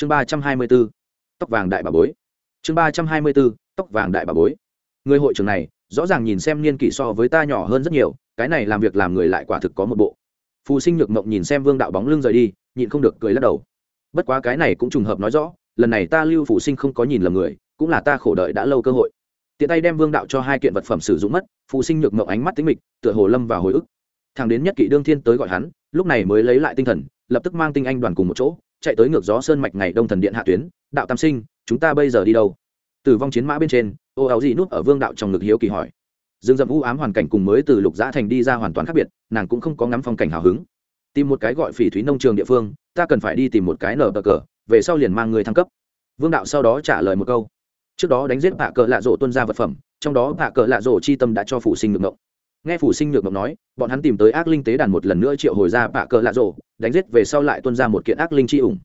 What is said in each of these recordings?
chương ba trăm hai mươi b ố tóc vàng đại bà bối. Chương ba trăm hai mươi b ố tóc vàng đại bà bối. Người hội trưởng này, rõ ràng nhìn xem niên kỷ so với ta nhỏ hơn rất nhiều, cái này làm việc làm người lại quả thực có một bộ. Phù sinh nhược mộng nhìn xem vương đạo bóng lưng rời đi, nhịn không được cười lắc đầu. Bất quá cái này cũng trùng hợp nói rõ, lần này ta lưu phù sinh không có nhìn lầm người, cũng là ta khổ đợi đã lâu cơ hội. Tiện tay đem vương đạo cho hai kiện vật phẩm sử dụng mất, phù sinh nhược mộng ánh mắt tính mịch, tựa hồ lâm vào hồi ức. Thằng đến nhất kỵ đương thiên tới gọi hắn, lúc này mới lấy lại tinh thần, lập tức mang tinh anh đoàn cùng một chỗ chạy tới ngược gió sơn mạch ngày đông thần điện hạ tuyến, đạo tam sinh, chúng ta bây giờ đi đâu? Tử vong chiến mã bên trên, ô áo gì núp ở vương đạo trong ngực hiếu kỳ hỏi. Dương dậm u ám hoàn cảnh cùng mới từ lục giã thành đi ra hoàn toàn khác biệt, nàng cũng không có ngắm phong cảnh hào hứng. Tìm một cái gọi phỉ thúy nông trường địa phương, ta cần phải đi tìm một cái nở bờ cờ, về sau liền mang người thăng cấp. Vương đạo sau đó trả lời một câu. Trước đó đánh giết bạ cờ lạ rổ tuân ra vật phẩm, trong đó bạ cờ lạ rổ chi tâm đã cho phủ sinh ngược ngộng nghe phủ sinh ngược ngộng nói, bọn hắn tìm tới ác linh tế đàn một lần nữa triệu hồi ra bạ cờ lạ rổ đánh giết về sau lại tuân ra một kiện ác linh chi ủng.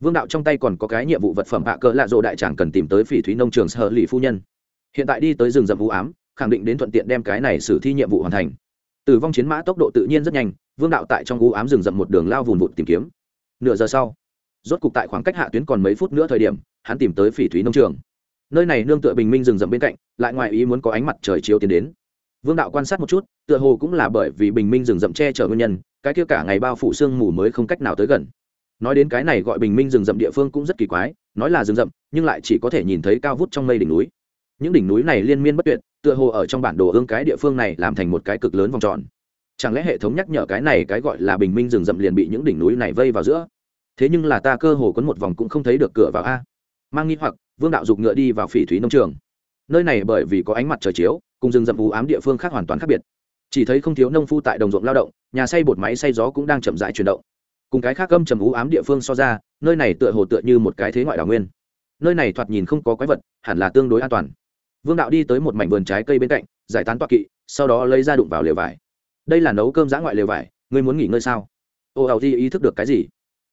Vương đạo trong tay còn có cái nhiệm vụ vật phẩm bạ cờ lạ rổ đại tràng cần tìm tới phỉ thúy nông trường sở lì phu nhân. Hiện tại đi tới rừng rậm vũ ám, khẳng định đến thuận tiện đem cái này xử thi nhiệm vụ hoàn thành. Tử vong chiến mã tốc độ tự nhiên rất nhanh, vương đạo tại trong vũ ám rừng rậm một đường lao vùn vụt tìm kiếm. Nửa giờ sau, rốt cục tại khoảng cách hạ tuyến còn mấy phút nữa thời điểm, hắn tìm tới phỉ thúy nông trường. Nơi này nương tựa bình minh rừng rậm bên cạnh, lại ngoài ý muốn có ánh mặt trời chiếu tiến đến. Vương đạo quan sát một chút, tựa hồ cũng là bởi vì bình minh rừng rậm che chở nguyên nhân cái kia cả ngày bao phủ sương mù mới không cách nào tới gần. Nói đến cái này gọi bình minh rừng rậm địa phương cũng rất kỳ quái, nói là rừng rậm, nhưng lại chỉ có thể nhìn thấy cao vút trong mây đỉnh núi. Những đỉnh núi này liên miên bất tuyệt, tựa hồ ở trong bản đồ ương cái địa phương này làm thành một cái cực lớn vòng tròn. Chẳng lẽ hệ thống nhắc nhở cái này cái gọi là bình minh rừng rậm liền bị những đỉnh núi này vây vào giữa? Thế nhưng là ta cơ hồ quấn một vòng cũng không thấy được cửa vào a. Mang nghi hoặc, vương đạo dục ngựa đi vào phỉ thúy nông trường. Nơi này bởi vì có ánh mặt trời chiếu, cùng rừng rậm u ám địa phương khác hoàn toàn khác biệt chỉ thấy không thiếu nông phu tại đồng ruộng lao động, nhà xây bột máy xây gió cũng đang chậm rãi chuyển động. Cùng cái khác âm trầm ú ám địa phương so ra, nơi này tựa hồ tựa như một cái thế ngoại đảo nguyên. Nơi này thoạt nhìn không có quái vật, hẳn là tương đối an toàn. Vương đạo đi tới một mảnh vườn trái cây bên cạnh, giải tán toa kỵ, sau đó lấy ra đụng vào lều vải. Đây là nấu cơm giã ngoại lều vải, ngươi muốn nghỉ ngơi sao? Ô ảo di ý thức được cái gì?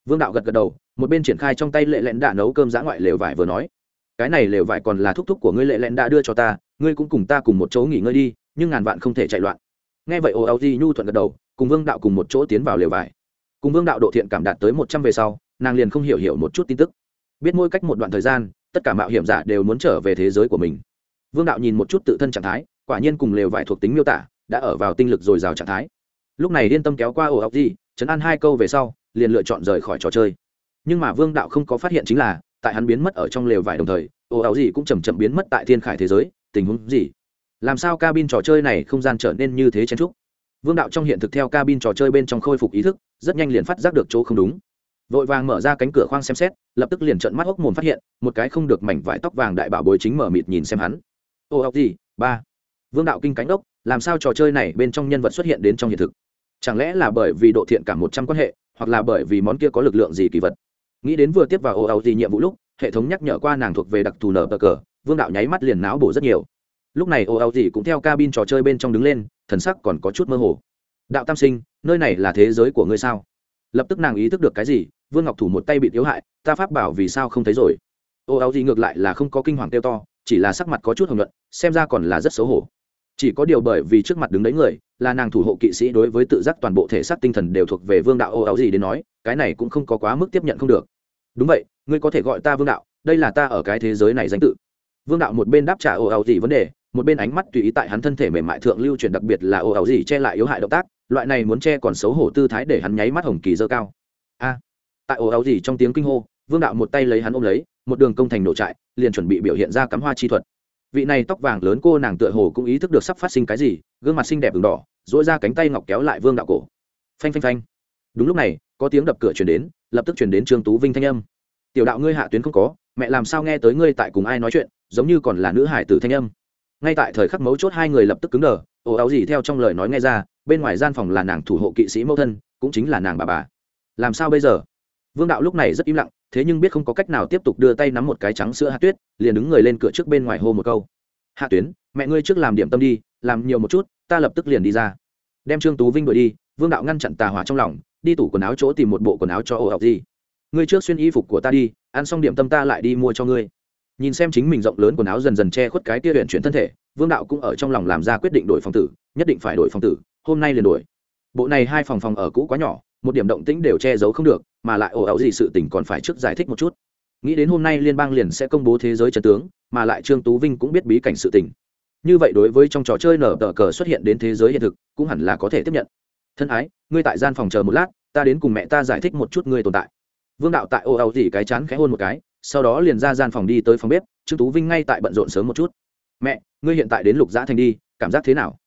Vương đạo gật gật đầu, một bên triển khai trong tay lệ lẽn đã nấu cơm giã ngoại lều vải vừa nói. Cái này lều vải còn là thúc thúc của ngươi lệ lẽn đã đưa cho ta, ngươi cũng cùng ta cùng một chỗ nghỉ ngơi đi, nhưng ngàn vạn không thể chạy loạn nghe vậy ô ảo di nhu thuận gật đầu cùng vương đạo cùng một chỗ tiến vào lều vải. Cùng vương đạo độ thiện cảm đạt tới một trăm về sau nàng liền không hiểu hiểu một chút tin tức. Biết mỗi cách một đoạn thời gian tất cả mạo hiểm giả đều muốn trở về thế giới của mình. Vương đạo nhìn một chút tự thân trạng thái quả nhiên cùng lều vải thuộc tính miêu tả đã ở vào tinh lực dồi dào trạng thái. Lúc này yên tâm kéo qua ổ ọc Di, chấn an hai câu về sau liền lựa chọn rời khỏi trò chơi. Nhưng mà vương đạo không có phát hiện chính là tại hắn biến mất ở trong lều vải đồng thời ổ ọc gì cũng chầm chậm biến mất tại thiên khải thế giới tình huống gì? Làm sao cabin trò chơi này không gian trở nên như thế chen trúc vương đạo trong hiện thực theo cabin trò chơi bên trong khôi phục ý thức, rất nhanh liền phát giác được chỗ không đúng. Vội vàng mở ra cánh cửa khoang xem xét, lập tức liền trợn mắt hốc mồm phát hiện, một cái không được mảnh vải tóc vàng đại bảo bối chính mở mịt nhìn xem hắn. Ô, học gì? Ba. Vương đạo kinh cánh ốc làm sao trò chơi này bên trong nhân vật xuất hiện đến trong hiện thực? Chẳng lẽ là bởi vì độ thiện cảm một trăm quan hệ, hoặc là bởi vì món kia có lực lượng gì kỳ vật? Nghĩ đến vừa tiếp vào ô áo gì nhiệm vụ lúc, hệ thống nhắc nhở qua nàng thuộc về đặc thù nở bờ cờ, vương đạo nháy mắt liền não bổ rất nhiều lúc này ô áo gì cũng theo cabin trò chơi bên trong đứng lên, thần sắc còn có chút mơ hồ. Đạo tam sinh, nơi này là thế giới của ngươi sao? Lập tức nàng ý thức được cái gì, vương ngọc thủ một tay bị yếu hại, ta pháp bảo vì sao không thấy rồi? Ô áo gì ngược lại là không có kinh hoàng tiêu to, chỉ là sắc mặt có chút hồng luận xem ra còn là rất xấu hổ. Chỉ có điều bởi vì trước mặt đứng đấy người, là nàng thủ hộ kỵ sĩ đối với tự giác toàn bộ thể xác tinh thần đều thuộc về vương đạo ô áo gì đến nói, cái này cũng không có quá mức tiếp nhận không được. Đúng vậy, ngươi có thể gọi ta vương đạo, đây là ta ở cái thế giới này danh tự. Vương đạo một bên đáp trả ô áo gì vấn đề một bên ánh mắt tùy ý tại hắn thân thể mềm mại thượng lưu truyền đặc biệt là ồ ảo gì che lại yếu hại động tác, loại này muốn che còn xấu hổ tư thái để hắn nháy mắt hồng kỳ dơ cao. A! Tại ồ ảo gì trong tiếng kinh hô, vương đạo một tay lấy hắn ôm lấy, một đường công thành nổ trại, liền chuẩn bị biểu hiện ra cắm hoa chi thuật. Vị này tóc vàng lớn cô nàng tựa hồ cũng ý thức được sắp phát sinh cái gì, gương mặt xinh đẹp đường đỏ dỗi ra cánh tay ngọc kéo lại vương đạo cổ. Phanh phanh phanh. Đúng lúc này, có tiếng đập cửa chuyển đến, lập tức chuyển đến trương tú vinh thanh âm. Tiểu đạo ngươi hạ tuyến không có, mẹ làm sao nghe tới ngươi tại cùng ai nói chuyện, giống như còn là nữ hải tử thanh âm ngay tại thời khắc mấu chốt hai người lập tức cứng đờ ồ áo gì theo trong lời nói nghe ra, bên ngoài gian phòng là nàng thủ hộ kỵ sĩ mẫu thân, cũng chính là nàng bà bà. Làm sao bây giờ? Vương đạo lúc này rất im lặng, thế nhưng biết không có cách nào tiếp tục đưa tay nắm một cái trắng sữa hạ tuyết, liền đứng người lên cửa trước bên ngoài hô một câu. Hạ tuyến, mẹ ngươi trước làm điểm tâm đi, làm nhiều một chút, ta lập tức liền đi ra. Đem trương tú vinh đuổi đi, vương đạo ngăn chặn tà hỏa trong lòng, đi tủ quần áo chỗ tìm một bộ quần áo cho ồ áo gì ngươi trước xuyên y phục của ta đi, ăn xong điểm tâm ta lại đi mua cho ngươi nhìn xem chính mình rộng lớn quần áo dần dần che khuất cái tia huyện chuyển thân thể, vương đạo cũng ở trong lòng làm ra quyết định đổi phòng tử, nhất định phải đổi phòng tử, hôm nay liền đổi. Bộ này hai phòng phòng ở cũ quá nhỏ, một điểm động tĩnh đều che giấu không được, mà lại ồ ẩu gì sự tình còn phải trước giải thích một chút. Nghĩ đến hôm nay liên bang liền sẽ công bố thế giới trần tướng, mà lại trương tú vinh cũng biết bí cảnh sự tình. Như vậy đối với trong trò chơi nở tờ cờ xuất hiện đến thế giới hiện thực, cũng hẳn là có thể tiếp nhận. Thân ái, ngươi tại gian phòng chờ một lát, ta đến cùng mẹ ta giải thích một chút ngươi tồn tại. Vương đạo tại ô ẩu gì cái chán khẽ hôn một cái sau đó liền ra gian phòng đi tới phòng bếp, trương tú vinh ngay tại bận rộn sớm một chút. Mẹ, ngươi hiện tại đến lục giã thành đi, cảm giác thế nào?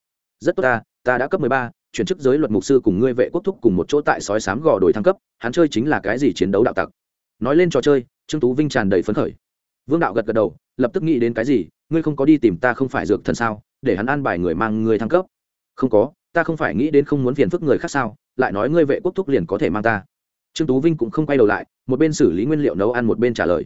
Rất tốt ta ta đã cấp mười ba, chuyển chức giới luật mục sư cùng ngươi vệ quốc thúc cùng một chỗ tại sói sám gò đổi thăng cấp, hắn chơi chính là cái gì chiến đấu đạo tặc? Nói lên trò chơi, trương tú vinh tràn đầy phấn khởi. Vương đạo gật gật đầu, lập tức nghĩ đến cái gì, ngươi không có đi tìm ta không phải dược thần sao, để hắn an bài người mang ngươi thăng cấp. Không có, ta không phải nghĩ đến không muốn phiền phức người khác sao, lại nói ngươi vệ quốc thúc liền có thể mang ta. Trương tú vinh cũng không quay đầu lại một bên xử lý nguyên liệu nấu ăn, một bên trả lời.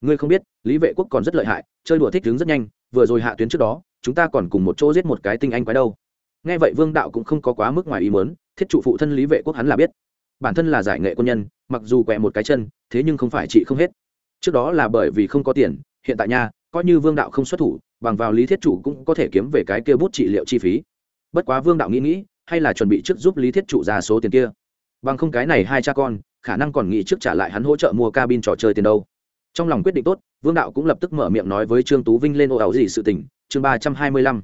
Ngươi không biết, lý vệ quốc còn rất lợi hại, chơi đùa thích đứng rất nhanh, vừa rồi hạ tuyến trước đó, chúng ta còn cùng một chỗ giết một cái tinh anh quái đâu. Nghe vậy vương đạo cũng không có quá mức ngoài ý muốn, thiết trụ phụ thân lý vệ quốc hắn là biết. Bản thân là giải nghệ quân nhân, mặc dù quẹ một cái chân, thế nhưng không phải chị không hết. Trước đó là bởi vì không có tiền, hiện tại nha, coi như vương đạo không xuất thủ, bằng vào lý thiết Chủ cũng có thể kiếm về cái kia bút trị liệu chi phí. Bất quá vương đạo nghĩ nghĩ, hay là chuẩn bị trước giúp lý thiết Chủ ra số tiền kia. Bằng không cái này hai cha con khả năng còn nghĩ trước trả lại hắn hỗ trợ mua cabin trò chơi tiền đâu. Trong lòng quyết định tốt, vương đạo cũng lập tức mở miệng nói với trương tú vinh lên ô ảo gì sự tình, chương ba trăm hai mươi lăm.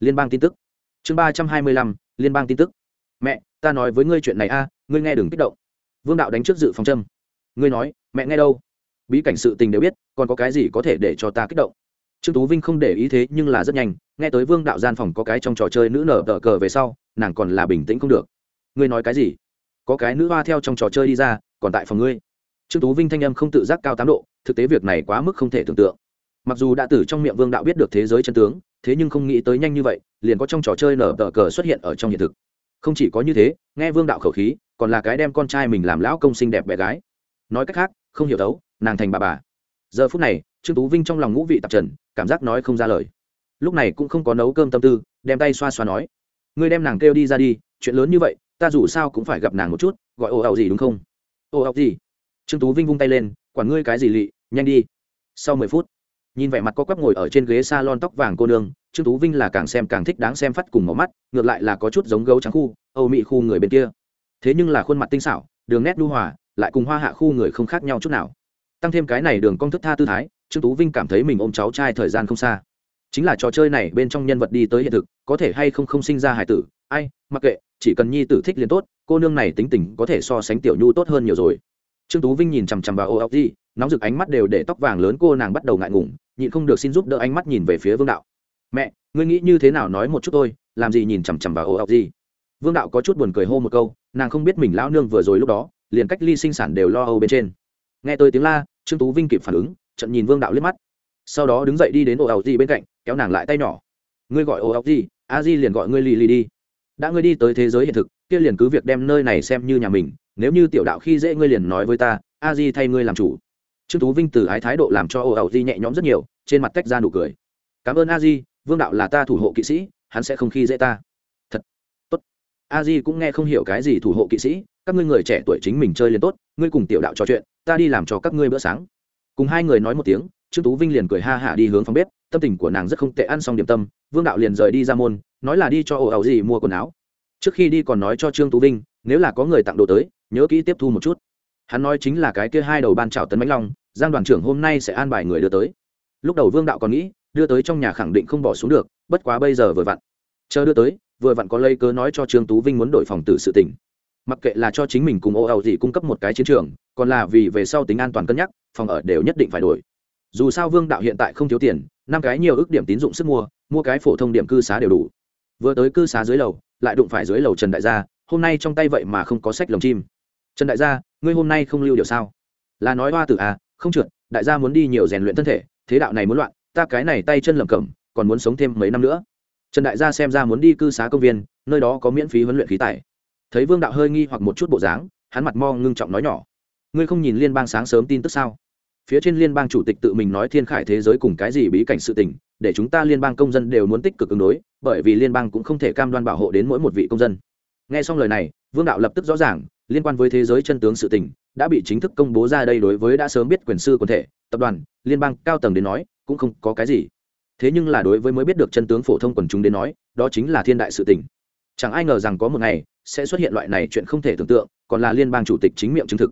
Liên bang tin tức. Chương ba trăm hai mươi lăm, liên bang tin tức. Mẹ, ta nói với ngươi chuyện này a, ngươi nghe đừng kích động. Vương đạo đánh trước dự phòng châm. Ngươi nói, mẹ nghe đâu? Bí cảnh sự tình đều biết, còn có cái gì có thể để cho ta kích động? Trương tú vinh không để ý thế nhưng là rất nhanh, nghe tới vương đạo gian phòng có cái trong trò chơi nữ nở tờ cờ về sau, nàng còn là bình tĩnh không được. Ngươi nói cái gì? Có cái nữ hoa theo trong trò chơi đi ra, còn tại phòng ngươi. Trương tú vinh thanh âm không tự giác cao tám độ, thực tế việc này quá mức không thể tưởng tượng. Mặc dù đã từ trong miệng vương đạo biết được thế giới chân tướng, thế nhưng không nghĩ tới nhanh như vậy, liền có trong trò chơi nở tờ cờ xuất hiện ở trong hiện thực. Không chỉ có như thế, nghe vương đạo khẩu khí, còn là cái đem con trai mình làm lão công xinh đẹp bé gái. Nói cách khác, không hiểu thấu nàng thành bà bà. Giờ phút này, trương tú vinh trong lòng ngũ vị tạp trần, cảm giác nói không ra lời. Lúc này cũng không có nấu cơm tâm tư, đem tay xoa xoa nói, ngươi đem nàng kêu đi ra đi, chuyện lớn như vậy ta dù sao cũng phải gặp nàng một chút, gọi ồ ào gì đúng không? Ồ ào gì? Trương tú vinh vung tay lên, quản ngươi cái gì lị, nhanh đi. Sau mười phút, nhìn vẻ mặt có quắp ngồi ở trên ghế s a lon tóc vàng cô nương, trương tú vinh là càng xem càng thích đáng xem phát cùng máu mắt, ngược lại là có chút giống gấu trắng khu, âu mị khu người bên kia. Thế nhưng là khuôn mặt tinh xảo, đường nét đu hòa, lại cùng hoa hạ khu người không khác nhau chút nào. Tăng thêm cái này đường cong thức tha tư thái, trương tú vinh cảm thấy mình ôm cháu trai thời gian không xa. Chính là trò chơi này bên trong nhân vật đi tới hiện thực, có thể hay không không sinh ra hải tử, ai, mặc kệ chỉ cần nhi tử thích liền tốt, cô nương này tính tình có thể so sánh tiểu nhu tốt hơn nhiều rồi. Trương tú vinh nhìn chằm chằm vào ô ốc di nóng rực ánh mắt đều để tóc vàng lớn cô nàng bắt đầu ngại ngùng, nhịn không được xin giúp đỡ ánh mắt nhìn về phía vương đạo. Mẹ, ngươi nghĩ như thế nào nói một chút tôi, làm gì nhìn chằm chằm vào ô ốc di vương đạo có chút buồn cười hô một câu, nàng không biết mình lão nương vừa rồi lúc đó, liền cách ly sinh sản đều lo âu bên trên. Nghe tôi tiếng la, trương tú vinh kịp phản ứng, trận nhìn vương đạo liếc mắt. Sau đó đứng dậy đi đến ô ốc di bên cạnh, kéo nàng lại tay nhỏ. Ngươi gọi ô ốc di a di liền gọi ngươi lì lì đi đã ngươi đi tới thế giới hiện thực, kia liền cứ việc đem nơi này xem như nhà mình, nếu như tiểu đạo khi dễ ngươi liền nói với ta, a di thay ngươi làm chủ. Trương tú vinh từ ái thái độ làm cho ô ẩu di nhẹ nhõm rất nhiều, trên mặt tách ra nụ cười. Cảm ơn a di, vương đạo là ta thủ hộ kỵ sĩ, hắn sẽ không khi dễ ta. Thật, tốt. A di cũng nghe không hiểu cái gì thủ hộ kỵ sĩ, các ngươi người trẻ tuổi chính mình chơi liền tốt, ngươi cùng tiểu đạo trò chuyện, ta đi làm cho các ngươi bữa sáng. Cùng hai người nói một tiếng, trương tú vinh liền cười ha hả đi hướng phòng bếp, tâm tình của nàng rất không tệ, ăn xong điểm tâm, vương đạo liền rời đi ra môn nói là đi cho ồ ẩu gì mua quần áo. Trước khi đi còn nói cho trương tú vinh, nếu là có người tặng đồ tới, nhớ kỹ tiếp thu một chút. Hắn nói chính là cái kia hai đầu ban trào tấn bánh long, giang đoàn trưởng hôm nay sẽ an bài người đưa tới. Lúc đầu vương đạo còn nghĩ, đưa tới trong nhà khẳng định không bỏ xuống được, bất quá bây giờ vừa vặn. Chờ đưa tới, vừa vặn có lây cớ nói cho trương tú vinh muốn đổi phòng tử sự tỉnh mặc kệ là cho chính mình cùng ô ẩu gì cung cấp một cái chiến trường, còn là vì về sau tính an toàn cân nhắc, phòng ở đều nhất định phải đổi. Dù sao vương đạo hiện tại không thiếu tiền, năm cái nhiều ước điểm tín dụng sức mua mua cái phổ thông điểm cư xá đều đủ vừa tới cư xá dưới lầu, lại đụng phải dưới lầu trần đại gia, hôm nay trong tay vậy mà không có sách lồng chim. Trần đại gia, ngươi hôm nay không lưu điều sao? Là nói hoa tử à không trượt, đại gia muốn đi nhiều rèn luyện thân thể, thế đạo này muốn loạn, ta cái này tay chân lầm cẩm, còn muốn sống thêm mấy năm nữa. Trần đại gia xem ra muốn đi cư xá công viên, nơi đó có miễn phí huấn luyện khí tài. Thấy vương đạo hơi nghi hoặc một chút bộ dáng, hắn mặt mo ngưng trọng nói nhỏ. Ngươi không nhìn liên bang sáng sớm tin tức sao? Phía trên liên bang chủ tịch tự mình nói thiên khải thế giới cùng cái gì bí cảnh sự tình, để chúng ta liên bang công dân đều muốn tích cực ứng đối, bởi vì liên bang cũng không thể cam đoan bảo hộ đến mỗi một vị công dân. Nghe xong lời này, vương đạo lập tức rõ ràng, liên quan với thế giới chân tướng sự tình, đã bị chính thức công bố ra đây đối với đã sớm biết quyền sư quần thể, tập đoàn, liên bang cao tầng đến nói, cũng không có cái gì. Thế nhưng là đối với mới biết được chân tướng phổ thông quần chúng đến nói, đó chính là thiên đại sự tình. Chẳng ai ngờ rằng có một ngày, sẽ xuất hiện loại này chuyện không thể tưởng tượng, còn là liên bang chủ tịch chính miệng chứng thực.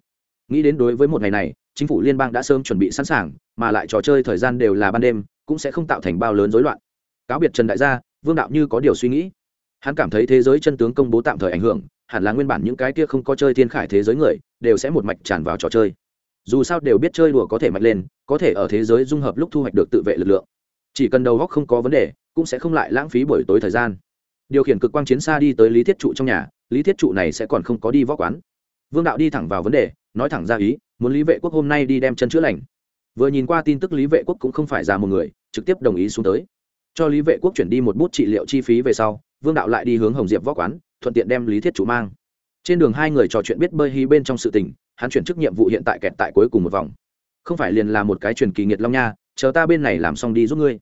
Nghĩ đến đối với một ngày này chính phủ liên bang đã sớm chuẩn bị sẵn sàng, mà lại trò chơi thời gian đều là ban đêm, cũng sẽ không tạo thành bao lớn rối loạn. Cáo biệt trần đại gia, vương đạo như có điều suy nghĩ. Hắn cảm thấy thế giới chân tướng công bố tạm thời ảnh hưởng, hẳn là nguyên bản những cái kia không có chơi thiên khải thế giới người, đều sẽ một mạch tràn vào trò chơi. Dù sao đều biết chơi đùa có thể mạnh lên, có thể ở thế giới dung hợp lúc thu hoạch được tự vệ lực lượng. Chỉ cần đầu góc không có vấn đề, cũng sẽ không lại lãng phí buổi tối thời gian. Điều khiển cực quang chiến xa đi tới lý thiết trụ trong nhà, lý thiết trụ này sẽ còn không có đi võ quán. Vương đạo đi thẳng vào vấn đề nói thẳng ra ý, muốn lý vệ quốc hôm nay đi đem chân chữa lành. Vừa nhìn qua tin tức lý vệ quốc cũng không phải ra một người, trực tiếp đồng ý xuống tới. Cho lý vệ quốc chuyển đi một bút trị liệu chi phí về sau, vương đạo lại đi hướng hồng diệp võ quán, thuận tiện đem lý thiết chủ mang. Trên đường hai người trò chuyện biết bơi hy bên trong sự tình, hắn chuyển chức nhiệm vụ hiện tại kẹt tại cuối cùng một vòng. Không phải liền là một cái truyền kỳ nghiệt long nha, chờ ta bên này làm xong đi giúp ngươi.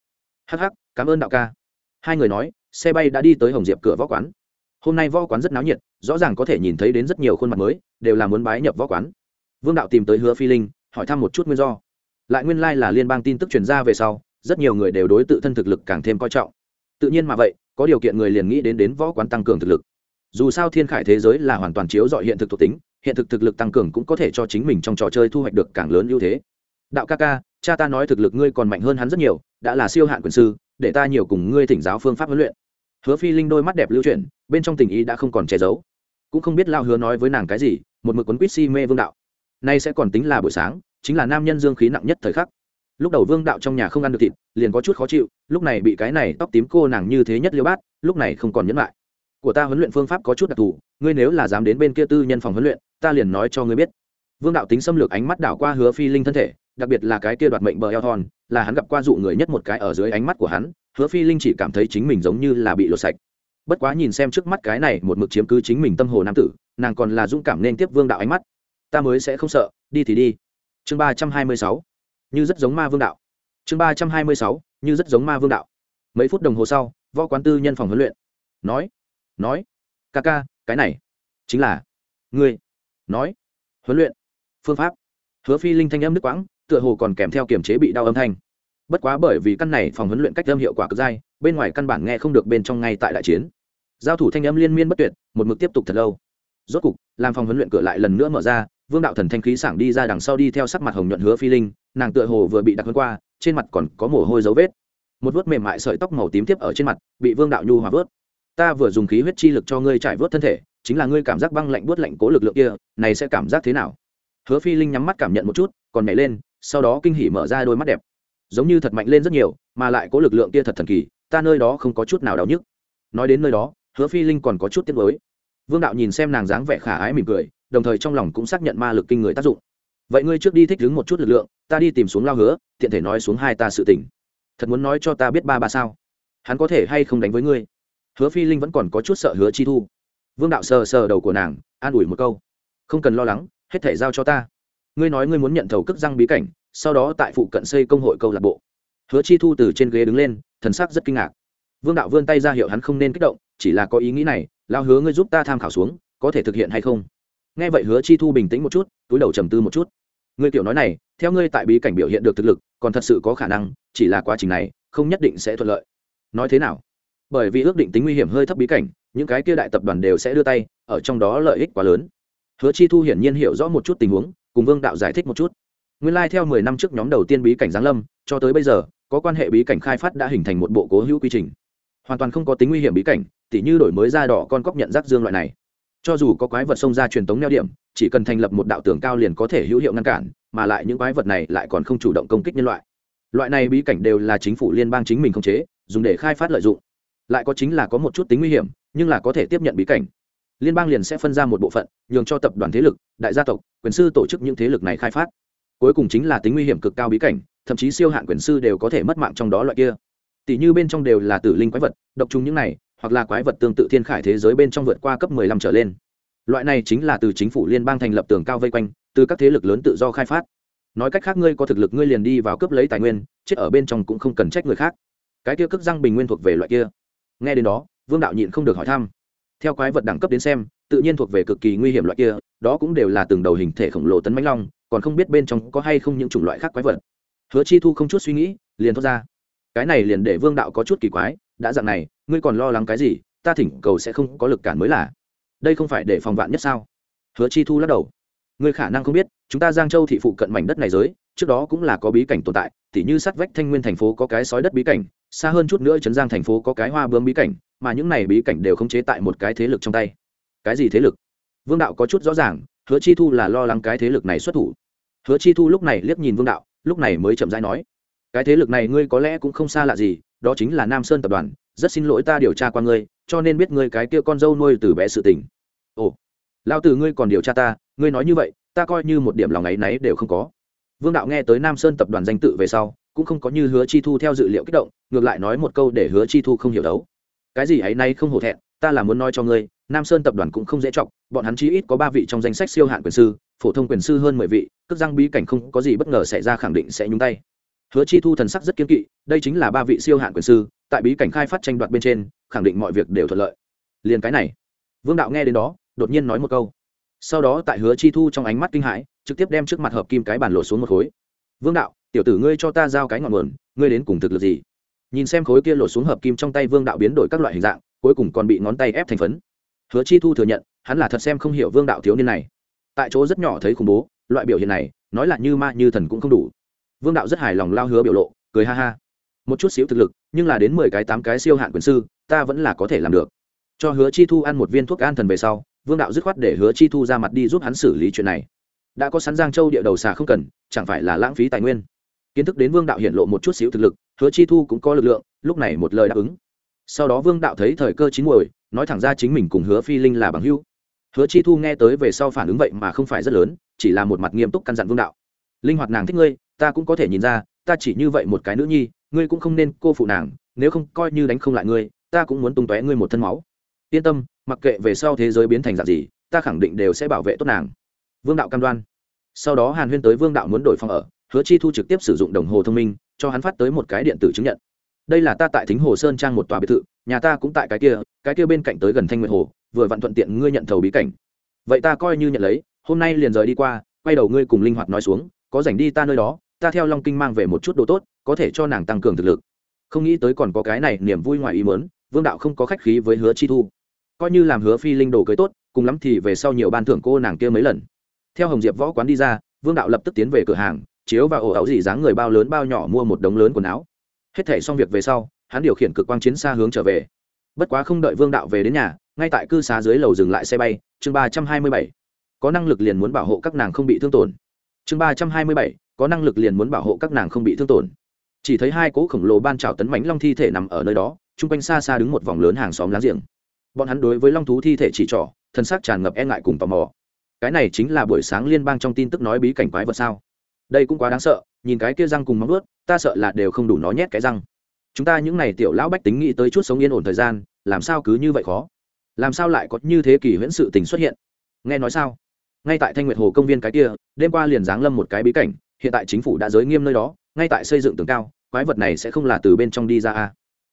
Hh cảm ơn đạo ca. Hai người nói, xe bay đã đi tới hồng diệp cửa võ quán. Hôm nay võ quán rất náo nhiệt, rõ ràng có thể nhìn thấy đến rất nhiều khuôn mặt mới, đều là muốn bái nhập võ quán vương đạo tìm tới hứa phi linh, hỏi thăm một chút nguyên do. Lại nguyên lai、like、là liên bang tin tức truyền ra về sau, rất nhiều người đều đối tự thân thực lực càng thêm coi trọng. Tự nhiên mà vậy, có điều kiện người liền nghĩ đến đến võ quán tăng cường thực lực. Dù sao thiên khải thế giới là hoàn toàn chiếu dọi hiện thực thuộc tính, hiện thực thực lực tăng cường cũng có thể cho chính mình trong trò chơi thu hoạch được càng lớn ưu thế. Đạo ca ca, cha ta nói thực lực ngươi còn mạnh hơn hắn rất nhiều, đã là siêu hạn quyền sư, để ta nhiều cùng ngươi thỉnh giáo phương pháp huấn luyện. Hứa phi linh đôi mắt đẹp lưu chuyển, bên trong tình ý đã không còn che giấu. Cũng không biết lao hứa nói với nàng cái gì, một mực quấn quýt si mê vương đạo nay sẽ còn tính là buổi sáng, chính là nam nhân dương khí nặng nhất thời khắc. Lúc đầu vương đạo trong nhà không ăn được thịt, liền có chút khó chịu, lúc này bị cái này tóc tím cô nàng như thế nhất liêu bát, lúc này không còn nhẫn lại. Của ta huấn luyện phương pháp có chút đặc thù, ngươi nếu là dám đến bên kia tư nhân phòng huấn luyện, ta liền nói cho ngươi biết. Vương đạo tính xâm lược ánh mắt đảo qua hứa phi linh thân thể, đặc biệt là cái kia đoạt mệnh bờ eo thon, là hắn gặp qua dụ người nhất một cái ở dưới ánh mắt của hắn, hứa phi linh chỉ cảm thấy chính mình giống như là bị lột sạch. Bất quá nhìn xem trước mắt cái này một mực chiếm cứ chính mình tâm hồ nam tử, nàng còn là dũng cảm nên tiếp vương đạo ánh mắt ta mới sẽ không sợ, đi thì đi. Chương ba trăm hai mươi sáu, như rất giống ma vương đạo. Chương ba trăm hai mươi sáu, như rất giống ma vương đạo. Mấy phút đồng hồ sau, võ quán tư nhân phòng huấn luyện. Nói nói, ca ca, cái này chính là ngươi. Nói, huấn luyện, phương pháp. Hứa phi linh thanh âm nước quãng, tựa hồ còn kèm theo kiềm chế bị đau âm thanh. Bất quá bởi vì căn này phòng huấn luyện cách âm hiệu quả cực dai, bên ngoài căn bản nghe không được bên trong ngay tại đại chiến. Giao thủ thanh âm liên miên bất tuyệt, một mực tiếp tục thật lâu. Rốt cục làm phòng huấn luyện cửa lại lần nữa mở ra vương đạo thần thanh khí sảng đi ra đằng sau đi theo sắc mặt hồng nhuận hứa phi linh, nàng tựa hồ vừa bị đặt hơn qua, trên mặt còn có mồ hôi dấu vết. Một vớt mềm mại sợi tóc màu tím tiếp ở trên mặt, bị vương đạo nhu hòa vớt. Ta vừa dùng khí huyết chi lực cho ngươi trải vớt thân thể, chính là ngươi cảm giác băng lạnh bớt lạnh cố lực lượng kia, này sẽ cảm giác thế nào? Hứa phi linh nhắm mắt cảm nhận một chút, còn nhảy lên, sau đó kinh hỉ mở ra đôi mắt đẹp. Giống như thật mạnh lên rất nhiều, mà lại cố lực lượng kia thật thần kỳ, ta nơi đó không có chút nào đau nhức. Nói đến nơi đó, hứa phi linh còn có chút tiếc với vương đạo nhìn xem nàng dáng vẻ khả ái mỉm cười đồng thời trong lòng cũng xác nhận ma lực kinh người tác dụng. Vậy ngươi trước đi thích đứng một chút lực lượng, ta đi tìm xuống lao hứa, tiện thể nói xuống hai ta sự tỉnh thật muốn nói cho ta biết ba ba sao? Hắn có thể hay không đánh với ngươi? Hứa phi linh vẫn còn có chút sợ hứa chi thu. Vương đạo sờ sờ đầu của nàng, an ủi một câu. Không cần lo lắng, hết thể giao cho ta. Ngươi nói ngươi muốn nhận thầu cất răng bí cảnh, sau đó tại phụ cận xây công hội câu lạc bộ. Hứa chi thu từ trên ghế đứng lên, thần sắc rất kinh ngạc. Vương đạo vươn tay ra hiệu hắn không nên kích động, chỉ là có ý nghĩ này, lao hứa ngươi giúp ta tham khảo xuống, có thể thực hiện hay không? Nghe vậy hứa chi thu bình tĩnh một chút, túi đầu trầm tư một chút. Ngươi kiểu nói này, theo ngươi tại bí cảnh biểu hiện được thực lực, còn thật sự có khả năng, chỉ là quá trình này, không nhất định sẽ thuận lợi. Nói thế nào? Bởi vì ước định tính nguy hiểm hơi thấp bí cảnh, những cái kia đại tập đoàn đều sẽ đưa tay, ở trong đó lợi ích quá lớn. Hứa chi thu hiển nhiên hiểu rõ một chút tình huống, cùng vương đạo giải thích một chút. Nguyên lai、like、theo mười năm trước nhóm đầu tiên bí cảnh giáng lâm, cho tới bây giờ, có quan hệ bí cảnh khai phát đã hình thành một bộ cố hữu quy trình. Hoàn toàn không có tính nguy hiểm bí cảnh, tỉ như đổi mới ra đỏ con cóc nhận rác dương loại này cho dù có quái vật xông ra truyền tống neo điểm, chỉ cần thành lập một đạo tường cao liền có thể hữu hiệu ngăn cản, mà lại những quái vật này lại còn không chủ động công kích nhân loại. Loại này bí cảnh đều là chính phủ liên bang chính mình khống chế, dùng để khai phát lợi dụng. Lại có chính là có một chút tính nguy hiểm, nhưng là có thể tiếp nhận bí cảnh. Liên bang liền sẽ phân ra một bộ phận, nhường cho tập đoàn thế lực, đại gia tộc, quyền sư tổ chức những thế lực này khai phát. Cuối cùng chính là tính nguy hiểm cực cao bí cảnh, thậm chí siêu hạn quyền sư đều có thể mất mạng trong đó loại kia. Tỷ như bên trong đều là tử linh quái vật, độc trùng những này hoặc là quái vật tương tự thiên khải thế giới bên trong vượt qua cấp 15 trở lên. Loại này chính là từ chính phủ liên bang thành lập tường cao vây quanh, từ các thế lực lớn tự do khai phát. Nói cách khác, ngươi có thực lực, ngươi liền đi vào cướp lấy tài nguyên, chết ở bên trong cũng không cần trách người khác. Cái kia cướp răng bình nguyên thuộc về loại kia. Nghe đến đó, vương đạo nhịn không được hỏi thăm. Theo quái vật đẳng cấp đến xem, tự nhiên thuộc về cực kỳ nguy hiểm loại kia, đó cũng đều là từng đầu hình thể khổng lồ tấn mãnh long, còn không biết bên trong có hay không những chủng loại khác quái vật. Hứa chi thu không chút suy nghĩ, liền thoát ra. Cái này liền để vương đạo có chút kỳ quái đã dạng này, ngươi còn lo lắng cái gì, ta thỉnh cầu sẽ không có lực cản mới là. Đây không phải để phòng vạn nhất sao? Hứa chi thu lắc đầu. Ngươi khả năng không biết, chúng ta giang châu thị phụ cận mảnh đất này giới, trước đó cũng là có bí cảnh tồn tại, tỉ như sát vách thanh nguyên thành phố có cái sói đất bí cảnh, xa hơn chút nữa trấn giang thành phố có cái hoa bướm bí cảnh, mà những này bí cảnh đều khống chế tại một cái thế lực trong tay. Cái gì thế lực? Vương đạo có chút rõ ràng, hứa chi thu là lo lắng cái thế lực này xuất thủ. Hứa chi thu lúc này liếc nhìn vương đạo, lúc này mới chậm rãi nói, cái thế lực này ngươi có lẽ cũng không xa lạ gì đó chính là nam sơn tập đoàn, rất xin lỗi ta điều tra qua ngươi, cho nên biết ngươi cái kia con dâu nuôi từ bé sự tình. Ồ lao từ ngươi còn điều tra ta, ngươi nói như vậy, ta coi như một điểm lòng ấy nấy đều không có. Vương đạo nghe tới nam sơn tập đoàn danh tự về sau, cũng không có như hứa chi thu theo dự liệu kích động, ngược lại nói một câu để hứa chi thu không hiểu đấu. Cái gì ấy nay không hổ thẹn, ta là muốn nói cho ngươi, nam sơn tập đoàn cũng không dễ chọc, bọn hắn chí ít có ba vị trong danh sách siêu hạn quyền sư, phổ thông quyền sư hơn mười vị, cước răng bí cảnh không có gì bất ngờ xảy ra khẳng định sẽ nhúng tay hứa chi thu thần sắc rất kiên kỵ, đây chính là ba vị siêu hạn quyền sư, tại bí cảnh khai phát tranh đoạt bên trên, khẳng định mọi việc đều thuận lợi. Liền cái này, vương đạo nghe đến đó, đột nhiên nói một câu. Sau đó tại hứa chi thu trong ánh mắt kinh hãi, trực tiếp đem trước mặt hợp kim cái bàn lộ xuống một khối. Vương đạo, tiểu tử ngươi cho ta giao cái ngọn nguồn, ngươi đến cùng thực lực gì? Nhìn xem khối kia lộ xuống hợp kim trong tay vương đạo biến đổi các loại hình dạng, cuối cùng còn bị ngón tay ép thành phấn. Hứa chi thu thừa nhận, hắn là thật xem không hiểu vương đạo thiếu niên này. Tại chỗ rất nhỏ thấy khủng bố, loại biểu hiện này, nói là như ma như thần cũng không đủ vương đạo rất hài lòng lao hứa biểu lộ, cười ha ha. Một chút xíu thực lực, nhưng là đến mười cái tám cái siêu hạn quyền sư, ta vẫn là có thể làm được. Cho hứa chi thu ăn một viên thuốc an thần về sau, vương đạo dứt khoát để hứa chi thu ra mặt đi giúp hắn xử lý chuyện này. Đã có sắn giang châu địa đầu xà không cần, chẳng phải là lãng phí tài nguyên. Kiến thức đến vương đạo hiện lộ một chút xíu thực lực, hứa chi thu cũng có lực lượng, lúc này một lời đáp ứng. Sau đó vương đạo thấy thời cơ chín muồi, nói thẳng ra chính mình cùng hứa phi linh là bằng hữu. Hứa chi thu nghe tới về sau phản ứng vậy mà không phải rất lớn, chỉ là một mặt nghiêm túc căn dặn vương đạo. Linh hoạt nàng thích ngươi ta cũng có thể nhìn ra, ta chỉ như vậy một cái nữ nhi, ngươi cũng không nên cô phụ nàng, nếu không coi như đánh không lại ngươi, ta cũng muốn tung tóe ngươi một thân máu. Yên tâm, mặc kệ về sau thế giới biến thành dạng gì, ta khẳng định đều sẽ bảo vệ tốt nàng. Vương đạo cam đoan. Sau đó hàn huyên tới vương đạo muốn đổi phòng ở, hứa chi thu trực tiếp sử dụng đồng hồ thông minh, cho hắn phát tới một cái điện tử chứng nhận. Đây là ta tại thính hồ sơn trang một tòa biệt thự, nhà ta cũng tại cái kia cái kia bên cạnh tới gần thanh nguyệt hồ, vừa vặn thuận tiện ngươi nhận thầu bí cảnh. Vậy ta coi như nhận lấy, hôm nay liền rời đi qua, quay đầu ngươi cùng linh hoạt nói xuống, có rảnh đi ta nơi đó ta theo long kinh mang về một chút đồ tốt, có thể cho nàng tăng cường thực lực. Không nghĩ tới còn có cái này niềm vui ngoài ý mớn vương đạo không có khách khí với hứa chi thu. Coi như làm hứa phi linh đồ cưới tốt, cùng lắm thì về sau nhiều ban thưởng cô nàng kia mấy lần. Theo hồng diệp võ quán đi ra, vương đạo lập tức tiến về cửa hàng, chiếu và ổ ẩu dị dáng người bao lớn bao nhỏ mua một đống lớn quần áo. Hết thể xong việc về sau, hắn điều khiển cực quang chiến xa hướng trở về. Bất quá không đợi vương đạo về đến nhà, ngay tại cư xá dưới lầu dừng lại xe bay, chương ba trăm hai mươi bảy. Có năng lực liền muốn bảo hộ các nàng không bị thương tổn. Chương ba trăm hai mươi bảy có năng lực liền muốn bảo hộ các nàng không bị thương tổn. Chỉ thấy hai cỗ khổng lồ ban trào tấn mánh long thi thể nằm ở nơi đó, chung quanh xa xa đứng một vòng lớn hàng xóm láng giềng. Bọn hắn đối với long thú thi thể chỉ trỏ, thân xác tràn ngập e ngại cùng tò mò. Cái này chính là buổi sáng liên bang trong tin tức nói bí cảnh quái vật sao? Đây cũng quá đáng sợ, nhìn cái kia răng cùng móng ướt ta sợ là đều không đủ nó nhét cái răng. Chúng ta những n à y tiểu lão bách tính nghĩ tới chút sống yên ổn thời gian, làm sao cứ như vậy khó? Làm sao lại có như thế kỷ huyễn sự tình xuất hiện? Nghe nói sao? Ngay tại thanh nguyệt hồ công viên cái kia, đêm qua liền giáng lâm một cái bí cảnh hiện tại chính phủ đã giới nghiêm nơi đó, ngay tại xây dựng tường cao, quái vật này sẽ không là từ bên trong đi ra a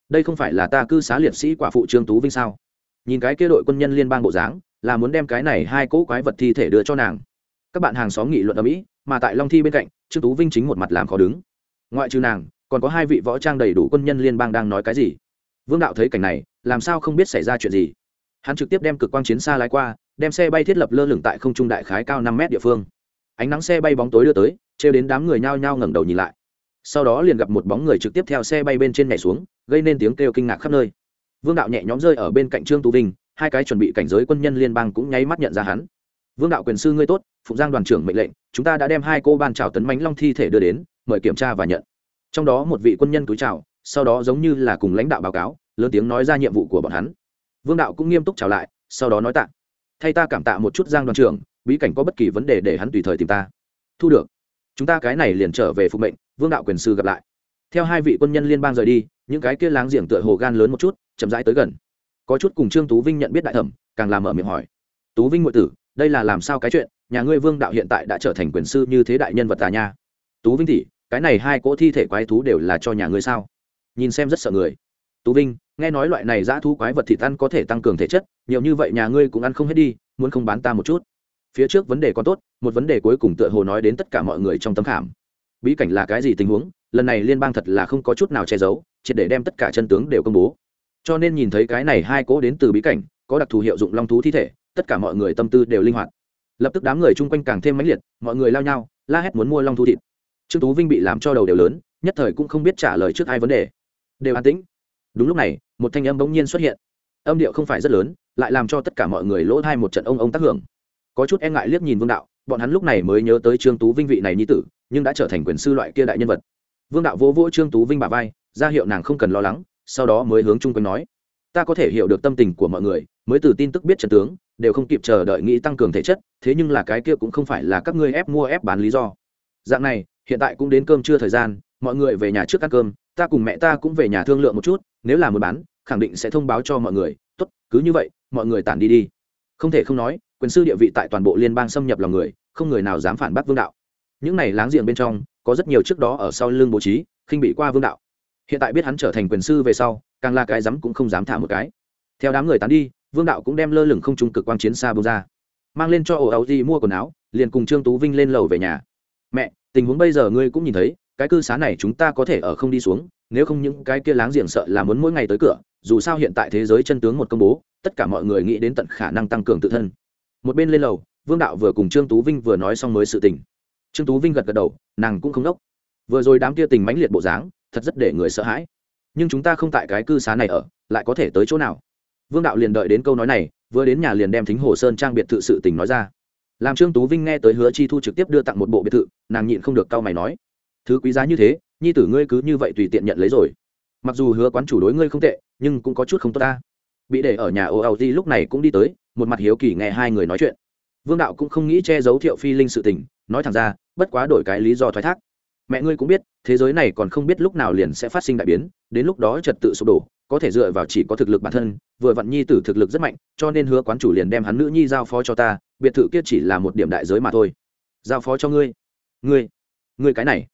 đây không phải là ta cư xá liệt sĩ quả phụ trương tú vinh sao? Nhìn cái kia đội quân nhân liên bang bộ dáng, là muốn đem cái này hai cỗ quái vật thi thể đưa cho nàng. Các bạn hàng xóm nghị luận ở mỹ mà tại long thi bên cạnh, trương tú vinh chính một mặt làm khó đứng. Ngoại trừ nàng, còn có hai vị võ trang đầy đủ quân nhân liên bang đang nói cái gì? Vương đạo thấy cảnh này, làm sao không biết xảy ra chuyện gì? Hắn trực tiếp đem cực quang chiến xa lái qua, đem xe bay thiết lập lơ lửng tại không trung đại khái cao năm mét địa phương ánh nắng xe bay bóng tối đưa tới, trêu đến đám người nhao nhao ngẩng đầu nhìn lại. Sau đó liền gặp một bóng người trực tiếp theo xe bay bên trên nhảy xuống, gây nên tiếng kêu kinh ngạc khắp nơi. Vương đạo nhẹ nhõm rơi ở bên cạnh trương tú vinh, hai cái chuẩn bị cảnh giới quân nhân liên bang cũng nháy mắt nhận ra hắn. Vương đạo quyền sư ngươi tốt, phụng giang đoàn trưởng mệnh lệnh, chúng ta đã đem hai cô ban trào tấn mánh long thi thể đưa đến, mời kiểm tra và nhận. Trong đó một vị quân nhân túi chào, sau đó giống như là cùng lãnh đạo báo cáo, lớn tiếng nói ra nhiệm vụ của bọn hắn. Vương đạo cũng nghiêm túc chào lại, sau đó nói tạ. Thay ta cảm tạ một chút giang đoàn trưởng bí cảnh có bất kỳ vấn đề để hắn tùy thời tìm ta. Thu được. Chúng ta cái này liền trở về phục mệnh, vương đạo quyền sư gặp lại. Theo hai vị quân nhân liên bang rời đi, những cái kia láng giềng tựa hồ gan lớn một chút, chậm rãi tới gần. Có chút cùng trương tú vinh nhận biết đại thẩm, càng làm mở miệng hỏi. Tú vinh ngụy tử, đây là làm sao cái chuyện? Nhà ngươi vương đạo hiện tại đã trở thành quyền sư như thế đại nhân vật tà nha? Tú vinh tỷ, cái này hai cỗ thi thể quái thú đều là cho nhà ngươi sao? Nhìn xem rất sợ người. Tú vinh, nghe nói loại này dã thú quái vật thịt ăn có thể tăng cường thể chất, nhiều như vậy nhà ngươi cũng ăn không hết đi, muốn không bán ta một chút? Phía trước vấn đề còn tốt, một vấn đề cuối cùng tựa hồ nói đến tất cả mọi người trong tấm khảm. Bí cảnh là cái gì tình huống? Lần này liên bang thật là không có chút nào che giấu, triệt để đem tất cả chân tướng đều công bố. Cho nên nhìn thấy cái này hai cỗ đến từ bí cảnh, có đặc thù hiệu dụng long thú thi thể, tất cả mọi người tâm tư đều linh hoạt. Lập tức đám người chung quanh càng thêm mãnh liệt, mọi người lao nhau, la hét muốn mua long Thú thịt. Trương tú vinh bị làm cho đầu đều lớn, nhất thời cũng không biết trả lời trước ai vấn đề. Đều an tĩnh. Đúng lúc này, một thanh âm bỗng nhiên xuất hiện. Âm điệu không phải rất lớn, lại làm cho tất cả mọi người lỗ thai một trận ông ông tác hưởng có chút e ngại liếc nhìn vương đạo, bọn hắn lúc này mới nhớ tới trương tú vinh vị này nhi tử, nhưng đã trở thành quyền sư loại kia đại nhân vật. Vương đạo vỗ vỗ trương tú vinh bà vai, ra hiệu nàng không cần lo lắng, sau đó mới hướng chung quanh nói, ta có thể hiểu được tâm tình của mọi người, mới từ tin tức biết trần tướng, đều không kịp chờ đợi nghĩ tăng cường thể chất, thế nhưng là cái kia cũng không phải là các ngươi ép mua ép bán lý do. Dạng này, hiện tại cũng đến cơm trưa thời gian, mọi người về nhà trước ăn cơm, ta cùng mẹ ta cũng về nhà thương lượng một chút, nếu là muốn bán, khẳng định sẽ thông báo cho mọi người, tốt, cứ như vậy, mọi người tản đi đi. Không thể không nói quyền sư địa vị tại toàn bộ liên bang xâm nhập lòng người, không người nào dám phản bác vương đạo. Những này láng giềng bên trong, có rất nhiều trước đó ở sau lưng bố trí, khinh bị qua vương đạo. Hiện tại biết hắn trở thành quyền sư về sau, càng là cái dám cũng không dám thả một cái. Theo đám người tán đi, vương đạo cũng đem lơ lửng không trung cực quang chiến xa bông ra. Mang lên cho ổ áo gì mua quần áo, liền cùng trương tú vinh lên lầu về nhà. Mẹ, tình huống bây giờ ngươi cũng nhìn thấy, cái cư xá này chúng ta có thể ở không đi xuống, nếu không những cái kia láng giềng sợ là muốn mỗi ngày tới cửa, dù sao hiện tại thế giới chân tướng một công bố, tất cả mọi người nghĩ đến tận khả năng tăng cường tự thân một bên lên lầu, vương đạo vừa cùng trương tú vinh vừa nói xong mới sự tình. Trương tú vinh gật gật đầu, nàng cũng không đốc. Vừa rồi đám kia tình mãnh liệt bộ dáng, thật rất để người sợ hãi. Nhưng chúng ta không tại cái cư xá này ở, lại có thể tới chỗ nào? Vương đạo liền đợi đến câu nói này, vừa đến nhà liền đem thính hồ sơn trang biệt thự sự tình nói ra. Làm trương tú vinh nghe tới hứa chi thu trực tiếp đưa tặng một bộ biệt thự, nàng nhịn không được cau mày nói, thứ quý giá như thế, nhi tử ngươi cứ như vậy tùy tiện nhận lấy rồi. Mặc dù hứa quán chủ đối ngươi không tệ, nhưng cũng có chút không tốt ta. Bị để ở nhà ô âu di lúc này cũng đi tới một mặt hiếu kỳ nghe hai người nói chuyện. Vương đạo cũng không nghĩ che giấu thiệu phi linh sự tình, nói thẳng ra, bất quá đổi cái lý do thoái thác. Mẹ ngươi cũng biết, thế giới này còn không biết lúc nào liền sẽ phát sinh đại biến, đến lúc đó trật tự sụp đổ, có thể dựa vào chỉ có thực lực bản thân, vừa vặn nhi tử thực lực rất mạnh, cho nên hứa quán chủ liền đem hắn nữ nhi giao phó cho ta, biệt thự kia chỉ là một điểm đại giới mà thôi. Giao phó cho ngươi. Ngươi ngươi cái này,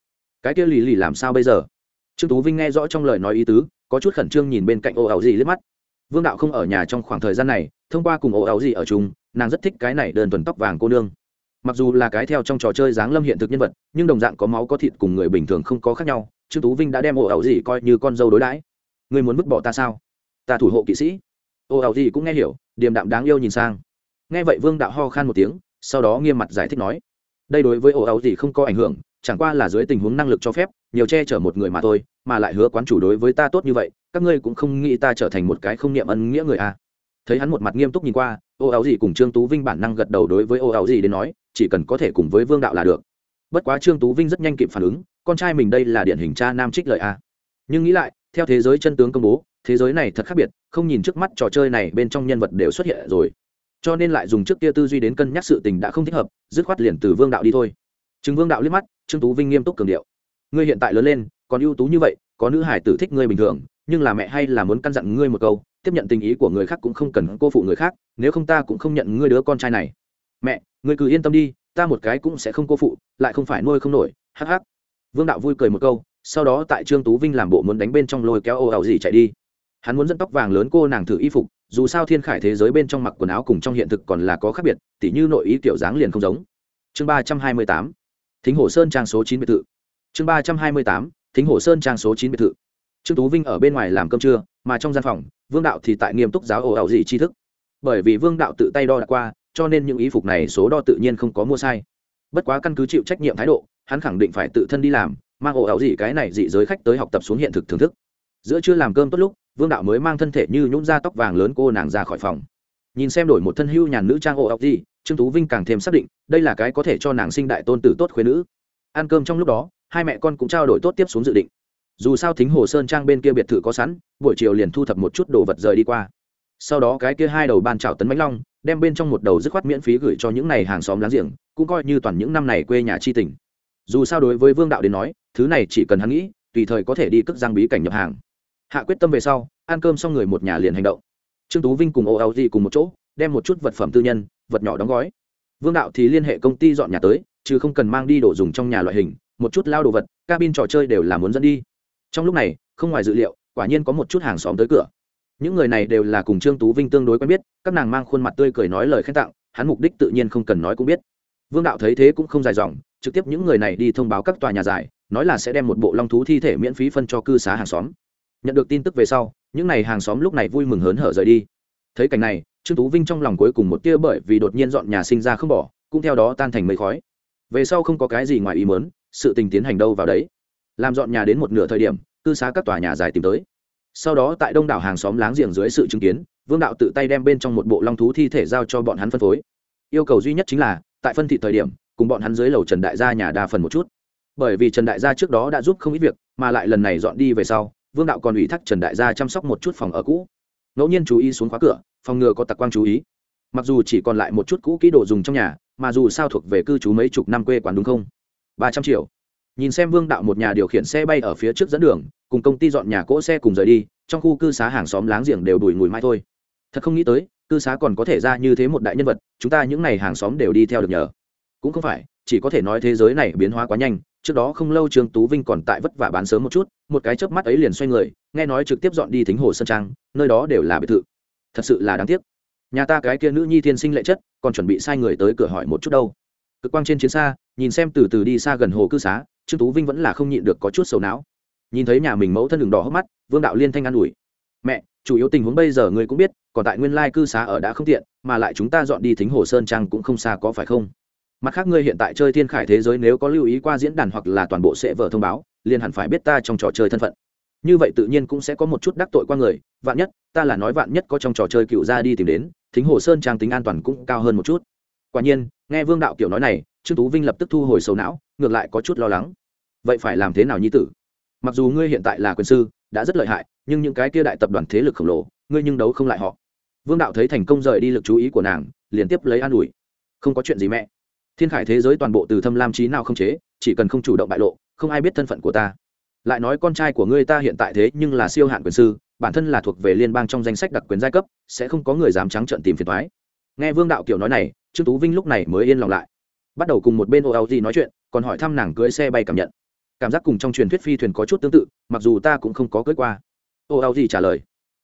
cái kia lì lì làm sao bây giờ? Trương tú vinh nghe rõ trong lời nói ý tứ, có chút khẩn trương nhìn bên cạnh ô áo gì liếc mắt. Vương đạo không ở nhà trong khoảng thời gian này thông qua cùng ổ áo gì ở chung, nàng rất thích cái này đơn thuần tóc vàng cô nương. Mặc dù là cái theo trong trò chơi dáng lâm hiện thực nhân vật, nhưng đồng dạng có máu có thịt cùng người bình thường không có khác nhau, trương tú vinh đã đem ổ áo gì coi như con dâu đối đãi. Ngươi muốn vứt bỏ ta sao? Ta thủ hộ kỵ sĩ. Ổ áo gì cũng nghe hiểu, điềm đạm đáng yêu nhìn sang. Nghe vậy vương đạo ho khan một tiếng, sau đó nghiêm mặt giải thích nói, đây đối với ổ áo gì không có ảnh hưởng, chẳng qua là dưới tình huống năng lực cho phép, nhiều che chở một người mà thôi, mà lại hứa quán chủ đối với ta tốt như vậy, các ngươi cũng không nghĩ ta trở thành một cái không niệm ân nghĩa người à thấy hắn một mặt nghiêm túc nhìn qua, ô áo gì cùng trương tú vinh bản năng gật đầu đối với ô áo gì đến nói, chỉ cần có thể cùng với vương đạo là được. Bất quá trương tú vinh rất nhanh kịp phản ứng, con trai mình đây là điển hình cha nam trích lợi a. À. nhưng nghĩ lại, theo thế giới chân tướng công bố, thế giới này thật khác biệt, không nhìn trước mắt trò chơi này bên trong nhân vật đều xuất hiện rồi. Cho nên lại dùng trước kia tư duy đến cân nhắc sự tình đã không thích hợp, dứt khoát liền từ vương đạo đi thôi. Chứng vương đạo liếc mắt, trương tú vinh nghiêm túc cường điệu. Ngươi hiện tại lớn lên, còn ưu tú như vậy, có nữ hải tử thích ngươi bình thường nhưng là mẹ hay là muốn căn dặn ngươi một câu, tiếp nhận tình ý của người khác cũng không cần cô phụ người khác, nếu không ta cũng không nhận ngươi đứa con trai này. Mẹ, ngươi cứ yên tâm đi, ta một cái cũng sẽ không cô phụ, lại không phải nuôi không nổi, hắc hắc. Vương đạo vui cười một câu, sau đó tại trương tú vinh làm bộ muốn đánh bên trong lôi kéo ô ảo gì chạy đi. Hắn muốn dẫn tóc vàng lớn cô nàng thử y phục, dù sao thiên khải thế giới bên trong mặc quần áo cùng trong hiện thực còn là có khác biệt, tỉ như nội ý kiểu dáng liền không giống. Chương ba trăm hai mươi tám, thính hồ sơn trang số chín biệt thự. Chương ba trăm hai mươi tám, thính hồ sơn trang số chín biệt thự trương tú vinh ở bên ngoài làm cơm trưa, mà trong gian phòng, vương đạo thì tại nghiêm túc giáo ồ ảo gì tri thức. Bởi vì vương đạo tự tay đo đã qua, cho nên những ý phục này số đo tự nhiên không có mua sai. Bất quá căn cứ chịu trách nhiệm thái độ, hắn khẳng định phải tự thân đi làm, mang ồ ảo gì cái này dị giới khách tới học tập xuống hiện thực thưởng thức. Giữa chưa làm cơm tốt lúc, vương đạo mới mang thân thể như nhũng da tóc vàng lớn cô nàng ra khỏi phòng. Nhìn xem đổi một thân hưu nhàn nữ trang ồ ảo gì, trương tú vinh càng thêm xác định, đây là cái có thể cho nàng sinh đại tôn tử tốt khuyên nữ. Ăn cơm trong lúc đó, hai mẹ con cũng trao đổi tốt tiếp xuống dự định dù sao thính hồ sơn trang bên kia biệt thự có sẵn, buổi chiều liền thu thập một chút đồ vật rời đi qua. Sau đó cái kia hai đầu ban trào tấn bánh long, đem bên trong một đầu dứt khoát miễn phí gửi cho những này hàng xóm láng giềng, cũng coi như toàn những năm này quê nhà chi tình. Dù sao đối với vương đạo đến nói, thứ này chỉ cần hắn nghĩ, tùy thời có thể đi cất giang bí cảnh nhập hàng. Hạ quyết tâm về sau, ăn cơm xong người một nhà liền hành động. Trương tú vinh cùng ô áo di cùng một chỗ, đem một chút vật phẩm tư nhân, vật nhỏ đóng gói. Vương đạo thì liên hệ công ty dọn nhà tới, chứ không cần mang đi đồ dùng trong nhà loại hình, một chút lao đồ vật, cabin trò chơi đều là muốn dẫn đi trong lúc này, không ngoài dự liệu, quả nhiên có một chút hàng xóm tới cửa. Những người này đều là cùng trương tú vinh tương đối quen biết, các nàng mang khuôn mặt tươi cười nói lời khen tặng, hắn mục đích tự nhiên không cần nói cũng biết. Vương đạo thấy thế cũng không dài dòng, trực tiếp những người này đi thông báo các tòa nhà dài nói là sẽ đem một bộ long thú thi thể miễn phí phân cho cư xá hàng xóm. Nhận được tin tức về sau, những n à y hàng xóm lúc này vui mừng hớn hở rời đi. Thấy cảnh này, trương tú vinh trong lòng cuối cùng một tia bởi vì đột nhiên dọn nhà sinh ra không bỏ, cũng theo đó tan thành mây khói. Về sau không có cái gì ngoài ý mớn sự tình tiến hành đâu vào đấy làm dọn nhà đến một nửa thời điểm, cư xá các tòa nhà dài tìm tới. Sau đó tại đông đảo hàng xóm láng giềng dưới sự chứng kiến, vương đạo tự tay đem bên trong một bộ long thú thi thể giao cho bọn hắn phân phối. Yêu cầu duy nhất chính là, tại phân thị thời điểm, cùng bọn hắn dưới lầu trần đại gia nhà đa phần một chút. Bởi vì trần đại gia trước đó đã giúp không ít việc, mà lại lần này dọn đi về sau, vương đạo còn ủy thác trần đại gia chăm sóc một chút phòng ở cũ. Ngẫu nhiên chú ý xuống khóa cửa, phòng ngừa có tặc quang chú ý. Mặc dù chỉ còn lại một chút cũ kỹ đồ dùng trong nhà, mà dù sao thuộc về cư trú mấy chục năm quê quán đúng không? Ba trăm triệu nhìn xem vương đạo một nhà điều khiển xe bay ở phía trước dẫn đường, cùng công ty dọn nhà cỗ xe cùng rời đi, trong khu cư xá hàng xóm láng giềng đều đùi ngùi mai thôi. Thật không nghĩ tới, cư xá còn có thể ra như thế một đại nhân vật, chúng ta những n à y hàng xóm đều đi theo được nhờ. Cũng không phải, chỉ có thể nói thế giới này biến hóa quá nhanh, trước đó không lâu trương tú vinh còn tại vất vả bán sớm một chút, một cái chớp mắt ấy liền xoay người, nghe nói trực tiếp dọn đi thính hồ sơn trang, nơi đó đều là biệt thự. Thật sự là đáng tiếc. Nhà ta cái kia nữ nhi thiên sinh lệ chất, còn chuẩn bị sai người tới cửa hỏi một chút đâu. Cực quang trên chiến xa nhìn xem từ từ đi xa gần hồ cư xá, trương tú vinh vẫn là không nhịn được có chút sầu não. Nhìn thấy nhà mình mẫu thân đường đỏ hốc mắt, vương đạo liên thanh an ủi. Mẹ, chủ yếu tình huống bây giờ người cũng biết, còn tại nguyên lai cư xá ở đã không tiện, mà lại chúng ta dọn đi thính hồ sơn trang cũng không xa có phải không? Mặt khác ngươi hiện tại chơi thiên khải thế giới nếu có lưu ý qua diễn đàn hoặc là toàn bộ sẽ vở thông báo, liền hẳn phải biết ta trong trò chơi thân phận. Như vậy tự nhiên cũng sẽ có một chút đắc tội qua người, vạn nhất, ta là nói vạn nhất có trong trò chơi cựu ra đi tìm đến, thính hồ sơn trang tính an toàn cũng cao hơn một chút. Quả nhiên, nghe vương đạo kiểu nói này trương tú vinh lập tức thu hồi sầu não, ngược lại có chút lo lắng. Vậy phải làm thế nào nhi tử? Mặc dù ngươi hiện tại là quyền sư, đã rất lợi hại, nhưng những cái kia đại tập đoàn thế lực khổng lồ, ngươi nhưng đấu không lại họ. Vương đạo thấy thành công rời đi lực chú ý của nàng, liền tiếp lấy an ủi. Không có chuyện gì mẹ. Thiên khải thế giới toàn bộ từ thâm lam trí nào không chế, chỉ cần không chủ động bại lộ, không ai biết thân phận của ta. Lại nói con trai của ngươi ta hiện tại thế nhưng là siêu hạn quyền sư, bản thân là thuộc về liên bang trong danh sách đặc quyền giai cấp, sẽ không có người dám trắng trợn tìm phiền thoái nghe vương đạo kiểu nói này, trương tú vinh lúc này mới yên lòng lại bắt đầu cùng một bên ô áo gì nói chuyện, còn hỏi thăm nàng cưới xe bay cảm nhận. Cảm giác cùng trong truyền thuyết phi thuyền có chút tương tự, mặc dù ta cũng không có cưới qua. Ô áo gì trả lời.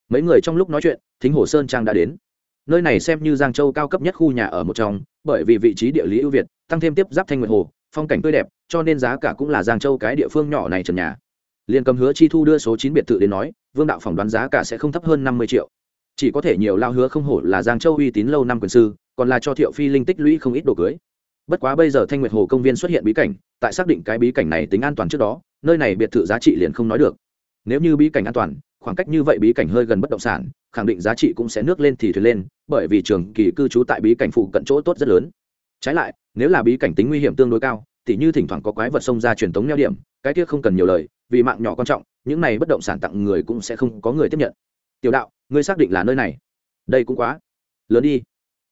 Mấy người trong lúc nói chuyện, thính hồ sơn trang đã đến. Nơi này xem như giang châu cao cấp nhất khu nhà ở một trong, bởi vì vị trí địa lý ưu việt, tăng thêm tiếp giáp thanh nguyệt hồ, phong cảnh tươi đẹp, cho nên giá cả cũng là giang châu cái địa phương nhỏ này trần nhà. Liền cầm hứa chi thu đưa số chín biệt thự đến nói, vương đạo phỏng đoán giá cả sẽ không thấp hơn năm mươi triệu. Chỉ có thể nhiều lao hứa không hổ là giang châu uy tín lâu năm quyền sư, còn là cho thiệu phi linh tích lũy không ít đồ cưới bất quá bây giờ thanh nguyệt hồ công viên xuất hiện bí cảnh, tại xác định cái bí cảnh này tính an toàn trước đó, nơi này biệt thự giá trị liền không nói được. Nếu như bí cảnh an toàn, khoảng cách như vậy bí cảnh hơi gần bất động sản, khẳng định giá trị cũng sẽ nước lên thì thuyền lên, bởi vì trường kỳ cư trú tại bí cảnh phụ cận chỗ tốt rất lớn. Trái lại, nếu là bí cảnh tính nguy hiểm tương đối cao thì như thỉnh thoảng có quái vật xông ra truyền tống neo điểm, cái kia không cần nhiều lời, vì mạng nhỏ quan trọng, những này bất động sản tặng người cũng sẽ không có người tiếp nhận. Tiểu đạo, ngươi xác định là nơi này. Đây cũng quá lớn đi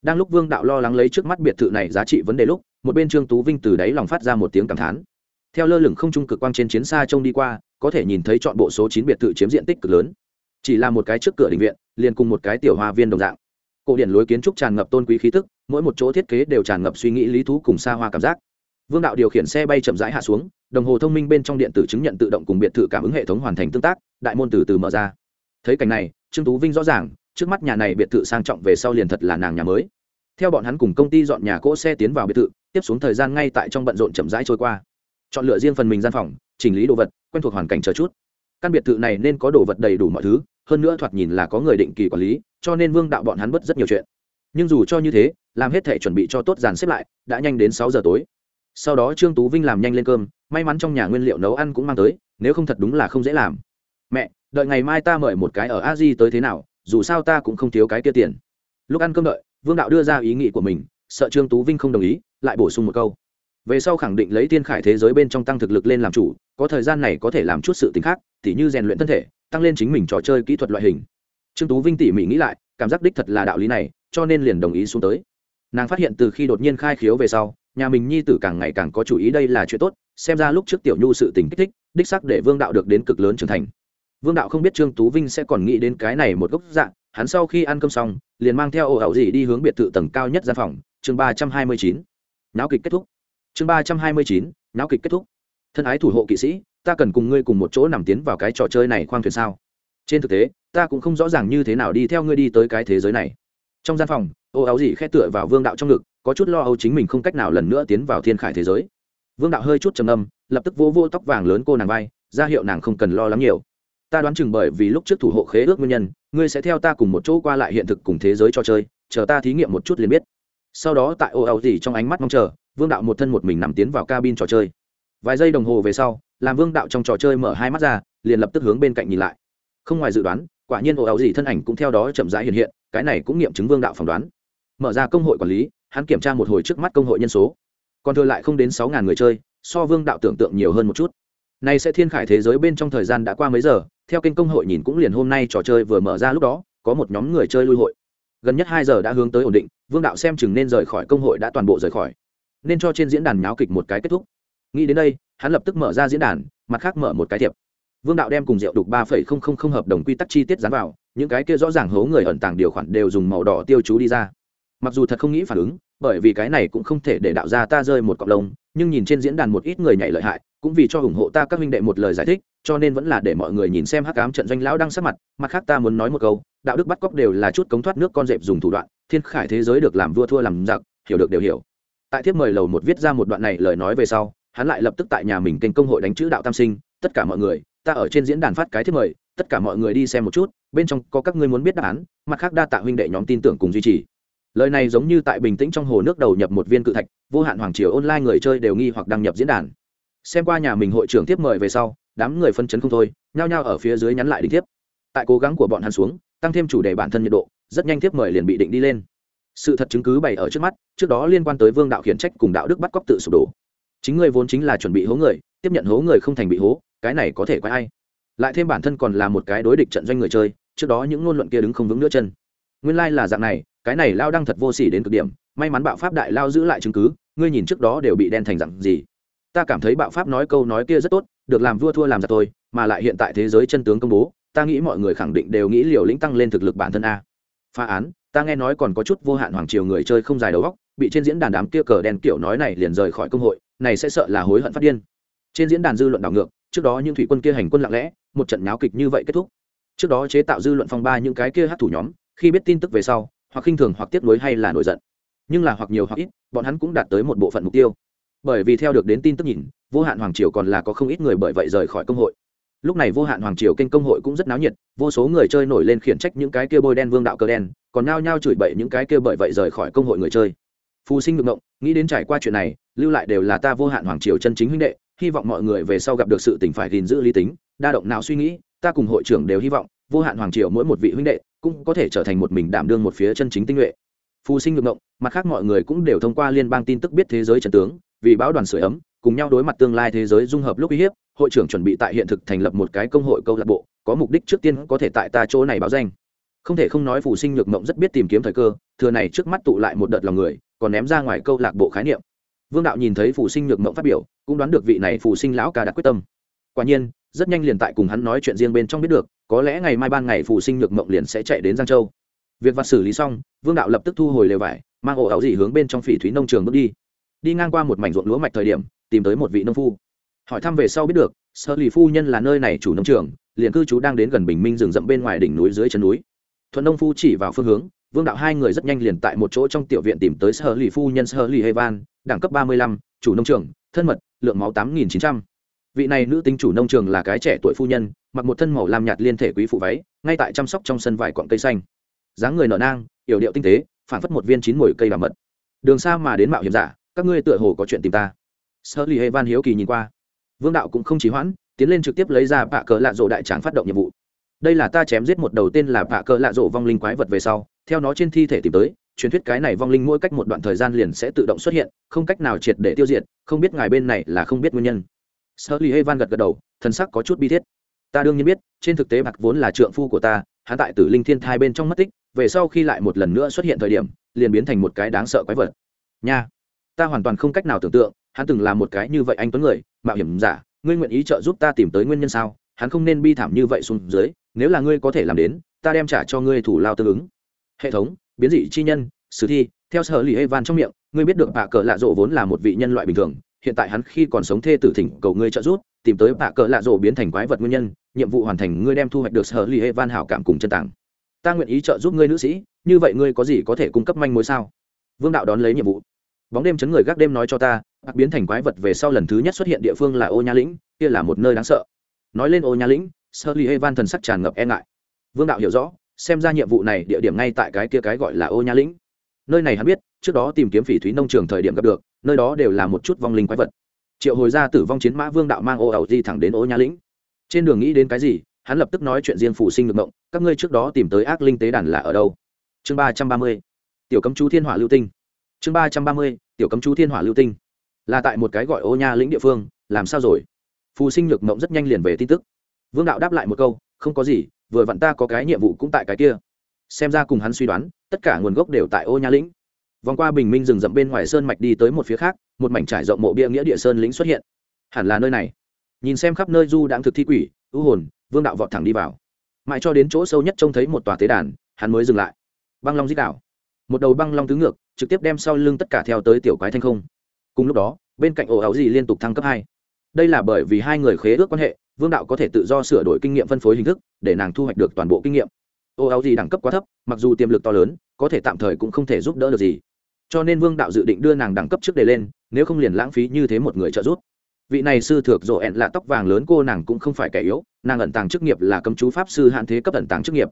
đang lúc vương đạo lo lắng lấy trước mắt biệt thự này giá trị vấn đề lúc, một bên trương tú vinh từ đáy lòng phát ra một tiếng cảm thán. Theo lơ lửng không trung cực quang trên chiến xa trông đi qua, có thể nhìn thấy chọn bộ số chín biệt thự chiếm diện tích cực lớn. Chỉ là một cái trước cửa đình viện, liền cùng một cái tiểu hoa viên đồng dạng. Cổ điển lối kiến trúc tràn ngập tôn quý khí tức, mỗi một chỗ thiết kế đều tràn ngập suy nghĩ lý thú cùng xa hoa cảm giác. Vương đạo điều khiển xe bay chậm rãi hạ xuống, đồng hồ thông minh bên trong điện tử chứng nhận tự động cùng biệt thự cảm ứng hệ thống hoàn thành tương tác, đại môn từ từ mở ra. Thấy cảnh này, trương tú vinh rõ ràng, trước mắt nhà này biệt thự sang trọng về sau liền thật là nàng nhà mới theo bọn hắn cùng công ty dọn nhà cỗ xe tiến vào biệt thự, tiếp xuống thời gian ngay tại trong bận rộn chậm rãi trôi qua. Chọn lựa riêng phần mình gian phòng, chỉnh lý đồ vật, quen thuộc hoàn cảnh chờ chút. Căn biệt thự này nên có đồ vật đầy đủ mọi thứ, hơn nữa thoạt nhìn là có người định kỳ quản lý, cho nên vương đạo bọn hắn bất rất nhiều chuyện. Nhưng dù cho như thế, làm hết thể chuẩn bị cho tốt dàn xếp lại, đã nhanh đến sáu giờ tối. Sau đó trương tú vinh làm nhanh lên cơm, may mắn trong nhà nguyên liệu nấu ăn cũng mang tới, nếu không thật đúng là không dễ làm. Mẹ, đợi ngày mai ta mời một cái ở a di tới thế nào, dù sao ta cũng không thiếu cái kia tiền. Lúc ăn cơm đợi vương đạo đưa ra ý nghĩ của mình, sợ trương tú vinh không đồng ý, lại bổ sung một câu. Về sau khẳng định lấy tiên khải thế giới bên trong tăng thực lực lên làm chủ, có thời gian này có thể làm chút sự t ì n h khác, tỉ như rèn luyện thân thể, tăng lên chính mình trò chơi kỹ thuật loại hình. Trương tú vinh tỉ mỉ nghĩ lại, cảm giác đích thật là đạo lý này, cho nên liền đồng ý xuống tới. Nàng phát hiện từ khi đột nhiên khai khiếu về sau, nhà mình nhi tử càng ngày càng có chủ ý đây là chuyện tốt, xem ra lúc trước tiểu nhu sự tình kích thích, đích sắc để vương đạo được đến cực lớn trưởng thành. Vương đạo không biết trương tú vinh sẽ còn nghĩ đến cái này một gốc dạng hắn sau khi ăn cơm xong, liền mang theo ổ ảo gì đi hướng biệt thự tầng cao nhất gian phòng, chương ba trăm hai mươi chín. Náo kịch kết thúc. Chương ba trăm hai mươi chín, náo kịch kết thúc. Thân ái thủ hộ kỵ sĩ, ta cần cùng ngươi cùng một chỗ nằm tiến vào cái trò chơi này khoang thuyền sao? Trên thực tế, ta cũng không rõ ràng như thế nào đi theo ngươi đi tới cái thế giới này. Trong gian phòng ô áo gì khét tựa vào vương đạo trong ngực, có chút lo âu chính mình không cách nào lần nữa tiến vào thiên khải thế giới. Vương đạo hơi chút trầm âm lập tức vô vô tóc vàng lớn cô nàng vai, ra hiệu nàng không cần lo lắng nhiều. Ta đoán chừng bởi vì lúc trước thủ hộ khế ước nguyên nhân ngươi sẽ theo ta cùng một chỗ qua lại hiện thực cùng thế giới cho chơi, chờ ta thí nghiệm một chút liền biết. Sau đó tại ô ẩu gì trong ánh mắt mong chờ, vương đạo một thân một mình nằm tiến vào cabin trò chơi. Vài giây đồng hồ về sau, làm vương đạo trong trò chơi mở hai mắt ra, liền lập tức hướng bên cạnh nhìn lại. Không ngoài dự đoán, quả nhiên ồ ẩu gì thân ảnh cũng theo đó chậm rãi hiện hiện, cái này cũng nghiệm chứng vương đạo phỏng đoán. Mở ra công hội quản lý, hắn kiểm tra một hồi trước mắt công hội nhân số. Còn thừa lại không đến sáu ngàn người chơi, so vương đạo tưởng tượng nhiều hơn một chút. Này sẽ thiên khải thế giới bên trong thời gian đã qua mấy giờ theo kênh công hội nhìn cũng liền hôm nay trò chơi vừa mở ra lúc đó, có một nhóm người chơi lui hội. Gần nhất hai giờ đã hướng tới ổn định, vương đạo xem chừng nên rời khỏi công hội đã toàn bộ rời khỏi. Nên cho trên diễn đàn nháo kịch một cái kết thúc. Nghĩ đến đây, hắn lập tức mở ra diễn đàn, mặt khác mở một cái thiệp. Vương đạo đem cùng rượu đục ba phẩy không không không hợp đồng quy tắc chi tiết dán vào, những cái kia rõ ràng hố người ẩn tàng điều khoản đều dùng màu đỏ tiêu chú đi ra. Mặc dù thật không nghĩ phản ứng, bởi vì cái này cũng không thể để đạo ra ta rơi một cọc lông, nhưng nhìn trên diễn đàn một ít người nhảy lợi hại cũng vì cho ủng hộ ta các huynh đệ một lời giải thích, cho nên vẫn là để mọi người nhìn xem hắc ám trận doanh lão đang sắc mặt mặt khác ta muốn nói một câu, đạo đức bắt cóc đều là chút cống thoát nước con dẹp dùng thủ đoạn, thiên khải thế giới được làm vua thua làm giặc, hiểu được đều hiểu. Tại thiếp mời lầu một viết ra một đoạn này lời nói về sau, hắn lại lập tức tại nhà mình kênh công hội đánh chữ đạo tam sinh, tất cả mọi người, ta ở trên diễn đàn phát cái thiếp mời, tất cả mọi người đi xem một chút, bên trong có các ngươi muốn biết đáp án, mặt khác đa tạ huynh đệ nhóm tin tưởng cùng duy trì. Lời này giống như tại bình tĩnh trong hồ nước đầu nhập một viên cự thạch, vô hạn hoàng triều online người chơi đều nghi hoặc đăng nhập diễn đàn xem qua nhà mình hội trưởng tiếp mời về sau, đám người phân chấn không thôi, nhao nhao ở phía dưới nhắn lại đính tiếp. Tại cố gắng của bọn hắn xuống, tăng thêm chủ đề bản thân nhiệt độ, rất nhanh tiếp mời liền bị định đi lên. Sự thật chứng cứ bày ở trước mắt, trước đó liên quan tới vương đạo khiển trách cùng đạo đức bắt cóc tự sụp đổ. Chính người vốn chính là chuẩn bị hố người, tiếp nhận hố người không thành bị hố, cái này có thể quay ai? Lại thêm bản thân còn là một cái đối địch trận doanh người chơi, trước đó những ngôn luận kia đứng không vững nữa chân. Nguyên lai、like、là dạng này, cái này lao đăng thật vô s ỉ đến cực điểm, may mắn bạo pháp đại lao giữ lại chứng cứ, ngươi nhìn trước đó đều bị đen thành dặn gì ta cảm thấy bạo pháp nói câu nói kia rất tốt, được làm vua thua làm giặc tôi, mà lại hiện tại thế giới chân tướng công bố, ta nghĩ mọi người khẳng định đều nghĩ liều lĩnh tăng lên thực lực bản thân a. Phá án, ta nghe nói còn có chút vô hạn hoàng triều người chơi không dài đầu góc bị trên diễn đàn đám kia cờ đen kiểu nói này liền rời khỏi công hội, này sẽ sợ là hối hận phát điên. Trên diễn đàn dư luận đảo ngược, trước đó những thủy quân kia hành quân lặng lẽ, một trận nháo kịch như vậy kết thúc. Trước đó chế tạo dư luận phong ba những cái kia hát thủ nhóm, khi biết tin tức về sau, hoặc khinh thường hoặc tiếc nuối hay là nổi giận. Nhưng là hoặc nhiều hoặc ít, bọn hắn cũng đạt tới một bộ phận mục tiêu bởi vì theo được đến tin tức nhìn, vô hạn hoàng triều còn là có không ít người bởi vậy rời khỏi công hội. Lúc này vô hạn hoàng triều kênh công hội cũng rất náo nhiệt, vô số người chơi nổi lên khiển trách những cái kia bôi đen vương đạo cờ đen, còn nao nhao chửi bậy những cái kia bởi vậy rời khỏi công hội người chơi. Phù sinh ngược ngộng, nghĩ đến trải qua chuyện này, lưu lại đều là ta vô hạn hoàng triều chân chính huynh đệ, hy vọng mọi người về sau gặp được sự tỉnh phải gìn giữ lý tính, đa động nào suy nghĩ, ta cùng hội trưởng đều hy vọng, vô hạn hoàng triều mỗi một vị huynh đệ cũng có thể trở thành một mình đảm đương một phía chân chính tinh nhuệ. Phù sinh ngược ngộng, mặt khác mọi người cũng đều thông qua liên bang tin tức biết thế giới trần tướng vì báo đoàn sửa ấm, cùng nhau đối mặt tương lai thế giới dung hợp lúc uy hiếp, hội trưởng chuẩn bị tại hiện thực thành lập một cái công hội câu lạc bộ, có mục đích trước tiên có thể tại ta chỗ này báo danh. Không thể không nói phù sinh nhược mộng rất biết tìm kiếm thời cơ, thừa này trước mắt tụ lại một đợt lòng người, còn ném ra ngoài câu lạc bộ khái niệm. Vương đạo nhìn thấy phù sinh nhược mộng phát biểu, cũng đoán được vị này phù sinh lão ca đặt quyết tâm. Quả nhiên, rất nhanh liền tại cùng hắn nói chuyện riêng bên trong biết được, có lẽ ngày mai ban ngày phù sinh nhược mộng liền sẽ chạy đến giang châu. Việc vặt xử lý xong, vương đạo lập tức thu hồi lều vải, mang ổ ảo dị hướng bên trong phỉ thúy nông trường bước đi đi ngang qua một mảnh ruộng lúa mạch thời điểm, tìm tới một vị nông phu. Hỏi thăm về sau biết được sơ lì phu nhân là nơi này chủ nông trường, liền cư trú đang đến gần bình minh rừng rậm bên ngoài đỉnh núi dưới chân núi. Thuận nông phu chỉ vào phương hướng, vương đạo hai người rất nhanh liền tại một chỗ trong tiểu viện tìm tới sơ lì phu nhân sơ lì hevan đẳng cấp ba mươi lăm, chủ nông trường, thân mật, lượng máu tám nghìn chín trăm. Vị này nữ tính chủ nông trường là cái trẻ tuổi phu nhân, mặc một thân màu lam nhạt liên thể quý phụ váy, ngay tại chăm sóc trong sân vải quặng cây xanh. Dáng người nở nang, yểu điệu tinh tế, phản phất một viên chín mồi cây bảo mật. Đường xa mà đến mạo hiểm giả các ngươi tựa hồ có chuyện tìm ta. Sơ lì hevan hiếu kỳ nhìn qua. Vương đạo cũng không chỉ hoãn, tiến lên trực tiếp lấy ra bạ cờ lạ rộ đại tráng phát động nhiệm vụ. Đây là ta chém giết một đầu tên là bạ cờ lạ rộ vong linh quái vật về sau, theo nó trên thi thể tìm tới, truyền thuyết cái này vong linh mỗi cách một đoạn thời gian liền sẽ tự động xuất hiện, không cách nào triệt để tiêu diệt, không biết ngài bên này là không biết nguyên nhân. Sơ lì van gật gật đầu thân sắc có chút bi thiết. Ta đương nhiên biết, trên thực tế bạc vốn là trượng phu của ta, hắn tại tử linh thiên thai bên trong mất tích, về sau khi lại một lần nữa xuất hiện thời điểm, liền biến thành một cái đáng sợ quái vật. Nha ta hoàn toàn không cách nào tưởng tượng, hắn từng là một cái như vậy anh tuấn người, mạo hiểm giả, ngươi nguyện ý trợ giúp ta tìm tới nguyên nhân sao? Hắn không nên bi thảm như vậy xuống dưới, nếu là ngươi có thể làm đến, ta đem trả cho ngươi thủ lao tương ứng. Hệ thống, biến dị chi nhân, sử thi, theo sở lì evan trong miệng, ngươi biết được bạ cờ lạ rộ vốn là một vị nhân loại bình thường, hiện tại hắn khi còn sống thê tử thỉnh cầu ngươi trợ giúp, tìm tới bạ cờ lạ rộ biến thành quái vật nguyên nhân, nhiệm vụ hoàn thành ngươi đem thu hoạch được sở lì evan hảo cảm cùng chân tảng. Ta nguyện ý trợ giúp ngươi nữ sĩ, như vậy ngươi có gì có thể cung cấp manh mối sao? Vương đạo đón lấy nhiệm vụ bóng đêm chấn người gác đêm nói cho ta bạc biến thành quái vật về sau lần thứ nhất xuất hiện địa phương là ô nha lĩnh, kia là một nơi đáng sợ. Nói lên ô nha lĩnh sơ ly evan thần sắc tràn ngập e ngại. Vương đạo hiểu rõ, xem ra nhiệm vụ này địa điểm ngay tại cái kia cái gọi là ô nha lĩnh. Nơi này hắn biết, trước đó tìm kiếm phỉ thúy nông trường thời điểm gặp được, nơi đó đều là một chút vong linh quái vật. Triệu hồi ra tử vong chiến mã vương đạo mang ô ẩu di thẳng đến ô nha lĩnh. Trên đường nghĩ đến cái gì, hắn lập tức nói chuyện riêng phủ sinh ngược mộng, các ngươi trước đó tìm tới ác linh tế đàn là ở đâu? Chương ba trăm ba mươi, tiểu cấm chú thiên hỏa lưu tinh chương ba trăm ba mươi, tiểu cấm chú thiên hỏa lưu tinh. Là tại một cái gọi ô nha lĩnh địa phương, làm sao rồi? Phù sinh nhược mộng rất nhanh liền về tin tức. Vương đạo đáp lại một câu, không có gì, vừa vặn ta có cái nhiệm vụ cũng tại cái kia. Xem ra cùng hắn suy đoán, tất cả nguồn gốc đều tại ô nha lĩnh. Vòng qua bình minh rừng rậm bên ngoài sơn mạch đi tới một phía khác, một mảnh trải rộng mộ bia nghĩa địa sơn lĩnh xuất hiện. Hẳn là nơi này. Nhìn xem khắp nơi du đang thực thi quỷ, ưu hồn, vương đạo vọt thẳng đi vào. Mãi cho đến chỗ sâu nhất trông thấy một tòa tế đàn, hắn mới dừng lại. Băng long dích đạo một đầu băng long tứ ngược trực tiếp đem sau lưng tất cả theo tới tiểu quái thanh không. Cùng lúc đó, bên cạnh ổ áo gì liên tục thăng cấp hai. Đây là bởi vì hai người khế ước quan hệ, vương đạo có thể tự do sửa đổi kinh nghiệm phân phối hình thức, để nàng thu hoạch được toàn bộ kinh nghiệm. Ô áo gì đẳng cấp quá thấp, mặc dù tiềm lực to lớn, có thể tạm thời cũng không thể giúp đỡ được gì. Cho nên vương đạo dự định đưa nàng đẳng cấp trước đề lên, nếu không liền lãng phí như thế một người trợ giúp. Vị này sư thược rộ ẹn là tóc vàng lớn cô nàng cũng không phải kẻ yếu, nàng ẩn tàng chức nghiệp là cấm chú pháp sư hạn thế cấp ẩn tàng chức nghiệp.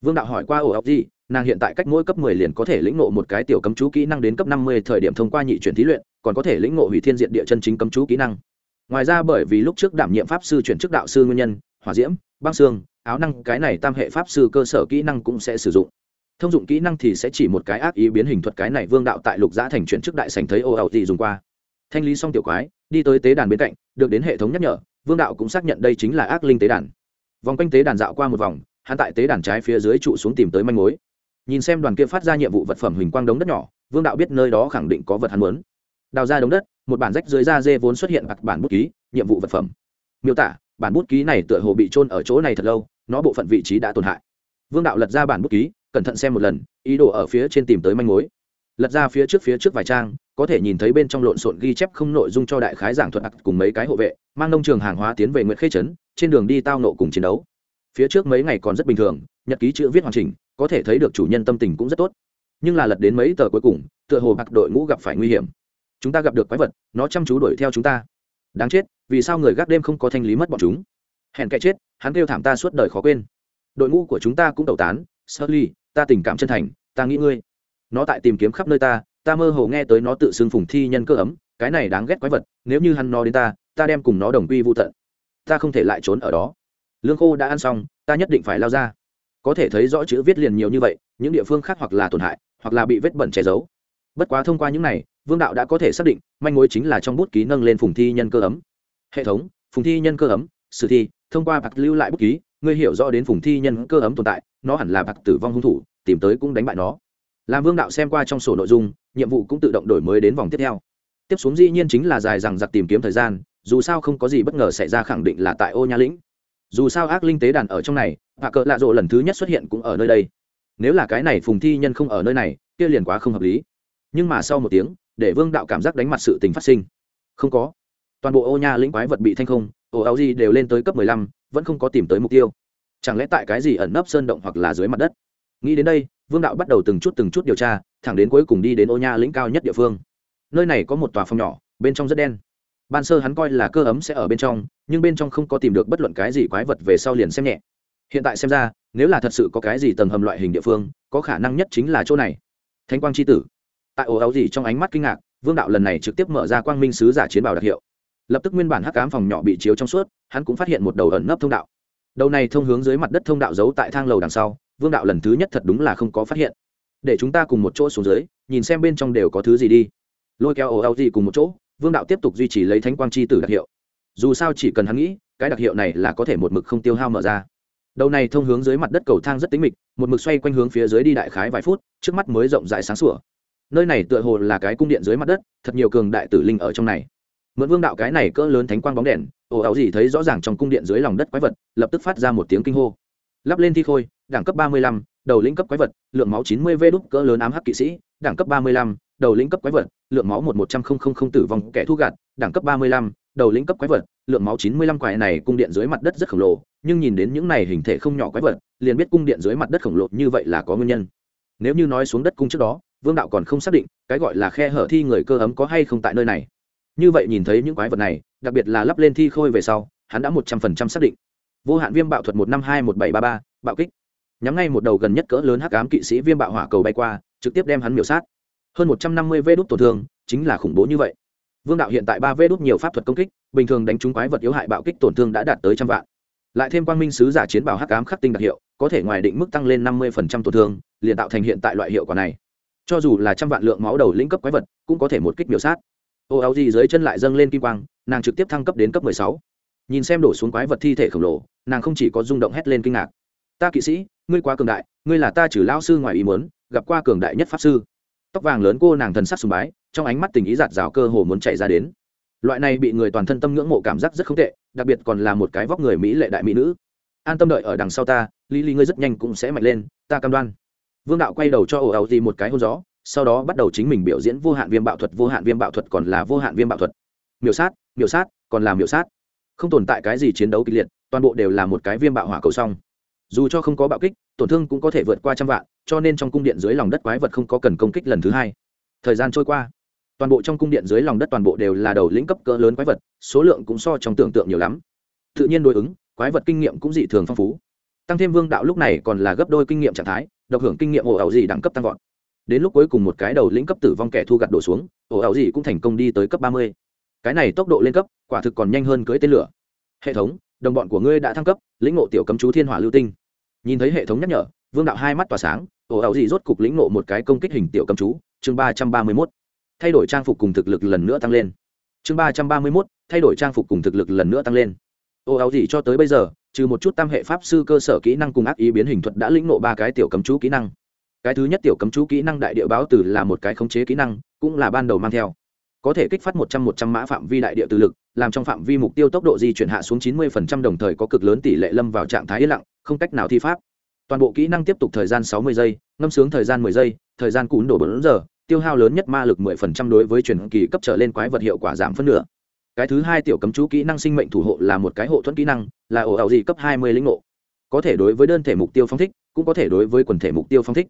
Vương đạo hỏi qua ổ áo gì nàng hiện tại cách mỗi cấp mười liền có thể lĩnh ngộ một cái tiểu cấm chú kỹ năng đến cấp năm mươi thời điểm thông qua nhị chuyển thí luyện, còn có thể lĩnh ngộ hủy thiên diện địa chân chính cấm chú kỹ năng. Ngoài ra bởi vì lúc trước đảm nhiệm pháp sư chuyển chức đạo sư nguyên nhân, hỏa diễm, băng xương, áo năng, cái này tam hệ pháp sư cơ sở kỹ năng cũng sẽ sử dụng. Thông dụng kỹ năng thì sẽ chỉ một cái ác ý biến hình thuật cái này vương đạo tại lục giã thành chuyển chức đại sảnh thấy ô ảo thì dùng qua. Thanh lý xong tiểu quái, đi tới tế đàn bên cạnh, được đến hệ thống nhắc nhở, vương đạo cũng xác nhận đây chính là ác linh tế đàn. Vòng quanh tế đàn dạo qua một vòng, hắn tại tế đàn trái phía dưới trụ xuống tìm tới manh mối nhìn xem đoàn kia phát ra nhiệm vụ vật phẩm hình quang đống đất nhỏ, vương đạo biết nơi đó khẳng định có vật hắn muốn. Đào ra đống đất, một bản rách dưới da dê vốn xuất hiện mặt bản bút ký, nhiệm vụ vật phẩm. Miêu tả, bản bút ký này tựa hồ bị trôn ở chỗ này thật lâu, nó bộ phận vị trí đã tổn hại. Vương đạo lật ra bản bút ký, cẩn thận xem một lần, ý đồ ở phía trên tìm tới manh mối. Lật ra phía trước phía trước vài trang, có thể nhìn thấy bên trong lộn xộn ghi chép không nội dung cho đại khái giảng thuật ặc cùng mấy cái hộ vệ, mang nông trường hàng hóa tiến về nguyễn khê trấn, trên đường đi tao nộ cùng chiến đấu. Phía trước mấy ngày còn rất bình thường, nhật ký chữ viết hoàn chỉnh có thể thấy được chủ nhân tâm tình cũng rất tốt. Nhưng là lật đến mấy tờ cuối cùng, tựa hồ bạc đội ngũ gặp phải nguy hiểm. Chúng ta gặp được quái vật, nó chăm chú đuổi theo chúng ta. Đáng chết, vì sao người gác đêm không có thanh lý mất bọn chúng? Hèn kẻ chết, hắn kêu thảm ta suốt đời khó quên. Đội ngũ của chúng ta cũng tẩu tán sơ ly ta tình cảm chân thành, ta nghĩ ngươi. Nó tại tìm kiếm khắp nơi ta ta mơ hồ nghe tới nó tự xưng phùng thi nhân cơ ấm, cái này đáng ghét quái vật, nếu như hắn nó đến ta ta đem cùng nó đồng quy vô tận. Ta không thể lại trốn ở đó. Lương khô đã ăn xong, ta nhất định phải lao ra có thể thấy rõ chữ viết liền nhiều như vậy, những địa phương khác hoặc là tổn hại, hoặc là bị vết bẩn che giấu. Bất quá thông qua những này, vương đạo đã có thể xác định, manh mối chính là trong bút ký nâng lên phùng thi nhân cơ ấm. Hệ thống, phùng thi nhân cơ ấm, sử thi, thông qua bạc lưu lại bút ký, ngươi hiểu rõ đến phùng thi nhân cơ ấm tồn tại, nó hẳn là bạc tử vong hung thủ, tìm tới cũng đánh bại nó. Làm vương đạo xem qua trong sổ nội dung, nhiệm vụ cũng tự động đổi mới đến vòng tiếp theo. Tiếp xuống dĩ nhiên chính là dài rằng giặc tìm kiếm thời gian, dù sao không có gì bất ngờ xảy ra khẳng định là tại ô nha lĩnh. Dù sao ác linh tế đàn ở trong này hạ cỡ lạ rộ lần thứ nhất xuất hiện cũng ở nơi đây. Nếu là cái này phùng thi nhân không ở nơi này, kia liền quá không hợp lý. Nhưng mà sau một tiếng, để vương đạo cảm giác đánh mặt sự tình phát sinh. Không có. Toàn bộ ô nha lĩnh quái vật bị thanh không ồ áo gì đều lên tới cấp mười lăm, vẫn không có tìm tới mục tiêu. Chẳng lẽ tại cái gì ẩn nấp sơn động hoặc là dưới mặt đất? Nghĩ đến đây, vương đạo bắt đầu từng chút từng chút điều tra, thẳng đến cuối cùng đi đến ô nha lĩnh cao nhất địa phương. Nơi này có một tòa phòng nhỏ, bên trong rất đen. Ban sơ hắn coi là cơ ấm sẽ ở bên trong, nhưng bên trong không có tìm được bất luận cái gì quái vật về sau liền xem nhẹ hiện tại xem ra, nếu là thật sự có cái gì tầng hầm loại hình địa phương, có khả năng nhất chính là chỗ này. Thánh quang c h i tử. Tại ổ áo gì trong ánh mắt kinh ngạc, vương đạo lần này trực tiếp mở ra quang minh sứ giả chiến bảo đặc hiệu. Lập tức nguyên bản hắc cám phòng nhỏ bị chiếu trong suốt, hắn cũng phát hiện một đầu ẩn nấp thông đạo. Đầu này thông hướng dưới mặt đất thông đạo giấu tại thang lầu đằng sau, vương đạo lần thứ nhất thật đúng là không có phát hiện. Để chúng ta cùng một chỗ xuống dưới, nhìn xem bên trong đều có thứ gì đi. Lôi kéo ổ áo gì cùng một chỗ, vương đạo tiếp tục duy trì lấy thánh quang chi tử đặc hiệu. Dù sao chỉ cần hắn nghĩ, cái đặc hiệu này là có thể một mực không tiêu hao mở ra đầu này thông hướng dưới mặt đất cầu thang rất tính mịch, một mực xoay quanh hướng phía dưới đi đại khái vài phút, trước mắt mới rộng rãi sáng sủa. Nơi này tựa hồ là cái cung điện dưới mặt đất, thật nhiều cường đại tử linh ở trong này. Mượn vương đạo cái này cỡ lớn thánh quang bóng đèn, ồ ảo gì thấy rõ ràng trong cung điện dưới lòng đất quái vật, lập tức phát ra một tiếng kinh hô. Lắp lên thi khôi, đẳng cấp ba mươi lăm, đầu lĩnh cấp quái vật, lượng máu chín mươi v đúc cỡ lớn ám hắc kỵ sĩ, đẳng cấp ba mươi lăm, đầu lĩnh cấp quái vật, lượng máu một một trăm không không không tử vong kẻ thu gạt, đẳng cấp ba mươi lăm, đầu lĩnh cấp quái vật, lượng máu chín mươi lăm quái này cung điện dưới mặt đất rất khổng lồ nhưng nhìn đến những này hình thể không nhỏ quái vật, liền biết cung điện dưới mặt đất khổng lồ như vậy là có nguyên nhân. Nếu như nói xuống đất cung trước đó, vương đạo còn không xác định cái gọi là khe hở thi người cơ ấm có hay không tại nơi này. Như vậy nhìn thấy những quái vật này, đặc biệt là lắp lên thi khôi về sau, hắn đã một trăm phần trăm xác định. Vô hạn viêm bạo thuật một năm hai một bảy ba ba, bạo kích. Nhắm ngay một đầu gần nhất cỡ lớn hắc ám kỵ sĩ viêm bạo hỏa cầu bay qua, trực tiếp đem hắn miểu sát. Hơn một trăm năm mươi vê đốt tổn thương, chính là khủng bố như vậy. Vương đạo hiện tại ba vê đốt nhiều pháp thuật công kích, bình thường đánh trúng quái vật yếu hại bạo kích tổn thương đã đạt tới trăm vạn lại thêm quang minh sứ giả chiến bảo hắc ám khắc tinh đặc hiệu, có thể ngoài định mức tăng lên năm mươi tổn thương, liền tạo thành hiện tại loại hiệu quả này. Cho dù là trăm vạn lượng máu đầu lĩnh cấp quái vật, cũng có thể một kích biểu sát. Ô áo gì dưới chân lại dâng lên kim quang, nàng trực tiếp thăng cấp đến cấp mười sáu. Nhìn xem đổ xuống quái vật thi thể khổng lồ, nàng không chỉ có rung động hét lên kinh ngạc. Ta kỵ sĩ, ngươi quá cường đại, ngươi là ta trừ lao sư ngoài ý muốn, gặp qua cường đại nhất pháp sư. Tóc vàng lớn cô nàng thần sắc sùng bái, trong ánh mắt tình ý giạt rào cơ hồ muốn chạy ra đến. Loại này bị người toàn thân tâm ngưỡng mộ cảm giác rất không tệ đặc biệt còn là một cái vóc người mỹ lệ đại mỹ nữ. An tâm đợi ở đằng sau ta, lý lý ngươi rất nhanh cũng sẽ mạnh lên, ta cam đoan. Vương đạo quay đầu cho ổ áo gì một cái hôn gió, sau đó bắt đầu chính mình biểu diễn vô hạn viêm bạo thuật, vô hạn viêm bạo thuật còn là vô hạn viêm bạo thuật. Miểu sát miểu sát, còn là miểu sát. Không tồn tại cái gì chiến đấu kịch liệt, toàn bộ đều là một cái viêm bạo hỏa cầu xong dù cho không có bạo kích, tổn thương cũng có thể vượt qua trăm vạn, cho nên trong cung điện dưới lòng đất quái vật không có cần công kích lần thứ hai. Thời gian trôi qua toàn bộ trong cung điện dưới lòng đất toàn bộ đều là đầu lĩnh cấp cỡ lớn quái vật, số lượng cũng so trong tưởng tượng nhiều lắm. Tự nhiên đối ứng, quái vật kinh nghiệm cũng dị thường phong phú. Tăng thêm vương đạo lúc này còn là gấp đôi kinh nghiệm trạng thái, độc hưởng kinh nghiệm ồ ảo gì đẳng cấp tăng vọt. Đến lúc cuối cùng một cái đầu lĩnh cấp tử vong kẻ thu gặt đổ xuống ồ ảo gì cũng thành công đi tới cấp ba mươi. Cái này tốc độ lên cấp, quả thực còn nhanh hơn cưới tên lửa. Hệ thống, đồng bọn của ngươi đã thăng cấp, lĩnh ngộ tiểu cấm chú thiên hỏa lưu tinh. Nhìn thấy hệ thống nhắc nhở, vương đạo hai mắt tỏa sáng ồ ảo gì rốt cục lĩnh ngộ một cái công kích hình tiểu cấm chú, chương ba trăm ba mươi mốt thay đổi trang phục cùng thực lực lần nữa tăng lên. Chương ba trăm ba mươi mốt, thay đổi trang phục cùng thực lực lần nữa tăng lên. Ô ảo gì cho tới bây giờ, trừ một chút tam hệ pháp sư cơ sở kỹ năng cùng ác ý biến hình thuật đã lĩnh ngộ ba cái tiểu cấm chú kỹ năng. Cái thứ nhất tiểu cấm chú kỹ năng đại địa báo từ là một cái khống chế kỹ năng, cũng là ban đầu mang theo. Có thể kích phát một trăm một trăm mã phạm vi đại địa từ lực, làm trong phạm vi mục tiêu tốc độ di chuyển hạ xuống chín mươi phần trăm đồng thời có cực lớn tỷ lệ lâm vào trạng thái yên lặng, không cách nào thi pháp. Toàn bộ kỹ năng tiếp tục thời gian sáu mươi giây, ngâm sướng thời gian mười giây, thời gian cún đổ bốn giờ tiêu hao lớn nhất ma lực mười phần trăm đối với truyền kỳ cấp trở lên quái vật hiệu quả giảm phân nửa. Cái thứ hai tiểu cấm chú kỹ năng sinh mệnh thủ hộ là một cái hộ thuẫn kỹ năng, là ổ ảo gì cấp hai mươi lĩnh ngộ. Có thể đối với đơn thể mục tiêu phong thích, cũng có thể đối với quần thể mục tiêu phong thích.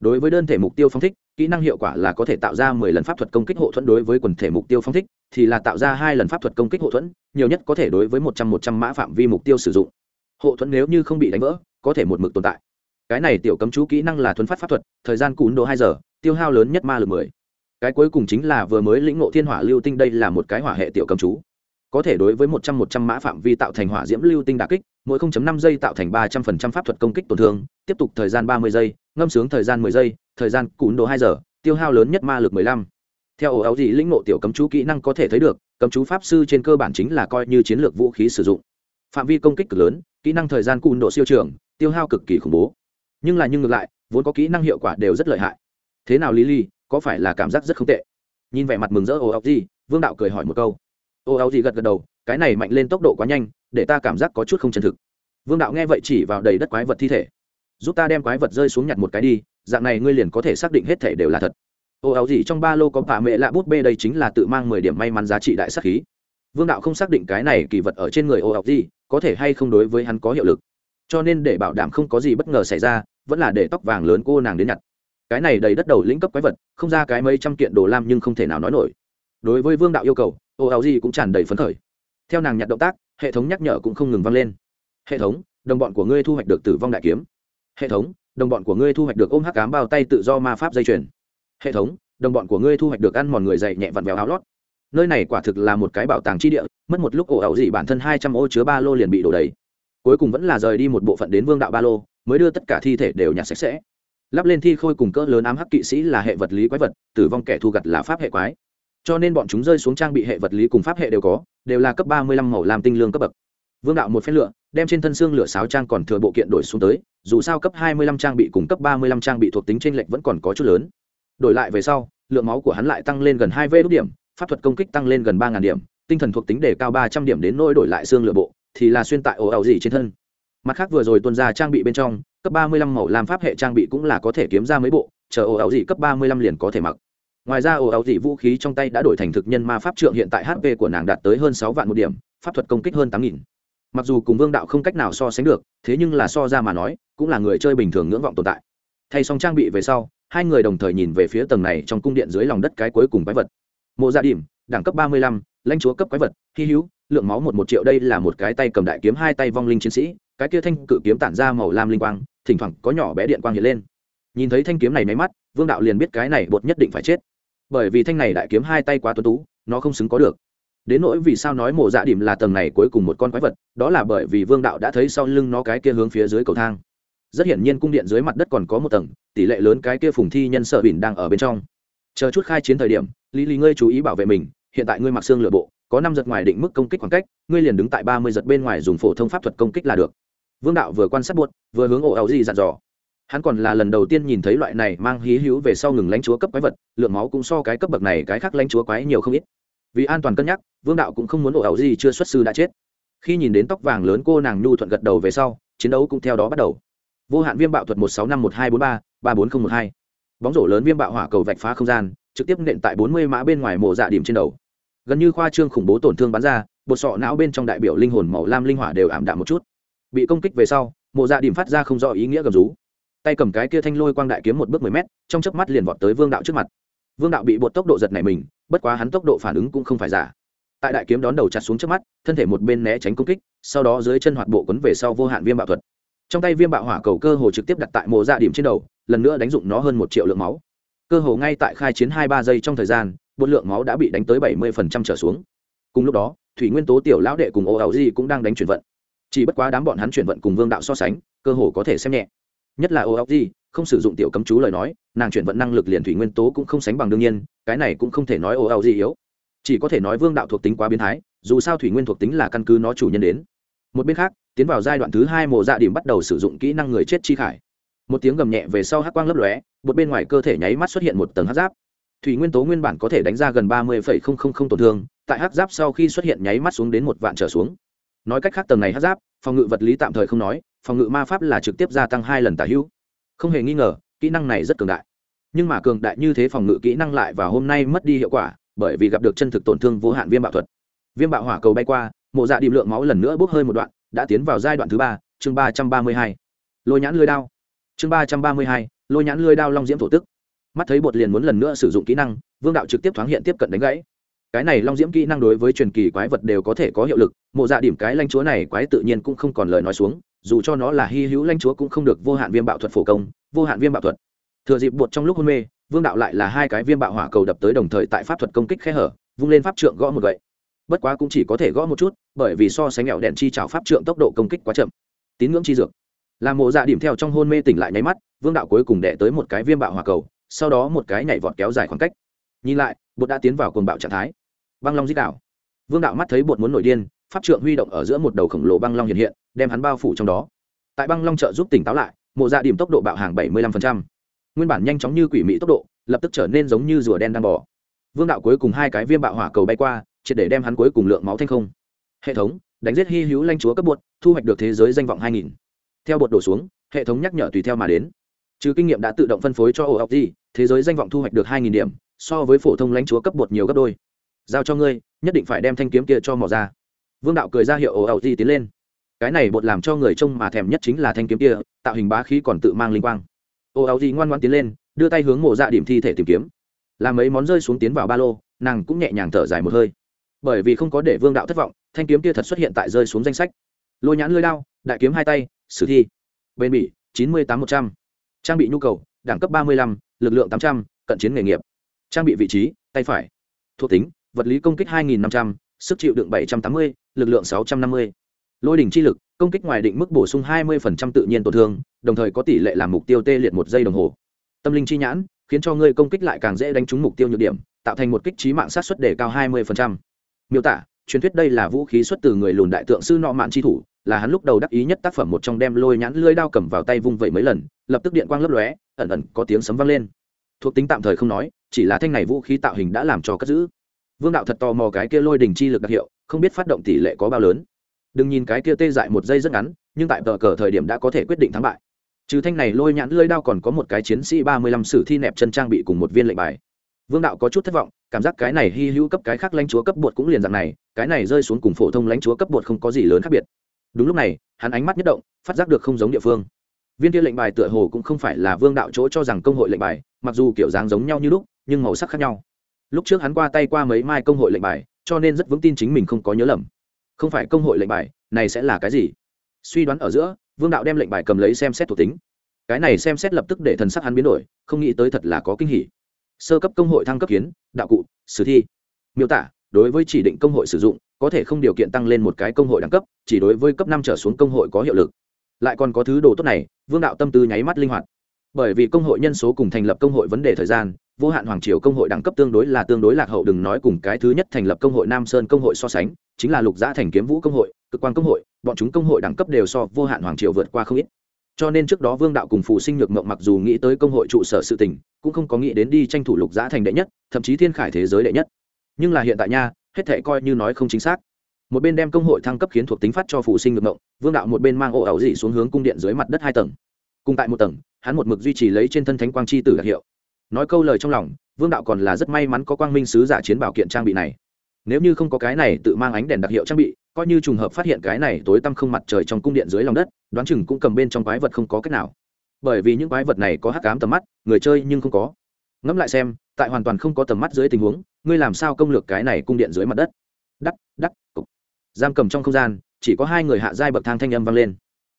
Đối với đơn thể mục tiêu phong thích, kỹ năng hiệu quả là có thể tạo ra mười lần pháp thuật công kích hộ thuẫn đối với quần thể mục tiêu phong thích, thì là tạo ra hai lần pháp thuật công kích hộ thuẫn, nhiều nhất có thể đối với một trăm một trăm mã phạm vi mục tiêu sử dụng. Hộ thuẫn nếu như không bị đánh vỡ, có thể một mực tồn tại. Cái này tiểu cấm chú kỹ năng là thuấn phát pháp thuật, thời gian cún độ hai giờ tiêu hao lớn nhất ma lực mười. Cái cuối cùng chính là vừa mới lĩnh ngộ thiên hỏa lưu tinh đây là một cái hỏa hệ tiểu cấm chú. Có thể đối với một trăm một trăm mã phạm vi tạo thành hỏa diễm lưu tinh đà kích, mỗi 0.5 giây tạo thành ba trăm phần trăm pháp thuật công kích tổn thương, tiếp tục thời gian ba mươi giây, ngâm sướng thời gian mười giây, thời gian cún độ hai giờ, tiêu hao lớn nhất ma lực mười lăm. Theo ổ áo gì lĩnh ngộ tiểu cấm chú kỹ năng có thể thấy được, cấm chú pháp sư trên cơ bản chính là coi như chiến lược vũ khí sử dụng. Phạm vi công kích cực lớn, kỹ năng thời gian cún độ siêu trường, tiêu hao cực kỳ khủng bố. Nhưng là nhưng ngược lại, vốn có kỹ năng hiệu quả đều rất lợi hại thế nào lý ly có phải là cảm giác rất không tệ? Nhìn vẻ mặt mừng rỡ ô áo gì, vương đạo cười hỏi một câu. Ô áo gì gật gật đầu, cái này mạnh lên tốc độ quá nhanh, để ta cảm giác có chút không chân thực. Vương đạo nghe vậy chỉ vào đầy đất quái vật thi thể. Giúp ta đem quái vật rơi xuống nhặt một cái đi, dạng này ngươi liền có thể xác định hết thể đều là thật. Ô áo gì trong ba lô có bà mẹ lạ bút bê đây chính là tự mang mười điểm may mắn giá trị đại sắc khí. Vương đạo không xác định cái này kỳ vật ở trên người ô áo gì, có thể hay không đối với hắn có hiệu lực. Cho nên để bảo đảm không có gì bất ngờ xảy ra, vẫn là để tóc vàng lớn cô nàng đến nhặt cái này đầy đất đầu lĩnh cấp quái vật, không ra cái mấy trăm kiện đồ lam nhưng không thể nào nói nổi. Đối với vương đạo yêu cầu, ô áo gì cũng tràn đầy phấn khởi. Theo nàng nhặt động tác, hệ thống nhắc nhở cũng không ngừng vang lên. Hệ thống, đồng bọn của ngươi thu hoạch được tử vong đại kiếm. Hệ thống, đồng bọn của ngươi thu hoạch được ôm hắc cám bao tay tự do ma pháp dây chuyền. Hệ thống, đồng bọn của ngươi thu hoạch được ăn mòn người dày nhẹ vặn vẹo áo lót. Nơi này quả thực là một cái bảo tàng chi địa, mất một lúc ổ ảo gì bản thân hai trăm ô chứa ba lô liền bị đổ đầy. Cuối cùng vẫn là rời đi một bộ phận đến vương đạo ba lô, mới đưa tất cả thi thể đều nhặt sạch sẽ lắp lên thi khôi cùng cỡ lớn ám hắc kỵ sĩ là hệ vật lý quái vật, tử vong kẻ thu gặt là pháp hệ quái. Cho nên bọn chúng rơi xuống trang bị hệ vật lý cùng pháp hệ đều có, đều là cấp ba mươi lăm màu làm tinh lương cấp bậc. Vương đạo một phen lựa đem trên thân xương lửa sáo trang còn thừa bộ kiện đổi xuống tới, dù sao cấp hai mươi lăm trang bị cùng cấp ba mươi lăm trang bị thuộc tính t r ê n lệch vẫn còn có chút lớn. Đổi lại về sau, lượng máu của hắn lại tăng lên gần hai vê đốt điểm, pháp thuật công kích tăng lên gần ba điểm, tinh thần thuộc tính đề cao ba trăm điểm đến nỗi đổi lại xương lửa bộ, thì là xuyên tại ổ ảo gì trên thân mặt khác vừa rồi tuân ra trang bị bên trong, cấp ba mươi lăm màu làm pháp hệ trang bị cũng là có thể kiếm ra mấy bộ, chờ ồ ảo gì cấp ba mươi lăm liền có thể mặc. Ngoài ra ồ ảo gì vũ khí trong tay đã đổi thành thực nhân ma pháp trượng hiện tại hp của nàng đạt tới hơn sáu vạn một điểm, pháp thuật công kích hơn tám nghìn. Mặc dù cùng vương đạo không cách nào so sánh được, thế nhưng là so ra mà nói, cũng là người chơi bình thường ngưỡng vọng tồn tại. Thay xong trang bị về sau, hai người đồng thời nhìn về phía tầng này trong cung điện dưới lòng đất cái cuối cùng quái vật. Mộ gia điểm, đẳng cấp ba mươi lăm, lãnh chúa cấp quái vật hy hữu, lượng máu một một triệu, đây là một cái tay cầm đại kiếm hai tay vong linh chiến sĩ cái kia thanh cự kiếm tản ra màu lam linh quang, thỉnh thoảng có nhỏ bé điện quang hiện lên. Nhìn thấy thanh kiếm này máy mắt, vương đạo liền biết cái này bột nhất định phải chết. Bởi vì thanh này đại kiếm hai tay quá tuấn tú, nó không xứng có được. Đến nỗi vì sao nói mộ dạ điểm là tầng này cuối cùng một con quái vật, đó là bởi vì vương đạo đã thấy sau lưng nó cái kia hướng phía dưới cầu thang. Rất hiển nhiên cung điện dưới mặt đất còn có một tầng, tỷ lệ lớn cái kia phùng thi nhân sợ bỉn đang ở bên trong. Chờ chút khai chiến thời điểm, lý lý ngươi chú ý bảo vệ mình, hiện tại ngươi mặc xương lửa bộ, có năm giật ngoài định mức công kích khoảng cách, ngươi liền đứng tại ba mươi giật bên ngoài dùng phổ thông pháp thuật công kích là được vương đạo vừa quan sát buốt, vừa hướng ổ ảo gì dặn dò. Hắn còn là lần đầu tiên nhìn thấy loại này mang hí hữu về sau ngừng lãnh chúa cấp quái vật, lượng máu cũng so cái cấp bậc này cái khác lãnh chúa quái nhiều không ít. Vì an toàn cân nhắc, vương đạo cũng không muốn ổ ảo gì chưa xuất sư đã chết. Khi nhìn đến tóc vàng lớn cô nàng nhu thuận gật đầu về sau, chiến đấu cũng theo đó bắt đầu. Vô hạn viêm bạo thuật một sáu năm một hai bốn ba ba bốn nghìn một hai. Bóng rổ lớn viêm bạo hỏa cầu vạch phá không gian, trực tiếp nện tại bốn mươi mã bên ngoài mộ dạ điểm trên đầu. Gần như khoa trương khủng bố tổn thương bắn ra, bột sọ não bên trong đại biểu linh hồn màu lam linh hỏa đều ảm đạm một chút bị công kích về sau, mộ dạ điểm phát ra không rõ ý nghĩa gầm rú. Tay cầm cái kia thanh lôi quang đại kiếm một bước mười mét, trong chớp mắt liền vọt tới vương đạo trước mặt. Vương đạo bị bột tốc độ giật này mình, bất quá hắn tốc độ phản ứng cũng không phải giả. Tại đại kiếm đón đầu chặt xuống trước mắt, thân thể một bên né tránh công kích, sau đó dưới chân hoạt bộ quấn về sau vô hạn viêm bạo thuật. Trong tay viêm bạo hỏa cầu cơ hồ trực tiếp đặt tại mộ dạ điểm trên đầu, lần nữa đánh dụng nó hơn một triệu lượng máu. Cơ hồ ngay tại khai chiến hai ba giây trong thời gian, bột lượng máu đã bị đánh tới bảy mươi trở xuống. Cùng lúc đó, thủy nguyên tố tiểu lão đệ cùng ô ảo di cũng đang đánh chuyển vận chỉ bất quá đám bọn hắn chuyển vận cùng vương đạo so sánh, cơ hồ có thể xem nhẹ. Nhất là ô ảo di không sử dụng tiểu cấm chú lời nói, nàng chuyển vận năng lực liền thủy nguyên tố cũng không sánh bằng đương nhiên, cái này cũng không thể nói ô ảo di yếu. Chỉ có thể nói vương đạo thuộc tính quá biến thái, dù sao thủy nguyên thuộc tính là căn cứ nó chủ nhân đến. Một bên khác, tiến vào giai đoạn thứ hai mộ dạ điểm bắt đầu sử dụng kỹ năng người chết chi khải. Một tiếng gầm nhẹ về sau hắc quang lấp lóe, một bên ngoài cơ thể nháy mắt xuất hiện một tầng hắc giáp. Thủy nguyên tố nguyên bản có thể đánh ra gần ba mươi tổn thương, tại hắc giáp sau khi xuất hiện nháy mắt xuống đến một vạn trở xuống nói cách khác tầng này hát giáp, phòng ngự vật lý tạm thời không nói, phòng ngự ma pháp là trực tiếp gia tăng hai lần tả hữu. Không hề nghi ngờ, kỹ năng này rất cường đại. Nhưng mà cường đại như thế phòng ngự kỹ năng lại và hôm nay mất đi hiệu quả, bởi vì gặp được chân thực tổn thương vô hạn viêm bạo thuật. Viêm bạo hỏa cầu bay qua, mộ dạ điệm lượng máu lần nữa bốc hơi một đoạn, đã tiến vào giai đoạn thứ ba, chương ba trăm ba mươi hai. Lôi nhãn lưới đao. Chương ba trăm ba mươi hai, lôi nhãn lưới đao long diễm thổ tức. Mắt thấy bột liền muốn lần nữa sử dụng kỹ năng, vương đạo trực tiếp thoáng hiện tiếp cận đánh gãy cái này long diễm kỹ năng đối với truyền kỳ quái vật đều có thể có hiệu lực, mộ dạ điểm cái lanh chúa này quái tự nhiên cũng không còn lời nói xuống, dù cho nó là hy hữu lanh chúa cũng không được vô hạn viêm bạo thuật phổ công, vô hạn viêm bạo thuật. Thừa dịp bột trong lúc hôn mê, vương đạo lại là hai cái viêm bạo hỏa cầu đập tới đồng thời tại pháp thuật công kích khe hở, vung lên pháp trượng gõ một gậy. Bất quá cũng chỉ có thể gõ một chút, bởi vì so sánh nghèo đèn chi trào pháp trượng tốc độ công kích quá chậm. Tín ngưỡng chi dược. Làm mộ dạ điểm theo trong hôn mê tỉnh lại nháy mắt, vương đạo cuối cùng đẻ tới một cái viêm bạo hỏa cầu, sau đó một cái nhảy vọt kéo dài khoảng cách. Nhìn lại bột đã tiến vào cồn bạo trạng thái băng long di đảo. Vương đạo mắt thấy bột muốn nổi điên pháp trượng huy động ở giữa một đầu khổng lồ băng long hiện hiện đem hắn bao phủ trong đó. Tại băng long trợ giúp tỉnh táo lại mộ dạ điểm tốc độ bạo hàng bảy mươi lăm nguyên bản nhanh chóng như quỷ mỹ tốc độ lập tức trở nên giống như rùa đen đang bỏ vương đạo cuối cùng hai cái viêm bạo hỏa cầu bay qua triệt để đem hắn cuối cùng lượng máu thanh không. Hệ thống đánh giết hy hữu lanh chúa cấp bột thu hoạch được thế giới danh vọng hai nghìn. Theo bột đổ xuống hệ thống nhắc nhở tùy theo mà đến. Trừ kinh nghiệm đã tự động phân phối cho OLG, thế giới danh vọng thu hoạch được hai nghìn điểm so với phổ thông lãnh chúa cấp bột nhiều gấp đôi giao cho ngươi, nhất định phải đem thanh kiếm kia cho mò ra. Vương đạo cười ra hiệu OLG tiến lên. Cái này bột làm cho người trông mà thèm nhất chính là thanh kiếm kia, tạo hình bá khí còn tự mang linh quang. OLG ngoan ngoan tiến lên, đưa tay hướng mộ dạ điểm thi thể tìm kiếm. Làm mấy món rơi xuống tiến vào ba lô, nàng cũng nhẹ nhàng thở dài một hơi. Bởi vì không có để vương đạo thất vọng, thanh kiếm kia thật xuất hiện tại rơi xuống danh sách. Lôi nhãn lưới đao, đại kiếm hai tay, sử thi. Bên bỉ, chín mươi tám một trăm. Trang bị nhu cầu, đẳng cấp ba mươi lăm, lực lượng tám trăm, cận chiến nghề nghiệp. Trang bị vị trí, tay phải. Thuộc tính vật lý công kích hai nghìn năm trăm, sức chịu đựng bảy trăm tám mươi, lực lượng sáu trăm năm mươi. Lôi đỉnh chi lực, công kích ngoài định mức bổ sung hai mươi tự nhiên tổn thương, đồng thời có tỷ lệ làm mục tiêu tê liệt một giây đồng hồ. Tâm linh chi nhãn, khiến cho ngươi công kích lại càng dễ đánh trúng mục tiêu nhược điểm, tạo thành một kích trí mạng sát suất đề cao hai mươi miêu tả, truyền thuyết đây là vũ khí xuất từ người lùn đại tượng sư nọ mạn chi thủ, là hắn lúc đầu đắc ý nhất tác phẩm một trong đem lôi nhãn lưỡi đao cầm vào tay vung vẩy mấy lần, lập tức điện quang lấp lóe, ẩn ẩn có tiếng sấm vang lên. Thuộc tính tạm thời không nói, chỉ là thanh này vũ khí tạo hình đã làm cho cất giữ vương đạo thật tò mò cái kia lôi đình chi lực đặc hiệu, không biết phát động tỷ lệ có bao lớn. Đừng nhìn cái kia tê dại một giây rất ngắn, nhưng tại tờ cờ thời điểm đã có thể quyết định thắng bại. Trừ thanh này lôi nhãn lưỡi đao còn có một cái chiến sĩ ba mươi lăm sử thi nẹp chân trang bị cùng một viên lệnh bài. Vương đạo có chút thất vọng, cảm giác cái này hy hữu cấp cái khác lãnh chúa cấp bột cũng liền dạng này, cái này rơi xuống cùng phổ thông lãnh chúa cấp bột không có gì lớn khác biệt. Đúng lúc này, hắn ánh mắt nhất động, phát giác được không giống địa phương. Viên kia lệnh bài tựa hồ cũng không phải là vương đạo chỗ cho rằng công hội lệnh bài, mặc dù kiểu dáng giống nhau như lúc, nhưng màu sắc khác nhau lúc trước hắn qua tay qua mấy mai công hội lệnh bài, cho nên rất vững tin chính mình không có nhớ lầm. Không phải công hội lệnh bài, này sẽ là cái gì? Suy đoán ở giữa, vương đạo đem lệnh bài cầm lấy xem xét thuộc tính. Cái này xem xét lập tức để thần sắc hắn biến đổi, không nghĩ tới thật là có kinh hỉ. Sơ cấp công hội thăng cấp kiến, đạo cụ, sử thi. Miêu tả, đối với chỉ định công hội sử dụng, có thể không điều kiện tăng lên một cái công hội đẳng cấp, chỉ đối với cấp năm trở xuống công hội có hiệu lực. Lại còn có thứ đồ tốt này, vương đạo tâm tư nháy mắt linh hoạt. Bởi vì công hội nhân số cùng thành lập công hội vấn đề thời gian vô hạn hoàng triều công hội đẳng cấp tương đối là tương đối lạc hậu, đừng nói cùng cái thứ nhất thành lập công hội nam sơn công hội so sánh, chính là lục giã thành kiếm vũ công hội, cực quan công hội, bọn chúng công hội đẳng cấp đều so vô hạn hoàng triều vượt qua không ít. Cho nên trước đó vương đạo cùng phụ sinh nhược mộng mặc dù nghĩ tới công hội trụ sở sự tỉnh cũng không có nghĩ đến đi tranh thủ lục giã thành đệ nhất, thậm chí thiên khải thế giới đệ nhất. Nhưng là hiện tại nha, hết thể coi như nói không chính xác. Một bên đem công hội thăng cấp khiến thuộc tính phát cho phụ sinh nhược mộng, vương đạo một bên mang ổ ẩu dị xuống hướng cung điện dưới mặt đất hai tầng. Cùng tại một tầng, hắn một mực duy trì lấy trên thân thánh quang chi tử đặc hiệu nói câu lời trong lòng, vương đạo còn là rất may mắn có quang minh sứ giả chiến bảo kiện trang bị này. Nếu như không có cái này tự mang ánh đèn đặc hiệu trang bị, coi như trùng hợp phát hiện cái này tối tăm không mặt trời trong cung điện dưới lòng đất, đoán chừng cũng cầm bên trong quái vật không có cách nào. Bởi vì những quái vật này có hắc cám tầm mắt, người chơi nhưng không có. Ngẫm lại xem, tại hoàn toàn không có tầm mắt dưới tình huống, ngươi làm sao công lược cái này cung điện dưới mặt đất? Đắc đắc, cục. Giam cầm trong không gian, chỉ có hai người hạ giai bậc thang thanh âm vang lên.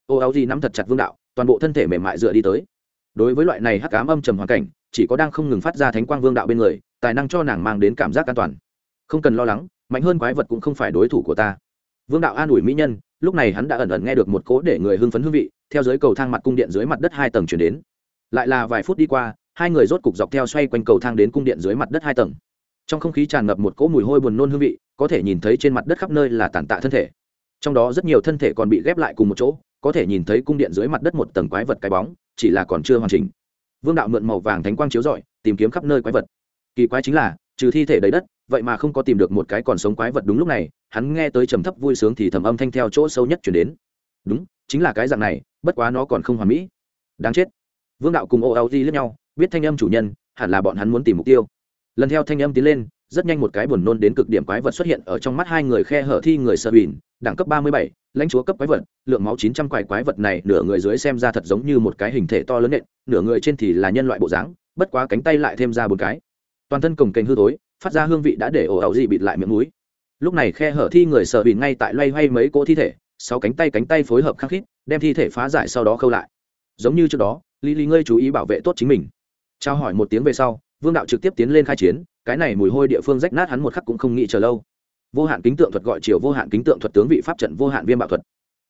Ô, áo gì nắm thật chặt vương đạo, toàn bộ thân thể mềm mại dựa đi tới đối với loại này hắc ám âm trầm hoàn cảnh, chỉ có đang không ngừng phát ra thánh quang vương đạo bên người, tài năng cho nàng mang đến cảm giác an toàn. Không cần lo lắng, mạnh hơn quái vật cũng không phải đối thủ của ta. Vương đạo an ủi mỹ nhân, lúc này hắn đã ẩn ẩn nghe được một cỗ để người hưng phấn hương vị, theo dưới cầu thang mặt cung điện dưới mặt đất hai tầng chuyển đến. Lại là vài phút đi qua, hai người rốt cục dọc theo xoay quanh cầu thang đến cung điện dưới mặt đất hai tầng. Trong không khí tràn ngập một cỗ mùi hôi buồn nôn hương vị, có thể nhìn thấy trên mặt đất khắp nơi là tàn tạ thân thể trong đó rất nhiều thân thể còn bị ghép lại cùng một chỗ, có thể nhìn thấy cung điện dưới mặt đất một tầng quái vật cái bóng, chỉ là còn chưa hoàn chỉnh. Vương đạo mượn màu vàng thánh quang chiếu rọi, tìm kiếm khắp nơi quái vật. Kỳ quái chính là, trừ thi thể đầy đất, vậy mà không có tìm được một cái còn sống quái vật đúng lúc này, hắn nghe tới trầm thấp vui sướng thì thầm âm thanh theo chỗ sâu nhất chuyển đến. Đúng, chính là cái dạng này, bất quá nó còn không hoàn mỹ. Đáng chết. Vương đạo cùng ô áo di nhau, biết thanh âm chủ nhân, hẳn là bọn hắn muốn tìm mục tiêu. Lần theo thanh âm tiến lên rất nhanh một cái buồn nôn đến cực điểm quái vật xuất hiện ở trong mắt hai người khe hở thi người sợ bỉn đẳng cấp ba mươi bảy, lãnh chúa cấp quái vật, lượng máu chín trăm quái quái vật này nửa người dưới xem ra thật giống như một cái hình thể to lớn nện, nửa người trên thì là nhân loại bộ dáng, bất quá cánh tay lại thêm ra một cái. Toàn thân cồng kềnh hư tối, phát ra hương vị đã để ổ ẩu gì bịt lại miệng núi lúc này khe hở thi người sợ bỉn ngay tại loay hoay mấy cỗ thi thể, sáu cánh tay cánh tay phối hợp khăng khít, đem thi thể phá giải sau đó khâu lại. Giống như trước đó lý lý ngươi chú ý bảo vệ tốt chính mình. Trao hỏi một tiếng về sau, vương đạo trực tiếp tiến lên khai chiến cái này mùi hôi địa phương rách nát hắn một khắc cũng không nghĩ chờ lâu. Vô hạn kính tượng thuật gọi chiều vô hạn kính tượng thuật tướng vị pháp trận vô hạn viêm bạo thuật.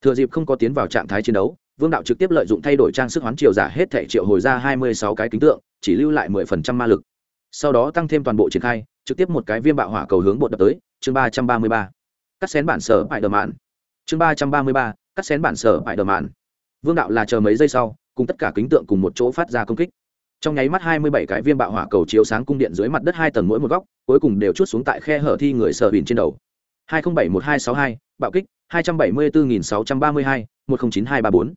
Thừa dịp không có tiến vào trạng thái chiến đấu, vương đạo trực tiếp lợi dụng thay đổi trang sức hoán chiều giả hết thể triệu hồi ra hai mươi sáu cái kính tượng, chỉ lưu lại mười phần trăm ma lực. Sau đó tăng thêm toàn bộ triển khai, trực tiếp một cái viêm bạo hỏa cầu hướng bột đập tới, chương ba trăm ba mươi ba. Cắt xén bản sở bại đờ mạn chương ba trăm ba mươi ba, cắt xén bản sở bại đờ mạn vương đạo là chờ mấy giây sau, cùng tất cả kính tượng cùng một chỗ phát ra công kích trong nháy mắt hai mươi bảy cái viêm bạo hỏa cầu chiếu sáng cung điện dưới mặt đất hai tầng mỗi một góc, cuối cùng đều chút xuống tại khe hở thi người sở bìn trên đầu. hai nghìn bảy một hai sáu hai, bạo kích, hai trăm bảy mươi bốn nghìn sáu trăm ba mươi hai, một trăm chín hai ba bốn.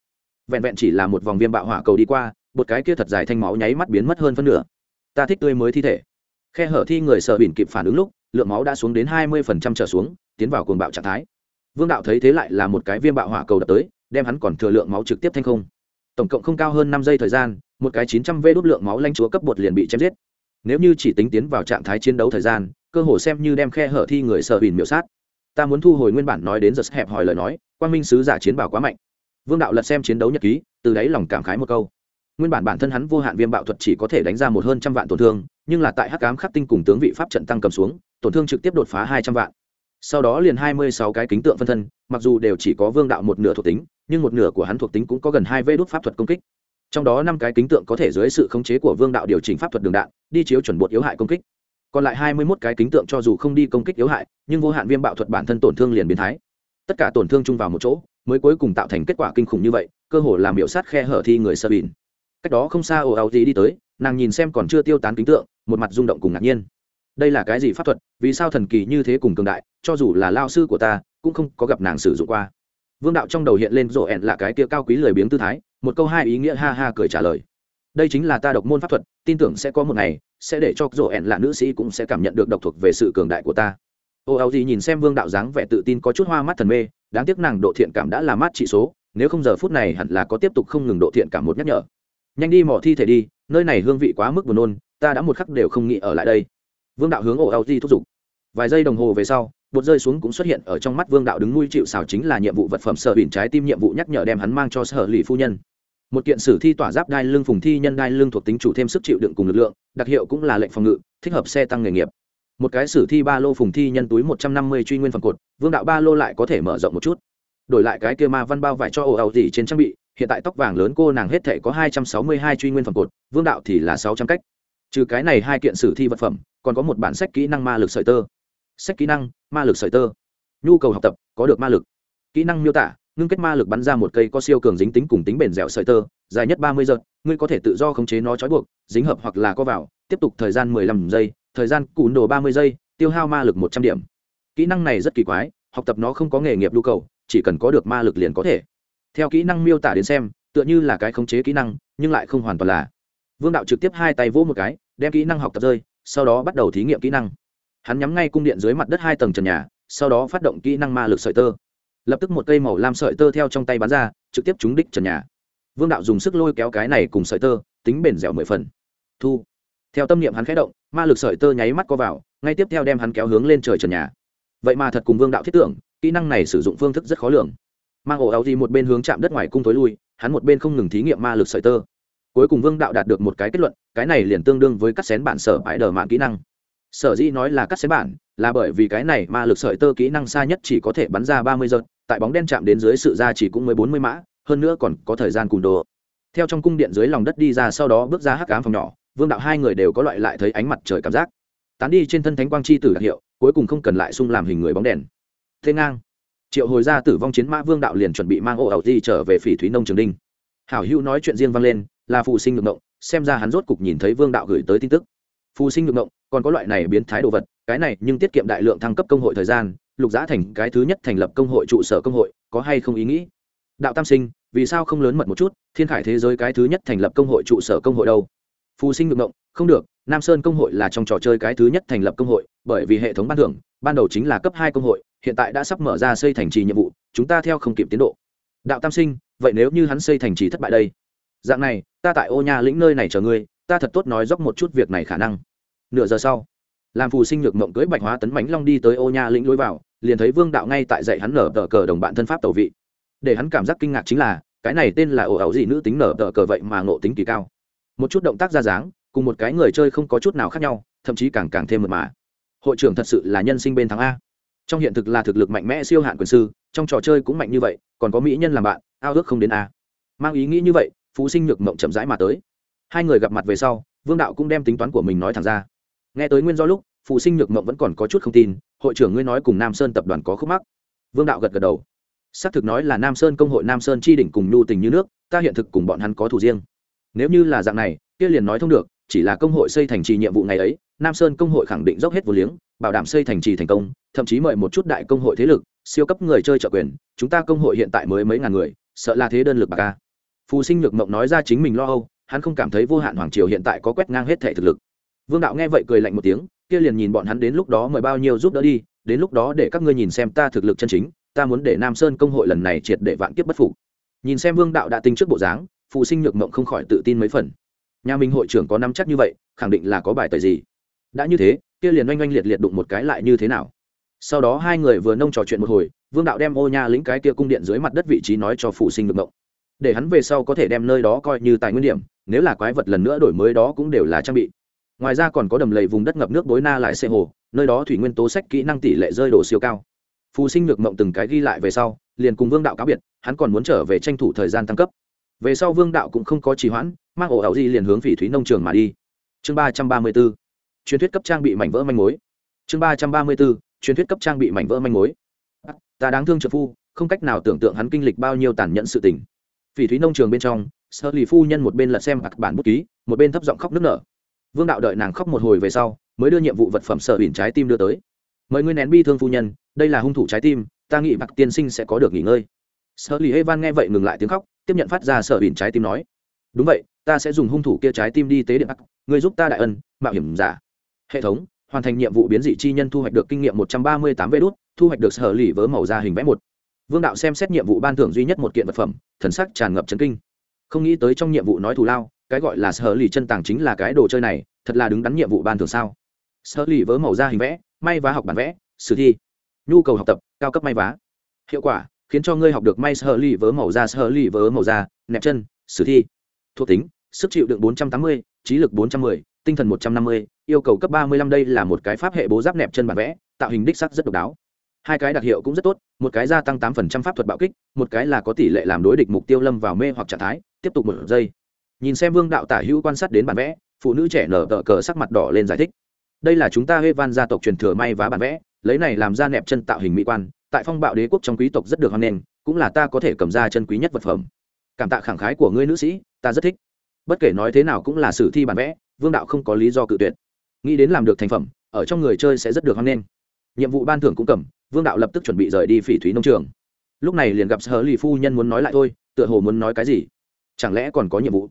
Vẹn vẹn chỉ là một vòng viêm bạo hỏa cầu đi qua, một cái kia thật dài thanh máu nháy mắt biến mất hơn phân nửa. Ta thích tươi mới thi thể. Khe hở thi người sở bìn kịp phản ứng lúc, lượng máu đã xuống đến hai mươi phần trăm trở xuống, tiến vào cuồng bạo trạng thái. Vương đạo thấy thế lại là một cái viêm bạo hỏa cầu đập tới, đem hắn còn thừa lượng máu trực tiếp thanh không. Tổng cộng không cao hơn năm giây thời gian một cái chín trăm v đốt lượng máu lanh chúa cấp bột liền bị chém giết. Nếu như chỉ tính tiến vào trạng thái chiến đấu thời gian, cơ hồ xem như đem khe hở thi người sợ bìn miểu sát. Ta muốn thu hồi nguyên bản nói đến giật hẹp hỏi lời nói quan minh sứ giả chiến bảo quá mạnh. Vương đạo lật xem chiến đấu nhật ký, từ đáy lòng cảm khái một câu. Nguyên bản bản thân hắn vô hạn viêm bạo thuật chỉ có thể đánh ra một hơn trăm vạn tổn thương, nhưng là tại hắc cám khắc tinh cùng tướng vị pháp trận tăng cầm xuống, tổn thương trực tiếp đột phá hai trăm vạn. Sau đó liền hai mươi sáu cái kính tượng phân thân, mặc dù đều chỉ có vương đạo một nửa thuộc tính, nhưng một nửa của hắn thuộc tính cũng có gần hai vê đốt pháp thuật công kích trong đó năm cái kính tượng có thể dưới sự khống chế của vương đạo điều chỉnh pháp thuật đường đạn, đi chiếu chuẩn bột yếu hại công kích. Còn lại hai mươi mốt cái kính tượng cho dù không đi công kích yếu hại, nhưng vô hạn viêm bạo thuật bản thân tổn thương liền biến thái. Tất cả tổn thương chung vào một chỗ, mới cuối cùng tạo thành kết quả kinh khủng như vậy, cơ hồ làm biểu sát khe hở thi người sơ bìn cách đó không xa ồ ào gì đi tới, nàng nhìn xem còn chưa tiêu tán kính tượng, một mặt rung động cùng ngạc nhiên. Đây là cái gì pháp thuật, vì sao thần kỳ như thế cùng cường đại, cho dù là lao sư của ta, cũng không có gặp nàng sử dụng qua. Vương đạo trong đầu hiện lên rộ ẹn là cái kia cao quý lười biếng tư thái một câu hai ý nghĩa ha ha cười trả lời. Đây chính là ta độc môn pháp thuật, tin tưởng sẽ có một ngày, sẽ để cho rổ ẹn là nữ sĩ cũng sẽ cảm nhận được độc thuộc về sự cường đại của ta. Ô áo gì nhìn xem vương đạo dáng vẻ tự tin có chút hoa mắt thần mê, đáng tiếc nàng độ thiện cảm đã là mát trị số, nếu không giờ phút này hẳn là có tiếp tục không ngừng độ thiện cảm một nhắc nhở. Nhanh đi mỏ thi thể đi, nơi này hương vị quá mức buồn nôn, ta đã một khắc đều không nghĩ ở lại đây. Vương đạo hướng ô áo gì thúc giục. Vài giây đồng hồ về sau, bột rơi xuống cũng xuất hiện ở trong mắt vương đạo đứng nuôi chịu xào chính là nhiệm vụ vật phẩm sở bỉn trái tim nhiệm vụ nhắc nhở đem hắn mang cho sở lì phu nhân một kiện sử thi tỏa giáp đai lưng phùng thi nhân đai lưng thuộc tính chủ thêm sức chịu đựng cùng lực lượng, đặc hiệu cũng là lệnh phòng ngự, thích hợp xe tăng nghề nghiệp. Một cái sử thi ba lô phùng thi nhân túi một trăm năm mươi truy nguyên phần cột, vương đạo ba lô lại có thể mở rộng một chút. Đổi lại cái kia ma văn bao vải cho ồ ẩu gì trên trang bị, hiện tại tóc vàng lớn cô nàng hết thể có hai trăm sáu mươi hai truy nguyên phần cột, vương đạo thì là sáu trăm cách. Trừ cái này hai kiện sử thi vật phẩm, còn có một bản sách kỹ năng ma lực sợi tơ. Sách kỹ năng, ma lực sợi tơ. Nhu cầu học tập, có được ma lực. Kỹ năng miêu tả ngưng kết ma lực bắn ra một cây có siêu cường dính tính cùng tính bền dẻo sợi tơ, dài nhất ba mươi giật, ngươi có thể tự do khống chế nó trói buộc, dính hợp hoặc là co vào, tiếp tục thời gian mười lăm giây, thời gian cùn đồ ba mươi giây, tiêu hao ma lực một trăm điểm. Kỹ năng này rất kỳ quái, học tập nó không có nghề nghiệp nhu cầu, chỉ cần có được ma lực liền có thể. Theo kỹ năng miêu tả đến xem, tựa như là cái khống chế kỹ năng, nhưng lại không hoàn toàn là. Vương đạo trực tiếp hai tay vỗ một cái, đem kỹ năng học tập rơi, sau đó bắt đầu thí nghiệm kỹ năng. Hắn nhắm ngay cung điện dưới mặt đất hai tầng trần nhà, sau đó phát động kỹ năng ma lực sợi tơ lập tức một cây màu lam sợi tơ theo trong tay bắn ra, trực tiếp trúng đích trần nhà. Vương đạo dùng sức lôi kéo cái này cùng sợi tơ, tính bền dẻo mười phần. Thu. Theo tâm niệm hắn khẽ động, ma lực sợi tơ nháy mắt co vào, ngay tiếp theo đem hắn kéo hướng lên trời trần nhà. Vậy mà thật cùng vương đạo thiết tưởng, kỹ năng này sử dụng phương thức rất khó lường. Mang ổ áo gì một bên hướng chạm đất ngoài cung tối lui, hắn một bên không ngừng thí nghiệm ma lực sợi tơ. Cuối cùng vương đạo đạt được một cái kết luận, cái này liền tương đương với cắt xén bản sở bãi đờ mạng kỹ năng sở dĩ nói là cắt xén bản, là bởi vì cái này ma lực sợi tơ kỹ năng xa nhất chỉ có thể bắn ra ba mươi giật, tại bóng đen chạm đến dưới sự ra chỉ cũng mới bốn mươi mã, hơn nữa còn có thời gian cùn đồ theo trong cung điện dưới lòng đất đi ra sau đó bước ra hắc cám phòng nhỏ, vương đạo hai người đều có loại lại thấy ánh mặt trời cảm giác. Tán đi trên thân thánh quang chi tử đặc hiệu, cuối cùng không cần lại sung làm hình người bóng đèn. Thế ngang. Triệu hồi ra tử vong chiến mã vương đạo liền chuẩn bị mang ô ẩu di trở về phỉ thúy nông trường đinh. Hảo hữu nói chuyện riêng vang lên, là phụ sinh ngược ngộng, xem ra hắn rốt cục nhìn thấy vương đạo gửi tới tin tức. Phù sinh ngược ngộng còn có loại này biến thái đồ vật, cái này nhưng tiết kiệm đại lượng thăng cấp công hội thời gian, lục giá thành cái thứ nhất thành lập công hội trụ sở công hội, có hay không ý nghĩ? Đạo tam sinh, vì sao không lớn mật một chút, thiên khải thế giới cái thứ nhất thành lập công hội trụ sở công hội đâu? Phù sinh ngược ngộng, không được, nam sơn công hội là trong trò chơi cái thứ nhất thành lập công hội, bởi vì hệ thống ban thưởng, ban đầu chính là cấp hai công hội, hiện tại đã sắp mở ra xây thành trì nhiệm vụ, chúng ta theo không kịp tiến độ. Đạo tam sinh, vậy nếu như hắn xây thành trì thất bại đây? Dạng này, ta tại ô nhà lĩnh nơi này chờ ngươi, ta thật tốt nói dốc một chút việc này khả năng nửa giờ sau, làm phù sinh nhược mộng cưới bạch hóa tấn mánh long đi tới ô nha lĩnh lối vào, liền thấy vương đạo ngay tại dạy hắn nở tờ cờ đồng bạn thân pháp tẩu vị. Để hắn cảm giác kinh ngạc chính là, cái này tên là ổ ẩu gì nữ tính nở tờ cờ vậy mà ngộ tính kỳ cao. Một chút động tác ra dáng, cùng một cái người chơi không có chút nào khác nhau, thậm chí càng càng thêm mật mà. Hội trưởng thật sự là nhân sinh bên thắng a. Trong hiện thực là thực lực mạnh mẽ siêu hạn quyền sư, trong trò chơi cũng mạnh như vậy, còn có mỹ nhân làm bạn, ao ước không đến a. Mang ý nghĩ như vậy phú sinh nhược mộng chậm rãi mà tới. Hai người gặp mặt về sau, vương đạo cũng đem tính toán của mình nói thẳng ra nghe tới nguyên do lúc phụ sinh nhược mộng vẫn còn có chút không tin, hội trưởng ngươi nói cùng nam sơn tập đoàn có khúc mắc. Vương đạo gật gật đầu. Xác thực nói là nam sơn công hội nam sơn chi đỉnh cùng nhu tình như nước, ta hiện thực cùng bọn hắn có thủ riêng. Nếu như là dạng này, kia liền nói thông được, chỉ là công hội xây thành trì nhiệm vụ ngày ấy, nam sơn công hội khẳng định dốc hết vô liếng, bảo đảm xây thành trì thành công, thậm chí mời một chút đại công hội thế lực, siêu cấp người chơi trợ quyền, chúng ta công hội hiện tại mới mấy ngàn người, sợ là thế đơn lực bà ca phù sinh nhược mộng nói ra chính mình lo âu, hắn không cảm thấy vô hạn hoàng triều hiện tại có quét ngang hết thể thực lực vương đạo nghe vậy cười lạnh một tiếng, kia liền nhìn bọn hắn đến lúc đó mời bao nhiêu giúp đỡ đi, đến lúc đó để các ngươi nhìn xem ta thực lực chân chính, ta muốn để nam sơn công hội lần này triệt để vạn kiếp bất phục. Nhìn xem vương đạo đã tính trước bộ dáng phụ sinh nhược mộng không khỏi tự tin mấy phần. Nhà mình hội trưởng có năm chắc như vậy, khẳng định là có bài tời gì. Đã như thế, kia liền oanh oanh liệt liệt đụng một cái lại như thế nào? Sau đó hai người vừa nông trò chuyện một hồi, vương đạo đem ô nha lĩnh cái kia cung điện dưới mặt đất vị trí nói cho phụ sinh nhược mộng. Để hắn về sau có thể đem nơi đó coi như tài nguyên điểm, nếu là quái vật lần nữa đổi mới đó cũng đều là trang bị ngoài ra còn có đầm lầy vùng đất ngập nước bối na lại xê hồ, nơi đó thủy nguyên tố sách kỹ năng tỷ lệ rơi đổ siêu cao. Phù sinh nhược mộng từng cái ghi lại về sau, liền cùng vương đạo cáo biệt, hắn còn muốn trở về tranh thủ thời gian tăng cấp. Về sau vương đạo cũng không có trì hoãn mang ổ ảo di liền hướng phỉ thúy nông trường mà đi. Chương ba trăm ba mươi b ố truyền thuyết cấp trang bị mảnh vỡ manh mối. Chương ba trăm ba mươi b ố truyền thuyết cấp trang bị mảnh vỡ manh mối. Ta đáng thương trợ phu, không cách nào tưởng tượng hắn kinh lịch bao nhiêu tàn nhẫn sự tình. Phỉ thúy nông trường bên trong, sơ lì phu nhân một bên lật xem mặt bản bút ký, một bên thấp giọng khóc nức nở vương đạo đợi nàng khóc một hồi về sau, mới đưa nhiệm vụ vật phẩm sở bỉn trái tim đưa tới. Mời ngươi nén bi thương phu nhân, đây là hung thủ trái tim, ta nghĩ bạc tiên sinh sẽ có được nghỉ ngơi. Sở lì evan nghe vậy ngừng lại tiếng khóc, tiếp nhận phát ra sở bỉn trái tim nói. Đúng vậy, ta sẽ dùng hung thủ kia trái tim đi tế điện bắc ngươi giúp ta đại ân, mạo hiểm giả. Hệ thống, hoàn thành nhiệm vụ biến dị chi nhân thu hoạch được kinh nghiệm một trăm ba mươi tám vê đốt thu hoạch được sở lì vớ màu da hình vẽ một. Vương đạo xem xét nhiệm vụ ban thưởng duy nhất một kiện vật phẩm, thần sắc tràn ngập trấn kinh. Không nghĩ tới trong nhiệm vụ nói thù lao cái gọi là sở lì chân tàng chính là cái đồ chơi này thật là đứng đắn nhiệm vụ ban thường sao? Sở lì vớ màu da hình vẽ may vá học bản vẽ sử thi. Nhu cầu học tập cao cấp may vá. Hiệu quả khiến cho ngươi học được may sở lì vớ màu da sở lì vớ màu da nẹp chân sử thi. Thuộc tính sức chịu đựng 480, trí lực 410, tinh thần 150, yêu cầu cấp 35 đây là một cái pháp hệ bố giáp nẹp chân bản vẽ tạo hình đích sắc rất độc đáo. Hai cái đặc hiệu cũng rất tốt một cái gia tăng 8% pháp thuật bạo kích một cái là có tỷ lệ làm đối địch mục tiêu lâm vào mê hoặc trạng thái tiếp tục một giây nhìn xem vương đạo tả hữu quan sát đến bản vẽ, phụ nữ trẻ nở tờ cờ sắc mặt đỏ lên giải thích. Đây là chúng ta hê van gia tộc truyền thừa may vá bản vẽ, lấy này làm ra nẹp chân tạo hình mỹ quan, tại phong bạo đế quốc trong quý tộc rất được hoan nghênh, cũng là ta có thể cầm ra chân quý nhất vật phẩm. Cảm tạ khẳng khái của ngươi nữ sĩ, ta rất thích. Bất kể nói thế nào cũng là sử thi bản vẽ, vương đạo không có lý do cự tuyệt. Nghĩ đến làm được thành phẩm, ở trong người chơi sẽ rất được hoan nghênh. Nhiệm vụ ban thưởng cũng cầm, vương đạo lập tức chuẩn bị rời đi phỉ thúy nông trường. Lúc này liền gặp sở lì phu nhân muốn nói lại thôi, tựa hồ muốn nói cái gì? Chẳng lẽ còn có nhiệm vụ?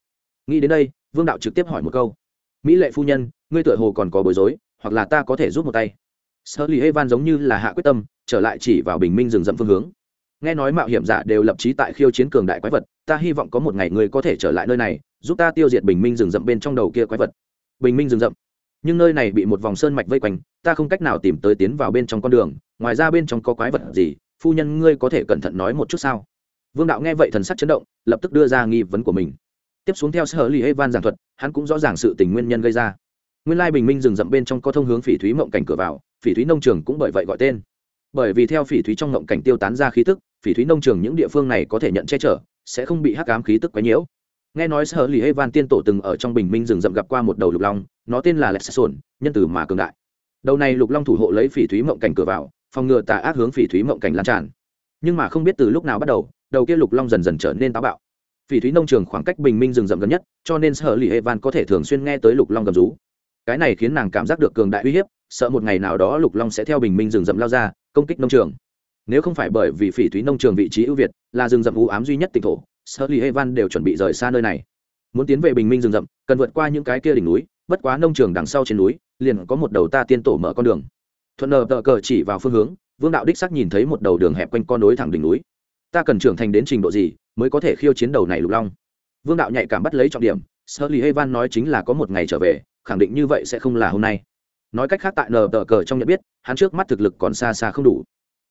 Nghĩ đến đây, vương đạo trực tiếp hỏi một câu. Mỹ lệ phu nhân, ngươi tựa hồ còn có bối rối, hoặc là ta có thể giúp một tay? Sơ lì evan giống như là hạ quyết tâm, trở lại chỉ vào bình minh rừng rậm phương hướng. Nghe nói mạo hiểm giả đều lập trí tại khiêu chiến cường đại quái vật, ta hy vọng có một ngày ngươi có thể trở lại nơi này, giúp ta tiêu diệt bình minh rừng rậm bên trong đầu kia quái vật. Bình minh rừng rậm. Nhưng nơi này bị một vòng sơn mạch vây quanh, ta không cách nào tìm tới tiến vào bên trong con đường, ngoài ra bên trong có quái vật gì, phu nhân ngươi có thể cẩn thận nói một chút sao? Vương đạo nghe vậy thần sắc chấn động, lập tức đưa ra nghi vấn của mình tiếp xuống theo sở lì evan giảng thuật, hắn cũng rõ ràng sự tình nguyên nhân gây ra. Nguyên lai bình minh rừng rậm bên trong có thông hướng phỉ thúy mộng cảnh cửa vào, phỉ thúy nông trường cũng bởi vậy gọi tên. Bởi vì theo phỉ thúy trong mộng cảnh tiêu tán ra khí tức, phỉ thúy nông trường những địa phương này có thể nhận che chở, sẽ không bị hắc ám khí tức quấy nhiễu. Nghe nói sở lì evan tiên tổ từng ở trong bình minh rừng rậm gặp qua một đầu lục long, nó tên là lexson nhân từ mà cường đại. Đầu này lục long thủ hộ lấy phỉ thúy mộng cảnh cửa vào, phòng ngừa tà ác hướng phỉ thúy mộng cảnh lan tràn. Nhưng mà không biết từ lúc nào bắt đầu đầu kia lục long dần dần trở nên táo bạo phỉ thúy nông trường khoảng cách bình minh rừng rậm gần nhất, cho nên sở lì evan có thể thường xuyên nghe tới lục long gầm rú. Cái này khiến nàng cảm giác được cường đại uy hiếp, sợ một ngày nào đó lục long sẽ theo bình minh rừng rậm lao ra, công kích nông trường. Nếu không phải bởi vì phỉ thúy nông trường vị trí ưu việt, là rừng rậm u ám duy nhất tỉnh thổ, sở lì evan đều chuẩn bị rời xa nơi này. Muốn tiến về bình minh rừng rậm, cần vượt qua những cái kia đỉnh núi, bất quá nông trường đằng sau trên núi, liền có một đầu ta tiên tổ mở con đường. Thuận nờ tờ cờ chỉ vào phương hướng, vương đạo đích sắc nhìn thấy một đầu đường hẹp quanh con núi thẳng đỉnh núi ta cần trưởng thành đến trình độ gì mới có thể khiêu chiến đầu này lục long? Vương đạo nhạy cảm bắt lấy trọng điểm sơ lì van nói chính là có một ngày trở về, khẳng định như vậy sẽ không là hôm nay. Nói cách khác tại nờ tờ cờ trong nhận biết, hắn trước mắt thực lực còn xa xa không đủ.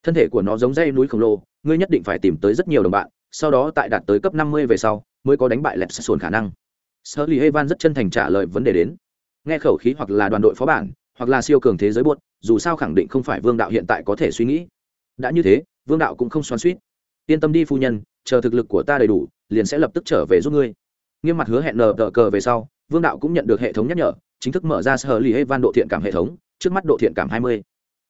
Thân thể của nó giống dây núi khổng lồ, ngươi nhất định phải tìm tới rất nhiều đồng bạn, sau đó tại đạt tới cấp năm mươi về sau, mới có đánh bại lẹp sồn khả năng. Sơ lì van rất chân thành trả lời vấn đề đến. Nghe khẩu khí hoặc là đoàn đội phó bản, hoặc là siêu cường thế giới buốt, dù sao khẳng định không phải vương đạo hiện tại có thể suy nghĩ. Đã như thế, vương đạo cũng không xoắn suýt yên tâm đi phu nhân, chờ thực lực của ta đầy đủ, liền sẽ lập tức trở về giúp ngươi. Nghiêm mặt hứa hẹn nờ tờ cờ về sau, vương đạo cũng nhận được hệ thống nhắc nhở, chính thức mở ra sở lì hê van độ thiện cảm hệ thống, trước mắt độ thiện cảm hai mươi.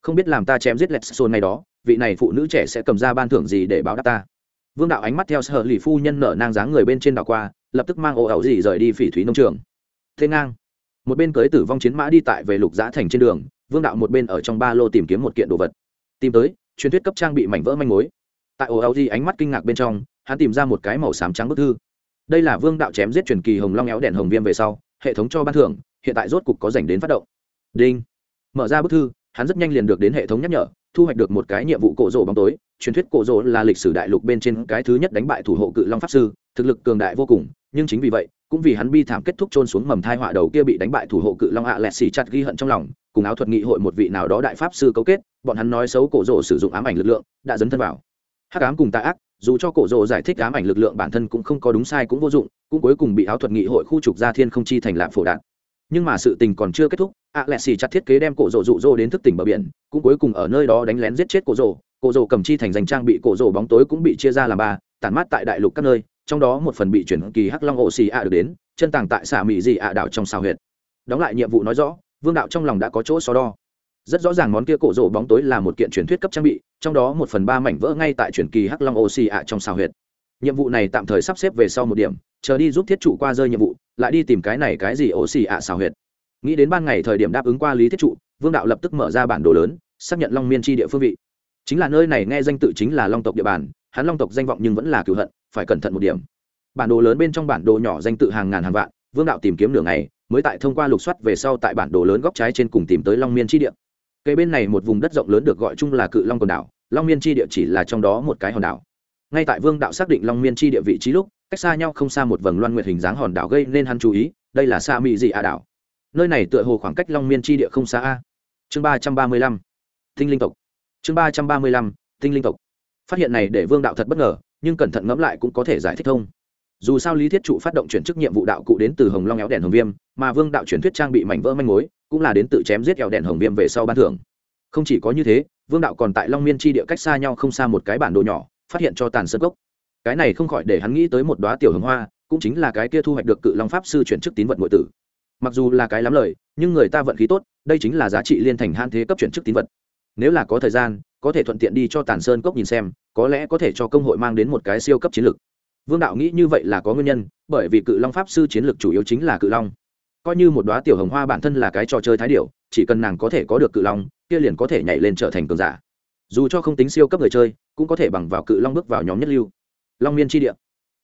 Không biết làm ta chém giết lẹt xôn ngày đó, vị này phụ nữ trẻ sẽ cầm ra ban thưởng gì để báo đáp ta? Vương đạo ánh mắt theo sở lì phu nhân nở nang dáng người bên trên đảo qua, lập tức mang ồ ẩu gì rời đi phỉ thúy nông trường. Thế ngang. Một bên cưới tử vong chiến mã đi tại về lục giã thành trên đường, vương đạo một bên ở trong ba lô tìm kiếm một kiện đồ vật. Tìm tới, truyền thuyết cấp trang bị mảnh vỡ manh mối tại ồ áo gì ánh mắt kinh ngạc bên trong, hắn tìm ra một cái màu xám trắng bức thư. Đây là vương đạo chém giết truyền kỳ hồng long éo đèn hồng viêm về sau, hệ thống cho ban thưởng, hiện tại rốt cục có dành đến phát động. Đinh. Mở ra bức thư, hắn rất nhanh liền được đến hệ thống nhắc nhở, thu hoạch được một cái nhiệm vụ cổ rỗ bóng tối. Truyền thuyết cổ rỗ là lịch sử đại lục bên trên cái thứ nhất đánh bại thủ hộ cự long pháp sư, thực lực cường đại vô cùng, nhưng chính vì vậy, cũng vì hắn bi thảm kết thúc trôn xuống mầm thai họa đầu kia bị đánh bại thủ hộ cự long ạ lẹt xì chặt ghi hận trong lòng, cùng áo thuật nghị hội một vị nào đó đại pháp sư cấu kết, bọn hắn nói xấu cổ rỗ sử dụng ám ảnh lực lượng, đã dấn thân vào hắc ám cùng tà ác, dù cho cổ rộ giải thích ám ảnh lực lượng bản thân cũng không có đúng sai cũng vô dụng, cũng cuối cùng bị áo thuật nghị hội khu trục gia thiên không chi thành lạm phổ đạn. Nhưng mà sự tình còn chưa kết thúc ạ lẹ xì chặt thiết kế đem cổ rộ rụ rỗ đến thức tỉnh bờ biển, cũng cuối cùng ở nơi đó đánh lén giết chết cổ rộ cổ rộ cầm chi thành danh trang bị cổ rộ bóng tối cũng bị chia ra làm ba, tản mát tại đại lục các nơi, trong đó một phần bị chuyển kỳ hắc long ổ xì ạ được đến, chân tàng tại xả mỹ dị ạ đảo trong xào huyệt. Đóng lại nhiệm vụ nói rõ, vương đạo trong lòng đã có chỗ so đo rất rõ ràng món kia cổ rổ bóng tối là một kiện truyền thuyết cấp trang bị, trong đó một phần ba mảnh vỡ ngay tại truyền kỳ hắc long ổ xì ạ trong xào huyệt. Nhiệm vụ này tạm thời sắp xếp về sau một điểm, chờ đi giúp thiết trụ qua rơi nhiệm vụ, lại đi tìm cái này cái gì ổ xì ạ xào huyệt. Nghĩ đến ban ngày thời điểm đáp ứng qua lý thiết trụ, vương đạo lập tức mở ra bản đồ lớn, xác nhận long miên tri địa phương vị. Chính là nơi này nghe danh tự chính là long tộc địa bàn, hắn long tộc danh vọng nhưng vẫn là cựu hận, phải cẩn thận một điểm. Bản đồ lớn bên trong bản đồ nhỏ danh tự hàng ngàn hàng vạn, vương đạo tìm kiếm nửa ngày, mới tại thông qua lục soát về sau tại bản đồ lớn góc trái trên cùng tìm tới long miên tri địa cây bên này một vùng đất rộng lớn được gọi chung là cự long quần đảo, long miên Chi địa chỉ là trong đó một cái hòn đảo. Ngay tại vương đạo xác định long miên Chi địa vị trí lúc, cách xa nhau không xa một vầng loan nguyệt hình dáng hòn đảo gây nên hắn chú ý, đây là sa mỹ dị a đảo. Nơi này tựa hồ khoảng cách long miên Chi địa không xa a. Chương ba trăm ba mươi lăm, tinh linh tộc. Chương ba trăm ba mươi lăm, tinh linh tộc. Phát hiện này để vương đạo thật bất ngờ, nhưng cẩn thận ngẫm lại cũng có thể giải thích thông dù sao lý thiết trụ phát động chuyển chức nhiệm vụ đạo cụ đến từ hồng long éo đèn hồng viêm, mà vương đạo chuyển thuyết trang bị mảnh vỡ manh mối, cũng là đến tự chém giết éo đèn hồng viêm về sau ban thưởng. Không chỉ có như thế, vương đạo còn tại long miên chi địa cách xa nhau không xa một cái bản đồ nhỏ, phát hiện cho tàn sơn cốc. Cái này không khỏi để hắn nghĩ tới một đoá tiểu hồng hoa, cũng chính là cái kia thu hoạch được cự long pháp sư chuyển chức tín vật nội tử. Mặc dù là cái lắm lời, nhưng người ta vận khí tốt, đây chính là giá trị liên thành han thế cấp chuyển chức tín vật. Nếu là có thời gian, có thể thuận tiện đi cho tàn sơn cốc nhìn xem, có lẽ có thể cho công hội mang đến một cái siêu cấp chiến lược vương đạo nghĩ như vậy là có nguyên nhân, bởi vì cự long pháp sư chiến lược chủ yếu chính là cự long. Coi như một đoá tiểu hồng hoa bản thân là cái trò chơi thái điệu chỉ cần nàng có thể có được cự long, kia liền có thể nhảy lên trở thành cường giả. Dù cho không tính siêu cấp người chơi, cũng có thể bằng vào cự long bước vào nhóm nhất lưu. Long miên tri địa.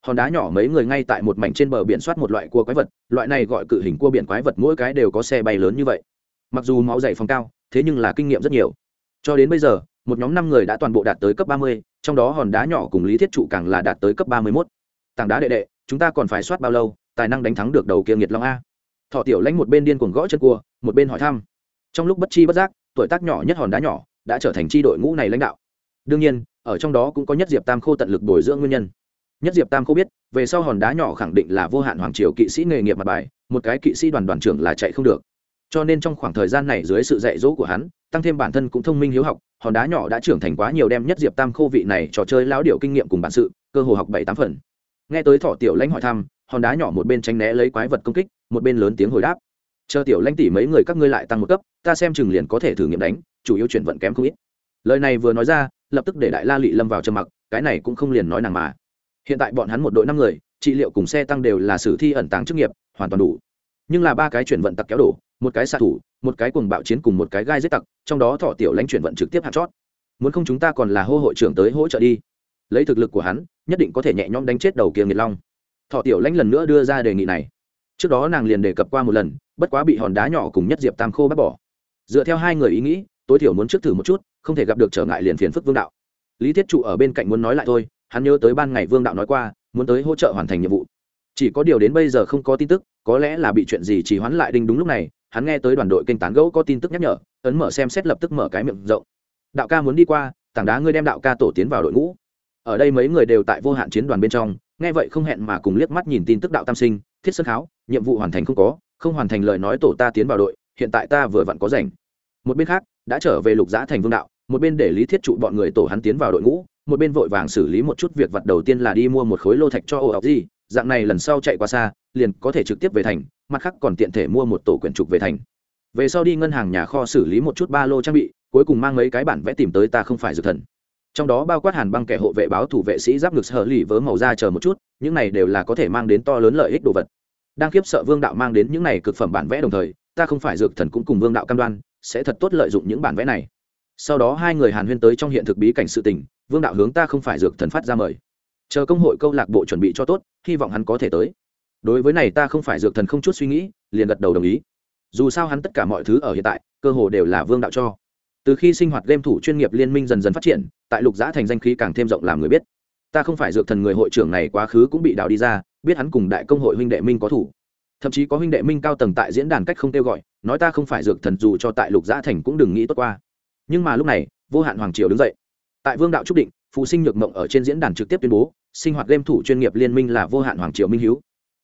Hòn đá nhỏ mấy người ngay tại một mảnh trên bờ biển soát một loại cua quái vật, loại này gọi cự hình cua biển quái vật mỗi cái đều có xe bay lớn như vậy. Mặc dù máu dày phong cao, thế nhưng là kinh nghiệm rất nhiều. Cho đến bây giờ một nhóm năm người đã toàn bộ đạt tới cấp ba mươi, trong đó hòn đá nhỏ cùng lý thiết trụ càng là đạt tới cấp ba mươi mốt. Tảng đá đệ đệ, chúng ta còn phải soát bao lâu, tài năng đánh thắng được đầu kia nghiệt long a. Thọ tiểu lãnh một bên điên cuồng gõ chân cua, một bên hỏi thăm. Trong lúc bất chi bất giác, tuổi tác nhỏ nhất hòn đá nhỏ đã trở thành tri đội ngũ này lãnh đạo. Đương nhiên, ở trong đó cũng có nhất diệp tam khô tận lực bồi dưỡng nguyên nhân. Nhất diệp tam khô biết, về sau hòn đá nhỏ khẳng định là vô hạn hoàng triều kỵ sĩ nghề nghiệp mặt bài, một cái kỵ sĩ đoàn đoàn trưởng là chạy không được cho nên trong khoảng thời gian này dưới sự dạy dỗ của hắn, tăng thêm bản thân cũng thông minh hiếu học, hòn đá nhỏ đã trưởng thành quá nhiều đem nhất diệp tam khô vị này trò chơi lão điệu kinh nghiệm cùng bản sự, cơ hồ học bảy tám phần. Nghe tới thọ tiểu lãnh hỏi thăm, hòn đá nhỏ một bên tránh né lấy quái vật công kích, một bên lớn tiếng hồi đáp. Chờ tiểu lãnh tỷ mấy người các ngươi lại tăng một cấp, ta xem chừng liền có thể thử nghiệm đánh, chủ yếu chuyển vận kém không ít. Lời này vừa nói ra, lập tức để đại la lị lâm vào trầm mặc, cái này cũng không liền nói nàng mà. Hiện tại bọn hắn một đội năm người, trị liệu cùng xe tăng đều là sử thi ẩn tàng chức nghiệp, hoàn toàn đủ. Nhưng là ba cái chuyển vận tặc kéo đổ một cái xạ thủ, một cái cuồng bạo chiến cùng một cái gai giết tặc, trong đó thọ tiểu lãnh chuyển vận trực tiếp hạt chót. Muốn không chúng ta còn là hô hội trưởng tới hỗ trợ đi. Lấy thực lực của hắn, nhất định có thể nhẹ nhõm đánh chết đầu kia nghiệt long. Thọ tiểu lãnh lần nữa đưa ra đề nghị này. Trước đó nàng liền đề cập qua một lần, bất quá bị hòn đá nhỏ cùng nhất diệp tam khô bắt bỏ. Dựa theo hai người ý nghĩ, tối thiểu muốn trước thử một chút, không thể gặp được trở ngại liền phiền phức vương đạo. Lý thiết trụ ở bên cạnh muốn nói lại thôi, hắn nhớ tới ban ngày vương đạo nói qua, muốn tới hỗ trợ hoàn thành nhiệm vụ. Chỉ có điều đến bây giờ không có tin tức, có lẽ là bị chuyện gì chỉ hoán lại đinh đúng lúc này hắn nghe tới đoàn đội kênh tán gẫu có tin tức nhắc nhở, ấn mở xem xét lập tức mở cái miệng rộng. Đạo ca muốn đi qua, tảng đá ngươi đem đạo ca tổ tiến vào đội ngũ. Ở đây mấy người đều tại vô hạn chiến đoàn bên trong, nghe vậy không hẹn mà cùng liếc mắt nhìn tin tức đạo tam sinh, thiết sơn kháo, nhiệm vụ hoàn thành không có, không hoàn thành lời nói tổ ta tiến vào đội, hiện tại ta vừa vặn có rảnh. Một bên khác, đã trở về lục giã thành vương đạo, một bên để lý thiết trụ bọn người tổ hắn tiến vào đội ngũ, một bên vội vàng xử lý một chút việc vặt đầu tiên là đi mua một khối lô thạch cho ổ ọc gì dạng này lần sau chạy qua xa, liền có thể trực tiếp về thành, mặt khác còn tiện thể mua một tổ quyển trục về thành. Về sau đi ngân hàng nhà kho xử lý một chút ba lô trang bị, cuối cùng mang mấy cái bản vẽ tìm tới ta không phải dược thần. Trong đó bao quát hàn băng kẻ hộ vệ báo thủ vệ sĩ giáp ngực sở lì vớ màu da chờ một chút, những này đều là có thể mang đến to lớn lợi ích đồ vật. Đang khiếp sợ vương đạo mang đến những này cực phẩm bản vẽ đồng thời, ta không phải dược thần cũng cùng vương đạo cam đoan, sẽ thật tốt lợi dụng những bản vẽ này. Sau đó hai người hàn huyên tới trong hiện thực bí cảnh sự tình, vương đạo hướng ta không phải dược thần phát ra mời chờ công hội câu lạc bộ chuẩn bị cho tốt, hy vọng hắn có thể tới. Đối với này ta không phải dược thần không chút suy nghĩ, liền gật đầu đồng ý. Dù sao hắn tất cả mọi thứ ở hiện tại, cơ hồ đều là vương đạo cho. Từ khi sinh hoạt game thủ chuyên nghiệp liên minh dần dần phát triển, tại lục giã thành danh khí càng thêm rộng làm người biết. Ta không phải dược thần người hội trưởng này quá khứ cũng bị đào đi ra, biết hắn cùng đại công hội huynh đệ minh có thủ. Thậm chí có huynh đệ minh cao tầng tại diễn đàn cách không kêu gọi, nói ta không phải dược thần dù cho tại lục giã thành cũng đừng nghĩ tốt qua. Nhưng mà lúc này, vô hạn hoàng triều đứng dậy. Tại vương đạo trúc định phụ sinh nhược mộng ở trên diễn đàn trực tiếp tuyên bố sinh hoạt game thủ chuyên nghiệp liên minh là vô hạn hoàng triều minh hiếu.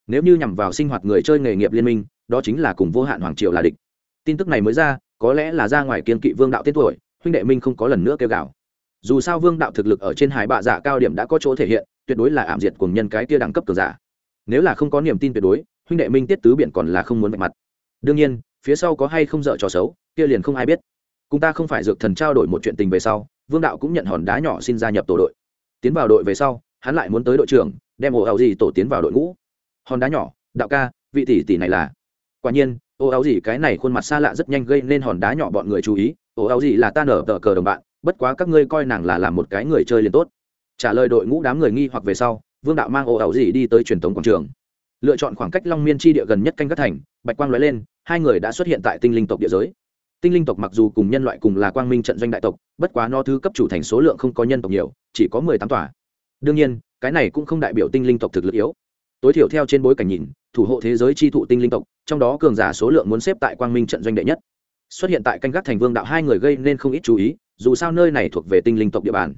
Nếu như nhằm vào sinh hoạt người chơi nghề nghiệp liên minh, đó chính là cùng vô hạn hoàng triều là địch. Tin tức này mới ra, có lẽ là ra ngoài kiên kỵ vương đạo tên tuổi, huynh đệ minh không có lần nữa kêu gào. Dù sao vương đạo thực lực ở trên hải bạ giả cao điểm đã có chỗ thể hiện, tuyệt đối là ảm diệt cùng nhân cái tia đẳng cấp cường giả. Nếu là không có niềm tin tuyệt đối, huynh đệ minh tiết tứ biển còn là không muốn vạch mặt. Đương nhiên, phía sau có hay không dở trò xấu, kia liền không ai biết. Cùng ta không phải dược thần trao đổi một chuyện tình về sau, vương đạo cũng nhận hòn đá nhỏ xin gia nhập tổ đội. Tiến vào đội về sau hắn lại muốn tới đội trưởng, đem ô áo gì tổ tiến vào đội ngũ. Hòn đá nhỏ, đạo ca, vị tỷ tỷ này là. Quả nhiên, ô áo gì cái này khuôn mặt xa lạ rất nhanh gây nên hòn đá nhỏ bọn người chú ý. Ô áo gì là ta nở tờ cờ đồng bạn, bất quá các ngươi coi nàng là làm một cái người chơi liền tốt. Trả lời đội ngũ đám người nghi hoặc về sau, vương đạo mang ô áo gì đi tới truyền thống quảng trường. Lựa chọn khoảng cách long miên chi địa gần nhất canh các thành, bạch quang lóe lên, hai người đã xuất hiện tại tinh linh tộc địa giới. Tinh linh tộc mặc dù cùng nhân loại cùng là quang minh trận doanh đại tộc, bất quá no thứ cấp chủ thành số lượng không có nhân tộc nhiều, chỉ có mười tám tòa đương nhiên, cái này cũng không đại biểu tinh linh tộc thực lực yếu. Tối thiểu theo trên bối cảnh nhìn, thủ hộ thế giới chi thụ tinh linh tộc, trong đó cường giả số lượng muốn xếp tại quang minh trận doanh đệ nhất. Xuất hiện tại canh gác thành vương đạo hai người gây nên không ít chú ý, dù sao nơi này thuộc về tinh linh tộc địa bàn.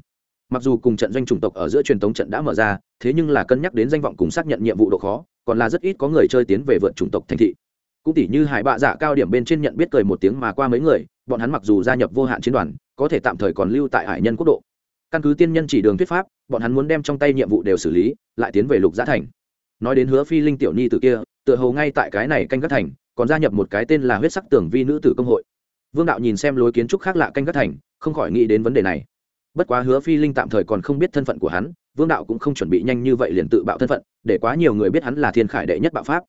Mặc dù cùng trận doanh chủng tộc ở giữa truyền thống trận đã mở ra, thế nhưng là cân nhắc đến danh vọng cùng xác nhận nhiệm vụ độ khó, còn là rất ít có người chơi tiến về vượt chủng tộc thành thị. Cũng tỷ như hải bạ giả cao điểm bên trên nhận biết cười một tiếng mà qua mấy người, bọn hắn mặc dù gia nhập vô hạn chiến đoàn, có thể tạm thời còn lưu tại hải nhân quốc độ căn cứ tiên nhân chỉ đường thuyết pháp, bọn hắn muốn đem trong tay nhiệm vụ đều xử lý, lại tiến về lục giã thành. Nói đến hứa phi linh tiểu nhi từ kia, tựa hồ ngay tại cái này canh gác thành, còn gia nhập một cái tên là huyết sắc tưởng vi nữ tử công hội. Vương đạo nhìn xem lối kiến trúc khác lạ canh gác thành, không khỏi nghĩ đến vấn đề này. Bất quá hứa phi linh tạm thời còn không biết thân phận của hắn, vương đạo cũng không chuẩn bị nhanh như vậy liền tự bạo thân phận, để quá nhiều người biết hắn là thiên khải đệ nhất bạo pháp.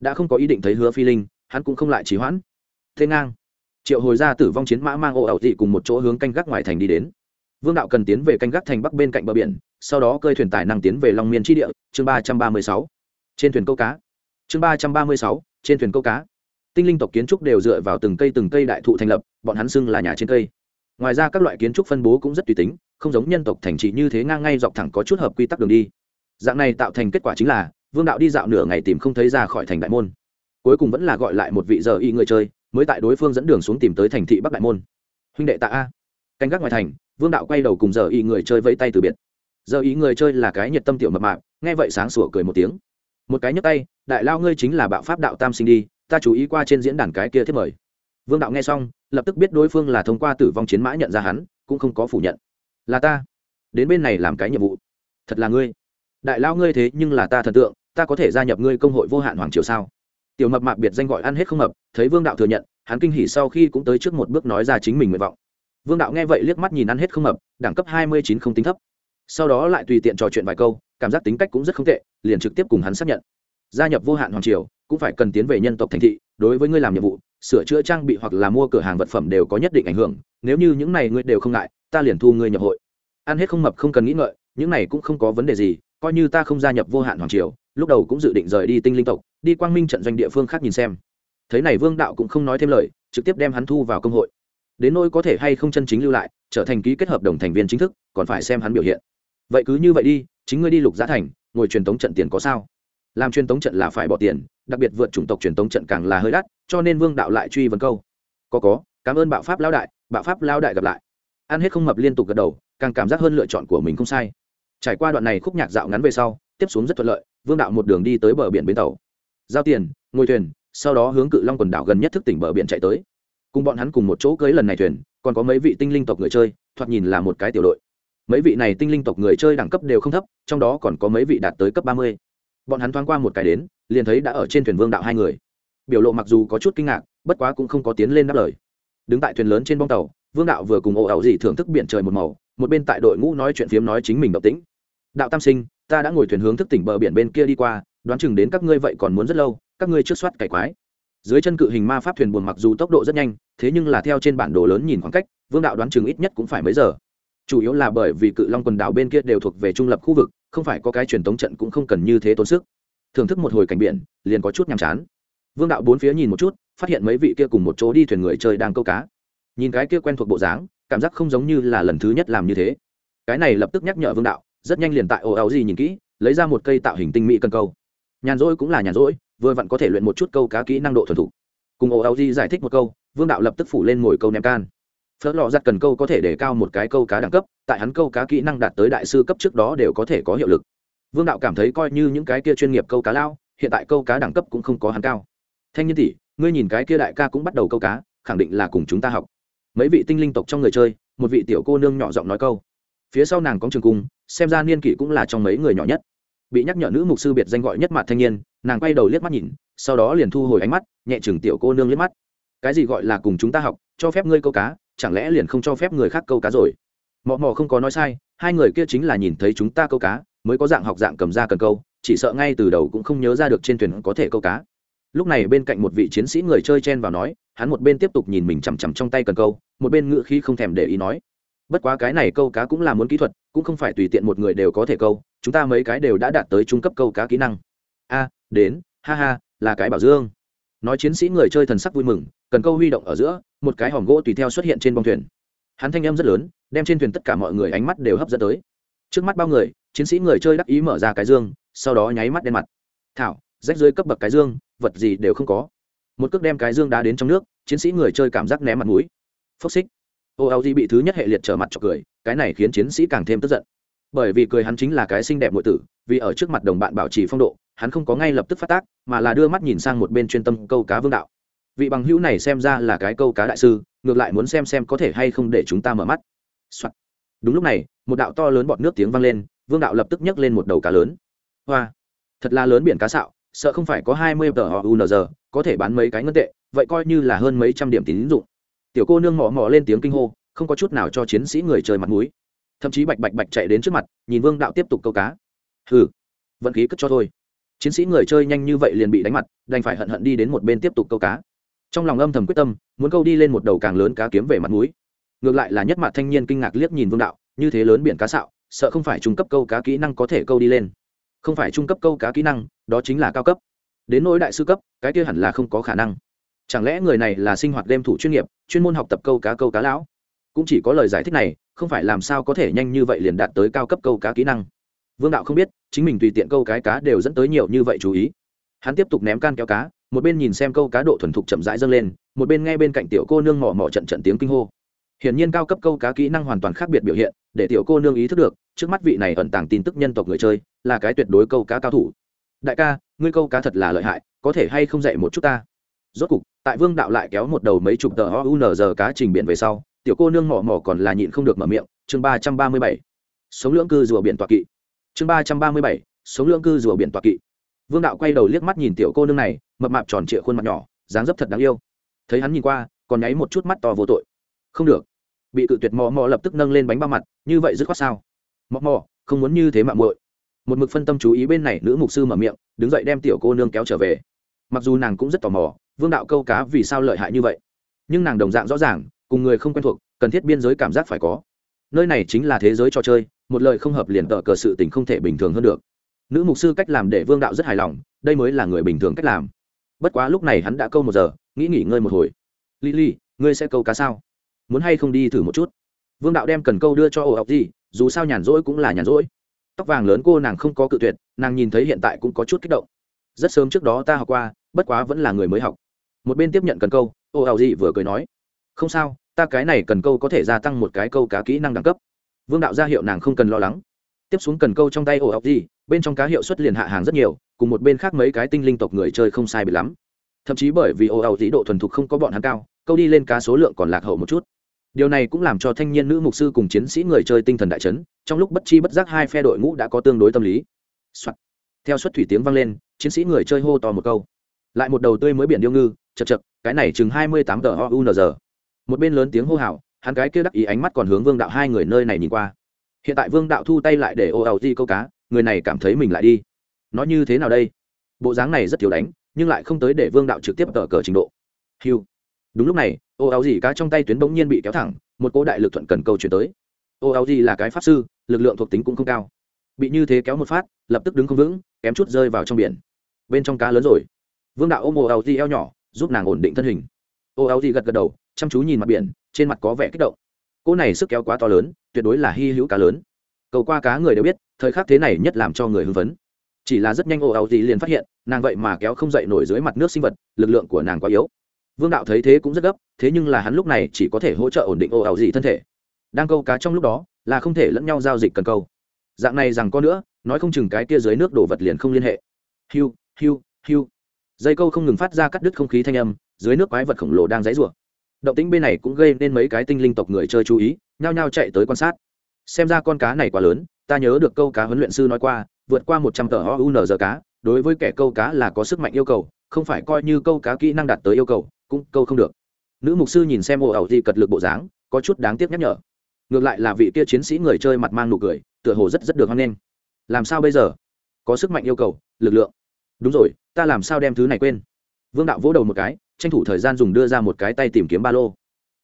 Đã không có ý định thấy hứa phi linh, hắn cũng không lại trì hoãn. Thế ngang. Triệu hồi ra tử vong chiến mã mang ô ẩu thị cùng một chỗ hướng canh gác ngoài thành đi đến vương đạo cần tiến về canh gác thành bắc bên cạnh bờ biển, sau đó cơi thuyền tài năng tiến về long miên tri địa, chương ba trăm ba mươi sáu. Trên thuyền câu cá. Chương ba trăm ba mươi sáu, trên thuyền câu cá. Tinh linh tộc kiến trúc đều dựa vào từng cây từng cây đại thụ thành lập, bọn hắn xưng là nhà trên cây. Ngoài ra các loại kiến trúc phân bố cũng rất tùy tính, không giống nhân tộc thành trì như thế ngang ngay dọc thẳng có chút hợp quy tắc đường đi. Dạng này tạo thành kết quả chính là, vương đạo đi dạo nửa ngày tìm không thấy ra khỏi thành đại môn. Cuối cùng vẫn là gọi lại một vị giờ y người chơi, mới tại đối phương dẫn đường xuống tìm tới thành thị bắc đại môn. Huynh đệ tạ a. Canh gác ngoài thành vương đạo quay đầu cùng giờ y người chơi vẫy tay từ biệt. Giờ y người chơi là cái nhiệt tâm tiểu mập mạp, nghe vậy sáng sủa cười một tiếng. Một cái nhấc tay, đại lao ngươi chính là bạo pháp đạo tam sinh đi, ta chú ý qua trên diễn đàn cái kia thiết mời. Vương đạo nghe xong, lập tức biết đối phương là thông qua tử vong chiến mã nhận ra hắn, cũng không có phủ nhận. Là ta. Đến bên này làm cái nhiệm vụ. Thật là ngươi. Đại lao ngươi thế nhưng là ta thần tượng, ta có thể gia nhập ngươi công hội vô hạn hoàng triều sao? Tiểu mập mạp biệt danh gọi ăn hết không mập thấy vương đạo thừa nhận, hắn kinh hỉ sau khi cũng tới trước một bước nói ra chính mình nguyện vọng vương đạo nghe vậy liếc mắt nhìn ăn hết không mập đẳng cấp hai mươi chín không tính thấp. Sau đó lại tùy tiện trò chuyện vài câu, cảm giác tính cách cũng rất không tệ, liền trực tiếp cùng hắn xác nhận. Gia nhập vô hạn hoàng triều, cũng phải cần tiến về nhân tộc thành thị, đối với ngươi làm nhiệm vụ, sửa chữa trang bị hoặc là mua cửa hàng vật phẩm đều có nhất định ảnh hưởng, nếu như những này ngươi đều không ngại, ta liền thu ngươi nhập hội. Ăn hết không mập không cần nghĩ ngợi, những này cũng không có vấn đề gì, coi như ta không gia nhập vô hạn hoàng triều, lúc đầu cũng dự định rời đi tinh linh tộc, đi quang minh trận doanh địa phương khác nhìn xem. Thấy này vương đạo cũng không nói thêm lời, trực tiếp đem hắn thu vào công hội đến nỗi có thể hay không chân chính lưu lại, trở thành ký kết hợp đồng thành viên chính thức, còn phải xem hắn biểu hiện. Vậy cứ như vậy đi, chính ngươi đi lục giá thành, ngồi truyền tống trận tiền có sao? Làm truyền tống trận là phải bỏ tiền, đặc biệt vượt chủng tộc truyền tống trận càng là hơi đắt, cho nên vương đạo lại truy vấn câu. Có có, cảm ơn bạo pháp lao đại, bạo pháp lao đại gặp lại. Ăn hết không mập liên tục gật đầu, càng cảm giác hơn lựa chọn của mình không sai. Trải qua đoạn này khúc nhạc dạo ngắn về sau, tiếp xuống rất thuận lợi, vương đạo một đường đi tới bờ biển bến tàu. Giao tiền, ngồi thuyền, sau đó hướng cự long quần đảo gần nhất thức tỉnh bờ biển chạy tới cùng bọn hắn cùng một chỗ cưới lần này thuyền, còn có mấy vị tinh linh tộc người chơi, thoạt nhìn là một cái tiểu đội. Mấy vị này tinh linh tộc người chơi đẳng cấp đều không thấp, trong đó còn có mấy vị đạt tới cấp ba mươi. Bọn hắn thoáng qua một cái đến, liền thấy đã ở trên thuyền vương đạo hai người. Biểu lộ mặc dù có chút kinh ngạc, bất quá cũng không có tiến lên đáp lời. Đứng tại thuyền lớn trên bong tàu, vương đạo vừa cùng ồ ẩu dị thưởng thức biển trời một màu, một bên tại đội ngũ nói chuyện phiếm nói chính mình động tĩnh. Đạo tam sinh, ta đã ngồi thuyền hướng thức tỉnh bờ biển bên kia đi qua, đoán chừng đến các ngươi vậy còn muốn rất lâu, các ngươi trước soát cải quái dưới chân cự hình ma pháp thuyền buồn mặc dù tốc độ rất nhanh, thế nhưng là theo trên bản đồ lớn nhìn khoảng cách, vương đạo đoán chừng ít nhất cũng phải mấy giờ. Chủ yếu là bởi vì cự long quần đảo bên kia đều thuộc về trung lập khu vực, không phải có cái truyền thống trận cũng không cần như thế tốn sức. Thưởng thức một hồi cảnh biển, liền có chút nhàm chán. Vương đạo bốn phía nhìn một chút, phát hiện mấy vị kia cùng một chỗ đi thuyền người chơi đang câu cá. Nhìn cái kia quen thuộc bộ dáng, cảm giác không giống như là lần thứ nhất làm như thế. Cái này lập tức nhắc nhở vương đạo, rất nhanh liền tại ồ áo gì nhìn kỹ, lấy ra một cây tạo hình tinh mỹ cần câu. Nhàn rỗi cũng là nhàn rỗi vừa vặn có thể luyện một chút câu cá kỹ năng độ thuần thục. Cùng ổ áo giải thích một câu, vương đạo lập tức phủ lên ngồi câu ném can. Phớt lò giặt cần câu có thể để cao một cái câu cá đẳng cấp, tại hắn câu cá kỹ năng đạt tới đại sư cấp trước đó đều có thể có hiệu lực. Vương đạo cảm thấy coi như những cái kia chuyên nghiệp câu cá lao, hiện tại câu cá đẳng cấp cũng không có hắn cao. Thanh niên tỷ, ngươi nhìn cái kia đại ca cũng bắt đầu câu cá, khẳng định là cùng chúng ta học. Mấy vị tinh linh tộc trong người chơi, một vị tiểu cô nương nhỏ giọng nói câu. Phía sau nàng có trường cung, xem ra niên kỷ cũng là trong mấy người nhỏ nhất. Bị nhắc nhở nữ mục sư biệt danh gọi nhất mặt thanh niên nàng quay đầu liếc mắt nhìn, sau đó liền thu hồi ánh mắt, nhẹ chừng tiểu cô nương liếc mắt. Cái gì gọi là cùng chúng ta học, cho phép ngươi câu cá, chẳng lẽ liền không cho phép người khác câu cá rồi? Mọ mò không có nói sai, hai người kia chính là nhìn thấy chúng ta câu cá, mới có dạng học dạng cầm ra cần câu, chỉ sợ ngay từ đầu cũng không nhớ ra được trên thuyền có thể câu cá. Lúc này bên cạnh một vị chiến sĩ người chơi chen vào nói, hắn một bên tiếp tục nhìn mình chằm chằm trong tay cần câu, một bên ngựa khí không thèm để ý nói. Bất quá cái này câu cá cũng là muốn kỹ thuật, cũng không phải tùy tiện một người đều có thể câu, chúng ta mấy cái đều đã đạt tới trung cấp câu cá kỹ năng đến, ha ha, là cái bảo dương. Nói chiến sĩ người chơi thần sắc vui mừng, cần câu huy động ở giữa, một cái hòm gỗ tùy theo xuất hiện trên bông thuyền. Hắn thanh em rất lớn, đem trên thuyền tất cả mọi người ánh mắt đều hấp dẫn tới. Trước mắt bao người, chiến sĩ người chơi đắc ý mở ra cái dương, sau đó nháy mắt đen mặt. Thảo, rách dưới cấp bậc cái dương, vật gì đều không có. Một cước đem cái dương đá đến trong nước, chiến sĩ người chơi cảm giác ném mặt mũi. Phốc xích. Ô áo di bị thứ nhất hệ liệt trở mặt cho cười, cái này khiến chiến sĩ càng thêm tức giận. Bởi vì cười hắn chính là cái xinh đẹp nội tử, vì ở trước mặt đồng bạn bảo trì phong độ hắn không có ngay lập tức phát tác, mà là đưa mắt nhìn sang một bên chuyên tâm câu cá vương đạo. Vị bằng hữu này xem ra là cái câu cá đại sư, ngược lại muốn xem xem có thể hay không để chúng ta mở mắt、Soạn. đúng lúc này, một đạo to lớn bọt nước tiếng vang lên, vương đạo lập tức nhấc lên một đầu cá lớn. Hoa. Thật là lớn biển cá sạo, sợ không phải có hai mươi tờ họ unz có thể bán mấy cái ngân tệ, vậy coi như là hơn mấy trăm điểm tín dụng. Tiểu cô nương mò mò lên tiếng kinh hô, không có chút nào cho chiến sĩ người chơi mặt mũi. Thậm chí bạch bạch bạch chạy đến trước mặt, nhìn vương đạo tiếp tục câu cá. Hừ, vận khí cất cho thôi chiến sĩ người chơi nhanh như vậy liền bị đánh mặt, đành phải hận hận đi đến một bên tiếp tục câu cá. Trong lòng âm thầm quyết tâm, muốn câu đi lên một đầu càng lớn cá kiếm về mặt núi. Ngược lại là nhất mặt thanh niên kinh ngạc liếc nhìn vương đạo, như thế lớn biển cá sạo sợ không phải trung cấp câu cá kỹ năng có thể câu đi lên. Không phải trung cấp câu cá kỹ năng, đó chính là cao cấp. Đến nỗi đại sư cấp, cái kia hẳn là không có khả năng. Chẳng lẽ người này là sinh hoạt game thủ chuyên nghiệp, chuyên môn học tập câu cá câu cá lão? Cũng chỉ có lời giải thích này, không phải làm sao có thể nhanh như vậy liền đạt tới cao cấp câu cá kỹ năng vương đạo không biết, chính mình tùy tiện câu cái cá đều dẫn tới nhiều như vậy chú ý. Hắn tiếp tục ném can kéo cá, một bên nhìn xem câu cá độ thuần thục chậm rãi dâng lên, một bên nghe bên cạnh tiểu cô nương mỏ mỏ trận trận tiếng kinh hô. Hiển nhiên cao cấp câu cá kỹ năng hoàn toàn khác biệt biểu hiện, để tiểu cô nương ý thức được, trước mắt vị này ẩn tàng tin tức nhân tộc người chơi, là cái tuyệt đối câu cá cao thủ. Đại ca, ngươi câu cá thật là lợi hại, có thể hay không dạy một chút ta? Rốt cục, tại vương đạo lại kéo một đầu mấy chục tờ giờ cá trình biển về sau, tiểu cô nương mỏ mỏ còn là nhịn không được mở miệng, chương ba trăm ba mươi bảy. Sống lưỡng cư rùa biển tọa kỵ chương ba trăm ba mươi bảy, sống lưỡng cư rùa biển tọa kỵ. Vương đạo quay đầu liếc mắt nhìn tiểu cô nương này, mập mạp tròn trịa khuôn mặt nhỏ, dáng dấp thật đáng yêu. Thấy hắn nhìn qua, còn nháy một chút mắt to vô tội. Không được. Bị cự tuyệt mò mò lập tức nâng lên bánh bao mặt, như vậy dứt khoát sao? Mò mò, không muốn như thế mạng muội. Một mực phân tâm chú ý bên này nữ mục sư mở miệng, đứng dậy đem tiểu cô nương kéo trở về. Mặc dù nàng cũng rất tò mò, vương đạo câu cá vì sao lợi hại như vậy. Nhưng nàng đồng dạng rõ ràng, cùng người không quen thuộc, cần thiết biên giới cảm giác phải có. Nơi này chính là thế giới trò chơi một lời không hợp liền tờ cờ sự tình không thể bình thường hơn được. Nữ mục sư cách làm để vương đạo rất hài lòng, đây mới là người bình thường cách làm. Bất quá lúc này hắn đã câu một giờ, nghĩ nghỉ ngơi một hồi. Lily ngươi sẽ câu cá sao? Muốn hay không đi thử một chút? Vương đạo đem cần câu đưa cho ổ học gì, dù sao nhàn rỗi cũng là nhàn rỗi. Tóc vàng lớn cô nàng không có cự tuyệt, nàng nhìn thấy hiện tại cũng có chút kích động. Rất sớm trước đó ta học qua, bất quá vẫn là người mới học. Một bên tiếp nhận cần câu ồ học gì vừa cười nói, không sao, ta cái này cần câu có thể gia tăng một cái câu cá kỹ năng đẳng cấp vương đạo ra hiệu nàng không cần lo lắng. Tiếp xuống cần câu trong tay ổ học gì, bên trong cá hiệu suất liền hạ hàng rất nhiều, cùng một bên khác mấy cái tinh linh tộc người chơi không sai bị lắm. Thậm chí bởi vì ổ ẩu dĩ độ thuần thục không có bọn hắn cao, câu đi lên cá số lượng còn lạc hậu một chút. Điều này cũng làm cho thanh niên nữ mục sư cùng chiến sĩ người chơi tinh thần đại chấn, trong lúc bất chi bất giác hai phe đội ngũ đã có tương đối tâm lý、Soạn. theo suất thủy tiếng vang lên, chiến sĩ người chơi hô to một câu. Lại một đầu tươi mới biển điêu ngư, chật chật, cái này chừng hai mươi tám tờ o giờ. một bên lớn tiếng hô hào hắn cái kia đắc ý ánh mắt còn hướng vương đạo hai người nơi này nhìn qua. Hiện tại vương đạo thu tay lại để ô ẩu di câu cá, người này cảm thấy mình lại đi. Nói như thế nào đây? Bộ dáng này rất thiếu đánh, nhưng lại không tới để vương đạo trực tiếp tờ cờ trình độ. Hiu đúng lúc này ô áo gì cá trong tay tuyến bỗng nhiên bị kéo thẳng, một cỗ đại lực thuận cần câu chuyển tới. Ô áo gì là cái pháp sư, lực lượng thuộc tính cũng không cao. Bị như thế kéo một phát, lập tức đứng không vững, kém chút rơi vào trong biển. Bên trong cá lớn rồi. Vương đạo ôm ô áo gì eo nhỏ, giúp nàng ổn định thân hình. Ô áo gì gật gật đầu, chăm chú nhìn mặt biển trên mặt có vẻ kích động. Cỗ này sức kéo quá to lớn, tuyệt đối là hy hữu cá lớn. Cầu qua cá người đều biết, thời khắc thế này nhất làm cho người hưng phấn. Chỉ là rất nhanh ồ ào gì liền phát hiện, nàng vậy mà kéo không dậy nổi dưới mặt nước sinh vật, lực lượng của nàng quá yếu. Vương đạo thấy thế cũng rất gấp, thế nhưng là hắn lúc này chỉ có thể hỗ trợ ổn định ồ ào gì thân thể. Đang câu cá trong lúc đó, là không thể lẫn nhau giao dịch cần câu. Dạng này rằng có nữa, nói không chừng cái kia dưới nước đổ vật liền không liên hệ. Hiu hiu hiu. Dây câu không ngừng phát ra cắt đứt không khí thanh âm, dưới nước quái vật khổng lồ đang dãy rủa động tĩnh bên này cũng gây nên mấy cái tinh linh tộc người chơi chú ý, nhao nhao chạy tới quan sát. Xem ra con cá này quá lớn, ta nhớ được câu cá huấn luyện sư nói qua, vượt qua một trăm tờ ounz cá, đối với kẻ câu cá là có sức mạnh yêu cầu, không phải coi như câu cá kỹ năng đạt tới yêu cầu, cũng câu không được. Nữ mục sư nhìn xem ồ ẩu thì cật lực bộ dáng, có chút đáng tiếc nhắc nhở. Ngược lại là vị kia chiến sĩ người chơi mặt mang nụ cười, tựa hồ rất rất được hoan nghênh. Làm sao bây giờ? Có sức mạnh yêu cầu, lực lượng. Đúng rồi, ta làm sao đem thứ này quên? Vương đạo vỗ đầu một cái, tranh thủ thời gian dùng đưa ra một cái tay tìm kiếm ba lô.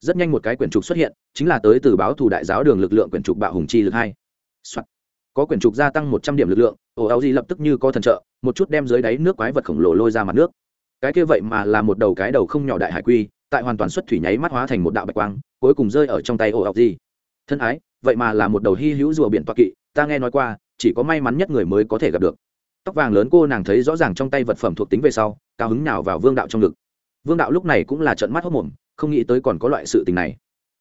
Rất nhanh một cái quyển trục xuất hiện, chính là tới từ báo thủ đại giáo đường lực lượng quyển trục bạo hùng chi lực hai. Có quyển trục gia tăng một trăm điểm lực lượng ồ áo gì lập tức như có thần trợ, một chút đem dưới đáy nước quái vật khổng lồ lôi ra mặt nước. Cái kia vậy mà là một đầu cái đầu không nhỏ đại hải quy, tại hoàn toàn xuất thủy nháy mắt hóa thành một đạo bạch quang, cuối cùng rơi ở trong tay ồ áo gì thân ái, vậy mà là một đầu hy hữu rùa biển toa kỵ, ta nghe nói qua, chỉ có may mắn nhất người mới có thể gặp được. Tóc vàng lớn cô nàng thấy rõ ràng trong tay vật phẩm thuộc tính về sau cao hứng nào vào vương đạo trong ngực. Vương đạo lúc này cũng là trận mắt hốc mồm, không nghĩ tới còn có loại sự tình này.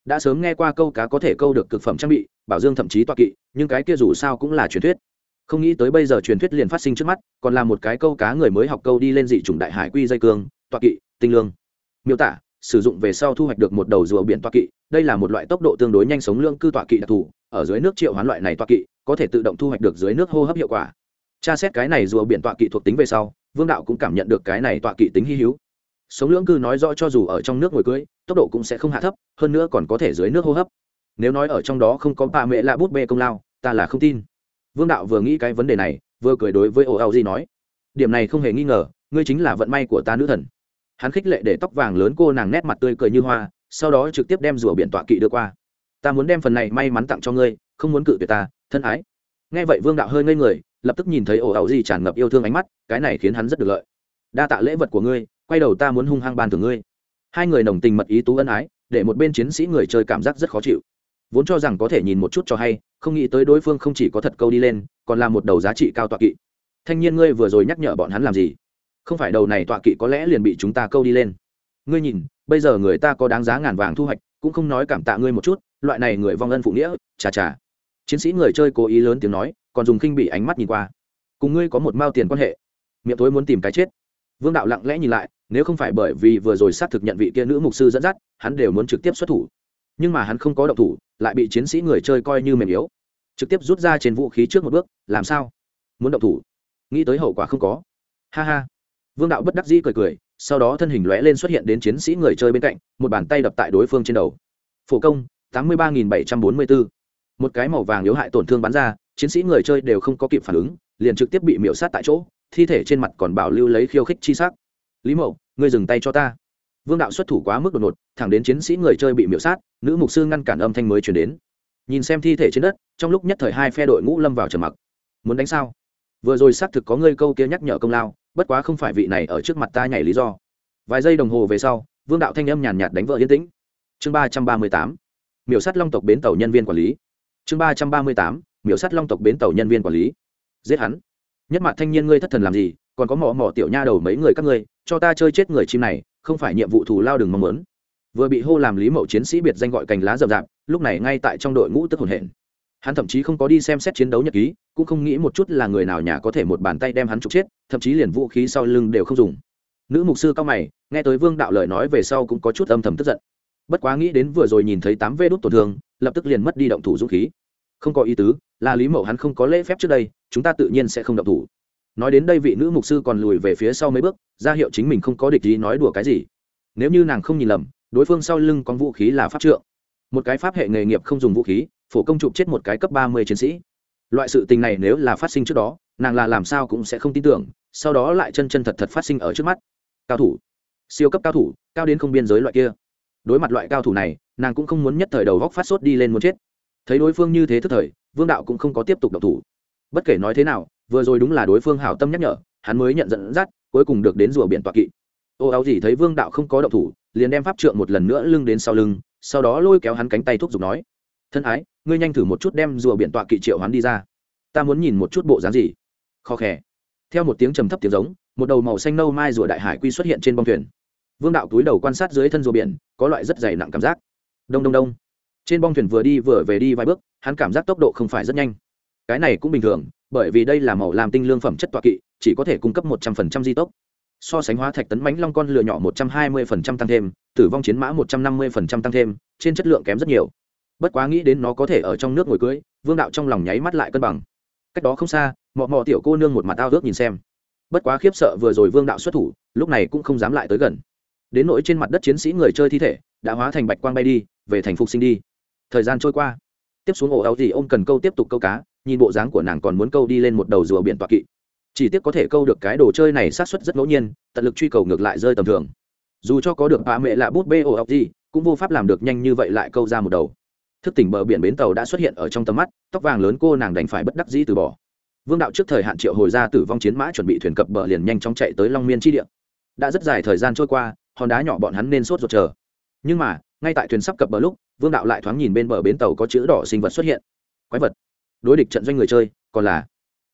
Đã sớm nghe qua câu cá có thể câu được cực phẩm trang bị, bảo dương thậm chí toa kỵ, nhưng cái kia dù sao cũng là truyền thuyết. Không nghĩ tới bây giờ truyền thuyết liền phát sinh trước mắt, còn là một cái câu cá người mới học câu đi lên dị chủng đại hải quy dây cương toa kỵ, tinh lương. Miêu tả, sử dụng về sau thu hoạch được một đầu rùa biển toa kỵ, đây là một loại tốc độ tương đối nhanh sống lương cư toa kỵ đặc thù, ở dưới nước triệu hoán loại này toa kỵ, có thể tự động thu hoạch được dưới nước hô hấp hiệu quả. Tra xét cái này rùa biển toa kỵ thuộc tính về sau vương đạo cũng cảm nhận được cái này tọa kỵ tính hy hữu. Sống lưỡng cư nói rõ cho dù ở trong nước ngồi cưới, tốc độ cũng sẽ không hạ thấp, hơn nữa còn có thể dưới nước hô hấp. Nếu nói ở trong đó không có bà mẹ lạ bút bê công lao, ta là không tin. Vương đạo vừa nghĩ cái vấn đề này, vừa cười đối với ô ào di nói, điểm này không hề nghi ngờ, ngươi chính là vận may của ta nữ thần. Hắn khích lệ để tóc vàng lớn cô nàng nét mặt tươi cười như hoa, sau đó trực tiếp đem rùa biển tọa kỵ đưa qua. Ta muốn đem phần này may mắn tặng cho ngươi, không muốn cự tuyệt ta, thân ái nghe vậy vương đạo hơi ngây người, lập tức nhìn thấy ồ ảo gì tràn ngập yêu thương ánh mắt, cái này khiến hắn rất được lợi. Đa tạ lễ vật của ngươi, quay đầu ta muốn hung hăng ban thưởng ngươi. Hai người nồng tình mật ý tú ân ái, để một bên chiến sĩ người chơi cảm giác rất khó chịu. Vốn cho rằng có thể nhìn một chút cho hay, không nghĩ tới đối phương không chỉ có thật câu đi lên, còn là một đầu giá trị cao tọa kỵ. Thanh niên ngươi vừa rồi nhắc nhở bọn hắn làm gì? Không phải đầu này tọa kỵ có lẽ liền bị chúng ta câu đi lên. Ngươi nhìn, bây giờ người ta có đáng giá ngàn vàng thu hoạch, cũng không nói cảm tạ ngươi một chút, loại này người vong ân phụ nghĩa, chà chà chiến sĩ người chơi cố ý lớn tiếng nói, còn dùng khinh bị ánh mắt nhìn qua. Cùng ngươi có một mao tiền quan hệ. Miệng tối muốn tìm cái chết. Vương đạo lặng lẽ nhìn lại, nếu không phải bởi vì vừa rồi xác thực nhận vị kia nữ mục sư dẫn dắt, hắn đều muốn trực tiếp xuất thủ. Nhưng mà hắn không có động thủ, lại bị chiến sĩ người chơi coi như mềm yếu. Trực tiếp rút ra trên vũ khí trước một bước, làm sao? Muốn động thủ? Nghĩ tới hậu quả không có. Ha ha. Vương đạo bất đắc dĩ cười cười, sau đó thân hình lóe lên xuất hiện đến chiến sĩ người chơi bên cạnh, một bàn tay đập tại đối phương trên đầu. Phổ công, tám mươi ba nghìn bảy trăm bốn mươi bốn một cái màu vàng yếu hại tổn thương bắn ra, chiến sĩ người chơi đều không có kịp phản ứng, liền trực tiếp bị miễu sát tại chỗ, thi thể trên mặt còn bảo lưu lấy khiêu khích chi sắc. Lý mậu, ngươi dừng tay cho ta. Vương đạo xuất thủ quá mức đột ngột, thẳng đến chiến sĩ người chơi bị miễu sát, nữ mục sư ngăn cản âm thanh mới chuyển đến. Nhìn xem thi thể trên đất, trong lúc nhất thời hai phe đội ngũ lâm vào trầm mặc. Muốn đánh sao? Vừa rồi xác thực có ngươi câu kia nhắc nhở công lao, bất quá không phải vị này ở trước mặt ta nhảy lý do. Vài giây đồng hồ về sau, vương đạo thanh âm nhàn nhạt đánh vợ yên tĩnh. Chương ba trăm ba mươi tám. Miểu sát long tộc bến tàu nhân viên quản lý chương ba trăm ba mươi tám, miểu sắt long tộc bến tàu nhân viên quản lý. Giết hắn. Nhất mặt thanh niên ngươi thất thần làm gì, còn có mỏ mỏ tiểu nha đầu mấy người các ngươi, cho ta chơi chết người chim này, không phải nhiệm vụ thù lao đừng mong muốn. Vừa bị hô làm lý mậu chiến sĩ biệt danh gọi cành lá rậm rạp, lúc này ngay tại trong đội ngũ tức hồn hển. Hắn thậm chí không có đi xem xét chiến đấu nhật ký, cũng không nghĩ một chút là người nào nhà có thể một bàn tay đem hắn trục chết, thậm chí liền vũ khí sau lưng đều không dùng. Nữ mục sư cao mày, nghe tới vương đạo lời nói về sau cũng có chút âm thầm tức giận. Bất quá nghĩ đến vừa rồi nhìn thấy tám vê đốt tổn thương, lập tức liền mất đi động thủ dũng khí không có ý tứ, là lý mậu hắn không có lễ phép trước đây, chúng ta tự nhiên sẽ không động thủ. Nói đến đây vị nữ mục sư còn lùi về phía sau mấy bước, ra hiệu chính mình không có địch ý nói đùa cái gì. Nếu như nàng không nhìn lầm, đối phương sau lưng con vũ khí là pháp trượng. Một cái pháp hệ nghề nghiệp không dùng vũ khí, phổ công chụp chết một cái cấp ba mươi chiến sĩ. Loại sự tình này nếu là phát sinh trước đó, nàng là làm sao cũng sẽ không tin tưởng, sau đó lại chân chân thật thật phát sinh ở trước mắt. Cao thủ. Siêu cấp cao thủ, cao đến không biên giới loại kia. Đối mặt loại cao thủ này, nàng cũng không muốn nhất thời đầu góc phát sốt đi lên muốn chết thấy đối phương như thế thức thời, vương đạo cũng không có tiếp tục độc thủ. Bất kể nói thế nào, vừa rồi đúng là đối phương hảo tâm nhắc nhở, hắn mới nhận dẫn dắt, cuối cùng được đến rùa biển tọa kỵ. Ô áo gì thấy vương đạo không có động thủ, liền đem pháp trượng một lần nữa lưng đến sau lưng, sau đó lôi kéo hắn cánh tay thúc giục nói, thân ái, ngươi nhanh thử một chút đem rùa biển tọa kỵ triệu hắn đi ra. Ta muốn nhìn một chút bộ dáng gì. Khó khè. Theo một tiếng trầm thấp tiếng giống, một đầu màu xanh nâu mai rùa đại hải quy xuất hiện trên bông thuyền. Vương đạo túi đầu quan sát dưới thân rùa biển, có loại rất dày nặng cảm giác. Đông đông đông trên bong thuyền vừa đi vừa về đi vài bước, hắn cảm giác tốc độ không phải rất nhanh. Cái này cũng bình thường, bởi vì đây là màu làm tinh lương phẩm chất tọa kỵ, chỉ có thể cung cấp một trăm phần trăm di tốc. So sánh hóa thạch tấn bánh long con lửa nhỏ một trăm hai mươi phần trăm tăng thêm, tử vong chiến mã một trăm năm mươi phần trăm tăng thêm, trên chất lượng kém rất nhiều. Bất quá nghĩ đến nó có thể ở trong nước ngồi cưới, vương đạo trong lòng nháy mắt lại cân bằng. Cách đó không xa, mọ mọ tiểu cô nương một mặt ao ước nhìn xem. Bất quá khiếp sợ vừa rồi vương đạo xuất thủ, lúc này cũng không dám lại tới gần. Đến nỗi trên mặt đất chiến sĩ người chơi thi thể, đã hóa thành bạch quang bay đi, về thành phục sinh đi thời gian trôi qua. Tiếp xuống ổ áo gì ôm cần câu tiếp tục câu cá, nhìn bộ dáng của nàng còn muốn câu đi lên một đầu rùa biển toạ kỵ. Chỉ tiếc có thể câu được cái đồ chơi này sát xuất rất ngẫu nhiên, tận lực truy cầu ngược lại rơi tầm thường. Dù cho có được bà mẹ lạ bút bê ổ áo gì cũng vô pháp làm được nhanh như vậy lại câu ra một đầu. Thức tỉnh bờ biển bến tàu đã xuất hiện ở trong tầm mắt, tóc vàng lớn cô nàng đành phải bất đắc dĩ từ bỏ. Vương đạo trước thời hạn triệu hồi ra tử vong chiến mã chuẩn bị thuyền cập bờ liền nhanh chóng chạy tới long miên chi địa. Đã rất dài thời gian trôi qua, hòn đá nhỏ bọn hắn nên sốt ruột chờ. Nhưng mà, ngay tại thuyền sắp cập bờ lúc vương đạo lại thoáng nhìn bên bờ bến tàu có chữ đỏ sinh vật xuất hiện. Quái vật. Đối địch trận doanh người chơi còn là.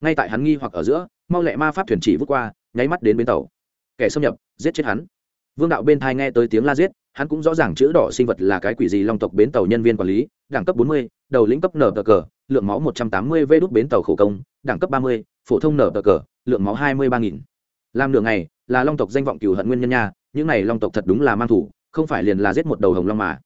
Ngay tại hắn nghi hoặc ở giữa mau lẹ ma pháp thuyền chỉ vút qua nháy mắt đến bến tàu. Kẻ xâm nhập giết chết hắn. Vương đạo bên thai nghe tới tiếng la giết hắn cũng rõ ràng chữ đỏ sinh vật là cái quỷ gì long tộc bến tàu nhân viên quản lý đẳng cấp 40, đầu lĩnh cấp nở tờ cờ lượng máu 180 vê đút bến tàu khổ công đẳng cấp 30, phổ thông nở tờ cờ lượng máu 23.000. làm nửa ngày là long tộc danh vọng cửu hận nguyên nhân nha những này long tộc thật đúng là mang thủ không phải liền là giết một đầu hồng long mà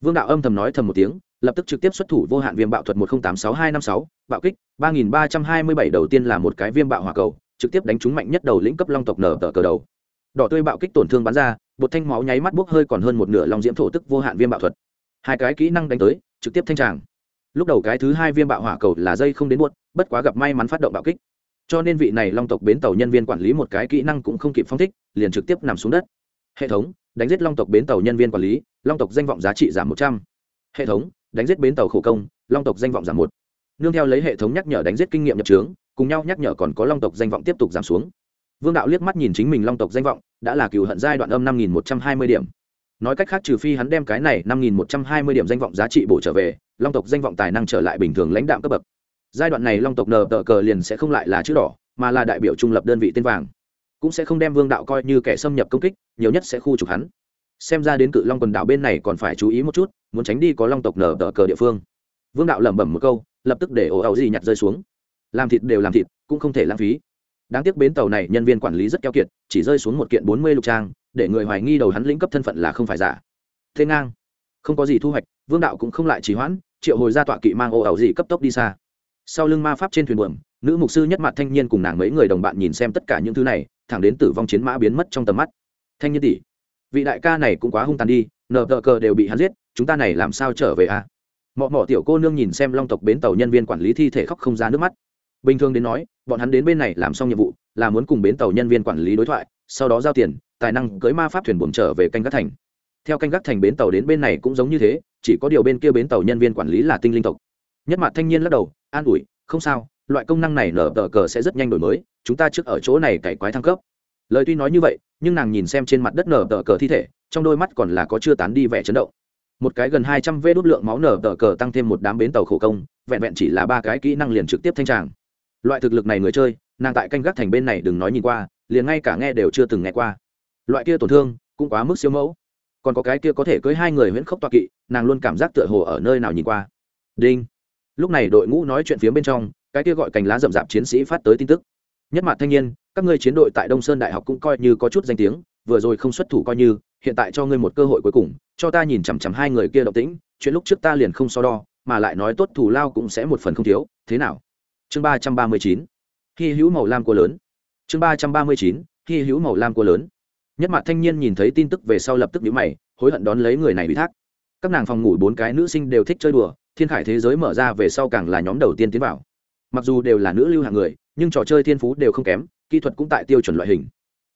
vương đạo âm thầm nói thầm một tiếng, lập tức trực tiếp xuất thủ vô hạn viêm bạo thuật một không tám sáu hai năm sáu, bạo kích, ba nghìn ba trăm hai mươi bảy đầu tiên là một cái viêm bạo hỏa cầu, trực tiếp đánh trúng mạnh nhất đầu lĩnh cấp long tộc nở tờ cờ đầu. Đỏ tươi bạo kích tổn thương bắn ra bột thanh máu nháy mắt bốc hơi còn hơn một nửa long diễm thổ tức vô hạn viêm bạo thuật. Hai cái kỹ năng đánh tới, trực tiếp thanh tràng. Lúc đầu cái thứ hai viêm bạo hỏa cầu là dây không đến muộn, bất quá gặp may mắn phát động bạo kích. Cho nên vị này long tộc bến tàu nhân viên quản lý một cái kỹ năng cũng không kịp phong thích, liền trực tiếp nằm xuống đất. Hệ thống đánh giết long tộc bến tàu nhân viên quản lý, long tộc danh vọng giá trị giảm một trăm. Hệ thống, đánh giết bến tàu khổ công, long tộc danh vọng giảm một. Nương theo lấy hệ thống nhắc nhở đánh giết kinh nghiệm nhập trướng, cùng nhau nhắc nhở còn có long tộc danh vọng tiếp tục giảm xuống. Vương đạo liếc mắt nhìn chính mình long tộc danh vọng, đã là cựu hận giai đoạn âm năm nghìn một trăm hai mươi điểm. Nói cách khác trừ phi hắn đem cái này năm nghìn một trăm hai mươi điểm danh vọng giá trị bổ trở về, long tộc danh vọng tài năng trở lại bình thường lãnh đạo cấp bậc. Giai đoạn này long tộc nờ tờ cờ liền sẽ không lại là chữ đỏ, mà là đại biểu trung lập đơn vị tên vàng cũng sẽ không đem vương đạo coi như kẻ xâm nhập công kích, nhiều nhất sẽ khu trục hắn. Xem ra đến cự long quần đảo bên này còn phải chú ý một chút, muốn tránh đi có long tộc nở tờ cờ địa phương. Vương đạo lẩm bẩm một câu, lập tức để ổ ẩu gì nhặt rơi xuống. Làm thịt đều làm thịt, cũng không thể lãng phí. Đáng tiếc bến tàu này nhân viên quản lý rất keo kiệt, chỉ rơi xuống một kiện bốn mươi lục trang, để người hoài nghi đầu hắn lĩnh cấp thân phận là không phải giả. Thế ngang. Không có gì thu hoạch, vương đạo cũng không lại trì hoãn, triệu hồi ra tọa kỵ mang ổ ẩu gì cấp tốc đi xa. Sau lưng ma pháp trên thuyền buồm, nữ mục sư nhất mặt thanh niên cùng nàng mấy người đồng bạn nhìn xem tất cả những thứ này thẳng đến tử vong chiến mã biến mất trong tầm mắt. Thanh niên tỷ, vị đại ca này cũng quá hung tàn đi, nờ tờ cờ đều bị hắn giết, chúng ta này làm sao trở về à? Mọ mọ tiểu cô nương nhìn xem long tộc bến tàu nhân viên quản lý thi thể khóc không ra nước mắt. Bình thường đến nói, bọn hắn đến bên này làm xong nhiệm vụ, là muốn cùng bến tàu nhân viên quản lý đối thoại, sau đó giao tiền, tài năng cưới ma pháp thuyền buồm trở về canh gác thành. Theo canh gác thành bến tàu đến bên này cũng giống như thế, chỉ có điều bên kia bến tàu nhân viên quản lý là tinh linh tộc. Nhất mặt thanh niên lắc đầu, an ủi, không sao loại công năng này nở tờ cờ sẽ rất nhanh đổi mới, chúng ta trước ở chỗ này cày quái thăng cấp. Lời tuy nói như vậy, nhưng nàng nhìn xem trên mặt đất nở tờ cờ thi thể, trong đôi mắt còn là có chưa tán đi vẻ chấn động. Một cái gần hai trăm vê đốt lượng máu nở tờ cờ tăng thêm một đám bến tàu khổ công, vẹn vẹn chỉ là ba cái kỹ năng liền trực tiếp thanh tràng. Loại thực lực này người chơi, nàng tại canh gác thành bên này đừng nói nhìn qua, liền ngay cả nghe đều chưa từng nghe qua. Loại kia tổn thương, cũng quá mức siêu mẫu. Còn có cái kia có thể cưới hai người huyễn khốc toa kỵ, nàng luôn cảm giác tựa hồ ở nơi nào nhìn qua. Đinh. Lúc này đội ngũ nói chuyện phía bên trong cái kia gọi cành lá rậm rạp chiến sĩ phát tới tin tức. Nhất mặt thanh niên, các ngươi chiến đội tại đông sơn đại học cũng coi như có chút danh tiếng, vừa rồi không xuất thủ coi như, hiện tại cho ngươi một cơ hội cuối cùng, cho ta nhìn chằm chằm hai người kia động tĩnh, chuyện lúc trước ta liền không so đo, mà lại nói tốt thủ lao cũng sẽ một phần không thiếu, thế nào? Chương ba trăm ba mươi chín, hy hữu màu lam cua lớn. Chương ba trăm ba mươi chín, hy hữu màu lam cua lớn. Nhất mặt thanh niên nhìn thấy tin tức về sau lập tức nhíu mày, hối hận đón lấy người này bị thác. Các nàng phòng ngủ bốn cái nữ sinh đều thích chơi đùa, thiên khải thế giới mở ra về sau càng là nhóm đầu tiên tiến vào mặc dù đều là nữ lưu hạng người, nhưng trò chơi thiên phú đều không kém, kỹ thuật cũng tại tiêu chuẩn loại hình.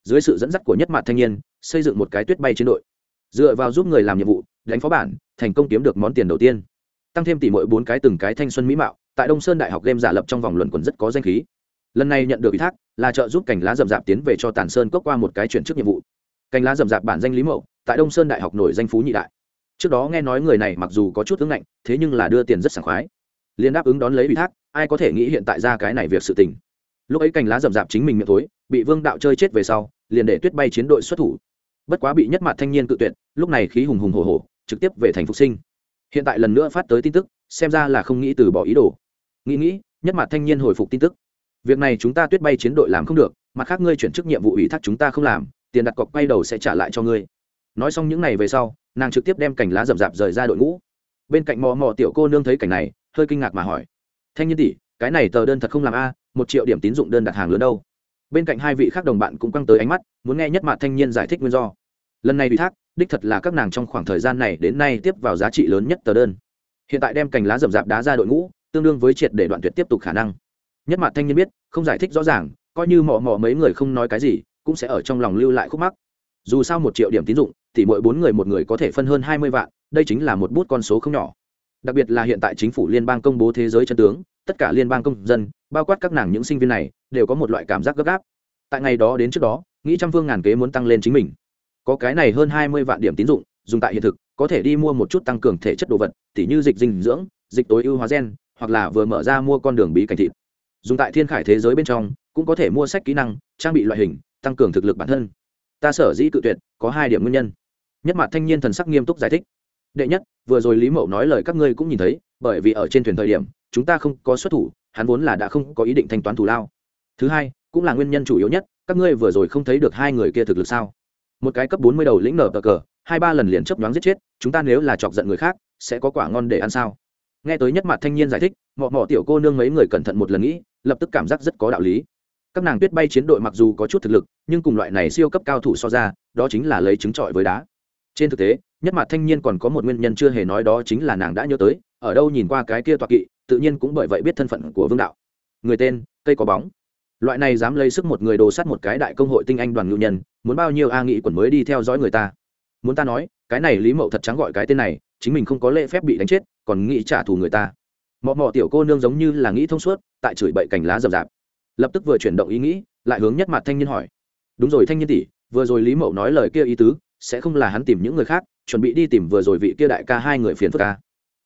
Dưới sự dẫn dắt của nhất mặt thanh niên, xây dựng một cái tuyết bay chiến đội. Dựa vào giúp người làm nhiệm vụ, đánh phó bản, thành công kiếm được món tiền đầu tiên. Tăng thêm tỷ mỗi bốn cái từng cái thanh xuân mỹ mạo, tại đông sơn đại học game giả lập trong vòng luận quần rất có danh khí. Lần này nhận được ủy thác, là trợ giúp cành lá rậm rạp tiến về cho tàn sơn cốc qua một cái chuyển chức nhiệm vụ. Cành lá rậm rạp bản danh lý mậu, tại đông sơn đại học nổi danh phú nhị đại. Trước đó nghe nói người này mặc dù có chút ứng ngạnh, thế nhưng là đưa tiền rất sảng khoái. Liên đáp ứng đón lấy ủy thác ai có thể nghĩ hiện tại ra cái này việc sự tình. Lúc ấy cành lá rậm rạp chính mình miệng thối, bị vương đạo chơi chết về sau, liền để tuyết bay chiến đội xuất thủ. Bất quá bị nhất mặt thanh niên cự tuyệt, lúc này khí hùng hùng hồ hồ trực tiếp về thành phục sinh. Hiện tại lần nữa phát tới tin tức, xem ra là không nghĩ từ bỏ ý đồ. Nghĩ nghĩ, nhất mặt thanh niên hồi phục tin tức. Việc này chúng ta tuyết bay chiến đội làm không được, mặt khác ngươi chuyển chức nhiệm vụ ủy thác chúng ta không làm, tiền đặt cọc quay đầu sẽ trả lại cho ngươi. Nói xong những n à y về sau, nàng trực tiếp đem cành lá rậm rạp rời ra đội ngũ. Bên cạnh mò mò tiểu cô nương thấy cảnh này, hơi kinh ngạc mà hỏi thanh niên tỷ, cái này tờ đơn thật không làm a, một triệu điểm tín dụng đơn đặt hàng lớn đâu. Bên cạnh hai vị khác đồng bạn cũng căng tới ánh mắt, muốn nghe nhất mạ thanh niên giải thích nguyên do. Lần này ủy thác, đích thật là các nàng trong khoảng thời gian này đến nay tiếp vào giá trị lớn nhất tờ đơn. Hiện tại đem cành lá rậm rạp đá ra đội ngũ, tương đương với triệt để đoạn tuyệt tiếp tục khả năng. Nhất mặt thanh niên biết, không giải thích rõ ràng, coi như mò mò mấy người không nói cái gì, cũng sẽ ở trong lòng lưu lại khúc mắc. Dù sao một triệu điểm tín dụng, thì mỗi bốn người một người có thể phân hơn hai mươi vạn, đây chính là một bút con số không nhỏ đặc biệt là hiện tại chính phủ liên bang công bố thế giới chân tướng, tất cả liên bang công dân, bao quát các nàng những sinh viên này, đều có một loại cảm giác gấp gáp. Tại ngày đó đến trước đó, nghĩ trăm phương ngàn kế muốn tăng lên chính mình. Có cái này hơn hai mươi vạn điểm tín dụng, dùng tại hiện thực, có thể đi mua một chút tăng cường thể chất đồ vật, tỉ như dịch dinh dưỡng, dịch tối ưu hóa gen, hoặc là vừa mở ra mua con đường bí cảnh thịt. Dùng tại thiên khải thế giới bên trong, cũng có thể mua sách kỹ năng, trang bị loại hình, tăng cường thực lực bản thân. Ta sở dĩ cự tuyệt, có hai điểm nguyên nhân. Nhất mặt thanh niên thần sắc nghiêm túc giải thích đệ nhất, vừa rồi lý mậu nói lời các ngươi cũng nhìn thấy, bởi vì ở trên thuyền thời điểm, chúng ta không có xuất thủ, hắn vốn là đã không có ý định thanh toán thù lao. Thứ hai, cũng là nguyên nhân chủ yếu nhất, các ngươi vừa rồi không thấy được hai người kia thực lực sao? Một cái cấp bốn mươi đầu lĩnh nở cờ cờ, hai ba lần liền chấp nhoáng giết chết, chúng ta nếu là chọc giận người khác, sẽ có quả ngon để ăn sao? Nghe tới nhất mặt thanh niên giải thích, mọ mọ tiểu cô nương mấy người cẩn thận một lần nghĩ, lập tức cảm giác rất có đạo lý. Các nàng tuyết bay chiến đội mặc dù có chút thực lực, nhưng cùng loại này siêu cấp cao thủ so ra, đó chính là lấy trứng trọi với đá. Trên thực tế nhất mặt thanh niên còn có một nguyên nhân chưa hề nói đó chính là nàng đã nhớ tới, ở đâu nhìn qua cái kia toạc kỵ, tự nhiên cũng bởi vậy biết thân phận của vương đạo. Người tên, cây có bóng. Loại này dám lấy sức một người đồ sắt một cái đại công hội tinh anh đoàn ngự nhân, muốn bao nhiêu a nghị quần mới đi theo dõi người ta? Muốn ta nói, cái này lý mậu thật trắng gọi cái tên này, chính mình không có lễ phép bị đánh chết, còn nghĩ trả thù người ta. Mọ mọ tiểu cô nương giống như là nghĩ thông suốt, tại chửi bậy cành lá rậm rạp. Lập tức vừa chuyển động ý nghĩ, lại hướng nhất mặt thanh niên hỏi. Đúng rồi thanh niên tỷ, vừa rồi lý mậu nói lời kia ý tứ sẽ không là hắn tìm những người khác, chuẩn bị đi tìm vừa rồi vị kia đại ca hai người phiền phức ca.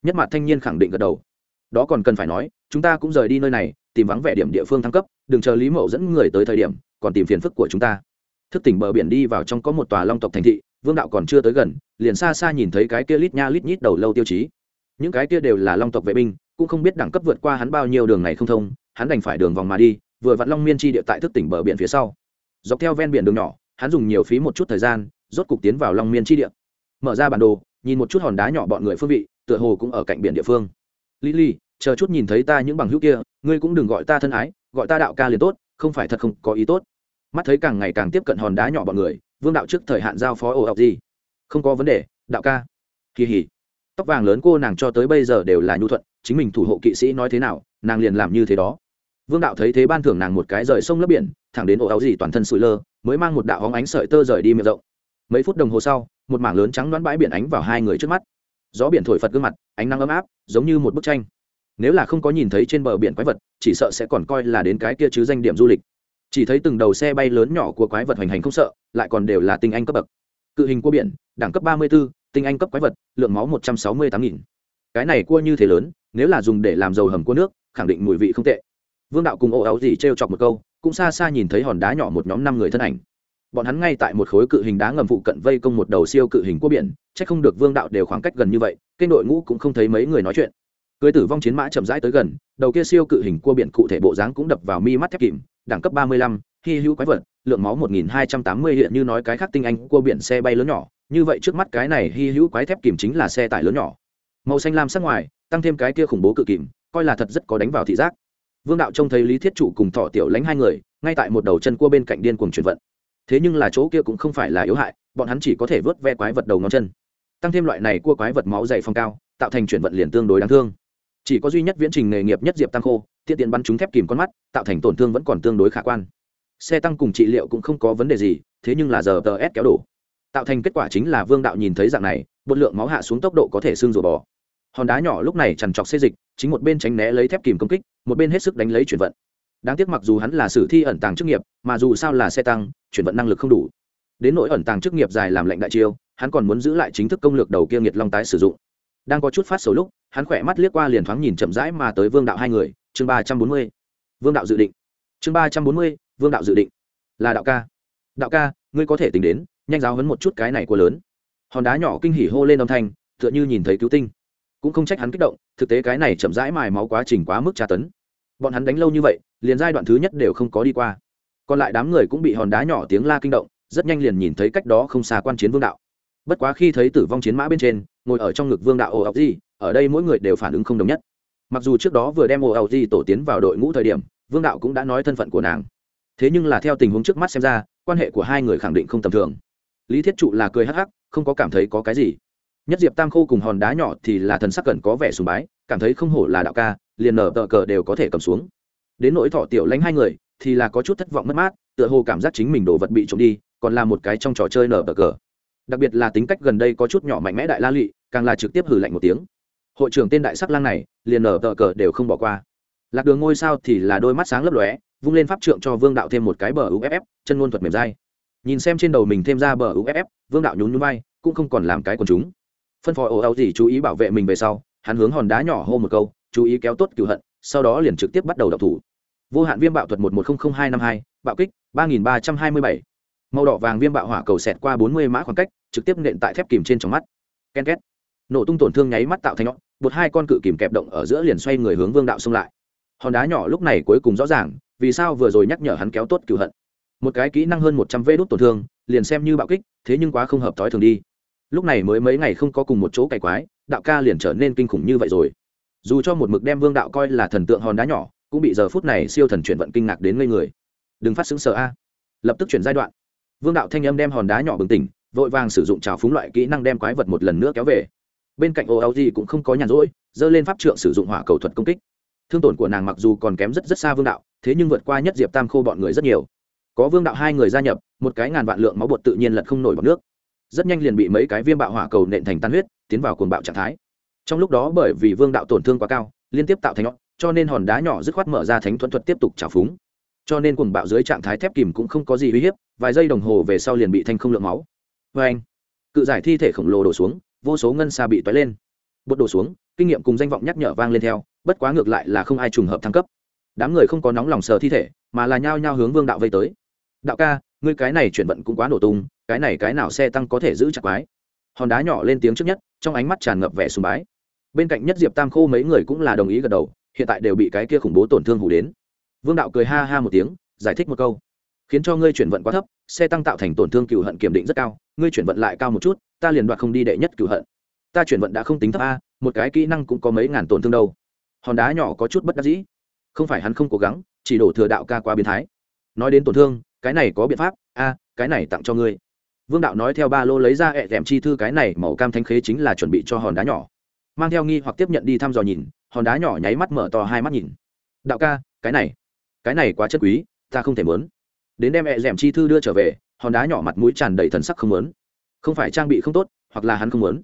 Nhất mặt thanh niên khẳng định gật đầu. Đó còn cần phải nói, chúng ta cũng rời đi nơi này, tìm vắng vẻ điểm địa phương thăng cấp, đừng chờ lý mậu dẫn người tới thời điểm, còn tìm phiền phức của chúng ta. Thức tỉnh bờ biển đi vào trong có một tòa long tộc thành thị, vương đạo còn chưa tới gần, liền xa xa nhìn thấy cái kia lít nha lít nhít đầu lâu tiêu chí. Những cái kia đều là long tộc vệ binh, cũng không biết đẳng cấp vượt qua hắn bao nhiêu đường này không thông, hắn đành phải đường vòng mà đi, vừa vặn long miên chi địa tại thức tỉnh bờ biển phía sau. Dọc theo ven biển đường nhỏ, hắn dùng nhiều phí một chút thời gian rốt cục tiến vào long miên chi địa. Mở ra bản đồ, nhìn một chút hòn đá nhỏ bọn người phương vị, tựa hồ cũng ở cạnh biển địa phương. Lily chờ chút nhìn thấy ta những bằng hữu kia, ngươi cũng đừng gọi ta thân ái, gọi ta đạo ca liền tốt, không phải thật không có ý tốt. Mắt thấy càng ngày càng tiếp cận hòn đá nhỏ bọn người, vương đạo trước thời hạn giao phó ồ ọc gì không có vấn đề, đạo ca. Kỳ hỉ. Tóc vàng lớn cô nàng cho tới bây giờ đều là nhu thuận, chính mình thủ hộ kỵ sĩ nói thế nào, nàng liền làm như thế đó. Vương đạo thấy thế ban thưởng nàng một cái rời sông lấp biển, thẳng đến ổ áo gì toàn thân sụi lơ, mới mang một đạo hóng ánh sợi tơ rời đi miệng rộng mấy phút đồng hồ sau một mảng lớn trắng đoán bãi biển ánh vào hai người trước mắt. Gió biển thổi phật gương mặt ánh nắng ấm áp giống như một bức tranh. Nếu là không có nhìn thấy trên bờ biển quái vật chỉ sợ sẽ còn coi là đến cái kia chứ danh điểm du lịch. Chỉ thấy từng đầu xe bay lớn nhỏ của quái vật hoành hành không sợ lại còn đều là tinh anh cấp bậc. Cự hình cua biển đẳng cấp ba mươi 34, tinh anh cấp quái vật lượng máu một trăm sáu mươi tám nghìn. Cái này cua như thế lớn nếu là dùng để làm dầu hầm cua nước khẳng định mùi vị không tệ. Vương đạo cùng ồ áo gì trêu chọc một câu cũng xa xa nhìn thấy hòn đá nhỏ một nhóm năm người thân ảnh bọn hắn ngay tại một khối cự hình đá ngầm phụ cận vây công một đầu siêu cự hình cua biển c h ắ c không được vương đạo đều khoảng cách gần như vậy, kênh đội ngũ cũng không thấy mấy người nói chuyện. Cưới tử vong chiến mã chậm rãi tới gần, đầu kia siêu cự hình cua biển cụ thể bộ dáng cũng đập vào mi mắt thép kìm, đẳng cấp ba mươi lăm, hy hữu quái vật, lượng máu một nghìn hai trăm tám mươi, hiện như nói cái khác tinh anh cua biển xe bay lớn nhỏ, như vậy trước mắt cái này hy hữu quái thép kìm chính là xe tải lớn nhỏ. Màu xanh lam sắc ngoài, tăng thêm cái kia khủng bố cự kìm, coi là thật rất có đánh vào thị giác. Vương đạo trông thấy lý thiết chủ cùng thọ tiểu lánh hai người, ngay tại một đầu chân cua bên cạnh điên cuồng chuyển vận thế nhưng là chỗ kia cũng không phải là yếu hại, bọn hắn chỉ có thể vớt ve quái vật đầu ngón chân. Tăng thêm loại này cua quái vật máu dày phong cao, tạo thành chuyển vận liền tương đối đáng thương. Chỉ có duy nhất viễn trình nghề nghiệp nhất diệp tăng khô tiện tiện bắn chúng thép kìm con mắt, tạo thành tổn thương vẫn còn tương đối khả quan. Xe tăng cùng trị liệu cũng không có vấn đề gì, thế nhưng là giờ tờ s kéo đổ. Tạo thành kết quả chính là vương đạo nhìn thấy dạng này, bột lượng máu hạ xuống tốc độ có thể xương rùa bò. Hòn đá nhỏ lúc này trằn trọc xê dịch, chính một bên tránh né lấy thép kìm công kích, một bên hết sức đánh lấy chuyển vận đáng tiếc mặc dù hắn là sử thi ẩn tàng chức nghiệp, mà dù sao là xe tăng, chuyển vận năng lực không đủ. Đến nỗi ẩn tàng chức nghiệp dài làm lệnh đại chiêu, hắn còn muốn giữ lại chính thức công lược đầu kia nghiệt long tái sử dụng. Đang có chút phát sầu lúc, hắn khỏe mắt liếc qua liền thoáng nhìn chậm rãi mà tới vương đạo hai người, chương ba trăm bốn mươi. Vương đạo dự định. Chương ba trăm bốn mươi, vương đạo dự định. Là đạo ca. Đạo ca, ngươi có thể tính đến, nhanh giáo hấn một chút cái này của lớn. Hòn đá nhỏ kinh hỉ hô lên âm thanh, tựa như nhìn thấy cứu tinh. Cũng không trách hắn kích động, thực tế cái này chậm rãi mài máu quá trình quá mức tra tấn. Bọn hắn đánh lâu như vậy liền giai đoạn thứ nhất đều không có đi qua. Còn lại đám người cũng bị hòn đá nhỏ tiếng la kinh động, rất nhanh liền nhìn thấy cách đó không xa quan chiến vương đạo. Bất quá khi thấy tử vong chiến mã bên trên, ngồi ở trong ngực vương đạo ồ ọc gì ở đây mỗi người đều phản ứng không đồng nhất. Mặc dù trước đó vừa đem ồ ọc gì tổ tiến vào đội ngũ thời điểm, vương đạo cũng đã nói thân phận của nàng. Thế nhưng là theo tình huống trước mắt xem ra, quan hệ của hai người khẳng định không tầm thường. Lý thiết trụ là cười hắc hắc, không có cảm thấy có cái gì. Nhất diệp tam khô cùng hòn đá nhỏ thì là thần sắc cần có vẻ sùng bái, cảm thấy không hổ là đạo ca, liền nở tờ cờ đều có thể cầm xuống đến nỗi thọ tiểu lãnh hai người, thì là có chút thất vọng mất mát, tựa hồ cảm giác chính mình đồ vật bị trộm đi, còn là một cái trong trò chơi nở bờ cờ. Đặc biệt là tính cách gần đây có chút nhỏ mạnh mẽ đại la lụy càng là trực tiếp hử lạnh một tiếng. Hội trưởng tên đại sắc lang này, liền nở bờ cờ đều không bỏ qua. Lạc đường ngôi sao thì là đôi mắt sáng lấp lóe, vung lên pháp trượng cho vương đạo thêm một cái bờ uff chân ngôn thuật mềm dai. Nhìn xem trên đầu mình thêm ra bờ uff vương đạo nhún nhún bay cũng không còn làm cái quần chúng. Phân phối ồ ào gì chú ý bảo vệ mình về sau, hắn hướng hòn đá nhỏ hô một câu, chú ý kéo tốt cửu hận sau đó liền trực tiếp bắt đầu đọc thủ. Vô hạn viêm bạo thuật một một không không hai năm hai, bạo kích ba nghìn ba trăm hai mươi bảy. Màu đỏ vàng viêm bạo hỏa cầu xẹt qua bốn mươi mã khoảng cách, trực tiếp nện tại thép kìm trên trong mắt. Ken két. Nổ tung tổn thương nháy mắt tạo thành nhọn bột hai con cự kìm kẹp động ở giữa liền xoay người hướng vương đạo xông lại. Hòn đá nhỏ lúc này cuối cùng rõ ràng, vì sao vừa rồi nhắc nhở hắn kéo tốt cựu hận. Một cái kỹ năng hơn một trăm vê đốt tổn thương, liền xem như bạo kích, thế nhưng quá không hợp thói thường đi. Lúc này mới mấy ngày không có cùng một chỗ cày quái, đạo ca liền trở nên kinh khủng như vậy rồi dù cho một mực đem vương đạo coi là thần tượng hòn đá nhỏ, cũng bị giờ phút này siêu thần chuyển vận kinh ngạc đến ngây người. Đừng phát xứng sợ a. Lập tức chuyển giai đoạn. Vương đạo thanh âm đem hòn đá nhỏ bừng tỉnh, vội vàng sử dụng trào phúng loại kỹ năng đem quái vật một lần nữa kéo về. Bên cạnh ô áo gì cũng không có nhàn rỗi dơ lên pháp trượng sử dụng hỏa cầu thuật công kích. Thương tổn của nàng mặc dù còn kém rất rất xa vương đạo, thế nhưng vượt qua nhất diệp tam khô bọn người rất nhiều. Có vương đạo hai người gia nhập, một cái ngàn vạn lượng máu bột tự nhiên lật không nổi bọc nước. Rất nhanh liền bị mấy cái viêm bạo hỏa cầu nện thành tan huyết, tiến vào cuồng bạo trạng thái trong lúc đó bởi vì vương đạo tổn thương quá cao, liên tiếp tạo thành ngọn, cho nên hòn đá nhỏ dứt khoát mở ra thánh thuẫn thuật tiếp tục trào phúng. Cho nên cuồng bạo dưới trạng thái thép kìm cũng không có gì uy hiếp, vài giây đồng hồ về sau liền bị thanh không lượng máu. Vê anh, cự giải thi thể khổng lồ đổ xuống, vô số ngân xa bị toái lên. Bột đổ xuống, kinh nghiệm cùng danh vọng nhắc nhở vang lên theo, bất quá ngược lại là không ai trùng hợp thăng cấp. Đám người không có nóng lòng sờ thi thể, mà là nhao nhao hướng vương đạo vây tới. Đạo ca, ngươi cái này chuyển vận cũng quá nổ tung, cái này cái nào xe tăng có thể giữ chặt quái? Hòn đá nhỏ lên tiếng trước nhất, trong ánh mắt tràn ngập vẻ sùng bái bên cạnh nhất diệp tam khô mấy người cũng là đồng ý gật đầu, hiện tại đều bị cái kia khủng bố tổn thương hủ đến. Vương đạo cười ha ha một tiếng, giải thích một câu. Khiến cho ngươi chuyển vận quá thấp, xe tăng tạo thành tổn thương cựu hận kiểm định rất cao, ngươi chuyển vận lại cao một chút, ta liền đoạt không đi đệ nhất cựu hận. Ta chuyển vận đã không tính thấp a, một cái kỹ năng cũng có mấy ngàn tổn thương đâu. Hòn đá nhỏ có chút bất đắc dĩ. Không phải hắn không cố gắng, chỉ đổ thừa đạo ca quá biến thái. Nói đến tổn thương, cái này có biện pháp, a, cái này tặng cho ngươi. Vương đạo nói theo ba lô lấy ra ẹ đệm chi thư, cái này màu cam thanh khế chính là chuẩn bị cho hòn đá nhỏ mang theo nghi hoặc tiếp nhận đi thăm dò nhìn, hòn đá nhỏ nháy mắt mở to hai mắt nhìn. Đạo ca, cái này cái này quá chất quý, ta không thể mớn đến đem ẹ dẻm chi thư đưa trở về, hòn đá nhỏ mặt mũi tràn đầy thần sắc không mớn không phải trang bị không tốt, hoặc là hắn không mớn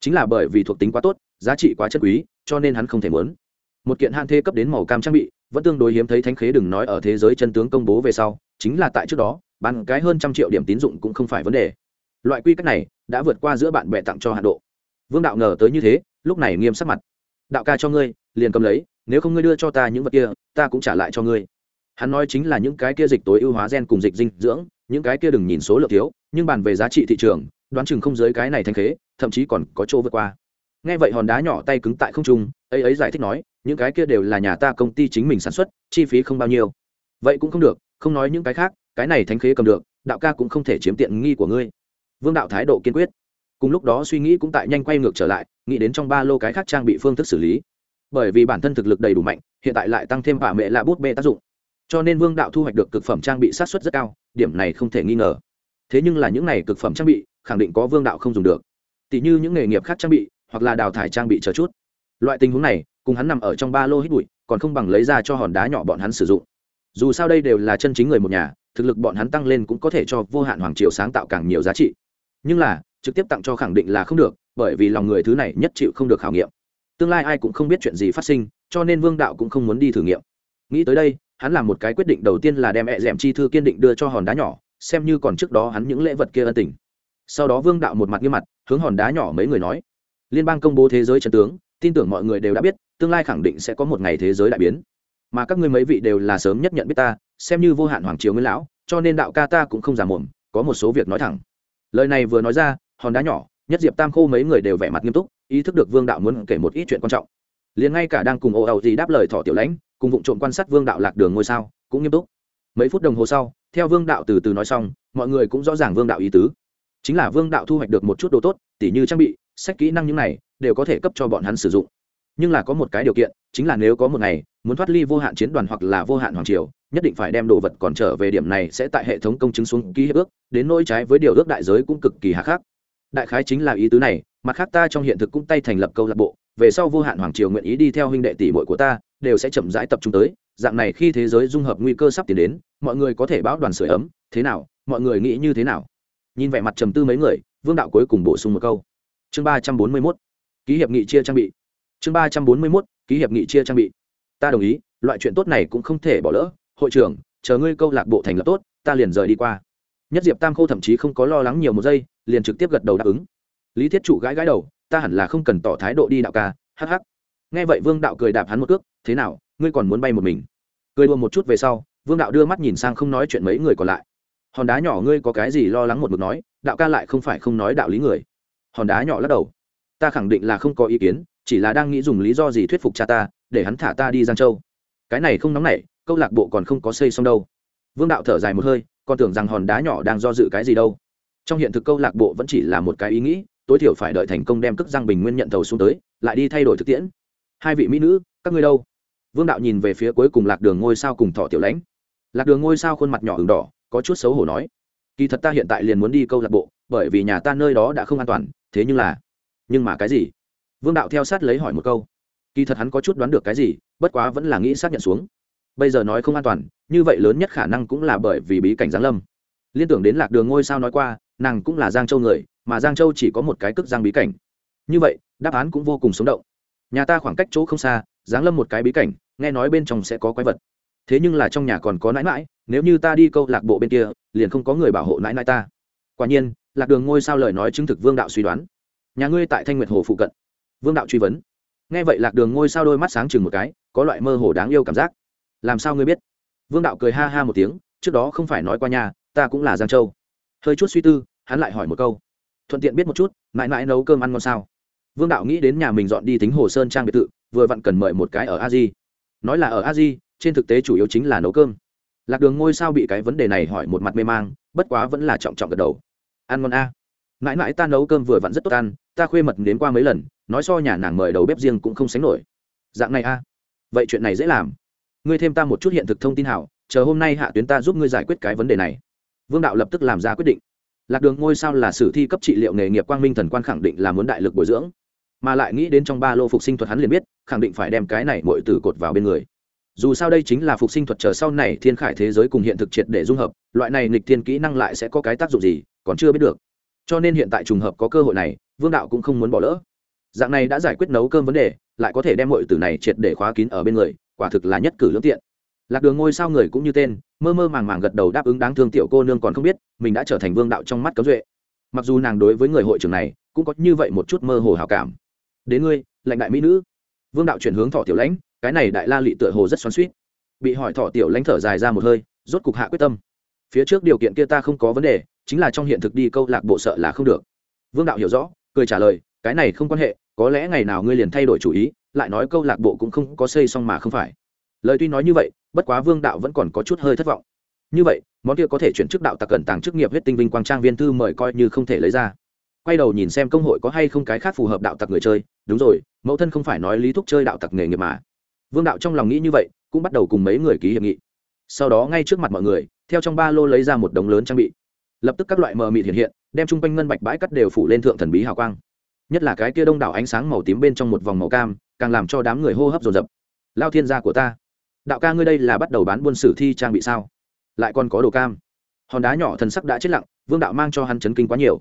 chính là bởi vì thuộc tính quá tốt, giá trị quá chất quý, cho nên hắn không thể mớn một kiện hạn thê cấp đến màu cam trang bị, vẫn tương đối hiếm thấy thánh khế đừng nói ở thế giới chân tướng công bố về sau, chính là tại trước đó, bán cái hơn trăm triệu điểm tín dụng cũng không phải vấn đề. Loại quy cách này, đã vượt qua giữa bạn bè tặng cho hạ độ. Vương đạo ngờ tới như thế lúc này nghiêm sắc mặt. Đạo ca cho ngươi, liền cầm lấy, nếu không ngươi đưa cho ta những vật kia, ta cũng trả lại cho ngươi. Hắn nói chính là những cái kia dịch tối ưu hóa gen cùng dịch dinh dưỡng, những cái kia đừng nhìn số lượng thiếu, nhưng bàn về giá trị thị trường, đoán chừng không giới cái này thanh khế, thậm chí còn có chỗ vượt qua. Nghe vậy hòn đá nhỏ tay cứng tại không trung, ấy ấy giải thích nói, những cái kia đều là nhà ta công ty chính mình sản xuất, chi phí không bao nhiêu. Vậy cũng không được, không nói những cái khác, cái này thánh khế cầm được, đạo ca cũng không thể chiếm tiện nghi của ngươi. Vương đạo thái độ kiên quyết cùng lúc đó suy nghĩ cũng tại nhanh quay ngược trở lại, nghĩ đến trong ba lô cái khác trang bị phương thức xử lý. Bởi vì bản thân thực lực đầy đủ mạnh, hiện tại lại tăng thêm bà mẹ là bút bê tác dụng. Cho nên vương đạo thu hoạch được cực phẩm trang bị sát xuất rất cao, điểm này không thể nghi ngờ. Thế nhưng là những này cực phẩm trang bị, khẳng định có vương đạo không dùng được. Tỷ như những nghề nghiệp khác trang bị, hoặc là đào thải trang bị chờ chút. Loại tình huống này, cùng hắn nằm ở trong ba lô hít bụi, còn không bằng lấy ra cho hòn đá nhỏ bọn hắn sử dụng. Dù sao đây đều là chân chính người một nhà, thực lực bọn hắn tăng lên cũng có thể cho vô hạn hoàng triều sáng tạo càng nhiều giá trị. Nhưng là trực tiếp tặng cho khẳng định là không được, bởi vì lòng người thứ này nhất chịu không được khảo nghiệm. Tương lai ai cũng không biết chuyện gì phát sinh, cho nên vương đạo cũng không muốn đi thử nghiệm. Nghĩ tới đây, hắn làm một cái quyết định đầu tiên là đem ẹ d chi thư kiên định đưa cho hòn đá nhỏ, xem như còn trước đó hắn những lễ vật kia ân tình. Sau đó vương đạo một mặt nghiêm mặt, hướng hòn đá nhỏ mấy người nói, liên bang công bố thế giới trần tướng, tin tưởng mọi người đều đã biết, tương lai khẳng định sẽ có một ngày thế giới đại biến. Mà các ngươi mấy vị đều là sớm nhất nhận biết ta, xem như vô hạn hoàng triều nguyên lão, cho nên đạo ca ta cũng không giả mồm có một số việc nói thẳng. Lời này vừa nói ra hòn đá nhỏ, nhất diệp tam khô mấy người đều vẻ mặt nghiêm túc, ý thức được vương đạo muốn kể một ít chuyện quan trọng. Liền ngay cả đang cùng ồ ẩu gì đáp lời thọ tiểu lãnh, cùng vụ trộm quan sát vương đạo lạc đường ngôi sao, cũng nghiêm túc. Mấy phút đồng hồ sau, theo vương đạo từ từ nói xong, mọi người cũng rõ ràng vương đạo ý tứ. Chính là vương đạo thu hoạch được một chút đồ tốt, tỉ như trang bị, sách kỹ năng những này, đều có thể cấp cho bọn hắn sử dụng. Nhưng là có một cái điều kiện, chính là nếu có một ngày, muốn thoát ly vô hạn chiến đoàn hoặc là vô hạn hoàng triều, nhất định phải đem đồ vật còn trở về điểm này sẽ tại hệ thống công chứng xuống ký hiệp ước, đến nỗi trái với điều ước đại giới cũng cực kỳ hạ khắc đại khái chính là ý tứ này, mặt khác ta trong hiện thực cũng tay thành lập câu lạc bộ, về sau vô hạn hoàng triều nguyện ý đi theo huynh đệ tỷ muội của ta, đều sẽ chậm rãi tập trung tới, dạng này khi thế giới dung hợp nguy cơ sắp tiến đến, mọi người có thể báo đoàn sửa ấm, thế nào, mọi người nghĩ như thế nào? Nhìn vẻ mặt trầm tư mấy người, vương đạo cuối cùng bổ sung một câu. Chương ba trăm bốn mươi mốt, ký hiệp nghị chia trang bị. Chương ba trăm bốn mươi mốt, ký hiệp nghị chia trang bị. Ta đồng ý, loại chuyện tốt này cũng không thể bỏ lỡ. Hội trưởng, chờ ngươi câu lạc bộ thành lập tốt, ta liền rời đi qua nhất diệp tam khô thậm chí không có lo lắng nhiều một giây, liền trực tiếp gật đầu đáp ứng. Lý thiết chủ gãi gãi đầu, ta hẳn là không cần tỏ thái độ đi đạo ca hh nghe vậy vương đạo cười đạp hắn một cước, thế nào, ngươi còn muốn bay một mình? Cười đùa một chút về sau, vương đạo đưa mắt nhìn sang không nói chuyện mấy người còn lại. Hòn đá nhỏ ngươi có cái gì lo lắng một mực nói, đạo ca lại không phải không nói đạo lý người. Hòn đá nhỏ lắc đầu. Ta khẳng định là không có ý kiến, chỉ là đang nghĩ dùng lý do gì thuyết phục cha ta, để hắn thả ta đi giang châu. Cái này không nóng nảy, câu lạc bộ còn không có xây xong đâu. Vương đạo thở dài một hơi còn tưởng rằng hòn đá nhỏ đang do dự cái gì đâu. Trong hiện thực câu lạc bộ vẫn chỉ là một cái ý nghĩ, tối thiểu phải đợi thành công đem cức giang bình nguyên nhận thầu xuống tới, lại đi thay đổi thực tiễn. Hai vị mỹ nữ, các ngươi đâu? Vương đạo nhìn về phía cuối cùng lạc đường ngôi sao cùng thọ tiểu lãnh. Lạc đường ngôi sao khuôn mặt nhỏ h đỏ, có chút xấu hổ nói, kỳ thật ta hiện tại liền muốn đi câu lạc bộ, bởi vì nhà ta nơi đó đã không an toàn, thế nhưng là, nhưng mà cái gì? Vương đạo theo sát lấy hỏi một câu, kỳ thật hắn có chút đoán được cái gì, bất quá vẫn là nghĩ xác nhận xuống bây giờ nói không an toàn, như vậy lớn nhất khả năng cũng là bởi vì bí cảnh giáng lâm. Liên tưởng đến lạc đường ngôi sao nói qua, nàng cũng là giang châu người, mà giang châu chỉ có một cái cước giang bí cảnh. Như vậy, đáp án cũng vô cùng sống động. Nhà ta khoảng cách chỗ không xa, giáng lâm một cái bí cảnh, nghe nói bên trong sẽ có quái vật. Thế nhưng là trong nhà còn có nãi mãi nếu như ta đi câu lạc bộ bên kia, liền không có người bảo hộ nãi nãi ta. Quả nhiên, lạc đường ngôi sao lời nói chứng thực vương đạo suy đoán. Nhà ngươi tại thanh nguyệt hồ phụ cận. Vương đạo truy vấn. Nghe vậy lạc đường ngôi sao đôi mắt sáng chừng một cái, có loại mơ hồ đáng yêu cảm giác làm sao ngươi biết? Vương đạo cười ha ha một tiếng, trước đó không phải nói qua nhà ta cũng là giang châu. Hơi chút suy tư, hắn lại hỏi một câu. Thuận tiện biết một chút, mãi mãi nấu cơm ăn ngon sao? Vương đạo nghĩ đến nhà mình dọn đi tính hồ sơn trang biệt thự, vừa vặn cần mời một cái ở a di. Nói là ở a di, trên thực tế chủ yếu chính là nấu cơm. Lạc đường ngôi sao bị cái vấn đề này hỏi một mặt mê mang, bất quá vẫn là trọng trọng gật đầu. Ăn ngon a. Mãi mãi ta nấu cơm vừa vặn rất tốt ăn, ta khuê mật đến qua mấy lần, nói so nhà nàng mời đầu bếp riêng cũng không sánh nổi. Dạng này a. Vậy chuyện này dễ làm ngươi thêm ta một chút hiện thực thông tin hảo, chờ hôm nay hạ tuyến ta giúp ngươi giải quyết cái vấn đề này. Vương đạo lập tức làm ra quyết định. Lạc đường ngôi sao là sử thi cấp trị liệu nghề nghiệp quang minh thần quan khẳng định là muốn đại lực bồi dưỡng. Mà lại nghĩ đến trong ba lô phục sinh thuật hắn liền biết, khẳng định phải đem cái này mọi từ cột vào bên người. Dù sao đây chính là phục sinh thuật chờ sau này thiên khải thế giới cùng hiện thực triệt để dung hợp, loại này nghịch thiên kỹ năng lại sẽ có cái tác dụng gì, còn chưa biết được. Cho nên hiện tại trùng hợp có cơ hội này, vương đạo cũng không muốn bỏ lỡ. Dạng này đã giải quyết nấu cơm vấn đề, lại có thể đem mọi từ này triệt để khóa kín ở bên người quả thực là nhất cử lưỡng tiện. Lạc đường ngôi sao người cũng như tên, mơ mơ màng màng gật đầu đáp ứng đáng thương tiểu cô nương còn không biết, mình đã trở thành vương đạo trong mắt cấm duệ. Mặc dù nàng đối với người hội trưởng này, cũng có như vậy một chút mơ hồ hào cảm. Đến ngươi lệnh đại mỹ nữ. Vương đạo chuyển hướng thọ tiểu lãnh, cái này đại la lị tựa hồ rất xoắn suýt bị hỏi thọ tiểu lãnh thở dài ra một hơi, rốt cục hạ quyết tâm. Phía trước điều kiện kia ta không có vấn đề, chính là trong hiện thực đi câu lạc bộ sợ là không được. Vương đạo hiểu rõ, cười trả lời, cái này không quan hệ, có lẽ ngày nào ngươi liền thay đổi chủ ý lại nói câu lạc bộ cũng không có xây xong mà không phải. Lời tuy nói như vậy, bất quá vương đạo vẫn còn có chút hơi thất vọng. Như vậy, món kia có thể chuyển chức đạo tặc cẩn tàng chức nghiệp huyết tinh vinh quang trang viên thư mời coi như không thể lấy ra. Quay đầu nhìn xem công hội có hay không cái khác phù hợp đạo tặc người chơi, đúng rồi, mẫu thân không phải nói lý thúc chơi đạo tặc nghề nghiệp mà. Vương đạo trong lòng nghĩ như vậy, cũng bắt đầu cùng mấy người ký hiệp nghị. Sau đó ngay trước mặt mọi người, theo trong ba lô lấy ra một đống lớn trang bị. Lập tức các loại mờ mịt hiện hiện, đem chung quanh ngân bạch bãi cắt đều phủ lên thượng thần bí hào quang. Nhất là cái kia đông đảo ánh sáng màu tím bên trong một vòng màu cam càng làm cho đám người hô hấp dồn dập. Lao thiên gia của ta, đạo ca ngươi đây là bắt đầu bán buôn sử thi trang bị sao? Lại còn có đồ cam. Hòn đá nhỏ thần sắc đã chết lặng, vương đạo mang cho hắn chấn kinh quá nhiều.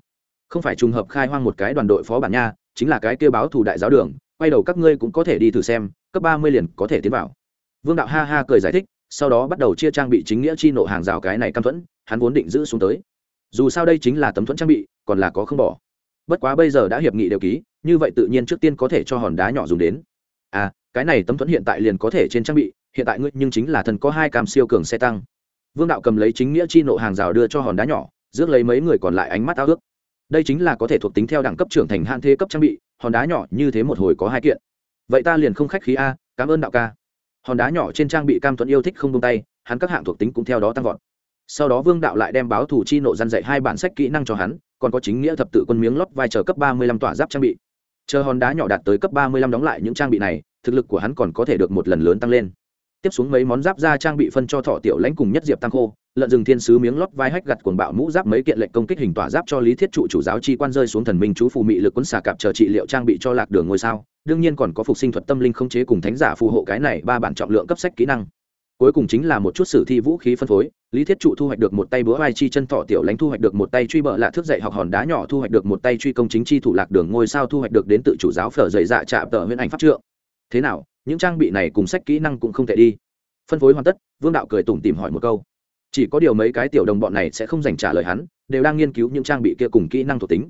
Không phải trùng hợp khai hoang một cái đoàn đội phó bản nha, chính là cái kêu báo thủ đại giáo đường, quay đầu các ngươi cũng có thể đi thử xem, cấp ba mươi liền có thể tiến vào. Vương đạo ha ha cười giải thích, sau đó bắt đầu chia trang bị chính nghĩa chi nộ hàng rào cái này căm thuẫn, hắn vốn định giữ xuống tới. Dù sao đây chính là tấm thuẫn trang bị, còn là có không bỏ. Bất quá bây giờ đã hiệp nghị đều ký, như vậy tự nhiên trước tiên có thể cho hòn đá nhỏ dùng đến à cái này tấm thuẫn hiện tại liền có thể trên trang bị, hiện tại ngươi nhưng chính là thần có hai cam siêu cường xe tăng. Vương đạo cầm lấy chính nghĩa chi nộ hàng rào đưa cho hòn đá nhỏ, rước lấy mấy người còn lại ánh mắt ao ước. Đây chính là có thể thuộc tính theo đẳng cấp trưởng thành hạn thế cấp trang bị, hòn đá nhỏ như thế một hồi có hai kiện. Vậy ta liền không khách khí a, cảm ơn đạo ca. Hòn đá nhỏ trên trang bị cam thuận yêu thích không tung tay, hắn các hạng thuộc tính cũng theo đó tăng vọt. Sau đó vương đạo lại đem báo thủ chi nộ dăn dạy hai bản sách kỹ năng cho hắn, còn có chính nghĩa thập tự quân miếng lót vai trò cấp ba mươi lăm tỏa giáp trang bị chờ hòn đá nhỏ đạt tới cấp ba mươi lăm đóng lại những trang bị này, thực lực của hắn còn có thể được một lần lớn tăng lên. Tiếp xuống mấy món giáp da trang bị phân cho thọ tiểu lãnh cùng nhất diệp tăng khô, lợn rừng thiên sứ miếng lót vai hách gặt cuồng bạo mũ giáp mấy kiện lệnh công kích hình tỏa giáp cho lý thiết trụ chủ giáo chi quan rơi xuống thần minh chú phù mị lực quân xà cạp chờ trị liệu trang bị cho lạc đường ngôi sao. Đương nhiên còn có phục sinh thuật tâm linh không chế cùng thánh giả phù hộ cái này ba bản trọng lượng cấp sách kỹ năng cuối cùng chính là một chút sử thi vũ khí phân phối. Lý thiết trụ thu hoạch được một tay búa vai chi chân thọ tiểu lãnh thu hoạch được một tay truy bợ lạ thước dạy học hòn đá nhỏ thu hoạch được một tay truy công chính chi thủ lạc đường ngôi sao thu hoạch được đến tự chủ giáo phở dày dạ chạm tờ huyện ảnh pháp trượng. Thế nào, những trang bị này cùng sách kỹ năng cũng không thể đi. Phân phối hoàn tất, vương đạo cười tủm tìm hỏi một câu. Chỉ có điều mấy cái tiểu đồng bọn này sẽ không dành trả lời hắn, đều đang nghiên cứu những trang bị kia cùng kỹ năng thuộc tính.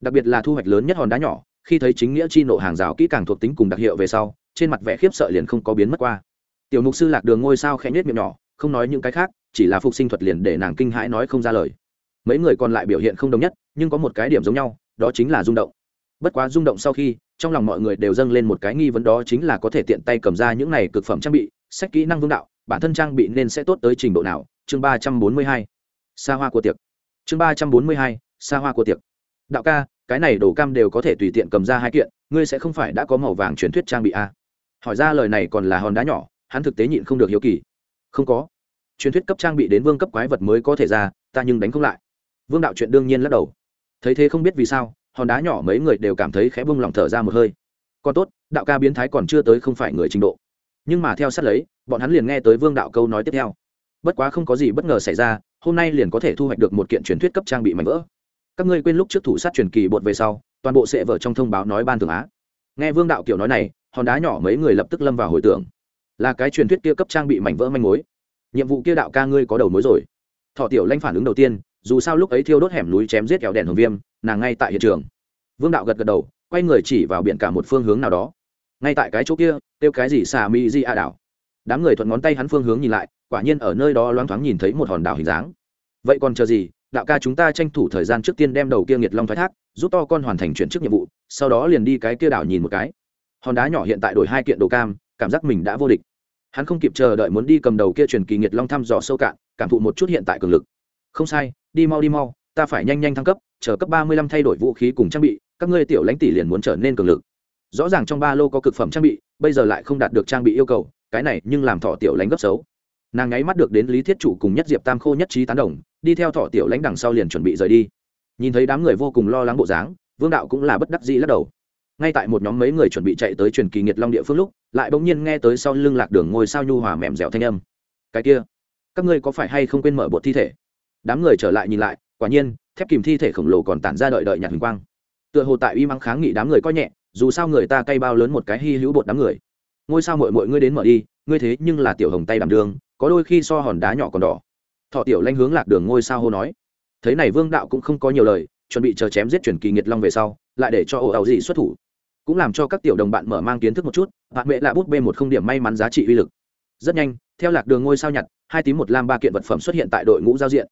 Đặc biệt là thu hoạch lớn nhất hòn đá nhỏ, khi thấy chính nghĩa chi nộ hàng rào kỹ càng thuộc tính cùng đặc hiệu về sau, trên mặt vẻ khiếp sợ liền không có biến mất qua tiểu mục sư lạc đường ngôi sao khẽ nhết miệng nhỏ, không nói những cái khác, chỉ là phục sinh thuật liền để nàng kinh hãi nói không ra lời. Mấy người còn lại biểu hiện không đồng nhất, nhưng có một cái điểm giống nhau, đó chính là rung động. Bất quá rung động sau khi, trong lòng mọi người đều dâng lên một cái nghi vấn đó chính là có thể tiện tay cầm ra những này cực phẩm trang bị, sách kỹ năng vương đạo, bản thân trang bị nên sẽ tốt tới trình độ nào? Chương ba trăm bốn mươi hai. Xa hoa của tiệc. Chương ba trăm bốn mươi hai, xa hoa của tiệc. Đạo ca, cái này đồ cam đều có thể tùy tiện cầm ra hai kiện, ngươi sẽ không phải đã có màu vàng truyền thuyết trang bị a à? hỏi ra lời này còn là hòn đá nhỏ hắn thực tế nhịn không được hiếu kỳ. Không có. Truyền thuyết cấp trang bị đến vương cấp quái vật mới có thể ra, ta nhưng đánh không lại. Vương đạo chuyện đương nhiên lắc đầu. Thấy thế không biết vì sao, hòn đá nhỏ mấy người đều cảm thấy khẽ bung lòng thở ra một hơi. Còn tốt, đạo ca biến thái còn chưa tới không phải người trình độ. Nhưng mà theo sát lấy, bọn hắn liền nghe tới vương đạo câu nói tiếp theo. Bất quá không có gì bất ngờ xảy ra, hôm nay liền có thể thu hoạch được một kiện truyền thuyết cấp trang bị mạnh vỡ. Các ngươi quên lúc trước thủ sát truyền kỳ bột về sau, toàn bộ sẽ vở trong thông báo nói ban thường á. Nghe vương đạo kiểu nói này, hòn đá nhỏ mấy người lập tức lâm vào hồi tưởng là cái truyền thuyết kia cấp trang bị mảnh vỡ manh mối. Nhiệm vụ kia đạo ca ngươi có đầu mối rồi. Thọ tiểu lanh phản ứng đầu tiên, dù sao lúc ấy thiêu đốt hẻm núi chém giết kẹo đèn hồng viêm, nàng ngay tại hiện trường. Vương đạo gật gật đầu, quay người chỉ vào biển cả một phương hướng nào đó. Ngay tại cái chỗ kia, kêu cái gì xà mi di a đảo. Đám người thuận ngón tay hắn phương hướng nhìn lại, quả nhiên ở nơi đó loáng thoáng nhìn thấy một hòn đảo hình dáng. Vậy còn chờ gì? Đạo ca chúng ta tranh thủ thời gian trước tiên đem đầu kia nghiệt long thoái thác, giúp to con hoàn thành chuyển chức nhiệm vụ, sau đó liền đi cái kia đảo nhìn một cái. Hòn đá nhỏ hiện tại đổi hai kiện đồ cam cảm giác mình đã vô địch. Hắn không kịp chờ đợi muốn đi cầm đầu kia truyền kỳ nghiệt long thăm dò sâu cạn, cảm thụ một chút hiện tại cường lực. Không sai, đi mau đi mau, ta phải nhanh nhanh thăng cấp, chờ cấp ba mươi lăm thay đổi vũ khí cùng trang bị, các ngươi tiểu lãnh tỷ liền muốn trở nên cường lực. Rõ ràng trong ba lô có cực phẩm trang bị, bây giờ lại không đạt được trang bị yêu cầu, cái này nhưng làm thọ tiểu lãnh gấp xấu. Nàng ngáy mắt được đến lý thiết chủ cùng nhất diệp tam khô nhất trí tán đồng, đi theo thọ tiểu lãnh đằng sau liền chuẩn bị rời đi. Nhìn thấy đám người vô cùng lo lắng bộ dáng, vương đạo cũng là bất đắc dĩ lắc đầu ngay tại một nhóm mấy người chuẩn bị chạy tới truyền kỳ nghiệt long địa phương lúc, lại bỗng nhiên nghe tới sau lưng lạc đường ngôi sao nhu hòa mềm dẻo thanh âm. Cái kia, các ngươi có phải hay không quên mở bột thi thể? Đám người trở lại nhìn lại, quả nhiên, thép kìm thi thể khổng lồ còn tản ra đợi đợi nhạt hình quang. Tựa hồ tại uy mắng kháng nghị đám người coi nhẹ, dù sao người ta cay bao lớn một cái hy hữu bột đám người. Ngôi sao mội mội ngươi đến mở đi, ngươi thế nhưng là tiểu hồng tay đảm đường có đôi khi so hòn đá nhỏ còn đỏ. Thọ tiểu lanh hướng lạc đường ngôi sao hô nói. Thấy này vương đạo cũng không có nhiều lời chuẩn bị chờ chém giết chuyển kỳ nghiệt long về sau, lại để cho ồ ẩu dị xuất thủ. Cũng làm cho các tiểu đồng bạn mở mang kiến thức một chút, bạn mẹ là bút bê một không điểm may mắn giá trị uy lực. Rất nhanh, theo lạc đường ngôi sao nhặt, hai tím một lam ba kiện vật phẩm xuất hiện tại đội ngũ giao diện.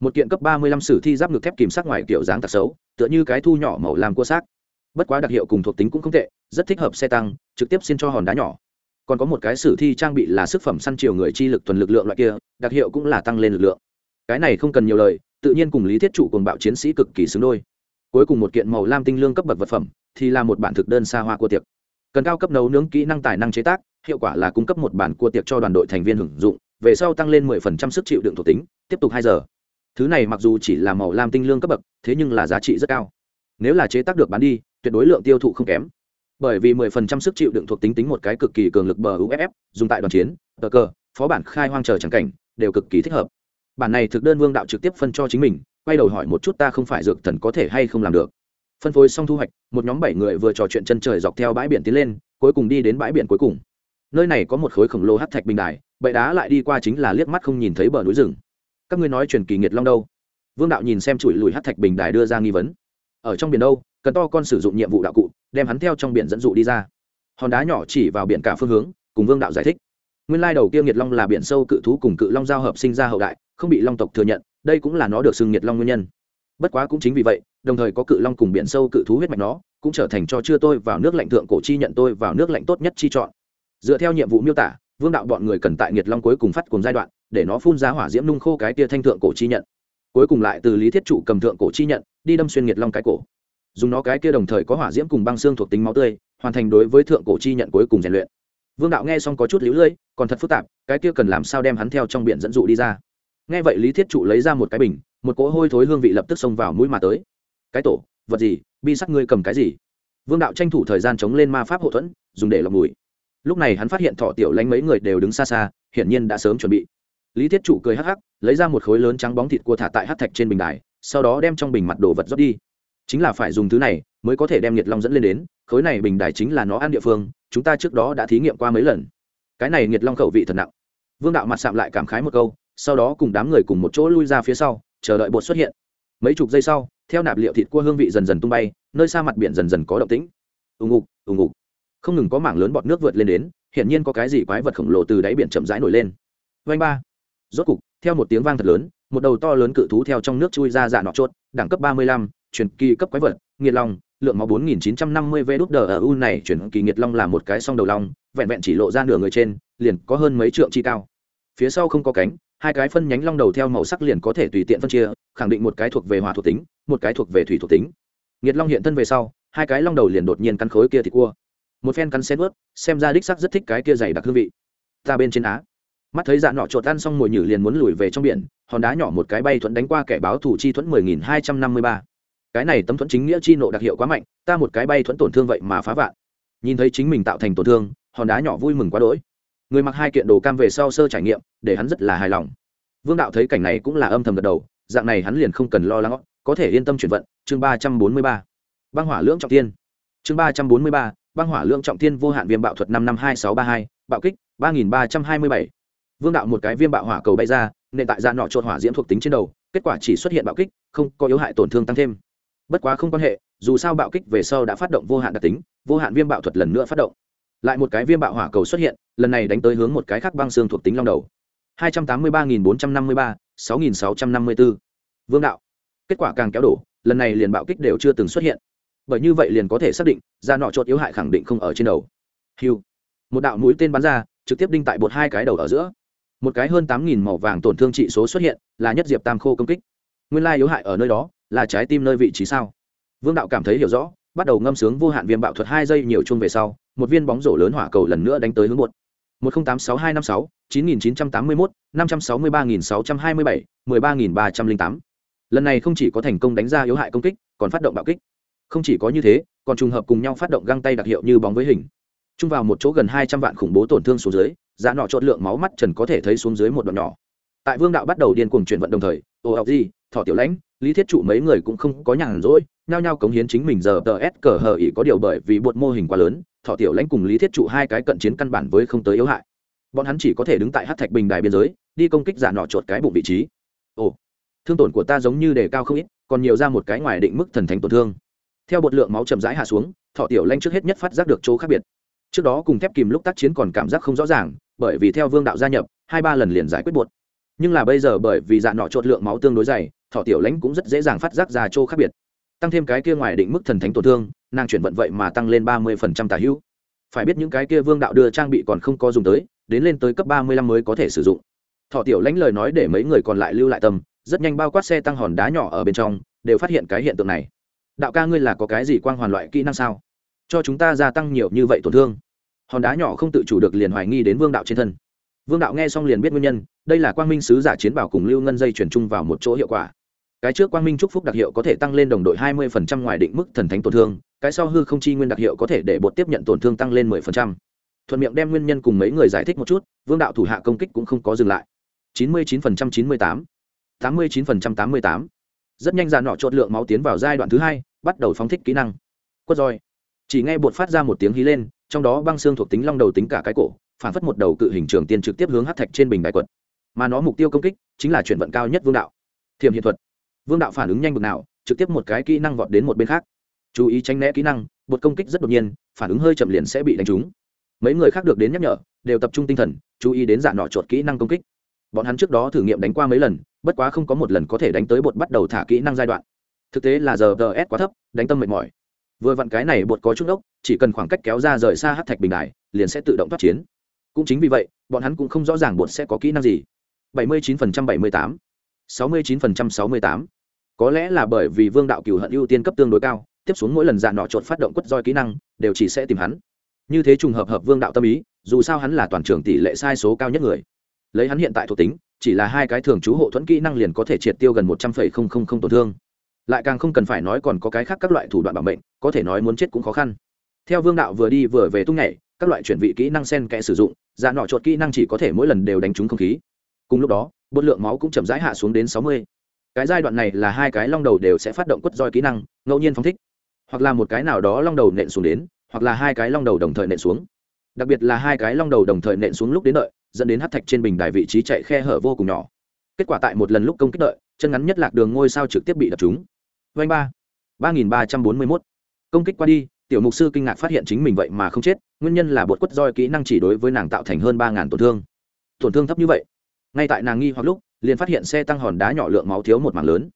Một kiện cấp ba mươi lăm sử thi giáp ngực thép kìm sắc ngoài kiểu dáng tạc xấu, tựa như cái thu nhỏ màu làm cua xác. Bất quá đặc hiệu cùng thuộc tính cũng không tệ, rất thích hợp xe tăng, trực tiếp xin cho hòn đá nhỏ. Còn có một cái sử thi trang bị là sức phẩm săn chiều người chi lực thuần lực lượng loại kia, đặc hiệu cũng là tăng lên lực lượng. Cái này không cần nhiều lời tự nhiên cùng lý thiết trụ cùng bạo chiến sĩ cực kỳ xứng đôi. Cuối cùng một kiện màu lam tinh lương cấp bậc vật phẩm, thì là một bản thực đơn xa hoa của tiệc. Cần cao cấp nấu nướng kỹ năng tài năng chế tác, hiệu quả là cung cấp một bản cua tiệc cho đoàn đội thành viên hưởng dụng, về sau tăng lên 10% sức chịu đựng thuộc tính, tiếp tục hai giờ. Thứ này mặc dù chỉ là màu lam tinh lương cấp bậc, thế nhưng là giá trị rất cao. Nếu là chế tác được bán đi, tuyệt đối lượng tiêu thụ không kém. Bởi vì 10% sức chịu đựng thuộc tính tính một cái cực kỳ cường lực bờ uff dùng tại đoàn chiến, tờ cờ, phó bản khai hoang chờ chẳng cảnh, đều cực kỳ thích hợp bản này thực đơn vương đạo trực tiếp phân cho chính mình, quay đầu hỏi một chút ta không phải dược thần có thể hay không làm được. Phân phối xong thu hoạch, một nhóm bảy người vừa trò chuyện chân trời dọc theo bãi biển tiến lên, cuối cùng đi đến bãi biển cuối cùng. Nơi này có một khối khổng lồ hát thạch bình đài bậy đá lại đi qua chính là liếc mắt không nhìn thấy bờ núi rừng. Các ngươi nói truyền kỳ nghiệt long đâu? Vương đạo nhìn xem chuỗi lùi hát thạch bình đài đưa ra nghi vấn. Ở trong biển đâu? Cần to con sử dụng nhiệm vụ đạo cụ, đem hắn theo trong biển dẫn dụ đi ra. Hòn đá nhỏ chỉ vào biển cả phương hướng, cùng vương đạo giải thích. Nguyên lai đầu kia nghiệt long là biển sâu cự thú cùng cự long giao hợp sinh ra hậu đại không bị long tộc thừa nhận, đây cũng là nó được xưng nhiệt long nguyên nhân. Bất quá cũng chính vì vậy, đồng thời có cự long cùng biển sâu cự thú huyết mạch nó, cũng trở thành cho chưa tôi vào nước lạnh thượng cổ chi nhận tôi vào nước lạnh tốt nhất chi chọn. Dựa theo nhiệm vụ miêu tả, vương đạo bọn người cần tại nhiệt long cuối cùng phát cùng giai đoạn, để nó phun ra hỏa diễm nung khô cái tia thanh thượng cổ chi nhận. Cuối cùng lại từ lý thiết trụ cầm thượng cổ chi nhận, đi đâm xuyên nhiệt long cái cổ. Dùng nó cái kia đồng thời có hỏa diễm cùng băng xương thuộc tính máu tươi, hoàn thành đối với thượng cổ chi nhận cuối cùng rèn luyện. Vương đạo nghe xong có chút lũ lưỡi còn thật phức tạp, cái kia cần làm sao đem hắn theo trong biển dẫn dụ đi ra? Nghe vậy lý thiết trụ lấy ra một cái bình, một cỗ hôi thối hương vị lập tức xông vào mũi mà tới. Cái tổ, vật gì? Bi sắc ngươi cầm cái gì? Vương đạo tranh thủ thời gian chống lên ma pháp hậu thuẫn, dùng để lọc mùi. Lúc này hắn phát hiện thọ tiểu lánh mấy người đều đứng xa xa, hiển nhiên đã sớm chuẩn bị. Lý thiết chủ cười hắc hắc, lấy ra một khối lớn trắng bóng thịt cua thả tại hát thạch trên bình đài, sau đó đem trong bình mặt đồ vật rót đi. Chính là phải dùng thứ này mới có thể đem nhiệt long dẫn lên đến, khối này bình đài chính là nó ăn địa phương, chúng ta trước đó đã thí nghiệm qua mấy lần. Cái này nhiệt long khẩu vị thật nặng. Vương đạo mặt sạm lại cảm khái một câu sau đó cùng đám người cùng một chỗ lui ra phía sau, chờ đợi bột xuất hiện. Mấy chục giây sau, theo nạp liệu thịt cua hương vị dần dần tung bay, nơi xa mặt biển dần dần có động tĩnh. Ùng ục ùng ục. Không ngừng có mảng lớn bọt nước vượt lên đến, hiển nhiên có cái gì quái vật khổng lồ từ đáy biển chậm rãi nổi lên. Vanh ba. Rốt cục, theo một tiếng vang thật lớn, một đầu to lớn cự thú theo trong nước chui ra dạ nọ chốt, đẳng cấp ba mươi lăm, truyền kỳ cấp quái vật, nghiệt long, lượng máu bốn nghìn chín trăm năm mươi v đút đờ ở u này chuyển kỳ nghiệt long là một cái song đầu long, vẹn vẹn chỉ lộ ra nửa người trên, liền có hơn mấy trượng chi cao. Phía sau không có cánh hai cái phân nhánh long đầu theo màu sắc liền có thể tùy tiện phân chia, khẳng định một cái thuộc về hỏa thuộc tính, một cái thuộc về thủy thuộc tính. Nghiệt long hiện thân về sau, hai cái long đầu liền đột nhiên cắn khối kia thì cua. Một phen cắn xén ướt xem ra đích sắc rất thích cái kia dày đặc hương vị. Ta bên trên á. Mắt thấy dạ nọ trộn ăn xong mồi nhử liền muốn lùi về trong biển, hòn đá nhỏ một cái bay thuận đánh qua kẻ báo thủ chi thuẫn mười nghìn hai trăm năm mươi ba. Cái này tấm thuẫn chính nghĩa chi nộ đặc hiệu quá mạnh, ta một cái bay thuẫn tổn thương vậy mà phá vạn. Nhìn thấy chính mình tạo thành tổn thương, hòn đá nhỏ vui mừng quá đỗi người mặc hai kiện đồ cam về sau sơ trải nghiệm, để hắn rất là hài lòng. Vương đạo thấy cảnh này cũng là âm thầm gật đầu, dạng này hắn liền không cần lo lắng, có thể yên tâm chuyển vận. Chương ba trăm bốn mươi ba, băng hỏa lưỡng trọng tiên chương ba trăm bốn mươi ba, băng hỏa lưỡng trọng tiên vô hạn viêm bạo thuật năm năm hai sáu ba hai, bạo kích ba nghìn ba trăm hai mươi bảy. Vương đạo một cái viêm bạo hỏa cầu bay ra nên tại da nọ trộn hỏa diễm thuộc tính trên đầu, kết quả chỉ xuất hiện bạo kích, không có yếu hại tổn thương tăng thêm. Bất quá không quan hệ, dù sao bạo kích về sau đã phát động vô hạn đặc tính, vô hạn viêm bạo thuật lần nữa phát động lại một cái viêm bạo hỏa cầu xuất hiện, lần này đánh tới hướng một cái khác băng xương thuộc tính long đầu. hai trăm tám mươi ba nghìn bốn trăm năm mươi ba, sáu nghìn sáu trăm năm mươi bốn vương đạo. Kết quả càng kéo đổ, lần này liền bạo kích đều chưa từng xuất hiện. Bởi như vậy liền có thể xác định ra nọ chốt yếu hại khẳng định không ở trên đầu. Hiu một đạo mũi tên bắn ra, trực tiếp đinh tại bột hai cái đầu ở giữa. Một cái hơn tám nghìn màu vàng tổn thương trị số xuất hiện, là nhất diệp tam khô công kích. Nguyên lai yếu hại ở nơi đó, là trái tim nơi vị trí sao? Vương đạo cảm thấy hiểu rõ, bắt đầu ngâm sướng vô hạn viêm bạo thuật hai giây nhiều chung về sau một viên bóng rổ lớn hỏa cầu lần nữa đánh tới hướng một. Một không tám sáu hai năm sáu, chín nghìn chín trăm tám mươi mốt, năm trăm sáu mươi ba nghìn sáu trăm hai mươi bảy, mười ba nghìn ba trăm linh tám. Lần này không chỉ có thành công đánh ra yếu hại công kích, còn phát động bạo kích. Không chỉ có như thế, còn trùng hợp cùng nhau phát động găng tay đặc hiệu như bóng với hình. Chung vào một chỗ gần hai trăm vạn khủng bố tổn thương xuống dưới, giá nọ chốt lượng máu mắt trần có thể thấy xuống dưới một đoạn nhỏ. Tại vương đạo bắt đầu điên cuồng chuyển vận đồng thời, ô học gì thọ tiểu lãnh lý thiết trụ mấy người cũng không có nhàn rỗi, nhao nhao cống hiến chính mình giờ tờ s cờ hờ ỉ có điều bởi vì bột mô hình quá lớn, thọ tiểu lãnh cùng lý thiết trụ hai cái cận chiến căn bản với không tới yếu hại. Bọn hắn chỉ có thể đứng tại hát thạch bình đài biên giới, đi công kích giả nọ chuột cái bụng vị trí. Ồ, thương tổn của ta giống như đề cao không ít, còn nhiều ra một cái ngoài định mức thần thánh tổn thương. Theo bột lượng máu chậm rãi hạ xuống, thọ tiểu lanh trước hết nhất phát giác được chỗ khác biệt. Trước đó cùng thép kìm lúc tác chiến còn cảm giác không rõ ràng, bởi vì theo vương đạo gia nhập, hai ba lần liền giải quyết bột. Nhưng là bây giờ bởi vì dạ nọ chốt lượng máu tương đối dày thọ tiểu lãnh cũng rất dễ dàng phát giác ra chỗ khác biệt. Tăng thêm cái kia ngoài định mức thần thánh tổn thương, nàng chuyển vận vậy mà tăng lên ba mươi phần trăm tả hữu. Phải biết những cái kia vương đạo đưa trang bị còn không có dùng tới, đến lên tới cấp ba mươi lăm mới có thể sử dụng. Thọ tiểu lãnh lời nói để mấy người còn lại lưu lại tâm, rất nhanh bao quát xe tăng hòn đá nhỏ ở bên trong, đều phát hiện cái hiện tượng này. Đạo ca ngươi là có cái gì quang hoàn loại kỹ năng sao? Cho chúng ta gia tăng nhiều như vậy tổn thương. Hòn đá nhỏ không tự chủ được liền hoài nghi đến vương đạo trên thân vương đạo nghe xong liền biết nguyên nhân, đây là quang minh sứ giả chiến bảo cùng lưu ngân dây chuyển chung vào một chỗ hiệu quả. Cái trước quang minh Trúc phúc đặc hiệu có thể tăng lên đồng đội hai mươi phần trăm ngoài định mức thần thánh tổn thương, cái sau hư không chi nguyên đặc hiệu có thể để bột tiếp nhận tổn thương tăng lên mười phần trăm. Thuận miệng đem nguyên nhân cùng mấy người giải thích một chút, vương đạo thủ hạ công kích cũng không có dừng lại. chín mươi chín phần trăm chín mươi tám. tám mươi chín phần trăm tám mươi tám. Rất nhanh dàn nọ trộn lượng máu tiến vào giai đoạn thứ hai, bắt đầu phóng thích kỹ năng. Quất roi. Chỉ nghe bột phát ra một tiếng hí lên, trong đó băng xương thuộc tính long đầu tính cả cái cổ phản phất một đầu cự hình trường tiên trực tiếp hướng hát thạch trên bình đại quật. Mà nó mục tiêu công kích chính là chuyển vận cao nhất vương đạo. Thiềm hiện thuật. Vương đạo phản ứng nhanh bực nào, trực tiếp một cái kỹ năng vọt đến một bên khác. Chú ý tránh né kỹ năng bột công kích rất đột nhiên, phản ứng hơi chậm liền sẽ bị đánh trúng. Mấy người khác được đến nhắc nhở, đều tập trung tinh thần, chú ý đến dạng nọ chuột kỹ năng công kích. Bọn hắn trước đó thử nghiệm đánh qua mấy lần, bất quá không có một lần có thể đánh tới bột bắt đầu thả kỹ năng giai đoạn. Thực tế là giờ ts quá thấp, đánh tâm mệt mỏi. Vừa vặn cái này bột có chút ốc, chỉ cần khoảng cách kéo ra rời xa hát thạch bình đài, liền sẽ tự động thoát chiến cũng chính vì vậy, bọn hắn cũng không rõ ràng bột sẽ có kỹ năng gì. 79% 78 69% 68 có lẽ là bởi vì vương đạo cừu hận ưu tiên cấp tương đối cao, tiếp xuống mỗi lần dạ nọ trộn phát động quất roi kỹ năng, đều chỉ sẽ tìm hắn. Như thế trùng hợp hợp vương đạo tâm ý, dù sao hắn là toàn trường tỷ lệ sai số cao nhất người. Lấy hắn hiện tại thuộc tính, chỉ là hai cái thường trú hộ thuẫn kỹ năng liền có thể triệt tiêu gần một trăm linh tổn thương. Lại càng không cần phải nói còn có cái khác các loại thủ đoạn bảo mệnh, có thể nói muốn chết cũng khó khăn. Theo vương đạo vừa đi vừa về tung nhảy các loại chuyển vị kỹ năng sen kẽ sử dụng dạ nọ chột kỹ năng chỉ có thể mỗi lần đều đánh trúng không khí. Cùng lúc đó, bột lượng máu cũng chậm rãi hạ xuống đến sáu mươi. Cái giai đoạn này là hai cái long đầu đều sẽ phát động quất roi kỹ năng, ngẫu nhiên phóng thích. Hoặc là một cái nào đó long đầu nện xuống đến, hoặc là hai cái long đầu đồng thời nện xuống. Đặc biệt là hai cái long đầu đồng thời nện xuống lúc đến đợi, dẫn đến hát thạch trên bình đài vị trí chạy khe hở vô cùng nhỏ. Kết quả tại một lần lúc công kích đợi, chân ngắn nhất lạc đường ngôi sao trực tiếp bị đập trúng. Vanh ba. ba nghìn ba trăm bốn mươi mốt. Công kích qua đi, tiểu mục sư kinh ngạc phát hiện chính mình vậy mà không chết nguyên nhân là bột quất roi kỹ năng chỉ đối với nàng tạo thành hơn ba ngàn tổn thương. Tổn thương thấp như vậy. Ngay tại nàng nghi hoặc lúc, liền phát hiện xe tăng hòn đá nhỏ lượng máu thiếu một mảng lớn.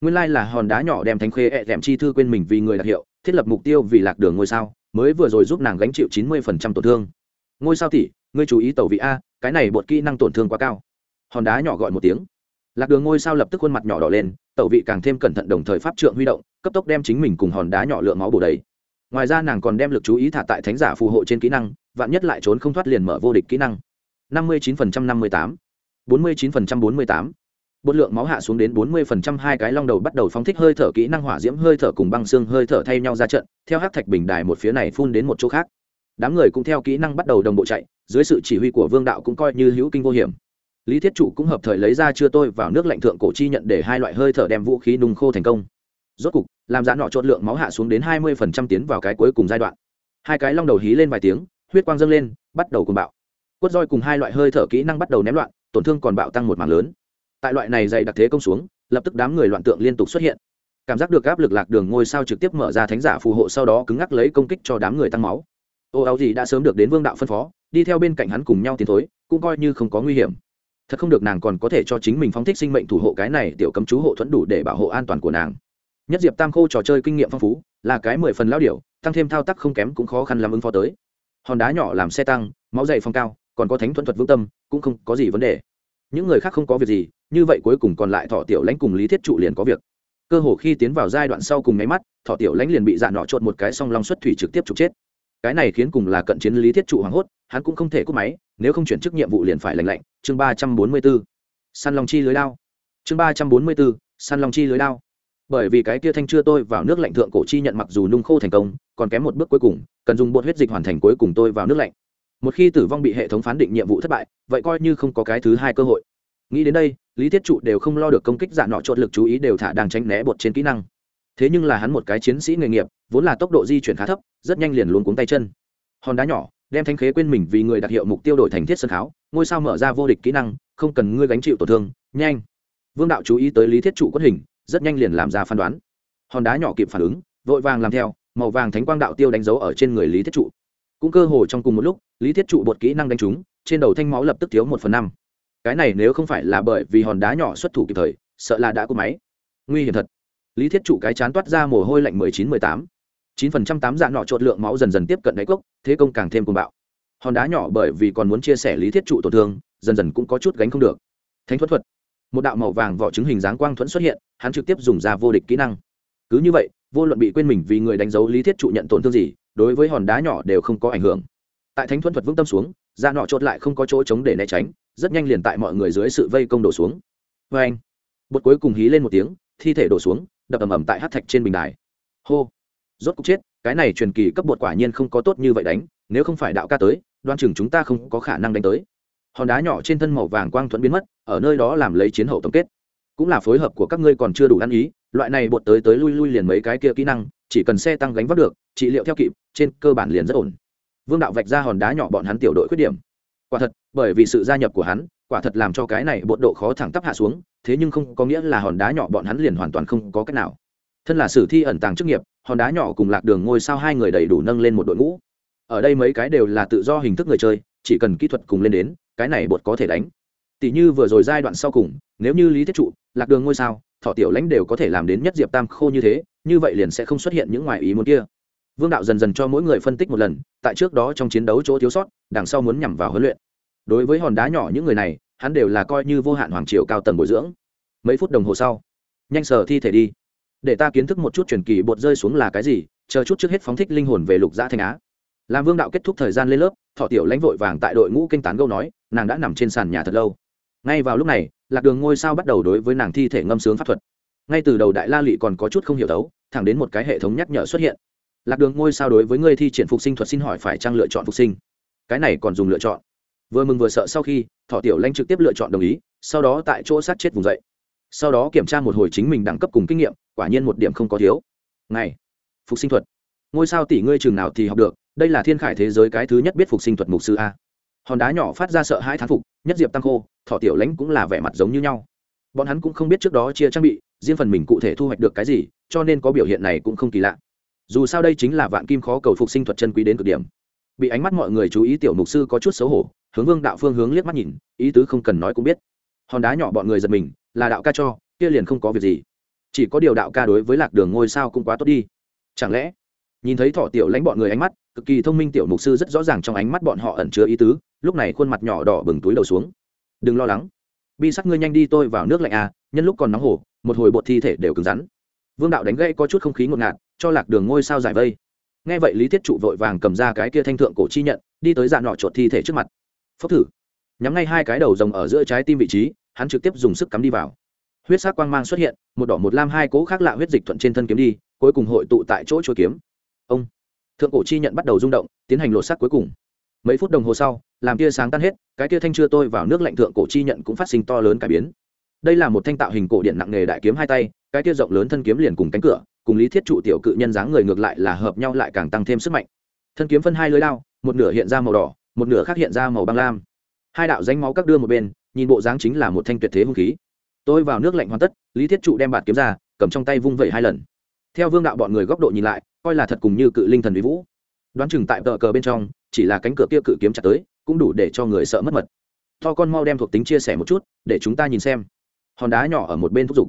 Nguyên lai là hòn đá nhỏ đem thánh khê ẹ đệm chi thư quên mình vì người đặc hiệu, thiết lập mục tiêu vì lạc đường ngôi sao, mới vừa rồi giúp nàng gánh chịu chín mươi phần trăm tổn thương. Ngôi sao tỷ, ngươi chú ý tàu vị a, cái này bột kỹ năng tổn thương quá cao. Hòn đá nhỏ gọi một tiếng. Lạc đường ngôi sao lập tức khuôn mặt nhỏ đỏ lên, tẩu vị càng thêm cẩn thận đồng thời pháp trượng huy động, cấp tốc đem chính mình cùng hòn đá nhỏ lượng máu bổ đầy ngoài ra nàng còn đem lực chú ý thả tại thánh giả phù hộ trên kỹ năng, vạn nhất lại trốn không thoát liền mở vô địch kỹ năng. năm mươi chín phần trăm năm mươi tám, bốn mươi chín phần trăm bốn mươi tám. Bột lượng máu hạ xuống đến bốn mươi phần trăm, hai cái long đầu bắt đầu phóng thích hơi thở kỹ năng hỏa diễm, hơi thở cùng băng xương, hơi thở thay nhau ra trận, theo hát thạch bình đài một phía này phun đến một chỗ khác. Đám người cũng theo kỹ năng bắt đầu đồng bộ chạy, dưới sự chỉ huy của vương đạo cũng coi như hữu kinh vô hiểm. Lý thiết chủ cũng hợp thời lấy ra chưa tôi vào nước lạnh thượng cổ chi nhận để hai loại hơi thở đem vũ khí nung khô thành công rốt cục, làm giá nọ chốt lượng máu hạ xuống đến hai mươi phần trăm tiến vào cái cuối cùng giai đoạn. Hai cái long đầu hí lên vài tiếng, huyết quang dâng lên, bắt đầu cùng bạo. Quất roi cùng hai loại hơi thở kỹ năng bắt đầu ném loạn, tổn thương còn bạo tăng một mảng lớn. Tại loại này dày đặc thế công xuống, lập tức đám người loạn tượng liên tục xuất hiện. Cảm giác được áp lực lạc đường ngôi sao trực tiếp mở ra thánh giả phù hộ sau đó cứng ngắc lấy công kích cho đám người tăng máu. Ô, áo gì đã sớm được đến vương đạo phân phó, đi theo bên cạnh hắn cùng nhau tiến thối, cũng coi như không có nguy hiểm. Thật không được nàng còn có thể cho chính mình phóng thích sinh mệnh thủ hộ cái này tiểu cấm chú hộ thuẫn đủ để bảo hộ an toàn của nàng nhất diệp tam khô trò chơi kinh nghiệm phong phú, là cái mười phần lao điệu tăng thêm thao tác không kém cũng khó khăn làm ứng phó tới. Hòn đá nhỏ làm xe tăng, máu dày phong cao, còn có thánh thuận thuật vững tâm, cũng không có gì vấn đề. Những người khác không có việc gì, như vậy cuối cùng còn lại thọ tiểu lãnh cùng lý thiết trụ liền có việc. Cơ hồ khi tiến vào giai đoạn sau cùng nháy mắt, thọ tiểu lãnh liền bị dạ nọ trộn một cái song long xuất thủy trực tiếp trục chết. Cái này khiến cùng là cận chiến lý thiết trụ hoảng hốt, hắn cũng không thể cúp máy, nếu không chuyển chức nhiệm vụ liền phải lành lạnh. Chương ba trăm bốn mươi b ố săn long chi lưới lao chương ba trăm bốn mươi b ố săn long chi lưới lao bởi vì cái kia thanh chưa tôi vào nước lạnh thượng cổ chi nhận mặc dù nung khô thành công, còn kém một bước cuối cùng, cần dùng bột huyết dịch hoàn thành cuối cùng tôi vào nước lạnh. Một khi tử vong bị hệ thống phán định nhiệm vụ thất bại, vậy coi như không có cái thứ hai cơ hội. Nghĩ đến đây, lý thiết trụ đều không lo được công kích giả nọ chốt lực chú ý đều thả đang tránh né bột trên kỹ năng. Thế nhưng là hắn một cái chiến sĩ nghề nghiệp, vốn là tốc độ di chuyển khá thấp, rất nhanh liền luôn cuống tay chân. Hòn đá nhỏ, đem thanh khế quên mình vì người đặc hiệu mục tiêu đổi thành thiết sân kháo ngôi sao mở ra vô địch kỹ năng, không cần ngươi gánh chịu tổn thương, nhanh. Vương đạo chú ý tới lý thiết trụ quất hình rất nhanh liền làm ra phán đoán. Hòn đá nhỏ kịp phản ứng, vội vàng làm theo, màu vàng thánh quang đạo tiêu đánh dấu ở trên người lý thiết trụ. Cũng cơ hồ trong cùng một lúc, lý thiết trụ bột kỹ năng đánh trúng, trên đầu thanh máu lập tức thiếu một phần năm. Cái này nếu không phải là bởi vì hòn đá nhỏ xuất thủ kịp thời, sợ là đã cúp máy. Nguy hiểm thật. Lý thiết trụ cái chán toát ra mồ hôi lạnh mười chín mười tám. chín phần trăm tám dạ nọ trộn lượng máu dần dần tiếp cận đáy cốc, thế công càng thêm cuồng bạo. Hòn đá nhỏ bởi vì còn muốn chia sẻ lý thiết trụ tổn thương, dần dần cũng có chút gánh không được. Thánh thuật thuật một đạo màu vàng vỏ trứng hình dáng quang thuẫn xuất hiện, hắn trực tiếp dùng ra vô địch kỹ năng. Cứ như vậy, vô luận bị quên mình vì người đánh dấu lý thiết trụ nhận tổn thương gì, đối với hòn đá nhỏ đều không có ảnh hưởng. Tại thánh thuẫn thuật vững tâm xuống, da nọ chốt lại không có chỗ chống để né tránh, rất nhanh liền tại mọi người dưới sự vây công đổ xuống. Vê anh, bột cuối cùng hí lên một tiếng, thi thể đổ xuống, đập ầm ầm tại hát thạch trên bình đài. Hô, rốt cục chết, cái này truyền kỳ cấp bột quả nhiên không có tốt như vậy đánh, nếu không phải đạo ca tới, đoan chừng chúng ta không có khả năng đánh tới hòn đá nhỏ trên thân màu vàng quang thuẫn biến mất, ở nơi đó làm lấy chiến hậu tổng kết. Cũng là phối hợp của các ngươi còn chưa đủ ăn ý, loại này bột tới tới lui lui liền mấy cái kia kỹ năng, chỉ cần xe tăng gánh vác được, trị liệu theo kịp, trên cơ bản liền rất ổn. Vương đạo vạch ra hòn đá nhỏ bọn hắn tiểu đội khuyết điểm. Quả thật, bởi vì sự gia nhập của hắn, quả thật làm cho cái này bột độ khó thẳng tắp hạ xuống, thế nhưng không có nghĩa là hòn đá nhỏ bọn hắn liền hoàn toàn không có cách nào. Thân là sử thi ẩn tàng chức nghiệp, hòn đá nhỏ cùng lạc đường ngôi sao hai người đầy đủ nâng lên một đội ngũ. Ở đây mấy cái đều là tự do hình thức người chơi, chỉ cần kỹ thuật cùng lên đến cái này bột có thể đánh. Tỷ như vừa rồi giai đoạn sau cùng, nếu như lý thiết trụ, lạc đường ngôi sao, thọ tiểu lãnh đều có thể làm đến nhất diệp tam khô như thế, như vậy liền sẽ không xuất hiện những ngoài ý muốn kia. Vương đạo dần dần cho mỗi người phân tích một lần, tại trước đó trong chiến đấu chỗ thiếu sót, đằng sau muốn nhằm vào huấn luyện. Đối với hòn đá nhỏ những người này, hắn đều là coi như vô hạn hoàng triều cao tầng bồi dưỡng. Mấy phút đồng hồ sau, nhanh sờ thi thể đi. Để ta kiến thức một chút truyền kỳ bột rơi xuống là cái gì, chờ chút trước hết phóng thích linh hồn về lục giã thanh á làm vương đạo kết thúc thời gian lên lớp, thọ tiểu lãnh vội vàng tại đội ngũ kinh tán gâu nói, nàng đã nằm trên sàn nhà thật lâu. Ngay vào lúc này, lạc đường ngôi sao bắt đầu đối với nàng thi thể ngâm sướng pháp thuật. Ngay từ đầu đại la lị còn có chút không hiểu đấu thẳng đến một cái hệ thống nhắc nhở xuất hiện. Lạc đường ngôi sao đối với người thi triển phục sinh thuật xin hỏi phải trang lựa chọn phục sinh? Cái này còn dùng lựa chọn. Vừa mừng vừa sợ sau khi, thọ tiểu lanh trực tiếp lựa chọn đồng ý, sau đó tại chỗ sát chết vùng dậy. Sau đó kiểm tra một hồi chính mình đẳng cấp cùng kinh nghiệm, quả nhiên một điểm không có thiếu. Ngày, phục sinh thuật. Ngôi sao tỷ ngươi trường nào thì học được đây là thiên khải thế giới cái thứ nhất biết phục sinh thuật mục sư a. Hòn đá nhỏ phát ra sợ hai thán phục, nhất diệp tăng khô thọ tiểu lãnh cũng là vẻ mặt giống như nhau. Bọn hắn cũng không biết trước đó chia trang bị, riêng phần mình cụ thể thu hoạch được cái gì, cho nên có biểu hiện này cũng không kỳ lạ. Dù sao đây chính là vạn kim khó cầu phục sinh thuật chân quý đến cực điểm. Bị ánh mắt mọi người chú ý tiểu mục sư có chút xấu hổ, hướng vương đạo phương hướng liếc mắt nhìn, ý tứ không cần nói cũng biết. Hòn đá nhỏ bọn người giật mình, là đạo ca cho, kia liền không có việc gì. Chỉ có điều đạo ca đối với lạc đường ngôi sao cũng quá tốt đi. Chẳng lẽ, nhìn thấy thọ tiểu lãnh bọn người ánh mắt cực kỳ thông minh tiểu mục sư rất rõ ràng trong ánh mắt bọn họ ẩn chứa ý tứ, lúc này khuôn mặt nhỏ đỏ bừng túi đầu xuống. Đừng lo lắng, bi sắc ngươi nhanh đi tôi vào nước lạnh à nhân lúc còn nóng hổ, một hồi bột thi thể đều cứng rắn. Vương đạo đánh gây có chút không khí ngột ngạt, cho lạc đường ngôi sao giải vây. Nghe vậy lý thiết trụ vội vàng cầm ra cái kia thanh thượng cổ chi nhận, đi tới dạng nọ chuột thi thể trước mặt. Phốc thử. Nhắm ngay hai cái đầu rồng ở giữa trái tim vị trí, hắn trực tiếp dùng sức cắm đi vào. Huyết sắc quang mang xuất hiện, một đỏ một lam hai cố khác lạ huyết dịch thuận trên thân kiếm đi, cuối cùng hội tụ tại chỗ chuỗi kiếm. Ông thượng cổ chi nhận bắt đầu rung động, tiến hành lột sắc cuối cùng. Mấy phút đồng hồ sau, làm tia sáng tan hết, cái tia thanh chưa tôi vào nước lạnh thượng cổ chi nhận cũng phát sinh to lớn cải biến. Đây là một thanh tạo hình cổ điện nặng nghề đại kiếm hai tay, cái tia rộng lớn thân kiếm liền cùng cánh cửa, cùng lý thiết trụ tiểu cự nhân dáng người ngược lại là hợp nhau lại càng tăng thêm sức mạnh. Thân kiếm phân hai lưới lao, một nửa hiện ra màu đỏ, một nửa khác hiện ra màu băng lam. Hai đạo danh máu các đưa một bên, nhìn bộ dáng chính là một thanh tuyệt thế hung khí. Tôi vào nước lạnh hoàn tất, lý thiết trụ đem bạt kiếm ra, cầm trong tay vung vẩy hai lần theo vương đạo bọn người góc độ nhìn lại, coi là thật cùng như cự linh thần vĩ vũ. Đoán chừng tại tờ cờ bên trong, chỉ là cánh cửa kia cự kiếm chặt tới, cũng đủ để cho người sợ mất mật. To con mau đem thuộc tính chia sẻ một chút, để chúng ta nhìn xem. Hòn đá nhỏ ở một bên thúc giục.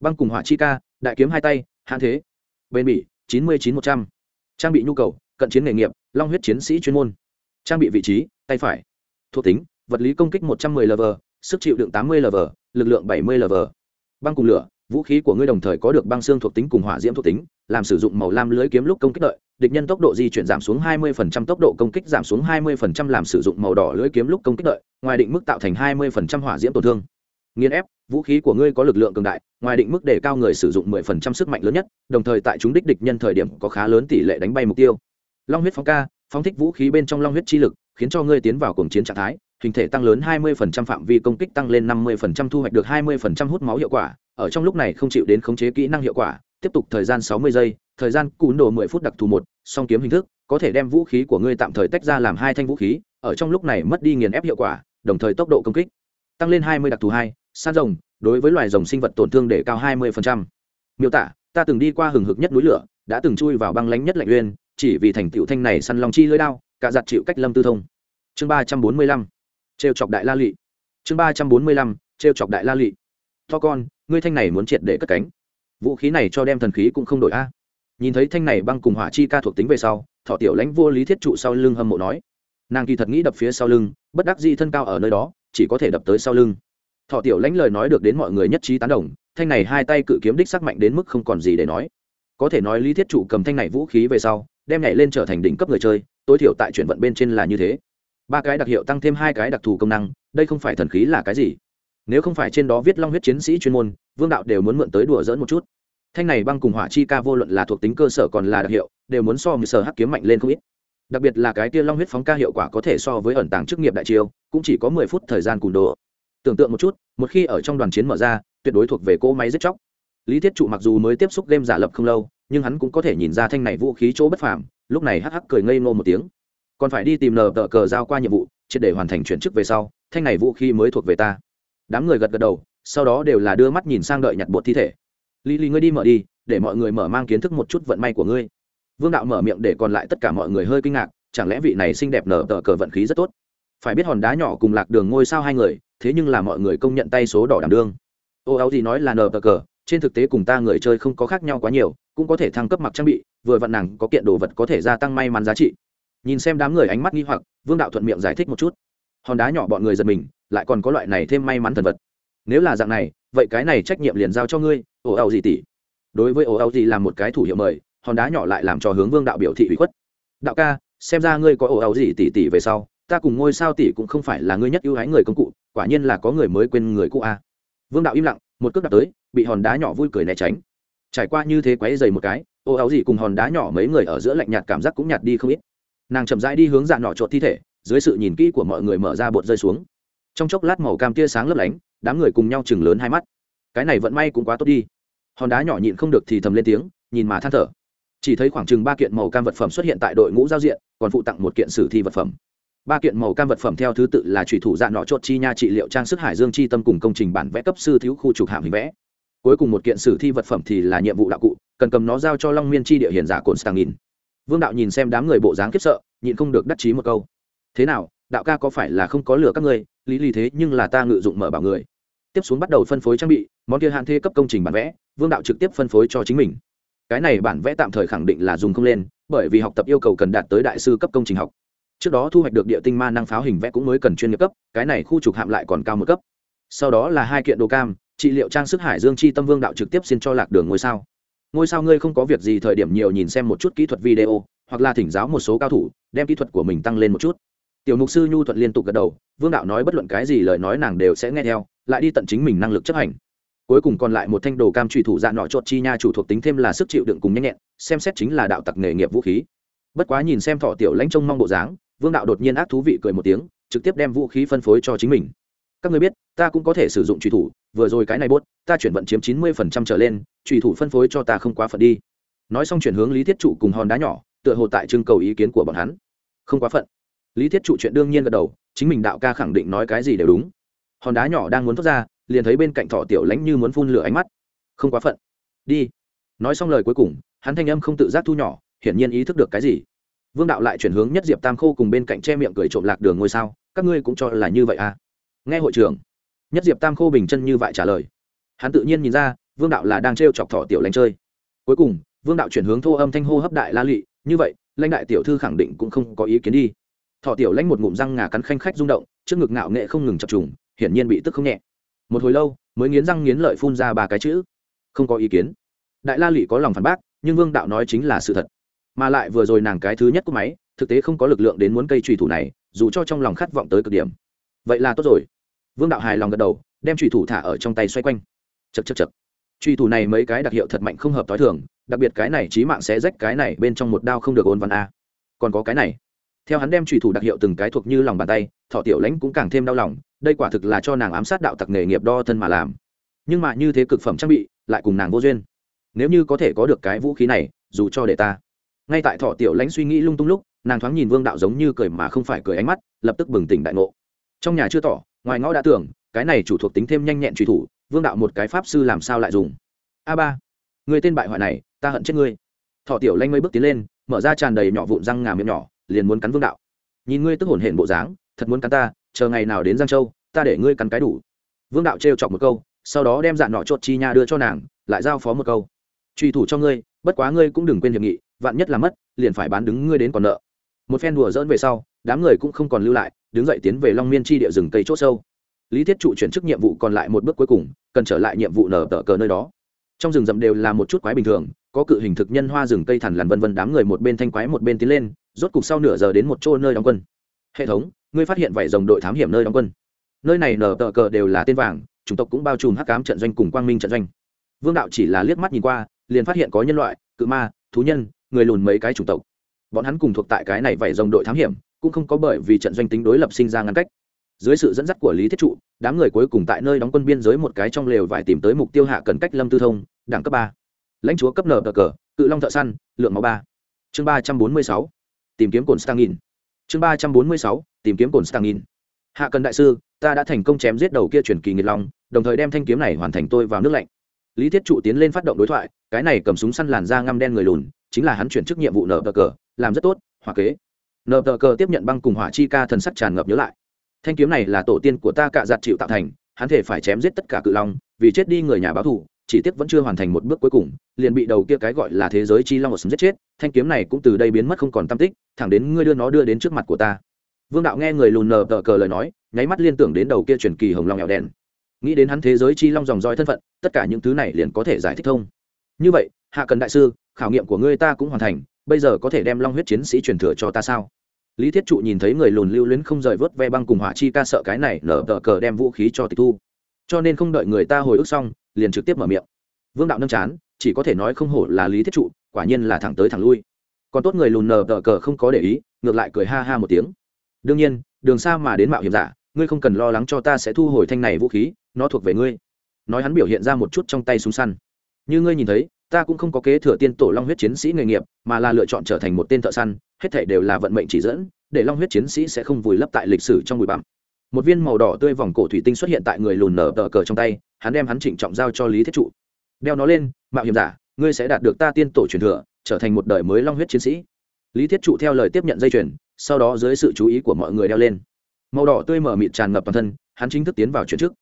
Băng cùng hỏa chi ca, đại kiếm hai tay hạn thế. Bên bỉ, chín mươi chín một trăm. Trang bị nhu cầu, cận chiến nghề nghiệp, long huyết chiến sĩ chuyên môn. Trang bị vị trí, tay phải. Thuộc tính, vật lý công kích một trăm 110 lv sức chịu đựng tám mươi lv lực lượng bảy mươi lv băng cùng lửa vũ khí của ngươi đồng thời có được băng xương thuộc tính cùng hỏa diễm thuộc tính, làm sử dụng màu lam lưới kiếm lúc công kích đợi, địch nhân tốc độ di chuyển giảm xuống 20% tốc độ công kích giảm xuống 20% làm sử dụng màu đỏ lưới kiếm lúc công kích đợi, ngoài định mức tạo thành 20% hỏa diễm tổn thương. Nghiên ép, vũ khí của ngươi có lực lượng cường đại, ngoài định mức để cao người sử dụng 10% sức mạnh lớn nhất, đồng thời tại chúng đích địch nhân thời điểm có khá lớn tỷ lệ đánh bay mục tiêu. Long huyết phóng ca, phóng thích vũ khí bên trong long huyết chi lực, khiến cho ngươi tiến vào cuồng chiến trạng thái hình thể tăng lớn 20% phạm vi công kích tăng lên 50% thu hoạch được 20% hút máu hiệu quả, ở trong lúc này không chịu đến khống chế kỹ năng hiệu quả, tiếp tục thời gian 60 giây, thời gian cún đồ 10 phút đặc thù một, song kiếm hình thức, có thể đem vũ khí của ngươi tạm thời tách ra làm hai thanh vũ khí, ở trong lúc này mất đi nghiền ép hiệu quả, đồng thời tốc độ công kích tăng lên 20 đặc thù hai, san rồng, đối với loài rồng sinh vật tổn thương để cao 20%. miêu tả, ta từng đi qua hừng hực nhất núi lửa, đã từng chui vào băng lánh nhất lạnh uyên, chỉ vì thành tựu thanh này săn long chi lưỡi đao, cả giặt chịu cách lâm tư thông chương 345 trêu chọc đại la lị. Chương 345 trêu chọc đại la lị. To con, ngươi thanh này muốn triệt để cất cánh. Vũ khí này cho đem thần khí cũng không đổi a. Nhìn thấy thanh này băng cùng hỏa chi ca thuộc tính về sau, thọ tiểu lãnh vô lý thiết trụ sau lưng hâm mộ nói. Nàng kỳ thật nghĩ đập phía sau lưng, bất đắc di thân cao ở nơi đó, chỉ có thể đập tới sau lưng. Thọ tiểu lãnh lời nói được đến mọi người nhất trí tán đồng, thanh này hai tay cự kiếm đích sắc mạnh đến mức không còn gì để nói. Có thể nói lý thiết trụ cầm thanh này vũ khí về sau, đem nhảy lên trở thành đỉnh cấp người chơi, tối thiểu tại chuyển vận bên trên là như thế ba cái đặc hiệu tăng thêm hai cái đặc thù công năng, đây không phải thần khí là cái gì? Nếu không phải trên đó viết long huyết chiến sĩ chuyên môn, vương đạo đều muốn mượn tới đùa dỡn một chút. Thanh này băng cùng hỏa chi ca vô luận là thuộc tính cơ sở còn là đặc hiệu, đều muốn so với sở hắc kiếm mạnh lên không ít. Đặc biệt là cái tia long huyết phóng ca hiệu quả có thể so với ẩn tàng chức nghiệp đại chiêu, cũng chỉ có mười phút thời gian cùn đồ tưởng tượng một chút, một khi ở trong đoàn chiến mở ra, tuyệt đối thuộc về cỗ máy giết chóc. Lý thiết trụ mặc dù mới tiếp xúc game giả lập không lâu, nhưng hắn cũng có thể nhìn ra thanh này vũ khí chỗ bất phàm, lúc này hắc hắc cười ngây ngô một tiếng còn phải đi tìm nờ tờ cờ giao qua nhiệm vụ, triệt để hoàn thành chuyển chức về sau, thanh này vũ khí mới thuộc về ta. Đám người gật gật đầu, sau đó đều là đưa mắt nhìn sang đợi nhặt bột thi thể. Lý lý ngươi đi mở đi, để mọi người mở mang kiến thức một chút vận may của ngươi. Vương đạo mở miệng để còn lại tất cả mọi người hơi kinh ngạc, chẳng lẽ vị này xinh đẹp nở tờ cờ vận khí rất tốt? Phải biết hòn đá nhỏ cùng lạc đường ngôi sao hai người, thế nhưng là mọi người công nhận tay số đỏ đảm đương. Ô áo gì nói là nở tờ cờ, trên thực tế cùng ta người chơi không có khác nhau quá nhiều, cũng có thể thăng cấp mặc trang bị, vừa vặn nàng có kiện đồ vật có thể gia tăng may mắn giá trị nhìn xem đám người ánh mắt nghi hoặc, vương đạo thuận miệng giải thích một chút. Hòn đá nhỏ bọn người giật mình, lại còn có loại này thêm may mắn thần vật. Nếu là dạng này, vậy cái này trách nhiệm liền giao cho ngươi ồ ào gì tỷ? Đối với ồ ào gì làm một cái thủ hiệu mời, hòn đá nhỏ lại làm cho hướng vương đạo biểu thị ủy khuất. Đạo ca, xem ra ngươi có ồ ào gì tỷ tỷ về sau, ta cùng ngôi sao tỷ cũng không phải là ngươi nhất ưu hái người công cụ, quả nhiên là có người mới quên người cũ a. Vương đạo im lặng, một cước đạp tới, bị hòn đá nhỏ vui cười né tránh. Trải qua như thế quấy dày một cái ô áo gì cùng hòn đá nhỏ mấy người ở giữa lạnh nhạt cảm giác cũng nhạt đi không ít nàng chậm rãi đi hướng dạ nọ trộn thi thể, dưới sự nhìn kỹ của mọi người mở ra bột rơi xuống. Trong chốc lát màu cam tia sáng lấp lánh, đám người cùng nhau chừng lớn hai mắt. Cái này vận may cũng quá tốt đi. Hòn đá nhỏ nhịn không được thì thầm lên tiếng, nhìn mà than thở. Chỉ thấy khoảng chừng ba kiện màu cam vật phẩm xuất hiện tại đội ngũ giao diện, còn phụ tặng một kiện sử thi vật phẩm. Ba kiện màu cam vật phẩm theo thứ tự là thủy thủ dạ nọ chốt chi nha trị liệu trang sức hải dương chi tâm cùng công trình bản vẽ cấp sư thiếu khu trục hạm hình vẽ. Cuối cùng một kiện sử thi vật phẩm thì là nhiệm vụ đạo cụ, cần cầm nó giao cho long miên chi địa hiền giả cồn stang nghìn vương đạo nhìn xem đám người bộ dáng khiếp sợ, nhịn không được đắc chí một câu. Thế nào, đạo ca có phải là không có lừa các ngươi? Lý lý thế nhưng là ta ngự dụng mở bảo người. Tiếp xuống bắt đầu phân phối trang bị, món kia hạn thế cấp công trình bản vẽ, vương đạo trực tiếp phân phối cho chính mình. Cái này bản vẽ tạm thời khẳng định là dùng không lên, bởi vì học tập yêu cầu cần đạt tới đại sư cấp công trình học. Trước đó thu hoạch được địa tinh ma năng pháo hình vẽ cũng mới cần chuyên nghiệp cấp, cái này khu trục hạm lại còn cao một cấp. Sau đó là hai kiện đồ cam, trị liệu trang sức hải dương chi tâm vương đạo trực tiếp xin cho lạc đường ngôi sao ngôi sao ngươi không có việc gì thời điểm nhiều nhìn xem một chút kỹ thuật video, hoặc là thỉnh giáo một số cao thủ, đem kỹ thuật của mình tăng lên một chút. Tiểu mục sư nhu thuận liên tục gật đầu, vương đạo nói bất luận cái gì lời nói nàng đều sẽ nghe theo, lại đi tận chính mình năng lực chấp hành. Cuối cùng còn lại một thanh đồ cam trùy thủ dạ nọ chột chi nha chủ thuộc tính thêm là sức chịu đựng cùng nhanh nhẹn, xem xét chính là đạo tặc nghề nghiệp vũ khí. Bất quá nhìn xem thọ tiểu lãnh trông mong bộ dáng, vương đạo đột nhiên ác thú vị cười một tiếng, trực tiếp đem vũ khí phân phối cho chính mình các người biết, ta cũng có thể sử dụng trùy thủ, vừa rồi cái này bốt, ta chuyển vận chiếm chín mươi phần trăm trở lên trùy thủ phân phối cho ta không quá phận đi. Nói xong chuyển hướng lý thiết trụ cùng hòn đá nhỏ, tựa hồ tại trưng cầu ý kiến của bọn hắn. Không quá phận. Lý thiết trụ chuyện đương nhiên gật đầu, chính mình đạo ca khẳng định nói cái gì đều đúng. Hòn đá nhỏ đang muốn thoát ra, liền thấy bên cạnh thọ tiểu lãnh như muốn phun lửa ánh mắt. Không quá phận. Đi. Nói xong lời cuối cùng, hắn thanh âm không tự giác thu nhỏ, hiển nhiên ý thức được cái gì. Vương đạo lại chuyển hướng nhất diệp tam khô cùng bên cạnh che miệng cười trộm lạc đường ngôi sao, các ngươi cũng cho là như vậy à? Nghe hội trưởng, nhất diệp tam khô bình chân như vậy trả lời. Hắn tự nhiên nhìn ra, vương đạo là đang trêu chọc thọ tiểu lành chơi. Cuối cùng, vương đạo chuyển hướng thô âm thanh hô hấp đại la lụy như vậy, lãnh đại tiểu thư khẳng định cũng không có ý kiến đi. Thọ tiểu lãnh một ngụm răng ngà cắn khanh khách rung động, trước ngực ngạo nghệ không ngừng chập trùng, hiển nhiên bị tức không nhẹ. Một hồi lâu, mới nghiến răng nghiến lợi phun ra ba cái chữ. Không có ý kiến. Đại la lụy có lòng phản bác, nhưng vương đạo nói chính là sự thật. Mà lại vừa rồi nàng cái thứ nhất của máy, thực tế không có lực lượng đến muốn cây trùy thủ này, dù cho trong lòng khát vọng tới cực điểm. Vậy là tốt rồi vương đạo hài lòng gật đầu, đem trùy thủ thả ở trong tay xoay quanh. Chật chật chật trùy thủ này mấy cái đặc hiệu thật mạnh không hợp t h o i thường, đặc biệt cái này trí mạng sẽ rách cái này bên trong một đao không được ôn văn a. Còn có cái này. Theo hắn đem trùy thủ đặc hiệu từng cái thuộc như lòng bàn tay, thọ tiểu lãnh cũng càng thêm đau lòng, đây quả thực là cho nàng ám sát đạo tặc nghề nghiệp đo thân mà làm. Nhưng mà như thế cực phẩm trang bị, lại cùng nàng vô duyên. Nếu như có thể có được cái vũ khí này, dù cho để ta. Ngay tại thọ tiểu lãnh suy nghĩ lung tung lúc, nàng thoáng nhìn vương đạo giống như cười mà không phải cười ánh mắt, lập tức bừng tỉnh đại ngộ. Trong nhà chưa tỏ ngoài ngõ đã tưởng, cái này chủ thuộc tính thêm nhanh nhẹn truy thủ, vương đạo một cái pháp sư làm sao lại dùng? A ba, người tên bại hoại này, ta hận chết ngươi. Thọ tiểu lanh mấy bước tiến lên, mở ra tràn đầy nhỏ vụn răng ngà miệng nhỏ, liền muốn cắn vương đạo. Nhìn ngươi tức hổn hển bộ dáng, thật muốn cắn ta, chờ ngày nào đến giang châu, ta để ngươi cắn cái đủ. Vương đạo trêu chọc một câu, sau đó đem dạn nọ chốt chi nha đưa cho nàng, lại giao phó một câu. Truy thủ cho ngươi, bất quá ngươi cũng đừng quên hiệp nghị, vạn nhất là mất, liền phải bán đứng ngươi đến còn nợ. Một phen đùa dỡn về sau, đám người cũng không còn lưu lại đứng dậy tiến về long miên chi địa rừng cây c h ỗ sâu. Lý thiết trụ chuyển chức nhiệm vụ còn lại một bước cuối cùng, cần trở lại nhiệm vụ nở tờ cờ nơi đó. Trong rừng rậm đều là một chút quái bình thường, có cự hình thực nhân hoa rừng cây thẳn lằn vân vân đám người một bên thanh quái một bên tiến lên, rốt cục sau nửa giờ đến một chỗ nơi đóng quân. Hệ thống, ngươi phát hiện vảy dòng đội thám hiểm nơi đóng quân. Nơi này nở tờ cờ đều là tên vàng, chủng tộc cũng bao trùm hắc cám trận doanh cùng quang minh trận doanh. Vương đạo chỉ là liếc mắt nhìn qua, liền phát hiện có nhân loại, cự ma, thú nhân, người lùn mấy cái chủng tộc. Bọn hắn cùng thuộc tại cái này vảy dòng đội thám hiểm cũng không có bởi vì trận doanh tính đối lập sinh ra ngăn cách. Dưới sự dẫn dắt của lý thiết trụ, đám người cuối cùng tại nơi đóng quân biên giới một cái trong lều vải tìm tới mục tiêu hạ cần cách lâm tư thông, đẳng cấp ba. Lãnh chúa cấp nở cờ cờ cự long thợ săn, lượng máu ba. Chương ba trăm bốn mươi sáu, tìm kiếm cồn stangin chương ba trăm bốn mươi sáu, tìm kiếm cồn stangin hạ cần đại sư, ta đã thành công chém giết đầu kia truyền kỳ nghiệt long, đồng thời đem thanh kiếm này hoàn thành tôi vào nước lạnh. Lý thiết trụ tiến lên phát động đối thoại, cái này cầm súng săn làn da ngăm đen người lùn, chính là hắn chuyển chức nhiệm vụ nở cờ cờ làm rất tốt, hòa kế nở tờ cờ tiếp nhận băng cùng hỏa chi ca thần sắc tràn ngập nhớ lại. Thanh kiếm này là tổ tiên của ta cạ giặt chịu tạo thành, hắn thể phải chém giết tất cả cự long, vì chết đi người nhà báo thù, chỉ tiếc vẫn chưa hoàn thành một bước cuối cùng, liền bị đầu kia cái gọi là thế giới chi long ở sấm giết chết, thanh kiếm này cũng từ đây biến mất không còn tam tích, thẳng đến ngươi đưa nó đưa đến trước mặt của ta. Vương đạo nghe người lùn nờ tờ cờ lời nói, nháy mắt liên tưởng đến đầu kia truyền kỳ hồng long nhạo đèn. Nghĩ đến hắn thế giới chi long dòng roi thân phận, tất cả những thứ này liền có thể giải thích thông. Như vậy, hạ cần đại sư, khảo nghiệm của ngươi ta cũng hoàn thành bây giờ có thể đem long huyết chiến sĩ truyền thừa cho ta sao? Lý thiết trụ nhìn thấy người lùn lưu luyến không rời vớt ve băng cùng hỏa chi ca sợ cái này nở tờ cờ đem vũ khí cho tịch thu. Cho nên không đợi người ta hồi ức xong, liền trực tiếp mở miệng. Vương đạo nâng chán, chỉ có thể nói không hổ là lý thiết trụ, quả nhiên là thẳng tới thẳng lui. Còn tốt người lùn nở tờ cờ không có để ý, ngược lại cười ha ha một tiếng. Đương nhiên, đường xa mà đến mạo hiểm giả, ngươi không cần lo lắng cho ta sẽ thu hồi thanh này vũ khí, nó thuộc về ngươi. Nói hắn biểu hiện ra một chút trong tay súng săn. Như ngươi nhìn thấy ta cũng không có kế thừa tiên tổ long huyết chiến sĩ nghề nghiệp, mà là lựa chọn trở thành một tên thợ săn, hết thể đều là vận mệnh chỉ dẫn, để long huyết chiến sĩ sẽ không vùi lấp tại lịch sử trong bụi bặm. Một viên màu đỏ tươi vòng cổ thủy tinh xuất hiện tại người lùn nở tờ cờ trong tay, hắn đem hắn trịnh trọng giao cho lý thiết trụ. Đeo nó lên, mạo hiểm giả, ngươi sẽ đạt được ta tiên tổ truyền thừa, trở thành một đời mới long huyết chiến sĩ. Lý thiết trụ theo lời tiếp nhận dây chuyền, sau đó dưới sự chú ý của mọi người đeo lên. Màu đỏ tươi mở mịt tràn ngập toàn thân, hắn chính thức tiến vào chuyển trước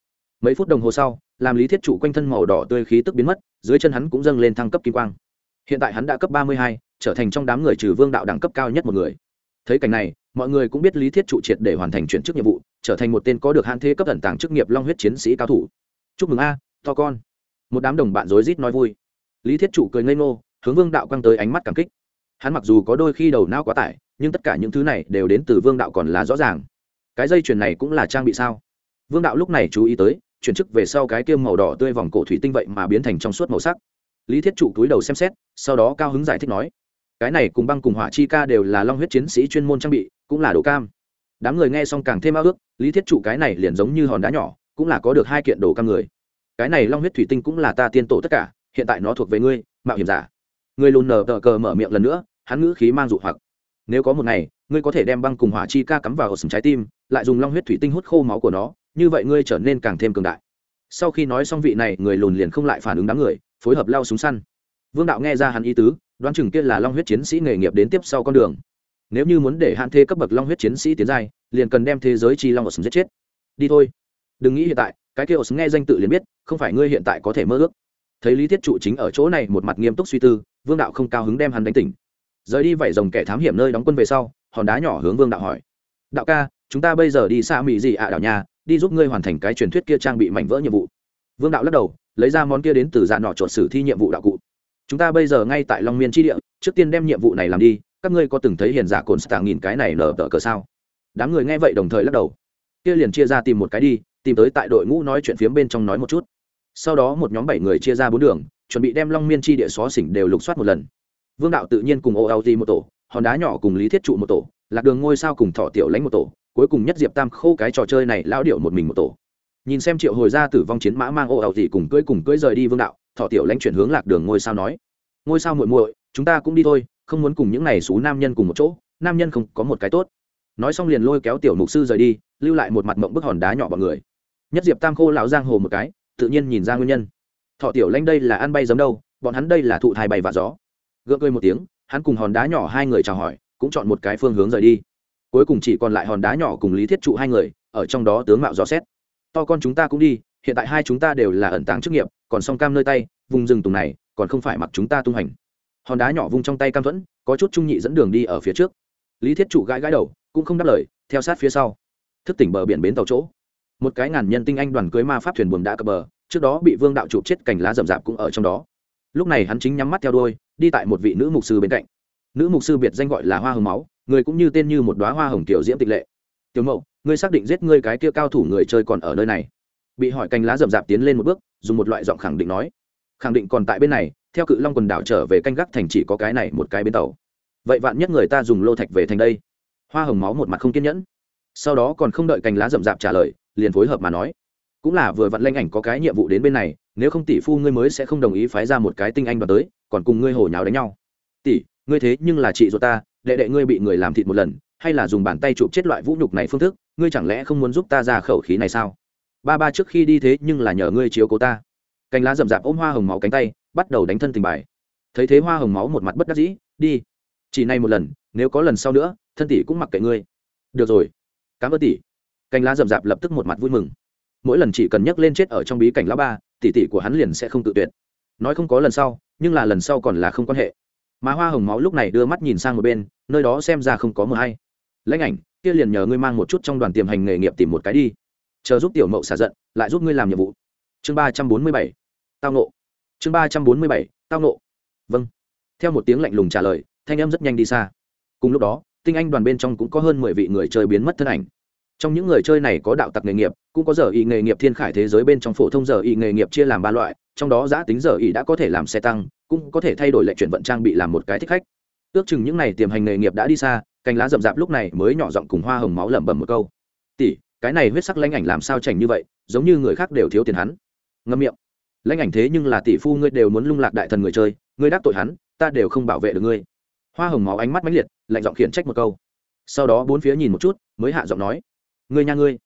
mấy phút đồng hồ sau, làm lý thiết trụ quanh thân màu đỏ tươi khí tức biến mất, dưới chân hắn cũng dâng lên thăng cấp kim quang. Hiện tại hắn đã cấp ba mươi hai, trở thành trong đám người trừ vương đạo đẳng cấp cao nhất một người. Thấy cảnh này, mọi người cũng biết lý thiết trụ triệt để hoàn thành chuyển chức nhiệm vụ, trở thành một tên có được hạn thế cấp thần tàng chức nghiệp long huyết chiến sĩ cao thủ. Chúc mừng a, to con. Một đám đồng bạn rối rít nói vui. Lý thiết trụ cười ngây ngô, hướng vương đạo quăng tới ánh mắt cảm kích. Hắn mặc dù có đôi khi đầu não quá tải, nhưng tất cả những thứ này đều đến từ vương đạo còn là rõ ràng. Cái dây chuyền này cũng là trang bị sao? Vương đạo lúc này chú ý tới chuyển chức về sau cái kiêm màu đỏ tươi vòng cổ thủy tinh vậy mà biến thành trong suốt màu sắc. Lý thiết trụ túi đầu xem xét, sau đó cao hứng giải thích nói, cái này cùng băng cùng hỏa chi ca đều là long huyết chiến sĩ chuyên môn trang bị, cũng là đồ cam. Đám người nghe xong càng thêm ao ước, lý thiết trụ cái này liền giống như hòn đá nhỏ, cũng là có được hai kiện đồ cam người. Cái này long huyết thủy tinh cũng là ta tiên tổ tất cả, hiện tại nó thuộc về ngươi, mạo hiểm giả. Người lùn nở tờ cờ mở miệng lần nữa, hắn ngữ khí mang dụ hoặc. Nếu có một ngày, ngươi có thể đem băng cùng hỏa chi ca cắm vào ở sừng trái tim, lại dùng long huyết thủy tinh hút khô máu của nó như vậy ngươi trở nên càng thêm cường đại. Sau khi nói xong vị này, người lùn liền không lại phản ứng đám người, phối hợp lao súng săn. Vương đạo nghe ra hắn ý tứ, đoán chừng kia là long huyết chiến sĩ nghề nghiệp đến tiếp sau con đường. Nếu như muốn để hạn thê cấp bậc long huyết chiến sĩ tiến giai, liền cần đem thế giới chi long ở sừng giết chết. Đi thôi. Đừng nghĩ hiện tại, cái kia ở sừng nghe danh tự liền biết, không phải ngươi hiện tại có thể mơ ước. Thấy lý thiết trụ chính ở chỗ này một mặt nghiêm túc suy tư, vương đạo không cao hứng đem hắn đánh tỉnh. Rời đi vẩy rồng kẻ thám hiểm nơi đóng quân về sau, hòn đá nhỏ hướng vương đạo hỏi. Đạo ca, chúng ta bây giờ đi xa mỹ gì ạ đảo nhà đi giúp ngươi hoàn thành cái truyền thuyết kia trang bị mảnh vỡ nhiệm vụ. Vương đạo lắc đầu, lấy ra món kia đến từ dạ nọ trột sử thi nhiệm vụ đạo cụ. Chúng ta bây giờ ngay tại long miên tri địa, trước tiên đem nhiệm vụ này làm đi, các ngươi có từng thấy hiền giả cồn stạng nghìn cái này nở tờ cờ sao? Đám người nghe vậy đồng thời lắc đầu. Kia liền chia ra tìm một cái đi, tìm tới tại đội ngũ nói chuyện phiếm bên trong nói một chút. Sau đó một nhóm bảy người chia ra bốn đường, chuẩn bị đem long miên chi địa xó xỉnh đều lục soát một lần. Vương đạo tự nhiên cùng olt một tổ, hòn đá nhỏ cùng lý thiết trụ một tổ, lạc đường ngôi sao cùng thọ tiểu lãnh một tổ cuối cùng nhất diệp tam khô cái trò chơi này lão điệu một mình một tổ. Nhìn xem triệu hồi ra tử vong chiến mã mang ô ảo gì cùng cưỡi cùng cưỡi rời đi vương đạo, thọ tiểu lãnh chuyển hướng lạc đường ngôi sao nói. Ngôi sao muội muội, chúng ta cũng đi thôi, không muốn cùng những này xú nam nhân cùng một chỗ, nam nhân không có một cái tốt. Nói xong liền lôi kéo tiểu mục sư rời đi, lưu lại một mặt mộng bức hòn đá nhỏ bọn người. Nhất diệp tam khô lão giang hồ một cái, tự nhiên nhìn ra nguyên nhân. Thọ tiểu lãnh đây là ăn bay giống đâu, bọn hắn đây là thụ thai bay và gió. Gượng cười một tiếng, hắn cùng hòn đá nhỏ hai người chào hỏi, cũng chọn một cái phương hướng rời đi cuối cùng chỉ còn lại hòn đá nhỏ cùng lý thiết trụ hai người, ở trong đó tướng mạo dò xét. To con chúng ta cũng đi, hiện tại hai chúng ta đều là ẩn tàng chức nghiệp, còn song cam nơi tay, vùng rừng tùng này, còn không phải mặc chúng ta tung hành. Hòn đá nhỏ vung trong tay cam thuẫn, có chút trung nhị dẫn đường đi ở phía trước. Lý thiết trụ gãi gãi đầu, cũng không đáp lời, theo sát phía sau. Thức tỉnh bờ biển bến tàu chỗ. Một cái ngàn nhân tinh anh đoàn cưới ma pháp thuyền buồm đã cập bờ, trước đó bị vương đạo chụp chết cành lá rậm rạp cũng ở trong đó. Lúc này hắn chính nhắm mắt theo đôi đi tại một vị nữ mục sư bên cạnh nữ mục sư biệt danh gọi là hoa hồng máu, người cũng như tên như một đoá hoa hồng tiểu diễm tịch lệ. Tiểu mậu, ngươi xác định giết ngươi cái kia cao thủ người chơi còn ở nơi này. Bị hỏi cành lá rậm rạp tiến lên một bước, dùng một loại giọng khẳng định nói. Khẳng định còn tại bên này, theo cự long quần đảo trở về canh gác thành chỉ có cái này một cái bên tàu. Vậy vạn nhất người ta dùng lô thạch về thành đây? Hoa hồng máu một mặt không kiên nhẫn. Sau đó còn không đợi cành lá rậm rạp trả lời, liền phối hợp mà nói. Cũng là vừa vặn lanh ảnh có cái nhiệm vụ đến bên này, nếu không tỷ phu ngươi mới sẽ không đồng ý phái ra một cái tinh anh vào tới, còn cùng ngươi hồ nháo đánh nhau. Tỷ ngươi thế nhưng là chị ruột ta, đệ đệ ngươi bị người làm thịt một lần, hay là dùng bàn tay chụp chết loại vũ nhục này phương thức, ngươi chẳng lẽ không muốn giúp ta ra khẩu khí này sao? Ba ba trước khi đi thế nhưng là nhờ ngươi chiếu cố ta. Cành lá rậm rạp ôm hoa hồng máu cánh tay, bắt đầu đánh thân tình bài. Thấy thế hoa hồng máu một mặt bất đắc dĩ, đi. Chỉ này một lần, nếu có lần sau nữa, thân tỷ cũng mặc kệ ngươi. Được rồi. Cảm ơn tỷ. Cành lá rậm rạp lập tức một mặt vui mừng. Mỗi lần chỉ cần nhắc lên chết ở trong bí cảnh lá ba, tỷ tỷ của hắn liền sẽ không tự tuyệt. Nói không có lần sau, nhưng là lần sau còn là không quan hệ mà hoa hồng máu lúc này đưa mắt nhìn sang một bên, nơi đó xem ra không có mờ hay. Lãnh ảnh, kia liền nhờ ngươi mang một chút trong đoàn tiềm hành nghề nghiệp tìm một cái đi. Chờ giúp tiểu mậu xả giận, lại giúp ngươi làm nhiệm vụ. Chương ba trăm bốn mươi bảy, tao nộ. Chương ba trăm bốn mươi bảy, tao nộ. Vâng. Theo một tiếng lạnh lùng trả lời, thanh em rất nhanh đi xa. Cùng lúc đó, tinh anh đoàn bên trong cũng có hơn mười vị người chơi biến mất thân ảnh trong những người chơi này có đạo tặc nghề nghiệp, cũng có giờ y nghề nghiệp thiên khải thế giới bên trong phổ thông giờ y nghề nghiệp chia làm ba loại, trong đó giã tính giờ y đã có thể làm xe tăng, cũng có thể thay đổi lệnh chuyển vận trang bị làm một cái thích khách. Ước chừng những n à y tiềm hành nghề nghiệp đã đi xa, cành lá rậm rạp lúc này mới nhỏ giọng cùng hoa hồng máu lẩm bẩm một câu. Tỷ, cái này huyết sắc lãnh ảnh làm sao chảnh như vậy, giống như người khác đều thiếu tiền hắn. Ngâm miệng. Lãnh ảnh thế nhưng là tỷ phu ngươi đều muốn lung lạc đại thần người chơi, ngươi đắc tội hắn, ta đều không bảo vệ được ngươi. Hoa hồng máu ánh mắt mãnh liệt, lạnh giọng khiển trách một câu. Sau đó bốn phía nhìn một chút, mới hạ giọng nói ngươi nha ngươi.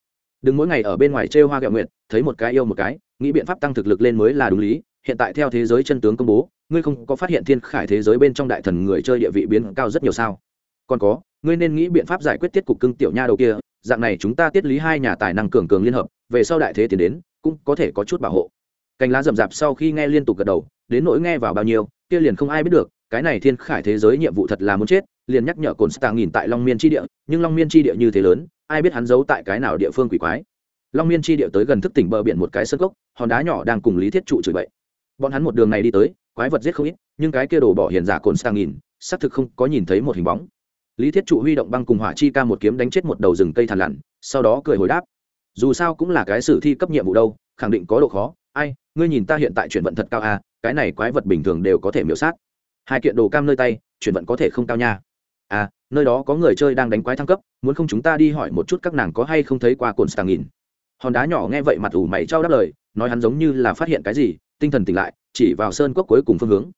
Đừng mỗi ngày ở bên ngoài trêu hoa gạo nguyện thấy một cái yêu một cái, nghĩ biện pháp tăng thực lực lên mới là đúng lý. Hiện tại theo thế giới chân tướng công bố, ngươi không có phát hiện thiên khải thế giới bên trong đại thần người chơi địa vị biến cao rất nhiều sao? Còn có, ngươi nên nghĩ biện pháp giải quyết tiết cục cưng tiểu nha đầu kia, dạng này chúng ta tiết lý hai nhà tài năng cường cường liên hợp, về sau đại thế tiến đến, cũng có thể có chút bảo hộ. Cành lá rậm rạp sau khi nghe liên tục gật đầu, đến nỗi nghe vào bao nhiêu, kia liền không ai biết được, cái này thiên khải thế giới nhiệm vụ thật là muốn chết, liền nhắc nhở cồn stạng nghìn tại long miên tri địa, nhưng long miên tri địa như thế lớn ai biết hắn giấu tại cái nào địa phương quỷ quái. Long miên chi địa tới gần thức tỉnh bờ biển một cái sân cốc, hòn đá nhỏ đang cùng lý thiết trụ chửi bậy. Bọn hắn một đường này đi tới, quái vật giết không ít, nhưng cái kia đồ bỏ hiền giả cồn sang nghìn xác thực không có nhìn thấy một hình bóng. Lý thiết trụ huy động băng cùng hỏa chi ca một kiếm đánh chết một đầu rừng cây thàn lặn sau đó cười hồi đáp. Dù sao cũng là cái sử thi cấp nhiệm vụ đâu, khẳng định có độ khó. Ai, ngươi nhìn ta hiện tại chuyển vận thật cao à cái này quái vật bình thường đều có thể miễu sát. Hai kiện đồ cam nơi tay, chuyển vận có thể không cao nha. À nơi đó có người chơi đang đánh quái thăng cấp, muốn không chúng ta đi hỏi một chút các nàng có hay không thấy qua cồn stàng nghìn hòn đá nhỏ nghe vậy mặt ủ mày trao đáp lời, nói hắn giống như là phát hiện cái gì, tinh thần tỉnh lại, chỉ vào sơn cốc cuối cùng phương hướng.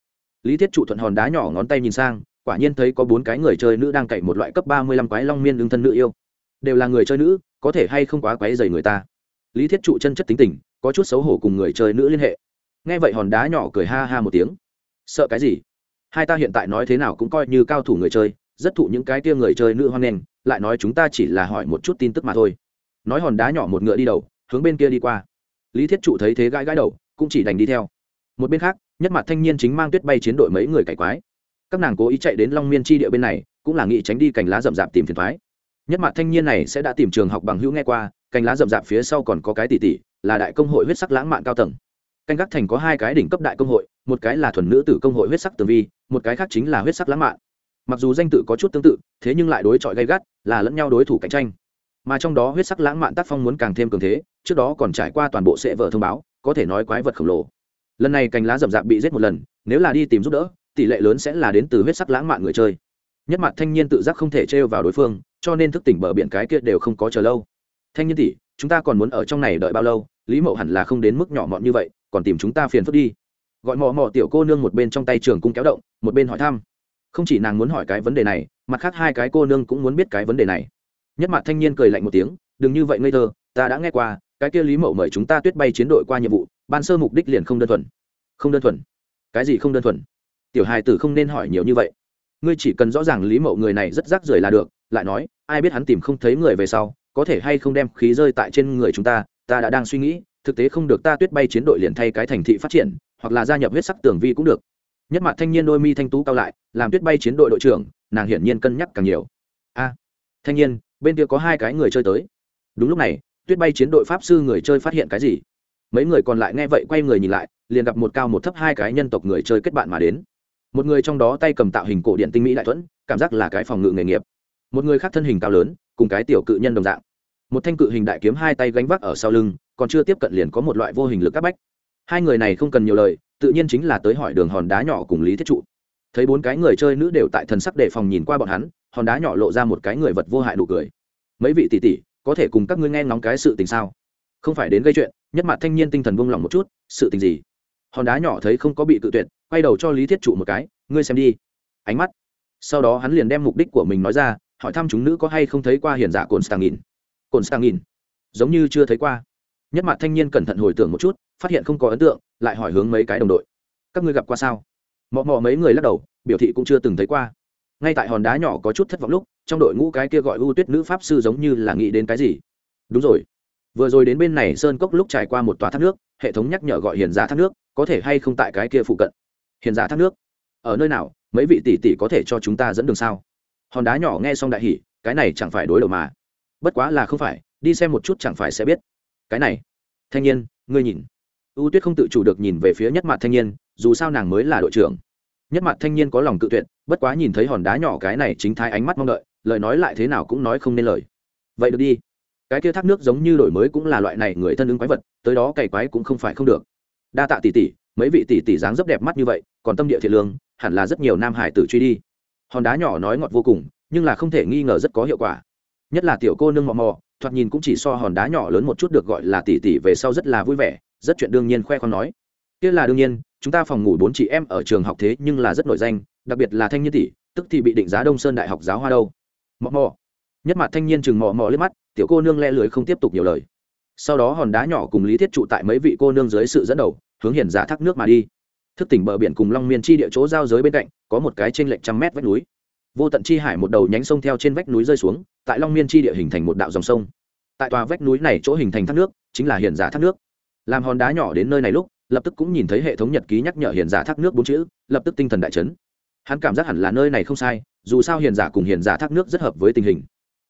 Lý thiết trụ thuận hòn đá nhỏ ngón tay nhìn sang, quả nhiên thấy có bốn cái người chơi nữ đang cậy một loại cấp ba mươi lăm quái long miên đương thân nữ yêu. Đều là người chơi nữ, có thể hay không quá quái dày người ta. Lý thiết trụ chân chất tính tình, có chút xấu hổ cùng người chơi nữ liên hệ. Nghe vậy hòn đá nhỏ cười ha ha một tiếng. Sợ cái gì? Hai ta hiện tại nói thế nào cũng coi như cao thủ người chơi rất thụ những cái kia người chơi nữ hoan nghênh, lại nói chúng ta chỉ là hỏi một chút tin tức mà thôi. Nói hòn đá nhỏ một ngựa đi đầu, hướng bên kia đi qua. Lý thiết trụ thấy thế gãi gãi đầu, cũng chỉ đành đi theo. Một bên khác, nhất mặt thanh niên chính mang tuyết bay chiến đội mấy người cải quái. Các nàng cố ý chạy đến long miên tri địa bên này, cũng là nghĩ tránh đi cành lá rậm rạp tìm phiền thoái. Nhất mặt thanh niên này sẽ đã tìm trường học bằng hữu nghe qua, cành lá rậm rạp phía sau còn có cái tỷ tỷ, là đại công hội huyết sắc lãng mạn cao tầng. Canh gác thành có hai cái đỉnh cấp đại công hội, một cái là thuần nữ tử công hội huyết sắc tường vi, một cái khác chính là huyết sắc lãng mạn mặc dù danh tự có chút tương tự, thế nhưng lại đối chọi gay gắt, là lẫn nhau đối thủ cạnh tranh. Mà trong đó huyết sắc lãng mạn tác phong muốn càng thêm cường thế, trước đó còn trải qua toàn bộ sệ vở thông báo, có thể nói quái vật khổng lồ. Lần này cành lá rậm rạp bị giết một lần, nếu là đi tìm giúp đỡ, tỷ lệ lớn sẽ là đến từ huyết sắc lãng mạn người chơi. Nhất mặt thanh niên tự giác không thể trêu vào đối phương, cho nên thức tỉnh bờ biển cái kia đều không có chờ lâu. Thanh niên tỷ, chúng ta còn muốn ở trong này đợi bao lâu? Lý mậu hẳn là không đến mức nhỏ mọn như vậy, còn tìm chúng ta phiền phức đi. Gọi mò mò tiểu cô nương một bên trong tay trường cung kéo động, một bên hỏi thăm không chỉ nàng muốn hỏi cái vấn đề này, mặt khác hai cái cô nương cũng muốn biết cái vấn đề này. Nhất mặt thanh niên cười lạnh một tiếng, đừng như vậy ngây thơ, ta đã nghe qua, cái kia lý mậu mời chúng ta tuyết bay chiến đội qua nhiệm vụ, ban sơ mục đích liền không đơn thuần. Không đơn thuần? Cái gì không đơn thuần? Tiểu hài tử không nên hỏi nhiều như vậy. Ngươi chỉ cần rõ ràng lý mậu người này rất rác rưởi là được, lại nói, ai biết hắn tìm không thấy người về sau, có thể hay không đem khí rơi tại trên người chúng ta ta đã đang suy nghĩ, thực tế không được ta tuyết bay chiến đội liền thay cái thành thị phát triển, hoặc là gia nhập huyết sắc tường vi cũng được nhất mặt thanh niên đôi mi thanh tú cao lại, làm tuyết bay chiến đội đội trưởng, nàng hiển nhiên cân nhắc càng nhiều. A à, thanh niên, bên kia có hai cái người chơi tới. Đúng lúc này, tuyết bay chiến đội pháp sư người chơi phát hiện cái gì? Mấy người còn lại nghe vậy quay người nhìn lại, liền gặp một cao một thấp hai cái nhân tộc người chơi kết bạn mà đến. Một người trong đó tay cầm tạo hình cổ điện tinh mỹ đại thuẫn, cảm giác là cái phòng ngự nghề nghiệp. Một người khác thân hình cao lớn, cùng cái tiểu cự nhân đồng dạng. Một thanh cự hình đại kiếm hai tay gánh vác ở sau lưng, còn chưa tiếp cận liền có một loại vô hình lực áp bách hai người này không cần nhiều lời, tự nhiên chính là tới hỏi đường hòn đá nhỏ cùng lý thiết trụ. Thấy bốn cái người chơi nữ đều tại thần sắc đề phòng nhìn qua bọn hắn, hòn đá nhỏ lộ ra một cái người vật vô hại đủ cười. Mấy vị tỷ tỷ, có thể cùng các ngươi nghe ngóng cái sự tình sao? Không phải đến gây chuyện, nhất mặt thanh niên tinh thần vung lòng một chút, sự tình gì? Hòn đá nhỏ thấy không có bị tự tuyệt, quay đầu cho lý thiết trụ một cái, ngươi xem đi. Ánh mắt. Sau đó hắn liền đem mục đích của mình nói ra, hỏi thăm chúng nữ có hay không thấy qua hiền giả cồn stang nghìn cồn stang nghìn giống như chưa thấy qua nhất mặt thanh niên cẩn thận hồi tưởng một chút, phát hiện không có ấn tượng, lại hỏi hướng mấy cái đồng đội. Các ngươi gặp qua sao? Mọ mọ mấy người lắc đầu, biểu thị cũng chưa từng thấy qua. Ngay tại hòn đá nhỏ có chút thất vọng lúc, trong đội ngũ cái kia gọi u tuyết nữ pháp sư giống như là nghĩ đến cái gì? Đúng rồi. Vừa rồi đến bên này sơn cốc lúc trải qua một tòa thác nước, hệ thống nhắc nhở gọi hiền giả thác nước, có thể hay không tại cái kia phụ cận? Hiền giả thác nước? Ở nơi nào? Mấy vị tỷ tỷ có thể cho chúng ta dẫn đường sao? Hòn đá nhỏ nghe xong đại hỉ, cái này chẳng phải đối đầu mà. Bất quá là không phải, đi xem một chút chẳng phải sẽ biết cái này, thanh niên, ngươi nhìn. Ưu tuyết không tự chủ được nhìn về phía nhất mặt thanh niên, dù sao nàng mới là đội trưởng. Nhất mặt thanh niên có lòng cự tuyệt, bất quá nhìn thấy hòn đá nhỏ cái này chính thái ánh mắt mong đợi, lời nói lại thế nào cũng nói không nên lời. Vậy được đi. Cái kia thác nước giống như đổi mới cũng là loại này người thân ứng quái vật, tới đó cày quái cũng không phải không được. Đa tạ tỷ tỷ, mấy vị tỷ tỷ dáng dấp đẹp mắt như vậy, còn tâm địa thiện lương, hẳn là rất nhiều nam hải tử truy đi. Hòn đá nhỏ nói ngọt vô cùng, nhưng là không thể nghi ngờ rất có hiệu quả nhất là tiểu cô nương mò mò, thoạt nhìn cũng chỉ so hòn đá nhỏ lớn một chút được gọi là tỷ tỷ về sau rất là vui vẻ, rất chuyện đương nhiên khoe khoan nói. Kia là đương nhiên, chúng ta phòng ngủ bốn chị em ở trường học thế nhưng là rất nổi danh, đặc biệt là thanh niên tỷ tức thì bị định giá đông sơn đại học giáo hoa đâu. Mò mò. Nhất mặt thanh niên chừng mò mò lên mắt, tiểu cô nương le lưới không tiếp tục nhiều lời. Sau đó hòn đá nhỏ cùng lý thiết trụ tại mấy vị cô nương dưới sự dẫn đầu, hướng hiển giả thác nước mà đi. Thức tỉnh bờ biển cùng long miên chi địa chỗ giao giới bên cạnh, có một cái trên lệch trăm mét vách núi vô tận chi hải một đầu nhánh sông theo trên vách núi rơi xuống, tại long miên chi địa hình thành một đạo dòng sông. Tại tòa vách núi này chỗ hình thành thác nước, chính là Hiền giả thác nước. Làm hòn đá nhỏ đến nơi này lúc, lập tức cũng nhìn thấy hệ thống nhật ký nhắc nhở hiền giả thác nước bốn chữ, lập tức tinh thần đại chấn. Hắn cảm giác hẳn là nơi này không sai, dù sao hiền giả cùng hiền giả thác nước rất hợp với tình hình.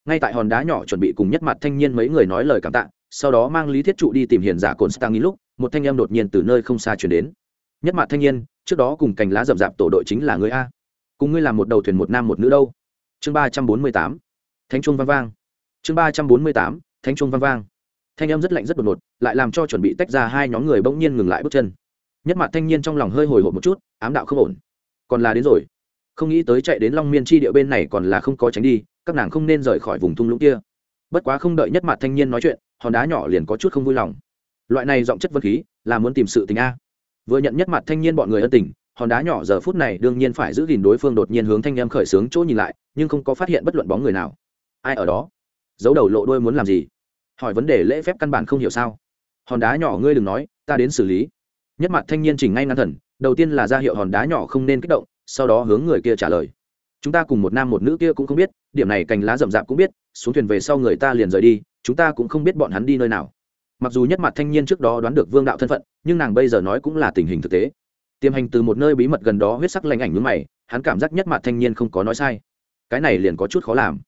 Ngay tại hòn đá nhỏ chuẩn bị cùng nhất mặt thanh niên mấy người nói lời cảm tạ, sau đó mang lý thiết trụ đi tìm hiền giả cồn stang lúc, một thanh em đột nhiên từ nơi không xa chuyển đến. Nhất mặt thanh niên, trước đó cùng cành lá rậm rạp tổ đội chính là người a cùng ngươi làm một đầu thuyền một nam một nữ đâu. Chương ba trăm bốn mươi tám, thánh trung vang vang. Chương ba trăm bốn mươi tám, thánh trung vang vang. Thanh âm rất lạnh rất đột ngột, lại làm cho chuẩn bị tách ra hai nhóm người bỗng nhiên ngừng lại bước chân. Nhất mặt thanh niên trong lòng hơi hồi hộp một chút, ám đạo không ổn. Còn là đến rồi. Không nghĩ tới chạy đến long miên chi địa bên này còn là không có tránh đi, các nàng không nên rời khỏi vùng thung lũng kia. Bất quá không đợi nhất mặt thanh niên nói chuyện, hòn đá nhỏ liền có chút không vui lòng. Loại này giọng chất vật khí là muốn tìm sự tình a. Vừa nhận nhất mặt thanh niên bọn người ân tình hòn đá nhỏ giờ phút này đương nhiên phải giữ gìn đối phương đột nhiên hướng thanh em khởi xướng chỗ nhìn lại, nhưng không có phát hiện bất luận bóng người nào. Ai ở đó? Giấu đầu lộ đôi muốn làm gì? Hỏi vấn đề lễ phép căn bản không hiểu sao? Hòn đá nhỏ ngươi đừng nói, ta đến xử lý. Nhất mặt thanh niên chỉnh ngay ngăn thần, đầu tiên là ra hiệu hòn đá nhỏ không nên kích động, sau đó hướng người kia trả lời. Chúng ta cùng một nam một nữ kia cũng không biết, điểm này cành lá rậm rạp cũng biết, xuống thuyền về sau người ta liền rời đi, chúng ta cũng không biết bọn hắn đi nơi nào. Mặc dù nhất mặt thanh niên trước đó đoán được vương đạo thân phận, nhưng nàng bây giờ nói cũng là tình hình thực tế tiềm hành từ một nơi bí mật gần đó huyết sắc lanh ảnh mướn mày, hắn cảm giác nhất mặt thanh niên không có nói sai. Cái này liền có chút khó làm.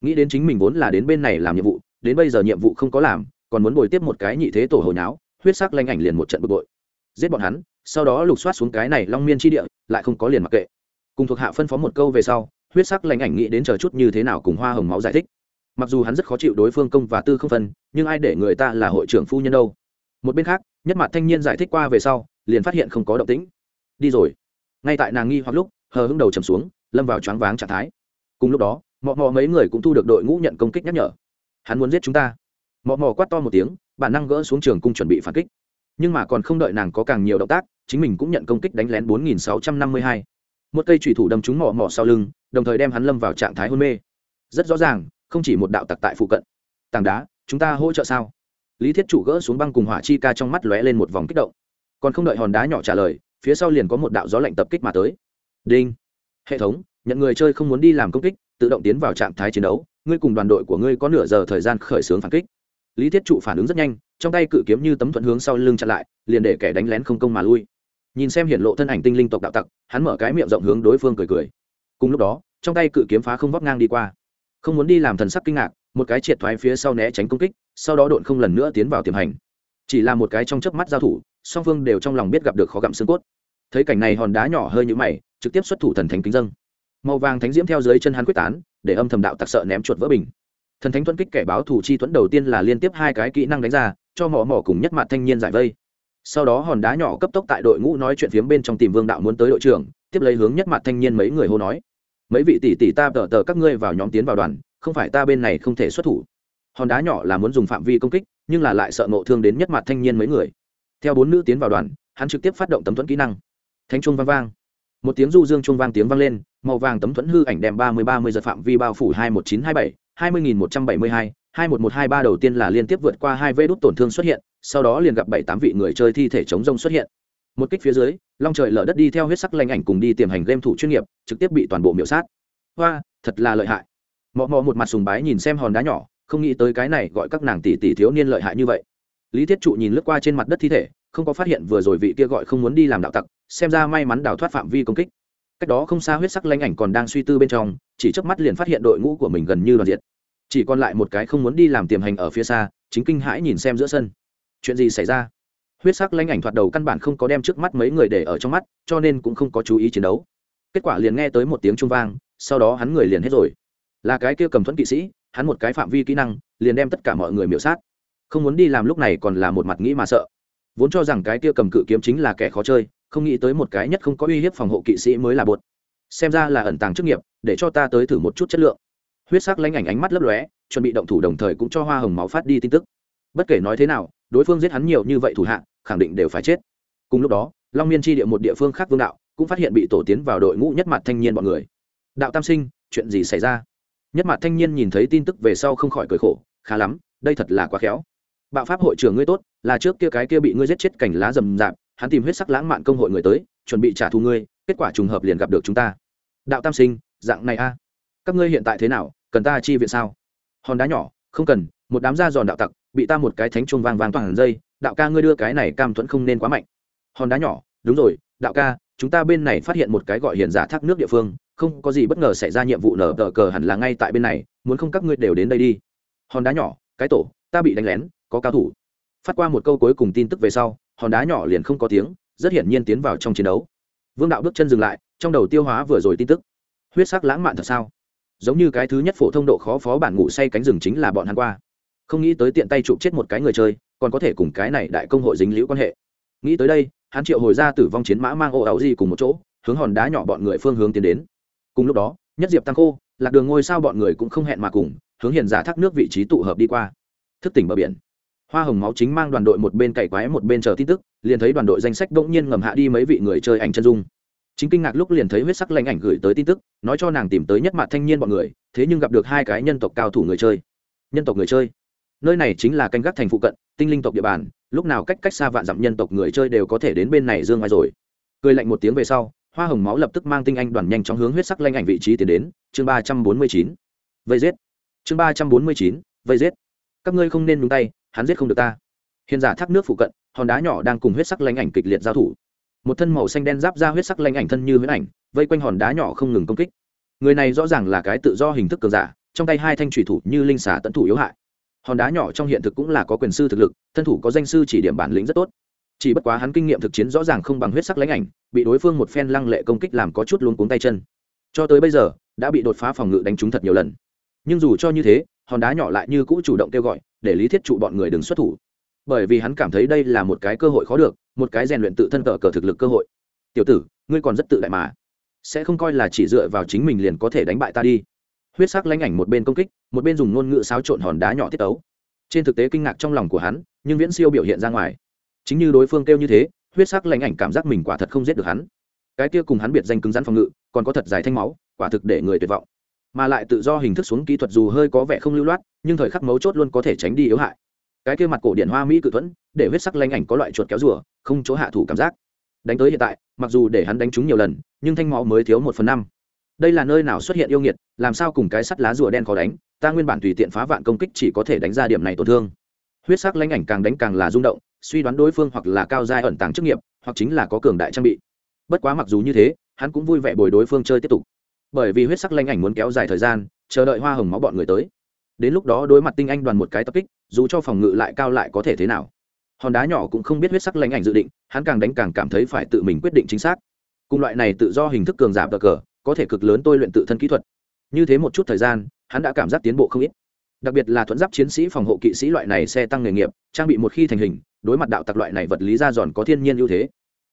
Nghĩ đến chính mình vốn là đến bên này làm nhiệm vụ, đến bây giờ nhiệm vụ không có làm, còn muốn bồi tiếp một cái nhị thế tổ hồi nháo, huyết sắc lanh ảnh liền một trận bực bội. Giết bọn hắn, sau đó lục soát xuống cái này long miên chi địa, lại không có liền mặc kệ. Cùng thuộc hạ phân phó một câu về sau, huyết sắc lanh ảnh nghĩ đến chờ chút như thế nào cùng hoa hồng máu giải thích. Mặc dù hắn rất khó chịu đối phương công và tư không phân, nhưng ai để người ta là hội trưởng phu nhân đâu. Một bên khác, nhất mặt thanh niên giải thích qua về sau, liền phát hiện không có động tĩnh đi rồi. Ngay tại nàng nghi hoặc lúc, hờ hững đầu chầm xuống, lâm vào choáng váng trạng thái. Cùng lúc đó, mọ mò mấy người cũng thu được đội ngũ nhận công kích nhắc nhở. Hắn muốn giết chúng ta. Mọ mò quát to một tiếng, bản năng gỡ xuống trường cung chuẩn bị phản kích. Nhưng mà còn không đợi nàng có càng nhiều động tác, chính mình cũng nhận công kích đánh lén 4652. một cây thủy thủ đâm trúng mọ mò sau lưng, đồng thời đem hắn lâm vào trạng thái hôn mê. Rất rõ ràng, không chỉ một đạo tặc tại phụ cận. Tảng đá, chúng ta hỗ trợ sao? Lý thiết chủ gỡ xuống băng cùng hỏa chi ca trong mắt lóe lên một vòng kích động. Còn không đợi hòn đá nhỏ trả lời phía sau liền có một đạo gió lạnh tập kích mà tới. Đinh. Hệ thống, nhận người chơi không muốn đi làm công kích, tự động tiến vào trạng thái chiến đấu, ngươi cùng đoàn đội của ngươi có nửa giờ thời gian khởi xướng phản kích. Lý thiết trụ phản ứng rất nhanh, trong tay cự kiếm như tấm thuận hướng sau lưng chặn lại, liền để kẻ đánh lén không công mà lui. Nhìn xem hiện lộ thân ảnh tinh linh tộc đạo tặc, hắn mở cái miệng rộng hướng đối phương cười cười. Cùng lúc đó, trong tay cự kiếm phá không vóc ngang đi qua. Không muốn đi làm thần sắc kinh ngạc, một cái triệt thoái phía sau né tránh công kích, sau đó độn không lần nữa tiến vào tiềm hành. Chỉ là một cái trong chớp mắt giao thủ, song phương đều trong lòng biết gặp được khó gặm xương cốt thấy cảnh này hòn đá nhỏ hơi như mày, trực tiếp xuất thủ thần thánh kính dâng. Màu vàng thánh diễm theo dưới chân hắn quyết tán, để âm thầm đạo tặc sợ ném chuột vỡ bình. Thần thánh thuẫn kích kẻ báo thủ chi thuẫn đầu tiên là liên tiếp hai cái kỹ năng đánh ra, cho mỏ mỏ cùng nhất mặt thanh niên giải vây. Sau đó hòn đá nhỏ cấp tốc tại đội ngũ nói chuyện phiếm bên trong tìm vương đạo muốn tới đội trưởng, tiếp lấy hướng nhất mặt thanh niên mấy người hô nói. Mấy vị tỷ tỷ ta tờ tờ các ngươi vào nhóm tiến vào đoàn, không phải ta bên này không thể xuất thủ. Hòn đá nhỏ là muốn dùng phạm vi công kích, nhưng là lại sợ nộ thương đến nhất mặt thanh niên mấy người. Theo bốn nữ tiến vào đoàn, hắn trực tiếp phát động tấm thuẫn kỹ năng thánh trung vang vang. Một tiếng du dương trung vang tiếng vang lên, màu vàng tấm thuẫn hư ảnh đem ba mươi ba mươi giật phạm vi bao phủ hai một chín hai bảy, hai mươi nghìn một trăm bảy mươi hai hai một một hai ba đầu tiên là liên tiếp vượt qua hai vê đốt tổn thương xuất hiện, sau đó liền gặp bảy tám vị người chơi thi thể chống rông xuất hiện. Một kích phía dưới, long trời lở đất đi theo huyết sắc lanh ảnh cùng đi tiềm hành game thủ chuyên nghiệp, trực tiếp bị toàn bộ miểu sát. Hoa, thật là lợi hại. Mọ mọ một mặt sùng bái nhìn xem hòn đá nhỏ, không nghĩ tới cái này gọi các nàng tỷ tỷ thiếu niên lợi hại như vậy. Lý thiết trụ nhìn lướt qua trên mặt đất thi thể không có phát hiện vừa rồi vị kia gọi không muốn đi làm đạo tặc, xem ra may mắn đào thoát phạm vi công kích. Cách đó không xa huyết sắc lanh ảnh còn đang suy tư bên trong, chỉ chớp mắt liền phát hiện đội ngũ của mình gần như đoàn diệt chỉ còn lại một cái không muốn đi làm tiềm hành ở phía xa, chính kinh hãi nhìn xem giữa sân. Chuyện gì xảy ra? Huyết sắc lanh ảnh thoạt đầu căn bản không có đem trước mắt mấy người để ở trong mắt, cho nên cũng không có chú ý chiến đấu. Kết quả liền nghe tới một tiếng trung vang, sau đó hắn người liền hết rồi. Là cái kia cầm thuẫn kỵ sĩ, hắn một cái phạm vi kỹ năng, liền đem tất cả mọi người miểu sát. Không muốn đi làm lúc này còn là một mặt nghĩ mà sợ vốn cho rằng cái kia cầm cự kiếm chính là kẻ khó chơi, không nghĩ tới một cái nhất không có uy hiếp phòng hộ kỵ sĩ mới là bột. Xem ra là ẩn tàng chức nghiệp, để cho ta tới thử một chút chất lượng. Huyết sắc lánh ảnh ánh mắt lấp lóe, chuẩn bị động thủ đồng thời cũng cho hoa hồng máu phát đi tin tức. Bất kể nói thế nào, đối phương giết hắn nhiều như vậy thủ hạ, khẳng định đều phải chết. Cùng lúc đó, long miên tri địa một địa phương khác vương đạo, cũng phát hiện bị tổ tiến vào đội ngũ nhất mặt thanh niên bọn người. Đạo tam sinh, chuyện gì xảy ra? Nhất mặt thanh niên nhìn thấy tin tức về sau không khỏi cười khổ, khá lắm, đây thật là quá khéo. Bạo pháp hội trưởng ngươi tốt là trước kia cái kia bị ngươi giết chết cảnh lá rầm rạp, hắn tìm huyết sắc lãng mạn công hội người tới, chuẩn bị trả thù ngươi, kết quả trùng hợp liền gặp được chúng ta. Đạo tam sinh, dạng này a. Các ngươi hiện tại thế nào, cần ta chi viện sao? Hòn đá nhỏ, không cần, một đám da giòn đạo tặc, bị ta một cái thánh chuông vang vang toàn dây, đạo ca ngươi đưa cái này cam thuẫn không nên quá mạnh. Hòn đá nhỏ, đúng rồi, đạo ca, chúng ta bên này phát hiện một cái gọi hiền giả thác nước địa phương, không có gì bất ngờ xảy ra nhiệm vụ nở tờ cờ hẳn là ngay tại bên này, muốn không các ngươi đều đến đây đi. Hòn đá nhỏ, cái tổ, ta bị đánh lén, có cao thủ phát qua một câu cuối cùng tin tức về sau, hòn đá nhỏ liền không có tiếng, rất hiển nhiên tiến vào trong chiến đấu. Vương đạo bước chân dừng lại, trong đầu tiêu hóa vừa rồi tin tức. Huyết sắc lãng mạn thật sao? Giống như cái thứ nhất phổ thông độ khó phó bản ngủ say cánh rừng chính là bọn hắn qua. Không nghĩ tới tiện tay chụp chết một cái người chơi, còn có thể cùng cái này đại công hội dính liễu quan hệ. Nghĩ tới đây, hắn triệu hồi ra tử vong chiến mã mang ô ảo di cùng một chỗ, hướng hòn đá nhỏ bọn người phương hướng tiến đến. Cùng lúc đó, nhất diệp tăng khô, lạc đường ngôi sao bọn người cũng không hẹn mà cùng, hướng hiện giả thác nước vị trí tụ hợp đi qua. Thức tỉnh bờ biển hoa hồng máu chính mang đoàn đội một bên cày quái một bên chờ tin tức, liền thấy đoàn đội danh sách bỗng nhiên ngầm hạ đi mấy vị người chơi ảnh chân dung. Chính kinh ngạc lúc liền thấy huyết sắc lanh ảnh gửi tới tin tức, nói cho nàng tìm tới nhất mặt thanh niên bọn người, thế nhưng gặp được hai cái nhân tộc cao thủ người chơi. Nhân tộc người chơi? Nơi này chính là canh gác thành phụ cận, tinh linh tộc địa bàn, lúc nào cách cách xa vạn dặm nhân tộc người chơi đều có thể đến bên này dương ngoài rồi. Cười lạnh một tiếng về sau, hoa hồng máu lập tức mang tinh anh đoàn nhanh chóng hướng huyết sắc lanh ảnh vị trí tiến đến, chương ba trăm bốn mươi chín. Vây giết. Chương ba trăm bốn mươi chín, vây giết. Các ngươi không nên nhúng tay hắn giết không được ta. Hiền giả thác nước phụ cận, hòn đá nhỏ đang cùng huyết sắc lanh ảnh kịch liệt giao thủ. Một thân màu xanh đen giáp ra huyết sắc lanh ảnh thân như huyết ảnh, vây quanh hòn đá nhỏ không ngừng công kích. Người này rõ ràng là cái tự do hình thức cường giả, trong tay hai thanh thủy thủ như linh xà tận thủ yếu hại. Hòn đá nhỏ trong hiện thực cũng là có quyền sư thực lực, thân thủ có danh sư chỉ điểm bản lĩnh rất tốt. Chỉ bất quá hắn kinh nghiệm thực chiến rõ ràng không bằng huyết sắc lãnh ảnh, bị đối phương một phen lăng lệ công kích làm có chút luôn cuống tay chân. Cho tới bây giờ, đã bị đột phá phòng ngự đánh trúng thật nhiều lần. Nhưng dù cho như thế, hòn đá nhỏ lại như cũ chủ động kêu gọi để lý thiết trụ bọn người đừng xuất thủ. Bởi vì hắn cảm thấy đây là một cái cơ hội khó được, một cái rèn luyện tự thân cờ cờ thực lực cơ hội. Tiểu tử, ngươi còn rất tự đại mà. Sẽ không coi là chỉ dựa vào chính mình liền có thể đánh bại ta đi. Huyết sắc lãnh ảnh một bên công kích, một bên dùng ngôn ngữ xáo trộn hòn đá nhỏ tiết tấu. Trên thực tế kinh ngạc trong lòng của hắn, nhưng viễn siêu biểu hiện ra ngoài. Chính như đối phương kêu như thế, huyết sắc lãnh ảnh cảm giác mình quả thật không giết được hắn. Cái kia cùng hắn biệt danh cứng rắn phòng ngự, còn có thật dài thanh máu, quả thực để người tuyệt vọng. Mà lại tự do hình thức xuống kỹ thuật dù hơi có vẻ không lưu loát nhưng thời khắc mấu chốt luôn có thể tránh đi yếu hại. Cái kia mặt cổ điện hoa mỹ cự thuẫn, để huyết sắc lanh ảnh có loại chuột kéo rùa, không chỗ hạ thủ cảm giác. Đánh tới hiện tại, mặc dù để hắn đánh trúng nhiều lần, nhưng thanh máu mới thiếu một phần năm. Đây là nơi nào xuất hiện yêu nghiệt, làm sao cùng cái sắt lá rùa đen khó đánh, ta nguyên bản tùy tiện phá vạn công kích chỉ có thể đánh ra điểm này tổn thương. Huyết sắc lanh ảnh càng đánh càng là rung động, suy đoán đối phương hoặc là cao giai ẩn tàng chức nghiệp, hoặc chính là có cường đại trang bị. Bất quá mặc dù như thế, hắn cũng vui vẻ bồi đối phương chơi tiếp tục. Bởi vì huyết sắc lanh ảnh muốn kéo dài thời gian, chờ đợi hoa hồng máu bọn người tới đến lúc đó đối mặt tinh anh đoàn một cái tập kích, dù cho phòng ngự lại cao lại có thể thế nào. Hòn đá nhỏ cũng không biết huyết sắc lãnh ảnh dự định, hắn càng đánh càng cảm thấy phải tự mình quyết định chính xác. Cùng loại này tự do hình thức cường giảm cờ cờ, có thể cực lớn tôi luyện tự thân kỹ thuật. Như thế một chút thời gian, hắn đã cảm giác tiến bộ không ít. Đặc biệt là thuẫn giáp chiến sĩ phòng hộ kỵ sĩ loại này xe tăng nghề nghiệp, trang bị một khi thành hình, đối mặt đạo tặc loại này vật lý ra giòn có thiên nhiên ưu thế.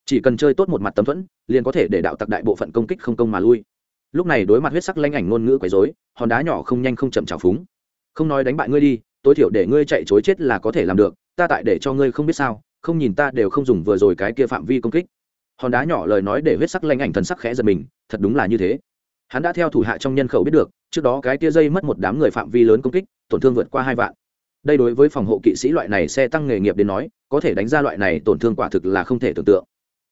Chỉ cần chơi tốt một mặt tấm thuẫn, liền có thể để đạo tặc đại bộ phận công kích không công mà lui. Lúc này đối mặt huyết sắc lãnh ảnh ngôn ngữ quấy dối hòn đá nhỏ không nhanh không chậm trào phúng không nói đánh bại ngươi đi, tối thiểu để ngươi chạy chối chết là có thể làm được, ta tại để cho ngươi không biết sao, không nhìn ta đều không dùng vừa rồi cái kia phạm vi công kích. Hòn đá nhỏ lời nói để huyết sắc lanh ảnh thần sắc khẽ giật mình, thật đúng là như thế. Hắn đã theo thủ hạ trong nhân khẩu biết được, trước đó cái kia dây mất một đám người phạm vi lớn công kích, tổn thương vượt qua hai vạn. Đây đối với phòng hộ kỵ sĩ loại này xe tăng nghề nghiệp đến nói, có thể đánh ra loại này tổn thương quả thực là không thể tưởng tượng.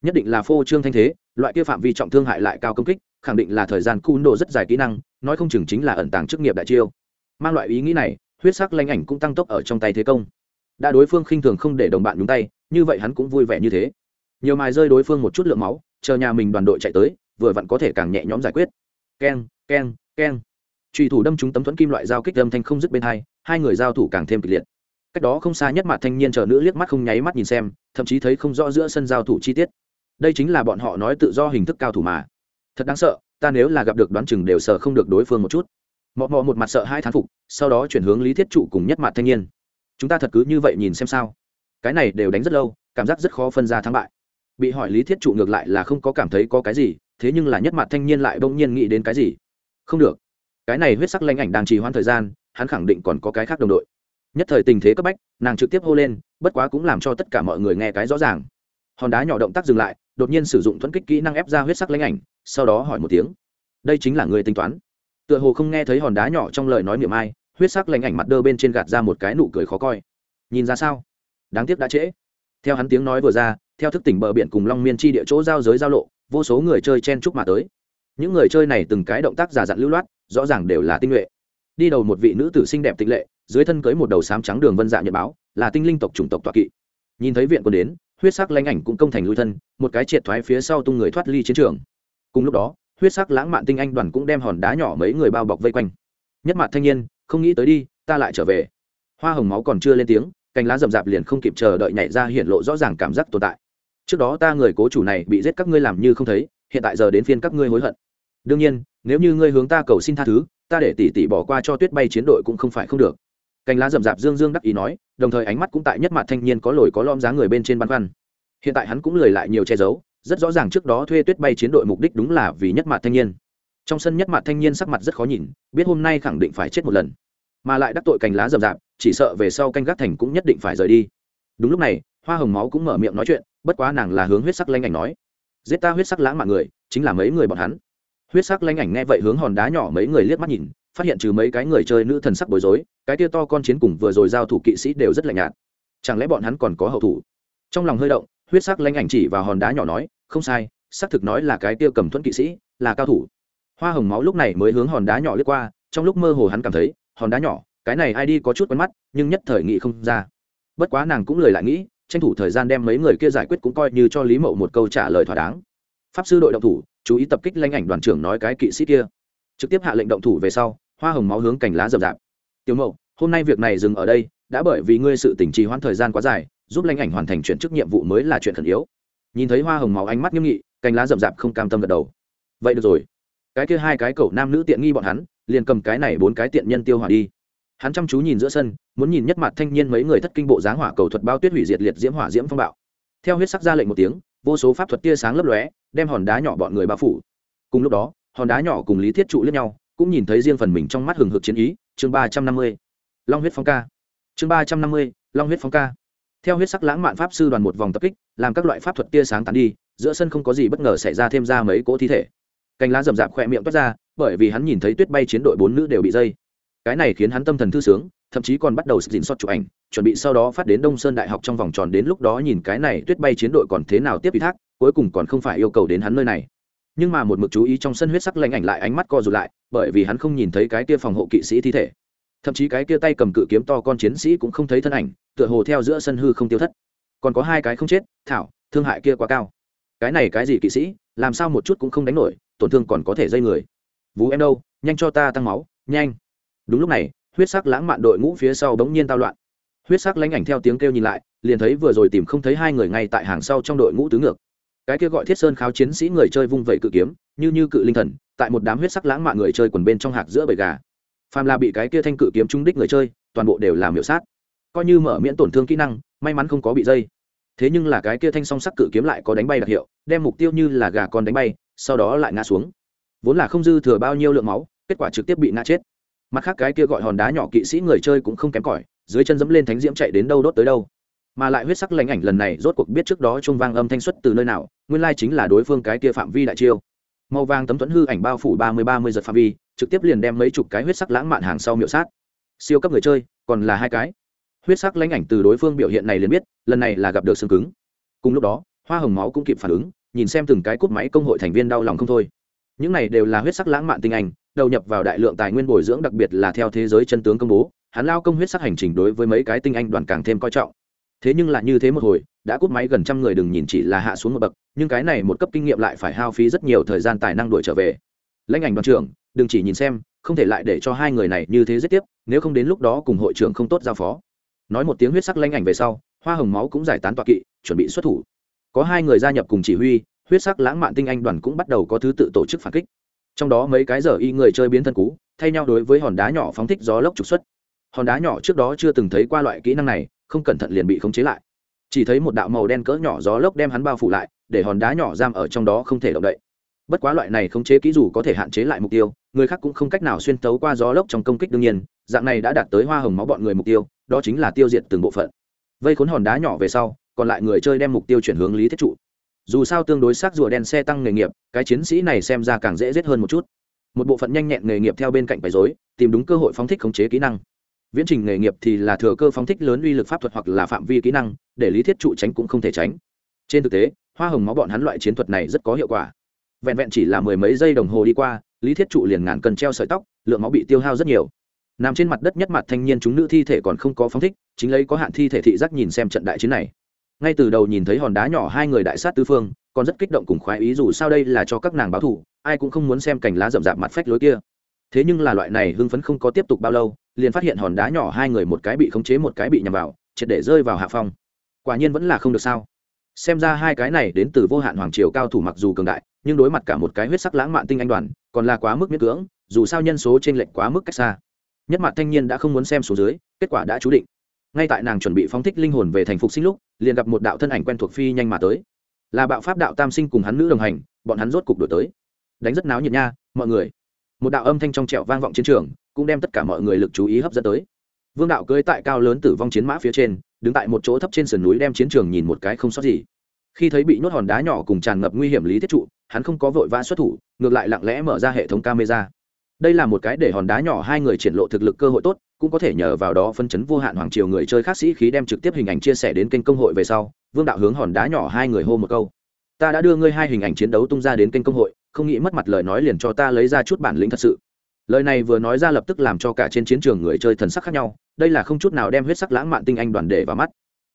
Nhất định là phô trương thanh thế, loại kia phạm vi trọng thương hại lại cao công kích, khẳng định là thời gian cun đồ rất dài kỹ năng, nói không chừng chính là ẩn tàng chức nghiệp đại chiêu mang loại ý nghĩ này, huyết sắc lanh ảnh cũng tăng tốc ở trong tay thế công. Đã đối phương khinh thường không để đồng bạn nhúng tay, như vậy hắn cũng vui vẻ như thế. Nhiều mài rơi đối phương một chút lượng máu, chờ nhà mình đoàn đội chạy tới, vừa vặn có thể càng nhẹ nhõm giải quyết. Keng keng keng. Trùy thủ đâm trúng tấm thuẫn kim loại giao kích âm thanh không dứt bên hai hai người giao thủ càng thêm kịch liệt. Cách đó không xa nhất mặt thanh niên chờ nữ liếc mắt không nháy mắt nhìn xem, thậm chí thấy không rõ giữa sân giao thủ chi tiết. Đây chính là bọn họ nói tự do hình thức cao thủ mà. Thật đáng sợ, ta nếu là gặp được đoán chừng đều sợ không được đối phương một chút mọ mọ một mặt sợ hai thán phục, sau đó chuyển hướng lý thiết trụ cùng nhất mặt thanh niên. Chúng ta thật cứ như vậy nhìn xem sao. Cái này đều đánh rất lâu, cảm giác rất khó phân ra thắng bại. Bị hỏi lý thiết trụ ngược lại là không có cảm thấy có cái gì, thế nhưng là nhất mặt thanh niên lại bỗng nhiên nghĩ đến cái gì. Không được. Cái này huyết sắc lanh ảnh đang trì hoãn thời gian, hắn khẳng định còn có cái khác đồng đội. Nhất thời tình thế cấp bách, nàng trực tiếp hô lên, bất quá cũng làm cho tất cả mọi người nghe cái rõ ràng. Hòn đá nhỏ động tác dừng lại, đột nhiên sử dụng thuẫn kích kỹ năng ép ra huyết sắc lanh ảnh, sau đó hỏi một tiếng. Đây chính là người tính toán tựa hồ không nghe thấy hòn đá nhỏ trong lời nói miệng ai, huyết sắc lanh ảnh mặt đơ bên trên gạt ra một cái nụ cười khó coi. Nhìn ra sao? Đáng tiếc đã trễ. Theo hắn tiếng nói vừa ra, theo thức tỉnh bờ biển cùng long miên chi địa chỗ giao giới giao lộ, vô số người chơi chen chúc mà tới. Những người chơi này từng cái động tác giả dặn lưu loát, rõ ràng đều là tinh nhuệ. Đi đầu một vị nữ tử xinh đẹp tịch lệ, dưới thân cưới một đầu sám trắng đường vân dạ nhật báo, là tinh linh tộc chủng tộc tọa kỵ. Nhìn thấy viện quân đến, huyết sắc lãnh ảnh cũng công thành lui thân, một cái triệt thoái phía sau tung người thoát ly chiến trường. Cùng lúc đó huyết sắc lãng mạn tinh anh đoàn cũng đem hòn đá nhỏ mấy người bao bọc vây quanh. Nhất mặt thanh niên, không nghĩ tới đi, ta lại trở về. Hoa hồng máu còn chưa lên tiếng, cành lá rậm rạp liền không kịp chờ đợi nhảy ra hiện lộ rõ ràng cảm giác tồn tại. Trước đó ta người cố chủ này bị giết các ngươi làm như không thấy, hiện tại giờ đến phiên các ngươi hối hận. Đương nhiên, nếu như ngươi hướng ta cầu xin tha thứ, ta để tỷ tỷ bỏ qua cho tuyết bay chiến đội cũng không phải không được. Cành lá rậm rạp dương dương đắc ý nói, đồng thời ánh mắt cũng tại nhất mặt thanh niên có lồi có lom giá người bên trên băn khoăn. Hiện tại hắn cũng lười lại nhiều che giấu rất rõ ràng trước đó thuê tuyết bay chiến đội mục đích đúng là vì nhất mặt thanh niên. Trong sân nhất mặt thanh niên sắc mặt rất khó nhìn, biết hôm nay khẳng định phải chết một lần. Mà lại đắc tội cành lá rậm rạp, chỉ sợ về sau canh gác thành cũng nhất định phải rời đi. Đúng lúc này, hoa hồng máu cũng mở miệng nói chuyện, bất quá nàng là hướng huyết sắc lanh ảnh nói. Giết ta huyết sắc lãng mạng người, chính là mấy người bọn hắn. Huyết sắc lanh ảnh nghe vậy hướng hòn đá nhỏ mấy người liếc mắt nhìn, phát hiện trừ mấy cái người chơi nữ thần sắc bối rối, cái tia to con chiến cùng vừa rồi giao thủ kỵ sĩ đều rất lạnh nhạt. Chẳng lẽ bọn hắn còn có hậu thủ? Trong lòng hơi động huyết sắc lanh ảnh chỉ vào hòn đá nhỏ nói, không sai, xác thực nói là cái tiêu cầm thuẫn kỵ sĩ, là cao thủ. Hoa hồng máu lúc này mới hướng hòn đá nhỏ lướt qua, trong lúc mơ hồ hắn cảm thấy, hòn đá nhỏ, cái này ai đi có chút quen mắt, nhưng nhất thời nghĩ không ra. Bất quá nàng cũng lời lại nghĩ, tranh thủ thời gian đem mấy người kia giải quyết cũng coi như cho lý mậu một câu trả lời thỏa đáng. Pháp sư đội động thủ, chú ý tập kích lanh ảnh đoàn trưởng nói cái kỵ sĩ kia. Trực tiếp hạ lệnh động thủ về sau, hoa hồng máu hướng cành lá rậm rạp. Tiểu mậu, hôm nay việc này dừng ở đây, đã bởi vì ngươi sự tỉnh trì hoãn thời gian quá dài giúp lãnh ảnh hoàn thành chuyển chức nhiệm vụ mới là chuyện khẩn yếu. Nhìn thấy hoa hồng máu ánh mắt nghiêm nghị, cành lá rậm rạp không cam tâm gật đầu. Vậy được rồi. Cái kia hai cái cậu nam nữ tiện nghi bọn hắn, liền cầm cái này bốn cái tiện nhân tiêu hỏa đi. Hắn chăm chú nhìn giữa sân, muốn nhìn nhất mặt thanh niên mấy người thất kinh bộ dáng hỏa cầu thuật bao tuyết hủy diệt liệt diễm hỏa diễm phong bạo. Theo huyết sắc ra lệnh một tiếng, vô số pháp thuật tia sáng lấp lóe, đem hòn đá nhỏ bọn người bao phủ. Cùng lúc đó, hòn đá nhỏ cùng lý thiết trụ lẫn nhau, cũng nhìn thấy riêng phần mình trong mắt hừng hực chiến ý, chương ba trăm năm mươi, long huyết phong ca. Chương ba trăm năm mươi, long huyết phong ca theo huyết sắc lãng mạn pháp sư đoàn một vòng tập kích, làm các loại pháp thuật tia sáng tán đi, giữa sân không có gì bất ngờ xảy ra thêm ra mấy cỗ thi thể. Cành lá rậm rạp khỏe miệng toát ra, bởi vì hắn nhìn thấy tuyết bay chiến đội bốn nữ đều bị dây. Cái này khiến hắn tâm thần thư sướng, thậm chí còn bắt đầu dình xót chụp ảnh, chuẩn bị sau đó phát đến đông sơn đại học trong vòng tròn đến lúc đó nhìn cái này tuyết bay chiến đội còn thế nào tiếp ủy thác, cuối cùng còn không phải yêu cầu đến hắn nơi này. Nhưng mà một mực chú ý trong sân huyết sắc lanh ảnh lại ánh mắt co rụt lại, bởi vì hắn không nhìn thấy cái kia phòng hộ kỵ sĩ thi thể thậm chí cái kia tay cầm cự kiếm to con chiến sĩ cũng không thấy thân ảnh, tựa hồ theo giữa sân hư không tiêu thất. Còn có hai cái không chết, thảo, thương hại kia quá cao. Cái này cái gì kỵ sĩ, làm sao một chút cũng không đánh nổi, tổn thương còn có thể dây người. Vú em đâu, nhanh cho ta tăng máu, nhanh. Đúng lúc này, huyết sắc lãng mạn đội ngũ phía sau bỗng nhiên tao loạn. Huyết sắc lãnh ảnh theo tiếng kêu nhìn lại, liền thấy vừa rồi tìm không thấy hai người ngay tại hàng sau trong đội ngũ tứ ngược. Cái kia gọi thiết sơn kháo chiến sĩ người chơi vung vẩy cự kiếm, như như cự linh thần, tại một đám huyết sắc lãng mạn người chơi quần bên trong hạc giữa bầy gà phàm là bị cái kia thanh cự kiếm trúng đích người chơi, toàn bộ đều làm hiệu sát. Coi như mở miễn tổn thương kỹ năng, may mắn không có bị dây. Thế nhưng là cái kia thanh song sắc cự kiếm lại có đánh bay đặc hiệu, đem mục tiêu như là gà con đánh bay, sau đó lại ngã xuống. Vốn là không dư thừa bao nhiêu lượng máu, kết quả trực tiếp bị ngã chết. Mặt khác cái kia gọi hòn đá nhỏ kỵ sĩ người chơi cũng không kém cỏi, dưới chân dẫm lên thánh diễm chạy đến đâu đốt tới đâu. Mà lại huyết sắc lành ảnh lần này rốt cuộc biết trước đó trung vang âm thanh xuất từ nơi nào, nguyên lai chính là đối phương cái kia phạm vi đại chiêu. Màu vàng tấm thuẫn hư ảnh bao phủ ba mươi ba mươi giật phạm vi trực tiếp liền đem mấy chục cái huyết sắc lãng mạn hàng sau miệu sát. Siêu cấp người chơi, còn là hai cái. Huyết sắc lãnh ảnh từ đối phương biểu hiện này liền biết, lần này là gặp được xương cứng. Cùng lúc đó, hoa hồng máu cũng kịp phản ứng, nhìn xem từng cái cút máy công hội thành viên đau lòng không thôi. Những này đều là huyết sắc lãng mạn tinh anh đầu nhập vào đại lượng tài nguyên bồi dưỡng đặc biệt là theo thế giới chân tướng công bố, hắn lao công huyết sắc hành trình đối với mấy cái tinh anh đoàn càng thêm coi trọng. Thế nhưng là như thế một hồi, đã cút máy gần trăm người đừng nhìn chỉ là hạ xuống một bậc, nhưng cái này một cấp kinh nghiệm lại phải hao phí rất nhiều thời gian tài năng đuổi trở về. Lãnh ảnh đoàn trưởng đừng chỉ nhìn xem, không thể lại để cho hai người này như thế giết tiếp, nếu không đến lúc đó cùng hội trưởng không tốt giao phó. Nói một tiếng huyết sắc lanh ảnh về sau, hoa hồng máu cũng giải tán tọa kỵ, chuẩn bị xuất thủ. Có hai người gia nhập cùng chỉ huy, huyết sắc lãng mạn tinh anh đoàn cũng bắt đầu có thứ tự tổ chức phản kích. Trong đó mấy cái giờ y người chơi biến thân cú thay nhau đối với hòn đá nhỏ phóng thích gió lốc trục xuất. Hòn đá nhỏ trước đó chưa từng thấy qua loại kỹ năng này, không cẩn thận liền bị khống chế lại. Chỉ thấy một đạo màu đen cỡ nhỏ gió lốc đem hắn bao phủ lại, để hòn đá nhỏ giam ở trong đó không thể động đậy bất quá loại này khống chế kỹ dù có thể hạn chế lại mục tiêu, người khác cũng không cách nào xuyên tấu qua gió lốc trong công kích đương nhiên, dạng này đã đạt tới hoa hồng máu bọn người mục tiêu, đó chính là tiêu diệt từng bộ phận. Vây khốn hòn đá nhỏ về sau, còn lại người chơi đem mục tiêu chuyển hướng lý thiết trụ. Dù sao tương đối xác rùa đen xe tăng nghề nghiệp, cái chiến sĩ này xem ra càng dễ giết hơn một chút. Một bộ phận nhanh nhẹn nghề nghiệp theo bên cạnh bày dối tìm đúng cơ hội phóng thích khống chế kỹ năng. Viễn trình nghề nghiệp thì là thừa cơ phóng thích lớn uy lực pháp thuật hoặc là phạm vi kỹ năng, để lý thiết trụ tránh cũng không thể tránh. Trên thực tế, hoa hồng máu bọn hắn loại chiến thuật này rất có hiệu quả vẹn vẹn chỉ là mười mấy giây đồng hồ đi qua, lý thiết trụ liền ngàn cần treo sợi tóc, lượng máu bị tiêu hao rất nhiều. Nằm trên mặt đất nhất mặt thanh niên chúng nữ thi thể còn không có phóng thích, chính lấy có hạn thi thể thị giác nhìn xem trận đại chiến này. Ngay từ đầu nhìn thấy hòn đá nhỏ hai người đại sát tư phương, còn rất kích động cùng khoái ý dù sao đây là cho các nàng báo thù, ai cũng không muốn xem cành lá rậm rạp mặt phách lối kia. Thế nhưng là loại này hưng phấn không có tiếp tục bao lâu, liền phát hiện hòn đá nhỏ hai người một cái bị khống chế một cái bị nhằm vào, triệt để rơi vào hạ phong. Quả nhiên vẫn là không được sao. Xem ra hai cái này đến từ vô hạn hoàng triều cao thủ mặc dù cường đại nhưng đối mặt cả một cái huyết sắc lãng mạn tinh anh đoàn, còn là quá mức miễn cưỡng, dù sao nhân số trên lệnh quá mức cách xa. Nhất mặt thanh niên đã không muốn xem số dưới, kết quả đã chú định. Ngay tại nàng chuẩn bị phóng thích linh hồn về thành phục sinh lúc, liền gặp một đạo thân ảnh quen thuộc phi nhanh mà tới. Là bạo pháp đạo tam sinh cùng hắn nữ đồng hành, bọn hắn rốt cục đổi tới. Đánh rất náo nhiệt nha, mọi người. Một đạo âm thanh trong trẻo vang vọng chiến trường, cũng đem tất cả mọi người lực chú ý hấp dẫn tới. Vương đạo cưới tại cao lớn tử vong chiến mã phía trên, đứng tại một chỗ thấp trên sườn núi đem chiến trường nhìn một cái không sót gì khi thấy bị nhốt hòn đá nhỏ cùng tràn ngập nguy hiểm lý thiết trụ, hắn không có vội vã xuất thủ, ngược lại lặng lẽ mở ra hệ thống camera. Đây là một cái để hòn đá nhỏ hai người triển lộ thực lực cơ hội tốt, cũng có thể nhờ vào đó phân chấn vô hạn hoàng triều người chơi khác sĩ khí đem trực tiếp hình ảnh chia sẻ đến kênh công hội về sau, vương đạo hướng hòn đá nhỏ hai người hô một câu. Ta đã đưa ngươi hai hình ảnh chiến đấu tung ra đến kênh công hội, không nghĩ mất mặt lời nói liền cho ta lấy ra chút bản lĩnh thật sự. Lời này vừa nói ra lập tức làm cho cả trên chiến trường người chơi thần sắc khác nhau, đây là không chút nào đem huyết sắc lãng mạn tinh anh đoàn để vào mắt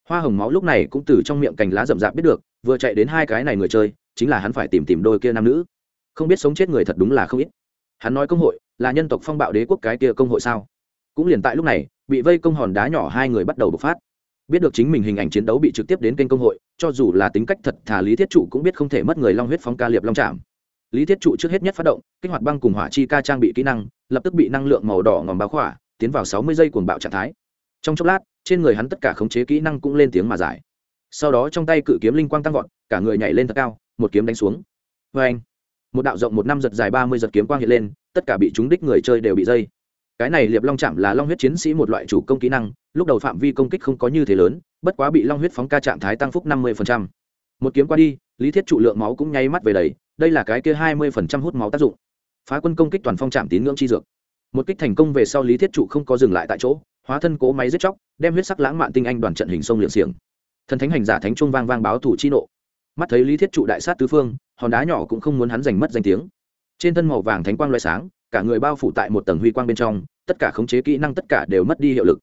hoa hồng máu lúc này cũng từ trong miệng cành lá rậm rạp biết được, vừa chạy đến hai cái này người chơi, chính là hắn phải tìm tìm đôi kia nam nữ. Không biết sống chết người thật đúng là không ít. Hắn nói công hội, là nhân tộc phong bạo đế quốc cái kia công hội sao? Cũng liền tại lúc này, bị vây công hòn đá nhỏ hai người bắt đầu bộc phát. Biết được chính mình hình ảnh chiến đấu bị trực tiếp đến kênh công hội, cho dù là tính cách thật thà lý thiết trụ cũng biết không thể mất người long huyết Phong ca liệp long trạm lý thiết trụ trước hết nhất phát động, kích hoạt băng cùng hỏa chi ca trang bị kỹ năng, lập tức bị năng lượng màu đỏ ngòm báo khỏa, tiến vào sáu mươi giây cuồng bạo trạng thái trong chốc lát, trên người hắn tất cả khống chế kỹ năng cũng lên tiếng mà giải. Sau đó trong tay cự kiếm linh quang tăng vọt, cả người nhảy lên thật cao, một kiếm đánh xuống. Vê anh, một đạo rộng một năm giật dài ba mươi giật kiếm quang hiện lên, tất cả bị trúng đích người chơi đều bị dây. Cái này liệp long chạm là long huyết chiến sĩ một loại chủ công kỹ năng, lúc đầu phạm vi công kích không có như thế lớn, bất quá bị long huyết phóng ca trạng thái tăng phúc năm mươi một kiếm qua đi, lý thiết trụ lượng máu cũng nháy mắt về đầy, đây là cái kia hai mươi hút máu tác dụng. Phá quân công kích toàn phong trạm tín ngưỡng chi dược. Một kích thành công về sau lý thiết trụ không có dừng lại tại chỗ hóa thân cố máy giết chóc, đem huyết sắc lãng mạn tinh anh đoàn trận hình sông liệng xiềng. Thần thánh hành giả thánh trung vang vang báo thủ chi nộ. Mắt thấy lý thiết trụ đại sát tứ phương, hòn đá nhỏ cũng không muốn hắn giành mất danh tiếng. Trên thân màu vàng thánh quang loại sáng, cả người bao phủ tại một tầng huy quang bên trong, tất cả khống chế kỹ năng tất cả đều mất đi hiệu lực.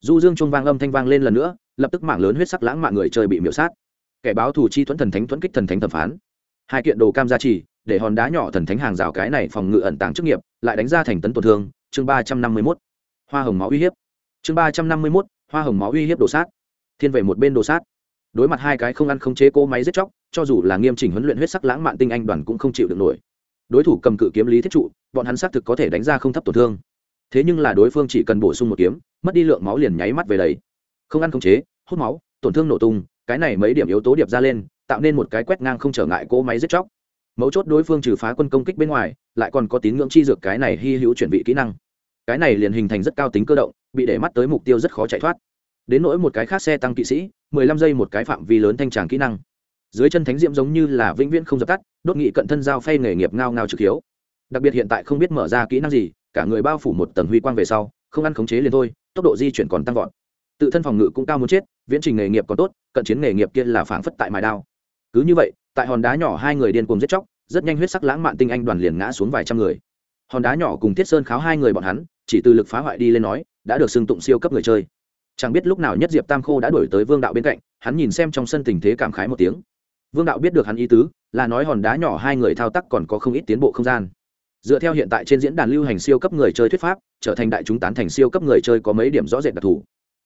Du dương trung vang âm thanh vang lên lần nữa, lập tức mạng lớn huyết sắc lãng mạn người chơi bị miễu sát. Kẻ báo thủ chi thuẫn thần thánh thuẫn kích thần thánh thẩm phán. Hai kiện đồ cam gia trì, để hòn đá nhỏ thần thánh hàng rào cái này phòng ngự ẩn tàng chức nghiệp, lại đánh ra thành tấn tổn thương, chương ba trăm năm mươi mốt. Hoa hồng máu uy hiếp chương ba trăm năm mươi mốt, hoa hồng máu uy hiếp đồ sát. Thiên về một bên đồ sát. Đối mặt hai cái không ăn không chế cỗ máy giết chóc, cho dù là nghiêm chỉnh huấn luyện huyết sắc lãng mạn tinh anh đoàn cũng không chịu được nổi. Đối thủ cầm cự kiếm lý thiết trụ, bọn hắn xác thực có thể đánh ra không thấp tổn thương. Thế nhưng là đối phương chỉ cần bổ sung một kiếm, mất đi lượng máu liền nháy mắt về đấy. Không ăn không chế, hút máu, tổn thương nổ tung, cái này mấy điểm yếu tố điệp ra lên, tạo nên một cái quét ngang không trở ngại cỗ máy giết chóc. Mấu chốt đối phương trừ phá quân công kích bên ngoài, lại còn có tín ngưỡng chi dược cái này hy hữu chuyển vị kỹ năng. Cái này liền hình thành rất cao tính cơ động bị để mắt tới mục tiêu rất khó chạy thoát. Đến nỗi một cái khác xe tăng kỵ sĩ, mười lăm giây một cái phạm vi lớn thanh tràng kỹ năng. Dưới chân thánh diễm giống như là vĩnh viễn không dập tắt, đốt nghị cận thân giao phay nghề nghiệp ngao ngao trực hiếu. Đặc biệt hiện tại không biết mở ra kỹ năng gì, cả người bao phủ một tầng huy quang về sau, không ăn khống chế liền thôi, tốc độ di chuyển còn tăng vọt. Tự thân phòng ngự cũng cao muốn chết, viễn trình nghề nghiệp còn tốt, cận chiến nghề nghiệp kia là phảng phất tại mài đao. Cứ như vậy, tại hòn đá nhỏ hai người điên cuồng giết chóc, rất nhanh huyết sắc lãng mạn tinh anh đoàn liền ngã xuống vài trăm người. Hòn đá nhỏ cùng thiết sơn kháo hai người bọn hắn, chỉ từ lực phá hoại đi lên nói đã được xưng tụng siêu cấp người chơi. Chẳng biết lúc nào nhất diệp tam khô đã đổi tới vương đạo bên cạnh, hắn nhìn xem trong sân tình thế cảm khái một tiếng. Vương đạo biết được hắn ý tứ, là nói hòn đá nhỏ hai người thao tác còn có không ít tiến bộ không gian. Dựa theo hiện tại trên diễn đàn lưu hành siêu cấp người chơi thuyết pháp, trở thành đại chúng tán thành siêu cấp người chơi có mấy điểm rõ rệt đặc thù.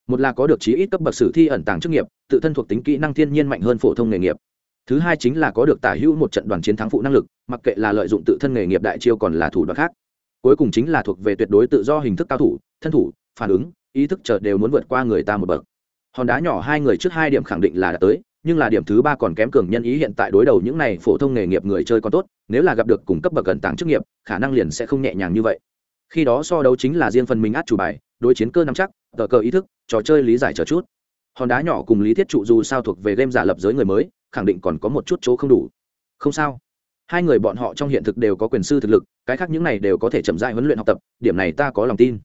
Một là có được chí ít cấp bậc sử thi ẩn tàng chức nghiệp, tự thân thuộc tính kỹ năng thiên nhiên mạnh hơn phổ thông nghề nghiệp. Thứ hai chính là có được tả hữu một trận đoàn chiến thắng phụ năng lực, mặc kệ là lợi dụng tự thân nghề nghiệp đại chiêu còn là thủ đoạn khác. Cuối cùng chính là thuộc về tuyệt đối tự do hình thức cao thủ, thân thủ phản ứng, ý thức chợt đều muốn vượt qua người ta một bậc. Hòn đá nhỏ hai người trước hai điểm khẳng định là đã tới, nhưng là điểm thứ ba còn kém cường nhân ý hiện tại đối đầu những này phổ thông nghề nghiệp người chơi còn tốt, nếu là gặp được cùng cấp bậc gần tàng chức nghiệp, khả năng liền sẽ không nhẹ nhàng như vậy. Khi đó so đấu chính là riêng phần mình át chủ bài, đối chiến cơ nắm chắc, tờ cờ ý thức, trò chơi lý giải chờ chút. Hòn đá nhỏ cùng lý thiết trụ dù sao thuộc về game giả lập giới người mới, khẳng định còn có một chút chỗ không đủ. Không sao. Hai người bọn họ trong hiện thực đều có quyền sư thực lực, cái khác những này đều có thể chậm dại huấn luyện học tập, điểm này ta có lòng tin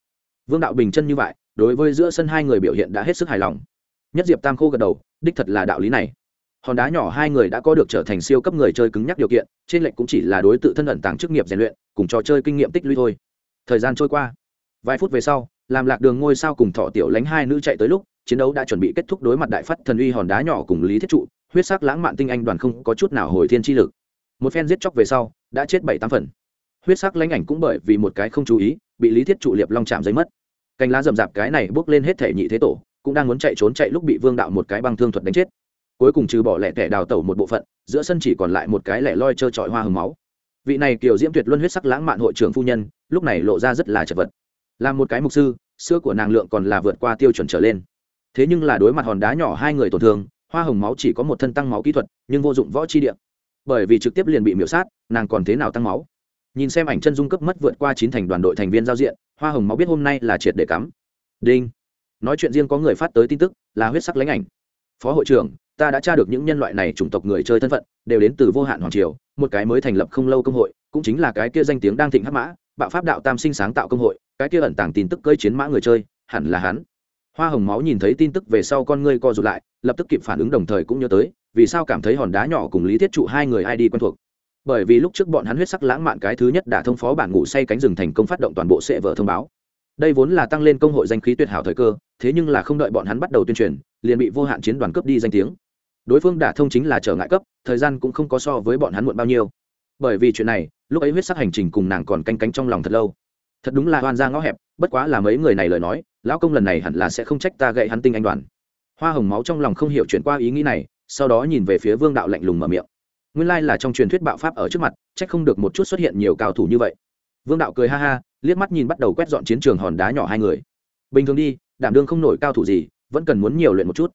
vương đạo bình chân như vậy, đối với giữa sân hai người biểu hiện đã hết sức hài lòng. Nhất diệp tam khô gật đầu, đích thật là đạo lý này. Hòn đá nhỏ hai người đã có được trở thành siêu cấp người chơi cứng nhắc điều kiện, trên lệnh cũng chỉ là đối tự thân ẩn tàng chức nghiệp rèn luyện, cùng trò chơi kinh nghiệm tích lũy thôi. Thời gian trôi qua, vài phút về sau, làm lạc đường ngôi sao cùng thọ tiểu lánh hai nữ chạy tới lúc, chiến đấu đã chuẩn bị kết thúc đối mặt đại phát thần uy hòn đá nhỏ cùng lý thiết trụ, huyết sắc lãng mạn tinh anh đoàn không có chút nào hồi thiên chi lực. Một phen giết chóc về sau, đã chết bảy tám phần huyết sắc lãnh ảnh cũng bởi vì một cái không chú ý, bị lý thiết trụ liệp long chạm giấy mất. Cành lá rậm rạp cái này bước lên hết thể nhị thế tổ, cũng đang muốn chạy trốn chạy lúc bị vương đạo một cái băng thương thuật đánh chết. Cuối cùng trừ bỏ lẻ tẻ đào tẩu một bộ phận, giữa sân chỉ còn lại một cái lẻ loi trơ trọi hoa hồng máu. Vị này kiều diễm tuyệt luân huyết sắc lãng mạn hội trưởng phu nhân, lúc này lộ ra rất là chật vật. Là một cái mục sư sữa của nàng lượng còn là vượt qua tiêu chuẩn trở lên. Thế nhưng là đối mặt hòn đá nhỏ hai người tổn thương, hoa hồng máu chỉ có một thân tăng máu kỹ thuật, nhưng vô dụng võ chi địa. Bởi vì trực tiếp liền bị miễu sát, nàng còn thế nào tăng máu? Nhìn xem ảnh chân dung cấp mất vượt qua chín thành đoàn đội thành viên giao diện, hoa hồng máu biết hôm nay là triệt để cắm. Đinh. Nói chuyện riêng có người phát tới tin tức, là huyết sắc lãnh ảnh. Phó hội trưởng, ta đã tra được những nhân loại này chủng tộc người chơi thân phận, đều đến từ vô hạn hoàng triều, một cái mới thành lập không lâu công hội, cũng chính là cái kia danh tiếng đang thịnh hắc mã, bạo pháp đạo tam sinh sáng tạo công hội, cái kia ẩn tàng tin tức cơi chiến mã người chơi, hẳn là hắn. Hoa hồng máu nhìn thấy tin tức về sau con ngươi co rụt lại, lập tức kịp phản ứng đồng thời cũng nhớ tới, vì sao cảm thấy hòn đá nhỏ cùng lý thiết trụ hai người ai đi quen thuộc bởi vì lúc trước bọn hắn huyết sắc lãng mạn cái thứ nhất đã thông phó bản ngủ say cánh rừng thành công phát động toàn bộ sệ vợ thông báo. Đây vốn là tăng lên công hội danh khí tuyệt hảo thời cơ, thế nhưng là không đợi bọn hắn bắt đầu tuyên truyền, liền bị vô hạn chiến đoàn cấp đi danh tiếng. Đối phương đả thông chính là trở ngại cấp, thời gian cũng không có so với bọn hắn muộn bao nhiêu. Bởi vì chuyện này, lúc ấy huyết sắc hành trình cùng nàng còn canh cánh trong lòng thật lâu. Thật đúng là hoan ra ngõ hẹp, bất quá là mấy người này lời nói, lão công lần này hẳn là sẽ không trách ta gậy hắn tinh anh đoàn. Hoa hồng máu trong lòng không hiểu chuyển qua ý nghĩ này, sau đó nhìn về phía vương đạo lạnh lùng mở miệng nguyên lai là trong truyền thuyết bạo pháp ở trước mặt trách không được một chút xuất hiện nhiều cao thủ như vậy. Vương đạo cười ha ha, liếc mắt nhìn bắt đầu quét dọn chiến trường hòn đá nhỏ hai người. Bình thường đi, đảm đương không nổi cao thủ gì, vẫn cần muốn nhiều luyện một chút.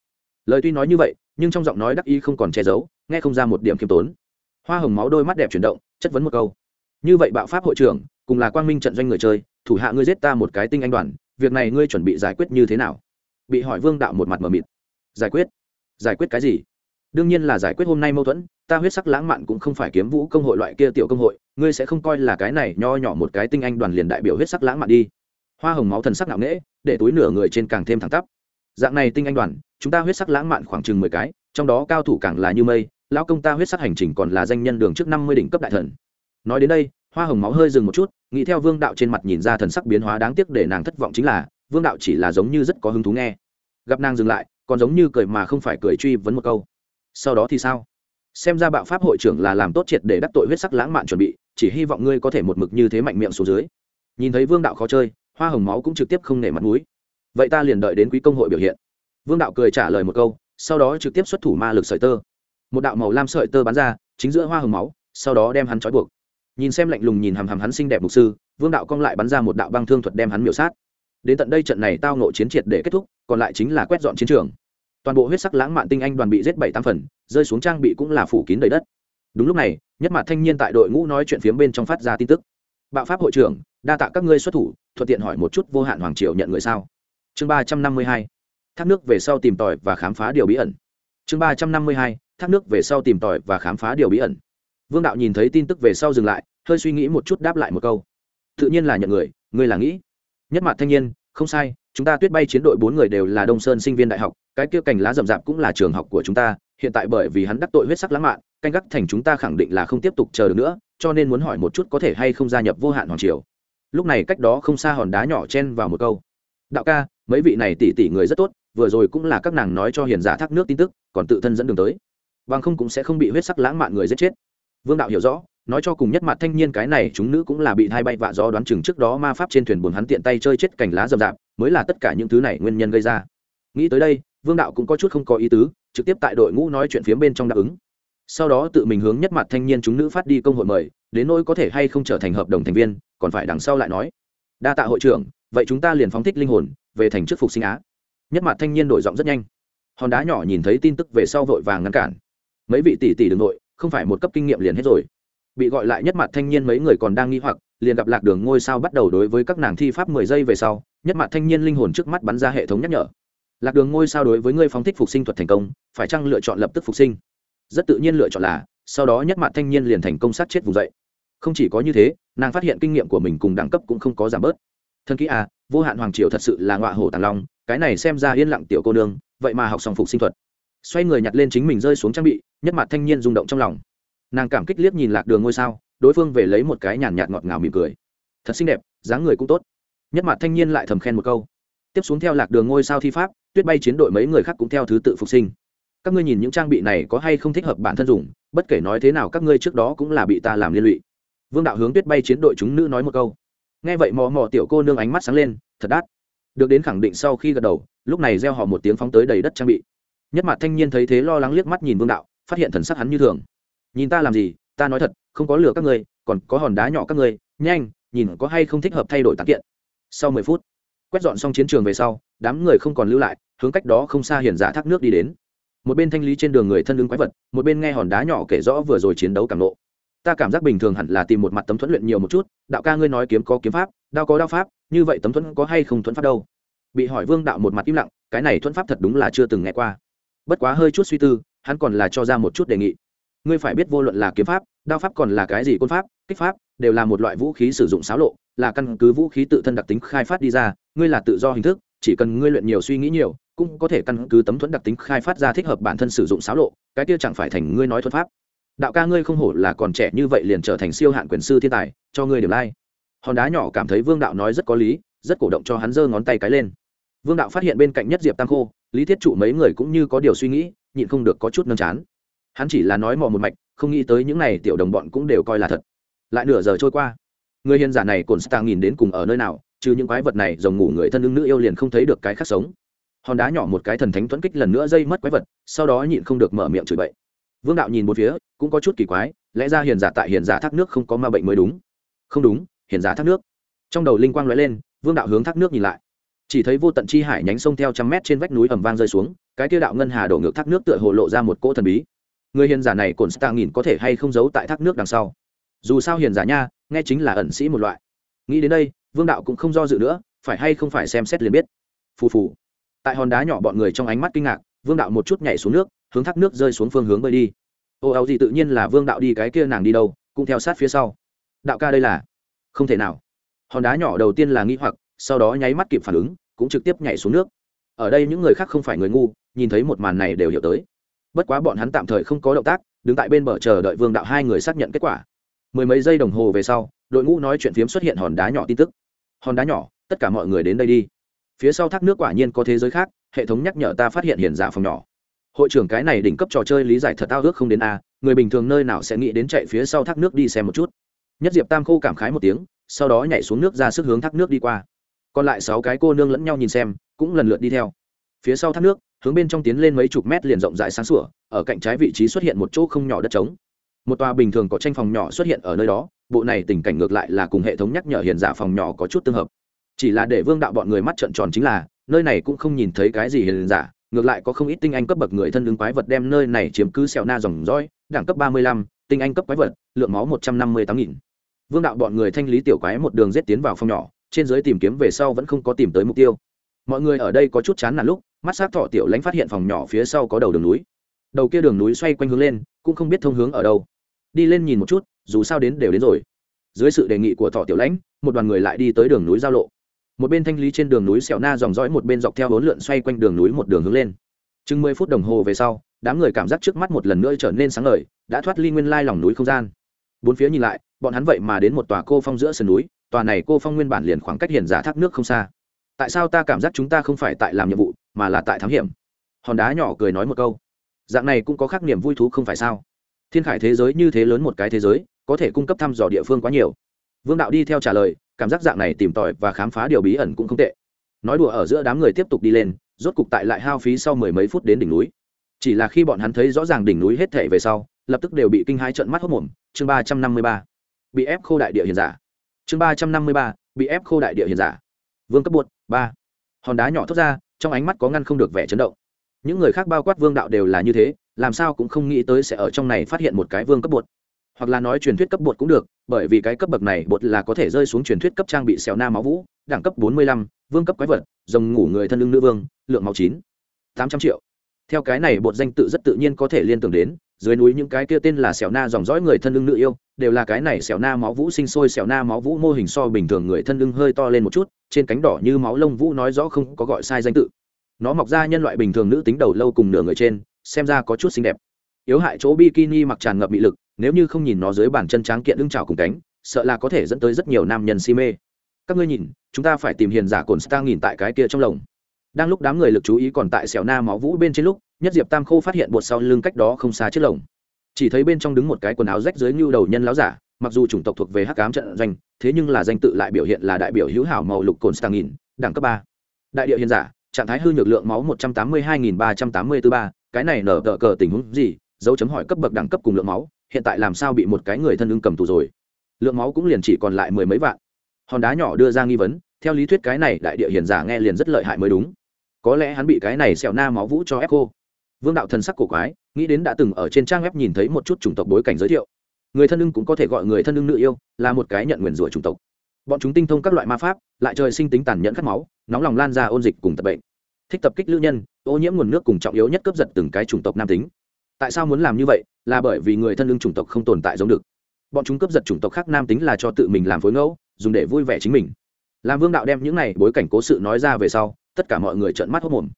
Lời tuy nói như vậy, nhưng trong giọng nói đắc y không còn che giấu, nghe không ra một điểm khiêm tốn. Hoa hồng máu đôi mắt đẹp chuyển động, chất vấn một câu. Như vậy bạo pháp hội trưởng, cùng là quang minh trận doanh người chơi, thủ hạ ngươi giết ta một cái tinh anh đoàn, việc này ngươi chuẩn bị giải quyết như thế nào? Bị hỏi vương đạo một mặt mờ mịt. Giải quyết? Giải quyết cái gì? Đương nhiên là giải quyết hôm nay mâu thuẫn ta huyết sắc lãng mạn cũng không phải kiếm vũ công hội loại kia tiểu công hội, ngươi sẽ không coi là cái này nho nhỏ một cái tinh anh đoàn liền đại biểu huyết sắc lãng mạn đi. Hoa hồng máu thần sắc nặng nễ để túi nửa người trên càng thêm thẳng tắp. Dạng này tinh anh đoàn, chúng ta huyết sắc lãng mạn khoảng chừng mười cái, trong đó cao thủ càng là như mây, lão công ta huyết sắc hành trình còn là danh nhân đường trước năm mươi đỉnh cấp đại thần. Nói đến đây, hoa hồng máu hơi dừng một chút, nghĩ theo vương đạo trên mặt nhìn ra thần sắc biến hóa đáng tiếc để nàng thất vọng chính là, vương đạo chỉ là giống như rất có hứng thú nghe. Gặp nàng dừng lại, còn giống như cười mà không phải cười truy vấn một câu. Sau đó thì sao? Xem ra bạo pháp hội trưởng là làm tốt triệt để đắc tội huyết sắc lãng mạn chuẩn bị, chỉ hy vọng ngươi có thể một mực như thế mạnh miệng xuống dưới. Nhìn thấy vương đạo khó chơi, hoa hồng máu cũng trực tiếp không nể mặt mũi. Vậy ta liền đợi đến quý công hội biểu hiện. Vương đạo cười trả lời một câu, sau đó trực tiếp xuất thủ ma lực sợi tơ. Một đạo màu lam sợi tơ bắn ra, chính giữa hoa hồng máu, sau đó đem hắn trói buộc. Nhìn xem lạnh lùng nhìn hàm hàm hắn xinh đẹp mục sư, vương đạo cong lại bắn ra một đạo băng thương thuật đem hắn miểu sát. Đến tận đây trận này tao nộ chiến triệt để kết thúc, còn lại chính là quét dọn chiến trường toàn bộ huyết sắc lãng mạn tinh anh đoàn bị giết bảy tam phần, rơi xuống trang bị cũng là phủ kín đầy đất. Đúng lúc này, nhất mặt thanh niên tại đội ngũ nói chuyện phía bên trong phát ra tin tức. Bạo pháp hội trưởng, đa tạ các ngươi xuất thủ, thuận tiện hỏi một chút vô hạn hoàng triều nhận người sao? Chương ba trăm năm mươi hai, thác nước về sau tìm tòi và khám phá điều bí ẩn. Chương ba trăm năm mươi hai, thác nước về sau tìm tòi và khám phá điều bí ẩn. Vương đạo nhìn thấy tin tức về sau dừng lại, hơi suy nghĩ một chút đáp lại một câu. Tự nhiên là nhận người ngươi là nghĩ. Nhất mặt thanh niên, không sai chúng ta tuyết bay chiến đội bốn người đều là đông sơn sinh viên đại học, cái kia cành lá rậm rạp cũng là trường học của chúng ta, hiện tại bởi vì hắn đắc tội huyết sắc lãng mạn, canh gác thành chúng ta khẳng định là không tiếp tục chờ được nữa, cho nên muốn hỏi một chút có thể hay không gia nhập vô hạn hoàng triều. Lúc này cách đó không xa hòn đá nhỏ chen vào một câu. Đạo ca, mấy vị này tỉ tỉ người rất tốt, vừa rồi cũng là các nàng nói cho hiền giả thác nước tin tức, còn tự thân dẫn đường tới. Bằng không cũng sẽ không bị huyết sắc lãng mạn người giết chết. Vương đạo hiểu rõ, nói cho cùng nhất mặt thanh niên cái này, chúng nữ cũng là bị hai bay vạ gió đoán chừng trước đó ma pháp trên thuyền buồn hắn tiện tay chơi chết cành lá rậm rạp mới là tất cả những thứ này nguyên nhân gây ra. Nghĩ tới đây, vương đạo cũng có chút không có ý tứ, trực tiếp tại đội ngũ nói chuyện phía bên trong đáp ứng. Sau đó tự mình hướng nhất mặt thanh niên chúng nữ phát đi công hội mời, đến nỗi có thể hay không trở thành hợp đồng thành viên, còn phải đằng sau lại nói. Đa tạ hội trưởng, vậy chúng ta liền phóng thích linh hồn, về thành chức phục sinh á. Nhất mặt thanh niên đổi giọng rất nhanh. Hòn đá nhỏ nhìn thấy tin tức về sau vội vàng ngăn cản. Mấy vị tỷ tỷ đ ư n g nội, không phải một cấp kinh nghiệm liền hết rồi. Bị gọi lại nhất mặt thanh niên mấy người còn đang nghi hoặc liền gặp lạc đường ngôi sao bắt đầu đối với các nàng thi pháp mười giây về sau, nhất mặt thanh niên linh hồn trước mắt bắn ra hệ thống nhắc nhở. Lạc đường ngôi sao đối với ngươi phóng thích phục sinh thuật thành công, phải chăng lựa chọn lập tức phục sinh? Rất tự nhiên lựa chọn là, sau đó nhất mặt thanh niên liền thành công sát chết vùng dậy. Không chỉ có như thế, nàng phát hiện kinh nghiệm của mình cùng đẳng cấp cũng không có giảm bớt. Thân kỹ à vô hạn hoàng triều thật sự là ngọa hổ tàng long, cái này xem ra yên lặng tiểu cô nương, vậy mà học xong phục sinh thuật. Xoay người nhặt lên chính mình rơi xuống trang bị, nhất mặt thanh niên rung động trong lòng. Nàng cảm kích liếc nhìn lạc đường ngôi sao đối phương về lấy một cái nhàn nhạt ngọt ngào mỉm cười. Thật xinh đẹp, dáng người cũng tốt. Nhất mặt thanh niên lại thầm khen một câu. Tiếp xuống theo lạc đường ngôi sao thi pháp, tuyết bay chiến đội mấy người khác cũng theo thứ tự phục sinh. Các ngươi nhìn những trang bị này có hay không thích hợp bản thân dùng, bất kể nói thế nào các ngươi trước đó cũng là bị ta làm liên lụy. Vương đạo hướng tuyết bay chiến đội chúng nữ nói một câu. Nghe vậy mò mò tiểu cô nương ánh mắt sáng lên, thật đắt. Được đến khẳng định sau khi gật đầu, lúc này gieo họ một tiếng phóng tới đầy đất trang bị. Nhất mặt thanh niên thấy thế lo lắng liếc mắt nhìn vương đạo, phát hiện thần sắc hắn như thường. Nhìn ta làm gì, ta nói thật không có lửa các ngươi, còn có hòn đá nhỏ các ngươi, nhanh, nhìn có hay không thích hợp thay đổi tạc kiện. Sau mười phút, quét dọn xong chiến trường về sau, đám người không còn lưu lại, hướng cách đó không xa hiền giả thác nước đi đến. Một bên thanh lý trên đường người thân lưng quái vật, một bên nghe hòn đá nhỏ kể rõ vừa rồi chiến đấu cảm lộ. ta cảm giác bình thường hẳn là tìm một mặt tấm thuẫn luyện nhiều một chút, đạo ca ngươi nói kiếm có kiếm pháp, đao có đao pháp, như vậy tấm thuẫn có hay không thuẫn pháp đâu? Bị hỏi vương đạo một mặt im lặng, cái này thuẫn pháp thật đúng là chưa từng nghe qua. Bất quá hơi chút suy tư, hắn còn là cho ra một chút đề nghị. Ngươi phải biết vô luận là kiếm pháp đao pháp còn là cái gì côn pháp, kích pháp, đều là một loại vũ khí sử dụng xáo lộ, là căn cứ vũ khí tự thân đặc tính khai phát đi ra, ngươi là tự do hình thức, chỉ cần ngươi luyện nhiều suy nghĩ nhiều, cũng có thể căn cứ tấm thuẫn đặc tính khai phát ra thích hợp bản thân sử dụng xáo lộ, cái kia chẳng phải thành ngươi nói thuật pháp. Đạo ca ngươi không hổ là còn trẻ như vậy liền trở thành siêu hạn quyền sư thiên tài, cho ngươi điểm lai、like. hòn đá nhỏ cảm thấy vương đạo nói rất có lý, rất cổ động cho hắn giơ ngón tay cái lên. Vương đạo phát hiện bên cạnh nhất diệp tăng khô, lý thiết trụ mấy người cũng như có điều suy nghĩ, nhịn không được có chút nâng chán. Hắn chỉ là nói mò một mạch không nghĩ tới những n à y tiểu đồng bọn cũng đều coi là thật. Lại nửa giờ trôi qua, người hiền giả này cồn stang nhìn đến cùng ở nơi nào, trừ những quái vật này dòng ngủ người thân ưng nữ yêu liền không thấy được cái khác sống. Hòn đá nhỏ một cái thần thánh thuẫn kích lần nữa dây mất quái vật, sau đó nhịn không được mở miệng chửi bậy. Vương đạo nhìn một phía, cũng có chút kỳ quái, lẽ ra hiền giả tại hiền giả thác nước không có ma bệnh mới đúng. Không đúng, hiền giả thác nước. Trong đầu linh quang l ó e lên, vương đạo hướng thác nước nhìn lại. Chỉ thấy vô tận chi hải nhánh sông theo trăm mét trên vách núi ẩm vang rơi xuống, cái tiêu đạo ngân hà đổ ngược thác nước tựa hồ lộ ra một cỗ thần bí người hiền giả này cồn stang nhìn có thể hay không giấu tại thác nước đằng sau. Dù sao hiền giả nha, nghe chính là ẩn sĩ một loại. Nghĩ đến đây, vương đạo cũng không do dự nữa, phải hay không phải xem xét liền biết. Phù phù. Tại hòn đá nhỏ bọn người trong ánh mắt kinh ngạc, vương đạo một chút nhảy xuống nước, hướng thác nước rơi xuống phương hướng bơi đi. Ô áo gì tự nhiên là vương đạo đi cái kia nàng đi đâu, cũng theo sát phía sau. Đạo ca đây là? Không thể nào. Hòn đá nhỏ đầu tiên là nghĩ hoặc, sau đó nháy mắt kịp phản ứng, cũng trực tiếp nhảy xuống nước. Ở đây những người khác không phải người ngu, nhìn thấy một màn này đều hiểu tới bất quá bọn hắn tạm thời không có động tác, đứng tại bên bờ chờ đợi vương đạo hai người xác nhận kết quả. Mười mấy giây đồng hồ về sau, đội ngũ nói chuyện phiếm xuất hiện hòn đá nhỏ tin tức. Hòn đá nhỏ, tất cả mọi người đến đây đi. Phía sau thác nước quả nhiên có thế giới khác, hệ thống nhắc nhở ta phát hiện hiện giả dạ phòng nhỏ. Hội trưởng cái này đỉnh cấp trò chơi lý giải thật tao ước không đến a, người bình thường nơi nào sẽ nghĩ đến chạy phía sau thác nước đi xem một chút. Nhất diệp tam khô cảm khái một tiếng, sau đó nhảy xuống nước ra sức hướng thác nước đi qua. Còn lại sáu cái cô nương lẫn nhau nhìn xem, cũng lần lượt đi theo. Phía sau thác nước hướng bên trong tiến lên mấy chục mét liền rộng rãi sáng sủa, ở cạnh trái vị trí xuất hiện một chỗ không nhỏ đất trống. Một tòa bình thường có tranh phòng nhỏ xuất hiện ở nơi đó, bộ này tình cảnh ngược lại là cùng hệ thống nhắc nhở hiền giả phòng nhỏ có chút tương hợp. Chỉ là để vương đạo bọn người mắt trợn tròn chính là, nơi này cũng không nhìn thấy cái gì hiền giả, ngược lại có không ít tinh anh cấp bậc người thân đứng quái vật đem nơi này chiếm cứ xẹo na dòng dõi, đẳng cấp ba mươi lăm, tinh anh cấp quái vật, lượng máu một trăm năm mươi tám nghìn. Vương đạo bọn người thanh lý tiểu quái một đường rết tiến vào phòng nhỏ, trên dưới tìm kiếm về sau vẫn không có tìm tới mục tiêu. Mọi người ở đây có chút chán nản lúc mắt sát thọ tiểu lãnh phát hiện phòng nhỏ phía sau có đầu đường núi. Đầu kia đường núi xoay quanh hướng lên, cũng không biết thông hướng ở đâu. Đi lên nhìn một chút, dù sao đến đều đến rồi. Dưới sự đề nghị của thọ tiểu lãnh, một đoàn người lại đi tới đường núi giao lộ. Một bên thanh lý trên đường núi xẻo na dòng dõi, một bên dọc theo bốn lượn xoay quanh đường núi một đường hướng lên. Chừng mười phút đồng hồ về sau, đám người cảm giác trước mắt một lần nữa trở nên sáng ngời, đã thoát ly nguyên lai lòng núi không gian. Bốn phía nhìn lại, bọn hắn vậy mà đến một tòa cô phong giữa sườn núi, tòa này cô phong nguyên bản liền khoảng cách hiền giả thác nước không xa. Tại sao ta cảm giác chúng ta không phải tại làm nhiệm vụ? Mà là tại thám hiểm. Hòn đá nhỏ cười nói một câu. Dạng này cũng có khác niềm vui thú không phải sao? Thiên khải thế giới như thế lớn một cái thế giới, có thể cung cấp thăm dò địa phương quá nhiều. Vương đạo đi theo trả lời, cảm giác dạng này tìm tòi và khám phá điều bí ẩn cũng không tệ. Nói đùa ở giữa đám người tiếp tục đi lên, rốt cục tại lại hao phí sau mười mấy phút đến đỉnh núi. Chỉ là khi bọn hắn thấy rõ ràng đỉnh núi hết thể về sau, lập tức đều bị kinh hai trận mắt hốc mồm. Chương ba trăm năm mươi ba. Bị ép khô đại địa hiền giả. Chương ba trăm năm mươi ba. Bị ép khô đại địa hiền giả. Vương cấp bột ba. Hòn đá nhỏ thốt ra trong ánh mắt có ngăn không được vẻ chấn động. Những người khác bao quát vương đạo đều là như thế, làm sao cũng không nghĩ tới sẽ ở trong này phát hiện một cái vương cấp bột. Hoặc là nói truyền thuyết cấp bột cũng được, bởi vì cái cấp bậc này bột là có thể rơi xuống truyền thuyết cấp trang bị xèo na máu vũ, đẳng cấp bốn mươi lăm, vương cấp quái vật, rồng ngủ người thân lưng nữ vương, lượng máu chín, tám trăm triệu. Theo cái này bột danh tự rất tự nhiên có thể liên tưởng đến dưới núi những cái kia tên là xẻo na dòng dõi người thân lưng nữ yêu, đều là cái này xẻo na máu vũ sinh sôi xẻo na máu vũ mô hình so bình thường người thân lưng hơi to lên một chút, trên cánh đỏ như máu lông vũ nói rõ không có gọi sai danh tự. Nó mọc ra nhân loại bình thường nữ tính đầu lâu cùng nửa người trên, xem ra có chút xinh đẹp. Yếu hại chỗ bikini mặc tràn ngập bị lực, nếu như không nhìn nó dưới bàn chân tráng kiện lưng trào cùng cánh, sợ là có thể dẫn tới rất nhiều nam nhân si mê. Các ngươi nhìn, chúng ta phải tìm hiền giả cồn star nghìn tại cái kia trong lồng. Đang lúc đám người lực chú ý còn tại xẻo na máu vũ bên trên lúc nhất diệp tam khô phát hiện bột sau lưng cách đó không xa chiếc lồng. Chỉ thấy bên trong đứng một cái quần áo rách dưới như đầu nhân láo giả, mặc dù chủng tộc thuộc về hắc cám trận doanh, thế nhưng là danh tự lại biểu hiện là đại biểu hữu hảo màu lục cồn stang nghìn đẳng cấp ba. Đại địa hiền giả, trạng thái hư nhược lượng máu một trăm tám mươi hai nghìn ba trăm tám mươi tư ba, cái này nở tờ cờ tình huống gì? Dấu chấm hỏi cấp bậc đẳng cấp cùng lượng máu, hiện tại làm sao bị một cái người thân ưng cầm tù rồi? Lượng máu cũng liền chỉ còn lại mười mấy vạn. Hòn đá nhỏ đưa ra nghi vấn, theo lý thuyết cái này đại địa hiền giả nghe liền rất lợi hại mới đúng. Có lẽ hắn bị cái này xẹo na máu vũ cho ép cô vương đạo thần sắc cổ quái, nghĩ đến đã từng ở trên trang web nhìn thấy một chút chủng tộc bối cảnh giới thiệu. Người thân ưng cũng có thể gọi người thân ưng nữ yêu, là một cái nhận nguyền rủa chủng tộc. Bọn chúng tinh thông các loại ma pháp, lại trời sinh tính tàn nhẫn khát máu, nóng lòng lan ra ôn dịch cùng tập bệnh. Thích tập kích lưu nhân, ô nhiễm nguồn nước cùng trọng yếu nhất cướp giật từng cái chủng tộc nam tính. Tại sao muốn làm như vậy? Là bởi vì người thân ưng chủng tộc không tồn tại giống được. Bọn chúng cướp giật chủng tộc khác nam tính là cho tự mình làm phối ngẫu, dùng để vui vẻ chính mình. Làm vương đạo đem những này bối cảnh cố sự nói ra về sau, tất cả mọi người trợn mắt hốc mồm.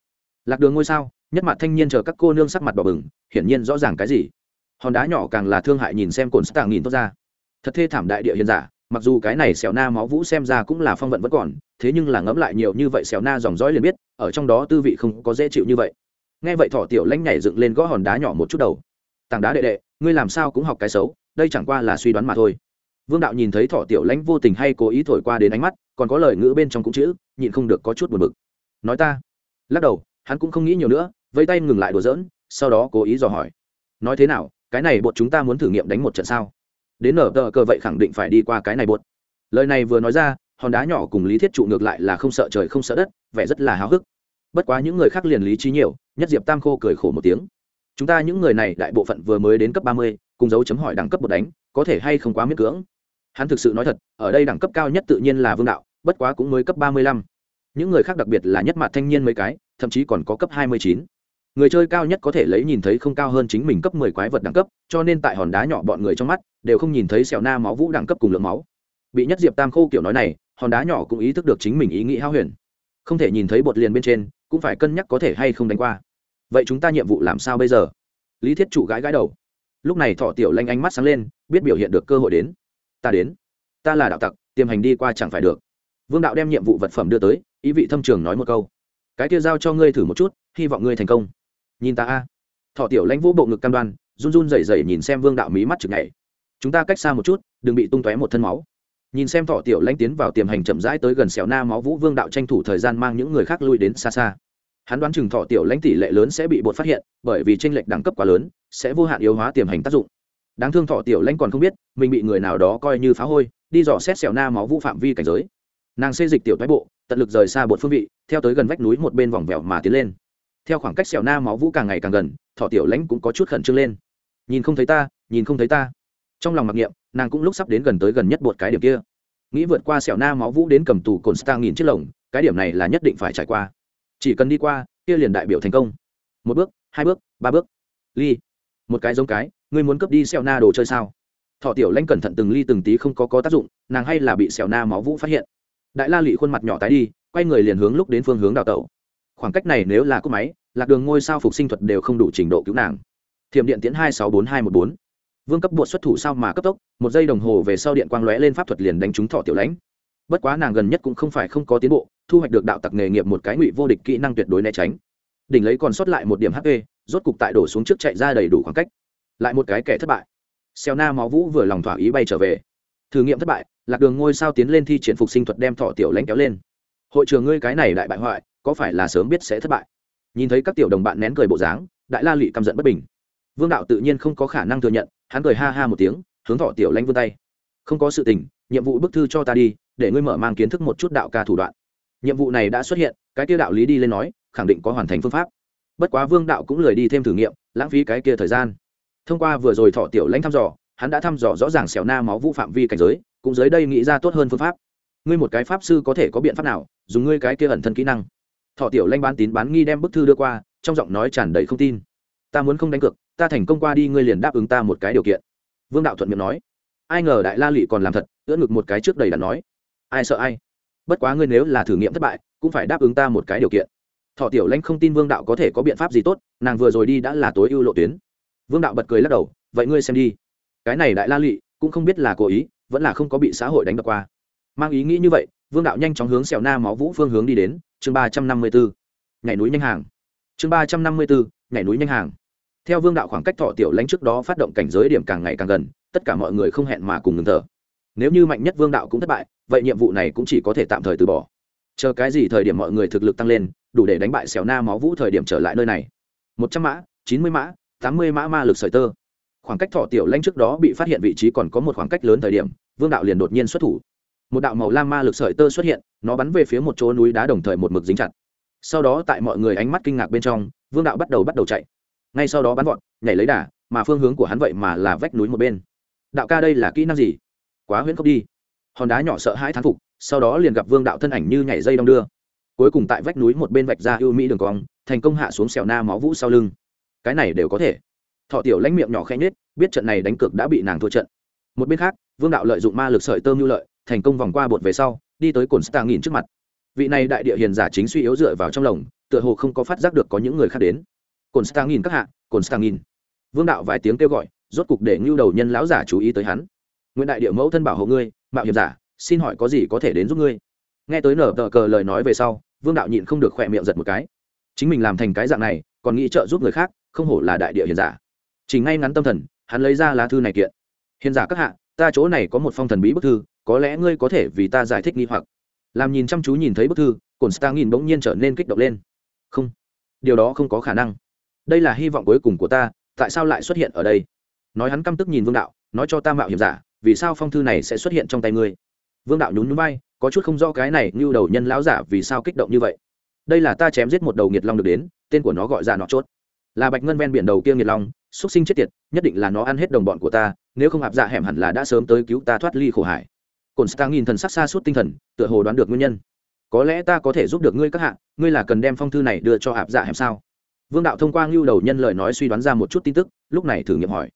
Lạc đường ngôi sao? Nhất mặt thanh niên chờ các cô nương sắc mặt bỏ bừng, hiển nhiên rõ ràng cái gì. Hòn đá nhỏ càng là thương hại nhìn xem cồn stạng nghìn tốt ra. Thật thê thảm đại địa hiền giả, mặc dù cái này xẻo na máu vũ xem ra cũng là phong vận vẫn còn, thế nhưng là ngẫm lại nhiều như vậy xẻo na dòng dõi liền biết, ở trong đó tư vị không có dễ chịu như vậy. Nghe vậy thỏ tiểu lanh nhảy dựng lên gõ hòn đá nhỏ một chút đầu. Tảng đá đệ đệ, ngươi làm sao cũng học cái xấu, đây chẳng qua là suy đoán mà thôi. Vương đạo nhìn thấy thỏ tiểu lãnh vô tình hay cố ý thổi qua đến ánh mắt, còn có lời ngữ bên trong cũng chữ, nhịn không được có chút buồn bực. Nói ta. Lắc đầu, hắn cũng không nghĩ nhiều nữa vẫy tay ngừng lại đùa giỡn, sau đó cố ý dò hỏi. Nói thế nào, cái này bột chúng ta muốn thử nghiệm đánh một trận sao? Đến nở tờ cờ vậy khẳng định phải đi qua cái này bột. Lời này vừa nói ra, hòn đá nhỏ cùng lý thiết trụ ngược lại là không sợ trời không sợ đất, vẻ rất là háo hức. Bất quá những người khác liền lý trí nhiều, nhất diệp tam khô cười khổ một tiếng. Chúng ta những người này đại bộ phận vừa mới đến cấp ba mươi, cùng dấu chấm hỏi đẳng cấp một đánh, có thể hay không quá miễn cưỡng. Hắn thực sự nói thật, ở đây đẳng cấp cao nhất tự nhiên là vương đạo, bất quá cũng mới cấp ba mươi lăm. Những người khác đặc biệt là nhất mặt thanh niên mấy cái, thậm chí còn có cấp hai mươi chín người chơi cao nhất có thể lấy nhìn thấy không cao hơn chính mình cấp mười quái vật đẳng cấp, cho nên tại hòn đá nhỏ bọn người trong mắt, đều không nhìn thấy sẹo na máu vũ đẳng cấp cùng lượng máu. Bị nhất diệp tam khô kiểu nói này, hòn đá nhỏ cũng ý thức được chính mình ý nghĩ hao huyền. Không thể nhìn thấy bột liền bên trên, cũng phải cân nhắc có thể hay không đánh qua. Vậy chúng ta nhiệm vụ làm sao bây giờ? Lý thiết chủ gái gái đầu. Lúc này thọ tiểu lanh ánh mắt sáng lên, biết biểu hiện được cơ hội đến. Ta đến. Ta là đạo tặc, tiềm hành đi qua chẳng phải được. Vương đạo đem nhiệm vụ vật phẩm đưa tới, ý vị thâm trường nói một câu. Cái kia giao cho ngươi thử một chút, hy vọng ngươi thành công nhìn ta a. Thọ tiểu lãnh vũ bộ ngực cam đoan, run run rẩy rẩy nhìn xem vương đạo mí mắt chực nhảy. Chúng ta cách xa một chút, đừng bị tung tóe một thân máu. Nhìn xem thọ tiểu lãnh tiến vào tiềm hành chậm rãi tới gần xẻo na máu vũ vương đạo tranh thủ thời gian mang những người khác lui đến xa xa. Hắn đoán chừng thọ tiểu lãnh tỷ lệ lớn sẽ bị bột phát hiện, bởi vì tranh lệch đẳng cấp quá lớn, sẽ vô hạn yếu hóa tiềm hành tác dụng. Đáng thương thọ tiểu lãnh còn không biết, mình bị người nào đó coi như phá hôi, đi dò xét xẻo na máu vũ phạm vi cảnh giới. Nàng xây dịch tiểu thoái bộ, tận lực rời xa bột phương vị, theo tới gần vách núi một bên vòng vèo mà tiến lên theo khoảng cách xẻo na máu vũ càng ngày càng gần thọ tiểu lãnh cũng có chút khẩn trương lên. Nhìn không thấy ta, nhìn không thấy ta. Trong lòng mặc niệm, nàng cũng lúc sắp đến gần tới gần nhất bột cái điểm kia. Nghĩ vượt qua xẻo na máu vũ đến cầm tù cồn star nghìn chiếc lồng, cái điểm này là nhất định phải trải qua. Chỉ cần đi qua, kia liền đại biểu thành công. Một bước, hai bước, ba bước. Ly, một cái giống cái, ngươi muốn cướp đi xẻo na đồ chơi sao? Thọ tiểu lanh cẩn thận từng ly từng tí không có có tác dụng, nàng hay là bị xẻo na máu vũ phát hiện. Đại la lị khuôn mặt nhỏ tái đi, quay người liền hướng lúc đến phương hướng đào tẩu khoảng cách này nếu là cúp máy, lạc đường ngôi sao phục sinh thuật đều không đủ trình độ cứu nàng. Thiểm điện tiến hai sáu bốn hai một bốn. Vương cấp bột xuất thủ sao mà cấp tốc, một giây đồng hồ về sau điện quang lóe lên pháp thuật liền đánh trúng thọ tiểu lãnh. Bất quá nàng gần nhất cũng không phải không có tiến bộ, thu hoạch được đạo tặc nghề nghiệp một cái ngụy vô địch kỹ năng tuyệt đối né tránh. Đỉnh lấy còn sót lại một điểm hp rốt cục tại đổ xuống trước chạy ra đầy đủ khoảng cách. Lại một cái kẻ thất bại. Xeo na máu vũ vừa lòng thỏa ý bay trở về. Thử nghiệm thất bại, lạc đường ngôi sao tiến lên thi triển phục sinh thuật đem thọ tiểu lãnh kéo lên. Hội trường ngươi cái này đại bại hoại có phải là sớm biết sẽ thất bại? Nhìn thấy các tiểu đồng bạn nén cười bộ dáng, đại la lụy căm giận bất bình. Vương đạo tự nhiên không có khả năng thừa nhận, hắn cười ha ha một tiếng, hướng thọ tiểu lãnh vươn tay. Không có sự tình, nhiệm vụ bức thư cho ta đi, để ngươi mở mang kiến thức một chút đạo ca thủ đoạn. Nhiệm vụ này đã xuất hiện, cái kia đạo lý đi lên nói, khẳng định có hoàn thành phương pháp. Bất quá vương đạo cũng lười đi thêm thử nghiệm, lãng phí cái kia thời gian. Thông qua vừa rồi thọ tiểu lãnh thăm dò, hắn đã thăm dò rõ ràng xẻo na máu vũ phạm vi cảnh giới, cũng dưới đây nghĩ ra tốt hơn phương pháp. Ngươi một cái pháp sư có thể có biện pháp nào, dùng ngươi cái kia ẩn thân kỹ năng? Thọ tiểu lanh bán tín bán nghi đem bức thư đưa qua, trong giọng nói tràn đầy không tin. Ta muốn không đánh cược, ta thành công qua đi, ngươi liền đáp ứng ta một cái điều kiện. Vương đạo thuận miệng nói. Ai ngờ đại la lụy còn làm thật, ưỡn ngực một cái trước đầy đàn nói. Ai sợ ai? Bất quá ngươi nếu là thử nghiệm thất bại, cũng phải đáp ứng ta một cái điều kiện. Thọ tiểu lanh không tin vương đạo có thể có biện pháp gì tốt, nàng vừa rồi đi đã là tối ưu lộ tuyến. Vương đạo bật cười lắc đầu, vậy ngươi xem đi. Cái này đại la lụy cũng không biết là cố ý, vẫn là không có bị xã hội đánh đập qua. Mang ý nghĩ như vậy, vương đạo nhanh chóng hướng xẻo na máu vũ phương hướng đi đến chương ba trăm năm mươi bốn nhảy núi nhanh hàng. Chương ba trăm năm mươi bốn nhảy núi nhanh hàng. Theo vương đạo khoảng cách thọ tiểu lãnh trước đó phát động cảnh giới điểm càng ngày càng gần, tất cả mọi người không hẹn mà cùng ngừng thở. Nếu như mạnh nhất vương đạo cũng thất bại, vậy nhiệm vụ này cũng chỉ có thể tạm thời từ bỏ. Chờ cái gì thời điểm mọi người thực lực tăng lên, đủ để đánh bại xẻo na máu vũ thời điểm trở lại nơi này. Một trăm mã, chín mươi mã, tám mươi mã ma lực sợi tơ. Khoảng cách thọ tiểu lanh trước đó bị phát hiện vị trí còn có một khoảng cách lớn thời điểm, vương đạo liền đột nhiên xuất thủ một đạo màu lam ma lực sợi tơ xuất hiện, nó bắn về phía một chỗ núi đá đồng thời một mực dính chặt. Sau đó tại mọi người ánh mắt kinh ngạc bên trong, vương đạo bắt đầu bắt đầu chạy. Ngay sau đó bắn vọt, nhảy lấy đà, mà phương hướng của hắn vậy mà là vách núi một bên. Đạo ca đây là kỹ năng gì? Quá huyễn không đi. Hòn đá nhỏ sợ hãi thán phục, sau đó liền gặp vương đạo thân ảnh như nhảy dây đong đưa. Cuối cùng tại vách núi một bên vạch ra ưu mỹ đường cong, thành công hạ xuống xẻo na máu vũ sau lưng. Cái này đều có thể. Thọ tiểu lãnh miệng nhỏ khẽ nhết biết trận này đánh cược đã bị nàng thua trận. Một bên khác, vương đạo lợi dụng ma lực sợi tơm mưu lợi thành công vòng qua bột về sau, đi tới cồn stang nghìn trước mặt. Vị này đại địa hiền giả chính suy yếu dựa vào trong lồng, tựa hồ không có phát giác được có những người khác đến. Cồn stang nghìn các hạ, cồn stang nghìn. Vương đạo vài tiếng kêu gọi, rốt cục để ngưu đầu nhân lão giả chú ý tới hắn. Nguyễn đại địa mẫu thân bảo hộ ngươi, mạo hiểm giả, xin hỏi có gì có thể đến giúp ngươi? Nghe tới nở tờ cờ lời nói về sau, vương đạo nhịn không được khỏe miệng giật một cái. Chính mình làm thành cái dạng này, còn nghĩ trợ giúp người khác, không hổ là đại địa hiền giả. Chỉ ngay ngắn tâm thần, hắn lấy ra lá thư này kiện. Hiền giả các hạ, ta chỗ này có một phong thần bí bức thư có lẽ ngươi có thể vì ta giải thích nghi hoặc. Làm nhìn chăm chú nhìn thấy bức thư cồn star nhìn bỗng nhiên trở nên kích động lên. Không, điều đó không có khả năng. Đây là hy vọng cuối cùng của ta, tại sao lại xuất hiện ở đây? Nói hắn căm tức nhìn vương đạo, nói cho ta mạo hiểm giả, vì sao phong thư này sẽ xuất hiện trong tay ngươi? Vương đạo nhún nhún bay có chút không rõ cái này như đầu nhân lão giả vì sao kích động như vậy. Đây là ta chém giết một đầu nghiệt long được đến, tên của nó gọi ra nọ chốt. Là bạch ngân ven biển đầu kia nghiệt long xuất sinh chết tiệt, nhất định là nó ăn hết đồng bọn của ta, nếu không hạp dạ hẻm hẳn là đã sớm tới cứu ta thoát ly khổ hải cồn stang nhìn thần sắc xa suốt tinh thần, tựa hồ đoán được nguyên nhân. Có lẽ ta có thể giúp được ngươi các hạ, ngươi là cần đem phong thư này đưa cho hạp dạ hẻm sao? Vương đạo thông qua ngưu đầu nhân lời nói suy đoán ra một chút tin tức, lúc này thử nghiệm hỏi.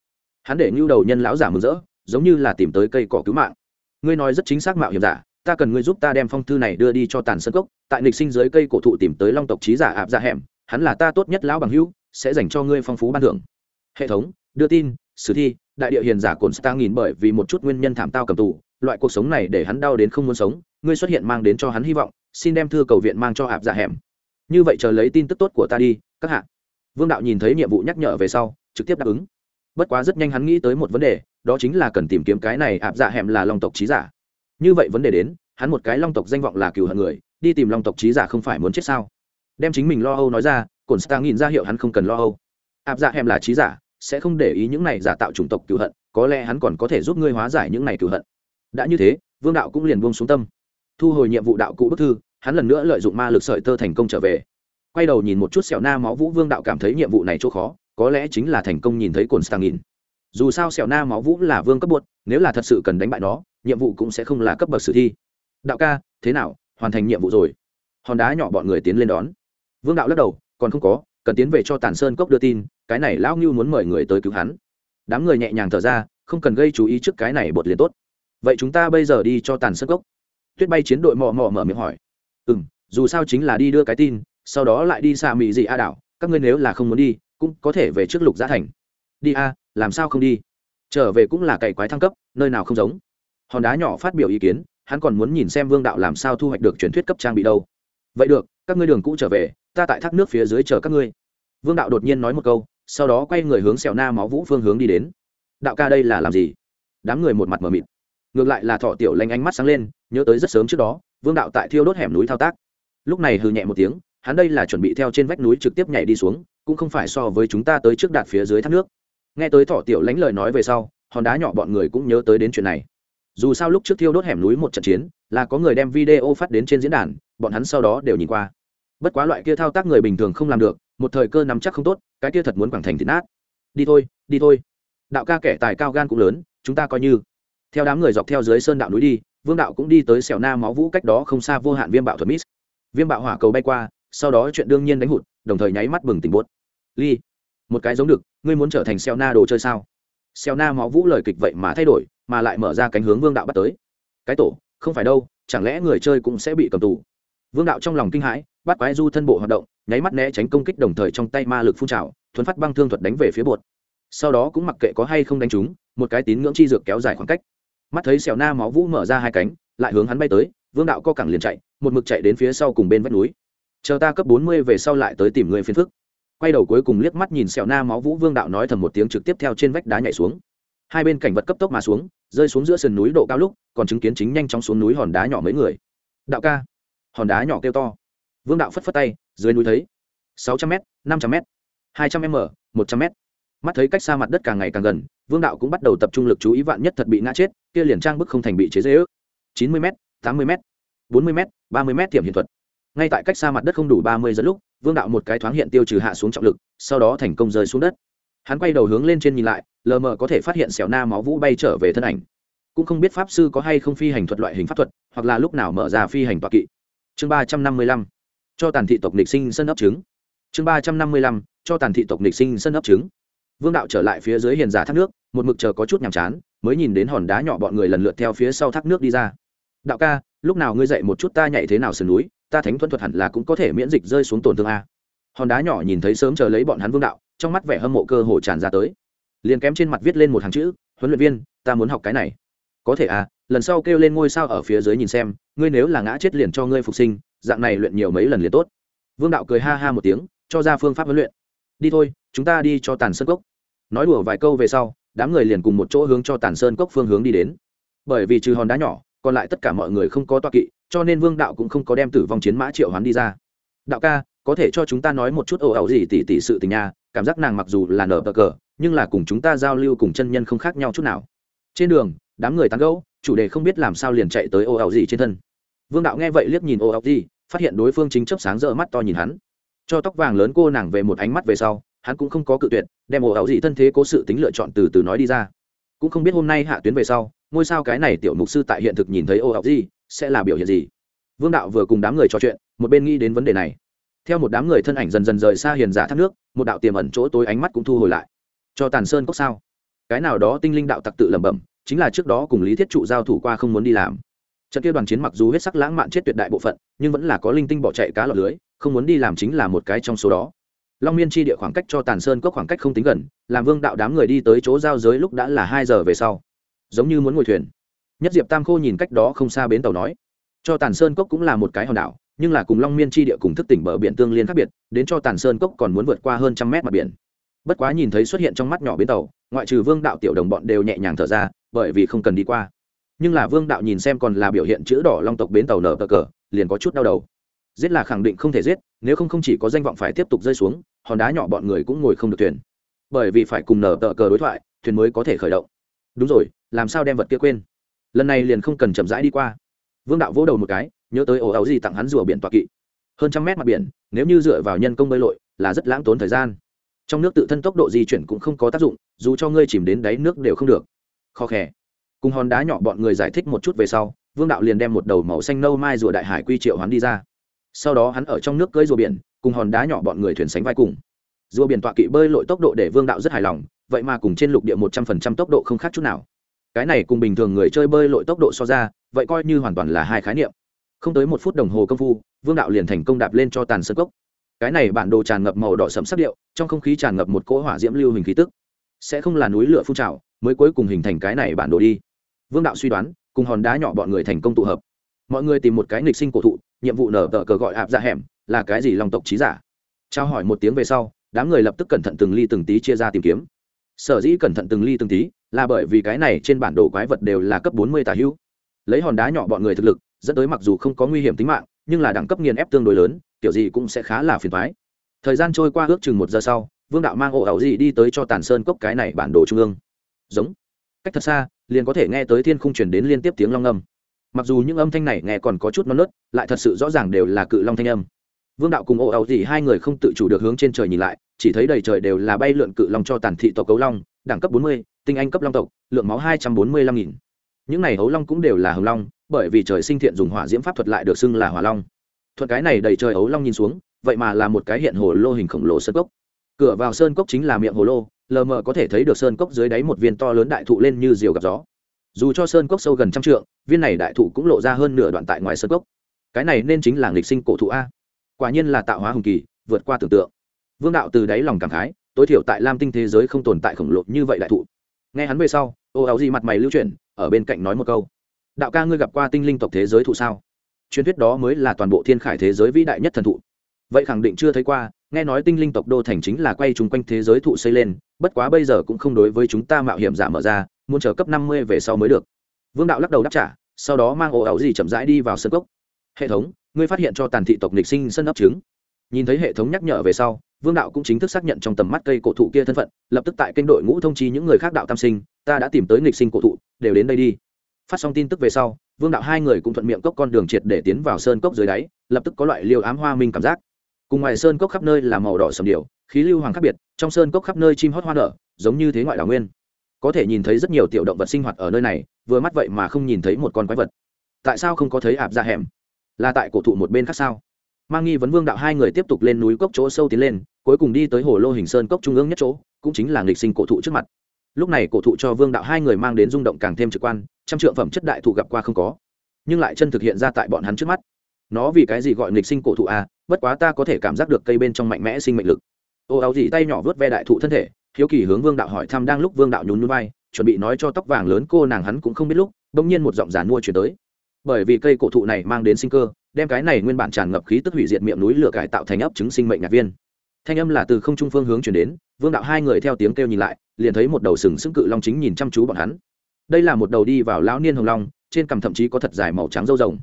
Hắn để ngưu đầu nhân lão giả mừng rỡ, giống như là tìm tới cây cỏ cứu mạng. Ngươi nói rất chính xác mạo hiểm giả, ta cần ngươi giúp ta đem phong thư này đưa đi cho tàn sân cốc, tại nghịch sinh dưới cây cổ thụ tìm tới long tộc trí giả áp dạ hẻm, hắn là ta tốt nhất lão bằng hữu, sẽ dành cho ngươi phong phú ban thưởng. Hệ thống, đưa tin, sử thi, đại địa hiền giả cồn star nghìn bởi vì một chút nguyên nhân thảm tao cầm tù loại cuộc sống này để hắn đau đến không muốn sống, ngươi xuất hiện mang đến cho hắn hy vọng, xin đem thư cầu viện mang cho hạp dạ hẻm. Như vậy chờ lấy tin tức tốt của ta đi, các hạ. Vương đạo nhìn thấy nhiệm vụ nhắc nhở về sau, trực tiếp đáp ứng. Bất quá rất nhanh hắn nghĩ tới một vấn đề, đó chính là cần tìm kiếm cái này hạp dạ hẻm là long tộc trí giả. Như vậy vấn đề đến, hắn một cái long tộc danh vọng là cừu hận người, đi tìm long tộc trí giả không phải muốn chết sao? Đem chính mình lo âu nói ra cồn star nhìn ra hiệu hắn không cần lo âu. Áp dạ hẻm là trí giả, sẽ không để ý những này giả tạo chủng tộc cựu hận, có lẽ hắn còn có thể giúp ngươi hóa giải những này cựu hận đã như thế, vương đạo cũng liền buông xuống tâm. Thu hồi nhiệm vụ đạo cụ bức thư, hắn lần nữa lợi dụng ma lực sợi tơ thành công trở về. Quay đầu nhìn một chút sẹo na máu vũ vương đạo cảm thấy nhiệm vụ này chỗ khó, có lẽ chính là thành công nhìn thấy cồn stang nhìn. Dù sao sẹo na máu vũ là vương cấp bột nếu là thật sự cần đánh bại nó, nhiệm vụ cũng sẽ không là cấp bậc sử thi. Đạo ca, thế nào, hoàn thành nhiệm vụ rồi. Hòn đá nhỏ bọn người tiến lên đón. Vương đạo lắc đầu, còn không có, cần tiến về cho tàn sơn cốc đưa tin, cái này lão ngưu muốn mời người tới cứu hắn. Đám người nhẹ nhàng thở ra, không cần gây chú ý trước cái này bột liền tốt vậy chúng ta bây giờ đi cho tàn sơn cốc tuyết bay chiến đội mò mò mở miệng hỏi. Ừ m dù sao chính là đi đưa cái tin, sau đó lại đi xa mỹ dị a đảo, các ngươi nếu là không muốn đi, cũng có thể về trước lục giã thành. Đi a, làm sao không đi? Trở về cũng là cày quái thăng cấp, nơi nào không giống. Hòn đá nhỏ phát biểu ý kiến, hắn còn muốn nhìn xem vương đạo làm sao thu hoạch được truyền thuyết cấp trang bị đâu. Vậy được, các ngươi đường cũ trở về, ta tại thác nước phía dưới chờ các ngươi. Vương đạo đột nhiên nói một câu, sau đó quay người hướng xẻo na máu vũ phương hướng đi đến. Đạo ca đây là làm gì? Đám người một mặt mờ mịt ngược lại là thọ tiểu lanh ánh mắt sáng lên, nhớ tới rất sớm trước đó, vương đạo tại thiêu đốt hẻm núi thao tác. Lúc này hừ nhẹ một tiếng, hắn đây là chuẩn bị theo trên vách núi trực tiếp nhảy đi xuống, cũng không phải so với chúng ta tới trước đạt phía dưới thác nước. Nghe tới thọ tiểu lánh lời nói về sau, hòn đá nhỏ bọn người cũng nhớ tới đến chuyện này. Dù sao lúc trước thiêu đốt hẻm núi một trận chiến, là có người đem video phát đến trên diễn đàn, bọn hắn sau đó đều nhìn qua. Bất quá loại kia thao tác người bình thường không làm được, một thời cơ nắm chắc không tốt, cái kia thật muốn quảng thành thịt nát. Đi thôi đi thôi. Đạo ca kẻ tài cao gan cũng lớn, chúng ta coi như theo đám người dọc theo dưới sơn đạo núi đi, vương đạo cũng đi tới xẻo na máu vũ cách đó không xa vô hạn viêm bạo thuật mít viêm bạo hỏa cầu bay qua, sau đó chuyện đương nhiên đánh hụt, đồng thời nháy mắt bừng tỉnh bốt ly, một cái giống được, ngươi muốn trở thành xẻo na đồ chơi sao? Xẻo na máu vũ lời kịch vậy mà thay đổi, mà lại mở ra cánh hướng vương đạo bắt tới. Cái tổ, không phải đâu, chẳng lẽ người chơi cũng sẽ bị cầm tù? Vương đạo trong lòng kinh hãi, bắt quái du thân bộ hoạt động, nháy mắt né tránh công kích đồng thời trong tay ma lực phun trào, thuấn phát băng thương thuật đánh về phía bột. Sau đó cũng mặc kệ có hay không đánh trúng một cái tín ngưỡng chi dược kéo dài khoảng cách mắt thấy xẻo na máu vũ mở ra hai cánh, lại hướng hắn bay tới, vương đạo co cẳng liền chạy, một mực chạy đến phía sau cùng bên vách núi. Chờ ta cấp bốn mươi về sau lại tới tìm người phiền phức. Quay đầu cuối cùng liếc mắt nhìn sẹo na máu vũ vương đạo nói thầm một tiếng trực tiếp theo trên vách đá nhảy xuống. Hai bên cảnh vật cấp tốc mà xuống, rơi xuống giữa sườn núi độ cao lúc, còn chứng kiến chính nhanh chóng xuống núi hòn đá nhỏ mấy người. Đạo ca, hòn đá nhỏ kêu to. Vương đạo phất phất tay, dưới núi thấy, sáu trăm m năm trăm m hai trăm m, một trăm m mắt thấy cách xa mặt đất càng ngày càng gần vương đạo cũng bắt đầu tập trung lực chú ý vạn nhất thật bị ngã chết, kia liền trang bức không thành bị chế dễ ước chín mươi m tám mươi m bốn mươi m ba mươi m tiềm hiện thuật. Ngay tại cách xa mặt đất không đủ ba mươi dẫn lúc, vương đạo một cái thoáng hiện tiêu trừ hạ xuống trọng lực, sau đó thành công rơi xuống đất. Hắn quay đầu hướng lên trên nhìn lại, lờ mờ có thể phát hiện xẻo na máu vũ bay trở về thân ảnh. Cũng không biết pháp sư có hay không phi hành thuật loại hình pháp thuật, hoặc là lúc nào mở ra phi hành toạ kỵ. Chương ba trăm năm mươi lăm, cho tàn thị tộc nịch sinh sân ấp trứng. Chương ba trăm năm mươi lăm, cho tàn thị tộc nịch sinh sân ấp trứng vương đạo trở lại phía dưới hiền giả thác nước, một mực chờ có chút nhàm chán, mới nhìn đến hòn đá nhỏ bọn người lần lượt theo phía sau thác nước đi ra. Đạo ca, lúc nào ngươi dậy một chút ta nhảy thế nào sườn núi, ta thánh thuẫn thuật hẳn là cũng có thể miễn dịch rơi xuống tổn thương a. Hòn đá nhỏ nhìn thấy sớm chờ lấy bọn hắn vương đạo, trong mắt vẻ hâm mộ cơ hồ tràn ra tới. Liền kém trên mặt viết lên một hàng chữ, huấn luyện viên, ta muốn học cái này. Có thể à lần sau kêu lên ngôi sao ở phía dưới nhìn xem, ngươi nếu là ngã chết liền cho ngươi phục sinh, dạng này luyện nhiều mấy lần liền tốt. Vương đạo cười ha ha một tiếng, cho ra phương pháp huấn luyện đi thôi, chúng ta đi cho tàn sơn cốc. Nói đùa vài câu về sau, đám người liền cùng một chỗ hướng cho tàn sơn cốc phương hướng đi đến. Bởi vì trừ hòn đá nhỏ, còn lại tất cả mọi người không có toa kỵ, cho nên vương đạo cũng không có đem tử vong chiến mã triệu hoán đi ra. Đạo ca, có thể cho chúng ta nói một chút ồ ẩu gì tỉ tỉ sự tình nha, cảm giác nàng mặc dù là nở bờ cờ, nhưng là cùng chúng ta giao lưu cùng chân nhân không khác nhau chút nào. Trên đường, đám người tán gẫu, chủ đề không biết làm sao liền chạy tới ồ ẩu gì trên thân. Vương đạo nghe vậy liếc nhìn ồ ẩu gì, phát hiện đối phương chính chấp sáng rỡ mắt to nhìn hắn cho tóc vàng lớn cô nàng về một ánh mắt về sau, hắn cũng không có cự tuyệt, đem ồ ảo gì thân thế cố sự tính lựa chọn từ từ nói đi ra. Cũng không biết hôm nay hạ tuyến về sau, ngôi sao cái này tiểu mục sư tại hiện thực nhìn thấy ồ ẩu gì sẽ là biểu hiện gì. Vương đạo vừa cùng đám người trò chuyện, một bên nghĩ đến vấn đề này. Theo một đám người thân ảnh dần dần rời xa hiền giả thác nước, một đạo tiềm ẩn chỗ tối ánh mắt cũng thu hồi lại. Cho tàn sơn cốc sao? Cái nào đó tinh linh đạo tặc tự lẩm bẩm, chính là trước đó cùng lý thiết trụ giao thủ qua không muốn đi làm trận kia đoàn chiến mặc dù hết sắc lãng mạn chết tuyệt đại bộ phận, nhưng vẫn là có linh tinh bỏ chạy cá lọt lưới, không muốn đi làm chính là một cái trong số đó. Long miên chi địa khoảng cách cho tàn sơn cốc khoảng cách không tính gần, làm vương đạo đám người đi tới chỗ giao giới lúc đã là hai giờ về sau. Giống như muốn ngồi thuyền. Nhất diệp tam khô nhìn cách đó không xa bến tàu nói, cho tàn sơn cốc cũng là một cái hòn đảo, nhưng là cùng long miên chi địa cùng thức tỉnh bờ biển tương liên khác biệt, đến cho tàn sơn cốc còn muốn vượt qua hơn trăm mét mặt biển. Bất quá nhìn thấy xuất hiện trong mắt nhỏ bến tàu, ngoại trừ vương đạo tiểu đồng bọn đều nhẹ nhàng thở ra, bởi vì không cần đi qua nhưng là vương đạo nhìn xem còn là biểu hiện chữ đỏ long tộc bến tàu nở cờ cờ, liền có chút đau đầu. Giết là khẳng định không thể giết, nếu không không chỉ có danh vọng phải tiếp tục rơi xuống, hòn đá nhỏ bọn người cũng ngồi không được thuyền. Bởi vì phải cùng nở tờ cờ đối thoại, thuyền mới có thể khởi động. Đúng rồi, làm sao đem vật kia quên? Lần này liền không cần chậm rãi đi qua. Vương đạo vỗ đầu một cái, nhớ tới ổ áo gì tặng hắn rùa biển toạc kỵ. Hơn trăm mét mặt biển, nếu như dựa vào nhân công bơi lội, là rất lãng tốn thời gian. Trong nước tự thân tốc độ di chuyển cũng không có tác dụng, dù cho ngươi chìm đến đáy nước đều không được. Khó khè cùng hòn đá nhỏ bọn người giải thích một chút về sau, vương đạo liền đem một đầu màu xanh nâu mai rùa đại hải quy triệu hắn đi ra. Sau đó hắn ở trong nước cưới rùa biển, cùng hòn đá nhỏ bọn người thuyền sánh vai cùng. Rùa biển tọa kỵ bơi lội tốc độ để vương đạo rất hài lòng, vậy mà cùng trên lục địa một trăm phần trăm tốc độ không khác chút nào. Cái này cùng bình thường người chơi bơi lội tốc độ so ra, vậy coi như hoàn toàn là hai khái niệm. Không tới một phút đồng hồ công phu, vương đạo liền thành công đạp lên cho tàn sân cốc. Cái này bản đồ tràn ngập màu đỏ sẫm sắc điệu, trong không khí tràn ngập một cỗ hỏa diễm lưu hình khí tức. Sẽ không là núi lửa phun trào mới cuối cùng hình thành cái này bản đồ đi. Vương đạo suy đoán, cùng hòn đá nhỏ bọn người thành công tụ hợp. Mọi người tìm một cái nghịch sinh cổ thụ, nhiệm vụ nở tờ cờ gọi ạp ra hẻm, là cái gì lòng tộc trí giả? Trao hỏi một tiếng về sau, đám người lập tức cẩn thận từng ly từng tí chia ra tìm kiếm. Sở dĩ cẩn thận từng ly từng tí, là bởi vì cái này trên bản đồ quái vật đều là cấp bốn mươi tà hữu. Lấy hòn đá nhỏ bọn người thực lực, dẫn tới mặc dù không có nguy hiểm tính mạng, nhưng là đẳng cấp nghiền ép tương đối lớn, kiểu gì cũng sẽ khá là phiền thoái thời gian trôi qua ước chừng một giờ sau, vương đạo mang ổ ẩu gì đi tới cho tàn sơn cốc cái này bản đồ trung ương giống. Cách thật xa, liền có thể nghe tới thiên khung chuyển đến liên tiếp tiếng long âm. Mặc dù những âm thanh này nghe còn có chút non nớt, lại thật sự rõ ràng đều là cự long thanh âm. Vương đạo cùng ồ ẩu gì hai người không tự chủ được hướng trên trời nhìn lại, chỉ thấy đầy trời đều là bay lượn cự long cho tàn thị tộc cấu long, đẳng cấp bốn mươi, tinh anh cấp long tộc, lượng máu hai trăm bốn mươi lăm nghìn. Những này hấu long cũng đều là hồng long, bởi vì trời sinh thiện dùng hỏa diễm pháp thuật lại được xưng là hỏa long. Thuật cái này đầy trời ấu long nhìn xuống, vậy mà là một cái hiện hồ lô hình khổng lồ sơn cốc. Cửa vào sơn cốc chính là miệng hồ lô lờ mờ có thể thấy được sơn cốc dưới đáy một viên to lớn đại thụ lên như diều gặp gió. Dù cho sơn cốc sâu gần trăm trượng, viên này đại thụ cũng lộ ra hơn nửa đoạn tại ngoài sơn cốc. Cái này nên chính là nghịch sinh cổ thụ a. Quả nhiên là tạo hóa hùng kỳ, vượt qua tưởng tượng. Vương đạo từ đáy lòng cảm khái, tối thiểu tại lam tinh thế giới không tồn tại khổng lồ như vậy đại thụ. Nghe hắn về sau, ô áo gì mặt mày lưu chuyển, ở bên cạnh nói một câu. Đạo ca ngươi gặp qua tinh linh tộc thế giới thụ sao? Truyền thuyết đó mới là toàn bộ thiên khải thế giới vĩ đại nhất thần thụ. Vậy khẳng định chưa thấy qua nghe nói tinh linh tộc đô thành chính là quay chung quanh thế giới thụ xây lên, bất quá bây giờ cũng không đối với chúng ta mạo hiểm giả mở ra, muốn chờ cấp năm mươi về sau mới được. Vương đạo lắc đầu đáp trả, sau đó mang ổ ẩu gì chậm rãi đi vào sân cốc. Hệ thống, ngươi phát hiện cho tàn thị tộc nịch sinh sân ấp trứng. Nhìn thấy hệ thống nhắc nhở về sau, vương đạo cũng chính thức xác nhận trong tầm mắt cây cổ thụ kia thân phận, lập tức tại kênh đội ngũ thông chi những người khác đạo tam sinh, ta đã tìm tới nghịch sinh cổ thụ, đều đến đây đi. Phát xong tin tức về sau, vương đạo hai người cũng thuận miệng cốc con đường triệt để tiến vào sơn cốc dưới đáy, lập tức có loại liều ám hoa minh cảm giác cùng ngoài sơn cốc khắp nơi là màu đỏ sầm điều khí lưu hoàng khác biệt, trong sơn cốc khắp nơi chim hót hoa nở, giống như thế ngoại đảo nguyên. Có thể nhìn thấy rất nhiều tiểu động vật sinh hoạt ở nơi này, vừa mắt vậy mà không nhìn thấy một con quái vật. Tại sao không có thấy ạp ra hẻm? Là tại cổ thụ một bên khác sao? Mang nghi vấn vương đạo hai người tiếp tục lên núi cốc chỗ sâu tiến lên, cuối cùng đi tới hồ lô hình sơn cốc trung ương nhất chỗ, cũng chính là nghịch sinh cổ thụ trước mặt. Lúc này cổ thụ cho vương đạo hai người mang đến rung động càng thêm trực quan, trăm trượng phẩm chất đại thụ gặp qua không có, nhưng lại chân thực hiện ra tại bọn hắn trước mắt nó vì cái gì gọi nghịch sinh cổ thụ à? Bất quá ta có thể cảm giác được cây bên trong mạnh mẽ sinh mệnh lực. Ô áo dị tay nhỏ vớt ve đại thụ thân thể, hiếu kỳ hướng vương đạo hỏi thăm đang lúc vương đạo nhún nhún vai, chuẩn bị nói cho tóc vàng lớn cô nàng hắn cũng không biết lúc bỗng nhiên một giọng giàn mua chuyển tới. Bởi vì cây cổ thụ này mang đến sinh cơ, đem cái này nguyên bản tràn ngập khí tức hủy diệt miệng núi lửa cải tạo thành ấp trứng sinh mệnh ngạc viên. Thanh âm là từ không trung phương hướng chuyển đến, vương đạo hai người theo tiếng kêu nhìn lại, liền thấy một đầu sừng sững cự long chính nhìn chăm chú bọn hắn. Đây là một đầu đi vào lão niên hồng long, trên cằm thậm chí có thật dài màu trắng râu rồng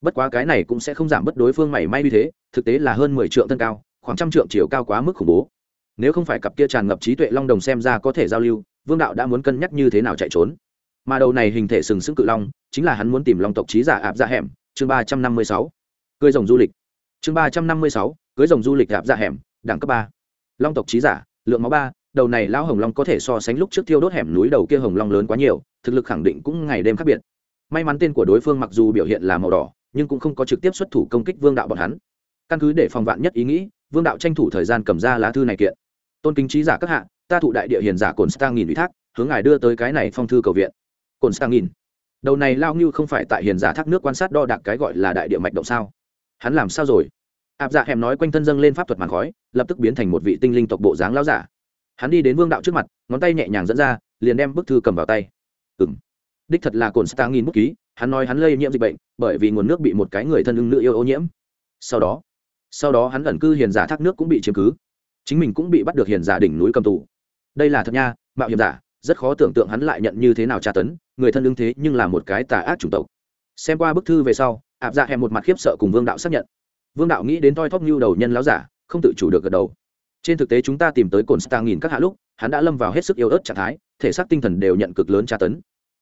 bất quá cái này cũng sẽ không giảm bất đối phương mảy may như thế, thực tế là hơn mười triệu thân cao, khoảng trăm trượng chiều cao quá mức khủng bố. Nếu không phải cặp kia tràn ngập trí tuệ long đồng xem ra có thể giao lưu, vương đạo đã muốn cân nhắc như thế nào chạy trốn. Mà đầu này hình thể sừng sững cự long, chính là hắn muốn tìm long tộc trí giả ạp ra hẻm, chương ba trăm năm mươi sáu. Cưới rồng du lịch. Chương ba trăm năm mươi sáu, cưới rồng du lịch ạp ra hẻm, đẳng cấp ba. Long tộc trí giả, lượng máu ba, đầu này lão hồng long có thể so sánh lúc trước thiêu đốt hẻm núi đầu kia hồng long lớn quá nhiều, thực lực khẳng định cũng ngày đêm khác biệt. May mắn tên của đối phương mặc dù biểu hiện là màu đỏ nhưng cũng không có trực tiếp xuất thủ công kích vương đạo bọn hắn. Căn cứ để phòng vạn nhất ý nghĩ, vương đạo tranh thủ thời gian cầm ra lá thư này kiện. Tôn kính trí giả các hạ, ta thụ đại địa hiền giả cồn stang nghìn ủy thác, hướng ngài đưa tới cái này phong thư cầu viện. Cồn stang nghìn đầu này lao như không phải tại hiền giả thác nước quan sát đo đạc cái gọi là đại địa mạch động sao? Hắn làm sao rồi? Áp dạ hẻm nói quanh thân dâng lên pháp thuật màn khói, lập tức biến thành một vị tinh linh tộc bộ dáng lao giả. Hắn đi đến vương đạo trước mặt, ngón tay nhẹ nhàng dẫn ra, liền đem bức thư cầm vào tay. Ừng đích thật là cồn stang nghìn bút ký hắn nói hắn lây nhiễm dịch bệnh, bởi vì nguồn nước bị một cái người thân ưng nữ yêu ô nhiễm. Sau đó sau đó hắn ẩn cư hiền giả thác nước cũng bị chiếm cứ. Chính mình cũng bị bắt được hiền giả đỉnh núi cầm tù. Đây là thật nha, mạo hiểm giả, rất khó tưởng tượng hắn lại nhận như thế nào tra tấn, người thân ưng thế nhưng là một cái tà ác chủng tộc. Xem qua bức thư về sau, ạp dạ hèm một mặt khiếp sợ cùng vương đạo xác nhận. Vương đạo nghĩ đến toi thóp như đầu nhân láo giả, không tự chủ được gật đầu. Trên thực tế chúng ta tìm tới cồn star nghìn các hạ lúc, hắn đã lâm vào hết sức yếu ớt trạng thái, thể xác tinh thần đều nhận cực lớn tra tấn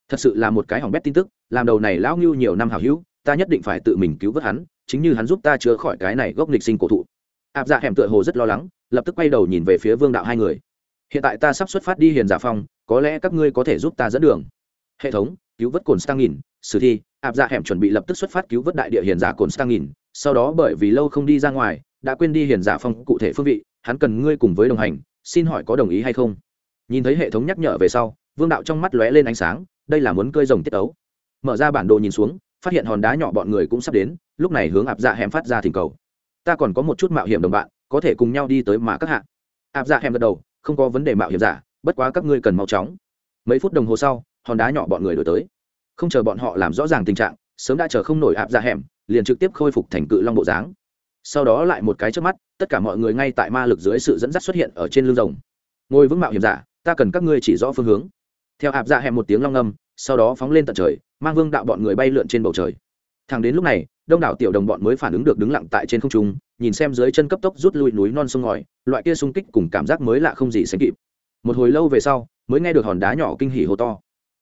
thật sự là một cái hỏng bét tin tức, làm đầu này lão ngưu nhiều năm hào hữu, ta nhất định phải tự mình cứu vớt hắn, chính như hắn giúp ta chữa khỏi cái này gốc lịch sinh cổ thụ. Áp dạ hẻm tựa hồ rất lo lắng, lập tức quay đầu nhìn về phía vương đạo hai người. Hiện tại ta sắp xuất phát đi hiền giả phong, có lẽ các ngươi có thể giúp ta dẫn đường. Hệ thống, cứu vớt cồn stang nghìn sử thi, áp dạ hẻm chuẩn bị lập tức xuất phát cứu vớt đại địa hiền giả cồn stang nghìn sau đó bởi vì lâu không đi ra ngoài, đã quên đi hiền giả phong cụ thể phương vị, hắn cần ngươi cùng với đồng hành, xin hỏi có đồng ý hay không? Nhìn thấy hệ thống nhắc nhở về sau, vương đạo trong mắt lóe lên ánh sáng đây là muốn cơi rồng tiết ấu. Mở ra bản đồ nhìn xuống, phát hiện hòn đá nhỏ bọn người cũng sắp đến, lúc này hướng ạp dạ hẻm phát ra thỉnh cầu. Ta còn có một chút mạo hiểm đồng bạn, có thể cùng nhau đi tới mà các hạ. Ạp dạ hẻm gật đầu, không có vấn đề mạo hiểm giả, bất quá các ngươi cần mau chóng. Mấy phút đồng hồ sau, hòn đá nhỏ bọn người đổi tới. Không chờ bọn họ làm rõ ràng tình trạng, sớm đã chờ không nổi ạp dạ hẻm, liền trực tiếp khôi phục thành cự long bộ dáng. Sau đó lại một cái trước mắt, tất cả mọi người ngay tại ma lực dưới sự dẫn dắt xuất hiện ở trên lưng rồng. Ngồi vững mạo hiểm giả, ta cần các ngươi chỉ rõ phương hướng theo ạp dạ hẻm một tiếng long âm, sau đó phóng lên tận trời, mang vương đạo bọn người bay lượn trên bầu trời. Thẳng đến lúc này, đông đảo tiểu đồng bọn mới phản ứng được đứng lặng tại trên không trung, nhìn xem dưới chân cấp tốc rút lui núi non sông ngòi, loại kia sung kích cùng cảm giác mới lạ không gì sánh kịp. Một hồi lâu về sau, mới nghe được hòn đá nhỏ kinh hỉ hô to.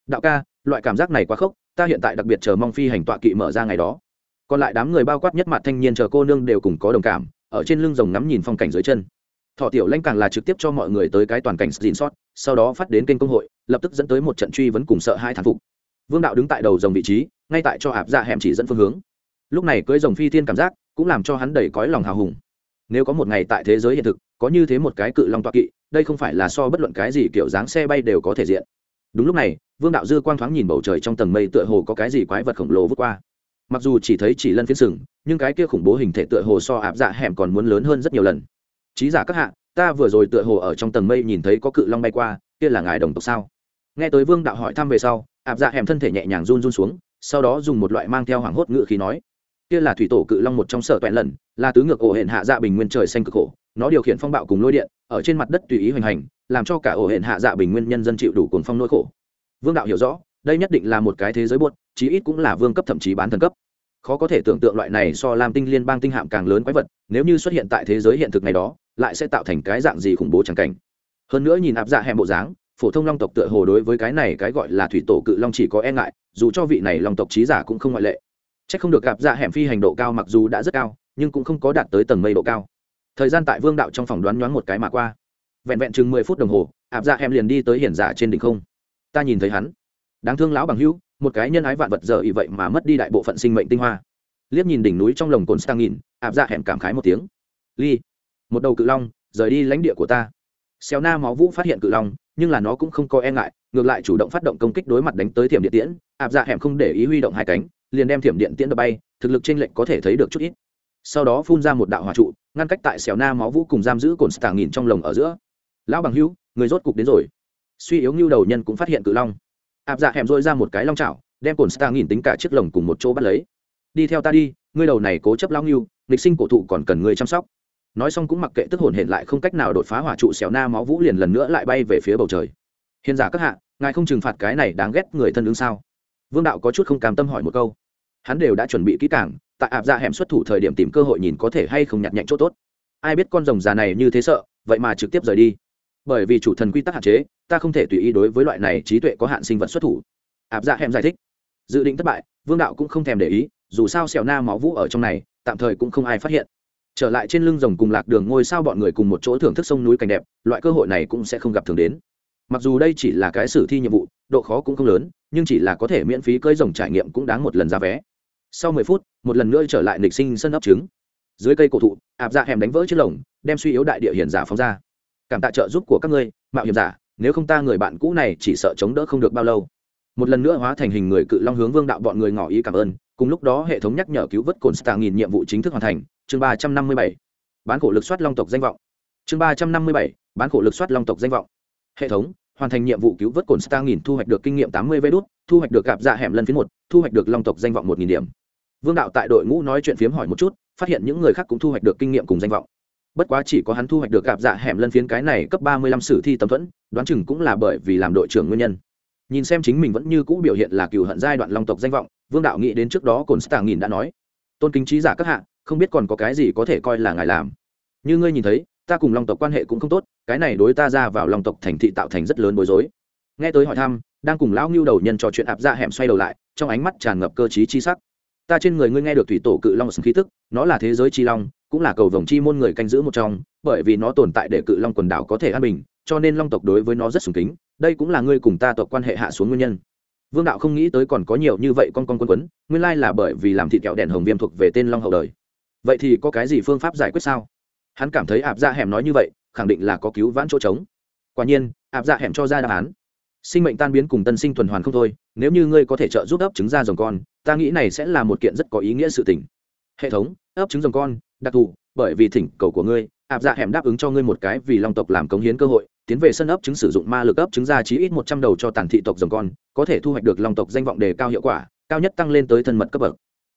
Đạo ca, loại cảm giác này quá khốc, ta hiện tại đặc biệt chờ mong phi hành tọa kỵ mở ra ngày đó. Còn lại đám người bao quát nhất mặt thanh niên chờ cô nương đều cùng có đồng cảm, ở trên lưng rồng ngắm nhìn phong cảnh dưới chân thọ tiểu lanh càng là trực tiếp cho mọi người tới cái toàn cảnh dịn sót sau đó phát đến kênh công hội, lập tức dẫn tới một trận truy vấn cùng sợ hai thán phục. Vương đạo đứng tại đầu dòng vị trí, ngay tại cho ạp dạ hẻm chỉ dẫn phương hướng. Lúc này cưới dòng phi thiên cảm giác, cũng làm cho hắn đầy cõi lòng hào hùng. Nếu có một ngày tại thế giới hiện thực, có như thế một cái cự long toa kỵ, đây không phải là so bất luận cái gì kiểu dáng xe bay đều có thể diện. Đúng lúc này, vương đạo dư quang thoáng nhìn bầu trời trong tầng mây tựa hồ có cái gì quái vật khổng lồ vút qua. Mặc dù chỉ thấy chỉ lân phiến sừng, nhưng cái kia khủng bố hình thể tựa hồ so ạp dạ hẻm còn muốn lớn hơn rất nhiều lần trí giả các hạ, ta vừa rồi tựa hồ ở trong tầng mây nhìn thấy có cự long bay qua, kia là ngài đồng tộc sao? Nghe tới vương đạo hỏi thăm về sau, ạp dạ hẻm thân thể nhẹ nhàng run run xuống, sau đó dùng một loại mang theo hoảng hốt ngự khí nói, kia là thủy tổ cự long một trong sở toẹn lần, là tứ ngược ổ hển hạ dạ bình nguyên trời xanh cực khổ, nó điều khiển phong bạo cùng lôi điện, ở trên mặt đất tùy ý hoành hành, làm cho cả ổ hển hạ dạ bình nguyên nhân dân chịu đủ cồn phong nỗi khổ. Vương đạo hiểu rõ, đây nhất định là một cái thế giới buốt, chí ít cũng là vương cấp thậm chí bán thần cấp. Khó có thể tưởng tượng loại này so lam tinh liên bang tinh hạm càng lớn quái vật, nếu như xuất hiện tại thế giới hiện thực này đó lại sẽ tạo thành cái dạng gì khủng bố chẳng cảnh. Hơn nữa nhìn áp dạ hẹm bộ dáng, phổ thông long tộc tựa hồ đối với cái này cái gọi là thủy tổ cự long chỉ có e ngại, dù cho vị này long tộc trí giả cũng không ngoại lệ. C h ắ c không được gặp dạ hẻm phi hành độ cao mặc dù đã rất cao, nhưng cũng không có đạt tới tầng mây độ cao. Thời gian tại vương đạo trong phòng đoán nhoáng một cái mà qua. Vẹn vẹn chừng mười phút đồng hồ, áp dạ hẻm liền đi tới hiển giả trên đỉnh không. Ta nhìn thấy hắn. Đáng thương lão bằng hữu, một cái nhân ái vạn vật giờ ỉ vậy mà mất đi đại bộ phận sinh mệnh tinh hoa. Liếc nhìn đỉnh núi trong lồng cồn stang nghìn áp dạ hẻm cảm khái một tiếng. Ly một đầu cự long, rời đi lãnh địa của ta. Xéo na máu vũ phát hiện cự long, nhưng là nó cũng không có e ngại, ngược lại chủ động phát động công kích đối mặt đánh tới thiểm điện tiễn. Áp dạ hẻm không để ý huy động hai cánh, liền đem thiểm điện tiễn đập bay, thực lực trên lệnh có thể thấy được chút ít. Sau đó phun ra một đạo hỏa trụ, ngăn cách tại xẻo na máu vũ cùng giam giữ cồn stạng nghìn trong lồng ở giữa. Lão bằng hữu, người rốt cục đến rồi. Suy yếu ngưu đầu nhân cũng phát hiện cự long. Áp dạ hẻm dội ra một cái long chảo, đem cồn stạng nghìn tính cả chiếc lồng cùng một chỗ bắt lấy. Đi theo ta đi, ngươi đầu này cố chấp lao ngưu lịch sinh cổ thụ còn cần ngươi chăm sóc nói xong cũng mặc kệ tức hồn hển lại không cách nào đột phá hỏa trụ xẻo na máu vũ liền lần nữa lại bay về phía bầu trời. Hiền giả các hạ, ngài không trừng phạt cái này đáng ghét người thân ứng sao? Vương đạo có chút không cam tâm hỏi một câu. Hắn đều đã chuẩn bị kỹ càng, tại ạp ra hẻm xuất thủ thời điểm tìm cơ hội nhìn có thể hay không nhặt nhạnh chỗ tốt. Ai biết con rồng già này như thế sợ, vậy mà trực tiếp rời đi. Bởi vì chủ thần quy tắc hạn chế, ta không thể tùy ý đối với loại này trí tuệ có hạn sinh vật xuất thủ. Ạp ra hẻm giải thích. Dự định thất bại, vương đạo cũng không thèm để ý, dù sao xẻo na máu vũ ở trong này, tạm thời cũng không ai phát hiện trở lại trên lưng rồng cùng lạc đường ngôi sao bọn người cùng một chỗ thưởng thức sông núi cảnh đẹp, loại cơ hội này cũng sẽ không gặp thường đến. Mặc dù đây chỉ là cái sử thi nhiệm vụ, độ khó cũng không lớn, nhưng chỉ là có thể miễn phí cưỡi rồng trải nghiệm cũng đáng một lần ra vé. Sau mười phút, một lần nữa trở lại nịch sinh sân ấp trứng. Dưới cây cổ thụ, ạp dạ hẻm đánh vỡ chiếc lồng, đem suy yếu đại địa hiền giả phóng ra. Cảm tạ trợ giúp của các ngươi, mạo hiểm giả, nếu không ta người bạn cũ này chỉ sợ chống đỡ không được bao lâu. Một lần nữa hóa thành hình người cự long hướng vương đạo bọn người ngỏ ý cảm ơn cùng lúc đó hệ thống nhắc nhở cứu vớt cồn stạng nghìn nhiệm vụ chính thức hoàn thành, chương ba trăm năm mươi bảy. Bán khổ lực soát long tộc danh vọng. Chương ba trăm năm mươi bảy, bán khổ lực soát long tộc danh vọng. Hệ thống, hoàn thành nhiệm vụ cứu vớt cồn stạng nghìn thu hoạch được kinh nghiệm tám mươi vê đốt thu hoạch được gặp dạ hẻm lần phiến một, thu hoạch được long tộc danh vọng một nghìn điểm. Vương đạo tại đội ngũ nói chuyện phiếm hỏi một chút, phát hiện những người khác cũng thu hoạch được kinh nghiệm cùng danh vọng. Bất quá chỉ có hắn thu hoạch được gặp dạ hẻm lân phiến cái này cấp ba mươi lăm sử thi tầm thuẫn, đoán chừng cũng là bởi vì làm đội trưởng nguyên nhân nhìn xem chính mình vẫn như cũ biểu hiện là cựu hận giai đoạn long tộc danh vọng, vương đạo nghĩ đến trước đó cồn stạng nghìn đã nói, tôn kính trí giả các hạ, không biết còn có cái gì có thể coi là ngài làm. Như ngươi nhìn thấy, ta cùng long tộc quan hệ cũng không tốt, cái này đối ta ra vào long tộc thành thị tạo thành rất lớn bối rối. Nghe tới hỏi thăm, đang cùng lão ngưu đầu nhân trò chuyện ạp ra hẻm xoay đầu lại, trong ánh mắt tràn ngập cơ t chi sắc. Ta trên người ngươi nghe được thủy tổ cự long sừng khí tức, nó là thế giới chi long, cũng là cầu vồng chi môn người canh giữ một trong, bởi vì nó tồn tại để cự long quần đảo có thể an bình, cho nên long tộc đối với nó rất sùng kính đây cũng là ngươi cùng ta tộc quan hệ hạ xuống nguyên nhân. Vương đạo không nghĩ tới còn có nhiều như vậy con con quân quấn, nguyên lai là bởi vì làm thịt kẹo đèn hồng viêm thuộc về tên long hậu đời. Vậy thì có cái gì phương pháp giải quyết sao? Hắn cảm thấy ạp dạ hẻm nói như vậy, khẳng định là có cứu vãn chỗ trống. Quả nhiên, ạp dạ hẻm cho ra đáp án. Sinh mệnh tan biến cùng tân sinh tuần hoàn không thôi, nếu như ngươi có thể trợ giúp ấp trứng ra dòng con, ta nghĩ này sẽ là một kiện rất có ý nghĩa sự tình. Hệ thống, ấp trứng dòng con, đặc thù, bởi vì thỉnh cầu của ngươi áp dạ hẻm đáp ứng cho ngươi một cái vì long tộc làm cống hiến cơ hội tiến về sân ấp trứng sử dụng ma lực ấp trứng ra chí ít một trăm đầu cho tàn thị tộc rồng con, có thể thu hoạch được long tộc danh vọng đề cao hiệu quả, cao nhất tăng lên tới thân mật cấp bậc.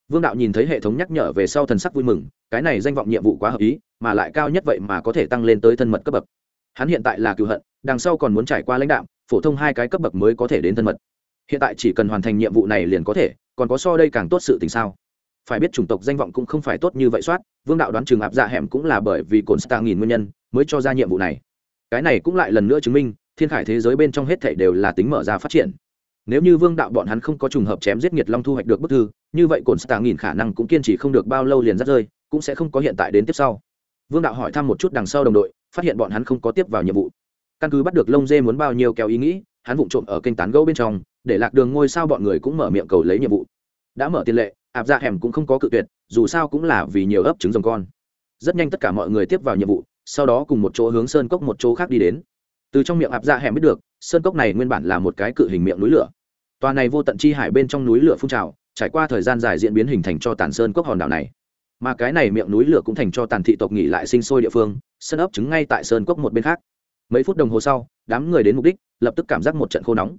Vương đạo nhìn thấy hệ thống nhắc nhở về sau thần sắc vui mừng, cái này danh vọng nhiệm vụ quá hợp ý, mà lại cao nhất vậy mà có thể tăng lên tới thân mật cấp bậc. Hắn hiện tại là cựu hận, đằng sau còn muốn trải qua lãnh đạo phổ thông hai cái cấp bậc mới có thể đến thân mật. Hiện tại chỉ cần hoàn thành nhiệm vụ này liền có thể, còn có so đây càng tốt sự tình sao? Phải biết chủng tộc danh vọng cũng không phải tốt như vậy soát, vương đạo đoán trường áp dạ hẻm cũng là bởi vì cồn star nghìn nguyên nhân mới cho ra nhiệm vụ này cái này cũng lại lần nữa chứng minh, thiên khải thế giới bên trong hết thảy đều là tính mở ra phát triển. Nếu như vương đạo bọn hắn không có trùng hợp chém giết nghiệt long thu hoạch được bức thư, như vậy cồn star nghìn khả năng cũng kiên trì không được bao lâu liền rắt rơi, cũng sẽ không có hiện tại đến tiếp sau. Vương đạo hỏi thăm một chút đằng sau đồng đội, phát hiện bọn hắn không có tiếp vào nhiệm vụ. Căn cứ bắt được lông dê muốn bao nhiêu kéo ý nghĩ, hắn vụng trộm ở kênh tán gẫu bên trong, để lạc đường ngôi sao bọn người cũng mở miệng cầu lấy nhiệm vụ. Đã mở tiền lệ, ạp ra hẻm cũng không có cự tuyệt, dù sao cũng là vì nhiều ấp trứng rồng con. Rất nhanh tất cả mọi người tiếp vào nhiệm vụ sau đó cùng một chỗ hướng sơn cốc một chỗ khác đi đến. Từ trong miệng áp ra hẻm biết được, sơn cốc này nguyên bản là một cái cự hình miệng núi lửa. Tòa này vô tận chi hải bên trong núi lửa phun trào, trải qua thời gian dài diễn biến hình thành cho tàn sơn cốc hòn đảo này. Mà cái này miệng núi lửa cũng thành cho tàn thị tộc nghỉ lại sinh sôi địa phương, sân ấp trứng ngay tại sơn cốc một bên khác. Mấy phút đồng hồ sau, đám người đến mục đích, lập tức cảm giác một trận khô nóng.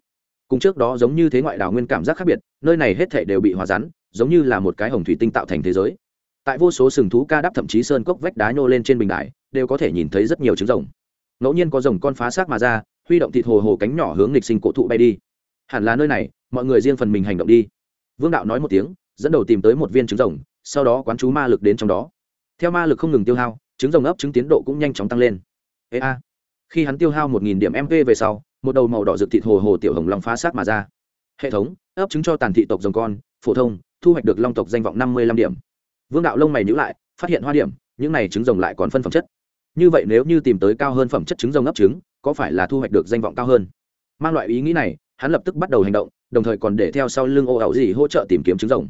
Cùng trước đó giống như thế ngoại đảo nguyên cảm giác khác biệt, nơi này hết thể đều bị hòa rắn, giống như là một cái hồng thủy tinh tạo thành thế giới tại vô số sừng thú ca đắp thậm chí sơn cốc vách đá nhô lên trên bình đài, đều có thể nhìn thấy rất nhiều trứng rồng. Ngẫu nhiên có rồng con phá xác mà ra, huy động thịt hồ hồ cánh nhỏ hướng lịch sinh cổ thụ bay đi. Hẳn là nơi này, mọi người riêng phần mình hành động đi. Vương đạo nói một tiếng, dẫn đầu tìm tới một viên trứng rồng, sau đó quán chú ma lực đến trong đó. Theo ma lực không ngừng tiêu hao, trứng rồng ấp trứng tiến độ cũng nhanh chóng tăng lên. Ê a. Khi hắn tiêu hao một nghìn điểm mp về sau, một đầu màu đỏ rực thịt hồ hồ tiểu hồng long phá sát mà ra. Hệ thống, ấp trứng cho tàn thị tộc rồng con, phổ thông, thu hoạch được long tộc danh vọng năm mươi lăm điểm vương đạo lông mày nhữ lại, phát hiện hoa điểm, những này trứng rồng lại còn phân phẩm chất. Như vậy nếu như tìm tới cao hơn phẩm chất trứng rồng ấp trứng, có phải là thu hoạch được danh vọng cao hơn? Mang loại ý nghĩ này, hắn lập tức bắt đầu hành động, đồng thời còn để theo sau lưng ô áo gì hỗ trợ tìm kiếm trứng rồng.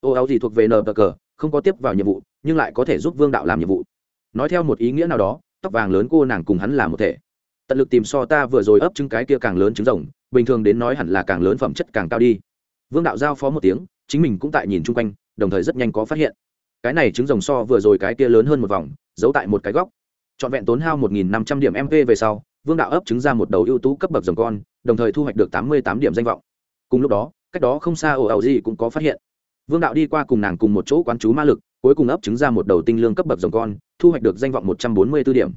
Ô áo gì thuộc về nờ cờ, không có tiếp vào nhiệm vụ, nhưng lại có thể giúp vương đạo làm nhiệm vụ. Nói theo một ý nghĩa nào đó, tóc vàng lớn cô nàng cùng hắn là một thể. Tận lực tìm so ta vừa rồi ấp trứng cái kia càng lớn trứng rồng, bình thường đến nói hẳn là càng lớn phẩm chất càng cao đi. Vương đạo giao phó một tiếng, chính mình cũng tại nhìn chung quanh, đồng thời rất nhanh có phát hiện cái này trứng rồng so vừa rồi cái kia lớn hơn một vòng giấu tại một cái góc. Trọn vẹn tốn hao một nghìn năm trăm điểm mp về sau vương đạo ấp trứng ra một đầu ưu tú cấp bậc rồng con đồng thời thu hoạch được tám mươi tám điểm danh vọng. Cùng lúc đó cách đó không xa ồ ẩu gì cũng có phát hiện. Vương đạo đi qua cùng nàng cùng một chỗ quán chú ma lực cuối cùng ấp trứng ra một đầu tinh lương cấp bậc rồng con thu hoạch được danh vọng một trăm bốn mươi b ố điểm.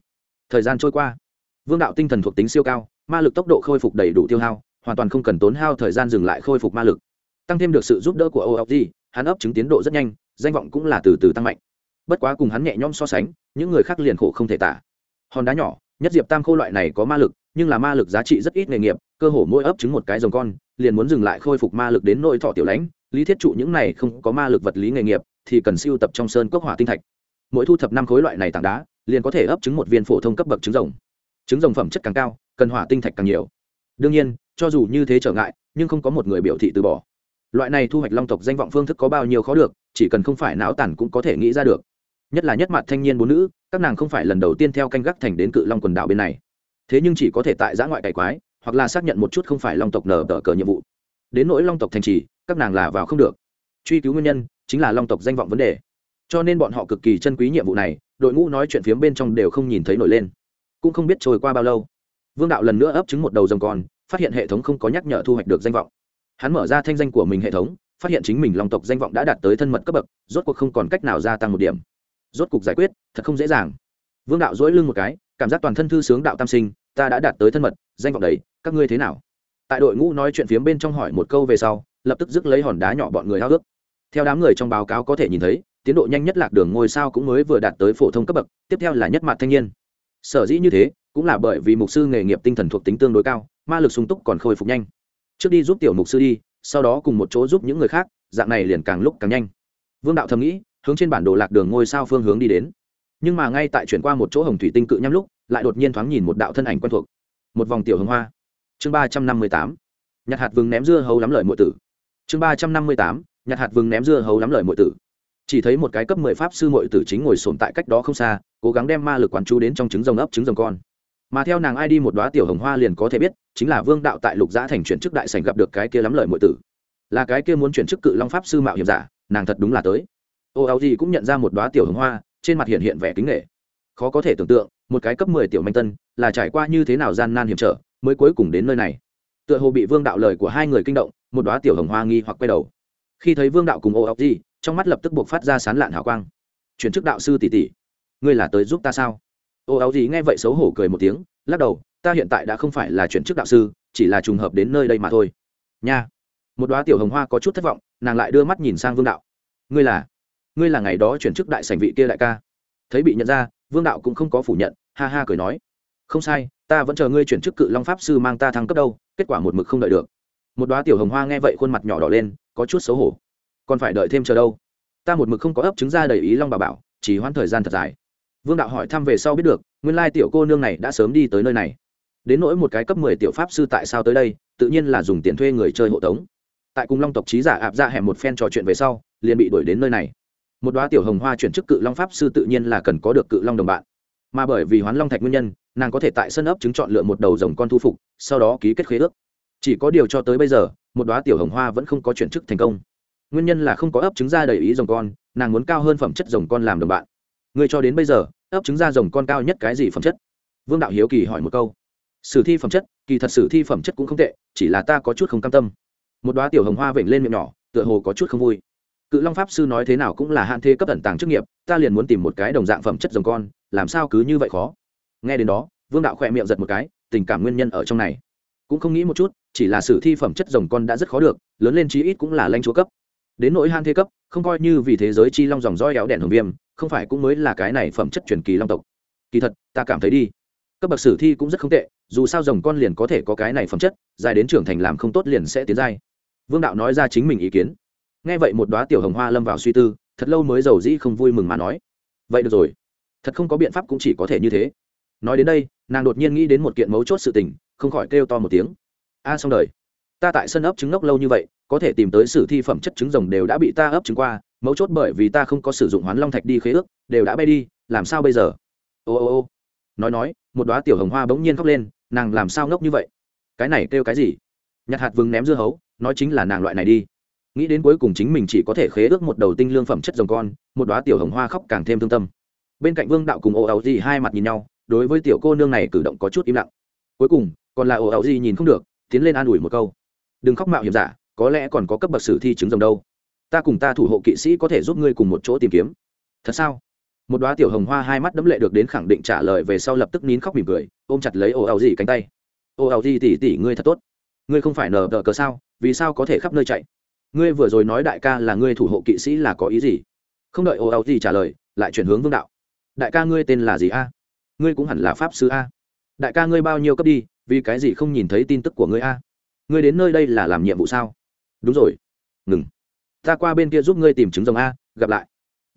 Thời gian trôi qua vương đạo tinh thần thuộc tính siêu cao ma lực tốc độ khôi phục đầy đủ tiêu hao hoàn toàn không cần tốn hao thời gian dừng lại khôi phục ma lực. Tăng thêm được sự giúp đỡ của OLG, hắn ấp trứng tiến độ rất nhanh danh vọng cũng là từ từ tăng mạnh. Bất quá cùng hắn nhẹ nhõm so sánh, những người khác liền khổ không thể tả. Hòn đá nhỏ, nhất diệp tam khô loại này có ma lực, nhưng là ma lực giá trị rất ít nghề nghiệp, cơ hồ mỗi ấp trứng một cái rồng con, liền muốn dừng lại khôi phục ma lực đến nội thọ tiểu lãnh, lý thiết trụ những này không có ma lực vật lý nghề nghiệp, thì cần siêu tập trong sơn cốc hỏa tinh thạch. Mỗi thu thập năm khối loại này tảng đá, liền có thể ấp trứng một viên phổ thông cấp bậc trứng rồng. Trứng rồng phẩm chất càng cao, cần hỏa tinh thạch càng nhiều. Đương nhiên, cho dù như thế trở ngại, nhưng không có một người biểu thị từ bỏ. Loại này thu hoạch long tộc danh vọng phương thức có bao nhiêu khó được chỉ cần không phải não tàn cũng có thể nghĩ ra được. Nhất là nhất mặt thanh niên bốn nữ, các nàng không phải lần đầu tiên theo canh gác thành đến cự long quần đảo bên này. Thế nhưng chỉ có thể tại giã ngoại cải quái, hoặc là xác nhận một chút không phải long tộc nở tờ cờ nhiệm vụ. Đến nỗi long tộc thành trì, các nàng là vào không được. Truy cứu nguyên nhân, chính là long tộc danh vọng vấn đề. Cho nên bọn họ cực kỳ chân quý nhiệm vụ này, đội ngũ nói chuyện phiếm bên trong đều không nhìn thấy nổi lên. Cũng không biết trôi qua bao lâu. Vương đạo lần nữa ấp trứng một đầu rồng con, phát hiện hệ thống không có nhắc nhở thu hoạch được danh vọng. Hắn mở ra thanh danh của mình hệ thống phát hiện chính mình long tộc danh vọng đã đạt tới thân mật cấp bậc, rốt cuộc không còn cách nào gia tăng một điểm. Rốt cuộc giải quyết, thật không dễ dàng. Vương đạo dỗi lưng một cái, cảm giác toàn thân thư sướng đạo tam sinh, ta đã đạt tới thân mật, danh vọng đấy, các ngươi thế nào? Tại đội ngũ nói chuyện phiếm bên trong hỏi một câu về sau, lập tức dứt lấy hòn đá nhỏ bọn người hao ước theo đám người trong báo cáo có thể nhìn thấy, tiến độ nhanh nhất lạc đường ngôi sao cũng mới vừa đạt tới phổ thông cấp bậc, tiếp theo là nhất mặt thanh niên. Sở dĩ như thế, cũng là bởi vì mục sư nghề nghiệp tinh thần thuộc tính tương đối cao, ma lực sung túc còn khôi phục nhanh. Trước đi giúp tiểu mục sư đi sau đó cùng một chỗ giúp những người khác, dạng này liền càng lúc càng nhanh. Vương đạo thầm nghĩ, hướng trên bản đồ lạc đường ngôi sao phương hướng đi đến. Nhưng mà ngay tại chuyển qua một chỗ hồng thủy tinh cự nhắm lúc, lại đột nhiên thoáng nhìn một đạo thân ảnh quen thuộc. Một vòng tiểu hồng hoa. Chương ba trăm năm mươi tám. Nhặt hạt vừng ném dưa hấu lắm lời mọi tử. Chương ba trăm năm mươi tám. Nhặt hạt vừng ném dưa hấu lắm lời mọi tử. Chỉ thấy một cái cấp mười pháp sư mọi tử chính ngồi sồn tại cách đó không xa, cố gắng đem ma lực quán chú đến trong trứng rồng ấp trứng rồng con. Mà theo nàng ai đi một đoá tiểu hồng hoa liền có thể biết chính là vương đạo tại lục giã thành chuyển chức đại sành gặp được cái kia lắm lời mọi tử. Là cái kia muốn chuyển chức cự long pháp sư mạo hiểm giả, nàng thật đúng là tới. Ô áo gì cũng nhận ra một đoá tiểu hồng hoa, trên mặt hiện hiện vẻ kính nghệ khó có thể tưởng tượng, một cái cấp mười tiểu manh tân, là trải qua như thế nào gian nan hiểm trở, mới cuối cùng đến nơi này. Tựa hồ bị vương đạo lời của hai người kinh động, một đoá tiểu hồng hoa nghi hoặc quay đầu. Khi thấy vương đạo cùng ô áo gì trong mắt lập tức buộc phát ra sán lạn hào quang. Chuyển chức đạo sư tỷ tỷ, ngươi là tới giúp ta sao? Ô áo gì nghe vậy xấu hổ cười một tiếng, lắc đầu ta hiện tại đã không phải là chuyển chức đạo sư, chỉ là trùng hợp đến nơi đây mà thôi. Nha. Một đoá tiểu hồng hoa có chút thất vọng, nàng lại đưa mắt nhìn sang vương đạo. Ngươi là ngươi là ngày đó chuyển chức đại sảnh vị kia đại ca. Thấy bị nhận ra, vương đạo cũng không có phủ nhận, ha ha cười nói. Không sai, ta vẫn chờ ngươi chuyển chức cự long pháp sư mang ta thăng cấp đâu, kết quả một mực không đợi được. Một đoá tiểu hồng hoa nghe vậy khuôn mặt nhỏ đỏ lên, có chút xấu hổ. Còn phải đợi thêm chờ đâu. Ta một mực không có ấp trứng ra đầy ý long bà bảo, chỉ hoãn thời gian thật dài. Vương đạo hỏi thăm về sau biết được, nguyên lai tiểu cô nương này đã sớm đi tới nơi này đến nỗi một cái cấp mười tiểu pháp sư tại sao tới đây, tự nhiên là dùng tiền thuê người chơi hộ tống. Tại cùng long tộc trí giả ạp ra hẻm một phen trò chuyện về sau, liền bị đuổi đến nơi này. Một đoá tiểu hồng hoa chuyển chức cự long pháp sư tự nhiên là cần có được cự long đồng bạn. Mà bởi vì hoán long thạch nguyên nhân, nàng có thể tại sân ấp chứng chọn lựa một đầu rồng con thu phục, sau đó ký kết khế ước. Chỉ có điều cho tới bây giờ, một đoá tiểu hồng hoa vẫn không có chuyển chức thành công. Nguyên nhân là không có ấp trứng ra đầy ý rồng con, nàng muốn cao hơn phẩm chất rồng con làm đồng bạn. Người cho đến bây giờ, ấp trứng ra rồng con cao nhất cái gì phẩm chất? Vương đạo hiếu kỳ hỏi một câu sử thi phẩm chất, kỳ thật sử thi phẩm chất cũng không tệ, chỉ là ta có chút không cam tâm. Một đoá tiểu hồng hoa vểnh lên miệng nhỏ, tựa hồ có chút không vui. Cự long pháp sư nói thế nào cũng là hạn thế cấp tận tàng chức nghiệp, ta liền muốn tìm một cái đồng dạng phẩm chất rồng con, làm sao cứ như vậy khó? Nghe đến đó, vương đạo khỏe miệng giật một cái, tình cảm nguyên nhân ở trong này. Cũng không nghĩ một chút, chỉ là sử thi phẩm chất rồng con đã rất khó được, lớn lên chí ít cũng là lanh chúa cấp. Đến nỗi hạn thế cấp, không coi như vì thế giới chi long dòng roi éo đèn hồng viêm, không phải cũng mới là cái này phẩm chất truyền kỳ long tộc. Kỳ thật, ta cảm thấy đi cấp bậc sử thi cũng rất không tệ, dù sao rồng con liền có thể có cái này phẩm chất, dài đến trưởng thành làm không tốt liền sẽ tiến giai. Vương đạo nói ra chính mình ý kiến. Nghe vậy một đoá tiểu hồng hoa lâm vào suy tư, thật lâu mới giàu dĩ không vui mừng mà nói. Vậy được rồi. Thật không có biện pháp cũng chỉ có thể như thế. Nói đến đây, nàng đột nhiên nghĩ đến một kiện mấu chốt sự tình, không khỏi kêu to một tiếng. A, xong đời. Ta tại sân ấp trứng ngốc lâu như vậy, có thể tìm tới sử thi phẩm chất trứng rồng đều đã bị ta ấp trứng qua, mấu chốt bởi vì ta không có sử dụng hoán long thạch đi khế ước, đều đã bay đi, làm sao bây giờ? Ô ô ô. Nói nói một đoá tiểu hồng hoa bỗng nhiên khóc lên, nàng làm sao ngốc như vậy? Cái này kêu cái gì? Nhặt hạt vừng ném dưa hấu, nói chính là nàng loại này đi. Nghĩ đến cuối cùng chính mình chỉ có thể khế ước một đầu tinh lương phẩm chất rồng con, một đoá tiểu hồng hoa khóc càng thêm thương tâm. Bên cạnh vương đạo cùng ồ ẩu gì hai mặt nhìn nhau, đối với tiểu cô nương này cử động có chút im lặng. Cuối cùng, còn là ồ ẩu gì nhìn không được, tiến lên an ủi một câu. Đừng khóc mạo hiểm giả, có lẽ còn có cấp bậc sử thi chứng rồng đâu. Ta cùng ta thủ hộ kỵ sĩ có thể giúp ngươi cùng một chỗ tìm kiếm. Thật sao? Một đoá tiểu hồng hoa hai mắt đấm lệ được đến khẳng định trả lời về sau lập tức nín khóc mỉm cười, ôm chặt lấy ô ảo gì cánh tay. Ô ảo gì tỉ tỉ, ngươi thật tốt. Ngươi không phải nờ đờ cờ sao? Vì sao có thể khắp nơi chạy? Ngươi vừa rồi nói đại ca là ngươi thủ hộ kỵ sĩ là có ý gì? Không đợi ô ảo gì trả lời, lại chuyển hướng vương đạo. Đại ca ngươi tên là gì a? Ngươi cũng hẳn là pháp sư a. Đại ca ngươi bao nhiêu cấp đi, vì cái gì không nhìn thấy tin tức của ngươi a? Ngươi đến nơi đây là làm nhiệm vụ sao? Đúng rồi. Ngừng. Ta qua bên kia giúp ngươi tìm chứng rồng a, gặp lại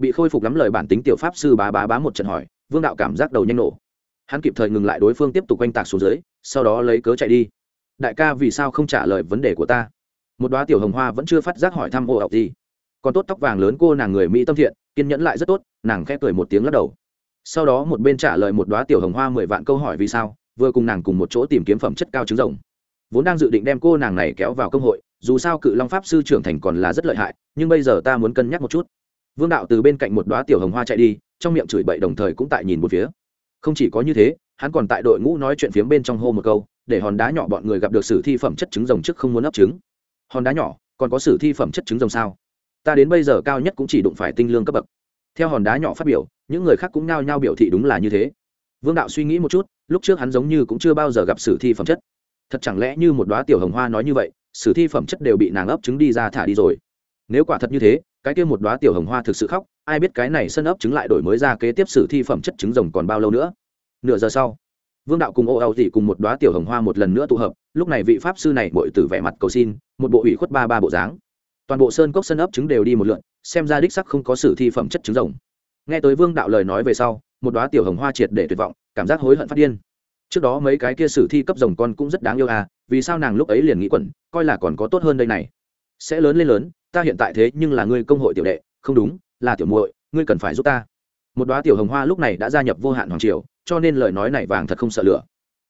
bị khôi phục lắm lời bản tính tiểu pháp sư bá bá bá một trận hỏi, vương đạo cảm giác đầu nhanh nổ. Hắn kịp thời ngừng lại đối phương tiếp tục oanh tạc xuống dưới, sau đó lấy cớ chạy đi. Đại ca vì sao không trả lời vấn đề của ta? Một đoá tiểu hồng hoa vẫn chưa phát giác hỏi thăm ô ọc gì còn tốt tóc vàng lớn cô nàng người mỹ tâm thiện, kiên nhẫn lại rất tốt, nàng khẽ cười một tiếng lắc đầu. Sau đó một bên trả lời một đoá tiểu hồng hoa mười vạn câu hỏi vì sao, vừa cùng nàng cùng một chỗ tìm kiếm phẩm chất cao trứng rồng vốn đang dự định đem cô nàng này kéo vào công hội, dù sao cự long pháp sư trưởng thành còn là rất lợi hại, nhưng bây giờ ta muốn cân nhắc một chút vương đạo từ bên cạnh một đoá tiểu hồng hoa chạy đi, trong miệng chửi bậy đồng thời cũng tại nhìn một phía. Không chỉ có như thế, hắn còn tại đội ngũ nói chuyện phiếm bên trong hô một câu, để hòn đá nhỏ bọn người gặp được sử thi phẩm chất trứng rồng trước không muốn ấp trứng. Hòn đá nhỏ, còn có sử thi phẩm chất trứng rồng sao? Ta đến bây giờ cao nhất cũng chỉ đụng phải tinh lương cấp bậc. Theo hòn đá nhỏ phát biểu, những người khác cũng nhao nhao biểu thị đúng là như thế. Vương đạo suy nghĩ một chút, lúc trước hắn giống như cũng chưa bao giờ gặp sử thi phẩm chất. Thật chẳng lẽ như một đoá tiểu hồng hoa nói như vậy, sử thi phẩm chất đều bị nàng ấp trứng đi ra thả đi rồi? Nếu quả thật như thế cái kia một đoá tiểu hồng hoa thực sự khóc, ai biết cái này sân ấp trứng lại đổi mới ra kế tiếp sử thi phẩm chất trứng rồng còn bao lâu nữa. Nửa giờ sau, vương đạo cùng ô âu thị cùng một đoá tiểu hồng hoa một lần nữa tụ hợp, lúc này vị pháp sư này bội từ vẻ mặt cầu xin, một bộ ủy khuất ba ba bộ dáng. Toàn bộ sơn cốc sân ấp trứng đều đi một lượn, xem ra đích sắc không có sử thi phẩm chất trứng rồng. Nghe tới vương đạo lời nói về sau, một đoá tiểu hồng hoa triệt để tuyệt vọng, cảm giác hối hận phát điên. Trước đó mấy cái kia sử thi cấp rồng con cũng rất đáng yêu à vì sao nàng lúc ấy liền nghĩ quẩn, coi là còn có tốt hơn đây này. Sẽ lớn lên lớn ta hiện tại thế nhưng là ngươi công hội tiểu đệ, không đúng, là tiểu muội, ngươi cần phải giúp ta. Một đoá tiểu hồng hoa lúc này đã gia nhập vô hạn hoàng triều, cho nên lời nói này vàng thật không sợ lửa.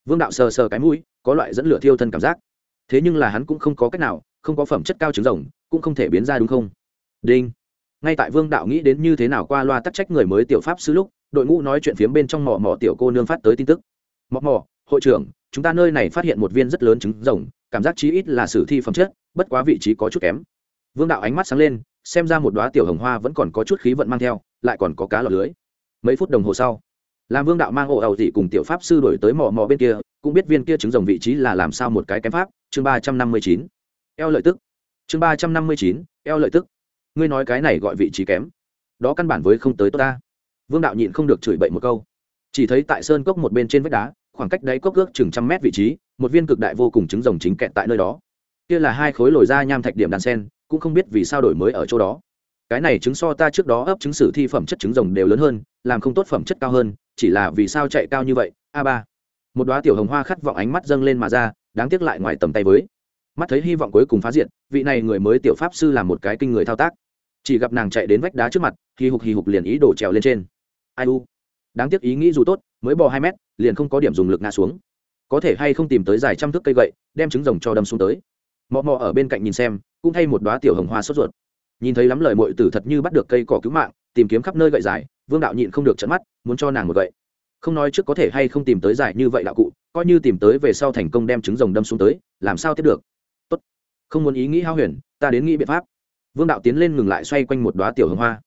Vương đạo sờ sờ cái mũi, có loại dẫn lửa thiêu thân cảm giác. Thế nhưng là hắn cũng không có cách nào, không có phẩm chất cao trứng rồng, cũng không thể biến ra đúng không? Đinh. Ngay tại vương đạo nghĩ đến như thế nào qua loa tắc trách người mới tiểu pháp sư lúc, đội ngũ nói chuyện phiếm bên trong mỏ mỏ tiểu cô nương phát tới tin tức. Mỏ mỏ hội trưởng, chúng ta nơi này phát hiện một viên rất lớn trứng rồng, cảm giác chí ít là sử thi phẩm chất, bất quá vị trí có chút kém vương đạo ánh mắt sáng lên, xem ra một đoá tiểu hồng hoa vẫn còn có chút khí vận mang theo, lại còn có cá lọt lưới. Mấy phút đồng hồ sau, làm vương đạo mang ổ ẩu dị cùng tiểu pháp sư đổi tới mò mò bên kia, cũng biết viên kia trứng rồng vị trí là làm sao một cái kém pháp, chương ba trăm năm mươi chín. Eo lợi tức. Chương ba trăm năm mươi chín, eo lợi tức. Ngươi nói cái này gọi vị trí kém. Đó căn bản với không tới tốt ta. Vương đạo nhịn không được chửi bậy một câu. Chỉ thấy tại sơn cốc một bên trên vách đá, khoảng cách đáy cốc ước chừng trăm mét vị trí, một viên cực đại vô cùng trứng rồng chính kẹt tại nơi đó. Kia là hai khối lồi ra nham thạch điểm đàn sen cũng không biết vì sao đổi mới ở chỗ đó. Cái này chứng so ta trước đó ấp chứng sử thi phẩm chất trứng rồng đều lớn hơn, làm không tốt phẩm chất cao hơn, chỉ là vì sao chạy cao như vậy? A ba. Một đoá tiểu hồng hoa khát vọng ánh mắt dâng lên mà ra, đáng tiếc lại ngoài tầm tay với. Mắt thấy hy vọng cuối cùng phá diện vị này người mới tiểu pháp sư làm một cái kinh người thao tác. Chỉ gặp nàng chạy đến vách đá trước mặt, hì hục hì hục liền ý đổ trèo lên trên. Ai u. Đáng tiếc ý nghĩ dù tốt, mới bò hai mét, liền không có điểm dùng lực ngã xuống. Có thể hay không tìm tới dài trăm thước cây gậy, đem trứng rồng cho đâm xuống tới. Mò mò ở bên cạnh nhìn xem cũng thay một đoá tiểu hồng hoa sốt ruột. Nhìn thấy lắm lời mội tử thật như bắt được cây cỏ cứu mạng, tìm kiếm khắp nơi gậy dài vương đạo nhịn không được trận mắt, muốn cho nàng một gậy. Không nói trước có thể hay không tìm tới giải như vậy đạo cụ, coi như tìm tới về sau thành công đem trứng rồng đâm xuống tới, làm sao tiếp được? Tốt. Không muốn ý nghĩ hao huyền, ta đến nghĩ biện pháp. Vương đạo tiến lên ngừng lại xoay quanh một đoá tiểu hồng hoa.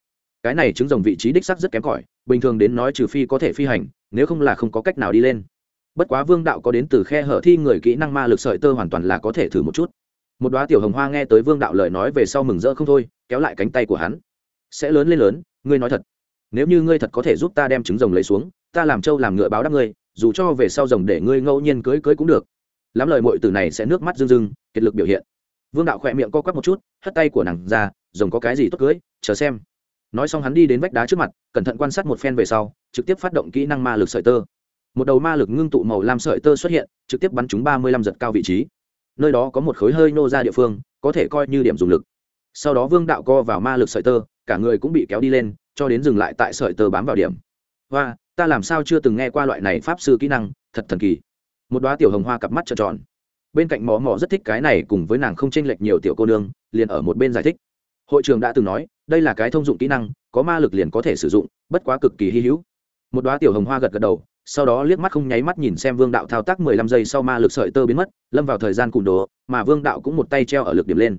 Cái này trứng rồng vị trí đích sắc rất kém cỏi, bình thường đến nói trừ phi có thể phi hành, nếu không là không có cách nào đi lên. Bất quá vương đạo có đến từ khe hở thi người kỹ năng ma lực sợi tơ hoàn toàn là có thể thử một chút một đoá tiểu hồng hoa nghe tới vương đạo lời nói về sau mừng rỡ không thôi, kéo lại cánh tay của hắn. Sẽ lớn lên lớn, ngươi nói thật. Nếu như ngươi thật có thể giúp ta đem trứng rồng lấy xuống, ta làm trâu làm ngựa báo đáp ngươi, dù cho về sau rồng để ngươi ngẫu nhiên cưới cưới cũng được. Lắm lời mội từ này sẽ nước mắt rưng rưng kiệt lực biểu hiện. Vương đạo khỏe miệng co quắp một chút, hất tay của nàng ra, rồng có cái gì tốt cưới, chờ xem. Nói xong hắn đi đến vách đá trước mặt, cẩn thận quan sát một phen về sau, trực tiếp phát động kỹ năng ma lực sợi tơ. Một đầu ma lực ngưng tụ màu lam sợi tơ xuất hiện, trực tiếp bắn chúng ba mươi lăm giật cao vị trí nơi đó có một khối hơi nô ra địa phương, có thể coi như điểm dùng lực. Sau đó vương đạo co vào ma lực sợi tơ, cả người cũng bị kéo đi lên, cho đến dừng lại tại sợi tơ bám vào điểm. Hoa, ta làm sao chưa từng nghe qua loại này pháp sư kỹ năng, thật thần kỳ. Một đoá tiểu hồng hoa cặp mắt trợn tròn. Bên cạnh mò mò rất thích cái này cùng với nàng không tranh lệch nhiều tiểu cô nương, liền ở một bên giải thích. Hội trường đã từng nói, đây là cái thông dụng kỹ năng, có ma lực liền có thể sử dụng, bất quá cực kỳ hy hữu. Một đoá tiểu hồng hoa gật gật đầu sau đó liếc mắt không nháy mắt nhìn xem vương đạo thao tác mười lăm giây sau ma lực sợi tơ biến mất, lâm vào thời gian cùn đồ, mà vương đạo cũng một tay treo ở lực điểm lên.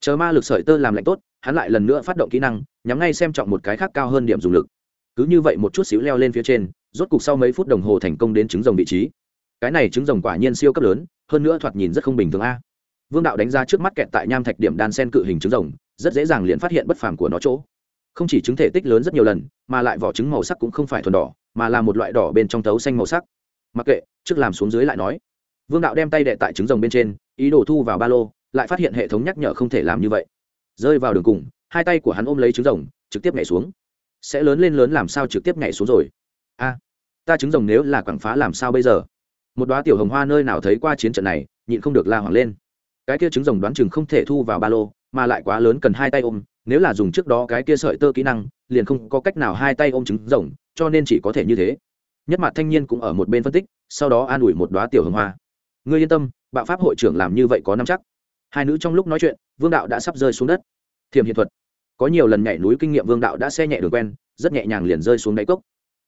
Chờ ma lực sợi tơ làm lạnh tốt, hắn lại lần nữa phát động kỹ năng, nhắm ngay xem trọng một cái khác cao hơn điểm dùng lực. Cứ như vậy một chút xíu leo lên phía trên, rốt cục sau mấy phút đồng hồ thành công đến trứng rồng vị trí. Cái này trứng rồng quả nhiên siêu cấp lớn, hơn nữa thoạt nhìn rất không bình thường a. Vương đạo đánh ra trước mắt kẹt tại nham thạch điểm đan sen cự hình trứng rồng, rất dễ dàng liền phát hiện bất phàm của nó chỗ không chỉ trứng thể tích lớn rất nhiều lần, mà lại vỏ trứng màu sắc cũng không phải thuần đỏ, mà là một loại đỏ bên trong thấu xanh màu sắc. Mặc kệ, trước làm xuống dưới lại nói. Vương đạo đem tay đệ tại trứng rồng bên trên, ý đồ thu vào ba lô, lại phát hiện hệ thống nhắc nhở không thể làm như vậy. Rơi vào đường cùng, hai tay của hắn ôm lấy trứng rồng, trực tiếp nhảy xuống. Sẽ lớn lên lớn làm sao trực tiếp nhảy xuống rồi? A, ta trứng rồng nếu là quảng phá làm sao bây giờ? Một đoá tiểu hồng hoa nơi nào thấy qua chiến trận này, nhịn không được la hoảng lên. Cái kia trứng rồng đoán chừng không thể thu vào ba lô, mà lại quá lớn cần hai tay ôm nếu là dùng trước đó cái kia sợi tơ kỹ năng, liền không có cách nào hai tay ôm trứng rồng, cho nên chỉ có thể như thế. Nhất mặt thanh niên cũng ở một bên phân tích, sau đó an ủi một đoá tiểu hồng hoa. Ngươi yên tâm, bạo pháp hội trưởng làm như vậy có năm chắc. Hai nữ trong lúc nói chuyện, vương đạo đã sắp rơi xuống đất. Thiềm hiện thuật. Có nhiều lần nhảy núi kinh nghiệm vương đạo đã xe nhẹ đường quen, rất nhẹ nhàng liền rơi xuống đáy cốc.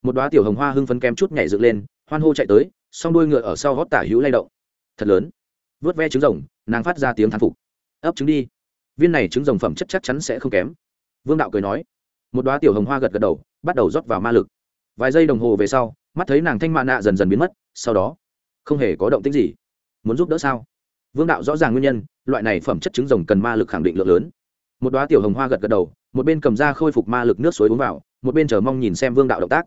Một đoá tiểu hồng hoa hưng phấn kém chút nhảy dựng lên, hoan hô chạy tới, song đuôi ngựa ở sau gót tả hữu lay động. Thật lớn. Vớt ve trứng rồng, nàng phát ra tiếng thán phục. Ấp trứng đi viên này trứng rồng phẩm chất chắc chắn sẽ không kém. Vương đạo cười nói. Một đoá tiểu hồng hoa gật gật đầu, bắt đầu rót vào ma lực. Vài giây đồng hồ về sau, mắt thấy nàng thanh mạ nạ dần dần biến mất, sau đó, không hề có động tích gì. Muốn giúp đỡ sao? Vương đạo rõ ràng nguyên nhân, loại này phẩm chất trứng rồng cần ma lực khẳng định lượng lớn. Một đoá tiểu hồng hoa gật gật đầu, một bên cầm ra khôi phục ma lực nước suối uống vào, một bên chờ mong nhìn xem vương đạo động tác.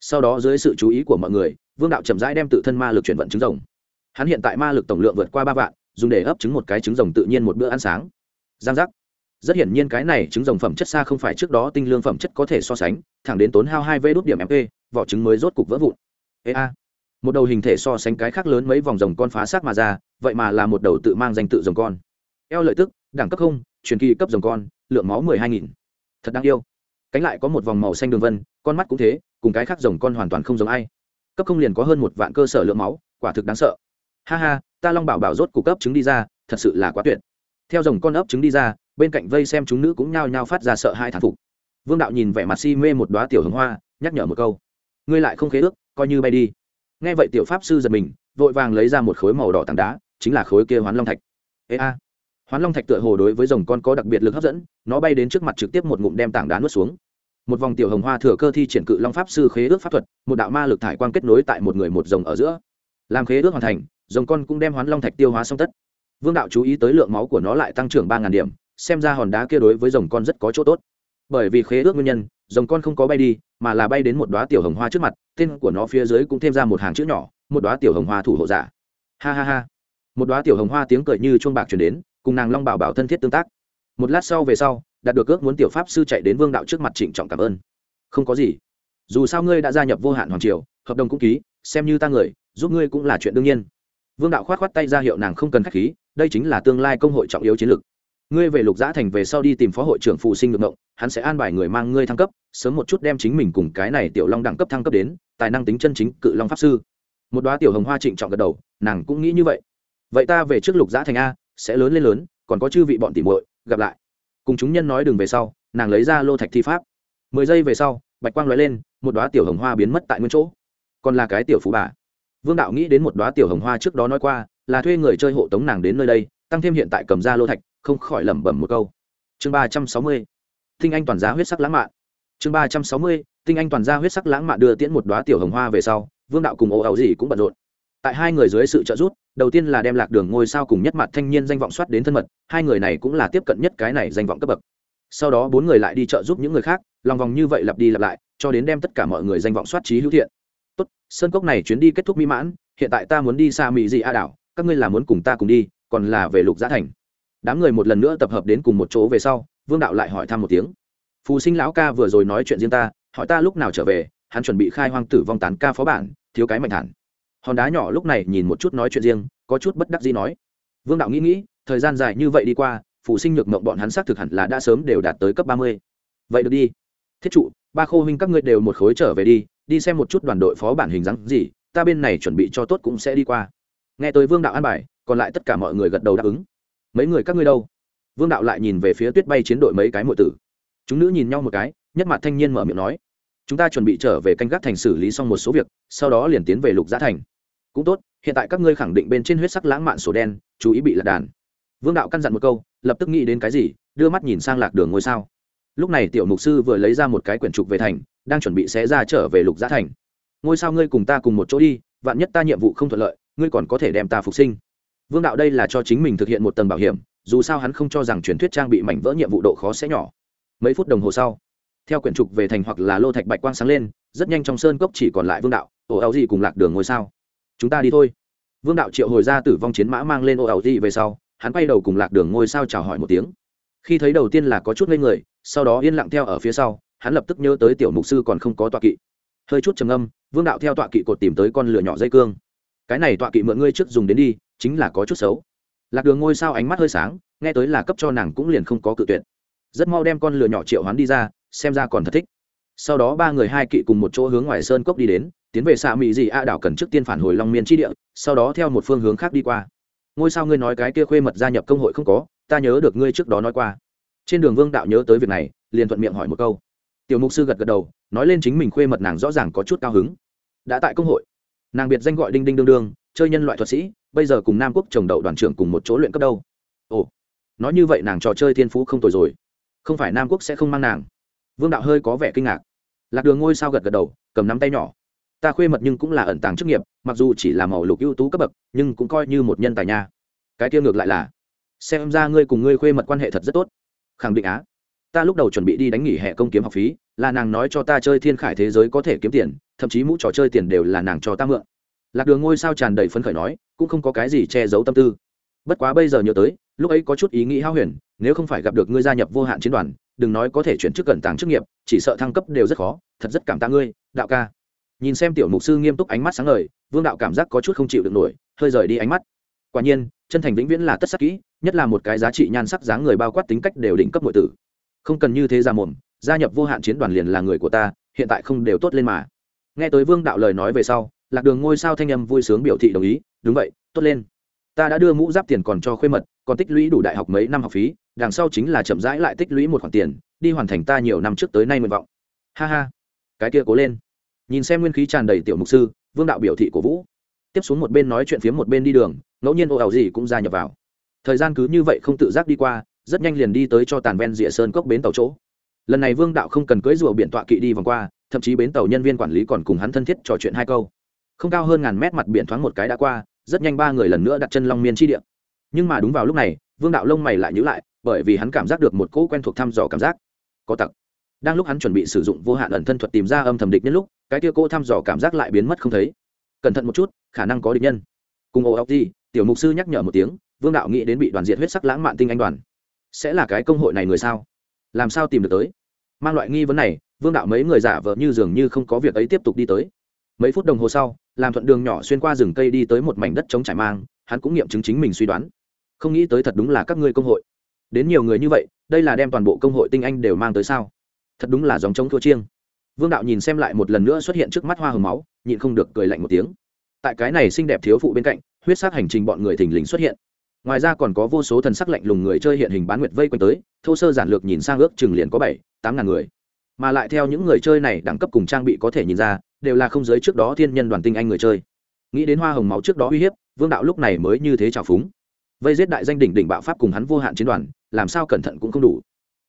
Sau đó dưới sự chú ý của mọi người, vương đạo chậm rãi đem tự thân ma lực chuyển vận trứng rồng. Hắn hiện tại ma lực tổng lượng vượt qua ba vạn, dùng để ấp trứng một cái trứng rồng tự nhiên một bữa ăn sáng giang giác. Rất hiển nhiên cái này trứng rồng phẩm chất xa không phải trước đó tinh lương phẩm chất có thể so sánh, thẳng đến tốn hao hai vê đốt điểm mp vỏ trứng mới rốt cục vỡ vụn. Ê a. Một đầu hình thể so sánh cái khác lớn mấy vòng rồng con phá xác mà ra, vậy mà là một đầu tự mang danh tự rồng con. Eo lợi tức, đẳng cấp không, truyền kỳ cấp rồng con, lượng máu mười hai nghìn. Thật đáng yêu. Cánh lại có một vòng màu xanh đường vân, con mắt cũng thế, cùng cái khác rồng con hoàn toàn không giống ai. Cấp không liền có hơn một vạn cơ sở lượng máu, quả thực đáng sợ. Ha ha, ta long bảo bảo rốt cục cấp trứng đi ra, thật sự là quá tuyệt theo dòng con ấp trứng đi ra, bên cạnh vây xem chúng nữ cũng nhao nhao phát ra sợ hai thán phục. Vương đạo nhìn vẻ mặt si mê một đoá tiểu hồng hoa, nhắc nhở một câu. Ngươi lại không khế ước, coi như bay đi. Nghe vậy tiểu pháp sư giật mình, vội vàng lấy ra một khối màu đỏ tảng đá, chính là khối kia hoán long thạch. Ê a. Hoán long thạch tựa hồ đối với rồng con có đặc biệt lực hấp dẫn, nó bay đến trước mặt trực tiếp một ngụm đem tảng đá nuốt xuống. Một vòng tiểu hồng hoa thừa cơ thi triển cự long pháp sư khế ước pháp thuật, một đạo ma lực thải quan kết nối tại một người một rồng ở giữa. Làm khế ước hoàn thành rồng con cũng đem hoán long thạch tiêu hóa xong tất vương đạo chú ý tới lượng máu của nó lại tăng trưởng ba ngàn điểm, xem ra hòn đá kia đối với rồng con rất có chỗ tốt. Bởi vì khế ước nguyên nhân, rồng con không có bay đi, mà là bay đến một đoá tiểu hồng hoa trước mặt, tên của nó phía dưới cũng thêm ra một hàng chữ nhỏ, một đoá tiểu hồng hoa thủ hộ giả. Ha ha ha. Một đoá tiểu hồng hoa tiếng cười như chuông bạc chuyển đến, cùng nàng long bảo bảo thân thiết tương tác. Một lát sau về sau, đạt được ước muốn tiểu pháp sư chạy đến vương đạo trước mặt trịnh trọng cảm ơn. Không có gì. Dù sao ngươi đã gia nhập vô hạn hoàng triều, hợp đồng cũng ký, xem như ta người, giúp ngươi cũng là chuyện đương nhiên vương đạo khoát khoát tay ra hiệu nàng không cần khách khí, đây chính là tương lai công hội trọng yếu chiến lược. Ngươi về lục giã thành về sau đi tìm phó hội trưởng phụ sinh ngược ngộng hắn sẽ an bài người mang ngươi thăng cấp, sớm một chút đem chính mình cùng cái này tiểu long đẳng cấp thăng cấp đến, tài năng tính chân chính cự long pháp sư. Một đoá tiểu hồng hoa trịnh trọng gật đầu, nàng cũng nghĩ như vậy. Vậy ta về trước lục giã thành a, sẽ lớn lên lớn, còn có chư vị bọn tỉ muội, gặp lại. Cùng chúng nhân nói đừng về sau, nàng lấy ra lô thạch thi pháp. Mười giây về sau, bạch quang l ó e lên, một đoá tiểu hồng hoa biến mất tại nguyên chỗ. Còn là cái tiểu phú bà vương đạo nghĩ đến một đoá tiểu hồng hoa trước đó nói qua, là thuê người chơi hộ tống nàng đến nơi đây, tăng thêm hiện tại cầm ra lô thạch, không khỏi lẩm bẩm một câu. Chương ba trăm sáu mươi, tinh anh toàn giá huyết sắc lãng mạn. Chương ba trăm sáu mươi, tinh anh toàn gia huyết sắc lãng mạn đưa tiễn một đoá tiểu hồng hoa về sau, vương đạo cùng ồ ẩu gì cũng bận rộn. Tại hai người dưới sự trợ giúp, đầu tiên là đem lạc đường ngôi sao cùng nhất mặt thanh niên danh vọng soát đến thân mật, hai người này cũng là tiếp cận nhất cái này danh vọng cấp bậc. Sau đó bốn người lại đi trợ giúp những người khác, lòng vòng như vậy lặp đi lặp lại, cho đến đem tất cả mọi người danh vọng soát trí hữu thiện tốt, sơn cốc này chuyến đi kết thúc mỹ mãn, hiện tại ta muốn đi xa mỹ dị a đảo, các ngươi là muốn cùng ta cùng đi, còn là về lục giá thành. Đám người một lần nữa tập hợp đến cùng một chỗ về sau, vương đạo lại hỏi thăm một tiếng. Phù sinh lão ca vừa rồi nói chuyện riêng ta, hỏi ta lúc nào trở về, hắn chuẩn bị khai hoang tử vong tán ca phó bản, thiếu cái mạnh thản. Hòn đá nhỏ lúc này nhìn một chút nói chuyện riêng, có chút bất đắc gì nói. Vương đạo nghĩ nghĩ, thời gian dài như vậy đi qua, Phù sinh nhược mộng bọn hắn xác thực hẳn là đã sớm đều đạt tới cấp ba mươi. Vậy được đi. Thiết trụ, ba khô huynh các ngươi đều một khối trở về đi đi xem một chút đoàn đội phó bản hình dáng gì, ta bên này chuẩn bị cho tốt cũng sẽ đi qua. Nghe tới vương đạo an bài, còn lại tất cả mọi người gật đầu đáp ứng. Mấy người các ngươi đâu? Vương đạo lại nhìn về phía tuyết bay chiến đội mấy cái mọi tử. Chúng nữ nhìn nhau một cái, nhất mặt thanh niên mở miệng nói, chúng ta chuẩn bị trở về canh gác thành xử lý xong một số việc, sau đó liền tiến về lục giá thành. Cũng tốt, hiện tại các ngươi khẳng định bên trên huyết sắc lãng mạn sổ đen, chú ý bị lật đàn. Vương đạo căn dặn một câu, lập tức nghĩ đến cái gì, đưa mắt nhìn sang lạc đường ngôi sao. Lúc này tiểu mục sư vừa lấy ra một cái quyển trục về thành đang chuẩn bị xé ra trở về lục giã thành. Ngôi sao ngươi cùng ta cùng một chỗ đi, vạn nhất ta nhiệm vụ không thuận lợi, ngươi còn có thể đem ta phục sinh. Vương đạo đây là cho chính mình thực hiện một tầng bảo hiểm, dù sao hắn không cho rằng truyền thuyết trang bị mảnh vỡ nhiệm vụ độ khó sẽ nhỏ. Mấy phút đồng hồ sau, theo quyển trục về thành hoặc là lô thạch bạch quang sáng lên, rất nhanh trong sơn cốc chỉ còn lại vương đạo ồ áo gì cùng lạc đường ngôi sao. Chúng ta đi thôi. Vương đạo triệu hồi ra tử vong chiến mã mang lên ồ áo gì về sau, hắn quay đầu cùng lạc đường ngôi sao chào hỏi một tiếng. Khi thấy đầu tiên là có chút ngây người, sau đó yên lặng theo ở phía sau hắn lập tức nhớ tới tiểu mục sư còn không có tọa kỵ. Hơi chút trầm âm vương đạo theo tọa kỵ cột tìm tới con lửa nhỏ dây cương. Cái này tọa kỵ mượn ngươi trước dùng đến đi, chính là có chút xấu. Lạc đường ngôi sao ánh mắt hơi sáng, nghe tới là cấp cho nàng cũng liền không có cự tuyệt. Rất mau đem con lửa nhỏ triệu hoán đi ra, xem ra còn thật thích. Sau đó ba người hai kỵ cùng một chỗ hướng ngoài sơn cốc đi đến, tiến về xạ mỹ dị a đảo cần trước tiên phản hồi long miên tri địa, sau đó theo một phương hướng khác đi qua. Ngôi sao ngươi nói cái kia khuê mật gia nhập công hội không có, ta nhớ được ngươi trước đó nói qua. Trên đường vương đạo nhớ tới việc này, liền thuận miệng hỏi một câu tiểu mục sư gật gật đầu, nói lên chính mình khuê mật nàng rõ ràng có chút cao hứng. Đã tại công hội, nàng biệt danh gọi đinh đinh đương đương, chơi nhân loại thuật sĩ, bây giờ cùng nam quốc trồng đậu đoàn trưởng cùng một chỗ luyện cấp đâu. Ồ, nói như vậy nàng trò chơi thiên phú không tồi rồi. Không phải nam quốc sẽ không mang nàng. Vương đạo hơi có vẻ kinh ngạc. Lạc đường ngôi sao gật gật đầu, cầm nắm tay nhỏ. Ta khuê mật nhưng cũng là ẩn tàng chức nghiệp, mặc dù chỉ là màu lục ưu tú cấp bậc, nhưng cũng coi như một nhân tài nha. Cái kia ngược lại là, xem ra ngươi cùng ngươi khuê mật quan hệ thật rất tốt. Khẳng định á ta lúc đầu chuẩn bị đi đánh nghỉ hè công kiếm học phí, là nàng nói cho ta chơi thiên khải thế giới có thể kiếm tiền, thậm chí mũ trò chơi tiền đều là nàng cho ta mượn. Lạc đường ngôi sao tràn đầy phấn khởi nói, cũng không có cái gì che giấu tâm tư. Bất quá bây giờ nhớ tới, lúc ấy có chút ý nghĩ hao huyền, nếu không phải gặp được ngươi gia nhập vô hạn chiến đoàn, đừng nói có thể chuyển chức cẩn tàng chức nghiệp, chỉ sợ thăng cấp đều rất khó, thật rất cảm tạ ngươi, đạo ca. Nhìn xem tiểu mục sư nghiêm túc ánh mắt sáng ngời, vương đạo cảm giác có chút không chịu được nổi, hơi rời đi ánh mắt. Quả nhiên, chân thành vĩnh viễn là tất sắc kỹ, nhất là một cái giá trị nhan sắc dáng người bao quát tính cách đều đỉnh cấp nội tử không cần như thế ra mồm, gia nhập vô hạn chiến đoàn liền là người của ta, hiện tại không đều tốt lên mà. Nghe tới vương đạo lời nói về sau, lạc đường ngôi sao thanh âm vui sướng biểu thị đồng ý, đúng vậy, tốt lên. Ta đã đưa mũ giáp tiền còn cho khuê mật, còn tích lũy đủ đại học mấy năm học phí, đằng sau chính là chậm rãi lại tích lũy một khoản tiền, đi hoàn thành ta nhiều năm trước tới nay nguyện vọng. Ha ha. Cái kia cố lên. Nhìn xem nguyên khí tràn đầy tiểu mục sư, vương đạo biểu thị của vũ. Tiếp xuống một bên nói chuyện phía một bên đi đường, ngẫu nhiên ô ảo gì cũng ra nhập vào. Thời gian cứ như vậy không tự giác đi qua rất nhanh liền đi tới cho tàn ven rìa sơn cốc bến tàu chỗ. Lần này vương đạo không cần cưỡi rùa biển tọa kỵ đi vòng qua, thậm chí bến tàu nhân viên quản lý còn cùng hắn thân thiết trò chuyện hai câu. Không cao hơn ngàn mét mặt biển thoáng một cái đã qua, rất nhanh ba người lần nữa đặt chân long miên chi địa. Nhưng mà đúng vào lúc này, vương đạo lông mày lại nhữ lại, bởi vì hắn cảm giác được một cỗ quen thuộc thăm dò cảm giác. Có tặc. Đang lúc hắn chuẩn bị sử dụng vô hạn ẩn thân thuật tìm ra âm thầm địch nhân lúc, cái kia cỗ thăm dò cảm giác lại biến mất không thấy. Cẩn thận một chút, khả năng có địch nhân. Cùng ồ ốc gì tiểu mục sư nhắc nhở một tiếng, vương đạo nghĩ đến bị đoàn diệt huyết sắc lãng mạn tinh anh đoàn sẽ là cái công hội này người sao? Làm sao tìm được tới? Mang loại nghi vấn này, vương đạo mấy người giả vờ như dường như không có việc ấy tiếp tục đi tới. Mấy phút đồng hồ sau, làm thuận đường nhỏ xuyên qua rừng cây đi tới một mảnh đất chống trải mang, hắn cũng nghiệm chứng chính mình suy đoán. Không nghĩ tới thật đúng là các ngươi công hội. Đến nhiều người như vậy, đây là đem toàn bộ công hội tinh anh đều mang tới sao? Thật đúng là dòng trống thua chiêng. Vương đạo nhìn xem lại một lần nữa xuất hiện trước mắt hoa hồng máu, nhịn không được cười lạnh một tiếng. Tại cái này xinh đẹp thiếu phụ bên cạnh, huyết sắc hành trình bọn người thình lình xuất hiện ngoài ra còn có vô số thần sắc lạnh lùng người chơi hiện hình bán nguyệt vây quanh tới, thô sơ giản lược nhìn sang ước chừng liền có bảy, tám ngàn người. Mà lại theo những người chơi này đẳng cấp cùng trang bị có thể nhìn ra, đều là không giới trước đó thiên nhân đoàn tinh anh người chơi. Nghĩ đến hoa hồng máu trước đó uy hiếp, vương đạo lúc này mới như thế trào phúng. Vây giết đại danh đỉnh đỉnh bạo pháp cùng hắn vô hạn chiến đoàn, làm sao cẩn thận cũng không đủ.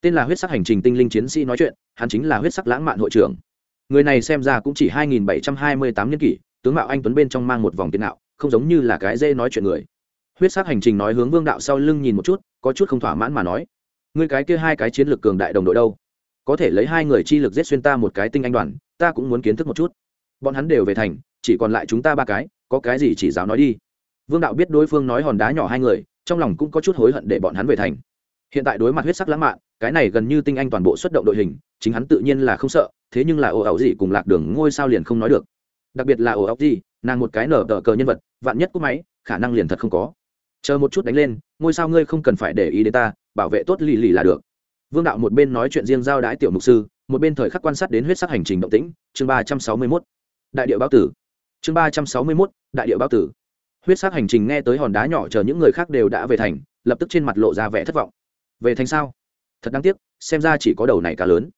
Tên là huyết sắc hành trình tinh linh chiến sĩ nói chuyện, hắn chính là huyết sắc lãng mạn hội trưởng. Người này xem ra cũng chỉ 2728 niên kỷ, tướng mạo anh tuấn bên trong mang một vòng tiền nạo không giống như là cái dễ nói chuyện người huyết sắc hành trình nói hướng vương đạo sau lưng nhìn một chút, có chút không thỏa mãn mà nói người cái kia hai cái chiến lược cường đại đồng đội đâu? Có thể lấy hai người chi lực giết xuyên ta một cái tinh anh đoàn, ta cũng muốn kiến thức một chút. Bọn hắn đều về thành, chỉ còn lại chúng ta ba cái, có cái gì chỉ giáo nói đi. Vương đạo biết đối phương nói hòn đá nhỏ hai người, trong lòng cũng có chút hối hận để bọn hắn về thành. Hiện tại đối mặt huyết sắc lãng mạn, cái này gần như tinh anh toàn bộ xuất động đội hình, chính hắn tự nhiên là không sợ, thế nhưng là ồ ẩu gì cùng lạc đường ngôi sao liền không nói được. Đặc biệt là ồ ẩu gì, nàng một cái nở tờ cờ nhân vật, vạn nhất cúp máy, khả năng liền thật không có chờ một chút đánh lên, ngôi sao ngươi không cần phải để ý đến ta, bảo vệ tốt lì lì là được. Vương đạo một bên nói chuyện riêng giao đái tiểu mục sư, một bên thời khắc quan sát đến huyết sắc hành trình động tĩnh, chương ba trăm sáu mươi mốt. Đại điệu báo tử. Chương ba trăm sáu mươi mốt, đại điệu báo tử. Huyết sắc hành trình nghe tới hòn đá nhỏ chờ những người khác đều đã về thành, lập tức trên mặt lộ ra vẻ thất vọng. Về thành sao? Thật đáng tiếc, xem ra chỉ có đầu này cá lớn.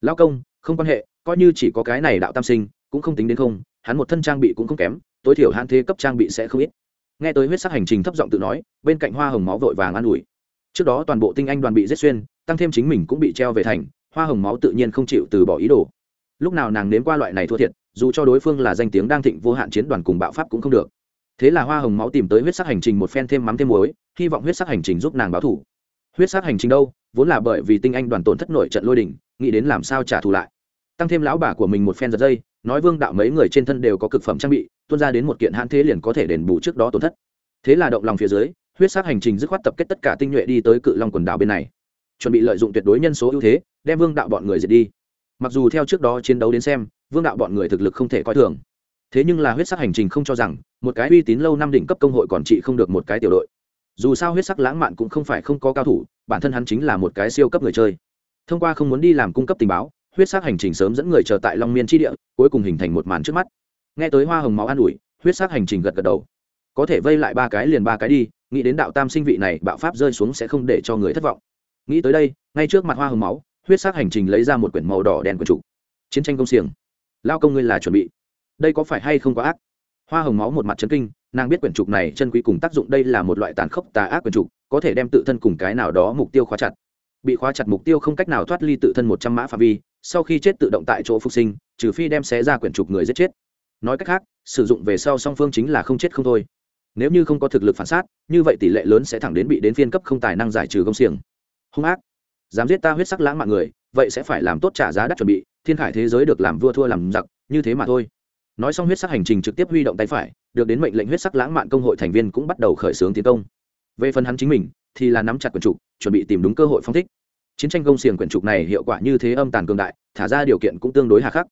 Lao công, không quan hệ, coi như chỉ có cái này đạo tam sinh, cũng không tính đến không, hắn một thân trang bị cũng không kém, tối thiểu hạn thế cấp trang bị sẽ không ít nghe tới huyết sắc hành trình thấp giọng tự nói, bên cạnh hoa hồng máu vội vàng an ủi. Trước đó toàn bộ tinh anh đoàn bị giết xuyên, tăng thêm chính mình cũng bị treo về thành, hoa hồng máu tự nhiên không chịu từ bỏ ý đồ. Lúc nào nàng nếm qua loại này thua thiệt, dù cho đối phương là danh tiếng đang thịnh vô hạn chiến đoàn cùng bạo pháp cũng không được. Thế là hoa hồng máu tìm tới huyết sắc hành trình một phen thêm mắm thêm muối, hy vọng huyết sắc hành trình giúp nàng báo thủ huyết sắc hành trình đâu? Vốn là bởi vì tinh anh đoàn tổn thất nổi trận lôi đình nghĩ đến làm sao trả thù lại. Tăng thêm lão bà của mình một phen giật dây nói vương đạo mấy người trên thân đều có cực phẩm trang bị, tuôn ra đến một kiện hãn thế liền có thể đền bù trước đó tổn thất. Thế là động lòng phía dưới, huyết sắc hành trình dứt khoát tập kết tất cả tinh nhuệ đi tới cự long quần đảo bên này. Chuẩn bị lợi dụng tuyệt đối nhân số ưu thế, đem vương đạo bọn người diệt đi. Mặc dù theo trước đó chiến đấu đến xem, vương đạo bọn người thực lực không thể coi thường. Thế nhưng là huyết sắc hành trình không cho rằng, một cái uy tín lâu năm đỉnh cấp công hội còn trị không được một cái tiểu đội. Dù sao huyết sắc lãng mạn cũng không phải không có cao thủ, bản thân hắn chính là một cái siêu cấp người chơi. Thông qua không muốn đi làm cung cấp tình báo huyết sắc hành trình sớm dẫn người chờ tại long miên tri địa, cuối cùng hình thành một màn trước mắt. Nghe tới hoa hồng máu an ủi, huyết sắc hành trình gật gật đầu. Có thể vây lại ba cái liền ba cái đi, nghĩ đến đạo tam sinh vị này, bạo pháp rơi xuống sẽ không để cho người thất vọng. Nghĩ tới đây, ngay trước mặt hoa hồng máu, huyết sắc hành trình lấy ra một quyển màu đỏ đen quần chủ. chiến tranh công xiềng. Lao công ngươi là chuẩn bị. Đây có phải hay không có ác? Hoa hồng máu một mặt chấn kinh, nàng biết quyển trục này chân quý cùng tác dụng đây là một loại tàn khốc tà ác quyển trục, có thể đem tự thân cùng cái nào đó mục tiêu khóa chặt. Bị khóa chặt mục tiêu không cách nào thoát ly tự thân một trăm mã phạm vi sau khi chết tự động tại chỗ phục sinh, trừ phi đem xé ra quyển trục người giết chết. Nói cách khác, sử dụng về sau song phương chính là không chết không thôi. Nếu như không có thực lực phản sát, như vậy tỷ lệ lớn sẽ thẳng đến bị đến phiên cấp không tài năng giải trừ công xiềng. Hung ác. Dám giết ta huyết sắc lãng mạng người, vậy sẽ phải làm tốt trả giá đắt chuẩn bị, thiên khải thế giới được làm vua thua làm giặc, như thế mà thôi. Nói xong huyết sắc hành trình trực tiếp huy động tay phải, được đến mệnh lệnh huyết sắc lãng mạn công hội thành viên cũng bắt đầu khởi xướng tiến công. Về phần hắn chính mình, thì là nắm chặt quyển trục, chuẩn bị tìm đúng cơ hội phong thích chiến tranh công xiềng quyển trục này hiệu quả như thế âm tàn cường đại, thả ra điều kiện cũng tương đối hà khắc.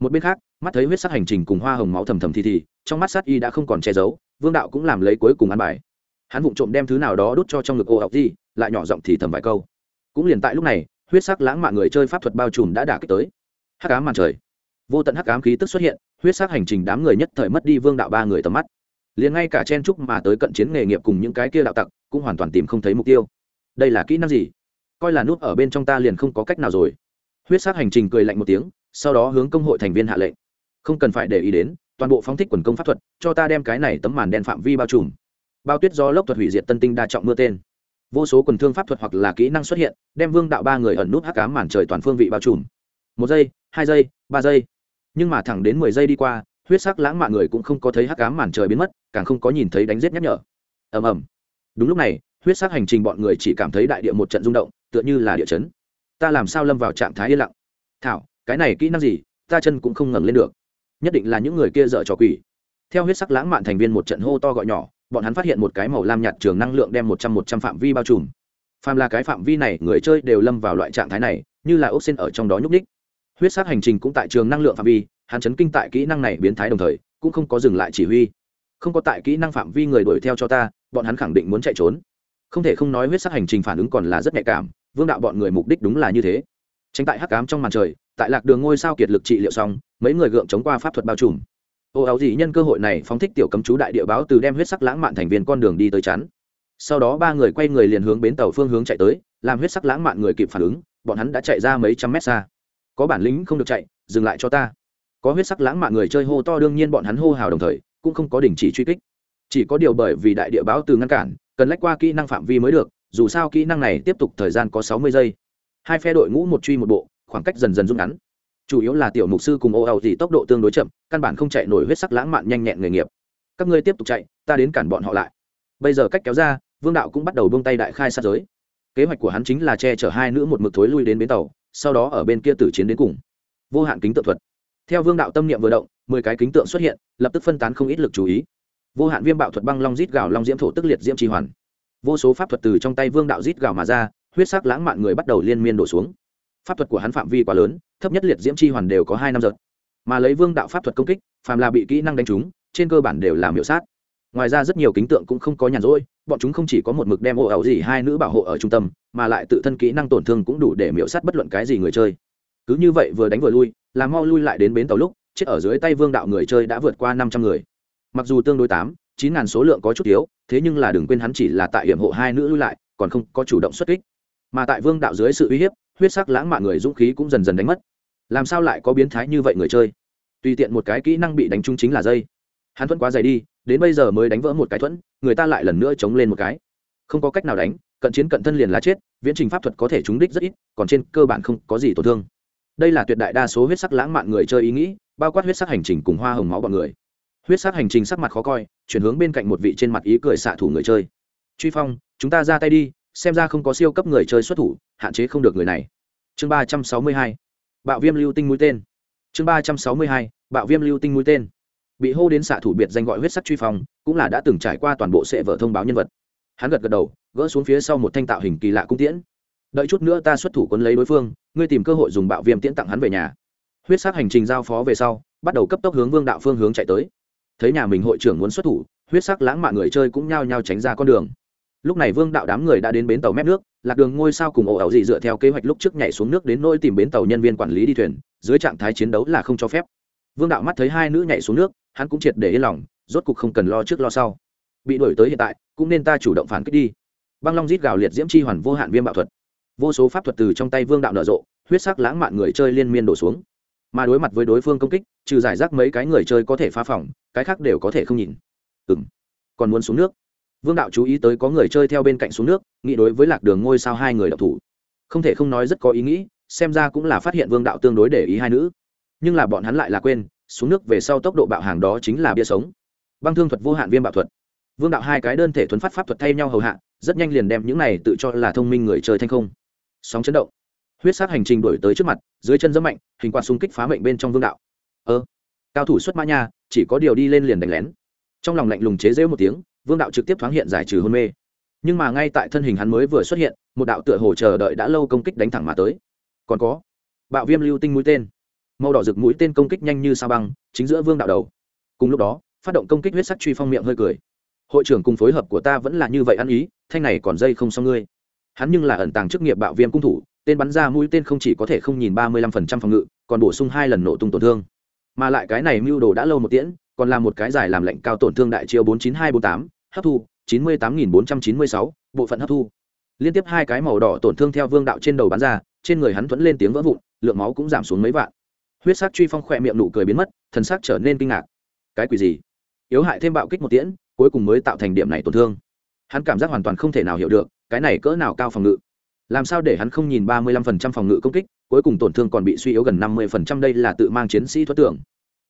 Một bên khác, mắt thấy huyết sắc hành trình cùng hoa hồng máu thầm thầm thì thì, trong mắt sát y đã không còn che giấu, vương đạo cũng làm lấy cuối cùng ăn bài. Hắn vụng trộm đem thứ nào đó đút cho trong ngực ô học gì, lại nhỏ giọng thì thầm vài câu. Cũng liền tại lúc này, huyết sắc lãng mạn người chơi pháp thuật bao trùm đã đả kích tới. Hắc ám màn trời. Vô tận hắc ám khí tức xuất hiện, huyết sắc hành trình đám người nhất thời mất đi vương đạo ba người tầm mắt. Liền ngay cả chen trúc mà tới cận chiến nghề nghiệp cùng những cái kia đạo tặc, cũng hoàn toàn tìm không thấy mục tiêu. Đây là kỹ năng gì? Coi là nút ở bên trong ta liền không có cách nào rồi. Huyết sắc hành trình cười lạnh một tiếng, sau đó hướng công hội thành viên hạ lệnh. Không cần phải để ý đến, toàn bộ phóng thích quần công pháp thuật, cho ta đem cái này tấm màn đen phạm vi bao trùm. Bao tuyết do lốc thuật hủy diệt tân tinh đa trọng mưa tên. Vô số quần thương pháp thuật hoặc là kỹ năng xuất hiện, đem vương đạo ba người ẩn nút hắc cám màn trời toàn phương vị bao trùm. Một giây, hai giây, ba giây. Nhưng mà thẳng đến mười giây đi qua, huyết sắc lãng mạn người cũng không có thấy hắc cám màn trời biến mất, càng không có nhìn thấy đánh giết nhắc nhở. Ầm ầm. Đúng lúc này huyết sắc hành trình bọn người chỉ cảm thấy đại địa một trận rung động, tựa như là địa chấn. Ta làm sao lâm vào trạng thái yên lặng? Thảo, cái này kỹ năng gì? Ta chân cũng không ngẩng lên được. Nhất định là những người kia dở trò quỷ. Theo huyết sắc lãng mạn thành viên một trận hô to gọi nhỏ, bọn hắn phát hiện một cái màu lam nhạt trường năng lượng đem một trăm một trăm phạm vi bao trùm. Phàm là cái phạm vi này, người chơi đều lâm vào loại trạng thái này, như là ốc xin ở trong đó nhúc ních huyết sắc hành trình cũng tại trường năng lượng phạm vi, hắn chấn kinh tại kỹ năng này biến thái đồng thời, cũng không có dừng lại chỉ huy. Không có tại kỹ năng phạm vi người đuổi theo cho ta, bọn hắn khẳng định muốn chạy trốn không thể không nói huyết sắc hành trình phản ứng còn là rất nhạy cảm, vương đạo bọn người mục đích đúng là như thế. Tránh tại hắc cám trong màn trời, tại lạc đường ngôi sao kiệt lực trị liệu xong, mấy người gượng chống qua pháp thuật bao trùm. Ô áo gì nhân cơ hội này phóng thích tiểu cấm chú đại địa báo từ đem huyết sắc lãng mạn thành viên con đường đi tới chắn. Sau đó ba người quay người liền hướng bến tàu phương hướng chạy tới, làm huyết sắc lãng mạn người kịp phản ứng, bọn hắn đã chạy ra mấy trăm mét xa. Có bản lĩnh không được chạy, dừng lại cho ta. Có huyết sắc lãng mạn người chơi hô to đương nhiên bọn hắn hô hào đồng thời, cũng không có đình chỉ truy kích. Chỉ có điều bởi vì đại địa báo từ ngăn cản cần lách qua kỹ năng phạm vi mới được, dù sao kỹ năng này tiếp tục thời gian có sáu mươi giây. Hai phe đội ngũ một truy một bộ, khoảng cách dần dần rút ngắn. Chủ yếu là tiểu mục sư cùng ô ẩu gì tốc độ tương đối chậm, căn bản không chạy nổi huyết sắc lãng mạn nhanh nhẹn nghề nghiệp. Các ngươi tiếp tục chạy, ta đến cản bọn họ lại. Bây giờ cách kéo ra, vương đạo cũng bắt đầu buông tay đại khai sát giới. Kế hoạch của hắn chính là che chở hai nữ một mực thối lui đến bến tàu, sau đó ở bên kia tử chiến đến cùng. Vô hạn kính tượng thuật. Theo vương đạo tâm niệm vừa động, mười cái kính tượng xuất hiện, lập tức phân tán không ít lực chú ý vô hạn viêm bạo thuật băng long rít gào long diễm thổ tức liệt diễm trì hoàn. Vô số pháp thuật từ trong tay vương đạo rít gào mà ra, huyết sắc lãng mạn người bắt đầu liên miên đổ xuống. Pháp thuật của hắn phạm vi quá lớn, thấp nhất liệt diễm chi hoàn đều có hai năm giật. Mà lấy vương đạo pháp thuật công kích, phàm là bị kỹ năng đánh trúng, trên cơ bản đều làm hiệu sát. Ngoài ra rất nhiều kính tượng cũng không có nhàn rỗi, bọn chúng không chỉ có một mực đem ô ẩu gì hai nữ bảo hộ ở trung tâm, mà lại tự thân kỹ năng tổn thương cũng đủ để miễu sát bất luận cái gì người chơi. Cứ như vậy vừa đánh vừa lui làm mau lui lại đến bến tàu lúc, chết ở dưới tay vương đạo người chơi đã vượt qua năm trăm người mặc dù tương đối tám, chín ngàn số lượng có chút yếu thế nhưng là đừng quên hắn chỉ là tại hiểm hộ hai nữ lui lại, còn không có chủ động xuất kích. Mà tại vương đạo dưới sự uy hiếp, huyết sắc lãng mạn người dũng khí cũng dần dần đánh mất. Làm sao lại có biến thái như vậy người chơi? Tùy tiện một cái kỹ năng bị đánh trúng chính là dây. Hắn thuẫn quá dày đi, đến bây giờ mới đánh vỡ một cái thuẫn, người ta lại lần nữa chống lên một cái. Không có cách nào đánh, cận chiến cận thân liền lá chết, viễn trình pháp thuật có thể trúng đích rất ít, còn trên cơ bản không có gì tổn thương. Đây là tuyệt đại đa số huyết sắc lãng mạn người chơi ý nghĩ, bao quát huyết sắc hành trình cùng hoa hồng máu bọn người huyết Sát hành trình sắc mặt khó coi, chuyển hướng bên cạnh một vị trên mặt ý cười xạ thủ người chơi. Truy phong, chúng ta ra tay đi, xem ra không có siêu cấp người chơi xuất thủ, hạn chế không được người này. Chương ba trăm sáu mươi hai. Bạo viêm lưu tinh mũi tên. Chương ba trăm sáu mươi hai. Bạo viêm lưu tinh mũi tên. Bị hô đến xạ thủ biệt danh gọi huyết sắc truy phong, cũng là đã từng trải qua toàn bộ sệ vở thông báo nhân vật. Hắn gật gật đầu, gỡ xuống phía sau một thanh tạo hình kỳ lạ cung tiễn. Đợi chút nữa ta xuất thủ quấn lấy đối phương, ngươi tìm cơ hội dùng bạo viêm tiễn tặng hắn về nhà. Huyết sắc hành trình giao phó về sau, bắt đầu cấp tốc hướng vương đạo phương hướng chạy tới thấy nhà mình hội trưởng muốn xuất thủ, huyết sắc lãng mạn người chơi cũng nhao nhao tránh ra con đường. Lúc này vương đạo đám người đã đến bến tàu mép nước, lạc đường ngôi sao cùng ổ ảo dị dựa theo kế hoạch lúc trước nhảy xuống nước đến nỗi tìm bến tàu nhân viên quản lý đi thuyền, dưới trạng thái chiến đấu là không cho phép. Vương đạo mắt thấy hai nữ nhảy xuống nước, hắn cũng triệt để yên lòng, rốt cục không cần lo trước lo sau. Bị đuổi tới hiện tại, cũng nên ta chủ động phản kích đi. Băng long rít gào liệt diễm chi hoàn vô hạn viêm bạo thuật. Vô số pháp thuật từ trong tay vương đạo nở rộ, huyết sắc lãng mạn người chơi liên miên đổ xuống mà đối mặt với đối phương công kích, trừ giải rác mấy cái người chơi có thể phá phòng, cái khác đều có thể không nhìn. Ừ m còn muốn xuống nước. Vương đạo chú ý tới có người chơi theo bên cạnh xuống nước, nghĩ đối với lạc đường ngôi sao hai người đập thủ. Không thể không nói rất có ý nghĩ, xem ra cũng là phát hiện vương đạo tương đối để ý hai nữ. Nhưng là bọn hắn lại là quên, xuống nước về sau tốc độ bạo hàng đó chính là bia sống. Băng thương thuật vô hạn viêm bạo thuật. Vương đạo hai cái đơn thể thuấn phát pháp thuật thay nhau hầu hạ, rất nhanh liền đem những này tự cho là thông minh người chơi thanh không. Sóng chấn động huyết sát hành trình đổi tới trước mặt, dưới chân dẫm mạnh, hình quạt xung kích phá mệnh bên trong vương đạo. Ơ, cao thủ xuất mã nha, chỉ có điều đi lên liền đánh lén. Trong lòng lạnh lùng chế rễu một tiếng, vương đạo trực tiếp thoáng hiện giải trừ hôn mê. Nhưng mà ngay tại thân hình hắn mới vừa xuất hiện, một đạo tựa hồ chờ đợi đã lâu công kích đánh thẳng mà tới. Còn có, bạo viêm lưu tinh mũi tên. Màu đỏ rực mũi tên công kích nhanh như sao băng, chính giữa vương đạo đầu. Cùng lúc đó, phát động công kích huyết sắc truy phong miệng hơi cười. Hội trưởng cùng phối hợp của ta vẫn là như vậy ăn ý, thanh này còn dây không xong ngươi. Hắn nhưng là ẩn tàng chức nghiệp bạo viêm cung thủ tên bắn ra mũi tên không chỉ có thể không nhìn ba mươi lăm phần trăm phòng ngự, còn bổ sung hai lần nổ tung tổn thương. Mà lại cái này mưu đồ đã lâu một tiễn, còn là một cái giải làm lệnh cao tổn thương đại chiêu bốn chín hai bốn tám, hấp thu chín mươi tám nghìn bốn trăm chín mươi sáu, bộ phận hấp thu. Liên tiếp hai cái màu đỏ tổn thương theo vương đạo trên đầu bắn ra, trên người hắn thuẫn lên tiếng vỡ vụn, lượng máu cũng giảm xuống mấy vạn. Huyết sắc truy phong khỏe miệng nụ cười biến mất, thần sắc trở nên kinh ngạc. Cái quỷ gì? Yếu hại thêm bạo kích một tiễn, cuối cùng mới tạo thành điểm này tổn thương. Hắn cảm giác hoàn toàn không thể nào hiểu được, cái này cỡ nào cao phòng ngự làm sao để hắn không nhìn ba mươi lăm phần trăm phòng ngự công kích, cuối cùng tổn thương còn bị suy yếu gần năm mươi phần trăm đây là tự mang chiến sĩ thoát tưởng.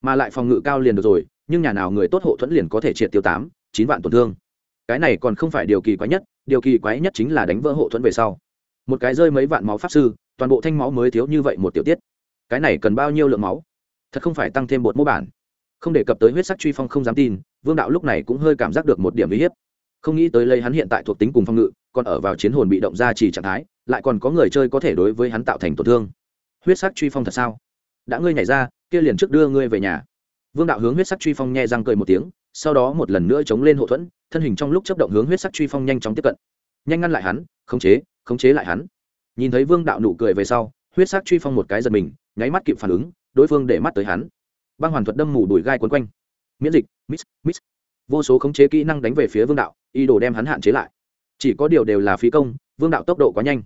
Mà lại phòng ngự cao liền được rồi, nhưng nhà nào người tốt hộ thuẫn liền có thể triệt tiêu tám, chín vạn tổn thương. Cái này còn không phải điều kỳ quái nhất, điều kỳ quái nhất chính là đánh vỡ hộ thuẫn về sau. Một cái rơi mấy vạn máu pháp sư, toàn bộ thanh máu mới thiếu như vậy một tiểu tiết. Cái này cần bao nhiêu lượng máu? Thật không phải tăng thêm bột mô bản. Không đề cập tới huyết sắc truy phong không dám tin, vương đạo lúc này cũng hơi cảm giác được một điểm uy hiếp. Không nghĩ tới lấy hắn hiện tại thuộc tính cùng phòng ngự còn ở vào chiến hồn bị động ra chỉ trạng thái, lại còn có người chơi có thể đối với hắn tạo thành tổn thương. Huyết sắc truy phong thật sao? Đã ngươi nhảy ra, kia liền trước đưa ngươi về nhà. Vương đạo hướng huyết sắc truy phong nhẹ răng cười một tiếng, sau đó một lần nữa chống lên hộ thuẫn, thân hình trong lúc chấp động hướng huyết sắc truy phong nhanh chóng tiếp cận. Nhanh ngăn lại hắn, khống chế khống chế lại hắn. Nhìn thấy vương đạo nụ cười về sau, huyết sắc truy phong một cái giật mình, nháy mắt kịp phản ứng, đối phương để mắt tới hắn. Băng hoàn thuật đâm mù đùi gai quấn quanh. Miễn dịch, miss miss. Vô số khống chế kỹ năng đánh về phía vương đạo, ý đồ đem hắn hạn chế lại chỉ có điều đều là phí công, vương đạo tốc độ quá nhanh.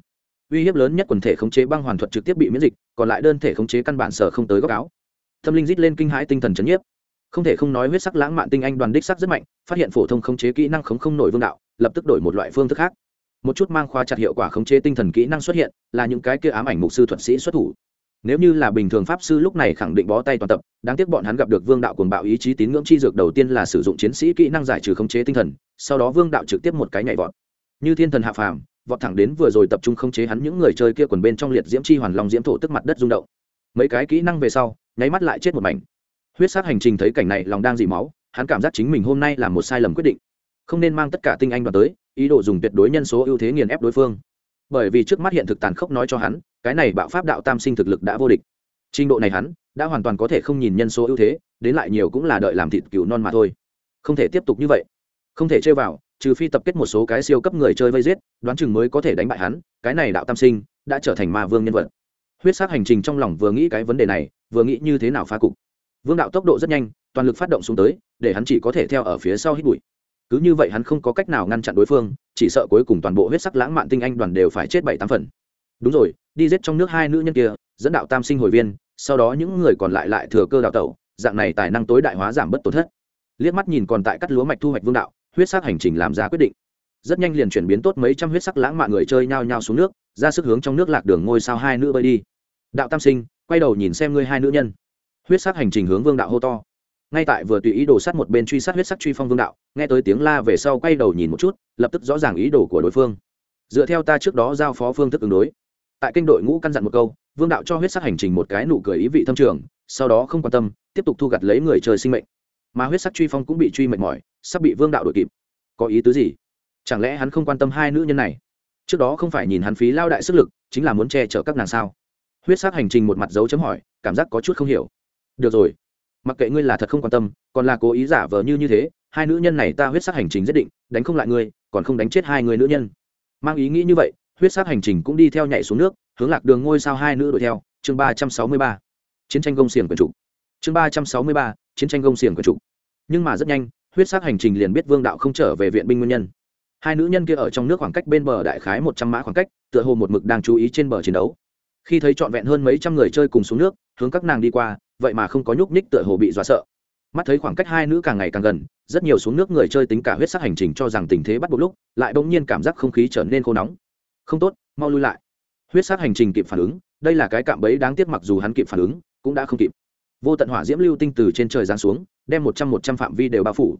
Uy hiếp lớn nhất quần thể khống chế băng hoàn thuật trực tiếp bị miễn dịch, còn lại đơn thể khống chế căn bản sở không tới góc áo. Tâm linh rít lên kinh hãi tinh thần chấn nhiếp. Không thể không nói huyết sắc lãng mạn tinh anh đoàn đích sắc rất mạnh, phát hiện phổ thông khống chế kỹ năng khống không nổi vương đạo, lập tức đổi một loại phương thức khác. Một chút mang khoa chặt hiệu quả khống chế tinh thần kỹ năng xuất hiện, là những cái kia ám ảnh mục sư thuật sĩ xuất thủ. Nếu như là bình thường pháp sư lúc này khẳng định bó tay toàn tập, đáng tiếc bọn hắn gặp được vương đạo cuồng bạo ý chí tín ngưỡng chi dược đầu tiên là sử dụng chiến sĩ kỹ năng giải trừ khống chế tinh thần, sau đó vương đạo trực tiếp một cái nhảy vọt như thiên thần hạ phàm, vọt thẳng đến vừa rồi tập trung khống chế hắn những người chơi kia quần bên trong liệt diễm chi hoàn long diễm thổ tức mặt đất rung động. Mấy cái kỹ năng về sau, nháy mắt lại chết một mảnh. Huyết sát hành trình thấy cảnh này lòng đang dỉ máu, hắn cảm giác chính mình hôm nay là một sai lầm quyết định. Không nên mang tất cả tinh anh đoàn tới, ý đồ dùng tuyệt đối nhân số ưu thế nghiền ép đối phương. Bởi vì trước mắt hiện thực tàn khốc nói cho hắn, cái này bạo pháp đạo tam sinh thực lực đã vô địch. Trình độ này hắn đã hoàn toàn có thể không nhìn nhân số ưu thế, đến lại nhiều cũng là đợi làm thịt cừu non mà thôi. Không thể tiếp tục như vậy. Không thể chơi vào trừ phi tập kết một số cái siêu cấp người chơi vây giết, đoán chừng mới có thể đánh bại hắn, cái này đạo tam sinh đã trở thành ma vương nhân vật. Huyết sát hành trình trong lòng vừa nghĩ cái vấn đề này, vừa nghĩ như thế nào phá cục. Vương đạo tốc độ rất nhanh, toàn lực phát động xuống tới, để hắn chỉ có thể theo ở phía sau hít bụi. Cứ như vậy hắn không có cách nào ngăn chặn đối phương, chỉ sợ cuối cùng toàn bộ huyết sắc lãng mạn tinh anh đoàn đều phải chết bảy tám phần. Đúng rồi, đi giết trong nước hai nữ nhân kia, dẫn đạo tam sinh hồi viên, sau đó những người còn lại lại thừa cơ đào tẩu, dạng này tài năng tối đại hóa giảm bất tổn thất. Liếc mắt nhìn còn tại cắt lúa mạch thu hoạch vương đạo huyết sắc hành trình làm ra quyết định. Rất nhanh liền chuyển biến tốt mấy trăm huyết sắc lãng mạn người chơi nhao nhao xuống nước, ra sức hướng trong nước lạc đường ngôi sao hai nữ bơi đi. Đạo tam sinh, quay đầu nhìn xem ngươi hai nữ nhân. Huyết sắc hành trình hướng vương đạo hô to. Ngay tại vừa tùy ý đồ sát một bên truy sát huyết sắc truy phong vương đạo, nghe tới tiếng la về sau quay đầu nhìn một chút, lập tức rõ ràng ý đồ của đối phương. Dựa theo ta trước đó giao phó phương thức ứng đối. Tại kênh đội ngũ căn dặn một câu, vương đạo cho huyết sắc hành trình một cái nụ cười ý vị thâm trường, sau đó không quan tâm, tiếp tục thu gặt lấy người chơi sinh mệnh mà huyết sắc truy phong cũng bị truy mệt mỏi, sắp bị vương đạo đội kịp. Có ý tứ gì? Chẳng lẽ hắn không quan tâm hai nữ nhân này? Trước đó không phải nhìn hắn phí lao đại sức lực, chính là muốn che chở các nàng sao? Huyết sắc hành trình một mặt dấu chấm hỏi, cảm giác có chút không hiểu. Được rồi. Mặc kệ ngươi là thật không quan tâm, còn là cố ý giả vờ như như thế, hai nữ nhân này ta huyết sắc hành trình nhất định, đánh không lại ngươi, còn không đánh chết hai người nữ nhân. Mang ý nghĩ như vậy, huyết sắc hành trình cũng đi theo nhảy xuống nước, hướng lạc đường ngôi sao hai nữ đuổi theo. Chương ba trăm sáu mươi ba. Chiến tranh gông xiềng quyền chủ. Chương ba trăm sáu mươi ba chiến tranh gông xiềng của trục. Nhưng mà rất nhanh, huyết sắc hành trình liền biết vương đạo không trở về viện binh nguyên nhân. Hai nữ nhân kia ở trong nước khoảng cách bên bờ đại khái một trăm mã khoảng cách, tựa hồ một mực đang chú ý trên bờ chiến đấu. Khi thấy trọn vẹn hơn mấy trăm người chơi cùng xuống nước, hướng các nàng đi qua, vậy mà không có nhúc nhích tựa hồ bị dọa sợ. Mắt thấy khoảng cách hai nữ càng ngày càng gần, rất nhiều xuống nước người chơi tính cả huyết sắc hành trình cho rằng tình thế bắt buộc lúc, lại bỗng nhiên cảm giác không khí trở nên khô nóng. Không tốt, mau lui lại. Huyết sắc hành trình kịp phản ứng, đây là cái cạm bẫy đáng tiếc mặc dù hắn kịp phản ứng, cũng đã không kịp vô tận hỏa diễm lưu tinh từ trên trời giáng xuống, đem một trăm một trăm phạm vi đều bao phủ.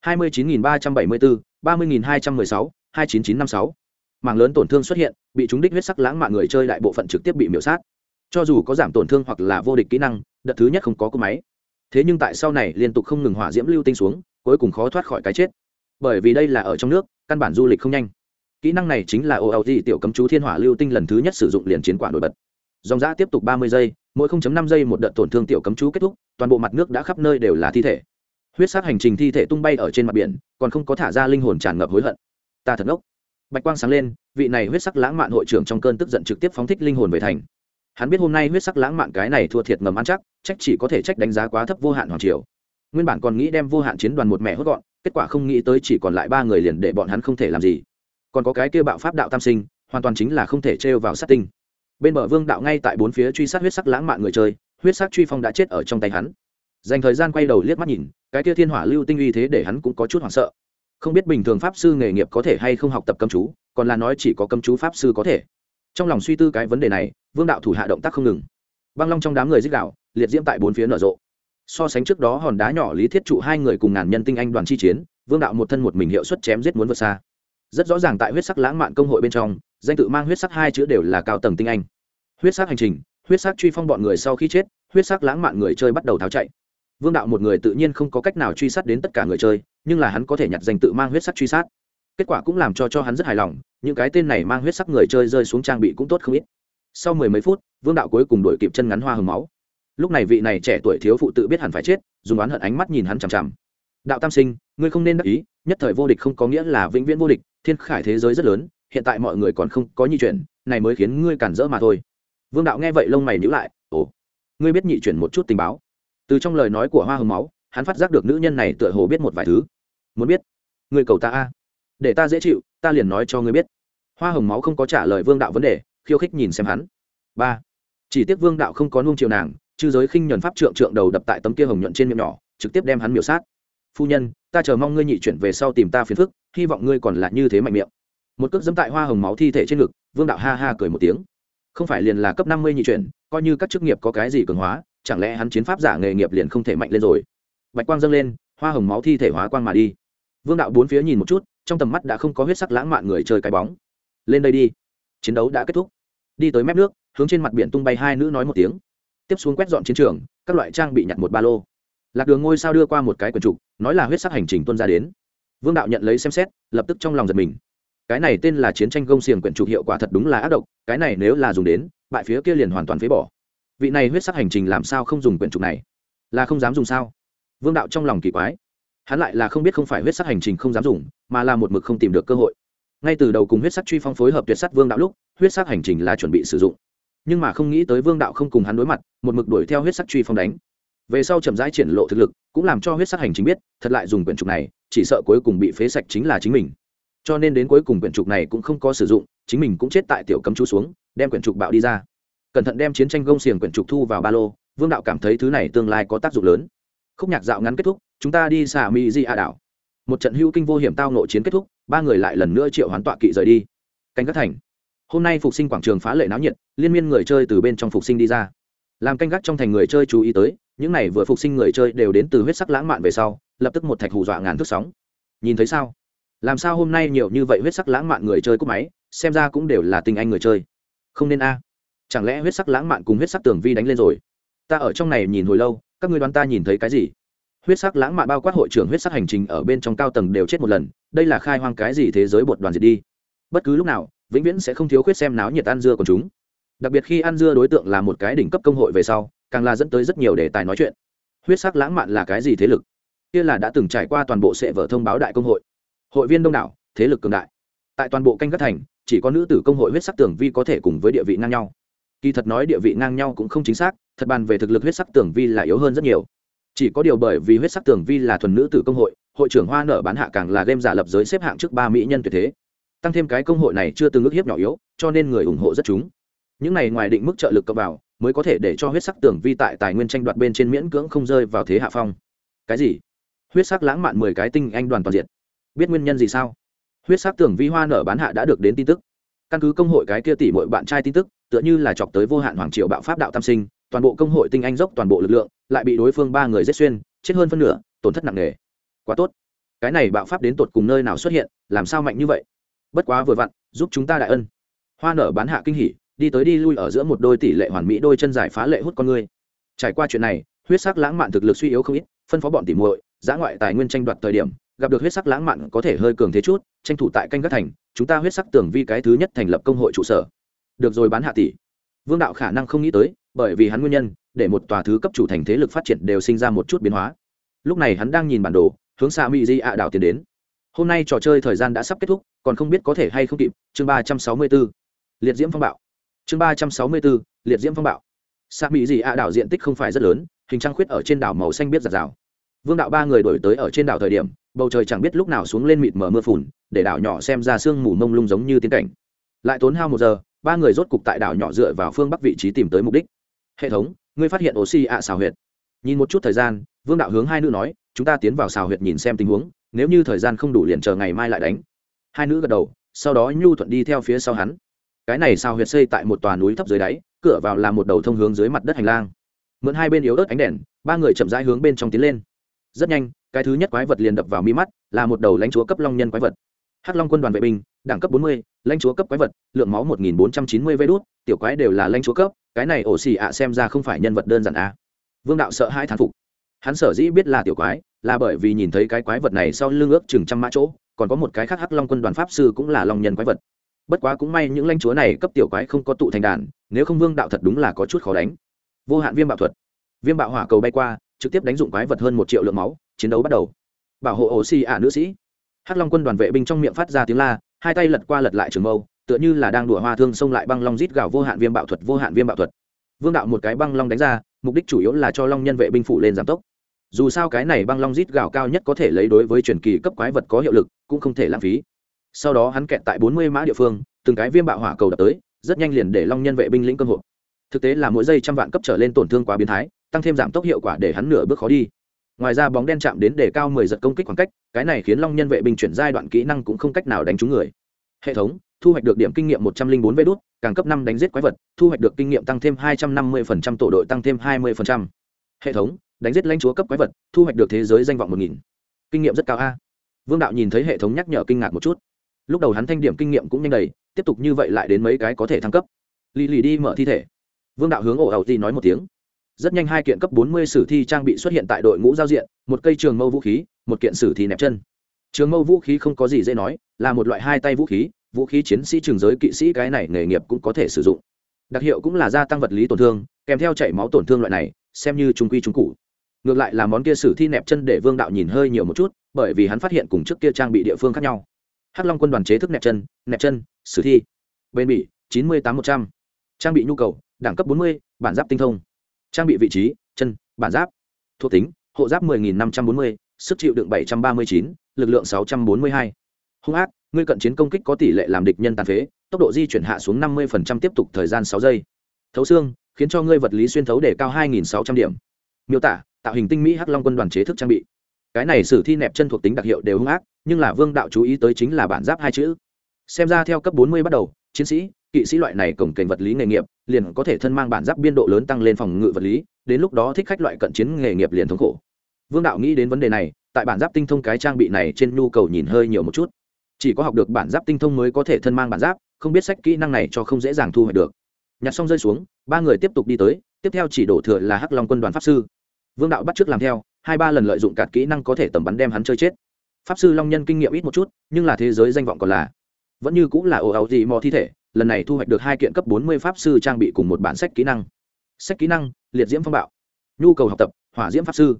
hai mươi chín nghìn ba trăm bảy mươi bốn ba mươi nghìn hai trăm mười sáu, hai chín chín năm sáu. Mảng lớn tổn thương xuất hiện, bị chúng đích huyết sắc lãng mạng người chơi đại bộ phận trực tiếp bị miễu sát. Cho dù có giảm tổn thương hoặc là vô địch kỹ năng, đợt thứ nhất không có cỗ máy. Thế nhưng tại sau này liên tục không ngừng hỏa diễm lưu tinh xuống, cuối cùng khó thoát khỏi cái chết. Bởi vì đây là ở trong nước, căn bản du lịch không nhanh. Kỹ năng này chính là OLT tiểu cấm chú thiên hỏa lưu tinh lần thứ nhất sử dụng liền chiến quả nổi bật dòng giã tiếp tục ba mươi giây, mỗi 0.5 giây một đợt tổn thương tiểu cấm chú kết thúc, toàn bộ mặt nước đã khắp nơi đều là thi thể. Huyết sát hành trình thi thể tung bay ở trên mặt biển, còn không có thả ra linh hồn tràn ngập hối hận. Ta thật ngốc. Bạch quang sáng lên, vị này huyết sắc lãng mạn hội trưởng trong cơn tức giận trực tiếp phóng thích linh hồn về thành. Hắn biết hôm nay huyết sắc lãng mạn cái này thua thiệt ngầm ăn chắc trách chỉ có thể trách đánh giá quá thấp vô hạn hoàng triều. Nguyên bản còn nghĩ đem vô hạn chiến đoàn một mẹ hốt gọn, kết quả không nghĩ tới chỉ còn lại ba người liền để bọn hắn không thể làm gì. Còn có cái kia bạo pháp đạo tam sinh, hoàn toàn chính là không thể trêu vào sát tinh bên bờ vương đạo ngay tại bốn phía truy sát huyết sắc lãng mạn người chơi, huyết sắc truy phong đã chết ở trong tay hắn. Dành thời gian quay đầu liếc mắt nhìn, cái kia thiên hỏa lưu tinh uy thế để hắn cũng có chút hoảng sợ. Không biết bình thường pháp sư nghề nghiệp có thể hay không học tập cấm chú, còn là nói chỉ có cấm chú pháp sư có thể. Trong lòng suy tư cái vấn đề này, vương đạo thủ hạ động tác không ngừng. Băng long trong đám người dích đạo liệt diễm tại bốn phía nở rộ. So sánh trước đó hòn đá nhỏ lý thiết trụ hai người cùng ngàn nhân tinh anh đoàn chi chiến, vương đạo một thân một mình hiệu suất chém giết muốn vượt xa. Rất rõ ràng tại huyết sắc lãng mạn công hội bên trong danh tự mang huyết sắc hai chữ đều là cao tầng tinh anh. Huyết sắc hành trình, huyết sắc truy phong bọn người sau khi chết, huyết sắc lãng mạn người chơi bắt đầu tháo chạy. Vương đạo một người tự nhiên không có cách nào truy sát đến tất cả người chơi, nhưng là hắn có thể nhặt danh tự mang huyết sắc truy sát. Kết quả cũng làm cho cho hắn rất hài lòng, những cái tên này mang huyết sắc người chơi rơi xuống trang bị cũng tốt không ít. Sau mười mấy phút, vương đạo cuối cùng đổi kịp chân ngắn hoa hừng máu. Lúc này vị này trẻ tuổi thiếu phụ tự biết hẳn phải chết, dùng oán hận ánh mắt nhìn hắn chằm chằm. Đạo tam sinh, ngươi không nên đắc ý, nhất thời vô địch không có nghĩa là vĩnh viễn vô địch, thiên khải thế giới rất lớn hiện tại mọi người còn không có nhị chuyển, này mới khiến ngươi cản rỡ mà thôi. Vương đạo nghe vậy lông mày nhữ lại, ồ, ngươi biết nhị chuyển một chút tình báo? Từ trong lời nói của hoa hồng máu, hắn phát giác được nữ nhân này tựa hồ biết một vài thứ. Muốn biết? Ngươi cầu ta a. Để ta dễ chịu, ta liền nói cho ngươi biết. Hoa hồng máu không có trả lời vương đạo vấn đề, khiêu khích nhìn xem hắn. Ba. Chỉ tiếc vương đạo không có nuông chiều nàng, chư giới khinh nhuần pháp trượng trượng đầu đập tại tấm kia hồng nhuận trên miệng nhỏ, trực tiếp đem hắn miểu sát. Phu nhân, ta chờ mong ngươi nhị chuyển về sau tìm ta phiền phức, hy vọng ngươi còn là như thế mạnh miệng một cước dẫm tại hoa hồng máu thi thể trên ngực, vương đạo ha ha cười một tiếng. Không phải liền là cấp năm mươi nhị chuyển, coi như các chức nghiệp có cái gì cường hóa, chẳng lẽ hắn chiến pháp giả nghề nghiệp liền không thể mạnh lên rồi? Bạch quang dâng lên, hoa hồng máu thi thể hóa quang mà đi. Vương đạo bốn phía nhìn một chút, trong tầm mắt đã không có huyết sắc lãng mạn người chơi cái bóng. Lên đây đi. Chiến đấu đã kết thúc. Đi tới mép nước, hướng trên mặt biển tung bay hai nữ nói một tiếng. Tiếp xuống quét dọn chiến trường, các loại trang bị nhặt một ba lô. Lạc đường ngôi sao đưa qua một cái quần trục, nói là huyết sắc hành trình tuân ra đến. Vương đạo nhận lấy xem xét, lập tức trong lòng giật mình cái này tên là chiến tranh gông xiềng quyển trục hiệu quả thật đúng là ác độc, cái này nếu là dùng đến, bại phía kia liền hoàn toàn phế bỏ. Vị này huyết sắc hành trình làm sao không dùng quyển trục này? Là không dám dùng sao? Vương đạo trong lòng kỳ quái. Hắn lại là không biết không phải huyết sắc hành trình không dám dùng, mà là một mực không tìm được cơ hội. Ngay từ đầu cùng huyết sắc truy phong phối hợp tuyệt sắc vương đạo lúc, huyết sắc hành trình là chuẩn bị sử dụng. Nhưng mà không nghĩ tới vương đạo không cùng hắn đối mặt, một mực đuổi theo huyết sắc truy phong đánh. Về sau chậm rãi triển lộ thực lực, cũng làm cho huyết sắc hành trình biết, thật lại dùng quyển trục này, chỉ sợ cuối cùng bị phế sạch chính là chính mình cho nên đến cuối cùng quyển trục này cũng không có sử dụng, chính mình cũng chết tại tiểu cấm chú xuống, đem quyển trục bạo đi ra. Cẩn thận đem chiến tranh gông xiềng quyển trục thu vào ba lô, vương đạo cảm thấy thứ này tương lai có tác dụng lớn. Khúc nhạc dạo ngắn kết thúc, chúng ta đi xả mỹ di a đảo. Một trận hữu kinh vô hiểm tao nội chiến kết thúc, ba người lại lần nữa triệu hoán tọa kỵ rời đi. Canh gác thành. Hôm nay phục sinh quảng trường phá lệ náo nhiệt, liên miên người chơi từ bên trong phục sinh đi ra. Làm canh gác trong thành người chơi chú ý tới, những này vừa phục sinh người chơi đều đến từ huyết sắc lãng mạn về sau, lập tức một thạch hù dọa ngàn thước sóng. Nhìn thấy sao? Làm sao hôm nay nhiều như vậy huyết sắc lãng mạn người chơi cúp máy, xem ra cũng đều là tình anh người chơi. Không nên a. Chẳng lẽ huyết sắc lãng mạn cùng huyết sắc tường vi đánh lên rồi? Ta ở trong này nhìn hồi lâu, các ngươi đoán ta nhìn thấy cái gì? Huyết sắc lãng mạn bao quát hội trưởng huyết sắc hành trình ở bên trong cao tầng đều chết một lần, đây là khai hoang cái gì thế giới bột đoàn diệt đi? Bất cứ lúc nào, vĩnh viễn sẽ không thiếu khuyết xem náo nhiệt ăn dưa của chúng. Đặc biệt khi ăn dưa đối tượng là một cái đỉnh cấp công hội về sau, càng là dẫn tới rất nhiều đề tài nói chuyện. Huyết sắc lãng mạn là cái gì thế lực? Kia là đã từng trải qua toàn bộ sệ vở thông báo đại công hội hội viên đông đảo, thế lực cường đại. Tại toàn bộ canh các thành, chỉ có nữ tử công hội huyết sắc tưởng vi có thể cùng với địa vị ngang nhau. Kỳ thật nói địa vị ngang nhau cũng không chính xác, thật bàn về thực lực huyết sắc tưởng vi là yếu hơn rất nhiều. Chỉ có điều bởi vì huyết sắc tưởng vi là thuần nữ tử công hội hội trưởng hoa nở bán hạ càng là game giả lập giới xếp hạng trước ba mỹ nhân tuyệt thế. Tăng thêm cái công hội này chưa từng ước hiếp nhỏ yếu, cho nên người ủng hộ rất chúng. Những này ngoài định mức trợ lực cộng vào, mới có thể để cho huyết sắc tưởng vi tại tài nguyên tranh đoạt bên trên miễn cưỡng không rơi vào thế hạ phong. Cái gì? Huyết sắc lãng mạn mười cái tinh anh đoàn toàn diện biết nguyên nhân gì sao? Huyết sắc tưởng vi hoa nở bán hạ đã được đến tin tức. Căn cứ công hội cái kia tỷ mọi bạn trai tin tức, tựa như là chọc tới vô hạn hoàng triệu bạo pháp đạo tam sinh, toàn bộ công hội tinh anh dốc toàn bộ lực lượng, lại bị đối phương ba người giết xuyên, chết hơn phân nửa, tổn thất nặng nề. Quá tốt. Cái này bạo pháp đến tột cùng nơi nào xuất hiện, làm sao mạnh như vậy? Bất quá vừa vặn, giúp chúng ta đại ân. Hoa nở bán hạ kinh hỉ, đi tới đi lui ở giữa một đôi tỷ lệ hoàn mỹ đôi chân giải phá lệ hút con người. Trải qua chuyện này, huyết sắc lãng mạn thực lực suy yếu không ít, phân phó bọn tỉ muội giã ngoại tài nguyên tranh đoạt thời điểm, gặp được huyết sắc lãng mạn có thể hơi cường thế chút, tranh thủ tại canh gác thành, chúng ta huyết sắc tưởng vi cái thứ nhất thành lập công hội trụ sở. Được rồi bán hạ tỷ. Vương đạo khả năng không nghĩ tới, bởi vì hắn nguyên nhân, để một tòa thứ cấp chủ thành thế lực phát triển đều sinh ra một chút biến hóa. Lúc này hắn đang nhìn bản đồ, hướng xa mỹ di ạ đảo tiến đến. Hôm nay trò chơi thời gian đã sắp kết thúc, còn không biết có thể hay không kịp, chương ba trăm sáu mươi b ố liệt diễm phong bạo. Chương ba trăm sáu mươi b ố liệt diễm phong bạo. Xa mỹ di ạ đảo diện tích không phải rất lớn, hình trăng khuyết ở trên đảo màu xanh biết giặt rào vương đạo ba người đổi tới ở trên đảo thời điểm, bầu trời chẳng biết lúc nào xuống lên mịt mờ mưa phùn, để đảo nhỏ xem ra sương mù mông lung giống như tiến cảnh. Lại tốn hao một giờ, ba người rốt cục tại đảo nhỏ dựa vào phương bắc vị trí tìm tới mục đích. Hệ thống, ngươi phát hiện oxy ạ xào huyệt. Nhìn một chút thời gian, vương đạo hướng hai nữ nói, chúng ta tiến vào xào huyệt nhìn xem tình huống, nếu như thời gian không đủ liền chờ ngày mai lại đánh. Hai nữ gật đầu, sau đó nhu thuận đi theo phía sau hắn. Cái này xào huyệt xây tại một tòa núi thấp dưới đáy, cửa vào là một đầu thông hướng dưới mặt đất hành lang. Mượn hai bên yếu ớt ánh đèn, ba người chậm rãi hướng bên trong tiến lên rất nhanh, cái thứ nhất quái vật liền đập vào mi mắt, là một đầu lãnh chúa cấp long nhân quái vật. Hắc long quân đoàn vệ binh, đẳng cấp bốn mươi, lãnh chúa cấp quái vật, lượng máu một nghìn bốn trăm chín mươi vê đốt tiểu quái đều là lãnh chúa cấp, cái này ổ xì ạ xem ra không phải nhân vật đơn giản a à. vương đạo sợ hai thán phục. Hắn sở dĩ biết là tiểu quái, là bởi vì nhìn thấy cái quái vật này sau lưng ước chừng trăm mã chỗ, còn có một cái khác hắc long quân đoàn pháp sư cũng là long nhân quái vật. Bất quá cũng may những lãnh chúa này cấp tiểu quái không có tụ thành đàn, nếu không vương đạo thật đúng là có chút khó đánh. Vô hạn viêm bạo thuật. Viêm bạo hỏa cầu bay qua trực tiếp đánh dụng quái vật hơn một triệu lượng máu, chiến đấu bắt đầu. Bảo hộ oxy ả nữ sĩ. Hắc long quân đoàn vệ binh trong miệng phát ra tiếng la, hai tay lật qua lật lại trường mâu, tựa như là đang đùa hoa thương xông lại băng long rít gạo vô hạn viêm bạo thuật, vô hạn viêm bạo thuật. Vương đạo một cái băng long đánh ra, mục đích chủ yếu là cho long nhân vệ binh phủ lên giảm tốc. Dù sao cái này băng long rít gạo cao nhất có thể lấy đối với truyền kỳ cấp quái vật có hiệu lực, cũng không thể lãng phí. Sau đó hắn kẹt tại bốn mươi mã địa phương, từng cái viêm bạo hỏa cầu đập tới, rất nhanh liền để long nhân vệ binh lĩnh cơ hội. Thực tế là mỗi giây trăm vạn cấp trở lên tổn thương quá biến thái tăng thêm giảm tốc hiệu quả để hắn nửa bước khó đi. Ngoài ra bóng đen chạm đến để cao mười giật công kích khoảng cách, cái này khiến long nhân vệ binh chuyển giai đoạn kỹ năng cũng không cách nào đánh trúng người. Hệ thống, thu hoạch được điểm kinh nghiệm một trăm linh bốn vê đốt càng cấp năm đánh giết quái vật, thu hoạch được kinh nghiệm tăng thêm hai trăm năm mươi phần trăm, tổ đội tăng thêm hai mươi phần trăm. hệ thống, đánh giết lãnh chúa cấp quái vật, thu hoạch được thế giới danh vọng một nghìn. Kinh nghiệm rất cao a. Vương đạo nhìn thấy hệ thống nhắc nhở kinh ngạc một chút. Lúc đầu hắn thanh điểm kinh nghiệm cũng nhanh đầy, tiếp tục như vậy lại đến mấy cái có thể thăng cấp. Lì lì đi mở thi thể. Vương đạo hướng ổ ẩu ti nói một tiếng rất nhanh hai kiện cấp bốn mươi sử thi trang bị xuất hiện tại đội ngũ giao diện, một cây trường mâu vũ khí, một kiện sử thi nẹp chân. Trường mâu vũ khí không có gì dễ nói, là một loại hai tay vũ khí vũ khí chiến sĩ trường giới kỵ sĩ cái này nghề nghiệp cũng có thể sử dụng. Đặc hiệu cũng là gia tăng vật lý tổn thương, kèm theo chảy máu tổn thương loại này, xem như trung quy trung cụ. Ngược lại là món kia sử thi nẹp chân để vương đạo nhìn hơi nhiều một chút, bởi vì hắn phát hiện cùng trước kia trang bị địa phương khác nhau. Hắc long quân đoàn chế thức nẹp chân nẹp chân, sử thi. Bên bị chín mươi tám một trăm. Trang bị nhu cầu, đẳng cấp bốn mươi, bản giáp tinh thông trang bị vị trí, chân, bản giáp. Thuộc tính, hộ giáp mười nghìn năm trăm bốn mươi, sức chịu đựng bảy trăm ba mươi chín, lực lượng sáu trăm bốn mươi hai. Hung ác, ngươi cận chiến công kích có tỷ lệ làm địch nhân tàn phế, tốc độ di chuyển hạ xuống năm mươi tiếp tục thời gian 6 giây. Thấu xương, khiến cho ngươi vật lý xuyên thấu để cao hai nghìn sáu trăm điểm. Miêu tả, tạo hình tinh mỹ hắc long quân đoàn chế thức trang bị. Cái này sử thi nẹp chân thuộc tính đặc hiệu đều hung ác, nhưng là vương đạo chú ý tới chính là bản giáp hai chữ. Xem ra theo cấp bốn mươi bắt đầu, chiến sĩ kỵ sĩ loại này cổng kềnh vật lý nghề nghiệp, liền có thể thân mang bản giáp biên độ lớn tăng lên phòng ngự vật lý, đến lúc đó thích khách loại cận chiến nghề nghiệp liền thống khổ. Vương đạo nghĩ đến vấn đề này, tại bản giáp tinh thông cái trang bị này trên nhu cầu nhìn hơi nhiều một chút. Chỉ có học được bản giáp tinh thông mới có thể thân mang bản giáp, không biết sách kỹ năng này cho không dễ dàng thu hoạch được. Nhặt xong rơi xuống, ba người tiếp tục đi tới, tiếp theo chỉ đổ thừa là hắc long quân đoàn pháp sư. Vương đạo bắt t r ư ớ c làm theo, hai ba lần lợi dụng cạt kỹ năng có thể tầm bắn đem hắn chơi chết. Pháp sư long nhân kinh nghiệm ít một chút, nhưng là thế giới danh vọng còn là, vẫn như cũng là ồ áo gì mò thi thể lần này thu hoạch được hai kiện cấp bốn mươi pháp sư trang bị cùng một bản sách kỹ năng. Sách kỹ năng, liệt diễm phong bạo. Nhu cầu học tập, hỏa diễm pháp sư.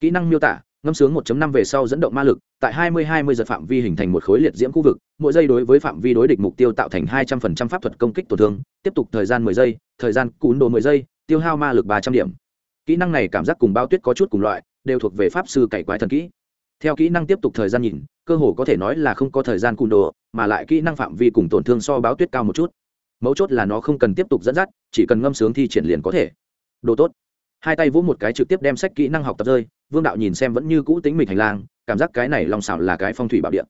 Kỹ năng miêu tả, ngâm sướng 1.5 về sau dẫn động ma lực, tại 20-20 giật phạm vi hình thành một khối liệt diễm khu vực, mỗi giây đối với phạm vi đối địch mục tiêu tạo thành 200% pháp thuật công kích tổn thương, tiếp tục thời gian 10 giây, thời gian cún đồ 10 giây, tiêu hao ma lực 300 điểm. Kỹ năng này cảm giác cùng bao tuyết có chút cùng loại, đều thuộc về pháp sư cày quái thần kỹ. Theo kỹ năng tiếp tục thời gian nhìn cơ hồ có thể nói là không có thời gian cùn đồ, mà lại kỹ năng phạm vi cùng tổn thương so báo tuyết cao một chút. Mấu chốt là nó không cần tiếp tục dẫn dắt, chỉ cần ngâm sướng thi triển liền có thể. Đồ tốt. Hai tay vỗ một cái trực tiếp đem sách kỹ năng học tập rơi, vương đạo nhìn xem vẫn như cũ tính mịch hành lang, cảm giác cái này long xảo là cái phong thủy bảo điện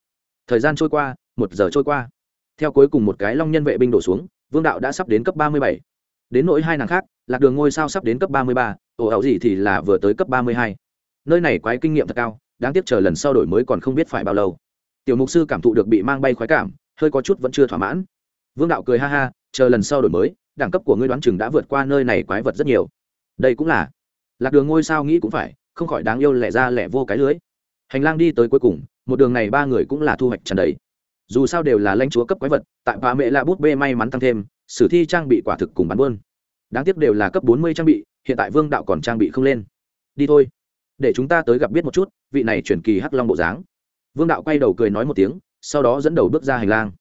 thời gian trôi qua, một giờ trôi qua. Theo cuối cùng một cái long nhân vệ binh đổ xuống, vương đạo đã sắp đến cấp ba mươi bảy. Đến nỗi hai nàng khác, lạc đường ngôi sao sắp đến cấp ba mươi ba, ồ, ảo gì thì là vừa tới cấp ba mươi hai. Nơi này quái kinh nghiệm thật cao đáng tiếc chờ lần sau đổi mới còn không biết phải bao lâu. Tiểu mục sư cảm thụ được bị mang bay khoái cảm, hơi có chút vẫn chưa thỏa mãn. Vương đạo cười ha ha, chờ lần sau đổi mới, đẳng cấp của ngươi đoán chừng đã vượt qua nơi này quái vật rất nhiều. Đây cũng là. Lạc đường ngôi sao nghĩ cũng phải, không khỏi đáng yêu lẻ ra lẻ vô cái lưới. Hành lang đi tới cuối cùng, một đường này ba người cũng là thu hoạch trần đấy dù sao đều là lãnh chúa cấp quái vật, tại bà mẹ là bút bê may mắn tăng thêm, sử thi trang bị quả thực cùng bắn buôn. Đáng tiếc đều là cấp bốn mươi trang bị, hiện tại vương đạo còn trang bị không lên. Đi thôi để chúng ta tới gặp biết một chút vị này chuyển kỳ hắc long bộ dáng vương đạo quay đầu cười nói một tiếng sau đó dẫn đầu bước ra hành lang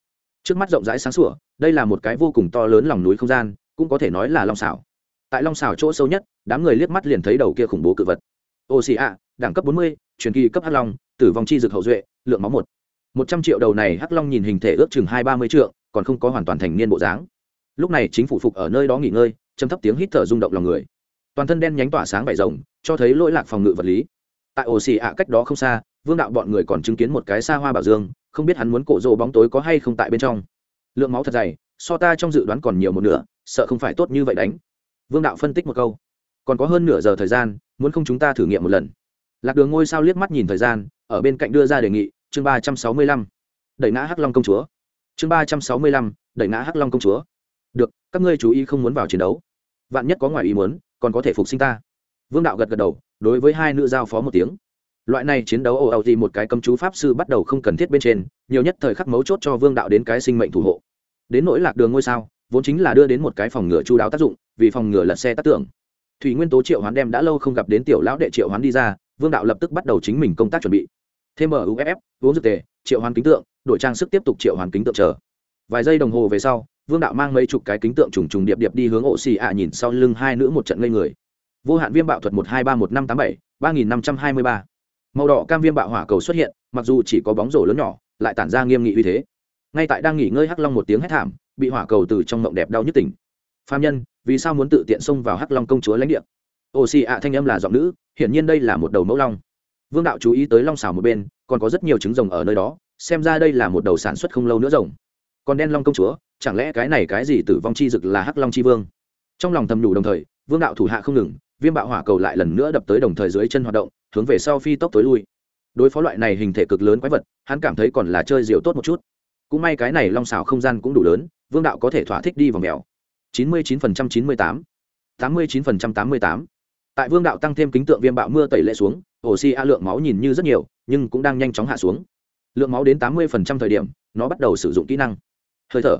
trước mắt rộng rãi sáng sủa đây là một cái vô cùng to lớn lòng núi không gian cũng có thể nói là long xảo tại long xảo chỗ sâu nhất đám người liếc mắt liền thấy đầu kia khủng bố cự vật ô xì ạ đẳng cấp bốn mươi truyền kỳ cấp hắc long tử vong chi dược hậu duệ lượng máu một một trăm triệu đầu này hắc long nhìn hình thể ước chừng hai ba mươi triệu còn không có hoàn toàn thành niên bộ dáng lúc này chính phủ phục ở nơi đó nghỉ ngơi châm thấp tiếng hít thở rung động lòng người toàn thân đen nhánh tỏa sáng vải rồng cho thấy lỗi lạc phòng ngự vật lý. Tại ổ xì ạ cách đó không xa, vương đạo bọn người còn chứng kiến một cái xa hoa bảo dương, không biết hắn muốn cổ rộ bóng tối có hay không tại bên trong. Lượng máu thật dày, so ta trong dự đoán còn nhiều một nửa, sợ không phải tốt như vậy đánh. Vương đạo phân tích một câu. Còn có hơn nửa giờ thời gian, muốn không chúng ta thử nghiệm một lần. Lạc đường ngôi sao liếc mắt nhìn thời gian, ở bên cạnh đưa ra đề nghị, chương ba trăm sáu mươi lăm. Đẩy ngã hắc long công chúa. Chương ba trăm sáu mươi lăm, đẩy ngã hắc long công chúa. Được, các ngươi chú ý không muốn vào chiến đấu. Vạn nhất có ngoài ý muốn, còn có thể phục sinh ta vương đạo gật gật đầu, đối với hai nữ giao phó một tiếng. Loại này chiến đấu ồ ồ gì một cái cấm chú pháp sư bắt đầu không cần thiết bên trên, nhiều nhất thời khắc mấu chốt cho vương đạo đến cái sinh mệnh thủ hộ. Đến nỗi lạc đường ngôi sao, vốn chính là đưa đến một cái phòng ngựa chú đáo tác dụng, vì phòng ngựa lật xe tác tưởng. Thủy nguyên tố triệu hoán đem đã lâu không gặp đến tiểu lão đệ triệu hoán đi ra, vương đạo lập tức bắt đầu chính mình công tác chuẩn bị. Thêm muff uống dược tề, triệu hoán kính tượng, đổi trang sức tiếp tục triệu hoán kính tượng chờ. Vài giây đồng hồ về sau, vương đạo mang mấy chục cái kính tượng trùng trùng điệp điệp đi hướng ổ xì ạ nhìn sau lưng hai nữ một trận ngây người vô hạn viêm bạo thuật một hai ba một năm tám bảy, ba nghìn năm trăm hai mươi ba. Màu đỏ cam viêm bạo hỏa cầu xuất hiện, mặc dù chỉ có bóng rổ lớn nhỏ, lại tản ra nghiêm nghị uy thế. Ngay tại đang nghỉ ngơi hắc long một tiếng hét thảm, bị hỏa cầu từ trong mộng đẹp đau nhức tỉnh. Phạm nhân, vì sao muốn tự tiện xông vào hắc long công chúa lãnh địa? Ồ xì ạ, thanh âm là giọng nữ, hiển nhiên đây là một đầu mẫu long. Vương đạo chú ý tới long xào một bên, còn có rất nhiều trứng rồng ở nơi đó, xem ra đây là một đầu sản xuất không lâu nữa rồng. Còn đen long công chúa, chẳng lẽ cái này cái gì tử vong chi dực là hắc long chi vương? Trong lòng thầm nhủ đồng thời, vương đạo thủ hạ không ngừng viêm bạo hỏa cầu lại lần nữa đập tới đồng thời dưới chân hoạt động, hướng về sau phi tốc tối lui. Đối phó loại này hình thể cực lớn quái vật, hắn cảm thấy còn là chơi diều tốt một chút. Cũng may cái này long xào không gian cũng đủ lớn, vương đạo có thể thỏa thích đi vào mèo. Chín mươi chín phần trăm chín mươi tám. Tám mươi chín phần trăm tám mươi tám. Tại vương đạo tăng thêm kính tượng viêm bạo mưa tẩy lệ xuống oxy a lượng máu nhìn như rất nhiều, nhưng cũng đang nhanh chóng hạ xuống. Lượng máu đến tám mươi phần trăm thời điểm, nó bắt đầu sử dụng kỹ năng. Hơi thở.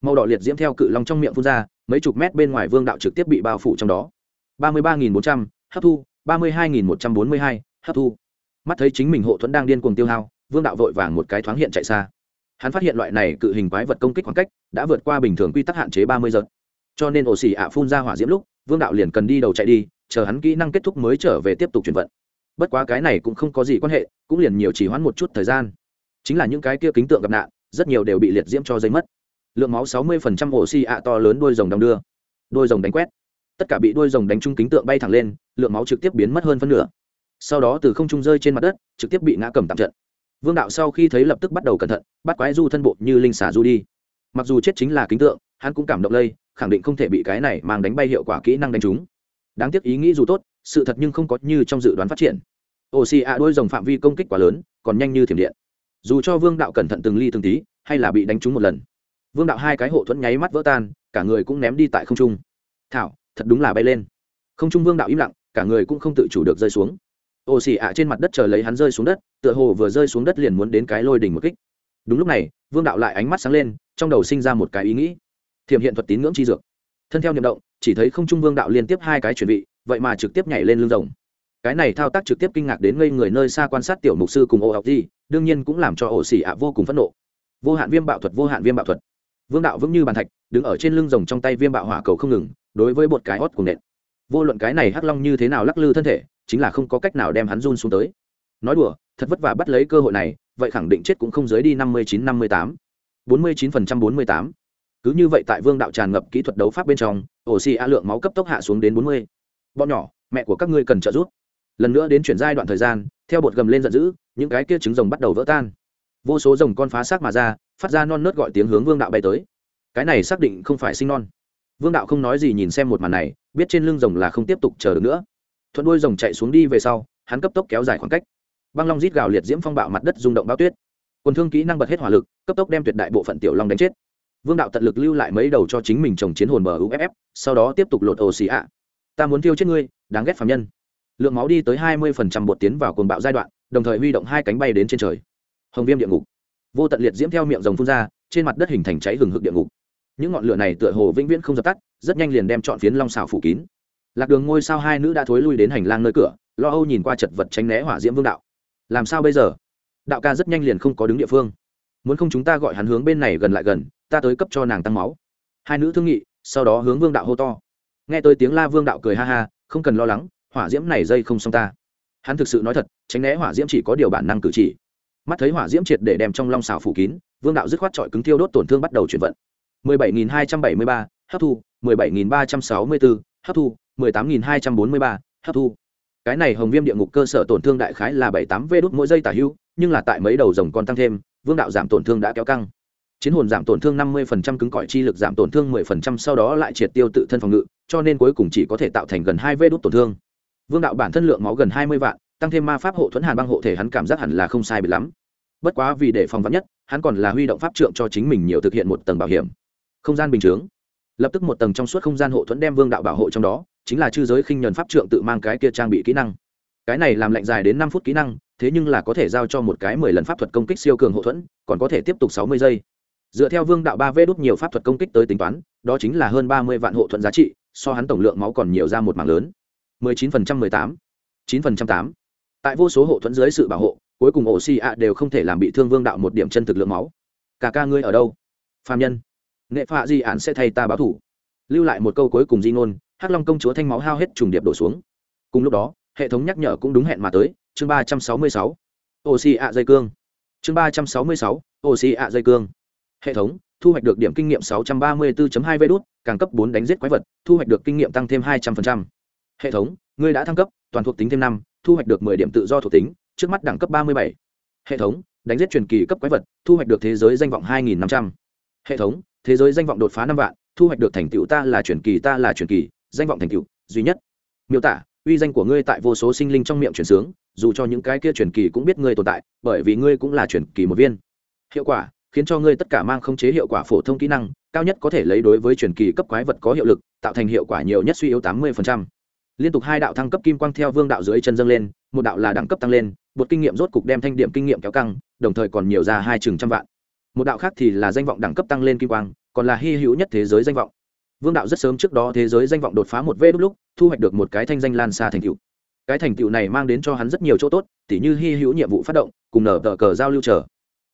Màu đỏ liệt diễm theo cự long trong miệng phun ra, mấy chục mét bên ngoài vương đạo trực tiếp bị bao phủ trong đó ba mươi ba bốn trăm, hấp thu, ba mươi hai một trăm bốn mươi hai, hấp thu. Mắt thấy chính mình hộ thuẫn đang điên cuồng tiêu hao, vương đạo vội vàng một cái thoáng hiện chạy xa. Hắn phát hiện loại này cự hình quái vật công kích khoảng cách đã vượt qua bình thường quy tắc hạn chế ba mươi giờ. Cho nên ổ xỉ ạ phun ra hỏa diễm lúc, vương đạo liền cần đi đầu chạy đi, chờ hắn kỹ năng kết thúc mới trở về tiếp tục chuyển vận. Bất quá cái này cũng không có gì quan hệ, cũng liền nhiều chỉ hoãn một chút thời gian. Chính là những cái kia kính tượng gặp nạn, rất nhiều đều bị liệt diễm cho dây mất. Lượng máu sáu mươi phần trăm oxy ạ to lớn đôi rồng đong đưa. Đôi rồng đánh quét tất cả bị đuôi rồng đánh trúng kính tượng bay thẳng lên, lượng máu trực tiếp biến mất hơn phân nửa. Sau đó từ không trung rơi trên mặt đất, trực tiếp bị ngã cầm tạm trận. Vương đạo sau khi thấy lập tức bắt đầu cẩn thận, bắt quái du thân bộ như linh xả du đi. Mặc dù chết chính là kính tượng, hắn cũng cảm động lây, khẳng định không thể bị cái này mang đánh bay hiệu quả kỹ năng đánh trúng. Đáng tiếc ý nghĩ dù tốt, sự thật nhưng không có như trong dự đoán phát triển. Oxy ạ đôi rồng phạm vi công kích quá lớn, còn nhanh như thiểm điện. Dù cho vương đạo cẩn thận từng ly từng tí, hay là bị đánh trúng một lần. Vương đạo hai cái hộ thuẫn nháy mắt vỡ tan, cả người cũng ném đi tại không trung. Thảo thật đúng là bay lên. Không trung vương đạo im lặng, cả người cũng không tự chủ được rơi xuống. Ồ xì ạ trên mặt đất chờ lấy hắn rơi xuống đất, tựa hồ vừa rơi xuống đất liền muốn đến cái lôi đỉnh một kích. Đúng lúc này, vương đạo lại ánh mắt sáng lên, trong đầu sinh ra một cái ý nghĩ. Thiểm hiện thuật tín ngưỡng chi dược. Thân theo niệm động, chỉ thấy không trung vương đạo liên tiếp hai cái chuẩn bị vậy mà trực tiếp nhảy lên lưng rồng. Cái này thao tác trực tiếp kinh ngạc đến ngây người nơi xa quan sát tiểu mục sư cùng ô học gì, đương nhiên cũng làm cho ổ xỉ ạ vô cùng phẫn nộ. Vô hạn viêm bạo thuật, vô hạn viêm bạo thuật. Vương đạo vững như bàn thạch, đứng ở trên lưng rồng trong tay viêm bạo hỏa cầu không ngừng đối với một cái hót cùng nện. Vô luận cái này hắc long như thế nào lắc lư thân thể, chính là không có cách nào đem hắn run xuống tới. Nói đùa, thật vất vả bắt lấy cơ hội này, vậy khẳng định chết cũng không dưới đi năm mươi chín năm mươi tám. bốn mươi chín phần trăm bốn mươi tám. Cứ như vậy tại vương đạo tràn ngập kỹ thuật đấu pháp bên trong, ổ xì a lượng máu cấp tốc hạ xuống đến bốn mươi. Bọn nhỏ, mẹ của các ngươi cần trợ giúp. Lần nữa đến chuyển giai đoạn thời gian, theo bột gầm lên giận dữ, những cái kia trứng rồng bắt đầu vỡ tan. Vô số rồng con phá xác mà ra, phát ra non nớt gọi tiếng hướng vương đạo bay tới. Cái này xác định không phải sinh non vương đạo không nói gì nhìn xem một màn này, biết trên lưng rồng là không tiếp tục chờ được nữa. Thuận đuôi rồng chạy xuống đi về sau, hắn cấp tốc kéo dài khoảng cách. Băng long rít gào liệt diễm phong bạo mặt đất rung động bao tuyết. Quần thương kỹ năng bật hết hỏa lực, cấp tốc đem tuyệt đại bộ phận tiểu long đánh chết. Vương đạo tận lực lưu lại mấy đầu cho chính mình trồng chiến hồn bờ sau đó tiếp tục lột ồ xì ạ. Ta muốn tiêu chết ngươi, đáng ghét phạm nhân. Lượng máu đi tới hai mươi phần trăm bột tiến vào cồn bạo giai đoạn, đồng thời huy động hai cánh bay đến trên trời. Hồng viêm địa ngục. Vô tận liệt diễm theo miệng rồng phun ra, trên mặt đất hình thành cháy hừng hực địa ngục những ngọn lửa này tựa hồ vĩnh viễn không dập tắt, rất nhanh liền đem chọn phiến long xào phủ kín. Lạc đường ngôi sao hai nữ đã thối lui đến hành lang nơi cửa, lo âu nhìn qua chật vật tránh né hỏa diễm vương đạo. Làm sao bây giờ? Đạo ca rất nhanh liền không có đứng địa phương. Muốn không chúng ta gọi hắn hướng bên này gần lại gần, ta tới cấp cho nàng tăng máu. Hai nữ thương nghị, sau đó hướng vương đạo hô to. Nghe tới tiếng la vương đạo cười ha ha, không cần lo lắng, hỏa diễm này dây không xong ta. Hắn thực sự nói thật, tránh né hỏa diễm chỉ có điều bản năng cử chỉ. Mắt thấy hỏa diễm triệt để đem trong long xào phủ kín, vương đạo dứt khoát trọi cứng thiêu đốt tổn thương bắt đầu chuyển vận. 17.273, hấp thu 17.364, hấp thu 18.243, hấp thu. Cái này hồng viêm địa ngục cơ sở tổn thương đại khái là 78 v đốt mỗi giây tả hữu nhưng là tại mấy đầu rồng còn tăng thêm vương đạo giảm tổn thương đã kéo căng. Chiến hồn giảm tổn thương 50% cứng cỏi chi lực giảm tổn thương 10% sau đó lại triệt tiêu tự thân phòng ngự cho nên cuối cùng chỉ có thể tạo thành gần 2 v đốt tổn thương. Vương đạo bản thân lượng máu gần 20 vạn tăng thêm ma pháp hộ thuẫn hàn băng hộ thể hắn cảm giác hẳn là không sai bị lắm. Bất quá vì để phòng vắn nhất hắn còn là huy động pháp trượng cho chính mình nhiều thực hiện một tầng bảo hiểm không gian bình chướng. Lập tức một tầng trong suốt không gian hộ thuẫn đem vương đạo bảo hộ trong đó, chính là chư giới khinh nhuần pháp trượng tự mang cái kia trang bị kỹ năng. Cái này làm lệnh dài đến năm phút kỹ năng, thế nhưng là có thể giao cho một cái mười lần pháp thuật công kích siêu cường hộ thuẫn, còn có thể tiếp tục sáu mươi giây. Dựa theo vương đạo ba vê đốt nhiều pháp thuật công kích tới tính toán, đó chính là hơn ba mươi vạn hộ thuẫn giá trị, so hắn tổng lượng máu còn nhiều ra một mảng lớn. mười chín phần trăm mười tám, chín phần trăm tám. Tại vô số hộ thuẫn dưới sự bảo hộ, cuối cùng ổ xì ạ đều không thể làm bị thương vương đạo một điểm chân thực lượng máu. Cả ca ngươi ở đâu? Phạm nhân nghệ phạ di ản sẽ thay ta báo thủ lưu lại một câu cuối cùng di ngôn hắc long công chúa thanh máu hao hết trùng điệp đổ xuống cùng lúc đó hệ thống nhắc nhở cũng đúng hẹn mà tới chương ba trăm sáu mươi sáu ô xì ạ dây cương chương ba trăm sáu mươi sáu ô xì ạ dây cương hệ thống thu hoạch được điểm kinh nghiệm 634.2 vê đút, càng cấp 4 đánh giết quái vật, thu hoạch được kinh nghiệm tăng thêm 200%. Hệ thống, ngươi đã thăng cấp, toàn thuộc tính thêm năm thu hoạch được 10 điểm tự do thuộc tính, trước mắt đẳng cấp 37. Hệ thống, đánh giết truyền kỳ cấp quái vật, thu hoạch được thế giới danh vọng 2500. hệ thống thế giới danh vọng đột phá năm vạn, thu hoạch được thành tựu ta là truyền kỳ, ta là truyền kỳ, danh vọng thành tựu, duy nhất. Miêu tả, uy danh của ngươi tại vô số sinh linh trong miệng truyền sướng, dù cho những cái kia truyền kỳ cũng biết ngươi tồn tại, bởi vì ngươi cũng là truyền kỳ một viên. Hiệu quả, khiến cho ngươi tất cả mang không chế hiệu quả phổ thông kỹ năng, cao nhất có thể lấy đối với truyền kỳ cấp quái vật có hiệu lực, tạo thành hiệu quả nhiều nhất suy yếu tám mươi liên tục hai đạo thăng cấp kim quang theo vương đạo dưới chân dâng lên, một đạo là đẳng cấp tăng lên, một kinh nghiệm rốt cục đem thanh điểm kinh nghiệm kéo căng, đồng thời còn nhiều ra hai chừng trăm vạn một đạo khác thì là danh vọng đẳng cấp tăng lên kim quang, còn là hy hữu nhất thế giới danh vọng. Vương đạo rất sớm trước đó thế giới danh vọng đột phá một vê đúc lúc, thu hoạch được một cái thanh danh lan xa thành tựu. Cái thành tựu này mang đến cho hắn rất nhiều chỗ tốt, tỉ như hy hữu nhiệm vụ phát động, cùng nở tờ cờ giao lưu trở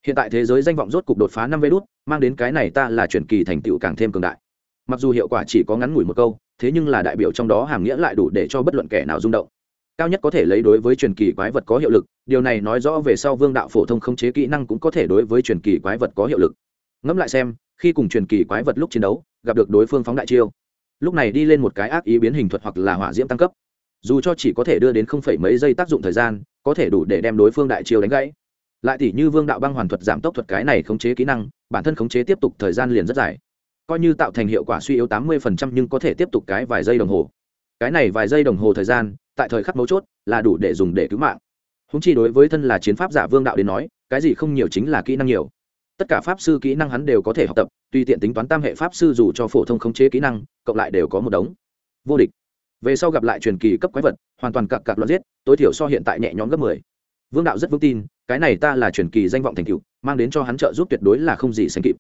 hiện tại thế giới danh vọng rốt cục đột phá năm vê đút, mang đến cái này ta là truyền kỳ thành tựu càng thêm cường đại. Mặc dù hiệu quả chỉ có ngắn ngủi một câu, thế nhưng là đại biểu trong đó hàm nghĩa lại đủ để cho bất luận kẻ nào rung động cao nhất có thể lấy đối với truyền kỳ quái vật có hiệu lực, điều này nói rõ về sau vương đạo phổ thông khống chế kỹ năng cũng có thể đối với truyền kỳ quái vật có hiệu lực. Ngẫm lại xem, khi cùng truyền kỳ quái vật lúc chiến đấu, gặp được đối phương phóng đại chiêu. Lúc này đi lên một cái ác ý biến hình thuật hoặc là hỏa diễm tăng cấp. Dù cho chỉ có thể đưa đến không phẩy mấy giây tác dụng thời gian, có thể đủ để đem đối phương đại chiêu đánh gãy. Lại tỷ như vương đạo băng hoàn thuật giảm tốc thuật cái này khống chế kỹ năng, bản thân khống chế tiếp tục thời gian liền rất dài. Coi như tạo thành hiệu quả suy yếu tám mươi nhưng có thể tiếp tục cái vài giây đồng hồ cái này vài giây đồng hồ thời gian, tại thời khắc mấu chốt, là đủ để dùng để cứu mạng. Húng chi đối với thân là chiến pháp giả vương đạo đến nói, cái gì không nhiều chính là kỹ năng nhiều. Tất cả pháp sư kỹ năng hắn đều có thể học tập, tùy tiện tính toán tam hệ pháp sư dù cho phổ thông khống chế kỹ năng, cộng lại đều có một đống. Vô địch. Về sau gặp lại truyền kỳ cấp quái vật, hoàn toàn cặp cặp loạt giết, tối thiểu so hiện tại nhẹ nhõm gấp mười. Vương đạo rất vững tin, cái này ta là truyền kỳ danh vọng thành cựu mang đến cho hắn trợ giúp tuyệt đối là không gì sánh kịp.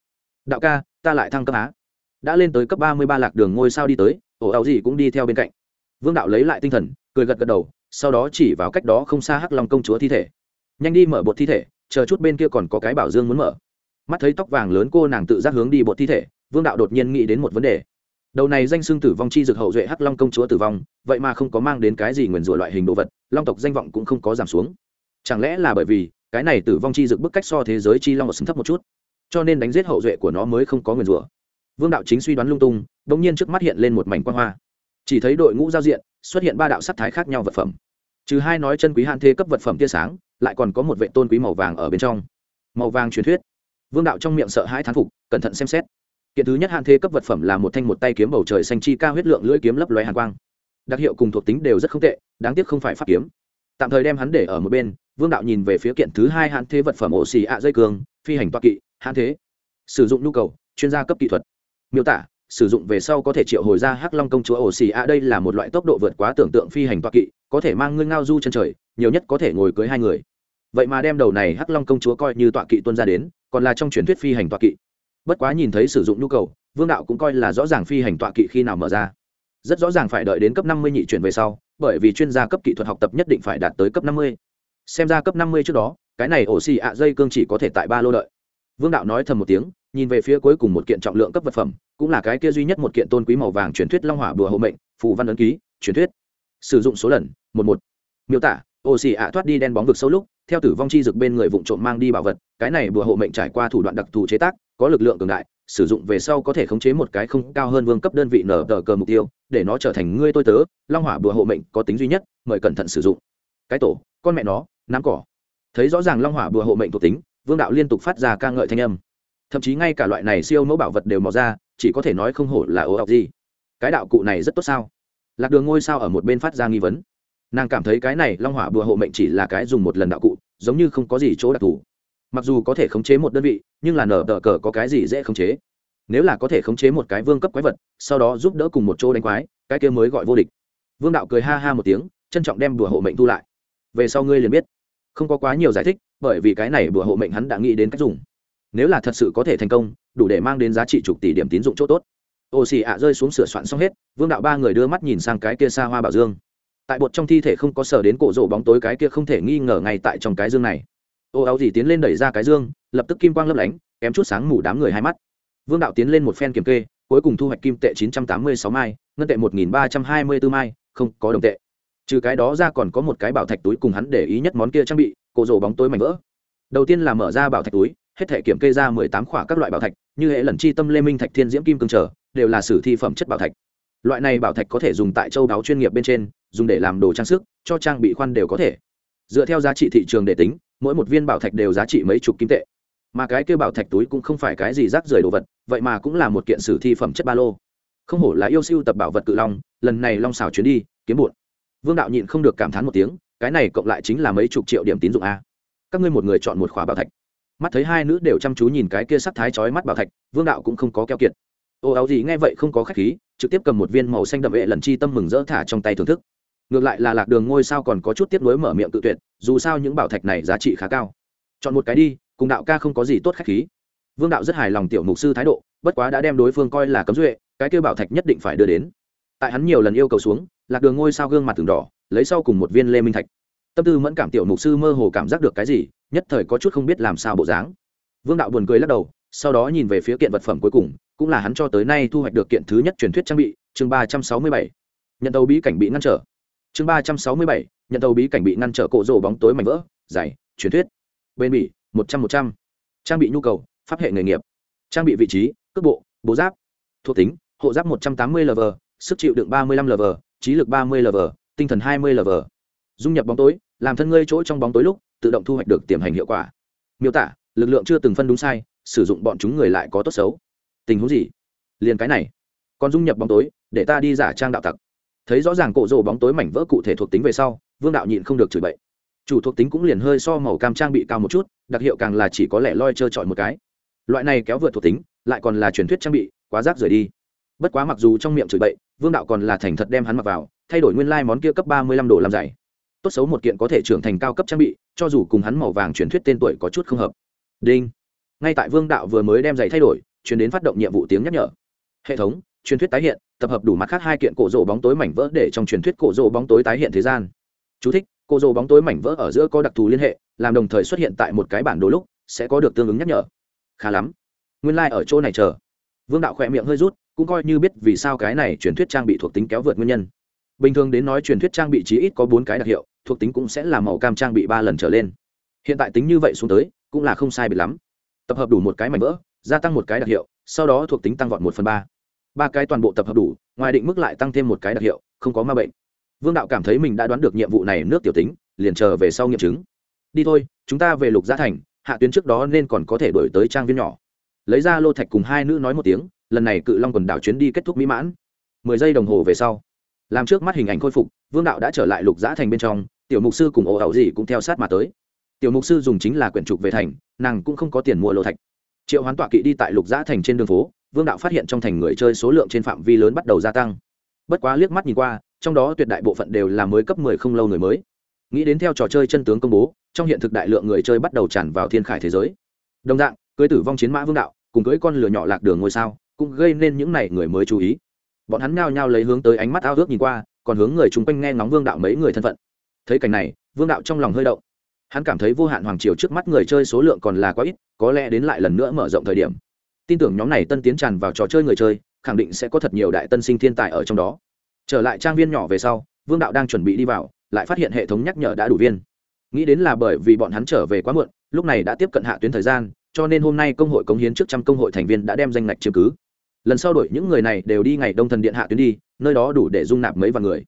Đạo ca, ta lại thăng cấp á. Đã lên tới cấp ba mươi ba lạc đường ngôi sao đi tới, ổ ảo gì cũng đi theo bên cạnh vương đạo lấy lại tinh thần, cười gật gật đầu, sau đó chỉ vào cách đó không xa hắc long công chúa thi thể. Nhanh đi mở bột thi thể, chờ chút bên kia còn có cái bảo dương muốn mở. Mắt thấy tóc vàng lớn cô nàng tự giác hướng đi bột thi thể, vương đạo đột nhiên nghĩ đến một vấn đề. Đầu này danh xưng tử vong chi dược hậu duệ hắc long công chúa tử vong, vậy mà không có mang đến cái gì nguyền rủa loại hình đồ vật, long tộc danh vọng cũng không có giảm xuống. Chẳng lẽ là bởi vì, cái này tử vong chi dược bức cách so thế giới chi long ở xứng thấp một chút? Cho nên đánh giết hậu duệ của nó mới không có nguyền rủa. Vương đạo chính suy đoán lung tung đ ỗ n g nhiên trước mắt hiện lên một mảnh quan hoa chỉ thấy đội ngũ giao diện, xuất hiện ba đạo sắc thái khác nhau vật phẩm. Trừ hai nói chân quý hạn thế cấp vật phẩm tia sáng, lại còn có một vệ tôn quý màu vàng ở bên trong. Màu vàng truyền thuyết. Vương đạo trong miệng sợ hãi thán phục, cẩn thận xem xét. Kiện thứ nhất hạn thế cấp vật phẩm là một thanh một tay kiếm bầu trời xanh chi ca huyết lượng lưỡi kiếm lấp loé hàn quang. Đặc hiệu cùng thuộc tính đều rất không tệ, đáng tiếc không phải pháp kiếm. Tạm thời đem hắn để ở một bên, vương đạo nhìn về phía kiện thứ hai hạn thế vật phẩm ổ xì ạ dây cường, phi hành toa kỵ, hạn thế. Sử dụng nhu cầu, chuyên gia cấp kỹ thuật. Miêu tả sử dụng về sau có thể triệu hồi ra hắc long công chúa ổ xì ạ đây là một loại tốc độ vượt quá tưởng tượng phi hành toa kỵ, có thể mang ngươi ngao du chân trời, nhiều nhất có thể ngồi cưới hai người. Vậy mà đem đầu này hắc long công chúa coi như tọa kỵ tuân ra đến, còn là trong truyền thuyết phi hành tọa kỵ. Bất quá nhìn thấy sử dụng nhu cầu, vương đạo cũng coi là rõ ràng phi hành tọa kỵ khi nào mở ra. Rất rõ ràng phải đợi đến cấp năm mươi nhị chuyển về sau, bởi vì chuyên gia cấp kỹ thuật học tập nhất định phải đạt tới cấp năm mươi. Xem ra cấp năm mươi trước đó, cái này ổ xì ạ dây cương chỉ có thể tại ba lô đợi. Vương đạo nói thầm một tiếng nhìn về phía cuối cùng một kiện trọng lượng cấp vật phẩm, cũng là cái kia duy nhất một kiện tôn quý màu vàng truyền thuyết long hỏa bùa hộ mệnh, phù văn ấn ký, truyền thuyết. Sử dụng số lần, một một. Miêu tả ổ xì ạ thoát đi đen bóng vực sâu lúc, theo tử vong chi dực bên người vụ trộm mang đi bảo vật, cái này bùa hộ mệnh trải qua thủ đoạn đặc thù chế tác, có lực lượng cường đại, sử dụng về sau có thể khống chế một cái không cao hơn vương cấp đơn vị nở tờ cờ mục tiêu, để nó trở thành ngươi tôi tớ, long hỏa bùa hộ mệnh có tính duy nhất, mời cẩn thận sử dụng. Cái tổ, con mẹ nó, nắm cỏ. Thấy rõ ràng long hỏa bùa hộ mệnh thuộc tính, vương đạo liên tục phát ra ca ngợi thanh âm thậm chí ngay cả loại này siêu mẫu bảo vật đều mò ra, chỉ có thể nói không hổ là ố ọc gì. Cái đạo cụ này rất tốt sao? Lạc đường ngôi sao ở một bên phát ra nghi vấn. Nàng cảm thấy cái này long hỏa bùa hộ mệnh chỉ là cái dùng một lần đạo cụ, giống như không có gì chỗ đặc thù. Mặc dù có thể khống chế một đơn vị, nhưng là nở tờ cờ có cái gì dễ khống chế? Nếu là có thể khống chế một cái vương cấp quái vật, sau đó giúp đỡ cùng một chỗ đánh quái, cái kia mới gọi vô địch. Vương đạo cười ha ha một tiếng, trân trọng đem bùa hộ mệnh thu lại. Về sau ngươi liền biết. Không có quá nhiều giải thích, bởi vì cái này bùa hộ mệnh hắn đã nghĩ đến cách dùng nếu là thật sự có thể thành công, đủ để mang đến giá trị chục tỷ điểm tín dụng chỗ tốt. Ô xì ạ rơi xuống sửa soạn xong hết, vương đạo ba người đưa mắt nhìn sang cái kia xa hoa bảo dương. Tại bột trong thi thể không có sở đến cổ rộ bóng tối cái kia không thể nghi ngờ ngay tại trong cái dương này. Ô áo gì tiến lên đẩy ra cái dương, lập tức kim quang lấp lánh, kém chút sáng mù đám người hai mắt. Vương đạo tiến lên một phen kiểm kê, cuối cùng thu hoạch kim tệ chín trăm tám mươi sáu mai, ngân tệ một nghìn ba trăm hai mươi bốn mai, không có đồng tệ. Trừ cái đó ra còn có một cái bảo thạch túi cùng hắn để ý nhất món kia trang bị, cổ rổ bóng tối mảnh vỡ. Đầu tiên là mở ra bảo thạch túi hết thể kiểm kê ra mười tám khỏa các loại bảo thạch, như hệ lần chi tâm lê minh thạch thiên diễm kim cương trở, đều là sử thi phẩm chất bảo thạch. Loại này bảo thạch có thể dùng tại châu đáo chuyên nghiệp bên trên, dùng để làm đồ trang sức, cho trang bị khoan đều có thể. Dựa theo giá trị thị trường để tính, mỗi một viên bảo thạch đều giá trị mấy chục kim tệ. Mà cái kêu bảo thạch túi cũng không phải cái gì rác rưởi đồ vật, vậy mà cũng là một kiện sử thi phẩm chất ba lô. Không hổ là yêu siêu tập bảo vật cự long, lần này long xào chuyến đi, kiếm bụn. Vương đạo nhịn không được cảm thán một tiếng, cái này cộng lại chính là mấy chục triệu điểm tín dụng a. Các ngươi một người chọn một khóa bảo thạch mắt thấy hai nữ đều chăm chú nhìn cái kia sắc thái chói mắt bảo thạch, vương đạo cũng không có keo kiệt. Ô, áo gì nghe vậy không có khách khí, trực tiếp cầm một viên màu xanh đậm vệ lần chi tâm mừng rỡ thả trong tay thưởng thức. Ngược lại là lạc đường ngôi sao còn có chút tiếp nối mở miệng tự tuyệt, dù sao những bảo thạch này giá trị khá cao. Chọn một cái đi, cùng đạo ca không có gì tốt khách khí. Vương đạo rất hài lòng tiểu mục sư thái độ, bất quá đã đem đối phương coi là cấm duệ, cái kêu bảo thạch nhất định phải đưa đến. Tại hắn nhiều lần yêu cầu xuống, lạc đường ngôi sao gương mặt từng đỏ, lấy sau cùng một viên lê minh thạch. Tâm tư mẫn cảm tiểu mục sư mơ hồ cảm giác được cái gì nhất thời có chút không biết làm sao bộ dáng. Vương đạo buồn cười lắc đầu, sau đó nhìn về phía kiện vật phẩm cuối cùng, cũng là hắn cho tới nay thu hoạch được kiện thứ nhất truyền thuyết trang bị, chương ba trăm sáu mươi bảy. Nhận tàu bí cảnh bị ngăn trở. Chương ba trăm sáu mươi bảy, nhận tàu bí cảnh bị ngăn trở cộ rổ bóng tối mảnh vỡ giải truyền thuyết. Bên bỉ, một trăm một trăm. Trang bị nhu cầu, pháp hệ nghề nghiệp. Trang bị vị trí, cước bộ, bố giáp. Thuộc tính, hộ giáp một trăm tám mươi lv sức chịu đựng ba mươi lăm lv trí lực ba mươi lv tinh thần hai mươi lv dung nhập bóng tối, làm thân ngươi chỗ trong bóng tối lúc tự động thu hoạch được tiềm hành hiệu quả. Miêu tả, lực lượng chưa từng phân đúng sai, sử dụng bọn chúng người lại có tốt xấu. Tình huống gì? Liền cái này. Còn dung nhập bóng tối, để ta đi giả trang đạo tặc. Thấy rõ ràng cổ rồ bóng tối mảnh vỡ cụ thể thuộc tính về sau, vương đạo nhịn không được chửi bậy. Chủ thuộc tính cũng liền hơi so màu cam trang bị cao một chút, đặc hiệu càng là chỉ có lẽ loi trơ trọi một cái. Loại này kéo vượt thuộc tính, lại còn là truyền thuyết trang bị, quá rác rời đi. Bất quá mặc dù trong miệng chửi bậy, vương đạo còn là thành thật đem hắn mặc vào, thay đổi nguyên lai、like、món kia cấp ba mươi lăm đồ làm dày tốt xấu một kiện có thể trưởng thành cao cấp trang bị cho dù cùng hắn màu vàng truyền thuyết tên tuổi có chút không hợp. Đinh. Ngay tại vương đạo vừa mới đem giày thay đổi chuyển đến phát động nhiệm vụ tiếng nhắc nhở. Hệ thống truyền thuyết tái hiện tập hợp đủ mặt khác hai kiện cổ rộ bóng tối mảnh vỡ để trong truyền thuyết cổ rộ bóng tối tái hiện thế gian. Chú thích, cổ rộ bóng tối mảnh vỡ ở giữa có đặc thù liên hệ làm đồng thời xuất hiện tại một cái bản đồ lúc sẽ có được tương ứng nhắc nhở. Khá lắm. Nguyên lai、like、ở chỗ này chờ. Vương đạo khỏe miệng hơi rút cũng coi như biết vì sao cái này truyền thuyết trang bị thuộc tính kéo vượt nguyên nhân bình thường đến nói truyền thuyết trang bị chí ít có bốn cái đặc hiệu, thuộc tính cũng sẽ là màu cam trang bị ba lần trở lên. Hiện tại tính như vậy xuống tới, cũng là không sai bị lắm. Tập hợp đủ một cái mảnh vỡ, gia tăng một cái đặc hiệu, sau đó thuộc tính tăng vọt một phần ba. Ba cái toàn bộ tập hợp đủ, ngoài định mức lại tăng thêm một cái đặc hiệu, không có ma bệnh. Vương đạo cảm thấy mình đã đoán được nhiệm vụ này nước tiểu tính, liền chờ về sau nghiệm chứng. Đi thôi, chúng ta về lục gia thành, hạ tuyến trước đó nên còn có thể đổi tới trang viên nhỏ. Lấy ra lô thạch cùng hai nữ nói một tiếng, lần này cự long quần đảo chuyến đi kết thúc mỹ mãn. Mười giây đồng hồ về sau làm trước mắt hình ảnh khôi phục, vương đạo đã trở lại lục giã thành bên trong, tiểu mục sư cùng ổ ẩu gì cũng theo sát mà tới. Tiểu mục sư dùng chính là quyển trục về thành, nàng cũng không có tiền mua lô thạch. Triệu hoán tọa kỵ đi tại lục giã thành trên đường phố, vương đạo phát hiện trong thành người chơi số lượng trên phạm vi lớn bắt đầu gia tăng. Bất quá liếc mắt nhìn qua, trong đó tuyệt đại bộ phận đều là mới cấp mười không lâu người mới. Nghĩ đến theo trò chơi chân tướng công bố, trong hiện thực đại lượng người chơi bắt đầu tràn vào thiên khải thế giới. Đồng dạng, cưới tử vong chiến mã vương đạo, cùng cưới con lửa nhỏ lạc đường ngôi sao, cũng gây nên những n à y người mới chú ý bọn hắn nhao nhao lấy hướng tới ánh mắt ao ước nhìn qua, còn hướng người chung quanh nghe ngóng vương đạo mấy người thân phận. Thấy cảnh này, vương đạo trong lòng hơi động. Hắn cảm thấy vô hạn hoàng triều trước mắt người chơi số lượng còn là quá ít, có lẽ đến lại lần nữa mở rộng thời điểm. Tin tưởng nhóm này tân tiến tràn vào trò chơi người chơi, khẳng định sẽ có thật nhiều đại tân sinh thiên tài ở trong đó. Trở lại trang viên nhỏ về sau, vương đạo đang chuẩn bị đi vào, lại phát hiện hệ thống nhắc nhở đã đủ viên. Nghĩ đến là bởi vì bọn hắn trở về quá muộn, lúc này đã tiếp cận hạ tuyến thời gian, cho nên hôm nay công hội cống hiến trước trăm công hội thành viên đã đem danh ngạch chứng cứ lần sau đổi những người này đều đi ngày đông thần điện hạ tuyến đi, nơi đó đủ để dung nạp mấy vài người.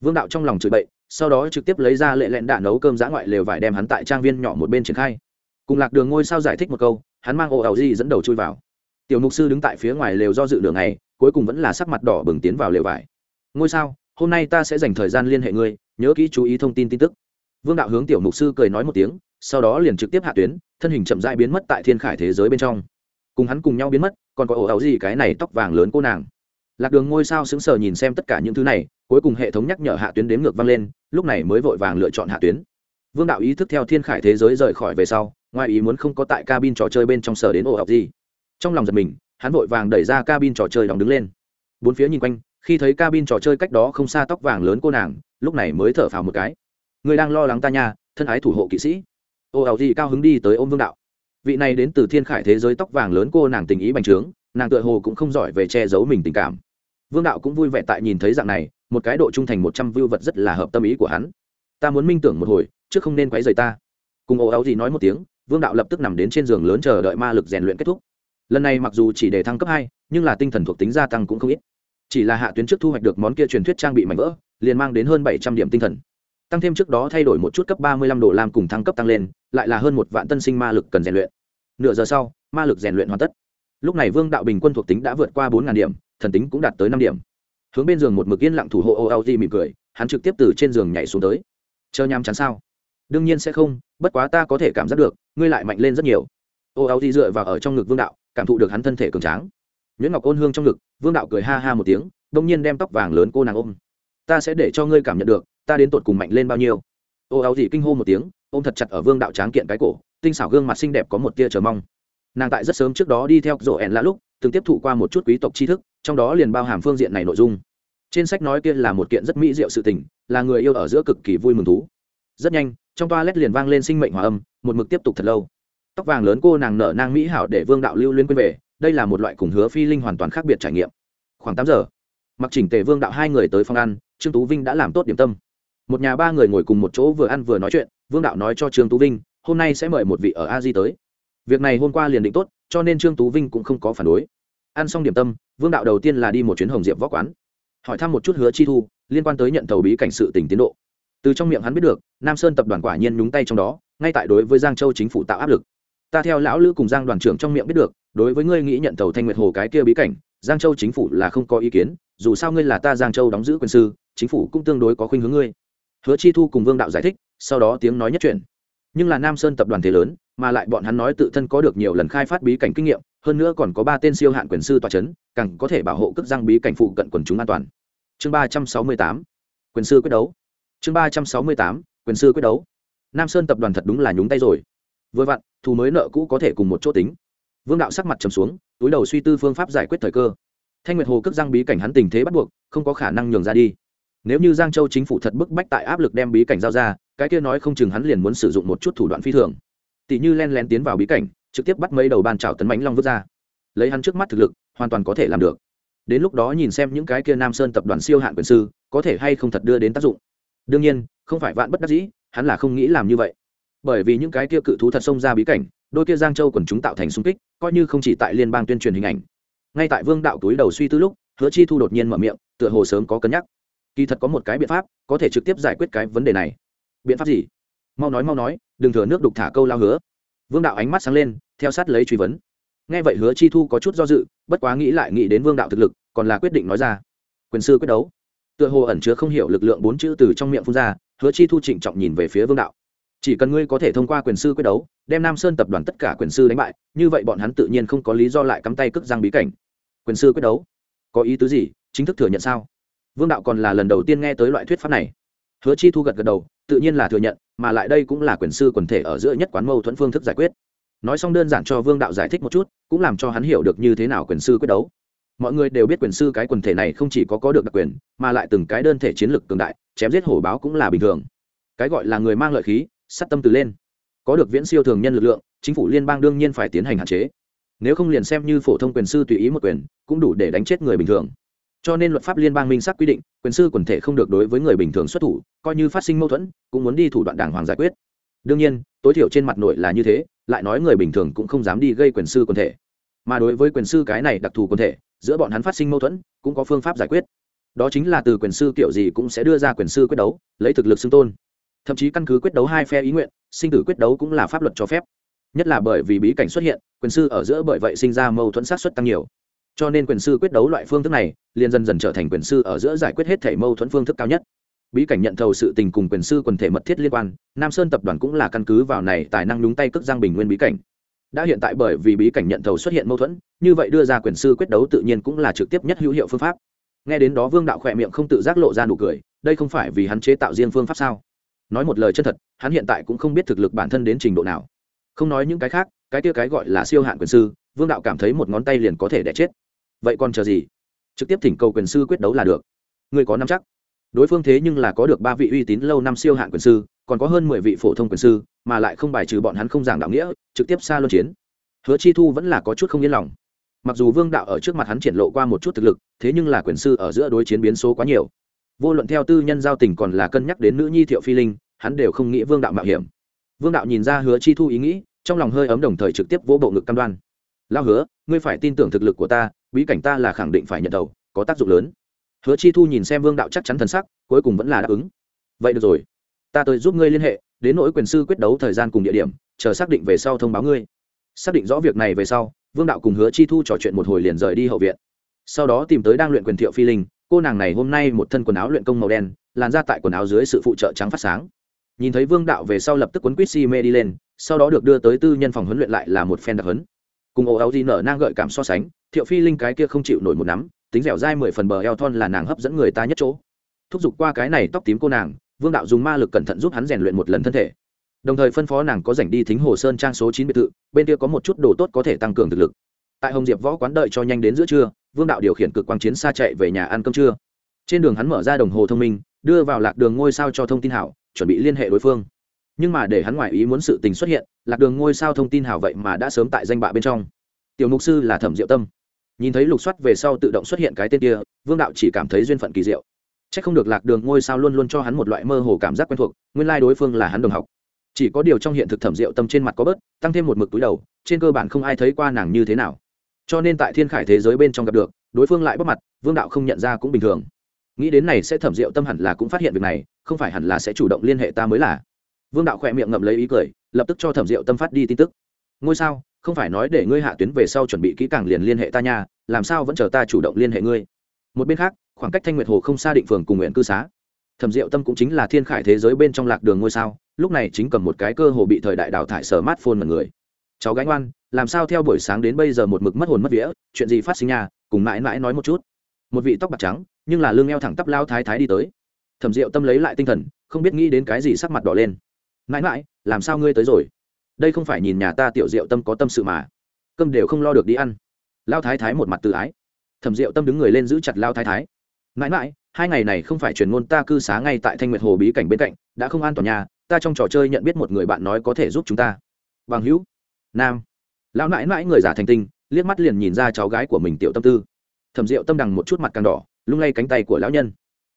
Vương đạo trong lòng chửi bậy, sau đó trực tiếp lấy ra lệ lẹn đạn nấu cơm giã ngoại lều vải đem hắn tại trang viên nhỏ một bên triển khai. Cùng lạc đường ngôi sao giải thích một câu, hắn mang ô ảo di dẫn đầu chui vào. Tiểu mục sư đứng tại phía ngoài lều do dự đường này cuối cùng vẫn là sắc mặt đỏ bừng tiến vào lều vải. Ngôi sao, hôm nay ta sẽ dành thời gian liên hệ ngươi, nhớ kỹ chú ý thông tin tin tức. Vương đạo hướng tiểu mục sư cười nói một tiếng, sau đó liền trực tiếp hạ tuyến, thân hình chậm dại biến mất tại thiên khải thế giới bên trong cùng hắn cùng nhau biến mất, còn có ổ ảo gì cái này tóc vàng lớn cô nàng. Lạc đường ngôi sao sững sờ nhìn xem tất cả những thứ này, cuối cùng hệ thống nhắc nhở hạ tuyến đếm ngược vang lên, lúc này mới vội vàng lựa chọn hạ tuyến. Vương đạo ý thức theo thiên khải thế giới rời khỏi về sau, ngoài ý muốn không có tại cabin trò chơi bên trong sở đến ổ ảo gì. Trong lòng giật mình, hắn vội vàng đẩy ra cabin trò chơi đóng đứng lên. Bốn phía nhìn quanh, khi thấy cabin trò chơi cách đó không xa tóc vàng lớn cô nàng, lúc này mới thở phào một cái. Người đang lo lắng ta nha, thân ái thủ hộ kỵ sĩ. Ô ảo gì cao hứng đi tới ôm vương đạo vị này đến từ thiên khải thế giới tóc vàng lớn cô nàng tình ý bành trướng, nàng tựa hồ cũng không giỏi về che giấu mình tình cảm. Vương đạo cũng vui vẻ tại nhìn thấy dạng này, một cái độ trung thành một trăm vưu vật rất là hợp tâm ý của hắn. Ta muốn minh tưởng một hồi, chứ không nên quấy rầy ta. Cùng ồ áo gì nói một tiếng, vương đạo lập tức nằm đến trên giường lớn chờ đợi ma lực rèn luyện kết thúc. Lần này mặc dù chỉ để thăng cấp hai, nhưng là tinh thần thuộc tính gia tăng cũng không ít. Chỉ là hạ tuyến trước thu hoạch được món kia truyền thuyết trang bị mảnh vỡ, liền mang đến hơn bảy trăm điểm tinh thần tăng thêm trước đó thay đổi một chút cấp ba mươi lăm độ lam cùng thăng cấp tăng lên, lại là hơn một vạn tân sinh ma lực cần rèn luyện. Nửa giờ sau, ma lực rèn luyện hoàn tất. Lúc này vương đạo bình quân thuộc tính đã vượt qua bốn điểm, thần tính cũng đạt tới năm điểm. Hướng bên giường một mực yên lặng thủ hộ ô ao di mỉm cười, hắn trực tiếp từ trên giường nhảy xuống tới. Chờ nham chán sao? Đương nhiên sẽ không, bất quá ta có thể cảm giác được, ngươi lại mạnh lên rất nhiều. Ô ao di dựa vào ở trong ngực vương đạo, cảm thụ được hắn thân thể cường tráng. Nhuyễn ngọc ôn hương trong ngực, vương đạo cười ha ha một tiếng, đông nhiên đem tóc vàng lớn cô nàng ôm. Ta sẽ để cho ngươi cảm nhận được ta đến tột cùng mạnh lên bao nhiêu? Ô, áo gì kinh hô một tiếng, ôm thật chặt ở vương đạo tráng kiện cái cổ, tinh xảo gương mặt xinh đẹp có một tia chờ mong. Nàng tại rất sớm trước đó đi theo rổ ẻn lạ lúc, từng tiếp thụ qua một chút quý tộc tri thức, trong đó liền bao hàm phương diện này nội dung. Trên sách nói kia là một kiện rất mỹ diệu sự tình, là người yêu ở giữa cực kỳ vui mừng thú. Rất nhanh, trong toa lét liền vang lên sinh mệnh hòa âm, một mực tiếp tục thật lâu. Tóc vàng lớn cô nàng nở nang mỹ hảo để vương đạo lưu liên quên về, đây là một loại cùng hứa phi linh hoàn toàn khác biệt trải nghiệm. Khoảng tám giờ, mặc chỉnh tề vương đạo hai người tới phòng ăn, trương tú vinh đã làm tốt điểm tâm một nhà ba người ngồi cùng một chỗ vừa ăn vừa nói chuyện, vương đạo nói cho trương tú vinh, hôm nay sẽ mời một vị ở a di tới. Việc này hôm qua liền định tốt, cho nên trương tú vinh cũng không có phản đối. Ăn xong điểm tâm, vương đạo đầu tiên là đi một chuyến hồng diệp võ quán. Hỏi thăm một chút hứa chi thu, liên quan tới nhận tàu bí cảnh sự tình tiến độ. Từ trong miệng hắn biết được, nam sơn tập đoàn quả nhiên nhúng tay trong đó, ngay tại đối với giang châu chính phủ tạo áp lực. Ta theo lão lữ cùng giang đoàn trưởng trong miệng biết được, đối với ngươi nghĩ nhận tàu thanh nguyệt hồ cái kia bí cảnh, giang châu chính phủ là không có ý kiến, dù sao ngươi là ta giang châu đóng giữ quân sư, chính phủ cũng tương đối có khuynh hướng ngươi hứa chi thu cùng vương đạo giải thích, sau đó tiếng nói nhất chuyện nhưng là nam sơn tập đoàn thế lớn, mà lại bọn hắn nói tự thân có được nhiều lần khai phát bí cảnh kinh nghiệm, hơn nữa còn có ba tên siêu hạn quyền sư tòa c h ấ n càng có thể bảo hộ cước răng bí cảnh phụ cận quần chúng an toàn. Chương ba trăm sáu mươi tám, quyền sư quyết đấu. Chương ba trăm sáu mươi tám, quyền sư quyết đấu. Nam sơn tập đoàn thật đúng là nhúng tay rồi. Vừa vặn, thù mới nợ cũ có thể cùng một chỗ tính. Vương đạo sắc mặt trầm xuống, túi đầu suy tư phương pháp giải quyết thời cơ. Thanh nguyệt hồ cước răng bí cảnh hắn tình thế bắt buộc, không có khả năng nhường ra đi nếu như giang châu chính phủ thật bức bách tại áp lực đem bí cảnh giao ra, cái kia nói không chừng hắn liền muốn sử dụng một chút thủ đoạn phi thường. Tỷ như len lén tiến vào bí cảnh, trực tiếp bắt mấy đầu ban trào tấn bánh long vứt ra. Lấy hắn trước mắt thực lực, hoàn toàn có thể làm được. Đến lúc đó nhìn xem những cái kia nam sơn tập đoàn siêu hạn quyền sư, có thể hay không thật đưa đến tác dụng. Đương nhiên, không phải vạn bất đắc dĩ, hắn là không nghĩ làm như vậy. Bởi vì những cái kia cự thú thật xông ra bí cảnh, đôi kia giang châu quần chúng tạo thành xung kích, coi như không chỉ tại liên bang tuyên truyền hình ảnh. Ngay tại vương đạo túi đầu suy tư lúc, hứa chi thu đột nhiên mở miệng, tựa hồ sớm có cân nhắc kỳ thật có một cái biện pháp, có thể trực tiếp giải quyết cái vấn đề này. Biện pháp gì? Mau nói mau nói, đừng thừa nước đục thả câu lao hứa. Vương đạo ánh mắt sáng lên, theo sát lấy truy vấn. Nghe vậy hứa chi thu có chút do dự, bất quá nghĩ lại nghĩ đến vương đạo thực lực, còn là quyết định nói ra. Quyền sư quyết đấu. Tựa hồ ẩn chứa không hiểu lực lượng bốn chữ từ trong miệng phun ra, hứa chi thu trịnh trọng nhìn về phía vương đạo. Chỉ cần ngươi có thể thông qua quyền sư quyết đấu, đem nam sơn tập đoàn tất cả quyền sư đánh bại, như vậy bọn hắn tự nhiên không có lý do lại cắm tay cướp giang bí cảnh. Quyền sư quyết đấu. Có ý tứ gì? Chính thức thừa nhận sao? Vương đạo còn là lần đầu tiên nghe tới loại thuyết pháp này. Hứa chi thu gật gật đầu, tự nhiên là thừa nhận, mà lại đây cũng là quyền sư quần thể ở giữa nhất quán mâu thuẫn phương thức giải quyết. Nói xong đơn giản cho vương đạo giải thích một chút, cũng làm cho hắn hiểu được như thế nào quyền sư quyết đấu. Mọi người đều biết quyền sư cái quần thể này không chỉ có có được đặc quyền, mà lại từng cái đơn thể chiến lược cường đại, chém giết hổ báo cũng là bình thường. Cái gọi là người mang lợi khí sắt tâm từ lên. Có được viễn siêu thường nhân lực lượng, chính phủ liên bang đương nhiên phải tiến hành hạn chế. Nếu không liền xem như phổ thông quyền sư tùy ý một quyền, cũng đủ để đánh chết người bình thường cho nên luật pháp liên bang minh xác quy định, quyền sư quần thể không được đối với người bình thường xuất thủ, coi như phát sinh mâu thuẫn, cũng muốn đi thủ đoạn đàng hoàng giải quyết. Đương nhiên, tối thiểu trên mặt nội là như thế, lại nói người bình thường cũng không dám đi gây quyền sư quần thể. Mà đối với quyền sư cái này đặc thù quần thể, giữa bọn hắn phát sinh mâu thuẫn, cũng có phương pháp giải quyết. Đó chính là từ quyền sư kiểu gì cũng sẽ đưa ra quyền sư quyết đấu, lấy thực lực xưng tôn. Thậm chí căn cứ quyết đấu hai phe ý nguyện, sinh tử quyết đấu cũng là pháp luật cho phép. Nhất là bởi vì bí cảnh xuất hiện, quyền sư ở giữa bởi vậy sinh ra mâu thuẫn sát xuất tăng nhiều cho nên quyền sư quyết đấu loại phương thức này, liền dần dần trở thành quyền sư ở giữa giải quyết hết thể mâu thuẫn phương thức cao nhất. Bí cảnh nhận thầu sự tình cùng quyền sư quần thể mật thiết liên quan, nam sơn tập đoàn cũng là căn cứ vào này tài năng đúng tay cước giang bình nguyên bí cảnh. Đã hiện tại bởi vì bí cảnh nhận thầu xuất hiện mâu thuẫn, như vậy đưa ra quyền sư quyết đấu tự nhiên cũng là trực tiếp nhất hữu hiệu phương pháp. Nghe đến đó vương đạo khỏe miệng không tự giác lộ ra nụ cười, đây không phải vì hắn chế tạo riêng phương pháp sao? Nói một lời chân thật, hắn hiện tại cũng không biết thực lực bản thân đến trình độ nào. Không nói những cái khác, cái kia cái gọi là siêu hạn quyền sư, vương đạo cảm thấy một ngón tay liền có thể đẻ chết vậy còn chờ gì? Trực tiếp thỉnh cầu quyền sư quyết đấu là được. Người có năm chắc. Đối phương thế nhưng là có được ba vị uy tín lâu năm siêu hạn quyền sư, còn có hơn mười vị phổ thông quyền sư, mà lại không bài trừ bọn hắn không giảng đạo nghĩa, trực tiếp xa luân chiến. Hứa chi thu vẫn là có chút không yên lòng. Mặc dù vương đạo ở trước mặt hắn triển lộ qua một chút thực lực, thế nhưng là quyền sư ở giữa đối chiến biến số quá nhiều. Vô luận theo tư nhân giao tình còn là cân nhắc đến nữ nhi thiệu phi linh, hắn đều không nghĩ vương đạo mạo hiểm. Vương đạo nhìn ra hứa chi thu ý nghĩ, trong lòng hơi ấm đồng thời trực tiếp vỗ bộ ngực cam đoan lao hứa, ngươi phải tin tưởng thực lực của ta, bí cảnh ta là khẳng định phải nhận đầu, có tác dụng lớn. Hứa chi thu nhìn xem vương đạo chắc chắn thần sắc, cuối cùng vẫn là đáp ứng. Vậy được rồi, ta tới giúp ngươi liên hệ, đến nỗi quyền sư quyết đấu thời gian cùng địa điểm, chờ xác định về sau thông báo ngươi. Xác định rõ việc này về sau, vương đạo cùng hứa chi thu trò chuyện một hồi liền rời đi hậu viện. Sau đó tìm tới đang luyện quyền thiệu phi linh, cô nàng này hôm nay một thân quần áo luyện công màu đen, làn ra tại quần áo dưới sự phụ trợ trắng phát sáng. Nhìn thấy vương đạo về sau lập tức quấn quýt si mê đi lên, sau đó được đưa tới tư nhân phòng huấn luyện lại là một phen đặc huấn cùng ổ áo gì nở nang gợi cảm so sánh, thiệu phi linh cái kia không chịu nổi một nắm, tính dẻo dai mười phần bờ eo thon là nàng hấp dẫn người ta nhất chỗ. Thúc giục qua cái này tóc tím cô nàng, vương đạo dùng ma lực cẩn thận giúp hắn rèn luyện một lần thân thể. Đồng thời phân phó nàng có rảnh đi thính hồ sơn trang số chín biệt thự, bên kia có một chút đồ tốt có thể tăng cường thực lực. Tại hồng diệp võ quán đợi cho nhanh đến giữa trưa, vương đạo điều khiển cực quang chiến xa chạy về nhà ăn cơm trưa. Trên đường hắn mở ra đồng hồ thông minh, đưa vào lạc đường ngôi sao cho thông tin hảo, chuẩn bị liên hệ đối phương. Nhưng mà để hắn ngoại ý muốn sự tình xuất hiện lạc đường ngôi sao thông tin hảo vậy mà đã sớm tại danh bạ bên trong. Tiểu mục sư là thẩm diệu tâm. Nhìn thấy lục soát về sau tự động xuất hiện cái tên kia, vương đạo chỉ cảm thấy duyên phận kỳ diệu. C h ắ c không được lạc đường ngôi sao luôn luôn cho hắn một loại mơ hồ cảm giác quen thuộc, nguyên lai、like、đối phương là hắn đồng học. Chỉ có điều trong hiện thực thẩm diệu tâm trên mặt có bớt, tăng thêm một mực túi đầu, trên cơ bản không ai thấy qua nàng như thế nào. Cho nên tại thiên khải thế giới bên trong gặp được, đối phương lại bóp mặt, vương đạo không nhận ra cũng bình thường. Nghĩ đến này sẽ thẩm diệu tâm hẳn là cũng phát hiện việc này, không phải hẳn là sẽ chủ động liên hệ ta mới là. Vương đạo khỏe miệng ngậm lấy ý cười lập tức cho thẩm diệu tâm phát đi tin tức. Ngôi sao, không phải nói để ngươi hạ tuyến về sau chuẩn bị kỹ càng liền liên hệ ta nha, làm sao vẫn chờ ta chủ động liên hệ ngươi? Một bên khác, khoảng cách thanh nguyệt hồ không xa định phường cùng nguyện cư xá. Thẩm diệu tâm cũng chính là thiên khải thế giới bên trong lạc đường ngôi sao, lúc này chính cầm một cái cơ hồ bị thời đại đào thải sở mát phôn mật người. Cháu gánh oan làm sao theo buổi sáng đến bây giờ một mực mất hồn mất vía, chuyện gì phát sinh nhà cùng mãi mãi nói một chút. Một vị tóc bạc trắng, nhưng là lưng eo thẳng tắp lao thái thái đi tới. Thẩm diệu tâm lấy lại tinh thần, không biết nghĩ đến cái gì sắc mặt đỏ lên mãi mãi, làm sao ngươi tới rồi? Đây không phải nhìn nhà ta tiểu diệu tâm có tâm sự mà. Cơm đều không lo được đi ăn. Lao thái thái một mặt tự ái. Thẩm diệu tâm đứng người lên giữ chặt lao thái thái. Mãi mãi, hai ngày này không phải truyền ngôn ta cư xá ngay tại thanh nguyệt hồ bí cảnh bên cạnh, đã không an toàn nhà, ta trong trò chơi nhận biết một người bạn nói có thể giúp chúng ta. Bằng hữu, nam. Lão mãi mãi người giả thành tinh, liếc mắt liền nhìn ra cháu gái của mình tiểu tâm tư. Thẩm diệu tâm đằng một chút mặt càng đỏ, lung lay cánh tay của lão nhân.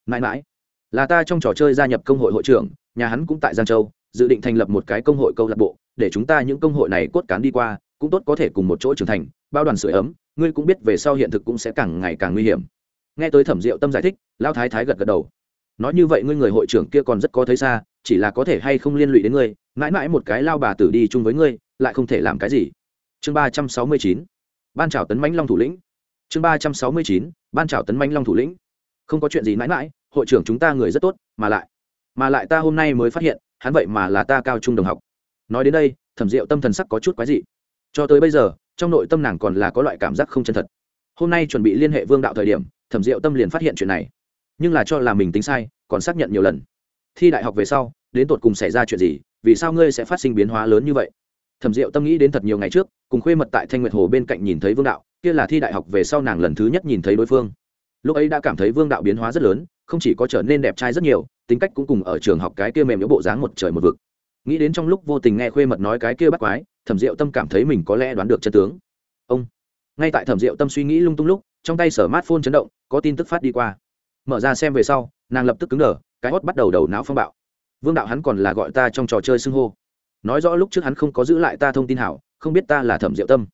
Mãi mãi, là ta trong trò chơi gia nhập công hội hội trưởng, nhà hắn cũng tại giang châu dự định thành lập một cái công hội câu lạc bộ, để chúng ta những công hội này cốt cán đi qua, cũng tốt có thể cùng một chỗ trưởng thành, bao đoàn sửa ấm, ngươi cũng biết về sau hiện thực cũng sẽ càng ngày càng nguy hiểm. Nghe tới thẩm diệu tâm giải thích, lão thái thái gật gật đầu. Nói như vậy ngươi người hội trưởng kia còn rất có thấy xa, chỉ là có thể hay không liên lụy đến ngươi, mãi mãi một cái lao bà tử đi chung với ngươi, lại không thể làm cái gì. Chương ba trăm sáu mươi chín, ban trào tấn mãnh long thủ lĩnh. Chương ba trăm sáu mươi chín, ban trào tấn mãnh long thủ lĩnh. Không có chuyện gì mãi mãi, hội trưởng chúng ta người rất tốt, mà lại mà lại ta hôm nay mới phát hiện hắn vậy mà là ta cao trung đồng học. Nói đến đây, thẩm diệu tâm thần sắc có chút quái dị. Cho tới bây giờ, trong nội tâm nàng còn là có loại cảm giác không chân thật. Hôm nay chuẩn bị liên hệ vương đạo thời điểm, thẩm diệu tâm liền phát hiện chuyện này. Nhưng là cho là mình tính sai, còn xác nhận nhiều lần. Thi đại học về sau, đến tột cùng xảy ra chuyện gì, vì sao ngươi sẽ phát sinh biến hóa lớn như vậy? Thẩm diệu tâm nghĩ đến thật nhiều ngày trước, cùng khuê mật tại thanh nguyệt hồ bên cạnh nhìn thấy vương đạo, kia là thi đại học về sau nàng lần thứ nhất nhìn thấy đối phương lúc ấy đã cảm thấy vương đạo biến hóa rất lớn, không chỉ có trở nên đẹp trai rất nhiều, tính cách cũng cùng ở trường học cái kia mềm yếu bộ dáng một trời một vực. Nghĩ đến trong lúc vô tình nghe khuê mật nói cái kia bắt quái, thẩm diệu tâm cảm thấy mình có lẽ đoán được chân tướng. Ông. Ngay tại thẩm diệu tâm suy nghĩ lung tung lúc, trong tay sở mát phôn chấn động, có tin tức phát đi qua. Mở ra xem về sau, nàng lập tức cứng đờ, cái hót bắt đầu đầu não phong bạo. Vương đạo hắn còn là gọi ta trong trò chơi xưng hô. Nói rõ lúc trước hắn không có giữ lại ta thông tin hảo, không biết ta là thẩm diệu tâm.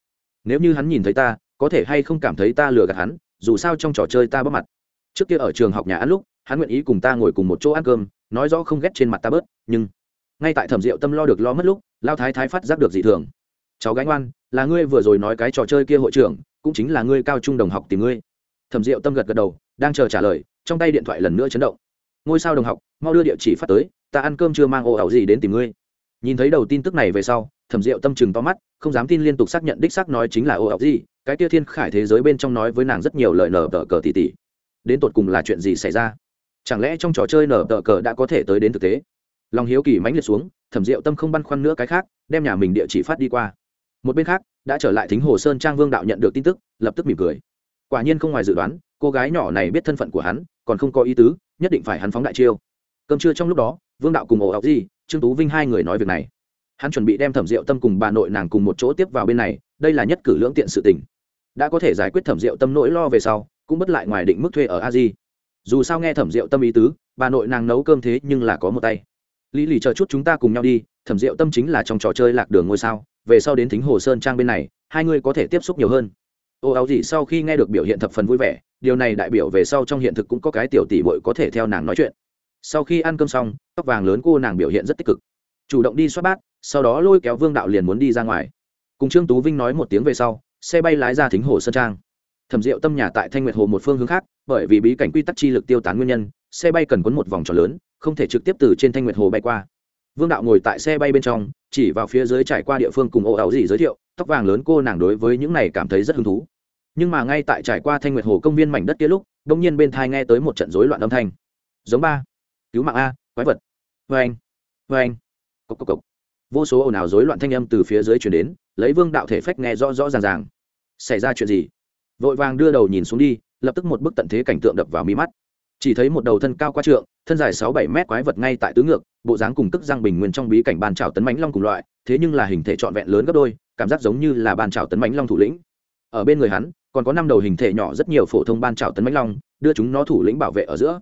Nếu như hắn nhìn thấy ta, có thể hay không cảm thấy ta lừa gạt hắn dù sao trong trò chơi ta bớt mặt. Trước kia ở trường học nhà ăn lúc, hắn nguyện ý cùng ta ngồi cùng một chỗ ăn cơm, nói rõ không ghét trên mặt ta bớt, nhưng ngay tại thẩm diệu tâm lo được lo mất lúc, lao thái thái phát giác được dị thường. Cháu gánh oan là ngươi vừa rồi nói cái trò chơi kia hội trưởng, cũng chính là ngươi cao trung đồng học tìm ngươi. Thẩm diệu tâm gật gật đầu, đang chờ trả lời, trong tay điện thoại lần nữa chấn động. Ngôi sao đồng học, mau đưa địa chỉ phát tới, ta ăn cơm chưa mang ồ ảo gì đến tìm ngươi. Nhìn thấy đầu tin tức này về sau thẩm diệu tâm chừng to mắt, không dám tin liên tục xác nhận đích xác nói chính là ô ọc gì, cái tia thiên khải thế giới bên trong nói với nàng rất nhiều lời nở tờ cờ tỉ tỉ. Đến tột cùng là chuyện gì xảy ra? Chẳng lẽ trong trò chơi nở tờ cờ đã có thể tới đến thực tế? Lòng hiếu kỳ mãnh liệt xuống, thẩm diệu tâm không băn khoăn nữa cái khác, đem nhà mình địa chỉ phát đi qua. Một bên khác, đã trở lại thính hồ sơn trang vương đạo nhận được tin tức, lập tức mỉm cười. Quả nhiên không ngoài dự đoán, cô gái nhỏ này biết thân phận của hắn, còn không có ý tứ, nhất định phải hắn phóng đại chiêu. Cơm trưa trong lúc đó, vương đạo cùng ổ ọc gì, trương tú vinh hai người nói việc này hắn chuẩn bị đem thẩm diệu tâm cùng bà nội nàng cùng một chỗ tiếp vào bên này, đây là nhất cử lưỡng tiện sự tình. Đã có thể giải quyết thẩm diệu tâm nỗi lo về sau, cũng bất lại ngoài định mức thuê ở a di. Dù sao nghe thẩm diệu tâm ý tứ, bà nội nàng nấu cơm thế nhưng là có một tay. Lý lì chờ chút chúng ta cùng nhau đi, thẩm diệu tâm chính là trong trò chơi lạc đường ngôi sao, về sau đến thính hồ sơn trang bên này, hai người có thể tiếp xúc nhiều hơn. Ô áo gì sau khi nghe được biểu hiện thập phần vui vẻ, điều này đại biểu về sau trong hiện thực cũng có cái tiểu tỷ bội có thể theo nàng nói chuyện. Sau khi ăn cơm xong, tóc vàng lớn cô nàng biểu hiện rất tích cực. Chủ động đi xoát bát sau đó lôi kéo vương đạo liền muốn đi ra ngoài. Cùng trương tú vinh nói một tiếng về sau, xe bay lái ra thính hồ sơn trang. Thẩm diệu tâm nhà tại thanh nguyệt hồ một phương hướng khác, bởi vì bí cảnh quy tắc chi lực tiêu tán nguyên nhân, xe bay cần quấn một vòng tròn lớn, không thể trực tiếp từ trên thanh nguyệt hồ bay qua. Vương đạo ngồi tại xe bay bên trong, chỉ vào phía dưới trải qua địa phương cùng ô ảo gì giới thiệu, tóc vàng lớn cô nàng đối với những này cảm thấy rất hứng thú. Nhưng mà ngay tại trải qua thanh nguyệt hồ công viên mảnh đất kia lúc đông nhiên bên thai nghe tới một trận rối loạn âm thanh. Giống ba. Cứu mạng a, quái vật. Vê anh vê anh cộc cộc cộc vô số ồn ào rối loạn thanh âm từ phía dưới chuyển đến, lấy vương đạo thể phách nghe rõ rõ ràng ràng. Xảy ra chuyện gì? Vội vàng đưa đầu nhìn xuống đi, lập tức một bức tận thế cảnh tượng đập vào mi mắt. Chỉ thấy một đầu thân cao qua trượng, thân dài sáu bảy mét quái vật ngay tại tứ ngược, bộ dáng cùng tức giang bình nguyên trong bí cảnh ban trào tấn mãnh long cùng loại, thế nhưng là hình thể trọn vẹn lớn gấp đôi, cảm giác giống như là ban trào tấn mãnh long thủ lĩnh. Ở bên người hắn, còn có năm đầu hình thể nhỏ rất nhiều phổ thông ban trào tấn mãnh long, đưa chúng nó thủ lĩnh bảo vệ ở giữa.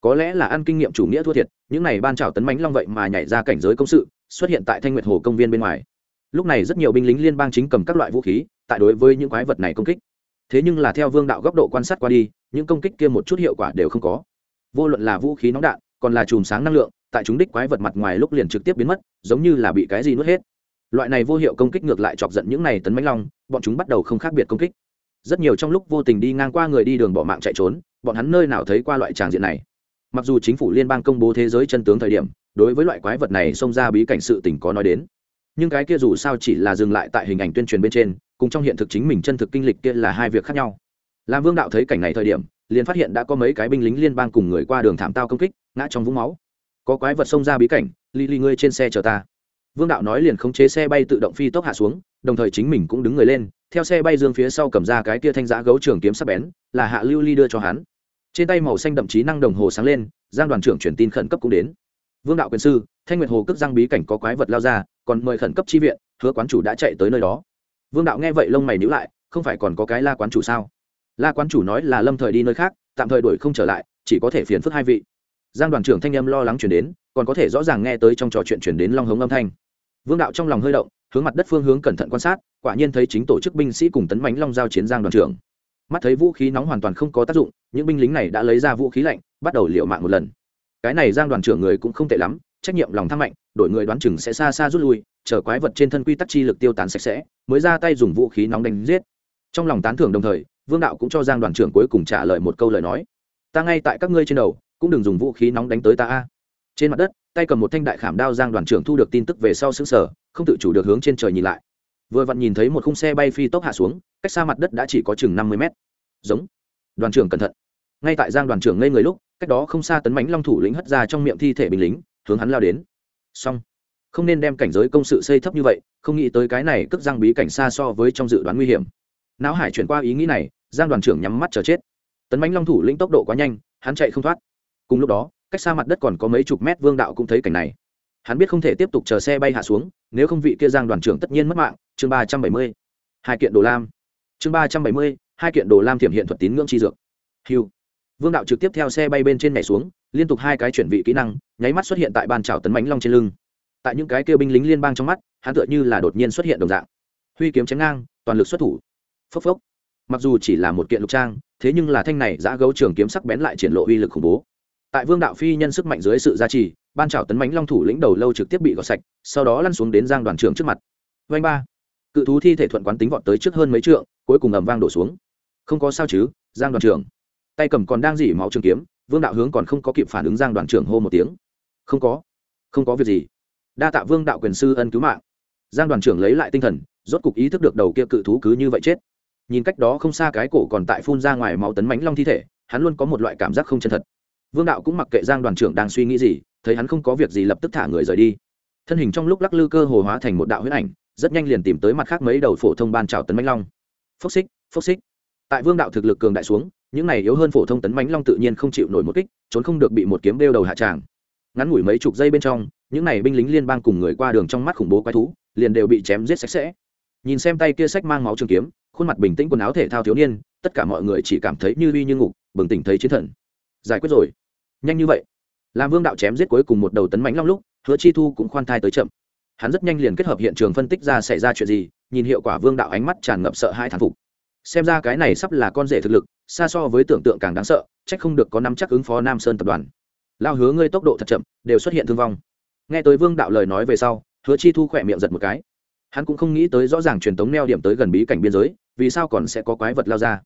Có lẽ là ăn kinh nghiệm chủ nghĩa thua thiệt, những này ban trào tấn mãnh long vậy mà nhảy ra cảnh giới công sự xuất hiện tại thanh nguyệt hồ công viên bên ngoài. Lúc này rất nhiều binh lính liên bang chính cầm các loại vũ khí, tại đối với những quái vật này công kích. Thế nhưng là theo vương đạo góc độ quan sát qua đi, những công kích kia một chút hiệu quả đều không có. Vô luận là vũ khí nóng đạn, còn là chùm sáng năng lượng, tại chúng đích quái vật mặt ngoài lúc liền trực tiếp biến mất, giống như là bị cái gì nuốt hết. Loại này vô hiệu công kích ngược lại chọc giận những này tấn mãnh long, bọn chúng bắt đầu không khác biệt công kích. Rất nhiều trong lúc vô tình đi ngang qua người đi đường bỏ mạng chạy trốn, bọn hắn nơi nào thấy qua loại tràng diện này. Mặc dù chính phủ liên bang công bố thế giới chân tướng thời điểm đối với loại quái vật này xông ra bí cảnh sự tình có nói đến. Nhưng cái kia dù sao chỉ là dừng lại tại hình ảnh tuyên truyền bên trên, cùng trong hiện thực chính mình chân thực kinh lịch kia là hai việc khác nhau. Làm vương đạo thấy cảnh này thời điểm, liền phát hiện đã có mấy cái binh lính liên bang cùng người qua đường thảm tao công kích, ngã trong vũng máu. Có quái vật xông ra bí cảnh ly ly ngươi trên xe chờ ta. Vương đạo nói liền khống chế xe bay tự động phi tốc hạ xuống, đồng thời chính mình cũng đứng người lên, theo xe bay dương phía sau cầm ra cái kia thanh giã gấu trường kiếm sắp bén, là hạ lưu ly đưa cho hắn. Trên tay màu xanh đậm chí năng đồng hồ sáng lên, giang đoàn trưởng truyền tin khẩn cấp cũng đến vương đạo quyền sư, thanh nguyệt hồ cước giang bí cảnh có quái vật lao ra, còn mời khẩn cấp chi viện, hứa quán chủ đã chạy tới nơi đó. Vương đạo nghe vậy lông mày nhữ lại, không phải còn có cái la quán chủ sao? La quán chủ nói là lâm thời đi nơi khác, tạm thời đuổi không trở lại, chỉ có thể phiền phức hai vị. Giang đoàn trưởng thanh âm lo lắng chuyển đến, còn có thể rõ ràng nghe tới trong trò chuyện chuyển đến long hống âm thanh. Vương đạo trong lòng hơi động, hướng mặt đất phương hướng cẩn thận quan sát, quả nhiên thấy chính tổ chức binh sĩ cùng tấn bánh long giao chiến giang đoàn trưởng. Mắt thấy vũ khí nóng hoàn toàn không có tác dụng, những binh lính này đã lấy ra vũ khí lạnh, bắt đầu liệu mạng một lần cái này giang đoàn trưởng người cũng không tệ lắm, trách nhiệm lòng tham mạnh đổi người đoán chừng sẽ xa xa rút lui, chờ quái vật trên thân quy tắc chi lực tiêu tán sạch sẽ, mới ra tay dùng vũ khí nóng đánh giết. Trong lòng tán thưởng đồng thời, vương đạo cũng cho giang đoàn trưởng cuối cùng trả lời một câu lời nói. Ta ngay tại các ngươi trên đầu, cũng đừng dùng vũ khí nóng đánh tới ta a. Trên mặt đất, tay cầm một thanh đại khảm đao giang đoàn trưởng thu được tin tức về sau xứng sở không tự chủ được hướng trên trời nhìn lại. Vừa vặn nhìn thấy một khung xe bay phi tốc hạ xuống, cách xa mặt đất đã chỉ có chừng năm mươi mét. Giống. Đoàn trưởng cẩn thận ngay tại giang đoàn trưởng ngây người lúc, cách đó không xa tấn mánh long thủ lĩnh hất ra trong miệng thi thể binh lính, hướng hắn lao đến. Xong. Không nên đem cảnh giới công sự xây thấp như vậy, không nghĩ tới cái này cất giang bí cảnh xa so với trong dự đoán nguy hiểm. Não hải chuyển qua ý nghĩ này, giang đoàn trưởng nhắm mắt chờ chết. Tấn mánh long thủ lĩnh tốc độ quá nhanh, hắn chạy không thoát. Cùng lúc đó, cách xa mặt đất còn có mấy chục mét vương đạo cũng thấy cảnh này. Hắn biết không thể tiếp tục chờ xe bay hạ xuống, nếu không vị kia giang đoàn trưởng tất nhiên mất mạng. Chương ba trăm bảy mươi. Hai kiện đồ lam. Chương ba trăm bảy mươi, hai kiện đồ lam thiểm hiện thuật tín ngưỡng chi dược. Hiu vương đạo trực tiếp theo xe bay bên trên nhảy xuống, liên tục hai cái chuyển vị kỹ năng, nháy mắt xuất hiện tại ban trào tấn mánh long trên lưng. Tại những cái kêu binh lính liên bang trong mắt, hắn tựa như là đột nhiên xuất hiện đồng dạng. Huy kiếm chém ngang, toàn lực xuất thủ. Phốc phốc. Mặc dù chỉ là một kiện lục trang, thế nhưng là thanh này giã gấu trường kiếm sắc bén lại triển lộ uy lực khủng bố. Tại vương đạo phi nhân sức mạnh dưới sự gia trì, ban trào tấn mánh long thủ lĩnh đầu lâu trực tiếp bị gọt sạch, sau đó lăn xuống đến giang đoàn trưởng trước mặt. Vanh ba. Cự thú thi thể thuận quán tính vọt tới trước hơn mấy trượng, cuối cùng ầm vang đổ xuống. Không có sao chứ, giang đoàn trưởng tay cầm còn đang dỉ máu trường kiếm, vương đạo hướng còn không có kịp phản ứng giang đoàn trưởng hô một tiếng. Không có. Không có việc gì. Đa tạ vương đạo quyền sư ân cứu mạng. Giang đoàn trưởng lấy lại tinh thần, rốt cục ý thức được đầu kia cự thú cứ như vậy chết. Nhìn cách đó không xa cái cổ còn tại phun ra ngoài máu tấn mánh long thi thể, hắn luôn có một loại cảm giác không chân thật. Vương đạo cũng mặc kệ giang đoàn trưởng đang suy nghĩ gì, thấy hắn không có việc gì lập tức thả người rời đi. Thân hình trong lúc lắc lư cơ hồ hóa thành một đạo huyết ảnh, rất nhanh liền tìm tới mặt khác mấy đầu phổ thông ban trào tấn mánh long. Phốc xích phốc xích. Tại vương đạo thực lực cường đại xuống những này yếu hơn phổ thông tấn mánh long tự nhiên không chịu nổi một kích, trốn không được bị một kiếm đeo đầu hạ tràng. Ngắn ngủi mấy chục giây bên trong, những này binh lính liên bang cùng người qua đường trong mắt khủng bố quái thú, liền đều bị chém giết sạch sẽ. Nhìn xem tay kia sách mang máu trường kiếm, khuôn mặt bình tĩnh quần áo thể thao thiếu niên, tất cả mọi người chỉ cảm thấy như uy như ngục, bừng tỉnh thấy chiến thần. Giải quyết rồi. Nhanh như vậy. Làm vương đạo chém giết cuối cùng một đầu tấn mãnh long lúc, hứa chi thu cũng khoan thai tới chậm. Hắn rất nhanh liền kết hợp hiện trường phân tích ra xảy ra chuyện gì, nhìn hiệu quả vương đạo ánh mắt tràn ngập sợ hai thán phục xem ra cái này sắp là con rể thực lực, xa so với tưởng tượng càng đáng sợ trách không được có năm chắc ứng phó nam sơn tập đoàn. Lao hứa ngươi tốc độ thật chậm, đều xuất hiện thương vong. Nghe tới vương đạo lời nói về sau, hứa chi thu khỏe miệng giật một cái. Hắn cũng không nghĩ tới rõ ràng truyền tống neo điểm tới gần bí cảnh biên giới, vì sao còn sẽ có quái vật lao ra.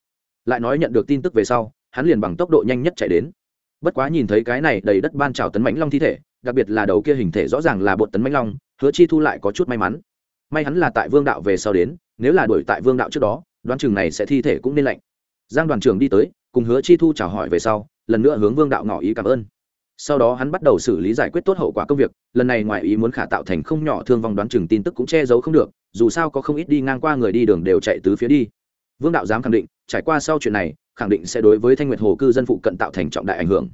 Lại nói nhận được tin tức về sau, hắn liền bằng tốc độ nhanh nhất chạy đến. Bất quá nhìn thấy cái này đầy đất ban trào tấn mãnh long thi thể, đặc biệt là đầu kia hình thể rõ ràng là bột tấn mãnh long, hứa chi thu lại có chút may mắn. May hắn là tại vương đạo về sau đến, nếu là đuổi tại vương đạo trước đó đoán chừng này sẽ thi thể cũng nên lạnh. Giang đoàn trưởng đi tới, cùng hứa chi thu chào hỏi về sau, lần nữa hướng vương đạo ngỏ ý cảm ơn. Sau đó hắn bắt đầu xử lý giải quyết tốt hậu quả công việc, lần này ngoài ý muốn khả tạo thành không nhỏ thương vong đoán chừng tin tức cũng che giấu không được, dù sao có không ít đi ngang qua người đi đường đều chạy tứ phía đi. Vương đạo dám khẳng định, trải qua sau chuyện này, khẳng định sẽ đối với thanh nguyệt hồ cư dân phụ cận tạo thành trọng đại ảnh hưởng.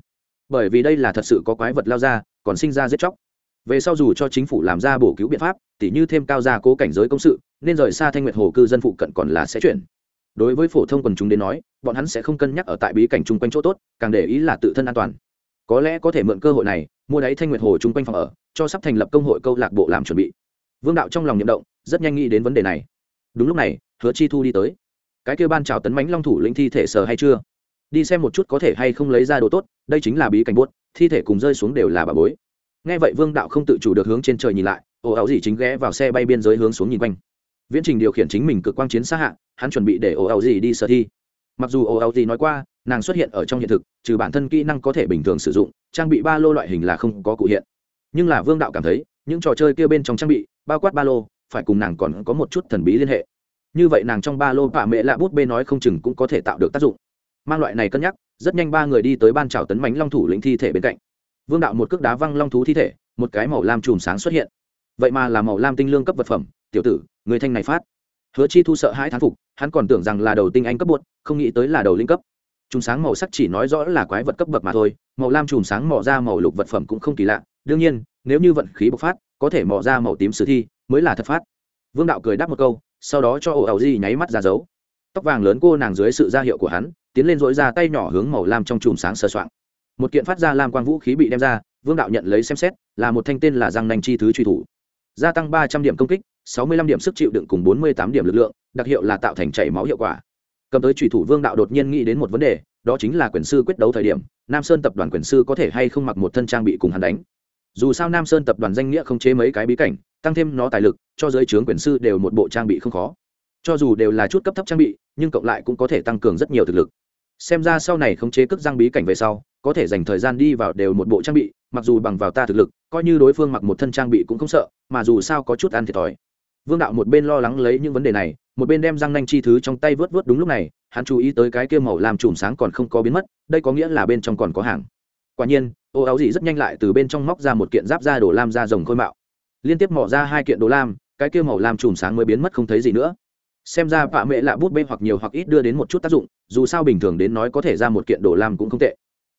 Bởi vì đây là thật sự có quái vật lao ra, còn sinh ra giết chóc về sau dù cho chính phủ làm ra bổ cứu biện pháp, tỉ như thêm cao gia cố cảnh giới công sự, nên rời xa thanh nguyệt hồ cư dân phụ cận còn là sẽ chuyển. Đối với phổ thông quần chúng đến nói, bọn hắn sẽ không cân nhắc ở tại bí cảnh chung quanh chỗ tốt, càng để ý là tự thân an toàn. Có lẽ có thể mượn cơ hội này, mua đáy thanh nguyệt hồ chung quanh phòng ở, cho sắp thành lập công hội câu lạc bộ làm chuẩn bị. Vương đạo trong lòng nhậm động, rất nhanh nghĩ đến vấn đề này. Đúng lúc này, hứa chi thu đi tới. Cái kêu ban chào tấn mánh long thủ lĩnh thi thể sờ hay chưa? Đi xem một chút có thể hay không lấy ra đồ tốt, đây chính là bí cảnh buốt, thi thể cùng rơi xuống đều là bà bối nghe vậy vương đạo không tự chủ được hướng trên trời nhìn lại, ồ ảo gì chính ghé vào xe bay biên giới hướng xuống nhìn quanh. Viễn trình điều khiển chính mình cực quang chiến xa hạ, hắn chuẩn bị để ồ ảo gì đi sở thi. Mặc dù ồ ảo gì nói qua, nàng xuất hiện ở trong hiện thực, trừ bản thân kỹ năng có thể bình thường sử dụng, trang bị ba lô loại hình là không có cụ hiện. Nhưng là vương đạo cảm thấy, những trò chơi kia bên trong trang bị, bao quát ba lô, phải cùng nàng còn có một chút thần bí liên hệ. Như vậy nàng trong ba lô bạ mẹ lạ bút bê nói không chừng cũng có thể tạo được tác dụng. Mang loại này cân nhắc, rất nhanh ba người đi tới ban trào tấn mánh long thủ lĩnh thi thể bên cạnh vương đạo một cước đá văng long thú thi thể, một cái màu lam chùm sáng xuất hiện. Vậy mà là màu lam tinh lương cấp vật phẩm, tiểu tử, người thanh này phát. Hứa chi thu sợ hai thán phục, hắn còn tưởng rằng là đầu tinh anh cấp bột không nghĩ tới là đầu linh cấp. Chùm sáng màu sắc chỉ nói rõ là quái vật cấp bậc mà thôi, màu lam chùm sáng mỏ ra màu lục vật phẩm cũng không kỳ lạ. Đương nhiên, nếu như vận khí bộc phát, có thể mỏ ra màu tím sử thi, mới là thật phát. Vương đạo cười đáp một câu, sau đó cho ổ ẩu di nháy mắt ra dấu. Tóc vàng lớn cô nàng dưới sự ra hiệu của hắn, tiến lên dỗi ra tay nhỏ hướng màu lam trong chùm sáng sờ soạng một kiện phát ra lam quang vũ khí bị đem ra, vương đạo nhận lấy xem xét, là một thanh tên là giang nành chi thứ truy thủ. Gia tăng ba trăm điểm công kích, sáu mươi lăm điểm sức chịu đựng cùng bốn mươi tám điểm lực lượng, đặc hiệu là tạo thành chảy máu hiệu quả. Cầm tới truy thủ vương đạo đột nhiên nghĩ đến một vấn đề, đó chính là quyền sư quyết đấu thời điểm, nam sơn tập đoàn quyền sư có thể hay không mặc một thân trang bị cùng hắn đánh. Dù sao nam sơn tập đoàn danh nghĩa không chế mấy cái bí cảnh, tăng thêm nó tài lực, cho giới trướng quyền sư đều một bộ trang bị không khó. Cho dù đều là chút cấp thấp trang bị, nhưng cộng lại cũng có thể tăng cường rất nhiều thực lực. Xem ra sau này khống chế cước giang bí cảnh về sau có thể dành thời gian đi vào đều một bộ trang bị, mặc dù bằng vào ta thực lực, coi như đối phương mặc một thân trang bị cũng không sợ, mà dù sao có chút ăn thiệt thòi. Vương đạo một bên lo lắng lấy những vấn đề này, một bên đem răng nanh chi thứ trong tay vớt vớt đúng lúc này, hắn chú ý tới cái kia màu làm chùm sáng còn không có biến mất, đây có nghĩa là bên trong còn có hàng. Quả nhiên, ô áo dị rất nhanh lại từ bên trong móc ra một kiện giáp da đồ lam da rồng khôi mạo. Liên tiếp mỏ ra hai kiện đồ lam, cái kia màu lam chùm sáng mới biến mất không thấy gì nữa. Xem ra vạ mẹ lạ bút bê hoặc nhiều hoặc ít đưa đến một chút tác dụng, dù sao bình thường đến nói có thể ra một kiện đồ lam cũng không tệ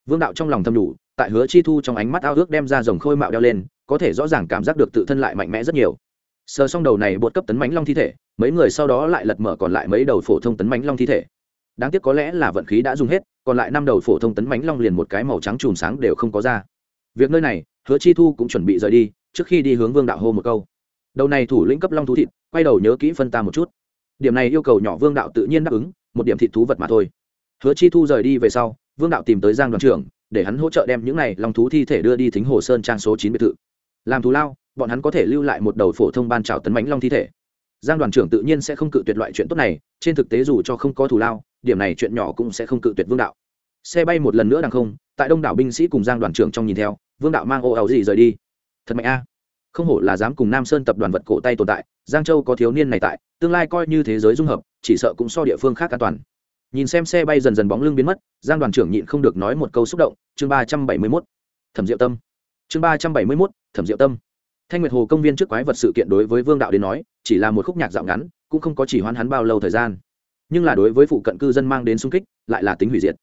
vương đạo trong lòng thâm đủ, tại hứa chi thu trong ánh mắt ao ước đem ra dòng khôi mạo đeo lên, có thể rõ ràng cảm giác được tự thân lại mạnh mẽ rất nhiều. Sờ xong đầu này bột cấp tấn mánh long thi thể, mấy người sau đó lại lật mở còn lại mấy đầu phổ thông tấn mánh long thi thể. Đáng tiếc có lẽ là vận khí đã dùng hết, còn lại năm đầu phổ thông tấn mánh long liền một cái màu trắng chùm sáng đều không có ra. Việc nơi này, hứa chi thu cũng chuẩn bị rời đi, trước khi đi hướng vương đạo hô một câu. Đầu này thủ lĩnh cấp long thú thịt, quay đầu nhớ kỹ phân ta một chút. Điểm này yêu cầu nhỏ vương đạo tự nhiên đáp ứng, một điểm thịt thú vật mà thôi. Hứa chi thu rời đi về sau vương đạo tìm tới giang đoàn trưởng, để hắn hỗ trợ đem những này long thú thi thể đưa đi thính hồ sơn trang số chín biệt thự. Làm thú lao, bọn hắn có thể lưu lại một đầu phổ thông ban trào tấn mãnh long thi thể. Giang đoàn trưởng tự nhiên sẽ không cự tuyệt loại chuyện tốt này, trên thực tế dù cho không có thù lao, điểm này chuyện nhỏ cũng sẽ không cự tuyệt vương đạo. Xe bay một lần nữa đằng không, tại đông đảo binh sĩ cùng giang đoàn trưởng trong nhìn theo, vương đạo mang ô áo gì rời đi. Thật mạnh a. Không hổ là dám cùng nam sơn tập đoàn vật cổ tay tồn tại, giang châu có thiếu niên này tại, tương lai coi như thế giới dung hợp, chỉ sợ cũng so địa phương khác an toàn nhìn xem xe bay dần dần bóng lưng biến mất, giang đoàn trưởng nhịn không được nói một câu xúc động, chương ba trăm bảy mươi mốt, thẩm diệu tâm. Chương ba trăm bảy mươi mốt, thẩm diệu tâm. Thanh nguyệt hồ công viên trước quái vật sự kiện đối với vương đạo đến nói, chỉ là một khúc nhạc dạo ngắn, cũng không có chỉ hoán hắn bao lâu thời gian. Nhưng là đối với phụ cận cư dân mang đến sung kích, lại là tính hủy diệt.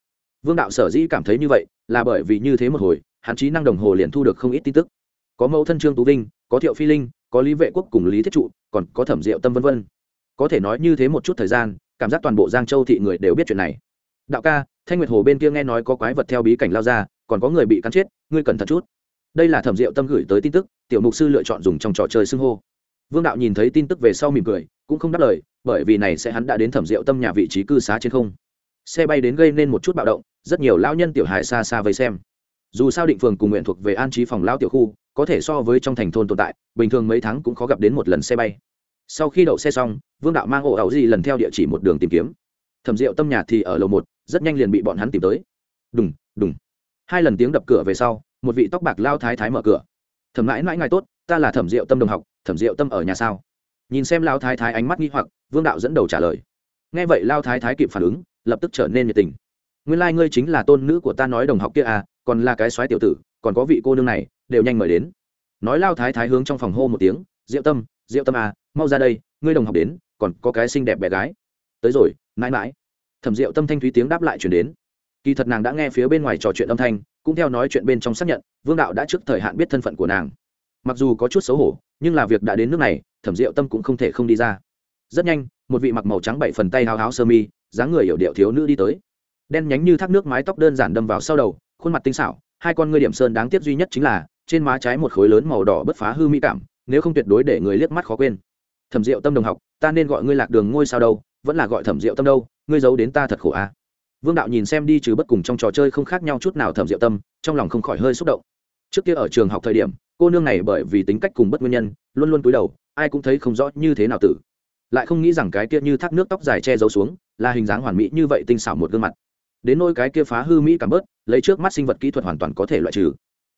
Vương đạo sở dĩ cảm thấy như vậy, là bởi vì như thế một hồi, hắn trí năng đồng hồ liền thu được không ít tin tức. Có mẫu thân trương tú vinh, có thiệu phi linh, có lý vệ quốc cùng lý thiết trụ, còn có thẩm diệu tâm vân vân. Có thể nói như thế một chút thời gian cảm giác toàn bộ giang châu thị người đều biết chuyện này. Đạo ca, thanh nguyệt hồ bên kia nghe nói có quái vật theo bí cảnh lao ra, còn có người bị cắn chết, ngươi cẩn thận chút. Đây là thẩm diệu tâm gửi tới tin tức, tiểu mục sư lựa chọn dùng trong trò chơi xưng hô. Vương đạo nhìn thấy tin tức về sau mỉm cười, cũng không đáp lời, bởi vì này sẽ hắn đã đến thẩm diệu tâm nhà vị trí cư xá trên không. Xe bay đến gây nên một chút bạo động, rất nhiều lao nhân tiểu hài xa xa vây xem. Dù sao định phường cùng nguyện thuộc về an trí phòng lao tiểu khu, có thể so với trong thành thôn tồn tại, bình thường mấy tháng cũng khó gặp đến một lần xe bay sau khi đậu xe xong, vương đạo mang ổ ẩu gì lần theo địa chỉ một đường tìm kiếm. Thẩm rượu tâm nhà thì ở lầu một, rất nhanh liền bị bọn hắn tìm tới. Đùng đùng. Hai lần tiếng đập cửa về sau, một vị tóc bạc lao thái thái mở cửa. Thẩm mãi mãi ngài tốt, ta là thẩm rượu tâm đồng học, thẩm rượu tâm ở nhà sao? Nhìn xem lao thái thái ánh mắt nghi hoặc, vương đạo dẫn đầu trả lời. Nghe vậy lao thái thái kịp phản ứng, lập tức trở nên nhiệt tình. Nguyên lai、like、ngươi chính là tôn nữ của ta nói đồng học kia à còn là cái soái tiểu tử, còn có vị cô nương này, đều nhanh mời đến. Nói lao thái thái hướng trong phòng hô một tiếng, diệu tâm diệu tâm à mau ra đây, ngươi đồng học đến, còn có cái xinh đẹp bé gái. Tới rồi, mãi mãi. Thẩm diệu tâm thanh thúy tiếng đáp lại chuyển đến. Kỳ thật nàng đã nghe phía bên ngoài trò chuyện âm thanh, cũng theo nói chuyện bên trong xác nhận, vương đạo đã trước thời hạn biết thân phận của nàng. Mặc dù có chút xấu hổ, nhưng là việc đã đến nước này, thẩm diệu tâm cũng không thể không đi ra. Rất nhanh, một vị mặc màu trắng bảy phần tay háo háo sơ mi, dáng người hiểu điệu thiếu nữ đi tới. Đen nhánh như thác nước mái tóc đơn giản đâm vào sau đầu, khuôn mặt tinh xảo, hai con ngươi điểm sơn đáng tiếc duy nhất chính là, trên má trái một khối lớn màu đỏ bất phá hư mỹ cảm nếu không tuyệt đối để người liếc mắt khó quên. Thẩm diệu tâm đồng học, ta nên gọi ngươi lạc đường ngôi sao đâu, vẫn là gọi thẩm diệu tâm đâu, ngươi giấu đến ta thật khổ à. vương đạo nhìn xem đi trừ bất cùng trong trò chơi không khác nhau chút nào thẩm diệu tâm, trong lòng không khỏi hơi xúc động. Trước kia ở trường học thời điểm, cô nương này bởi vì tính cách cùng bất nguyên nhân, luôn luôn cúi đầu, ai cũng thấy không rõ như thế nào tử. Lại không nghĩ rằng cái kia như thác nước tóc dài che giấu xuống, là hình dáng hoàn mỹ như vậy tinh xảo một gương mặt. Đến nôi cái kia phá hư mỹ cảm bớt, lấy trước mắt sinh vật kỹ thuật hoàn toàn có thể loại trừ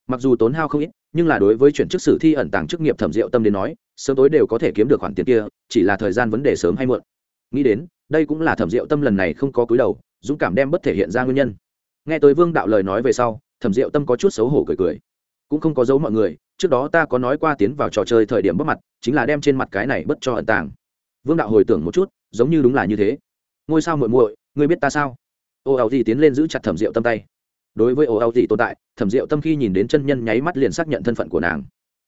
mặc dù tốn hao không ít, nhưng là đối với chuyển chức sử thi ẩn tàng chức nghiệp thẩm diệu tâm đến nói, sớm tối đều có thể kiếm được khoản tiền kia, chỉ là thời gian vấn đề sớm hay muộn. Nghĩ đến, đây cũng là thẩm diệu tâm lần này không có cúi đầu, dũng cảm đem bất thể hiện ra nguyên nhân. Nghe tới vương đạo lời nói về sau, thẩm diệu tâm có chút xấu hổ cười cười. Cũng không có giấu mọi người, trước đó ta có nói qua tiến vào trò chơi thời điểm bất mặt, chính là đem trên mặt cái này bất cho ẩn tàng. Vương đạo hồi tưởng một chút, giống như đúng là như thế. Ngôi sao muội muội, ngươi biết ta sao? Ô ảo gì tiến lên giữ chặt thẩm rượu tâm tay đối với ô ao gì tồn tại, thẩm Diệu tâm khi nhìn đến chân nhân nháy mắt liền xác nhận thân phận của nàng.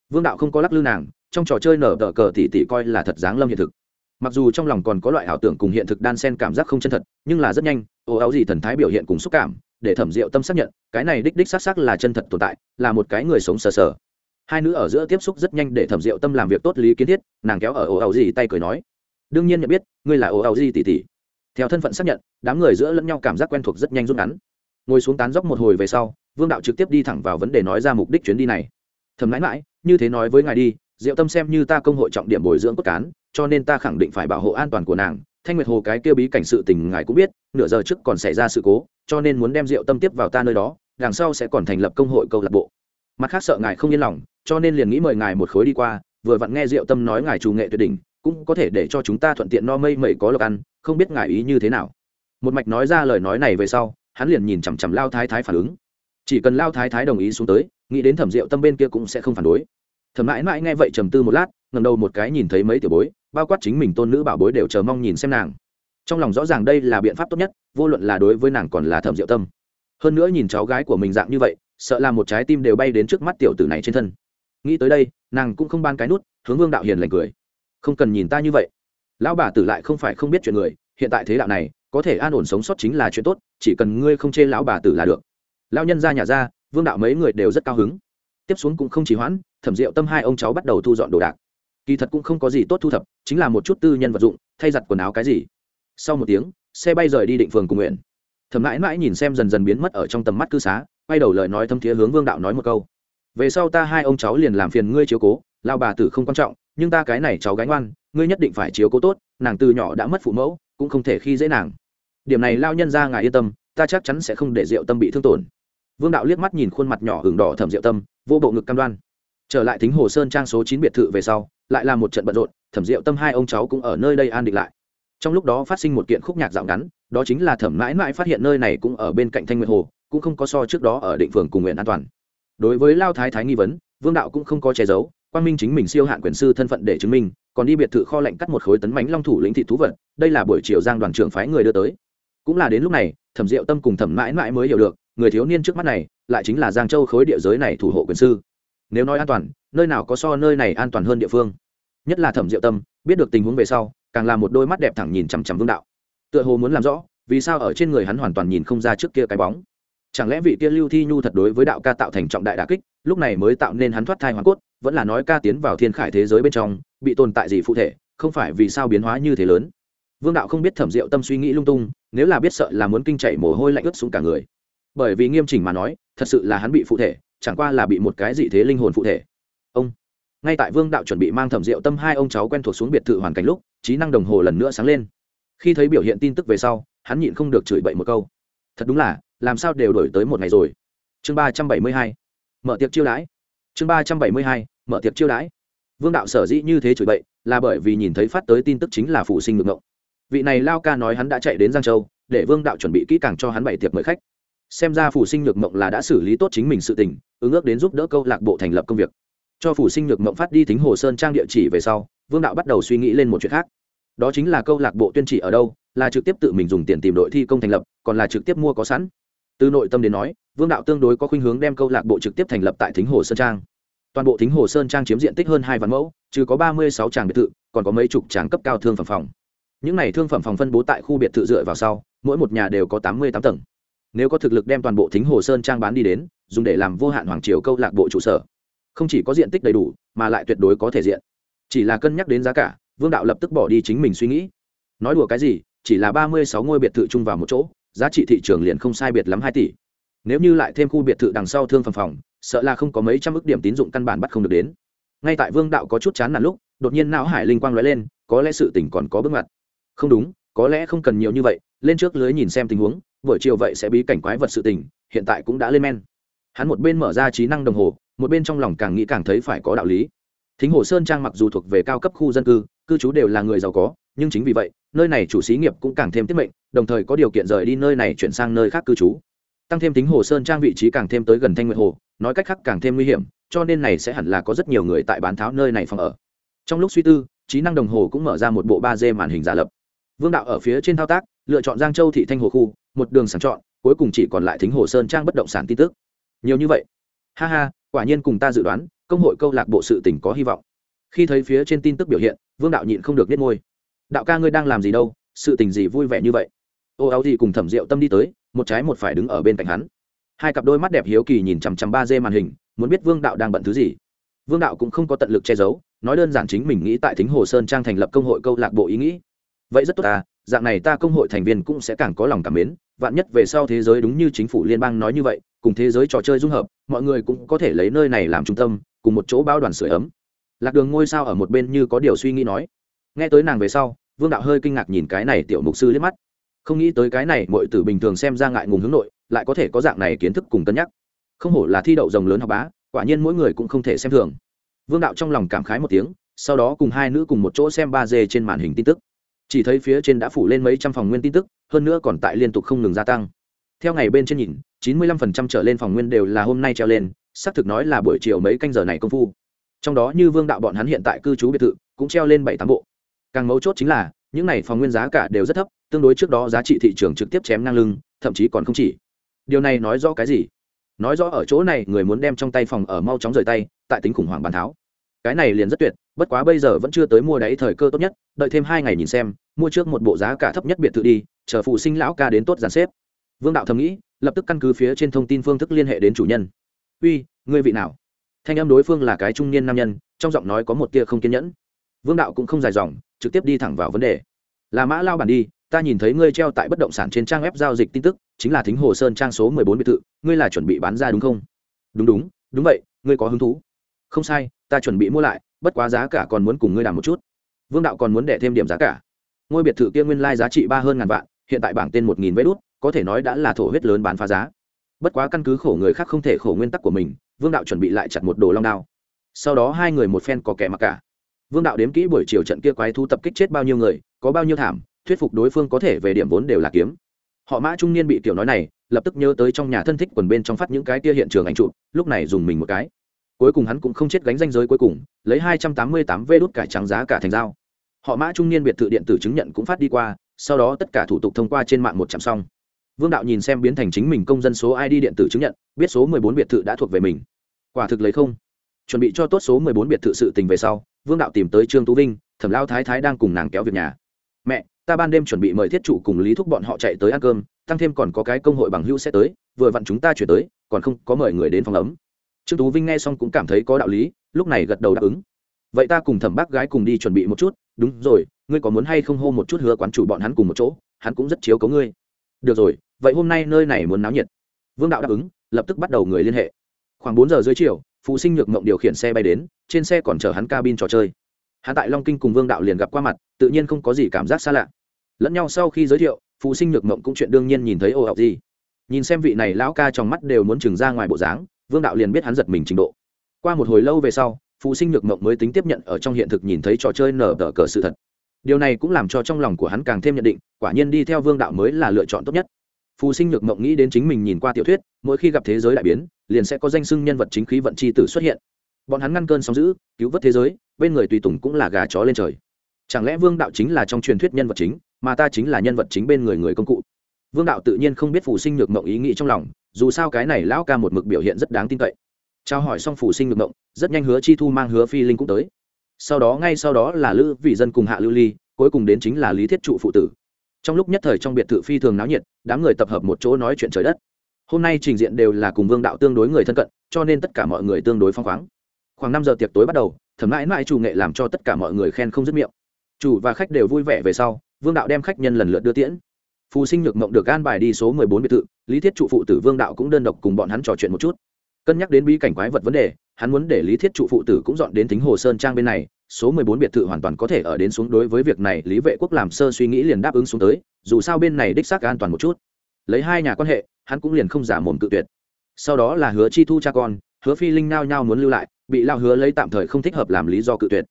Vương đạo không có lắc lư nàng, trong trò chơi nở tờ cờ tỉ tỉ coi là thật dáng lâm hiện thực. Mặc dù trong lòng còn có loại ảo tưởng cùng hiện thực đan sen cảm giác không chân thật, nhưng là rất nhanh, ồ áo gì thần thái biểu hiện cùng xúc cảm, để thẩm Diệu tâm xác nhận, cái này đích đích xác xác là chân thật tồn tại, là một cái người sống sờ sờ. Hai nữ ở giữa tiếp xúc rất nhanh để thẩm Diệu tâm làm việc tốt lý kiến thiết, nàng kéo ở ồ ẩu gì tay cười nói, đương nhiên nhận biết, ngươi là ồ ẩu gì tỉ tỉ. Theo thân phận xác nhận, đám người giữa lẫn nhau cảm giác quen thuộc rất nhanh rút ngắn ngồi xuống tán dốc một hồi về sau, vương đạo trực tiếp đi thẳng vào vấn đề nói ra mục đích chuyến đi này. Thầm mãi mãi, như thế nói với ngài đi, diệu tâm xem như ta công hội trọng điểm bồi dưỡng cốt cán, cho nên ta khẳng định phải bảo hộ an toàn của nàng. Thanh nguyệt hồ cái kia bí cảnh sự tình ngài cũng biết, nửa giờ trước còn xảy ra sự cố, cho nên muốn đem diệu tâm tiếp vào ta nơi đó, đằng sau sẽ còn thành lập công hội câu lạc bộ. Mặt khác sợ ngài không yên lòng, cho nên liền nghĩ mời ngài một khối đi qua, vừa vặn nghe diệu tâm nói ngài chủ nghệ tuyệt đỉnh, cũng có thể để cho chúng ta thuận tiện no mây mẩy có lộc ăn, không biết ngài ý như thế nào. Một mạch nói ra lời nói này về sau hắn liền nhìn chằm chằm lao thái thái phản ứng. Chỉ cần lao thái thái đồng ý xuống tới, nghĩ đến thẩm diệu tâm bên kia cũng sẽ không phản đối. Thẩm mãi mãi nghe vậy trầm tư một lát ngầm đầu một cái nhìn thấy mấy tiểu bối, bao quát chính mình tôn nữ bảo bối đều chờ mong nhìn xem nàng. Trong lòng rõ ràng đây là biện pháp tốt nhất, vô luận là đối với nàng còn là thẩm diệu tâm. Hơn nữa nhìn cháu gái của mình dạng như vậy, sợ là một trái tim đều bay đến trước mắt tiểu tử này trên thân. Nghĩ tới đây, nàng cũng không ban cái nút, hướng vương đạo hiền lành cười. Không cần nhìn ta như vậy. Lão bà tử lại không phải không biết chuyện người, hiện tại thế đạo này có thể an ổn sống sót chính là chuyện tốt, chỉ cần ngươi không chê lão bà tử là được. Lão nhân ra nhà ra, vương đạo mấy người đều rất cao hứng. Tiếp xuống cũng không chỉ hoãn, thẩm rượu tâm hai ông cháu bắt đầu thu dọn đồ đạc. Kỳ thật cũng không có gì tốt thu thập, chính là một chút tư nhân vật dụng, thay giặt quần áo cái gì. Sau một tiếng, xe bay rời đi định phường cùng nguyện. Thầm mãi mãi nhìn xem dần dần biến mất ở trong tầm mắt cư xá, quay đầu lời nói thâm thiế hướng vương đạo nói một câu. Về sau ta hai ông cháu liền làm phiền ngươi chiếu cố lao bà tử không quan trọng, nhưng ta cái này cháu gánh ngoan, ngươi nhất định phải chiếu cố tốt, nàng từ nhỏ đã mất phụ mẫu, cũng không thể khi dễ nàng điểm này lao nhân ra ngài yên tâm, ta chắc chắn sẽ không để diệu tâm bị thương tổn. Vương đạo liếc mắt nhìn khuôn mặt nhỏ hưởng đỏ thẩm diệu tâm, vô bộ ngực cam đoan. Trở lại thính hồ sơn trang số chín biệt thự về sau, lại là một trận bận rộn, thẩm diệu tâm hai ông cháu cũng ở nơi đây an định lại. Trong lúc đó phát sinh một kiện khúc nhạc dạo ngắn, đó chính là thẩm mãi mãi phát hiện nơi này cũng ở bên cạnh thanh nguyện hồ, cũng không có so trước đó ở định phường cùng nguyện an toàn. Đối với lao thái thái nghi vấn, vương đạo cũng không có che giấu quan minh chính mình siêu hạn quyền sư thân phận để chứng minh, còn đi biệt thự kho lạnh cắt một khối tấn bánh long thủ lĩnh thị thú vật, đây là buổi chiều giang đoàn trưởng phái người đưa tới cũng là đến lúc này, thẩm diệu tâm cùng thẩm mãi mãi mới hiểu được, người thiếu niên trước mắt này, lại chính là giang châu khối địa giới này thủ hộ quyền sư. Nếu nói an toàn, nơi nào có so nơi này an toàn hơn địa phương? Nhất là thẩm diệu tâm, biết được tình huống về sau, càng là một đôi mắt đẹp thẳng nhìn chằm chằm vương đạo. Tựa hồ muốn làm rõ, vì sao ở trên người hắn hoàn toàn nhìn không ra trước kia cái bóng. Chẳng lẽ vị kia lưu thi nhu thật đối với đạo ca tạo thành trọng đại đà kích, lúc này mới tạo nên hắn thoát thai hoàn cốt, vẫn là nói ca tiến vào thiên khải thế giới bên trong, bị tồn tại gì phụ thể, không phải vì sao biến hóa như thế lớn vương đạo không biết thẩm diệu tâm suy nghĩ lung tung, nếu là biết sợ là muốn kinh chạy mồ hôi lạnh ướt xuống cả người. Bởi vì nghiêm chỉnh mà nói, thật sự là hắn bị phụ thể, chẳng qua là bị một cái dị thế linh hồn phụ thể. Ông. Ngay tại vương đạo chuẩn bị mang thẩm diệu tâm hai ông cháu quen thuộc xuống biệt thự hoàn cảnh lúc, trí năng đồng hồ lần nữa sáng lên. Khi thấy biểu hiện tin tức về sau, hắn nhịn không được chửi bậy một câu. Thật đúng là, làm sao đều đổi tới một ngày rồi. Chương ba trăm bảy mươi hai. Mở tiệc chiêu đãi. Chương ba trăm bảy mươi hai. Mở tiệc chiêu đãi. Vương đạo sở dĩ như thế chửi bậy, là bởi vì nhìn thấy phát tới tin tức chính là phụ sinh ngược ngộng vị này lao ca nói hắn đã chạy đến giang châu, để vương đạo chuẩn bị kỹ càng cho hắn bảy tiệc mời khách. Xem ra phủ sinh nhược mộng là đã xử lý tốt chính mình sự tình, ứng ước đến giúp đỡ câu lạc bộ thành lập công việc. Cho phủ sinh nhược mộng phát đi Thính hồ sơn trang địa chỉ về sau, vương đạo bắt đầu suy nghĩ lên một chuyện khác. Đó chính là câu lạc bộ tuyên chỉ ở đâu, là trực tiếp tự mình dùng tiền tìm đội thi công thành lập, còn là trực tiếp mua có sẵn. Từ nội tâm đến nói, vương đạo tương đối có khuynh hướng đem câu lạc bộ trực tiếp thành lập tại thính hồ sơn trang. Toàn bộ thính hồ sơn trang chiếm diện tích hơn hai vạn mẫu chứ có ba mươi sáu tràng biệt thự, còn có mấy chục tràng cấp cao thương phẩm phòng những này thương phẩm phòng phân bố tại khu biệt thự dựa vào sau, mỗi một nhà đều có tám mươi tám tầng. Nếu có thực lực đem toàn bộ thính hồ sơn trang bán đi đến, dùng để làm vô hạn hoàng triều câu lạc bộ trụ sở, không chỉ có diện tích đầy đủ, mà lại tuyệt đối có thể diện. Chỉ là cân nhắc đến giá cả, vương đạo lập tức bỏ đi chính mình suy nghĩ. Nói đùa cái gì, chỉ là ba mươi sáu ngôi biệt thự chung vào một chỗ, giá trị thị trường liền không sai biệt lắm hai tỷ. Nếu như lại thêm khu biệt thự đằng sau thương phẩm phòng, sợ là không có mấy trăm ước điểm tín dụng căn bản bắt không được đến. Ngay tại vương đạo có chút chán nản lúc, đột nhiên não hải linh quang lóe lên, có lẽ sự tỉnh còn có bước ngoặt không đúng, có lẽ không cần nhiều như vậy, lên trước lưới nhìn xem tình huống, buổi chiều vậy sẽ bí cảnh quái vật sự tình, hiện tại cũng đã lên men. Hắn một bên mở ra trí năng đồng hồ, một bên trong lòng càng nghĩ càng thấy phải có đạo lý. Thính hồ sơn trang mặc dù thuộc về cao cấp khu dân cư cư trú đều là người giàu có, nhưng chính vì vậy, nơi này chủ xí nghiệp cũng càng thêm tiết mệnh, đồng thời có điều kiện rời đi nơi này chuyển sang nơi khác cư trú. Tăng thêm tính hồ sơn trang vị trí càng thêm tới gần thanh nguyện hồ, nói cách khác càng thêm nguy hiểm, cho nên này sẽ hẳn là có rất nhiều người tại bán tháo nơi này phòng ở. Trong lúc suy tư, trí năng đồng hồ cũng mở ra một bộ ba d màn hình giả lập vương đạo ở phía trên thao tác, lựa chọn giang châu thị thanh hồ khu, một đường sàng chọn, cuối cùng chỉ còn lại thính hồ sơn trang bất động sản tin tức. Nhiều như vậy. Ha ha, quả nhiên cùng ta dự đoán, công hội câu lạc bộ sự tỉnh có hy vọng. Khi thấy phía trên tin tức biểu hiện, vương đạo nhịn không được biết môi. Đạo ca ngươi đang làm gì đâu, sự tình gì vui vẻ như vậy? Ô áo gì cùng thẩm rượu tâm đi tới, một trái một phải đứng ở bên cạnh hắn. Hai cặp đôi mắt đẹp hiếu kỳ nhìn chằm chằm ba d màn hình, muốn biết vương đạo đang bận thứ gì. Vương đạo cũng không có tận lực che giấu, nói đơn giản chính mình nghĩ tại thính hồ sơn trang thành lập công hội câu lạc bộ ý nghĩ vậy rất tốt ta, dạng này ta công hội thành viên cũng sẽ càng có lòng cảm mến. Vạn nhất về sau thế giới đúng như chính phủ liên bang nói như vậy, cùng thế giới trò chơi dung hợp, mọi người cũng có thể lấy nơi này làm trung tâm, cùng một chỗ bao đoàn sửa ấm. Lạc đường ngôi sao ở một bên như có điều suy nghĩ nói. Nghe tới nàng về sau, vương đạo hơi kinh ngạc nhìn cái này tiểu mục sư liếc mắt. Không nghĩ tới cái này mọi tử bình thường xem ra ngại ngùng hướng nội, lại có thể có dạng này kiến thức cùng cân nhắc. Không hổ là thi đậu rồng lớn học bá, quả nhiên mỗi người cũng không thể xem thường. Vương đạo trong lòng cảm khái một tiếng, sau đó cùng hai nữ cùng một chỗ xem ba d trên màn hình tin tức chỉ thấy phía trên đã phủ lên mấy trăm phòng nguyên tin tức, hơn nữa còn tại liên tục không ngừng gia tăng. Theo ngày bên trên nhìn, chín mươi lăm phần trăm trở lên phòng nguyên đều là hôm nay treo lên, xác thực nói là buổi chiều mấy canh giờ này công phu. Trong đó như vương đạo bọn hắn hiện tại cư trú biệt thự, cũng treo lên bảy tám bộ. Càng mấu chốt chính là, những này phòng nguyên giá cả đều rất thấp, tương đối trước đó giá trị thị trường trực tiếp chém ngang lưng, thậm chí còn không chỉ. Điều này nói rõ cái gì? Nói rõ ở chỗ này, người muốn đem trong tay phòng ở mau chóng rời tay, tại tính khủng hoảng bàn tháo. Cái này liền rất tuyệt bất quá bây giờ vẫn chưa tới mua đáy thời cơ tốt nhất, đợi thêm hai ngày nhìn xem, mua trước một bộ giá cả thấp nhất biệt thự đi, chờ phụ sinh lão ca đến tốt giàn xếp. Vương đạo thầm nghĩ, lập tức căn cứ phía trên thông tin phương thức liên hệ đến chủ nhân. Uy, ngươi vị nào? Thanh âm đối phương là cái trung niên nam nhân, trong giọng nói có một tia không kiên nhẫn. Vương đạo cũng không dài dòng, trực tiếp đi thẳng vào vấn đề. Là mã lao bản đi, ta nhìn thấy ngươi treo tại bất động sản trên trang web giao dịch tin tức, chính là thính hồ sơn trang số mười bốn biệt thự, ngươi là chuẩn bị bán ra đúng không? Đúng đúng đúng vậy, ngươi có hứng thú. Không sai, ta chuẩn bị mua lại bất quá giá cả còn muốn cùng ngươi đàm một chút. Vương đạo còn muốn đẻ thêm điểm giá cả. Ngôi biệt thự kia nguyên lai giá trị ba hơn ngàn vạn, hiện tại bảng tên một nghìn vé đốt có thể nói đã là thổ huyết lớn bán phá giá. Bất quá căn cứ khổ người khác không thể khổ nguyên tắc của mình, vương đạo chuẩn bị lại chặt một đồ long đao. Sau đó hai người một phen có kẻ mặc cả. Vương đạo đếm kỹ buổi chiều trận kia quái thu tập kích chết bao nhiêu người, có bao nhiêu thảm, thuyết phục đối phương có thể về điểm vốn đều là kiếm. Họ mã trung niên bị tiểu nói này, lập tức nhớ tới trong nhà thân thích quần bên trong phát những cái kia hiện trường ảnh chụp, lúc này dùng mình một cái cuối cùng hắn cũng không chết gánh danh giới cuối cùng, lấy hai trăm tám mươi tám vê đốt cải trắng giá cả thành dao họ mã trung niên biệt thự điện tử chứng nhận cũng phát đi qua, sau đó tất cả thủ tục thông qua trên mạng một chạm xong. Vương đạo nhìn xem biến thành chính mình công dân số id điện tử chứng nhận, biết số mười bốn biệt thự đã thuộc về mình. Quả thực lấy không. Chuẩn bị cho tốt số mười bốn biệt thự sự tình về sau, vương đạo tìm tới trương tú vinh, thẩm lao thái thái đang cùng nàng kéo việc nhà. Mẹ, ta ban đêm chuẩn bị mời thiết chủ cùng lý thúc bọn họ chạy tới ăn cơm, tăng thêm còn có cái công hội bằng hữu sẽ tới, vừa vặn chúng ta chuyển tới, còn không có mời người đến phòng ấm trương tú vinh nghe xong cũng cảm thấy có đạo lý, lúc này gật đầu đáp ứng. Vậy ta cùng thẩm bác gái cùng đi chuẩn bị một chút. Đúng rồi, ngươi có muốn hay không hô một chút hứa quán chủ bọn hắn cùng một chỗ? Hắn cũng rất chiếu cấu ngươi. Được rồi, vậy hôm nay nơi này muốn náo nhiệt. Vương đạo đáp ứng, lập tức bắt đầu người liên hệ. Khoảng bốn giờ dưới chiều, phụ sinh nhược mộng điều khiển xe bay đến, trên xe còn chở hắn cabin trò chơi. Hắn tại long kinh cùng vương đạo liền gặp qua mặt, tự nhiên không có gì cảm giác xa lạ. Lẫn nhau sau khi giới thiệu, phụ sinh nhược mộng cũng chuyện đương nhiên nhìn thấy ô ọc gì. Nhìn xem vị này lão ca trong mắt đều muốn chừng ra ngoài bộ dáng vương đạo liền biết hắn giật mình trình độ. Qua một hồi lâu về sau, phụ sinh nhược mộng mới tính tiếp nhận ở trong hiện thực nhìn thấy trò chơi nở tờ cờ sự thật. Điều này cũng làm cho trong lòng của hắn càng thêm nhận định, quả nhiên đi theo vương đạo mới là lựa chọn tốt nhất. Phù sinh nhược mộng nghĩ đến chính mình nhìn qua tiểu thuyết, mỗi khi gặp thế giới đại biến, liền sẽ có danh sưng nhân vật chính khí vận c h i tử xuất hiện. Bọn hắn ngăn cơn sóng giữ cứu vớt thế giới, bên người tùy tùng cũng là gà chó lên trời. Chẳng lẽ vương đạo chính là trong truyền thuyết nhân vật chính, mà ta chính là nhân vật chính bên người người công cụ? Vương đạo tự nhiên không biết phù sinh nhược mộng ý nghĩ trong lòng, dù sao cái này lão ca một mực biểu hiện rất đáng tin cậy. Trao hỏi xong phù sinh nhược mộng, rất nhanh hứa chi thu mang hứa phi linh cũng tới. Sau đó ngay sau đó là lữ vị dân cùng hạ lưu ly, cuối cùng đến chính là lý thiết trụ phụ tử. Trong lúc nhất thời trong biệt thự phi thường náo nhiệt, đám người tập hợp một chỗ nói chuyện trời đất. Hôm nay trình diện đều là cùng vương đạo tương đối người thân cận, cho nên tất cả mọi người tương đối phong khoáng. Khoảng năm giờ tiệc tối bắt đầu thẩm mãi mãi chủ nghệ làm cho tất cả mọi người khen không dứt miệng. Chủ và khách đều vui vẻ về sau, vương đạo đem khách nhân lần lượt đưa tiễn phù sinh nhược mộng được an bài đi số mười bốn biệt thự, lý thiết trụ phụ tử vương đạo cũng đơn độc cùng bọn hắn trò chuyện một chút. Cân nhắc đến bí cảnh quái vật vấn đề, hắn muốn để lý thiết trụ phụ tử cũng dọn đến tính hồ sơn trang bên này, số mười bốn biệt thự hoàn toàn có thể ở đến xuống đối với việc này lý vệ quốc làm sơ suy nghĩ liền đáp ứng xuống tới, dù sao bên này đích xác an toàn một chút. Lấy hai nhà quan hệ, hắn cũng liền không giả mồm cự tuyệt. Sau đó là hứa chi thu cha con, hứa phi linh nao nhao muốn lưu lại, bị lao hứa lấy tạm thời không thích hợp làm lý do cự tuyệt.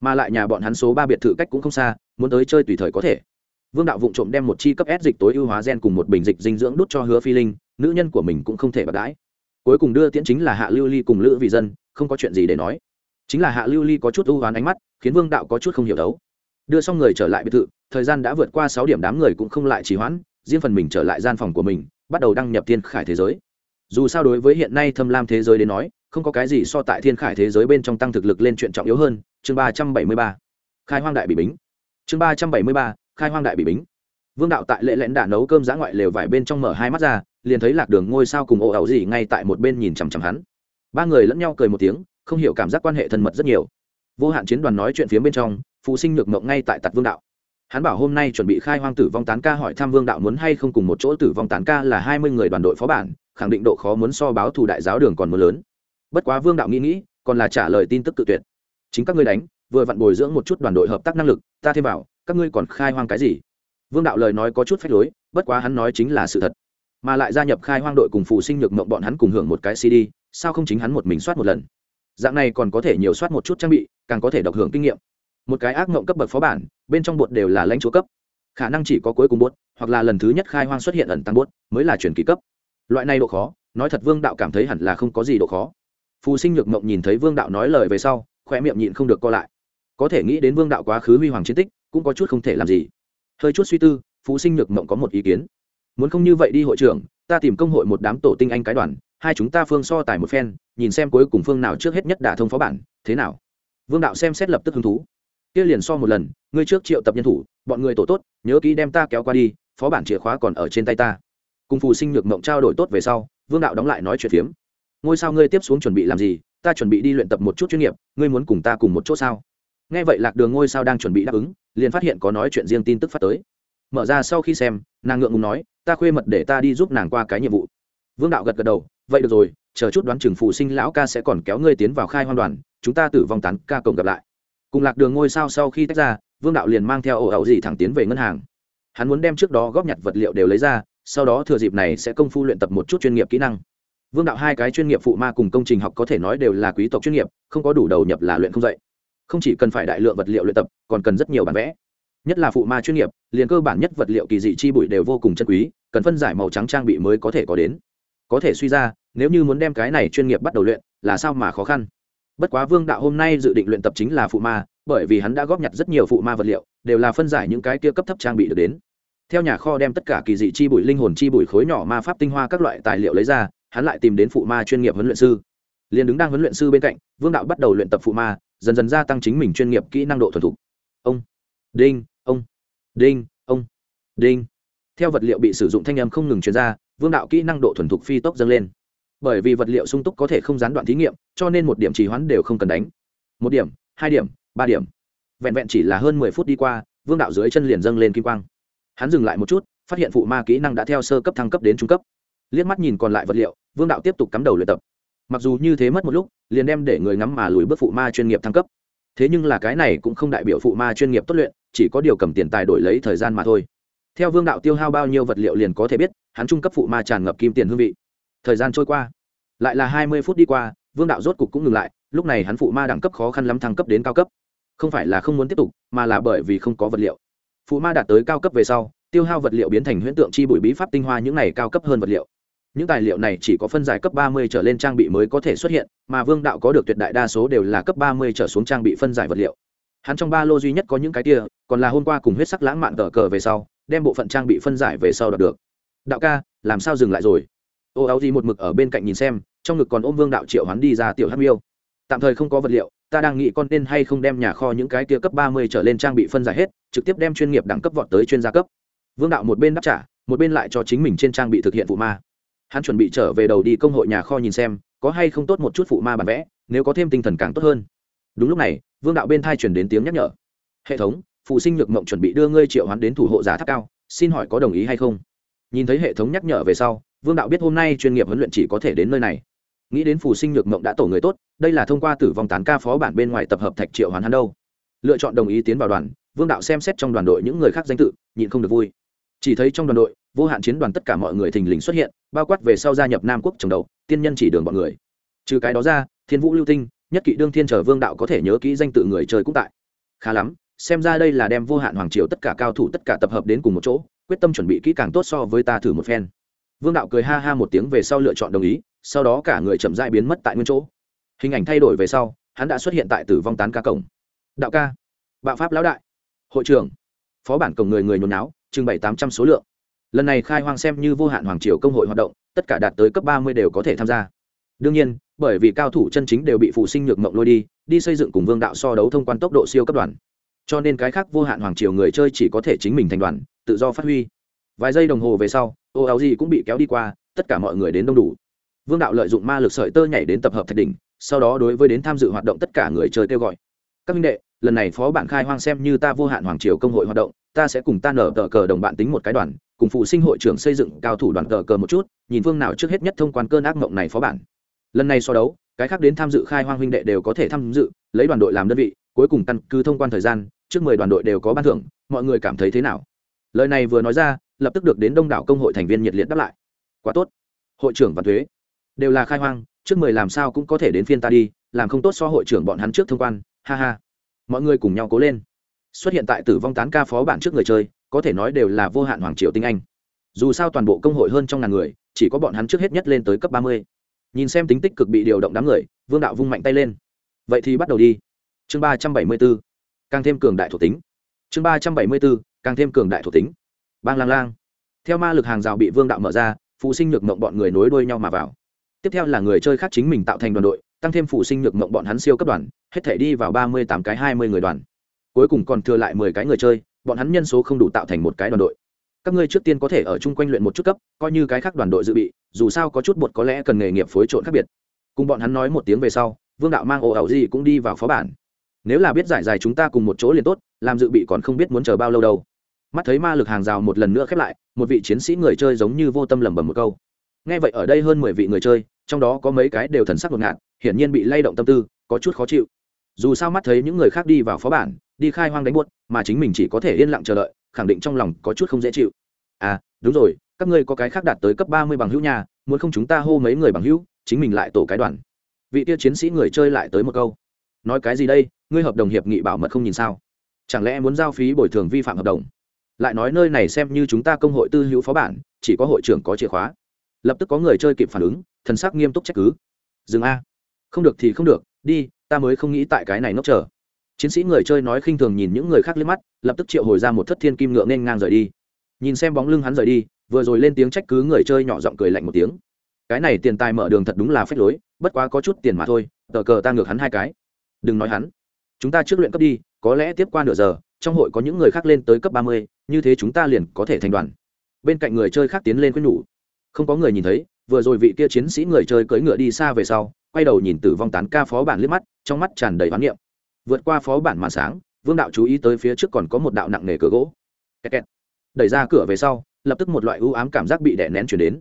Mà lại nhà bọn hắn số ba biệt thự cách cũng không xa, muốn tới chơi tùy thời có thể vương đạo vụng trộm đem một chi cấp s dịch tối ưu hóa gen cùng một bình dịch dinh dưỡng đút cho hứa phi linh, nữ nhân của mình cũng không thể bạc đãi. Cuối cùng đưa tiễn chính là hạ lưu ly cùng lữ vì dân, không có chuyện gì để nói. Chính là hạ lưu ly có chút ưu hoán ánh mắt, khiến vương đạo có chút không hiểu đấu. Đưa xong người trở lại biệt thự, thời gian đã vượt qua sáu điểm đám người cũng không lại trì hoãn, riêng phần mình trở lại gian phòng của mình, bắt đầu đăng nhập thiên khải thế giới. Dù sao đối với hiện nay thâm lam thế giới đến nói, không có cái gì so tại thiên khải thế giới bên trong tăng thực lực lên chuyện trọng yếu hơn, chương ba trăm bảy mươi ba. Khai hoang đại bị bính. Chương ba trăm bảy mươi ba khai hoang đại bị bính. Vương đạo tại lệ lẽn đã nấu cơm giã ngoại lều vải bên trong mở hai mắt ra, liền thấy lạc đường ngôi sao cùng ồ ẩu gì ngay tại một bên nhìn chằm chằm hắn. Ba người lẫn nhau cười một tiếng, không hiểu cảm giác quan hệ thân mật rất nhiều. Vô hạn chiến đoàn nói chuyện phía bên trong, phụ sinh nhược mộng ngay tại tặt vương đạo. Hắn bảo hôm nay chuẩn bị khai hoang tử vong tán ca hỏi thăm vương đạo muốn hay không cùng một chỗ tử vong tán ca là hai mươi người đoàn đội phó bản, khẳng định độ khó muốn so báo thù đại giáo đường còn mưa lớn. Bất quá vương đạo nghĩ nghĩ, còn là trả lời tin tức tự tuyệt. Chính các ngươi đánh, vừa vặn bồi dưỡng một chút đoàn đội hợp tác năng lực, ta thêm bảo các ngươi còn khai hoang cái gì? Vương đạo lời nói có chút phách lối, bất quá hắn nói chính là sự thật. Mà lại gia nhập khai hoang đội cùng phụ sinh nhược mộng bọn hắn cùng hưởng một cái cd, sao không chính hắn một mình soát một lần? Dạng này còn có thể nhiều soát một chút trang bị, càng có thể độc hưởng kinh nghiệm. Một cái ác mộng cấp bậc phó bản, bên trong bột đều là lãnh chúa cấp. Khả năng chỉ có cuối cùng bốt hoặc là lần thứ nhất khai hoang xuất hiện ẩn tăng bốt mới là chuyển kỳ cấp. Loại này độ khó, nói thật vương đạo cảm thấy hẳn là không có gì độ khó. Phù sinh nhược mộng nhìn thấy vương đạo nói lời về sau khoe miệng nhịn không được co lại. Có thể nghĩ đến vương đạo quá khứ huy hoàng chiến tích cũng có chút không thể làm gì. Hơi chút suy tư, phú sinh nhược mộng có một ý kiến. Muốn không như vậy đi hội trưởng, ta tìm công hội một đám tổ tinh anh cái đoàn, hai chúng ta phương so tài một phen, nhìn xem cuối cùng phương nào trước hết nhất đả thông phó bản, thế nào? Vương đạo xem xét lập tức hứng thú. Kia liền so một lần, ngươi trước triệu tập nhân thủ, bọn người tổ tốt, nhớ kỹ đem ta kéo qua đi, phó bản chìa khóa còn ở trên tay ta. Cùng phù sinh nhược mộng trao đổi tốt về sau, vương đạo đóng lại nói chuyện phiếm. Ngôi sao ngươi tiếp xuống chuẩn bị làm gì? Ta chuẩn bị đi luyện tập một chút chuyên nghiệp, ngươi muốn cùng ta cùng một chỗ sao? Nghe vậy lạc đường ngôi sao đang chuẩn bị đáp ứng liền phát hiện có nói chuyện riêng tin tức phát tới. Mở ra sau khi xem, nàng ngượng ngùng nói, ta khuê mật để ta đi giúp nàng qua cái nhiệm vụ. Vương đạo gật gật đầu, vậy được rồi, chờ chút đoán chừng phụ sinh lão ca sẽ còn kéo ngươi tiến vào khai hoang đoàn, chúng ta tử vong tán ca cộng gặp lại. Cùng lạc đường ngôi sao sau khi tách ra, vương đạo liền mang theo ổ ẩu gì thẳng tiến về ngân hàng. Hắn muốn đem trước đó góp nhặt vật liệu đều lấy ra, sau đó thừa dịp này sẽ công phu luyện tập một chút chuyên nghiệp kỹ năng. Vương đạo hai cái chuyên nghiệp phụ ma cùng công trình học có thể nói đều là quý tộc chuyên nghiệp, không có đủ đầu nhập là luyện không dạy không chỉ cần phải đại lượng vật liệu luyện tập, còn cần rất nhiều bản vẽ. Nhất là phụ ma chuyên nghiệp, liền cơ bản nhất vật liệu kỳ dị chi bụi đều vô cùng chân quý, cần phân giải màu trắng trang bị mới có thể có đến. Có thể suy ra, nếu như muốn đem cái này chuyên nghiệp bắt đầu luyện, là sao mà khó khăn? Bất quá vương đạo hôm nay dự định luyện tập chính là phụ ma, bởi vì hắn đã góp nhặt rất nhiều phụ ma vật liệu, đều là phân giải những cái kia cấp thấp trang bị được đến. Theo nhà kho đem tất cả kỳ dị chi bụi, linh hồn chi bụi, khối nhỏ ma pháp tinh hoa các loại tài liệu lấy ra, hắn lại tìm đến phụ ma chuyên nghiệp huấn luyện sư. Liền đứng đang huấn luyện sư bên cạnh, vương đạo bắt đầu luyện tập phụ ma dần dần gia tăng chính mình chuyên nghiệp kỹ năng độ thuần thục. Ông. Đinh ông. Đinh ông. Đinh. Theo vật liệu bị sử dụng thanh âm không ngừng chuyển ra, vương đạo kỹ năng độ thuần thục phi tốc dâng lên. Bởi vì vật liệu sung túc có thể không gián đoạn thí nghiệm, cho nên một điểm trì hoãn đều không cần đánh. Một điểm, hai điểm, ba điểm. Vẹn vẹn chỉ là hơn mười phút đi qua, vương đạo dưới chân liền dâng lên kim quang. Hắn dừng lại một chút, phát hiện phụ ma kỹ năng đã theo sơ cấp thăng cấp đến trung cấp. Liếc mắt nhìn còn lại vật liệu, vương đạo tiếp tục cắm đầu luyện tập mặc dù như thế mất một lúc, liền đem để người ngắm mà lùi bước phụ ma chuyên nghiệp thăng cấp. Thế nhưng là cái này cũng không đại biểu phụ ma chuyên nghiệp tốt luyện, chỉ có điều cầm tiền tài đổi lấy thời gian mà thôi. Theo vương đạo tiêu hao bao nhiêu vật liệu liền có thể biết, hắn trung cấp phụ ma tràn ngập kim tiền hương vị. Thời gian trôi qua, lại là hai mươi phút đi qua, vương đạo rốt cục cũng ngừng lại, lúc này hắn phụ ma đẳng cấp khó khăn lắm thăng cấp đến cao cấp. Không phải là không muốn tiếp tục, mà là bởi vì không có vật liệu. Phụ ma đạt tới cao cấp về sau, tiêu hao vật liệu biến thành huyễn tượng chi bụi bí pháp tinh hoa những này cao cấp hơn vật liệu những tài liệu này chỉ có phân giải cấp ba mươi trở lên trang bị mới có thể xuất hiện, mà vương đạo có được tuyệt đại đa số đều là cấp ba mươi trở xuống trang bị phân giải vật liệu. Hắn trong ba lô duy nhất có những cái kia, còn là hôm qua cùng huyết sắc lãng mạn tờ cờ về sau, đem bộ phận trang bị phân giải về sau đạt được. Đạo ca, làm sao dừng lại rồi? Ô áo gì một mực ở bên cạnh nhìn xem, trong ngực còn ôm vương đạo triệu hắn đi ra tiểu hắc miêu. Tạm thời không có vật liệu, ta đang nghĩ con nên hay không đem nhà kho những cái kia cấp ba mươi trở lên trang bị phân giải hết, trực tiếp đem chuyên nghiệp đẳng cấp vọt tới chuyên gia cấp. Vương đạo một bên đáp trả, một bên lại cho chính mình trên trang bị thực hiện vụ ma hắn chuẩn bị trở về đầu đi công hội nhà kho nhìn xem, có hay không tốt một chút phụ ma bản vẽ, nếu có thêm tinh thần càng tốt hơn. Đúng lúc này, vương đạo bên thai chuyển đến tiếng nhắc nhở. Hệ thống, phụ sinh nhược mộng chuẩn bị đưa ngươi triệu hoán đến thủ hộ giả tháp cao, xin hỏi có đồng ý hay không? Nhìn thấy hệ thống nhắc nhở về sau, vương đạo biết hôm nay chuyên nghiệp huấn luyện chỉ có thể đến nơi này. Nghĩ đến phù sinh nhược mộng đã tổ người tốt, đây là thông qua tử vong tán ca phó bản bên ngoài tập hợp thạch triệu hoán hắn đâu. Lựa chọn đồng ý tiến vào đoàn, vương đạo xem xét trong đoàn đội những người khác danh tự, nhịn không được vui. Chỉ thấy trong đoàn đội vô hạn chiến đoàn tất cả mọi người thình lình xuất hiện, bao quát về sau gia nhập nam quốc trồng đầu, tiên nhân chỉ đường bọn người. Trừ cái đó ra, thiên vũ lưu tinh, nhất kỵ đương thiên trở vương đạo có thể nhớ kỹ danh tự người chơi cũng tại. Khá lắm, xem ra đây là đem vô hạn hoàng triều tất cả cao thủ tất cả tập hợp đến cùng một chỗ, quyết tâm chuẩn bị kỹ càng tốt so với ta thử một phen. Vương đạo cười ha ha một tiếng về sau lựa chọn đồng ý, sau đó cả người chậm dại biến mất tại nguyên chỗ. Hình ảnh thay đổi về sau, hắn đã xuất hiện tại tử vong tán ca cổng. Đạo ca, bạo pháp lão đại, hội trưởng, phó bản cổng người người nhồi náo trưng bày tám trăm số lượng lần này khai hoang xem như vô hạn hoàng triều công hội hoạt động, tất cả đạt tới cấp ba mươi đều có thể tham gia. Đương nhiên, bởi vì cao thủ chân chính đều bị phụ sinh nhược mộng lôi đi đi xây dựng cùng vương đạo so đấu thông quan tốc độ siêu cấp đoàn. Cho nên cái khác vô hạn hoàng triều người chơi chỉ có thể chính mình thành đoàn, tự do phát huy. Vài giây đồng hồ về sau ô áo gì cũng bị kéo đi qua, tất cả mọi người đến đông đủ. Vương đạo lợi dụng ma lực sợi tơ nhảy đến tập hợp thạch đỉnh, sau đó đối với đến tham dự hoạt động tất cả người chơi kêu gọi. Các minh đệ, lần này phó bản khai hoang xem như ta vô hạn hoàng triều công hội hoạt động, ta sẽ cùng ta nở tờ cờ đồng bạn tính một cái đoàn cùng phụ sinh hội trưởng xây dựng cao thủ đoàn cờ cờ một chút, nhìn vương nào trước hết nhất thông quan cơn ác mộng này phó bản. Lần này so đấu, cái khác đến tham dự khai hoang huynh đệ đều có thể tham dự, lấy đoàn đội làm đơn vị, cuối cùng căn cứ thông quan thời gian, trước mười đoàn đội đều có ban thưởng, mọi người cảm thấy thế nào? Lời này vừa nói ra, lập tức được đến đông đảo công hội thành viên nhiệt liệt đáp lại. Quá tốt. Hội trưởng và thuế. Đều là khai hoang, trước mười làm sao cũng có thể đến phiên ta đi, làm không tốt so hội trưởng bọn hắn trước thông quan, ha ha. Mọi người cùng nhau cố lên. Xuất hiện tại tử vong tán ca phó bản trước người chơi có thể nói đều là vô hạn hoàng triều tinh anh. Dù sao toàn bộ công hội hơn trong ngàn người, chỉ có bọn hắn trước hết nhất lên tới cấp ba mươi. Nhìn xem tính tích cực bị điều động đám người, vương đạo vung mạnh tay lên. Vậy thì bắt đầu đi. Chương ba trăm bảy mươi b ố càng thêm cường đại thuộc tính. Chương ba trăm bảy mươi b ố càng thêm cường đại thuộc tính. Bang lang lang. Theo ma lực hàng rào bị vương đạo mở ra, phụ sinh nhược mộng bọn người nối đuôi nhau mà vào. Tiếp theo là người chơi khác chính mình tạo thành đoàn đội, tăng thêm phụ sinh nhược mộng bọn hắn siêu cấp đoàn, hết thể đi vào ba mươi tám cái hai mươi người đoàn. Cuối cùng còn thừa lại mười cái người chơi bọn hắn nhân số không đủ tạo thành một cái đoàn đội. Các ngươi trước tiên có thể ở chung quanh luyện một chút cấp, coi như cái khác đoàn đội dự bị, dù sao có chút bột có lẽ cần nghề nghiệp phối trộn khác biệt. Cùng bọn hắn nói một tiếng về sau, vương đạo mang ồ ẩu gì cũng đi vào phó bản. Nếu là biết giải dài chúng ta cùng một chỗ liền tốt, làm dự bị còn không biết muốn chờ bao lâu đâu. Mắt thấy ma lực hàng rào một lần nữa khép lại, một vị chiến sĩ người chơi giống như vô tâm lẩm bẩm một câu. Nghe vậy ở đây hơn mười vị người chơi, trong đó có mấy cái đều thần sắc ngột ngạt, hiển nhiên bị lay động tâm tư, có chút khó chịu. Dù sao mắt thấy những người khác đi vào phó bản đi khai hoang đánh buốt, mà chính mình chỉ có thể yên lặng chờ đợi, khẳng định trong lòng có chút không dễ chịu. À đúng rồi, các ngươi có cái khác đạt tới cấp ba mươi bằng hữu nhà muốn không chúng ta hô mấy người bằng hữu, chính mình lại tổ cái đoàn. Vị tiêu chiến sĩ người chơi lại tới một câu. Nói cái gì đây, ngươi hợp đồng hiệp nghị bảo mật không nhìn sao? Chẳng lẽ muốn giao phí bồi thường vi phạm hợp đồng? Lại nói nơi này xem như chúng ta công hội tư hữu phó bản, chỉ có hội trưởng có chìa khóa. Lập tức có người chơi kịp phản ứng, thần sắc nghiêm túc trách cứ. Dừng a. Không được thì không được, đi, ta mới không nghĩ tại cái này nốc chờ chiến sĩ người chơi nói khinh thường nhìn những người khác liếc mắt, lập tức triệu hồi ra một thất thiên kim ngựa nên ngang rời đi. Nhìn xem bóng lưng hắn rời đi, vừa rồi lên tiếng trách cứ người chơi nhỏ giọng cười lạnh một tiếng. Cái này tiền tài mở đường thật đúng là phép lối, bất quá có chút tiền mà thôi, tờ cờ ta ngược hắn hai cái. Đừng nói hắn. Chúng ta trước luyện cấp đi, có lẽ tiếp qua nửa giờ, trong hội có những người khác lên tới cấp ba mươi, như thế chúng ta liền có thể thành đoàn. Bên cạnh người chơi khác tiến lên quyết nhủ. Không có người nhìn thấy, vừa rồi vị kia chiến sĩ người chơi cưỡi ngựa đi xa về sau, quay đầu nhìn tử vong tán ca phó bản liếc mắt, trong mắt tràn đầy hoán niệm vượt qua phó bản màn sáng, vương đạo chú ý tới phía trước còn có một đạo nặng nề cửa gỗ. Kẹt kẹt. đẩy ra cửa về sau, lập tức một loại ưu ám cảm giác bị đè nén chuyển đến.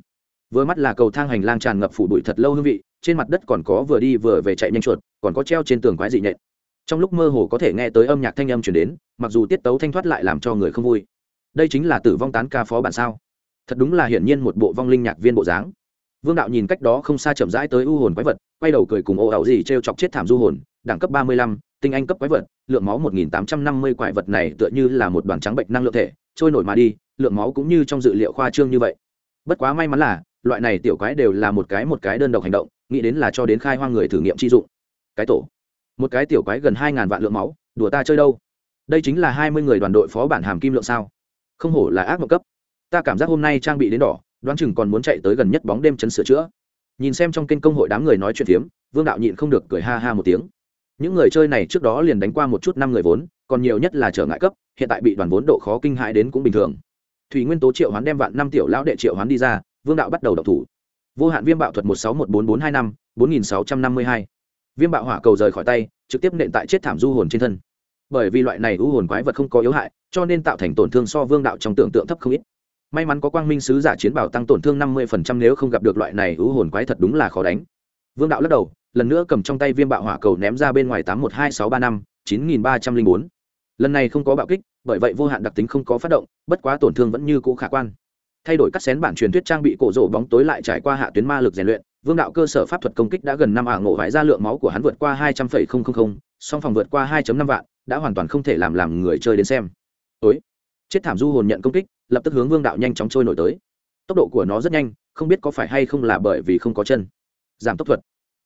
Vừa mắt là cầu thang hành lang tràn ngập phủ bụi thật lâu hương vị, trên mặt đất còn có vừa đi vừa về chạy nhanh chuột, còn có treo trên tường quái dị nhện. Trong lúc mơ hồ có thể nghe tới âm nhạc thanh âm chuyển đến, mặc dù tiết tấu thanh thoát lại làm cho người không vui. Đây chính là tử vong tán ca phó bản sao? Thật đúng là hiển nhiên một bộ vong linh nhạc viên bộ dáng. Vương đạo nhìn cách đó không xa chậm rãi tới u hồn quái vật, quay đầu cười cùng ô ẩu gì t r e o chọc chết thảm du hồn, đẳng cấp ba mươi lăm tinh anh cấp quái vật, lượng máu một nghìn tám trăm năm mươi quái vật này tựa như là một đoàn trắng bệnh năng lượng thể, trôi nổi mà đi, lượng máu cũng như trong dự liệu khoa trương như vậy. Bất quá may mắn là, loại này tiểu quái đều là một cái một cái đơn độc hành động, nghĩ đến là cho đến khai hoang người thử nghiệm chi dụng. Cái tổ. Một cái tiểu quái gần 2.000 vạn lượng máu, đùa ta chơi đâu? Đây chính là hai mươi người đoàn đội phó bản hàm kim lượng sao? Không hổ là ác mộng cấp. Ta cảm giác hôm nay trang bị đến đỏ, đoán chừng còn muốn chạy tới gần nhất bóng đêm chấn sửa chữa. Nhìn xem trong kênh công hội đám người nói chuyện phiếm, vương đạo nhịn không được cười ha ha một tiếng những người chơi này trước đó liền đánh qua một chút năm người vốn, còn nhiều nhất là trở ngại cấp, hiện tại bị đoàn vốn độ khó kinh hãi đến cũng bình thường. Thủy nguyên tố triệu hoán đem vạn năm tiểu lão đệ triệu hoán đi ra, vương đạo bắt đầu đọc thủ. Vô hạn viêm bạo thuật một sáu một bốn bốn hai năm, bốn nghìn sáu trăm năm mươi hai. Viêm bạo hỏa cầu rời khỏi tay, trực tiếp nện tại chết thảm du hồn trên thân. Bởi vì loại này u hồn quái vật không có yếu hại, cho nên tạo thành tổn thương so vương đạo trong tưởng tượng thấp không ít. May mắn có quang minh sứ giả chiến bảo tăng tổn thương năm mươi phần trăm nếu không gặp được loại này u hồn quái thật đúng là khó đánh. Vương đạo lắc đầu lần nữa cầm trong tay viêm bạo hỏa cầu ném ra bên ngoài tám một hai sáu ba năm, chín nghìn ba trăm linh bốn. Lần này không có bạo kích, bởi vậy vô hạn đặc tính không có phát động, bất quá tổn thương vẫn như cũ khả quan. Thay đổi cắt xén bản truyền thuyết trang bị cổ rổ bóng tối lại trải qua hạ tuyến ma lực rèn luyện, vương đạo cơ sở pháp thuật công kích đã gần năm ả ngộ vải ra lượng máu của hắn vượt qua hai trăm phẩy không không không, song phòng vượt qua hai năm vạn, đã hoàn toàn không thể làm làm người chơi đến xem. Ối chết thảm du hồn nhận công kích, lập tức hướng vương đạo nhanh chóng trôi nổi tới. Tốc độ của nó rất nhanh, không biết có phải hay không là bởi vì không có chân. Giảm tốc thuật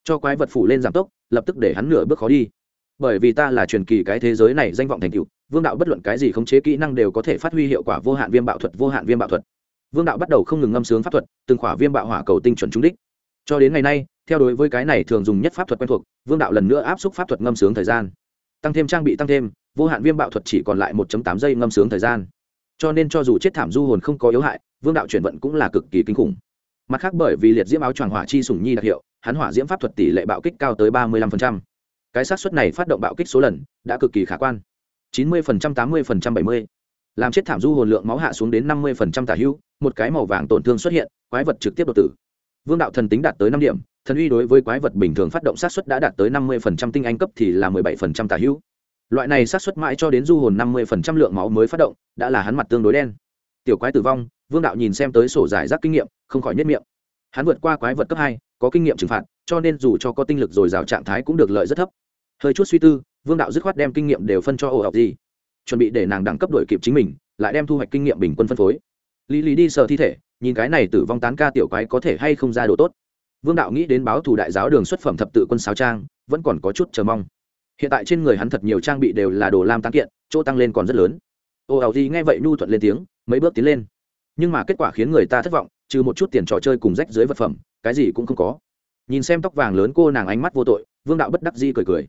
cho quái vật phủ lên giảm tốc, lập tức để hắn nửa bước khó đi. Bởi vì ta là truyền kỳ cái thế giới này danh vọng thành cựu vương đạo bất luận cái gì khống chế kỹ năng đều có thể phát huy hiệu quả vô hạn viêm bạo thuật, vô hạn viêm bạo thuật. Vương đạo bắt đầu không ngừng ngâm sướng pháp thuật, từng khỏa viêm bạo hỏa cầu tinh chuẩn trúng đích. Cho đến ngày nay, theo đối với cái này thường dùng nhất pháp thuật quen thuộc, vương đạo lần nữa áp xúc pháp thuật ngâm sướng thời gian. Tăng thêm trang bị tăng thêm, vô hạn viêm bạo thuật chỉ còn lại 1 tám giây ngâm sướng thời gian. Cho nên cho dù chết thảm du hồn không có yếu hại, vương đạo chuyển vận cũng là cực kỳ kinh khủng mặt khác bởi vì liệt diễm áo choàng hỏa chi sủng nhi đặc hiệu, hắn hỏa diễm pháp thuật tỷ lệ bạo kích cao tới ba mươi lăm cái xác suất này phát động bạo kích số lần, đã cực kỳ khả quan. chín mươi tám mươi bảy mươi. Làm chết thảm du hồn lượng máu hạ xuống đến năm mươi tả hữu, một cái màu vàng tổn thương xuất hiện, quái vật trực tiếp đột tử. Vương đạo thần tính đạt tới năm điểm, thần uy đối với quái vật bình thường phát động sát suất đã đạt tới năm mươi tinh anh cấp thì là mười bảy tả hữu. Loại này sát suất mãi cho đến du hồn năm mươi lượng máu mới phát động, đã là hắn mặt tương đối đen. Tiểu quái tử vong vương đạo nhìn xem tới sổ giải rác kinh nghiệm, không khỏi nhất miệng. Hắn vượt qua quái vật cấp hai, có kinh nghiệm trừng phạt, cho nên dù cho có tinh lực dồi dào trạng thái cũng được lợi rất thấp. Hơi chút suy tư, vương đạo dứt khoát đem kinh nghiệm đều phân cho ổ học gì. Chuẩn bị để nàng đẳng cấp đổi kịp chính mình, lại đem thu hoạch kinh nghiệm bình quân phân phối. Lý lý đi sờ thi thể, nhìn cái này tử vong tán ca tiểu quái có thể hay không ra đồ tốt. Vương đạo nghĩ đến báo thủ đại giáo đường xuất phẩm thập tự quân sáo trang, vẫn còn có chút chờ mong. Hiện tại trên người hắn thật nhiều trang bị đều là đồ lam tăng kiện, chỗ tăng lên còn rất lớn. Ô ảo gì nghe vậy nhu thuận lên tiếng, mấy bước tiến lên nhưng mà kết quả khiến người ta thất vọng, trừ một chút tiền trò chơi cùng rách dưới vật phẩm, cái gì cũng không có. Nhìn xem tóc vàng lớn cô nàng ánh mắt vô tội, vương đạo bất đắc di cười cười.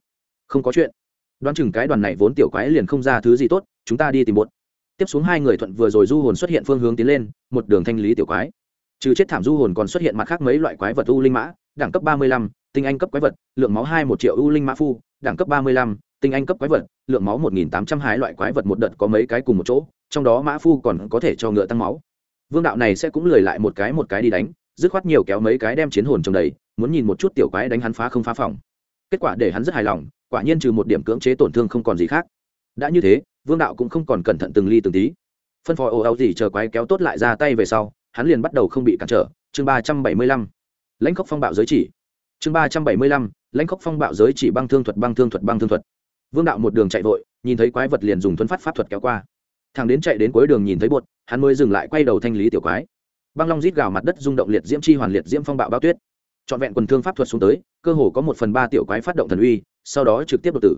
Không có chuyện. Đoán chừng cái đoàn này vốn tiểu quái liền không ra thứ gì tốt, chúng ta đi tìm một. Tiếp xuống hai người thuận vừa rồi du hồn xuất hiện phương hướng tiến lên, một đường thanh lý tiểu quái. Trừ chết thảm du hồn còn xuất hiện mặt khác mấy loại quái vật u linh mã, đẳng cấp ba mươi lăm, tinh anh cấp quái vật, lượng máu hai một triệu u linh mã phu, đẳng cấp ba mươi lăm, tinh anh cấp quái vật, lượng máu một nghìn tám trăm hai loại quái vật một đợt có mấy cái cùng một chỗ, trong đó mã phu còn có thể cho ngựa tăng máu vương đạo này sẽ cũng lười lại một cái một cái đi đánh, dứt khoát nhiều kéo mấy cái đem chiến hồn trồng đầy, muốn nhìn một chút tiểu quái đánh hắn phá không phá phòng. Kết quả để hắn rất hài lòng, quả nhiên trừ một điểm cưỡng chế tổn thương không còn gì khác. Đã như thế, vương đạo cũng không còn cẩn thận từng ly từng tí. Phân phối ồ ào gì chờ quái kéo tốt lại ra tay về sau, hắn liền bắt đầu không bị cản trở. Chương ba trăm bảy mươi lăm. Lãnh khốc phong bạo giới chỉ. Chương ba trăm bảy mươi lăm. Lãnh khốc phong bạo giới chỉ băng thương thuật, băng thương thuật, băng thương thuật. Vương đạo một đường chạy vội, nhìn thấy quái vật liền dùng thuấn phát pháp thuật kéo qua thằng đến chạy đến cuối đường nhìn thấy bột, hắn mới dừng lại quay đầu thanh lý tiểu quái. Băng long rít gào mặt đất rung động liệt diễm chi hoàn liệt diễm phong bạo bao tuyết. Trọn vẹn quần thương pháp thuật xuống tới, cơ hồ có một phần ba tiểu quái phát động thần uy, sau đó trực tiếp đột tử.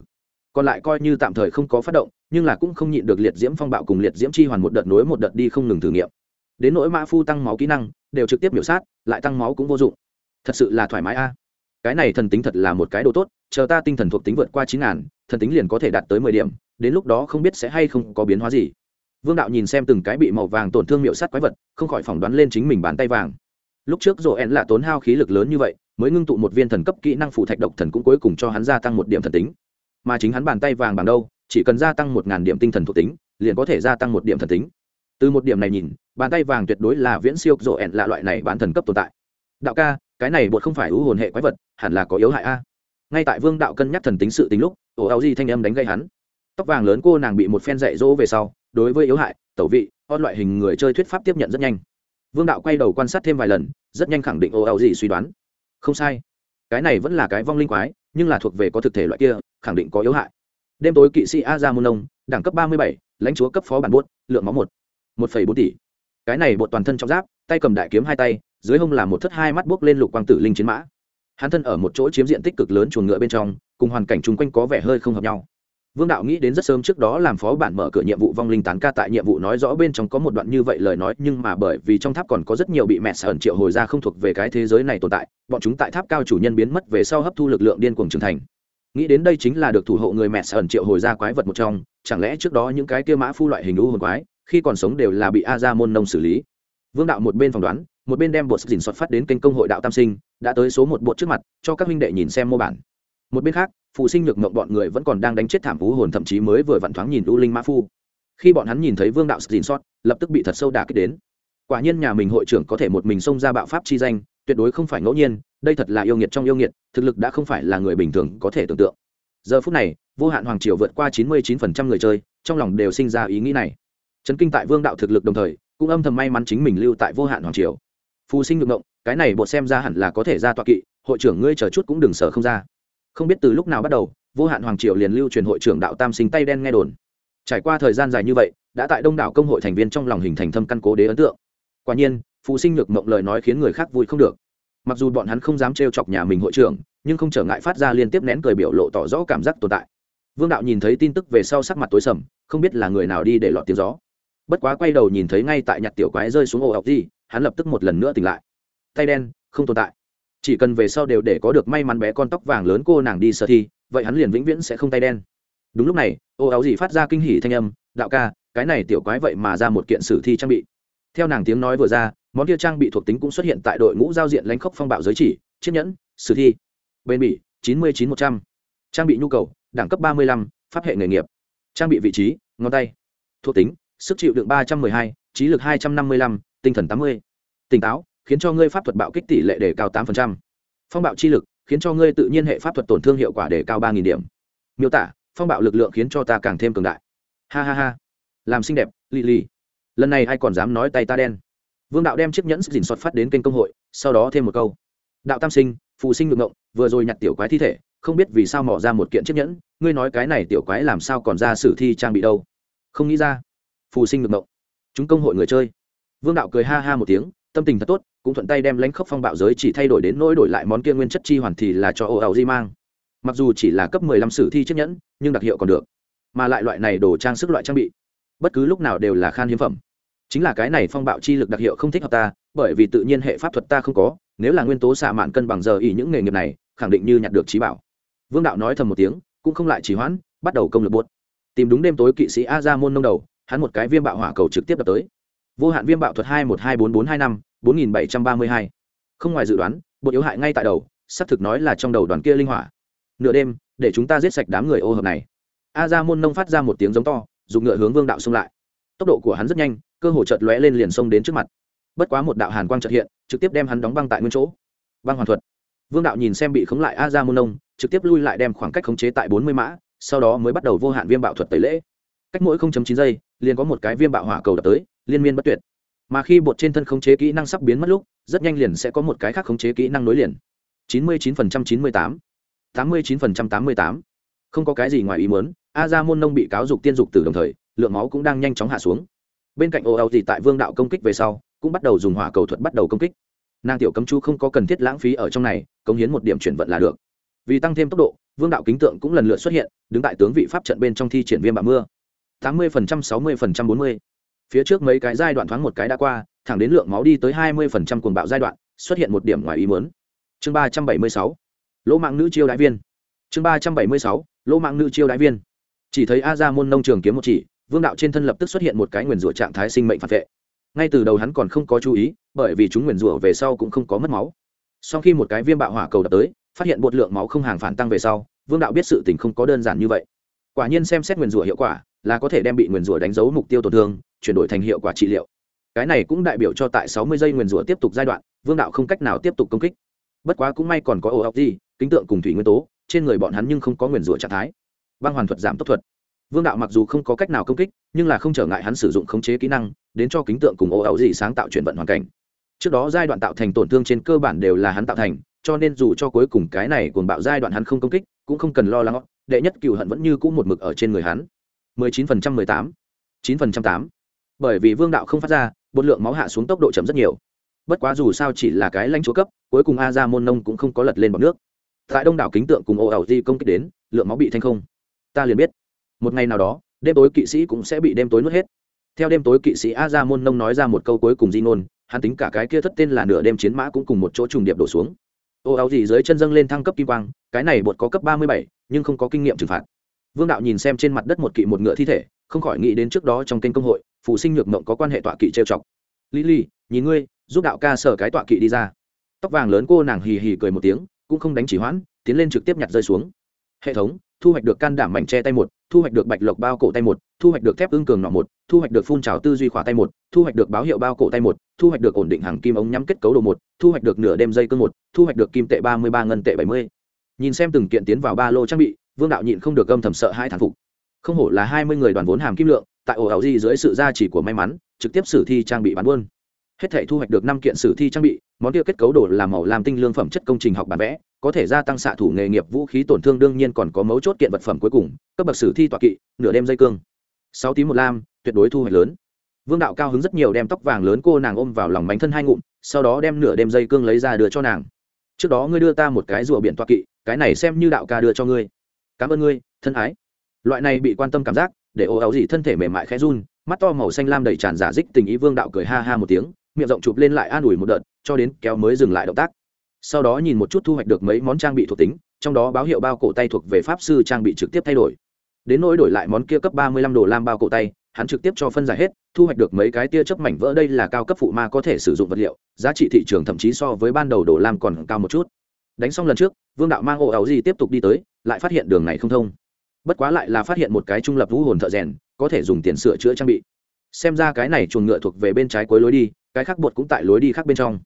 Còn lại coi như tạm thời không có phát động, nhưng là cũng không nhịn được liệt diễm phong bạo cùng liệt diễm chi hoàn một đợt nối một đợt đi không ngừng thử nghiệm. Đến nỗi mã phu tăng máu kỹ năng, đều trực tiếp biểu sát, lại tăng máu cũng vô dụng. Thật sự là thoải mái a. Cái này thần tính thật là một cái đồ tốt, chờ ta tinh thần thuộc tính vượt qua chín ngàn, thần tính liền có thể đạt tới mười điểm, đến lúc đó không biết sẽ hay không có biến hóa gì vương đạo nhìn xem từng cái bị màu vàng tổn thương miệu sắt quái vật, không khỏi phỏng đoán lên chính mình bàn tay vàng. Lúc trước rổ ẹn là tốn hao khí lực lớn như vậy, mới ngưng tụ một viên thần cấp kỹ năng phụ thạch độc thần cũng cuối cùng cho hắn gia tăng một điểm thần tính. Mà chính hắn bàn tay vàng bằng đâu, chỉ cần gia tăng một ngàn điểm tinh thần thuộc tính, liền có thể gia tăng một điểm thần tính. Từ một điểm này nhìn, bàn tay vàng tuyệt đối là viễn siêu rổ ẹn là loại này bán thần cấp tồn tại. Đạo ca, cái này bột không phải ưu hồn hệ quái vật, hẳn là có yếu hại a. Ngay tại vương đạo cân nhắc thần tính sự tính lúc ổ áo di thanh âm đánh gây hắn. Tóc vàng lớn cô nàng bị một phen dạy dỗ về sau đối với yếu hại, tẩu vị on loại hình người chơi thuyết pháp tiếp nhận rất nhanh. Vương đạo quay đầu quan sát thêm vài lần, rất nhanh khẳng định ô ào gì suy đoán. Không sai. Cái này vẫn là cái vong linh quái, nhưng là thuộc về có thực thể loại kia, khẳng định có yếu hại. Đêm tối kỵ sĩ a ra môn nông đẳng cấp ba mươi bảy, lãnh chúa cấp phó bản buốt, lượng máu một một phẩy bốn tỷ. Cái này bột toàn thân trong giáp, tay cầm đại kiếm hai tay, dưới hông là một thất hai mắt buốc lên lục quang tử linh chiến mã. Hắn thân ở một chỗ chiếm diện tích cực lớn chuồng ngựa bên trong, cùng hoàn cảnh chung quanh có vẻ hơi không hợp nhau vương đạo nghĩ đến rất sớm trước đó làm phó bản mở cửa nhiệm vụ vong linh tán ca tại nhiệm vụ nói rõ bên trong có một đoạn như vậy lời nói, nhưng mà bởi vì trong tháp còn có rất nhiều bị mẹ sởn triệu hồi ra không thuộc về cái thế giới này tồn tại, bọn chúng tại tháp cao chủ nhân biến mất về sau hấp thu lực lượng điên cuồng trưởng thành. Nghĩ đến đây chính là được thủ hộ người mẹ sởn triệu hồi ra quái vật một trong, chẳng lẽ trước đó những cái kia mã phu loại hình u hồn quái, khi còn sống đều là bị a ra môn nông xử lý? Vương đạo một bên phỏng đoán, một bên đem bột dình xuất phát đến kênh công hội đạo tam sinh, đã tới số một bột trước mặt, cho các huynh đệ nhìn xem mô bản. Một bên khác phụ sinh nhược mộng bọn người vẫn còn đang đánh chết thảm vũ hồn, thậm chí mới vừa vặn thoáng nhìn u linh mã phu. Khi bọn hắn nhìn thấy vương đạo dình sót, lập tức bị thật sâu đà kích đến. Quả nhiên nhà mình hội trưởng có thể một mình xông ra bạo pháp chi danh, tuyệt đối không phải ngẫu nhiên, đây thật là yêu nghiệt trong yêu nghiệt, thực lực đã không phải là người bình thường có thể tưởng tượng. Giờ phút này, vô hạn hoàng triều vượt qua chín mươi 99% người chơi, trong lòng đều sinh ra ý nghĩ này. Chấn kinh tại vương đạo thực lực đồng thời, cũng âm thầm may mắn chính mình lưu tại vô hạn hoàng triều. Phù sinh ngược ngộng cái này bột xem ra hẳn là có thể ra tọa kỵ, hội trưởng ngươi chờ chút cũng đừng sợ không ra không biết từ lúc nào bắt đầu, vô hạn hoàng triều liền lưu truyền hội trưởng đạo tam sinh tay đen nghe đồn. Trải qua thời gian dài như vậy, đã tại đông đảo công hội thành viên trong lòng hình thành thâm căn cố đế ấn tượng. Quả nhiên phụ sinh nhược mộng lời nói khiến người khác vui không được. Mặc dù bọn hắn không dám trêu chọc nhà mình hội trưởng, nhưng không trở ngại phát ra liên tiếp nén cười biểu lộ tỏ rõ cảm giác tồn tại. Vương đạo nhìn thấy tin tức về sau sắc mặt tối sầm, không biết là người nào đi để lọt tiếng gió. Bất quá quay đầu nhìn thấy ngay tại nhặt tiểu quái rơi xuống ổ ọc gì hắn lập tức một lần nữa tỉnh lại. Tay đen, không tồn tại chỉ cần về sau đều để có được may mắn bé con tóc vàng lớn cô nàng đi sở thi, vậy hắn liền vĩnh viễn sẽ không tay đen. Đúng lúc này, ô áo gì phát ra kinh hỉ thanh âm, đạo ca, cái này tiểu quái vậy mà ra một kiện sử thi trang bị. Theo nàng tiếng nói vừa ra, món kia trang bị thuộc tính cũng xuất hiện tại đội ngũ giao diện lãnh khốc phong bạo giới chỉ, chiếc nhẫn, sử thi. Bên bỉ, chín mươi chín một trăm. Trang bị nhu cầu, đẳng cấp ba mươi lăm, pháp hệ nghề nghiệp. Trang bị vị trí, ngón tay. Thuộc tính, sức chịu đựng ba trăm m ư ơ i hai, trí lực hai trăm năm mươi lăm, tinh thần tám mươi. Tỉnh táo khiến cho ngươi pháp thuật bạo kích tỷ lệ đề cao 8%, phong bạo chi lực khiến cho ngươi tự nhiên hệ pháp thuật tổn thương hiệu quả đề cao 3000 điểm. Miêu tả phong bạo lực lượng khiến cho ta càng thêm cường đại. Ha ha ha. Làm xinh đẹp lì lì lần này ai còn dám nói tay ta đen? Vương đạo đem chiếc nhẫn rỉn sọt phát đến kênh công hội sau đó thêm một câu. Đạo tam sinh phù sinh ngược ngộng vừa rồi nhặt tiểu quái thi thể không biết vì sao mò ra một kiện chiếc nhẫn. Ngươi nói cái này tiểu quái làm sao còn ra sử thi trang bị đâu? Không nghĩ ra. Phù sinh ngược ngộng. Chúng công hội người chơi. Vương đạo cười ha ha một tiếng tâm tình thật tốt cũng thuận tay đem lãnh khốc phong bạo giới chỉ thay đổi đến nỗi đổi lại món kia nguyên chất chi hoàn thì là cho ồ ảo di mang. Mặc dù chỉ là cấp mười lăm sử thi chiếc nhẫn, nhưng đặc hiệu còn được. Mà lại loại này đồ trang sức loại trang bị, bất cứ lúc nào đều là khan hiếm phẩm. Chính là cái này phong bạo chi lực đặc hiệu không thích hợp ta, bởi vì tự nhiên hệ pháp thuật ta không có, nếu là nguyên tố xạ mạn cân bằng giờ ỉ những nghề nghiệp này, khẳng định như nhặt được trí bảo. Vương đạo nói thầm một tiếng, cũng không lại chỉ hoãn, bắt đầu công lực buốt. Tìm đúng đêm tối kỵ sĩ a ra môn nông đầu, hắn một cái viêm bạo hỏa cầu trực tiếp đập tới. Vô hạn viêm bạo thuật hai một hai bốn bốn hai năm bốn nghìn bảy trăm ba mươi hai. Không ngoài dự đoán, bộ yếu hại ngay tại đầu sắp thực nói là trong đầu đoàn kia linh hỏa. Nửa đêm, để chúng ta giết sạch đám người ô hợp này. A Gia môn nông phát ra một tiếng giống to, dùng ngựa hướng vương đạo xông lại. Tốc độ của hắn rất nhanh, cơ hồ chợt lóe lên liền xông đến trước mặt. Bất quá một đạo hàn quang chợt hiện, trực tiếp đem hắn đóng băng tại nguyên chỗ. Băng hoàn thuật. Vương đạo nhìn xem bị khống lại a Gia môn nông, trực tiếp lui lại đem khoảng cách khống chế tại bốn mươi mã, sau đó mới bắt đầu vô hạn viêm bạo thuật tẩy lễ. Cách mỗi chín giây, liền có một cái viêm bạo hỏa cầu đập tới, liên miên bất tuyệt mà khi bột trên thân khống chế kỹ năng sắp biến mất lúc, rất nhanh liền sẽ có một cái khác khống chế kỹ năng nối liền. chín mươi chín phần trăm chín mươi tám. tám mươi chín phần trăm tám mươi tám. Không có cái gì ngoài ý muốn a ra môn nông bị cáo dục tiên dục từ đồng thời, lượng máu cũng đang nhanh chóng hạ xuống. Bên cạnh ô âu thì tại vương đạo công kích về sau, cũng bắt đầu dùng hỏa cầu thuật bắt đầu công kích. Nàng tiểu cấm chu không có cần thiết lãng phí ở trong này, cống hiến một điểm chuyển vận là được. Vì tăng thêm tốc độ, vương đạo kính tượng cũng lần lượt xuất hiện, đứng tại tướng vị pháp trận bên trong thi triển viêm bạ mưa. tám mươi phần trăm, sáu mươi phần trăm, bốn mươi phía trước mấy cái giai đoạn thoáng một cái đã qua, thẳng đến lượng máu đi tới hai mươi phần trăm cuồng bạo giai đoạn, xuất hiện một điểm ngoài ý muốn. Chương ba trăm bảy mươi sáu, lỗ mạng nữ chiêu đại viên. Chương ba trăm bảy mươi sáu, lỗ mạng nữ chiêu đại viên. Chỉ thấy a ra môn nông trường kiếm một chỉ, vương đạo trên thân lập tức xuất hiện một cái nguyền rủa trạng thái sinh mệnh phản vệ. Ngay từ đầu hắn còn không có chú ý, bởi vì chúng nguyền rủa về sau cũng không có mất máu. Sau khi một cái viêm bạo hỏa cầu đập tới, phát hiện bột lượng máu không hàng phản tăng về sau, vương đạo biết sự tình không có đơn giản như vậy. Quả nhiên xem xét nguyền rủa hiệu quả, là có thể đem bị nguyền rủa đánh dấu mục tiêu tổn thương chuyển đổi thành hiệu quả trị liệu. Cái này cũng đại biểu cho tại sáu mươi giây nguyền rủa tiếp tục giai đoạn, vương đạo không cách nào tiếp tục công kích. Bất quá cũng may còn có ổ ọc gì, kính tượng cùng thủy nguyên tố, trên người bọn hắn nhưng không có nguyền rủa trạng thái. Băng hoàn thuật giảm tốc thuật. Vương đạo mặc dù không có cách nào công kích, nhưng là không trở ngại hắn sử dụng khống chế kỹ năng, đến cho kính tượng cùng ổ gì sáng tạo chuyển vận hoàn cảnh. Trước đó giai đoạn tạo thành tổn thương trên cơ bản đều là hắn tạo thành, cho nên dù cho cuối cùng cái này cuồng bạo giai đoạn hắn không công kích, cũng không cần lo lắng. Đệ nhất cựu hận vẫn như cũ một mực ở trên người hắn. 19% 18 9% 8 bởi vì vương đạo không phát ra, bột lượng máu hạ xuống tốc độ chậm rất nhiều. Bất quá dù sao chỉ là cái lãnh chúa cấp, cuối cùng a ra môn nông cũng không có lật lên bọc nước. Tại đông đảo kính tượng cùng ồ ẩu di công kích đến, lượng máu bị thanh không. Ta liền biết. Một ngày nào đó, đêm tối kỵ sĩ cũng sẽ bị đêm tối nuốt hết. Theo đêm tối kỵ sĩ a ra môn nông nói ra một câu cuối cùng di ngôn, hắn tính cả cái kia thất tên là nửa đêm chiến mã cũng cùng một chỗ trùng điệp đổ xuống. Ô áo gì dưới chân dâng lên thăng cấp kim quang, cái này bột có cấp ba mươi bảy, nhưng không có kinh nghiệm trừng phạt. Vương đạo nhìn xem trên mặt đất một kỵ một ngựa thi thể không khỏi nghĩ đến trước đó trong kênh công hội phụ sinh nhược mộng có quan hệ tọa kỵ trêu chọc. Lý Lý, nhìn ngươi giúp đạo ca sở cái tọa kỵ đi ra. Tóc vàng lớn cô nàng hì hì cười một tiếng cũng không đánh chỉ hoãn tiến lên trực tiếp nhặt rơi xuống. Hệ thống thu hoạch được can đảm mảnh tre tay một thu hoạch được bạch lộc bao cổ tay một thu hoạch được thép ương cường nọ một thu hoạch được phun trào tư duy khỏa tay một thu hoạch được báo hiệu bao cổ tay một thu hoạch được ổn định hàng kim ống nhắm kết cấu đồ một thu hoạch được nửa đêm dây cương một thu hoạch được kim tệ ba mươi ba ngân tệ bảy mươi. Nhìn xem từng kiện tiến vào ba lô trang bị vương đạo nhịn không được âm thầm sợ hai thản phục không hổ là hai mươi người đoàn vốn hàm kim lượng, tại ổ ảo di dưới sự gia trì của may mắn, trực tiếp sử thi trang bị bán buôn. Hết thể thu hoạch được năm kiện sử thi trang bị, món kia kết cấu đồ làm màu làm tinh lương phẩm chất công trình học bản vẽ, có thể gia tăng xạ thủ nghề nghiệp vũ khí tổn thương đương nhiên còn có mấu chốt kiện vật phẩm cuối cùng, cấp bậc sử thi tọa kỵ, nửa đêm dây cương. Sáu tím một lam, tuyệt đối thu hoạch lớn. Vương đạo cao hứng rất nhiều đem tóc vàng lớn cô nàng ôm vào lòng bánh thân hai ngụm, sau đó đem nửa đêm dây cương lấy ra đưa cho nàng. Trước đó ngươi đưa ta một cái rùa biển tọa kỵ, cái này xem như đạo ca đưa cho ngươi. Cảm ơn ngươi, thân ái loại này bị quan tâm cảm giác, để ô áo gì thân thể mềm mại khẽ run, mắt to màu xanh lam đầy tràn giả dích tình ý vương đạo cười ha ha một tiếng, miệng rộng chụp lên lại an ủi một đợt, cho đến kéo mới dừng lại động tác. Sau đó nhìn một chút thu hoạch được mấy món trang bị thuộc tính, trong đó báo hiệu bao cổ tay thuộc về pháp sư trang bị trực tiếp thay đổi. Đến nỗi đổi lại món kia cấp ba mươi lăm đồ lam bao cổ tay, hắn trực tiếp cho phân giải hết, thu hoạch được mấy cái tia chớp mảnh vỡ đây là cao cấp phụ ma có thể sử dụng vật liệu, giá trị thị trường thậm chí so với ban đầu đồ lam còn cao một chút. Đánh xong lần trước, vương đạo mang ô áo gì tiếp tục đi tới, lại phát hiện đường này không thông bất quá lại là phát hiện một cái trung lập vũ hồn thợ rèn, có thể dùng tiền sửa chữa trang bị. Xem ra cái này chuồng ngựa thuộc về bên trái cuối lối đi, cái khác bột cũng tại lối đi khác bên trong.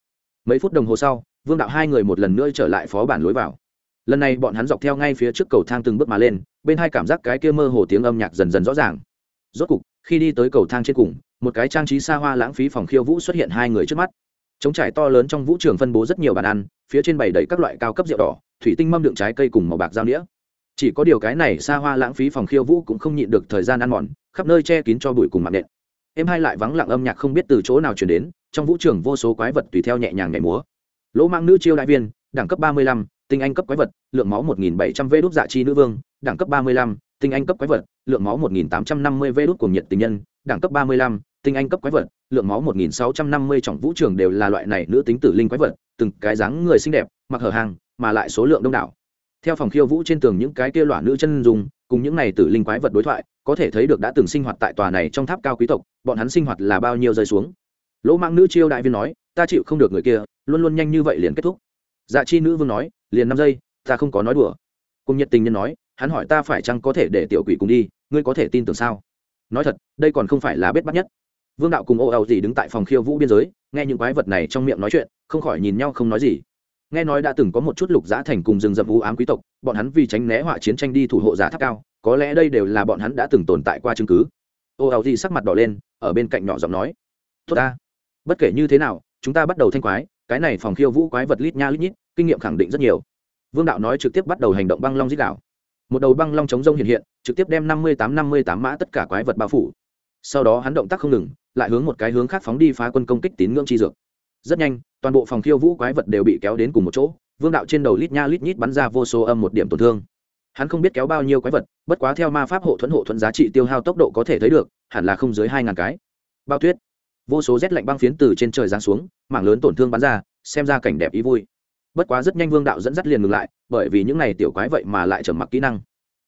Mấy phút đồng hồ sau, vương đạo hai người một lần nữa trở lại phó bản lối vào. Lần này bọn hắn dọc theo ngay phía trước cầu thang từng bước mà lên, bên hai cảm giác cái kia mơ hồ tiếng âm nhạc dần dần rõ ràng. Rốt cục, khi đi tới cầu thang trên cùng, một cái trang trí xa hoa lãng phí phòng khiêu vũ xuất hiện hai người trước mắt. Trống trải to lớn trong vũ trường phân bố rất nhiều bàn ăn, phía trên bày đầy các loại cao cấp rượu đỏ, thủy tinh mâm đựng trái cây cùng màu bạc dao nghĩa chỉ có điều cái này xa hoa lãng phí phòng khiêu vũ cũng không nhịn được thời gian ăn mòn, khắp nơi che kín cho bụi cùng mạng nện. Em hai lại vắng lặng âm nhạc không biết từ chỗ nào chuyển đến, trong vũ trường vô số quái vật tùy theo nhẹ nhàng nhảy múa. Lỗ mang nữ chiêu đại viên, đẳng cấp ba mươi lăm, tinh anh cấp quái vật, lượng máu một nghìn bảy trăm v đốt dạ chi nữ vương, đẳng cấp ba mươi lăm, tinh anh cấp quái vật, lượng máu một nghìn tám trăm năm mươi v đốt cùng nhiệt tình nhân, đẳng cấp ba mươi lăm, tinh anh cấp quái vật, lượng máu một nghìn sáu trăm năm mươi trọng vũ trường đều là loại này nữ tính tử linh quái vật, từng cái dáng người xinh đẹp, mặc hở hàng, mà lại số lượng đông đảo theo phòng khiêu vũ trên tường những cái kia lỏa nữ chân dùng cùng những này tử linh quái vật đối thoại, có thể thấy được đã từng sinh hoạt tại tòa này trong tháp cao quý tộc, bọn hắn sinh hoạt là bao nhiêu rơi xuống. Lỗ mạng nữ chiêu đại viên nói, ta chịu không được người kia, luôn luôn nhanh như vậy liền kết thúc. Dạ chi nữ vương nói, liền năm giây, ta không có nói đùa. Cùng nhiệt tình nhân nói, hắn hỏi ta phải chăng có thể để tiểu quỷ cùng đi, ngươi có thể tin tưởng sao? Nói thật, đây còn không phải là bết bắt nhất. Vương đạo cùng ô Âu gì đứng tại phòng khiêu vũ biên giới, nghe những quái vật này trong miệng nói chuyện, không khỏi nhìn nhau không nói gì nghe nói đã từng có một chút lục giã thành cùng rừng rậm vũ ám quý tộc, bọn hắn vì tránh né họa chiến tranh đi thủ hộ giả tháp cao, có lẽ đây đều là bọn hắn đã từng tồn tại qua chứng cứ. Ô ảo gì sắc mặt đỏ lên, ở bên cạnh nhỏ giọng nói, tốt ta, bất kể như thế nào, chúng ta bắt đầu thanh quái, cái này phòng khiêu vũ quái vật lít nha lít nhít, kinh nghiệm khẳng định rất nhiều. Vương đạo nói trực tiếp bắt đầu hành động băng long dít đảo một đầu băng long chống rông hiện hiện, trực tiếp đem năm mươi tám năm mươi tám mã tất cả quái vật bao phủ. Sau đó hắn động tác không ngừng, lại hướng một cái hướng khác phóng đi phá quân công kích tín ngưỡng chi dược rất nhanh, toàn bộ phòng khiêu vũ quái vật đều bị kéo đến cùng một chỗ, vương đạo trên đầu lít nha lít nhít bắn ra vô số âm một điểm tổn thương. Hắn không biết kéo bao nhiêu quái vật, bất quá theo ma pháp hộ thuẫn hộ thuẫn giá trị tiêu hao tốc độ có thể thấy được, hẳn là không dưới hai ngàn cái. Bao tuyết. Vô số rét lạnh băng phiến từ trên trời giáng xuống, mảng lớn tổn thương bắn ra, xem ra cảnh đẹp ý vui. Bất quá rất nhanh vương đạo dẫn dắt liền ngừng lại, bởi vì những n à y tiểu quái vậy mà lại trầm mặc kỹ năng.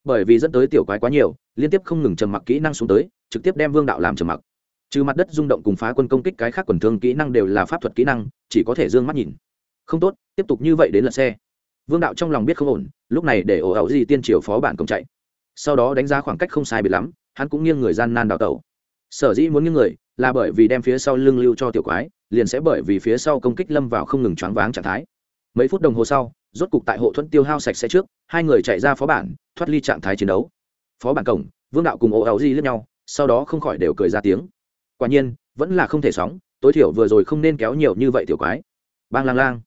Bởi vì dẫn tới tiểu quái quá nhiều, liên tiếp không ngừng trầm mặc kỹ năng xuống tới, trực tiếp đem vương đạo làm trầm mặc trừ mặt đất rung động cùng phá quân công kích cái khác quần thương kỹ năng đều là pháp thuật kỹ năng, chỉ có thể d ư ơ n g mắt nhìn. Không tốt, tiếp tục như vậy đến lật xe. Vương đạo trong lòng biết không ổn, lúc này để ổ ẩu gì tiên triều phó bản công chạy. Sau đó đánh giá khoảng cách không sai biệt lắm, hắn cũng nghiêng người gian nan đào tẩu. Sở dĩ muốn nghiêng người, là bởi vì đem phía sau lưng lưu cho tiểu quái, liền sẽ bởi vì phía sau công kích lâm vào không ngừng choáng váng trạng thái. Mấy phút đồng hồ sau, rốt cục tại hộ thuẫn tiêu hao sạch sẽ trước, hai người chạy ra phó bản, thoát ly trạng thái chiến đấu. Phó bản cổng, vương đạo cùng ô ẩu di lướt nhau, sau đó không khỏi đều cười ra tiếng quả nhiên, vẫn là không thể sóng, tối thiểu vừa rồi không nên kéo nhiều như vậy tiểu quái. Bang lang lang.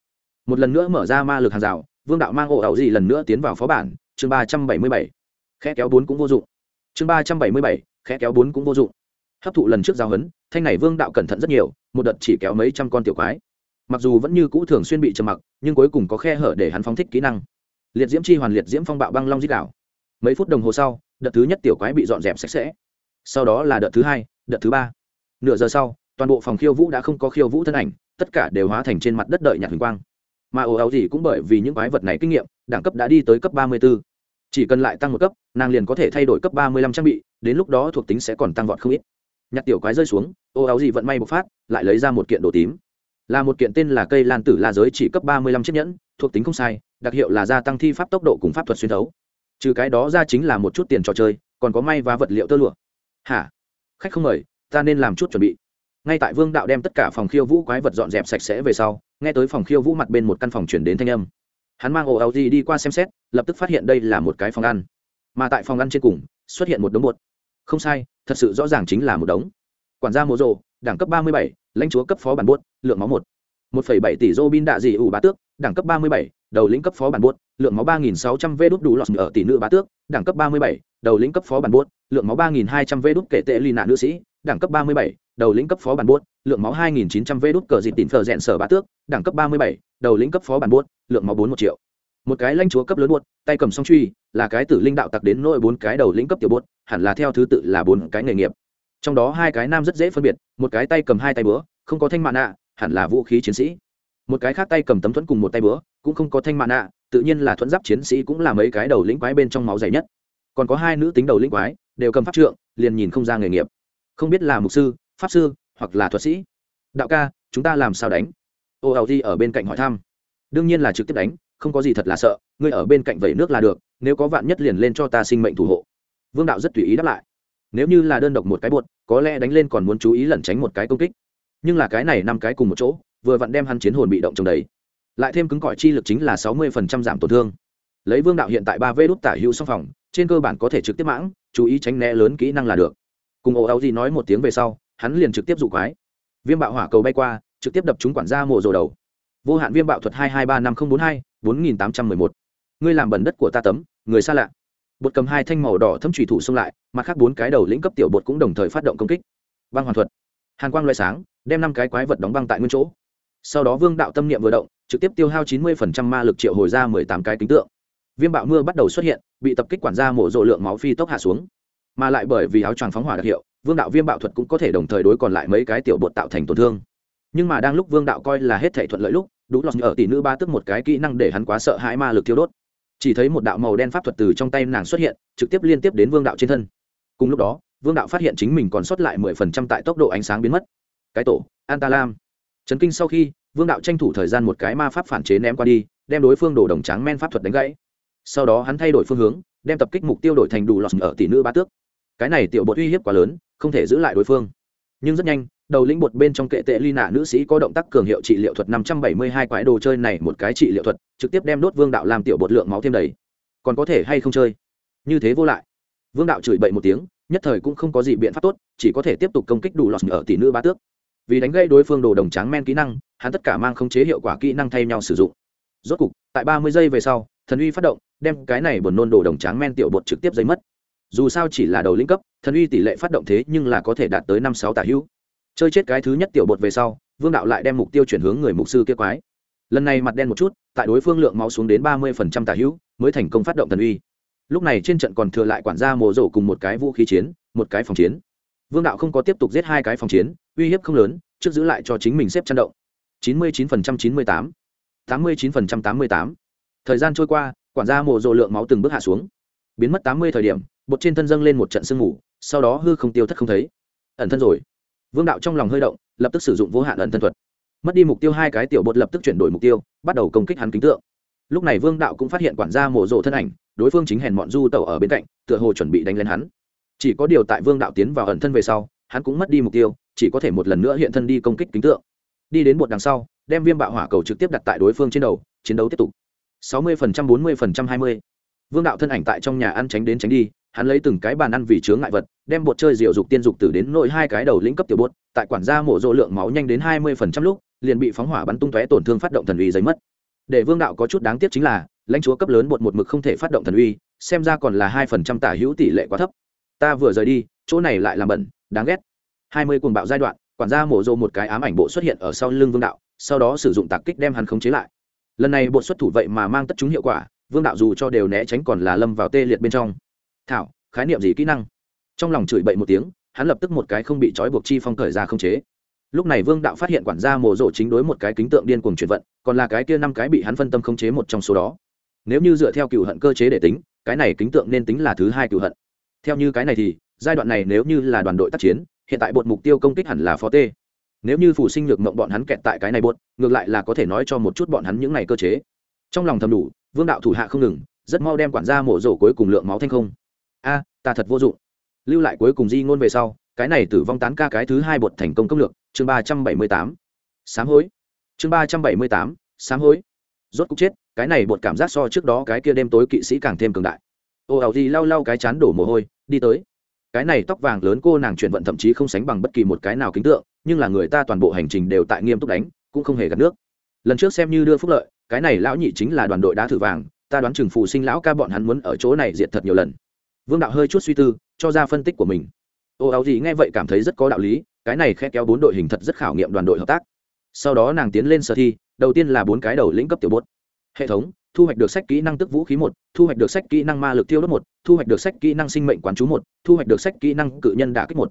Một lần nữa mở ra ma lực hàng rào, vương đạo mang ổ ảo gì lần nữa tiến vào phó bản, chương ba trăm bảy mươi bảy. Khe kéo bốn cũng vô dụng. Chương ba trăm bảy mươi bảy khe kéo bốn cũng vô dụng. Hấp thụ lần trước giao hấn, thanh này vương đạo cẩn thận rất nhiều, một đợt chỉ kéo mấy trăm con tiểu quái. Mặc dù vẫn như cũ thường xuyên bị trầm mặc, nhưng cuối cùng có khe hở để hắn phóng thích kỹ năng. Liệt diễm chi hoàn liệt diễm phong bạo băng long dích đảo mấy phút đồng hồ sau, đợt thứ nhất tiểu quái bị dọn dẹp sạch sẽ. Sau đó là đợt thứ hai, đợt thứ ba nửa giờ sau, toàn bộ phòng khiêu vũ đã không có khiêu vũ thân ảnh, tất cả đều hóa thành trên mặt đất đợi nhạc huỳnh quang. Mà ồ áo gì cũng bởi vì những quái vật này kinh nghiệm, đẳng cấp đã đi tới cấp ba mươi b ố chỉ cần lại tăng một cấp, nàng liền có thể thay đổi cấp ba mươi lăm trang bị, đến lúc đó thuộc tính sẽ còn tăng vọt không ít. Nhặt tiểu quái rơi xuống ô áo gì vận may bộc phát, lại lấy ra một kiện đồ tím. Là một kiện tên là cây lan tử la giới chỉ cấp ba mươi lăm chiếc nhẫn, thuộc tính không sai, đặc hiệu là gia tăng thi pháp tốc độ cùng pháp thuật xuyên thấu. Trừ cái đó ra chính là một chút tiền trò chơi, còn có may và vật liệu tơ lụa. Hả? Khách không mời ta nên làm chút chuẩn bị. Ngay tại vương đạo đem tất cả phòng khiêu vũ quái vật dọn dẹp sạch sẽ về sau, nghe tới phòng khiêu vũ mặt bên một căn phòng chuyển đến thanh âm. Hắn mang ổ áo gì đi qua xem xét, lập tức phát hiện đây là một cái phòng ăn. Mà tại phòng ăn trên cùng, xuất hiện một đống bột. Không sai, thật sự rõ ràng chính là một đống. Quản gia mộ rồ đẳng cấp ba mươi bảy, lãnh chúa cấp phó bản bốt lượng máu một. một phẩy bảy tỷ dô bin đạ dị ủ bá tước, đẳng cấp ba mươi bảy đầu lĩnh cấp phó bản buốt, lượng máu ba nghìn sáu trăm v đút đủ lọt ở tỷ nữ bá tước, đẳng cấp ba mươi bảy, đầu lĩnh cấp phó bản buốt, lượng máu ba nghìn hai trăm v đút kể tệ lì nạ nữ sĩ, đẳng cấp ba mươi bảy, đầu lĩnh cấp phó bản buốt, lượng máu hai nghìn chín trăm v đút cờ dịt tỉnh phở rèn sở bá tước, đẳng cấp ba mươi bảy, đầu lĩnh cấp phó bản buốt, lượng máu bốn một triệu. Một cái lãnh chúa cấp lớn buốt, tay cầm song truy, là cái tử linh đạo tặc đến nỗi bốn cái đầu lĩnh cấp tiểu buốt, hẳn là theo thứ tự là bốn cái nghề nghiệp. Trong đó hai cái nam rất dễ phân biệt, một cái tay cầm hai tay búa, không có thanh mạ nạ hẳn là vũ khí chiến sĩ một cái khác tay cầm tấm thuẫn cùng một tay búa, cũng không có thanh mạ nạ tự nhiên là thuẫn giáp chiến sĩ cũng là mấy cái đầu lĩnh quái bên trong máu dày nhất. Còn có hai nữ tính đầu lĩnh quái, đều cầm pháp trượng, liền nhìn không ra nghề nghiệp. Không biết là mục sư, pháp sư, hoặc là thuật sĩ. Đạo ca, chúng ta làm sao đánh? Ô ảo di ở bên cạnh hỏi thăm. Đương nhiên là trực tiếp đánh, không có gì thật là sợ, ngươi ở bên cạnh vẩy nước là được, nếu có vạn nhất liền lên cho ta sinh mệnh thủ hộ. Vương đạo rất tùy ý đáp lại. Nếu như là đơn độc một cái buột có lẽ đánh lên còn muốn chú ý lẩn tránh một cái công kích. Nhưng là cái này năm cái cùng một chỗ vừa vặn đem hắn chiến hồn bị động trong đấy lại thêm cứng cỏi chi lực chính là sáu mươi phần trăm giảm tổn thương. Lấy vương đạo hiện tại ba vê đút tả hữu song phòng, trên cơ bản có thể trực tiếp mãng, chú ý tránh né lớn kỹ năng là được. Cùng ồ áo gì nói một tiếng về sau, hắn liền trực tiếp dụ quái. Viêm bạo hỏa cầu bay qua, trực tiếp đập trúng quản gia mộ rồ đầu. Vô hạn viêm bạo thuật hai hai ba năm nghìn bốn hai, bốn nghìn tám trăm mười một. Ngươi làm bẩn đất của ta tấm, người xa lạ. Bột cầm hai thanh màu đỏ thâm trùy thủ xông lại, mặt khác bốn cái đầu lĩnh cấp tiểu bột cũng đồng thời phát động công kích. Băng hoàn thuật. Hàn quang loại sáng, đem năm cái quái vật đóng băng tại nguyên chỗ sau đó vương đạo tâm niệm vừa động, trực tiếp tiêu hao chín mươi ma lực triệu hồi ra mười tám cái kính tượng. Viêm bạo mưa bắt đầu xuất hiện, bị tập kích quản gia mổ rộ lượng máu phi tốc hạ xuống. Mà lại bởi vì áo choàng phóng hỏa đặc hiệu, vương đạo viêm bạo thuật cũng có thể đồng thời đối còn lại mấy cái tiểu bột tạo thành tổn thương. Nhưng mà đang lúc vương đạo coi là hết thể thuận lợi lúc, đúng lọt ở tỷ nữ ba tức một cái kỹ năng để hắn quá sợ hãi ma lực thiêu đốt. Chỉ thấy một đạo màu đen pháp thuật từ trong tay nàng xuất hiện, trực tiếp liên tiếp đến vương đạo trên thân. Cùng lúc đó, vương đạo phát hiện chính mình còn sót lại mười phần trăm tại tốc độ ánh sáng biến mất. Cái tổ an ta lam chấn kinh sau khi, vương đạo tranh thủ thời gian một cái ma pháp phản chế ném qua đi, đem đối phương đổ đồng tráng men pháp thuật đánh gãy. Sau đó hắn thay đổi phương hướng, đem tập kích mục tiêu đổi thành đủ lọt ở tỷ nữ ba tước. Cái này tiểu bột uy hiếp quá lớn, không thể giữ lại đối phương. Nhưng rất nhanh, đầu lĩnh bột bên trong kệ tệ ly nạ nữ sĩ có động tác cường hiệu trị liệu thuật năm trăm bảy mươi hai quái đồ chơi này một cái trị liệu thuật, trực tiếp đem đốt vương đạo làm tiểu bột lượng máu thêm đầy. Còn có thể hay không chơi? Như thế vô lại. Vương đạo chửi bậy một tiếng, nhất thời cũng không có gì biện pháp tốt, chỉ có thể tiếp tục công kích đủ lọt ở tỷ nữ ba tước vì đánh gây đối phương đồ đồng tráng men kỹ năng, hắn tất cả mang không chế hiệu quả kỹ năng thay nhau sử dụng. Rốt cục, tại ba mươi giây về sau, thần uy phát động, đem cái này buồn nôn đồ đồng tráng men tiểu bột trực tiếp dây mất. Dù sao chỉ là đầu lĩnh cấp, thần uy tỷ lệ phát động thế nhưng là có thể đạt tới năm sáu tả hữu. Chơi chết cái thứ nhất tiểu bột về sau, vương đạo lại đem mục tiêu chuyển hướng người mục sư kia quái. Lần này mặt đen một chút, tại đối phương lượng máu xuống đến ba mươi phần trăm tả hữu, mới thành công phát động thần uy. Lúc này trên trận còn thừa lại quản gia mồ rổ cùng một cái vũ khí chiến, một cái phòng chiến. Vương đạo không có tiếp tục giết hai cái phòng chiến uy hiếp không lớn, trước giữ lại cho chính mình xếp chăn động. Chín mươi chín phần trăm chín mươi tám. tám mươi chín phần trăm tám mươi tám. Thời gian trôi qua, quản gia mồ rộ lượng máu từng bước hạ xuống. Biến mất tám mươi thời điểm, bột trên thân dâng lên một trận sương mù, sau đó hư không tiêu thất không thấy. Ẩn thân rồi. Vương đạo trong lòng hơi động, lập tức sử dụng vô hạn ẩn thân thuật. Mất đi mục tiêu hai cái tiểu bột lập tức chuyển đổi mục tiêu, bắt đầu công kích hắn kính tượng. Lúc này vương đạo cũng phát hiện quản gia mổ rộ thân ảnh, đối phương chính hèn mọn du tẩu ở bên cạnh, tựa hồ chuẩn bị đánh lên hắn. Chỉ có điều tại vương đạo tiến vào ẩn thân về sau, hắn cũng mất đi mục tiêu chỉ có thể một lần nữa hiện thân đi công kích kính tượng. Đi đến một đằng sau, đem viêm bạo hỏa cầu trực tiếp đặt tại đối phương trên đầu, chiến đấu tiếp tục. Sáu mươi phần trăm, bốn mươi phần trăm, hai mươi. Vương đạo thân ảnh tại trong nhà ăn tránh đến tránh đi, hắn lấy từng cái bàn ăn vì chướng ngại vật, đem bột chơi rượu dục tiên dục tử đến nội hai cái đầu lĩnh cấp tiểu bột, tại quản gia mổ rộ lượng máu nhanh đến hai mươi phần trăm lúc, liền bị phóng hỏa bắn tung tóe tổn thương phát động thần uy giấy mất. Để vương đạo có chút đáng tiếc chính là, lãnh chúa cấp lớn bột một mực không thể phát động thần uy, xem ra còn là hai phần trăm tả hữu tỷ lệ quá thấp. Ta vừa rời đi, chỗ này lại làm bẩn, đáng ghét hai mươi cuồng bạo giai đoạn, quản gia mổ rộ một cái ám ảnh bộ xuất hiện ở sau lưng vương đạo, sau đó sử dụng tạc kích đem hắn khống chế lại. Lần này bộ xuất thủ vậy mà mang tất chúng hiệu quả, vương đạo dù cho đều né tránh còn là lâm vào tê liệt bên trong. Thảo, khái niệm gì kỹ năng? Trong lòng chửi bậy một tiếng, hắn lập tức một cái không bị trói buộc chi phong thời ra không chế. Lúc này vương đạo phát hiện quản gia mổ rộ chính đối một cái kính tượng điên cuồng chuyển vận, còn là cái kia năm cái bị hắn phân tâm khống chế một trong số đó. Nếu như dựa theo cựu hận cơ chế để tính, cái này kính tượng nên tính là thứ hai cựu hận. Theo như cái này thì, giai đoạn này nếu như là đoàn đội tác chiến hiện tại bột mục tiêu công kích hẳn là phó tê. Nếu như phủ sinh nhược mộng bọn hắn kẹt tại cái này bột, ngược lại là có thể nói cho một chút bọn hắn những này cơ chế. Trong lòng thầm đủ, vương đạo thủ hạ không ngừng, rất mau đem quản gia mổ rổ cuối cùng lượng máu thanh không. A, ta thật vô dụng. Lưu lại cuối cùng di ngôn về sau, cái này tử vong tán ca cái thứ hai bột thành công công lược, chương ba trăm bảy mươi tám. Sám hối. Chương ba trăm bảy mươi tám, sám hối. Rốt cục chết, cái này bột cảm giác so trước đó cái kia đêm tối kỵ sĩ càng thêm cường đại. Ô ảo gì lau lau cái chán đổ mồ hôi, đi tới cái này tóc vàng lớn cô nàng chuyển vận thậm chí không sánh bằng bất kỳ một cái nào kính tượng, nhưng là người ta toàn bộ hành trình đều tại nghiêm túc đánh, cũng không hề gạt nước. Lần trước xem như đưa phúc lợi, cái này lão nhị chính là đoàn đội đá thử vàng, ta đoán chừng phù sinh lão ca bọn hắn muốn ở chỗ này diệt thật nhiều lần. Vương đạo hơi chút suy tư, cho ra phân tích của mình. Ô, áo gì nghe vậy cảm thấy rất có đạo lý, cái này khe kéo bốn đội hình thật rất khảo nghiệm đoàn đội hợp tác. Sau đó nàng tiến lên sở thi, đầu tiên là bốn cái đầu lĩnh cấp tiểu bốt. Hệ thống, thu hoạch được sách kỹ năng tức vũ khí một, thu hoạch được sách kỹ năng ma lực tiêu đốt một thu hoạch được sách kỹ năng sinh mệnh quán chú một, thu hoạch được sách kỹ năng cự nhân đả kích một.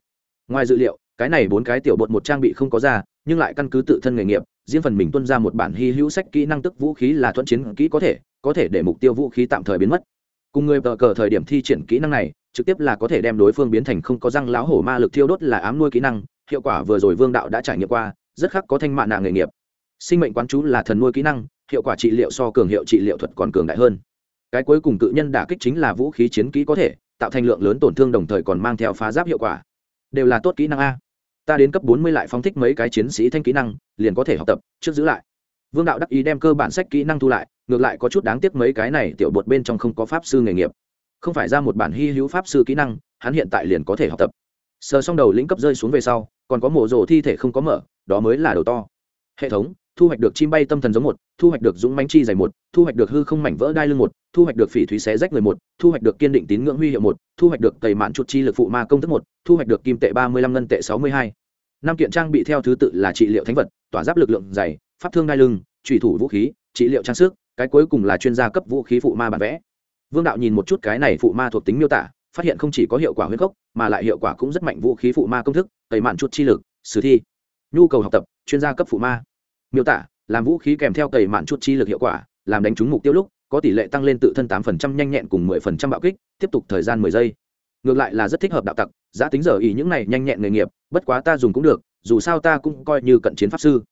Ngoài dự liệu, cái này bốn cái tiểu bột một trang bị không có ra, nhưng lại căn cứ tự thân nghề nghiệp, riêng phần mình tuân ra một bản hy hữu sách kỹ năng tức vũ khí là thuận chiến kỹ có thể có thể để mục tiêu vũ khí tạm thời biến mất. Cùng người tờ cờ thời điểm thi triển kỹ năng này, trực tiếp là có thể đem đối phương biến thành không có răng láo hổ ma lực thiêu đốt là ám nuôi kỹ năng, hiệu quả vừa rồi vương đạo đã trải nghiệm qua, rất khắc có thanh mạ nạ nghề nghiệp. Sinh mệnh quán chú là thần nuôi kỹ năng, hiệu quả trị liệu so cường hiệu trị liệu thuật còn cường đại hơn cái cuối cùng cự nhân đả kích chính là vũ khí chiến kỹ có thể, tạo thành lượng lớn tổn thương đồng thời còn mang theo phá giáp hiệu quả. Đều là tốt kỹ năng a. Ta đến cấp bốn mươi lại phóng thích mấy cái chiến sĩ thanh kỹ năng, liền có thể học tập, trước giữ lại. Vương đạo đắc ý đem cơ bản sách kỹ năng thu lại, ngược lại có chút đáng tiếc mấy cái này tiểu bột bên trong không có pháp sư nghề nghiệp. Không phải ra một bản hy hữu pháp sư kỹ năng, hắn hiện tại liền có thể học tập. Sờ xong đầu lĩnh cấp rơi xuống về sau, còn có mổ rồ thi thể không có mở, đó mới là đầu to. Hệ thống thu hoạch được chim bay tâm thần giống một, thu hoạch được dũng mánh chi dày một, thu hoạch được hư không mảnh vỡ đai lưng một, thu hoạch được phỉ thúy xé rách người một, thu hoạch được kiên định tín ngưỡng huy hiệu một, thu hoạch được tẩy mạn chuột chi lực phụ ma công thức một, thu hoạch được kim tệ ba mươi lăm ngân tệ sáu mươi hai. Năm kiện trang bị theo thứ tự là trị liệu thánh vật, tỏa giáp lực lượng dày pháp thương đai lưng, trùy thủ vũ khí, trị liệu trang sức, cái cuối cùng là chuyên gia cấp vũ khí phụ ma bản vẽ. Vương đạo nhìn một chút cái này phụ ma thuộc tính miêu tả, phát hiện không chỉ có hiệu quả huyết gốc, mà lại hiệu quả cũng rất mạnh vũ khí phụ ma công thức, tẩy mạn chuột chi lực, sử thi. Nhu cầu học tập, chuyên gia cấp phụ ma miêu tả, làm vũ khí kèm theo tẩy mạn chút chi lực hiệu quả, làm đánh trúng mục tiêu lúc, có tỷ lệ tăng lên tự thân tám phần trăm, nhanh nhẹn cùng mười phần trăm bạo kích, tiếp tục thời gian mười giây. Ngược lại là rất thích hợp đạo tặc, giá tính giờ ý những này nhanh nhẹn nghề nghiệp, bất quá ta dùng cũng được, dù sao ta cũng coi như cận chiến pháp sư.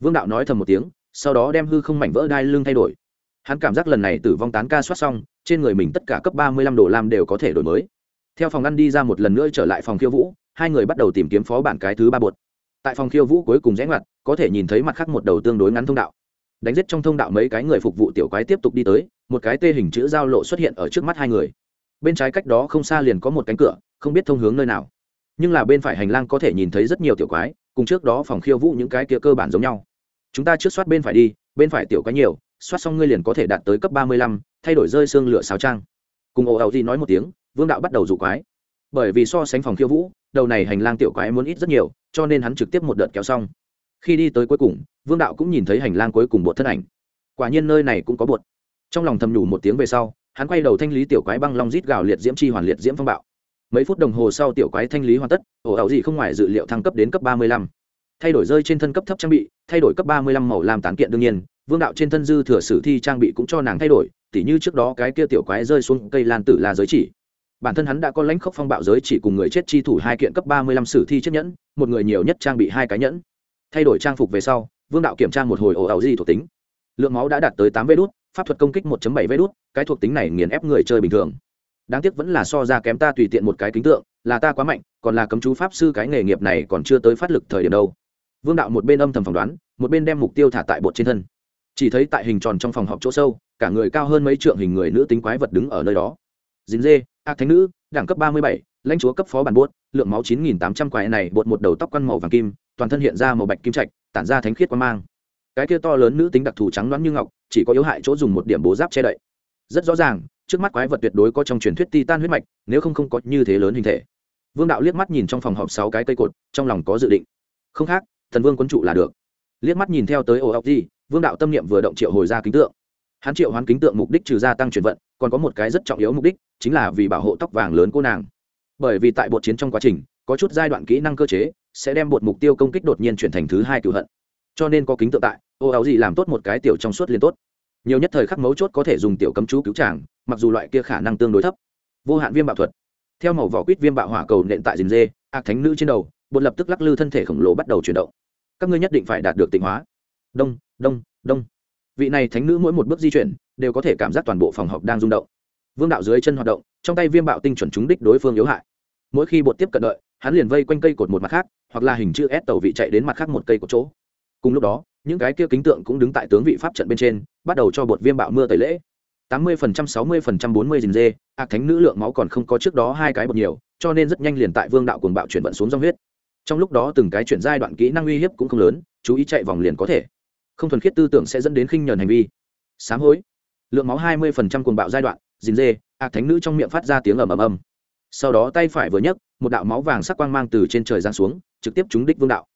Vương đạo nói thầm một tiếng, sau đó đem hư không mảnh vỡ đai lưng thay đổi. Hắn cảm giác lần này tử vong tán ca soát xong, trên người mình tất cả cấp ba mươi lăm đồ lam đều có thể đổi mới. Theo phòng ăn đi ra một lần nữa trở lại phòng khiêu vũ, hai người bắt đầu tìm kiếm phó bản cái thứ ba bột tại phòng khiêu vũ cuối cùng rẽ ngoặt, có thể nhìn thấy mặt khác một đầu tương đối ngắn thông đạo. Đánh giết trong thông đạo mấy cái người phục vụ tiểu quái tiếp tục đi tới, một cái tê hình chữ giao lộ xuất hiện ở trước mắt hai người. Bên trái cách đó không xa liền có một cánh cửa, không biết thông hướng nơi nào. Nhưng là bên phải hành lang có thể nhìn thấy rất nhiều tiểu quái, cùng trước đó phòng khiêu vũ những cái kia cơ bản giống nhau. Chúng ta trước soát bên phải đi, bên phải tiểu quái nhiều, soát xong ngươi liền có thể đạt tới cấp ba mươi lăm, thay đổi rơi xương lửa sáo trang. Cùng ồ ẩu gì nói một tiếng, vương đạo bắt đầu rủ quái. Bởi vì so sánh phòng khiêu vũ, đầu này hành lang tiểu quái muốn ít rất nhiều cho nên hắn trực tiếp một đợt kéo xong. Khi đi tới cuối cùng, vương đạo cũng nhìn thấy hành lang cuối cùng bột thân ảnh. Quả nhiên nơi này cũng có bột. Trong lòng thầm nhủ một tiếng về sau, hắn quay đầu thanh lý tiểu quái băng long rít gào liệt diễm chi hoàn liệt diễm phong bạo. Mấy phút đồng hồ sau tiểu quái thanh lý hoàn tất, ổ ảo gì không ngoài dự liệu thăng cấp đến cấp ba mươi lăm. Thay đổi rơi trên thân cấp thấp trang bị, thay đổi cấp ba mươi lăm màu làm tán kiện đương nhiên, vương đạo trên thân dư thừa sử thi trang bị cũng cho nàng thay đổi, tỉ như trước đó cái kia tiểu quái rơi xuống cây lan tử là giới chỉ bản thân hắn đã có lãnh khốc phong bạo giới chỉ cùng người chết chi thủ hai kiện cấp ba mươi lăm sử thi chiếc nhẫn, một người nhiều nhất trang bị hai cái nhẫn. Thay đổi trang phục về sau, vương đạo kiểm tra một hồi ổ ảo gì thuộc tính. Lượng máu đã đạt tới tám vê đốt pháp thuật công kích 1 bảy vê đốt cái thuộc tính này nghiền ép người chơi bình thường. Đáng tiếc vẫn là so ra kém ta tùy tiện một cái kính tượng, là ta quá mạnh, còn là cấm chú pháp sư cái nghề nghiệp này còn chưa tới phát lực thời điểm đâu. Vương đạo một bên âm thầm phỏng đoán, một bên đem mục tiêu thả tại bột trên thân. Chỉ thấy tại hình tròn trong phòng họp chỗ sâu, cả người cao hơn mấy trượng hình người nữ tính quái vật đứng ở nơi đó dính dê ác thánh nữ, đẳng cấp ba mươi bảy, lãnh chúa cấp phó bản buốt, lượng máu chín nghìn tám trăm quái này bột một đầu tóc quăn màu vàng kim, toàn thân hiện ra màu bạch kim trạch, tản ra thánh khiết quan mang. Cái kia to lớn nữ tính đặc thù trắng đoán như ngọc, chỉ có yếu hại chỗ dùng một điểm bố giáp che đậy. Rất rõ ràng, trước mắt quái vật tuyệt đối có trong truyền thuyết ti tan huyết mạch, nếu không không có như thế lớn hình thể. Vương đạo liếc mắt nhìn trong phòng họp sáu cái cây cột, trong lòng có dự định. Không khác, thần vương quân trụ là được. Liếc mắt nhìn theo tới ô ốc gì vương đạo tâm niệm vừa động triệu hồi ra kính tượng. Hắn triệu hoán kính tượng mục đích trừ gia tăng chuyển vận còn có một cái rất trọng yếu mục đích, chính là vì bảo hộ tóc vàng lớn cô nàng. Bởi vì tại bột chiến trong quá trình, có chút giai đoạn kỹ năng cơ chế, sẽ đem bột mục tiêu công kích đột nhiên chuyển thành thứ hai cựu hận. Cho nên có kính tự tại, ô áo gì làm tốt một cái tiểu trong suốt liên tốt. Nhiều nhất thời khắc mấu chốt có thể dùng tiểu cấm chú cứu tràng mặc dù loại kia khả năng tương đối thấp. Vô hạn viêm bạo thuật. Theo màu vỏ quýt viêm bạo hỏa cầu nện tại dình dê ạc thánh nữ trên đầu, bột lập tức lắc lư thân thể khổng lồ bắt đầu chuyển động. Các ngươi nhất định phải đạt được tịnh hóa. Đông đông đông vị này thánh nữ mỗi một bước di chuyển đều có thể cảm giác toàn bộ phòng học đang rung động. Vương đạo dưới chân hoạt động, trong tay viêm bạo tinh chuẩn trúng đích đối phương yếu hại. Mỗi khi bột tiếp cận đợi, hắn liền vây quanh cây cột một mặt khác, hoặc là hình chữ s tàu vị chạy đến mặt khác một cây cột chỗ. Cùng lúc đó, những cái kia kính tượng cũng đứng tại tướng vị pháp trận bên trên, bắt đầu cho bột viêm bạo mưa tẩy lễ. Tám mươi phần trăm, sáu mươi phần trăm, bốn mươi dìn dê ạc thánh nữ lượng máu còn không có trước đó hai cái bột nhiều, cho nên rất nhanh liền tại vương đạo cuồng bạo chuyển vận xuống dòng huyết. Trong lúc đó từng cái chuyển giai đoạn kỹ năng uy hiếp cũng không lớn, chú ý chạy vòng liền có thể không thuần khiết tư tưởng sẽ dẫn đến khinh nhờn hành vi. Sám hối. Lượng máu hai mươi phần trăm cuồng bạo giai đoạn dìn dê ạc thánh nữ trong miệng phát ra tiếng ầm ầm ầm. Sau đó tay phải vừa nhấc, một đạo máu vàng sắc quang mang từ trên trời giáng xuống, trực tiếp trúng đích vương đạo.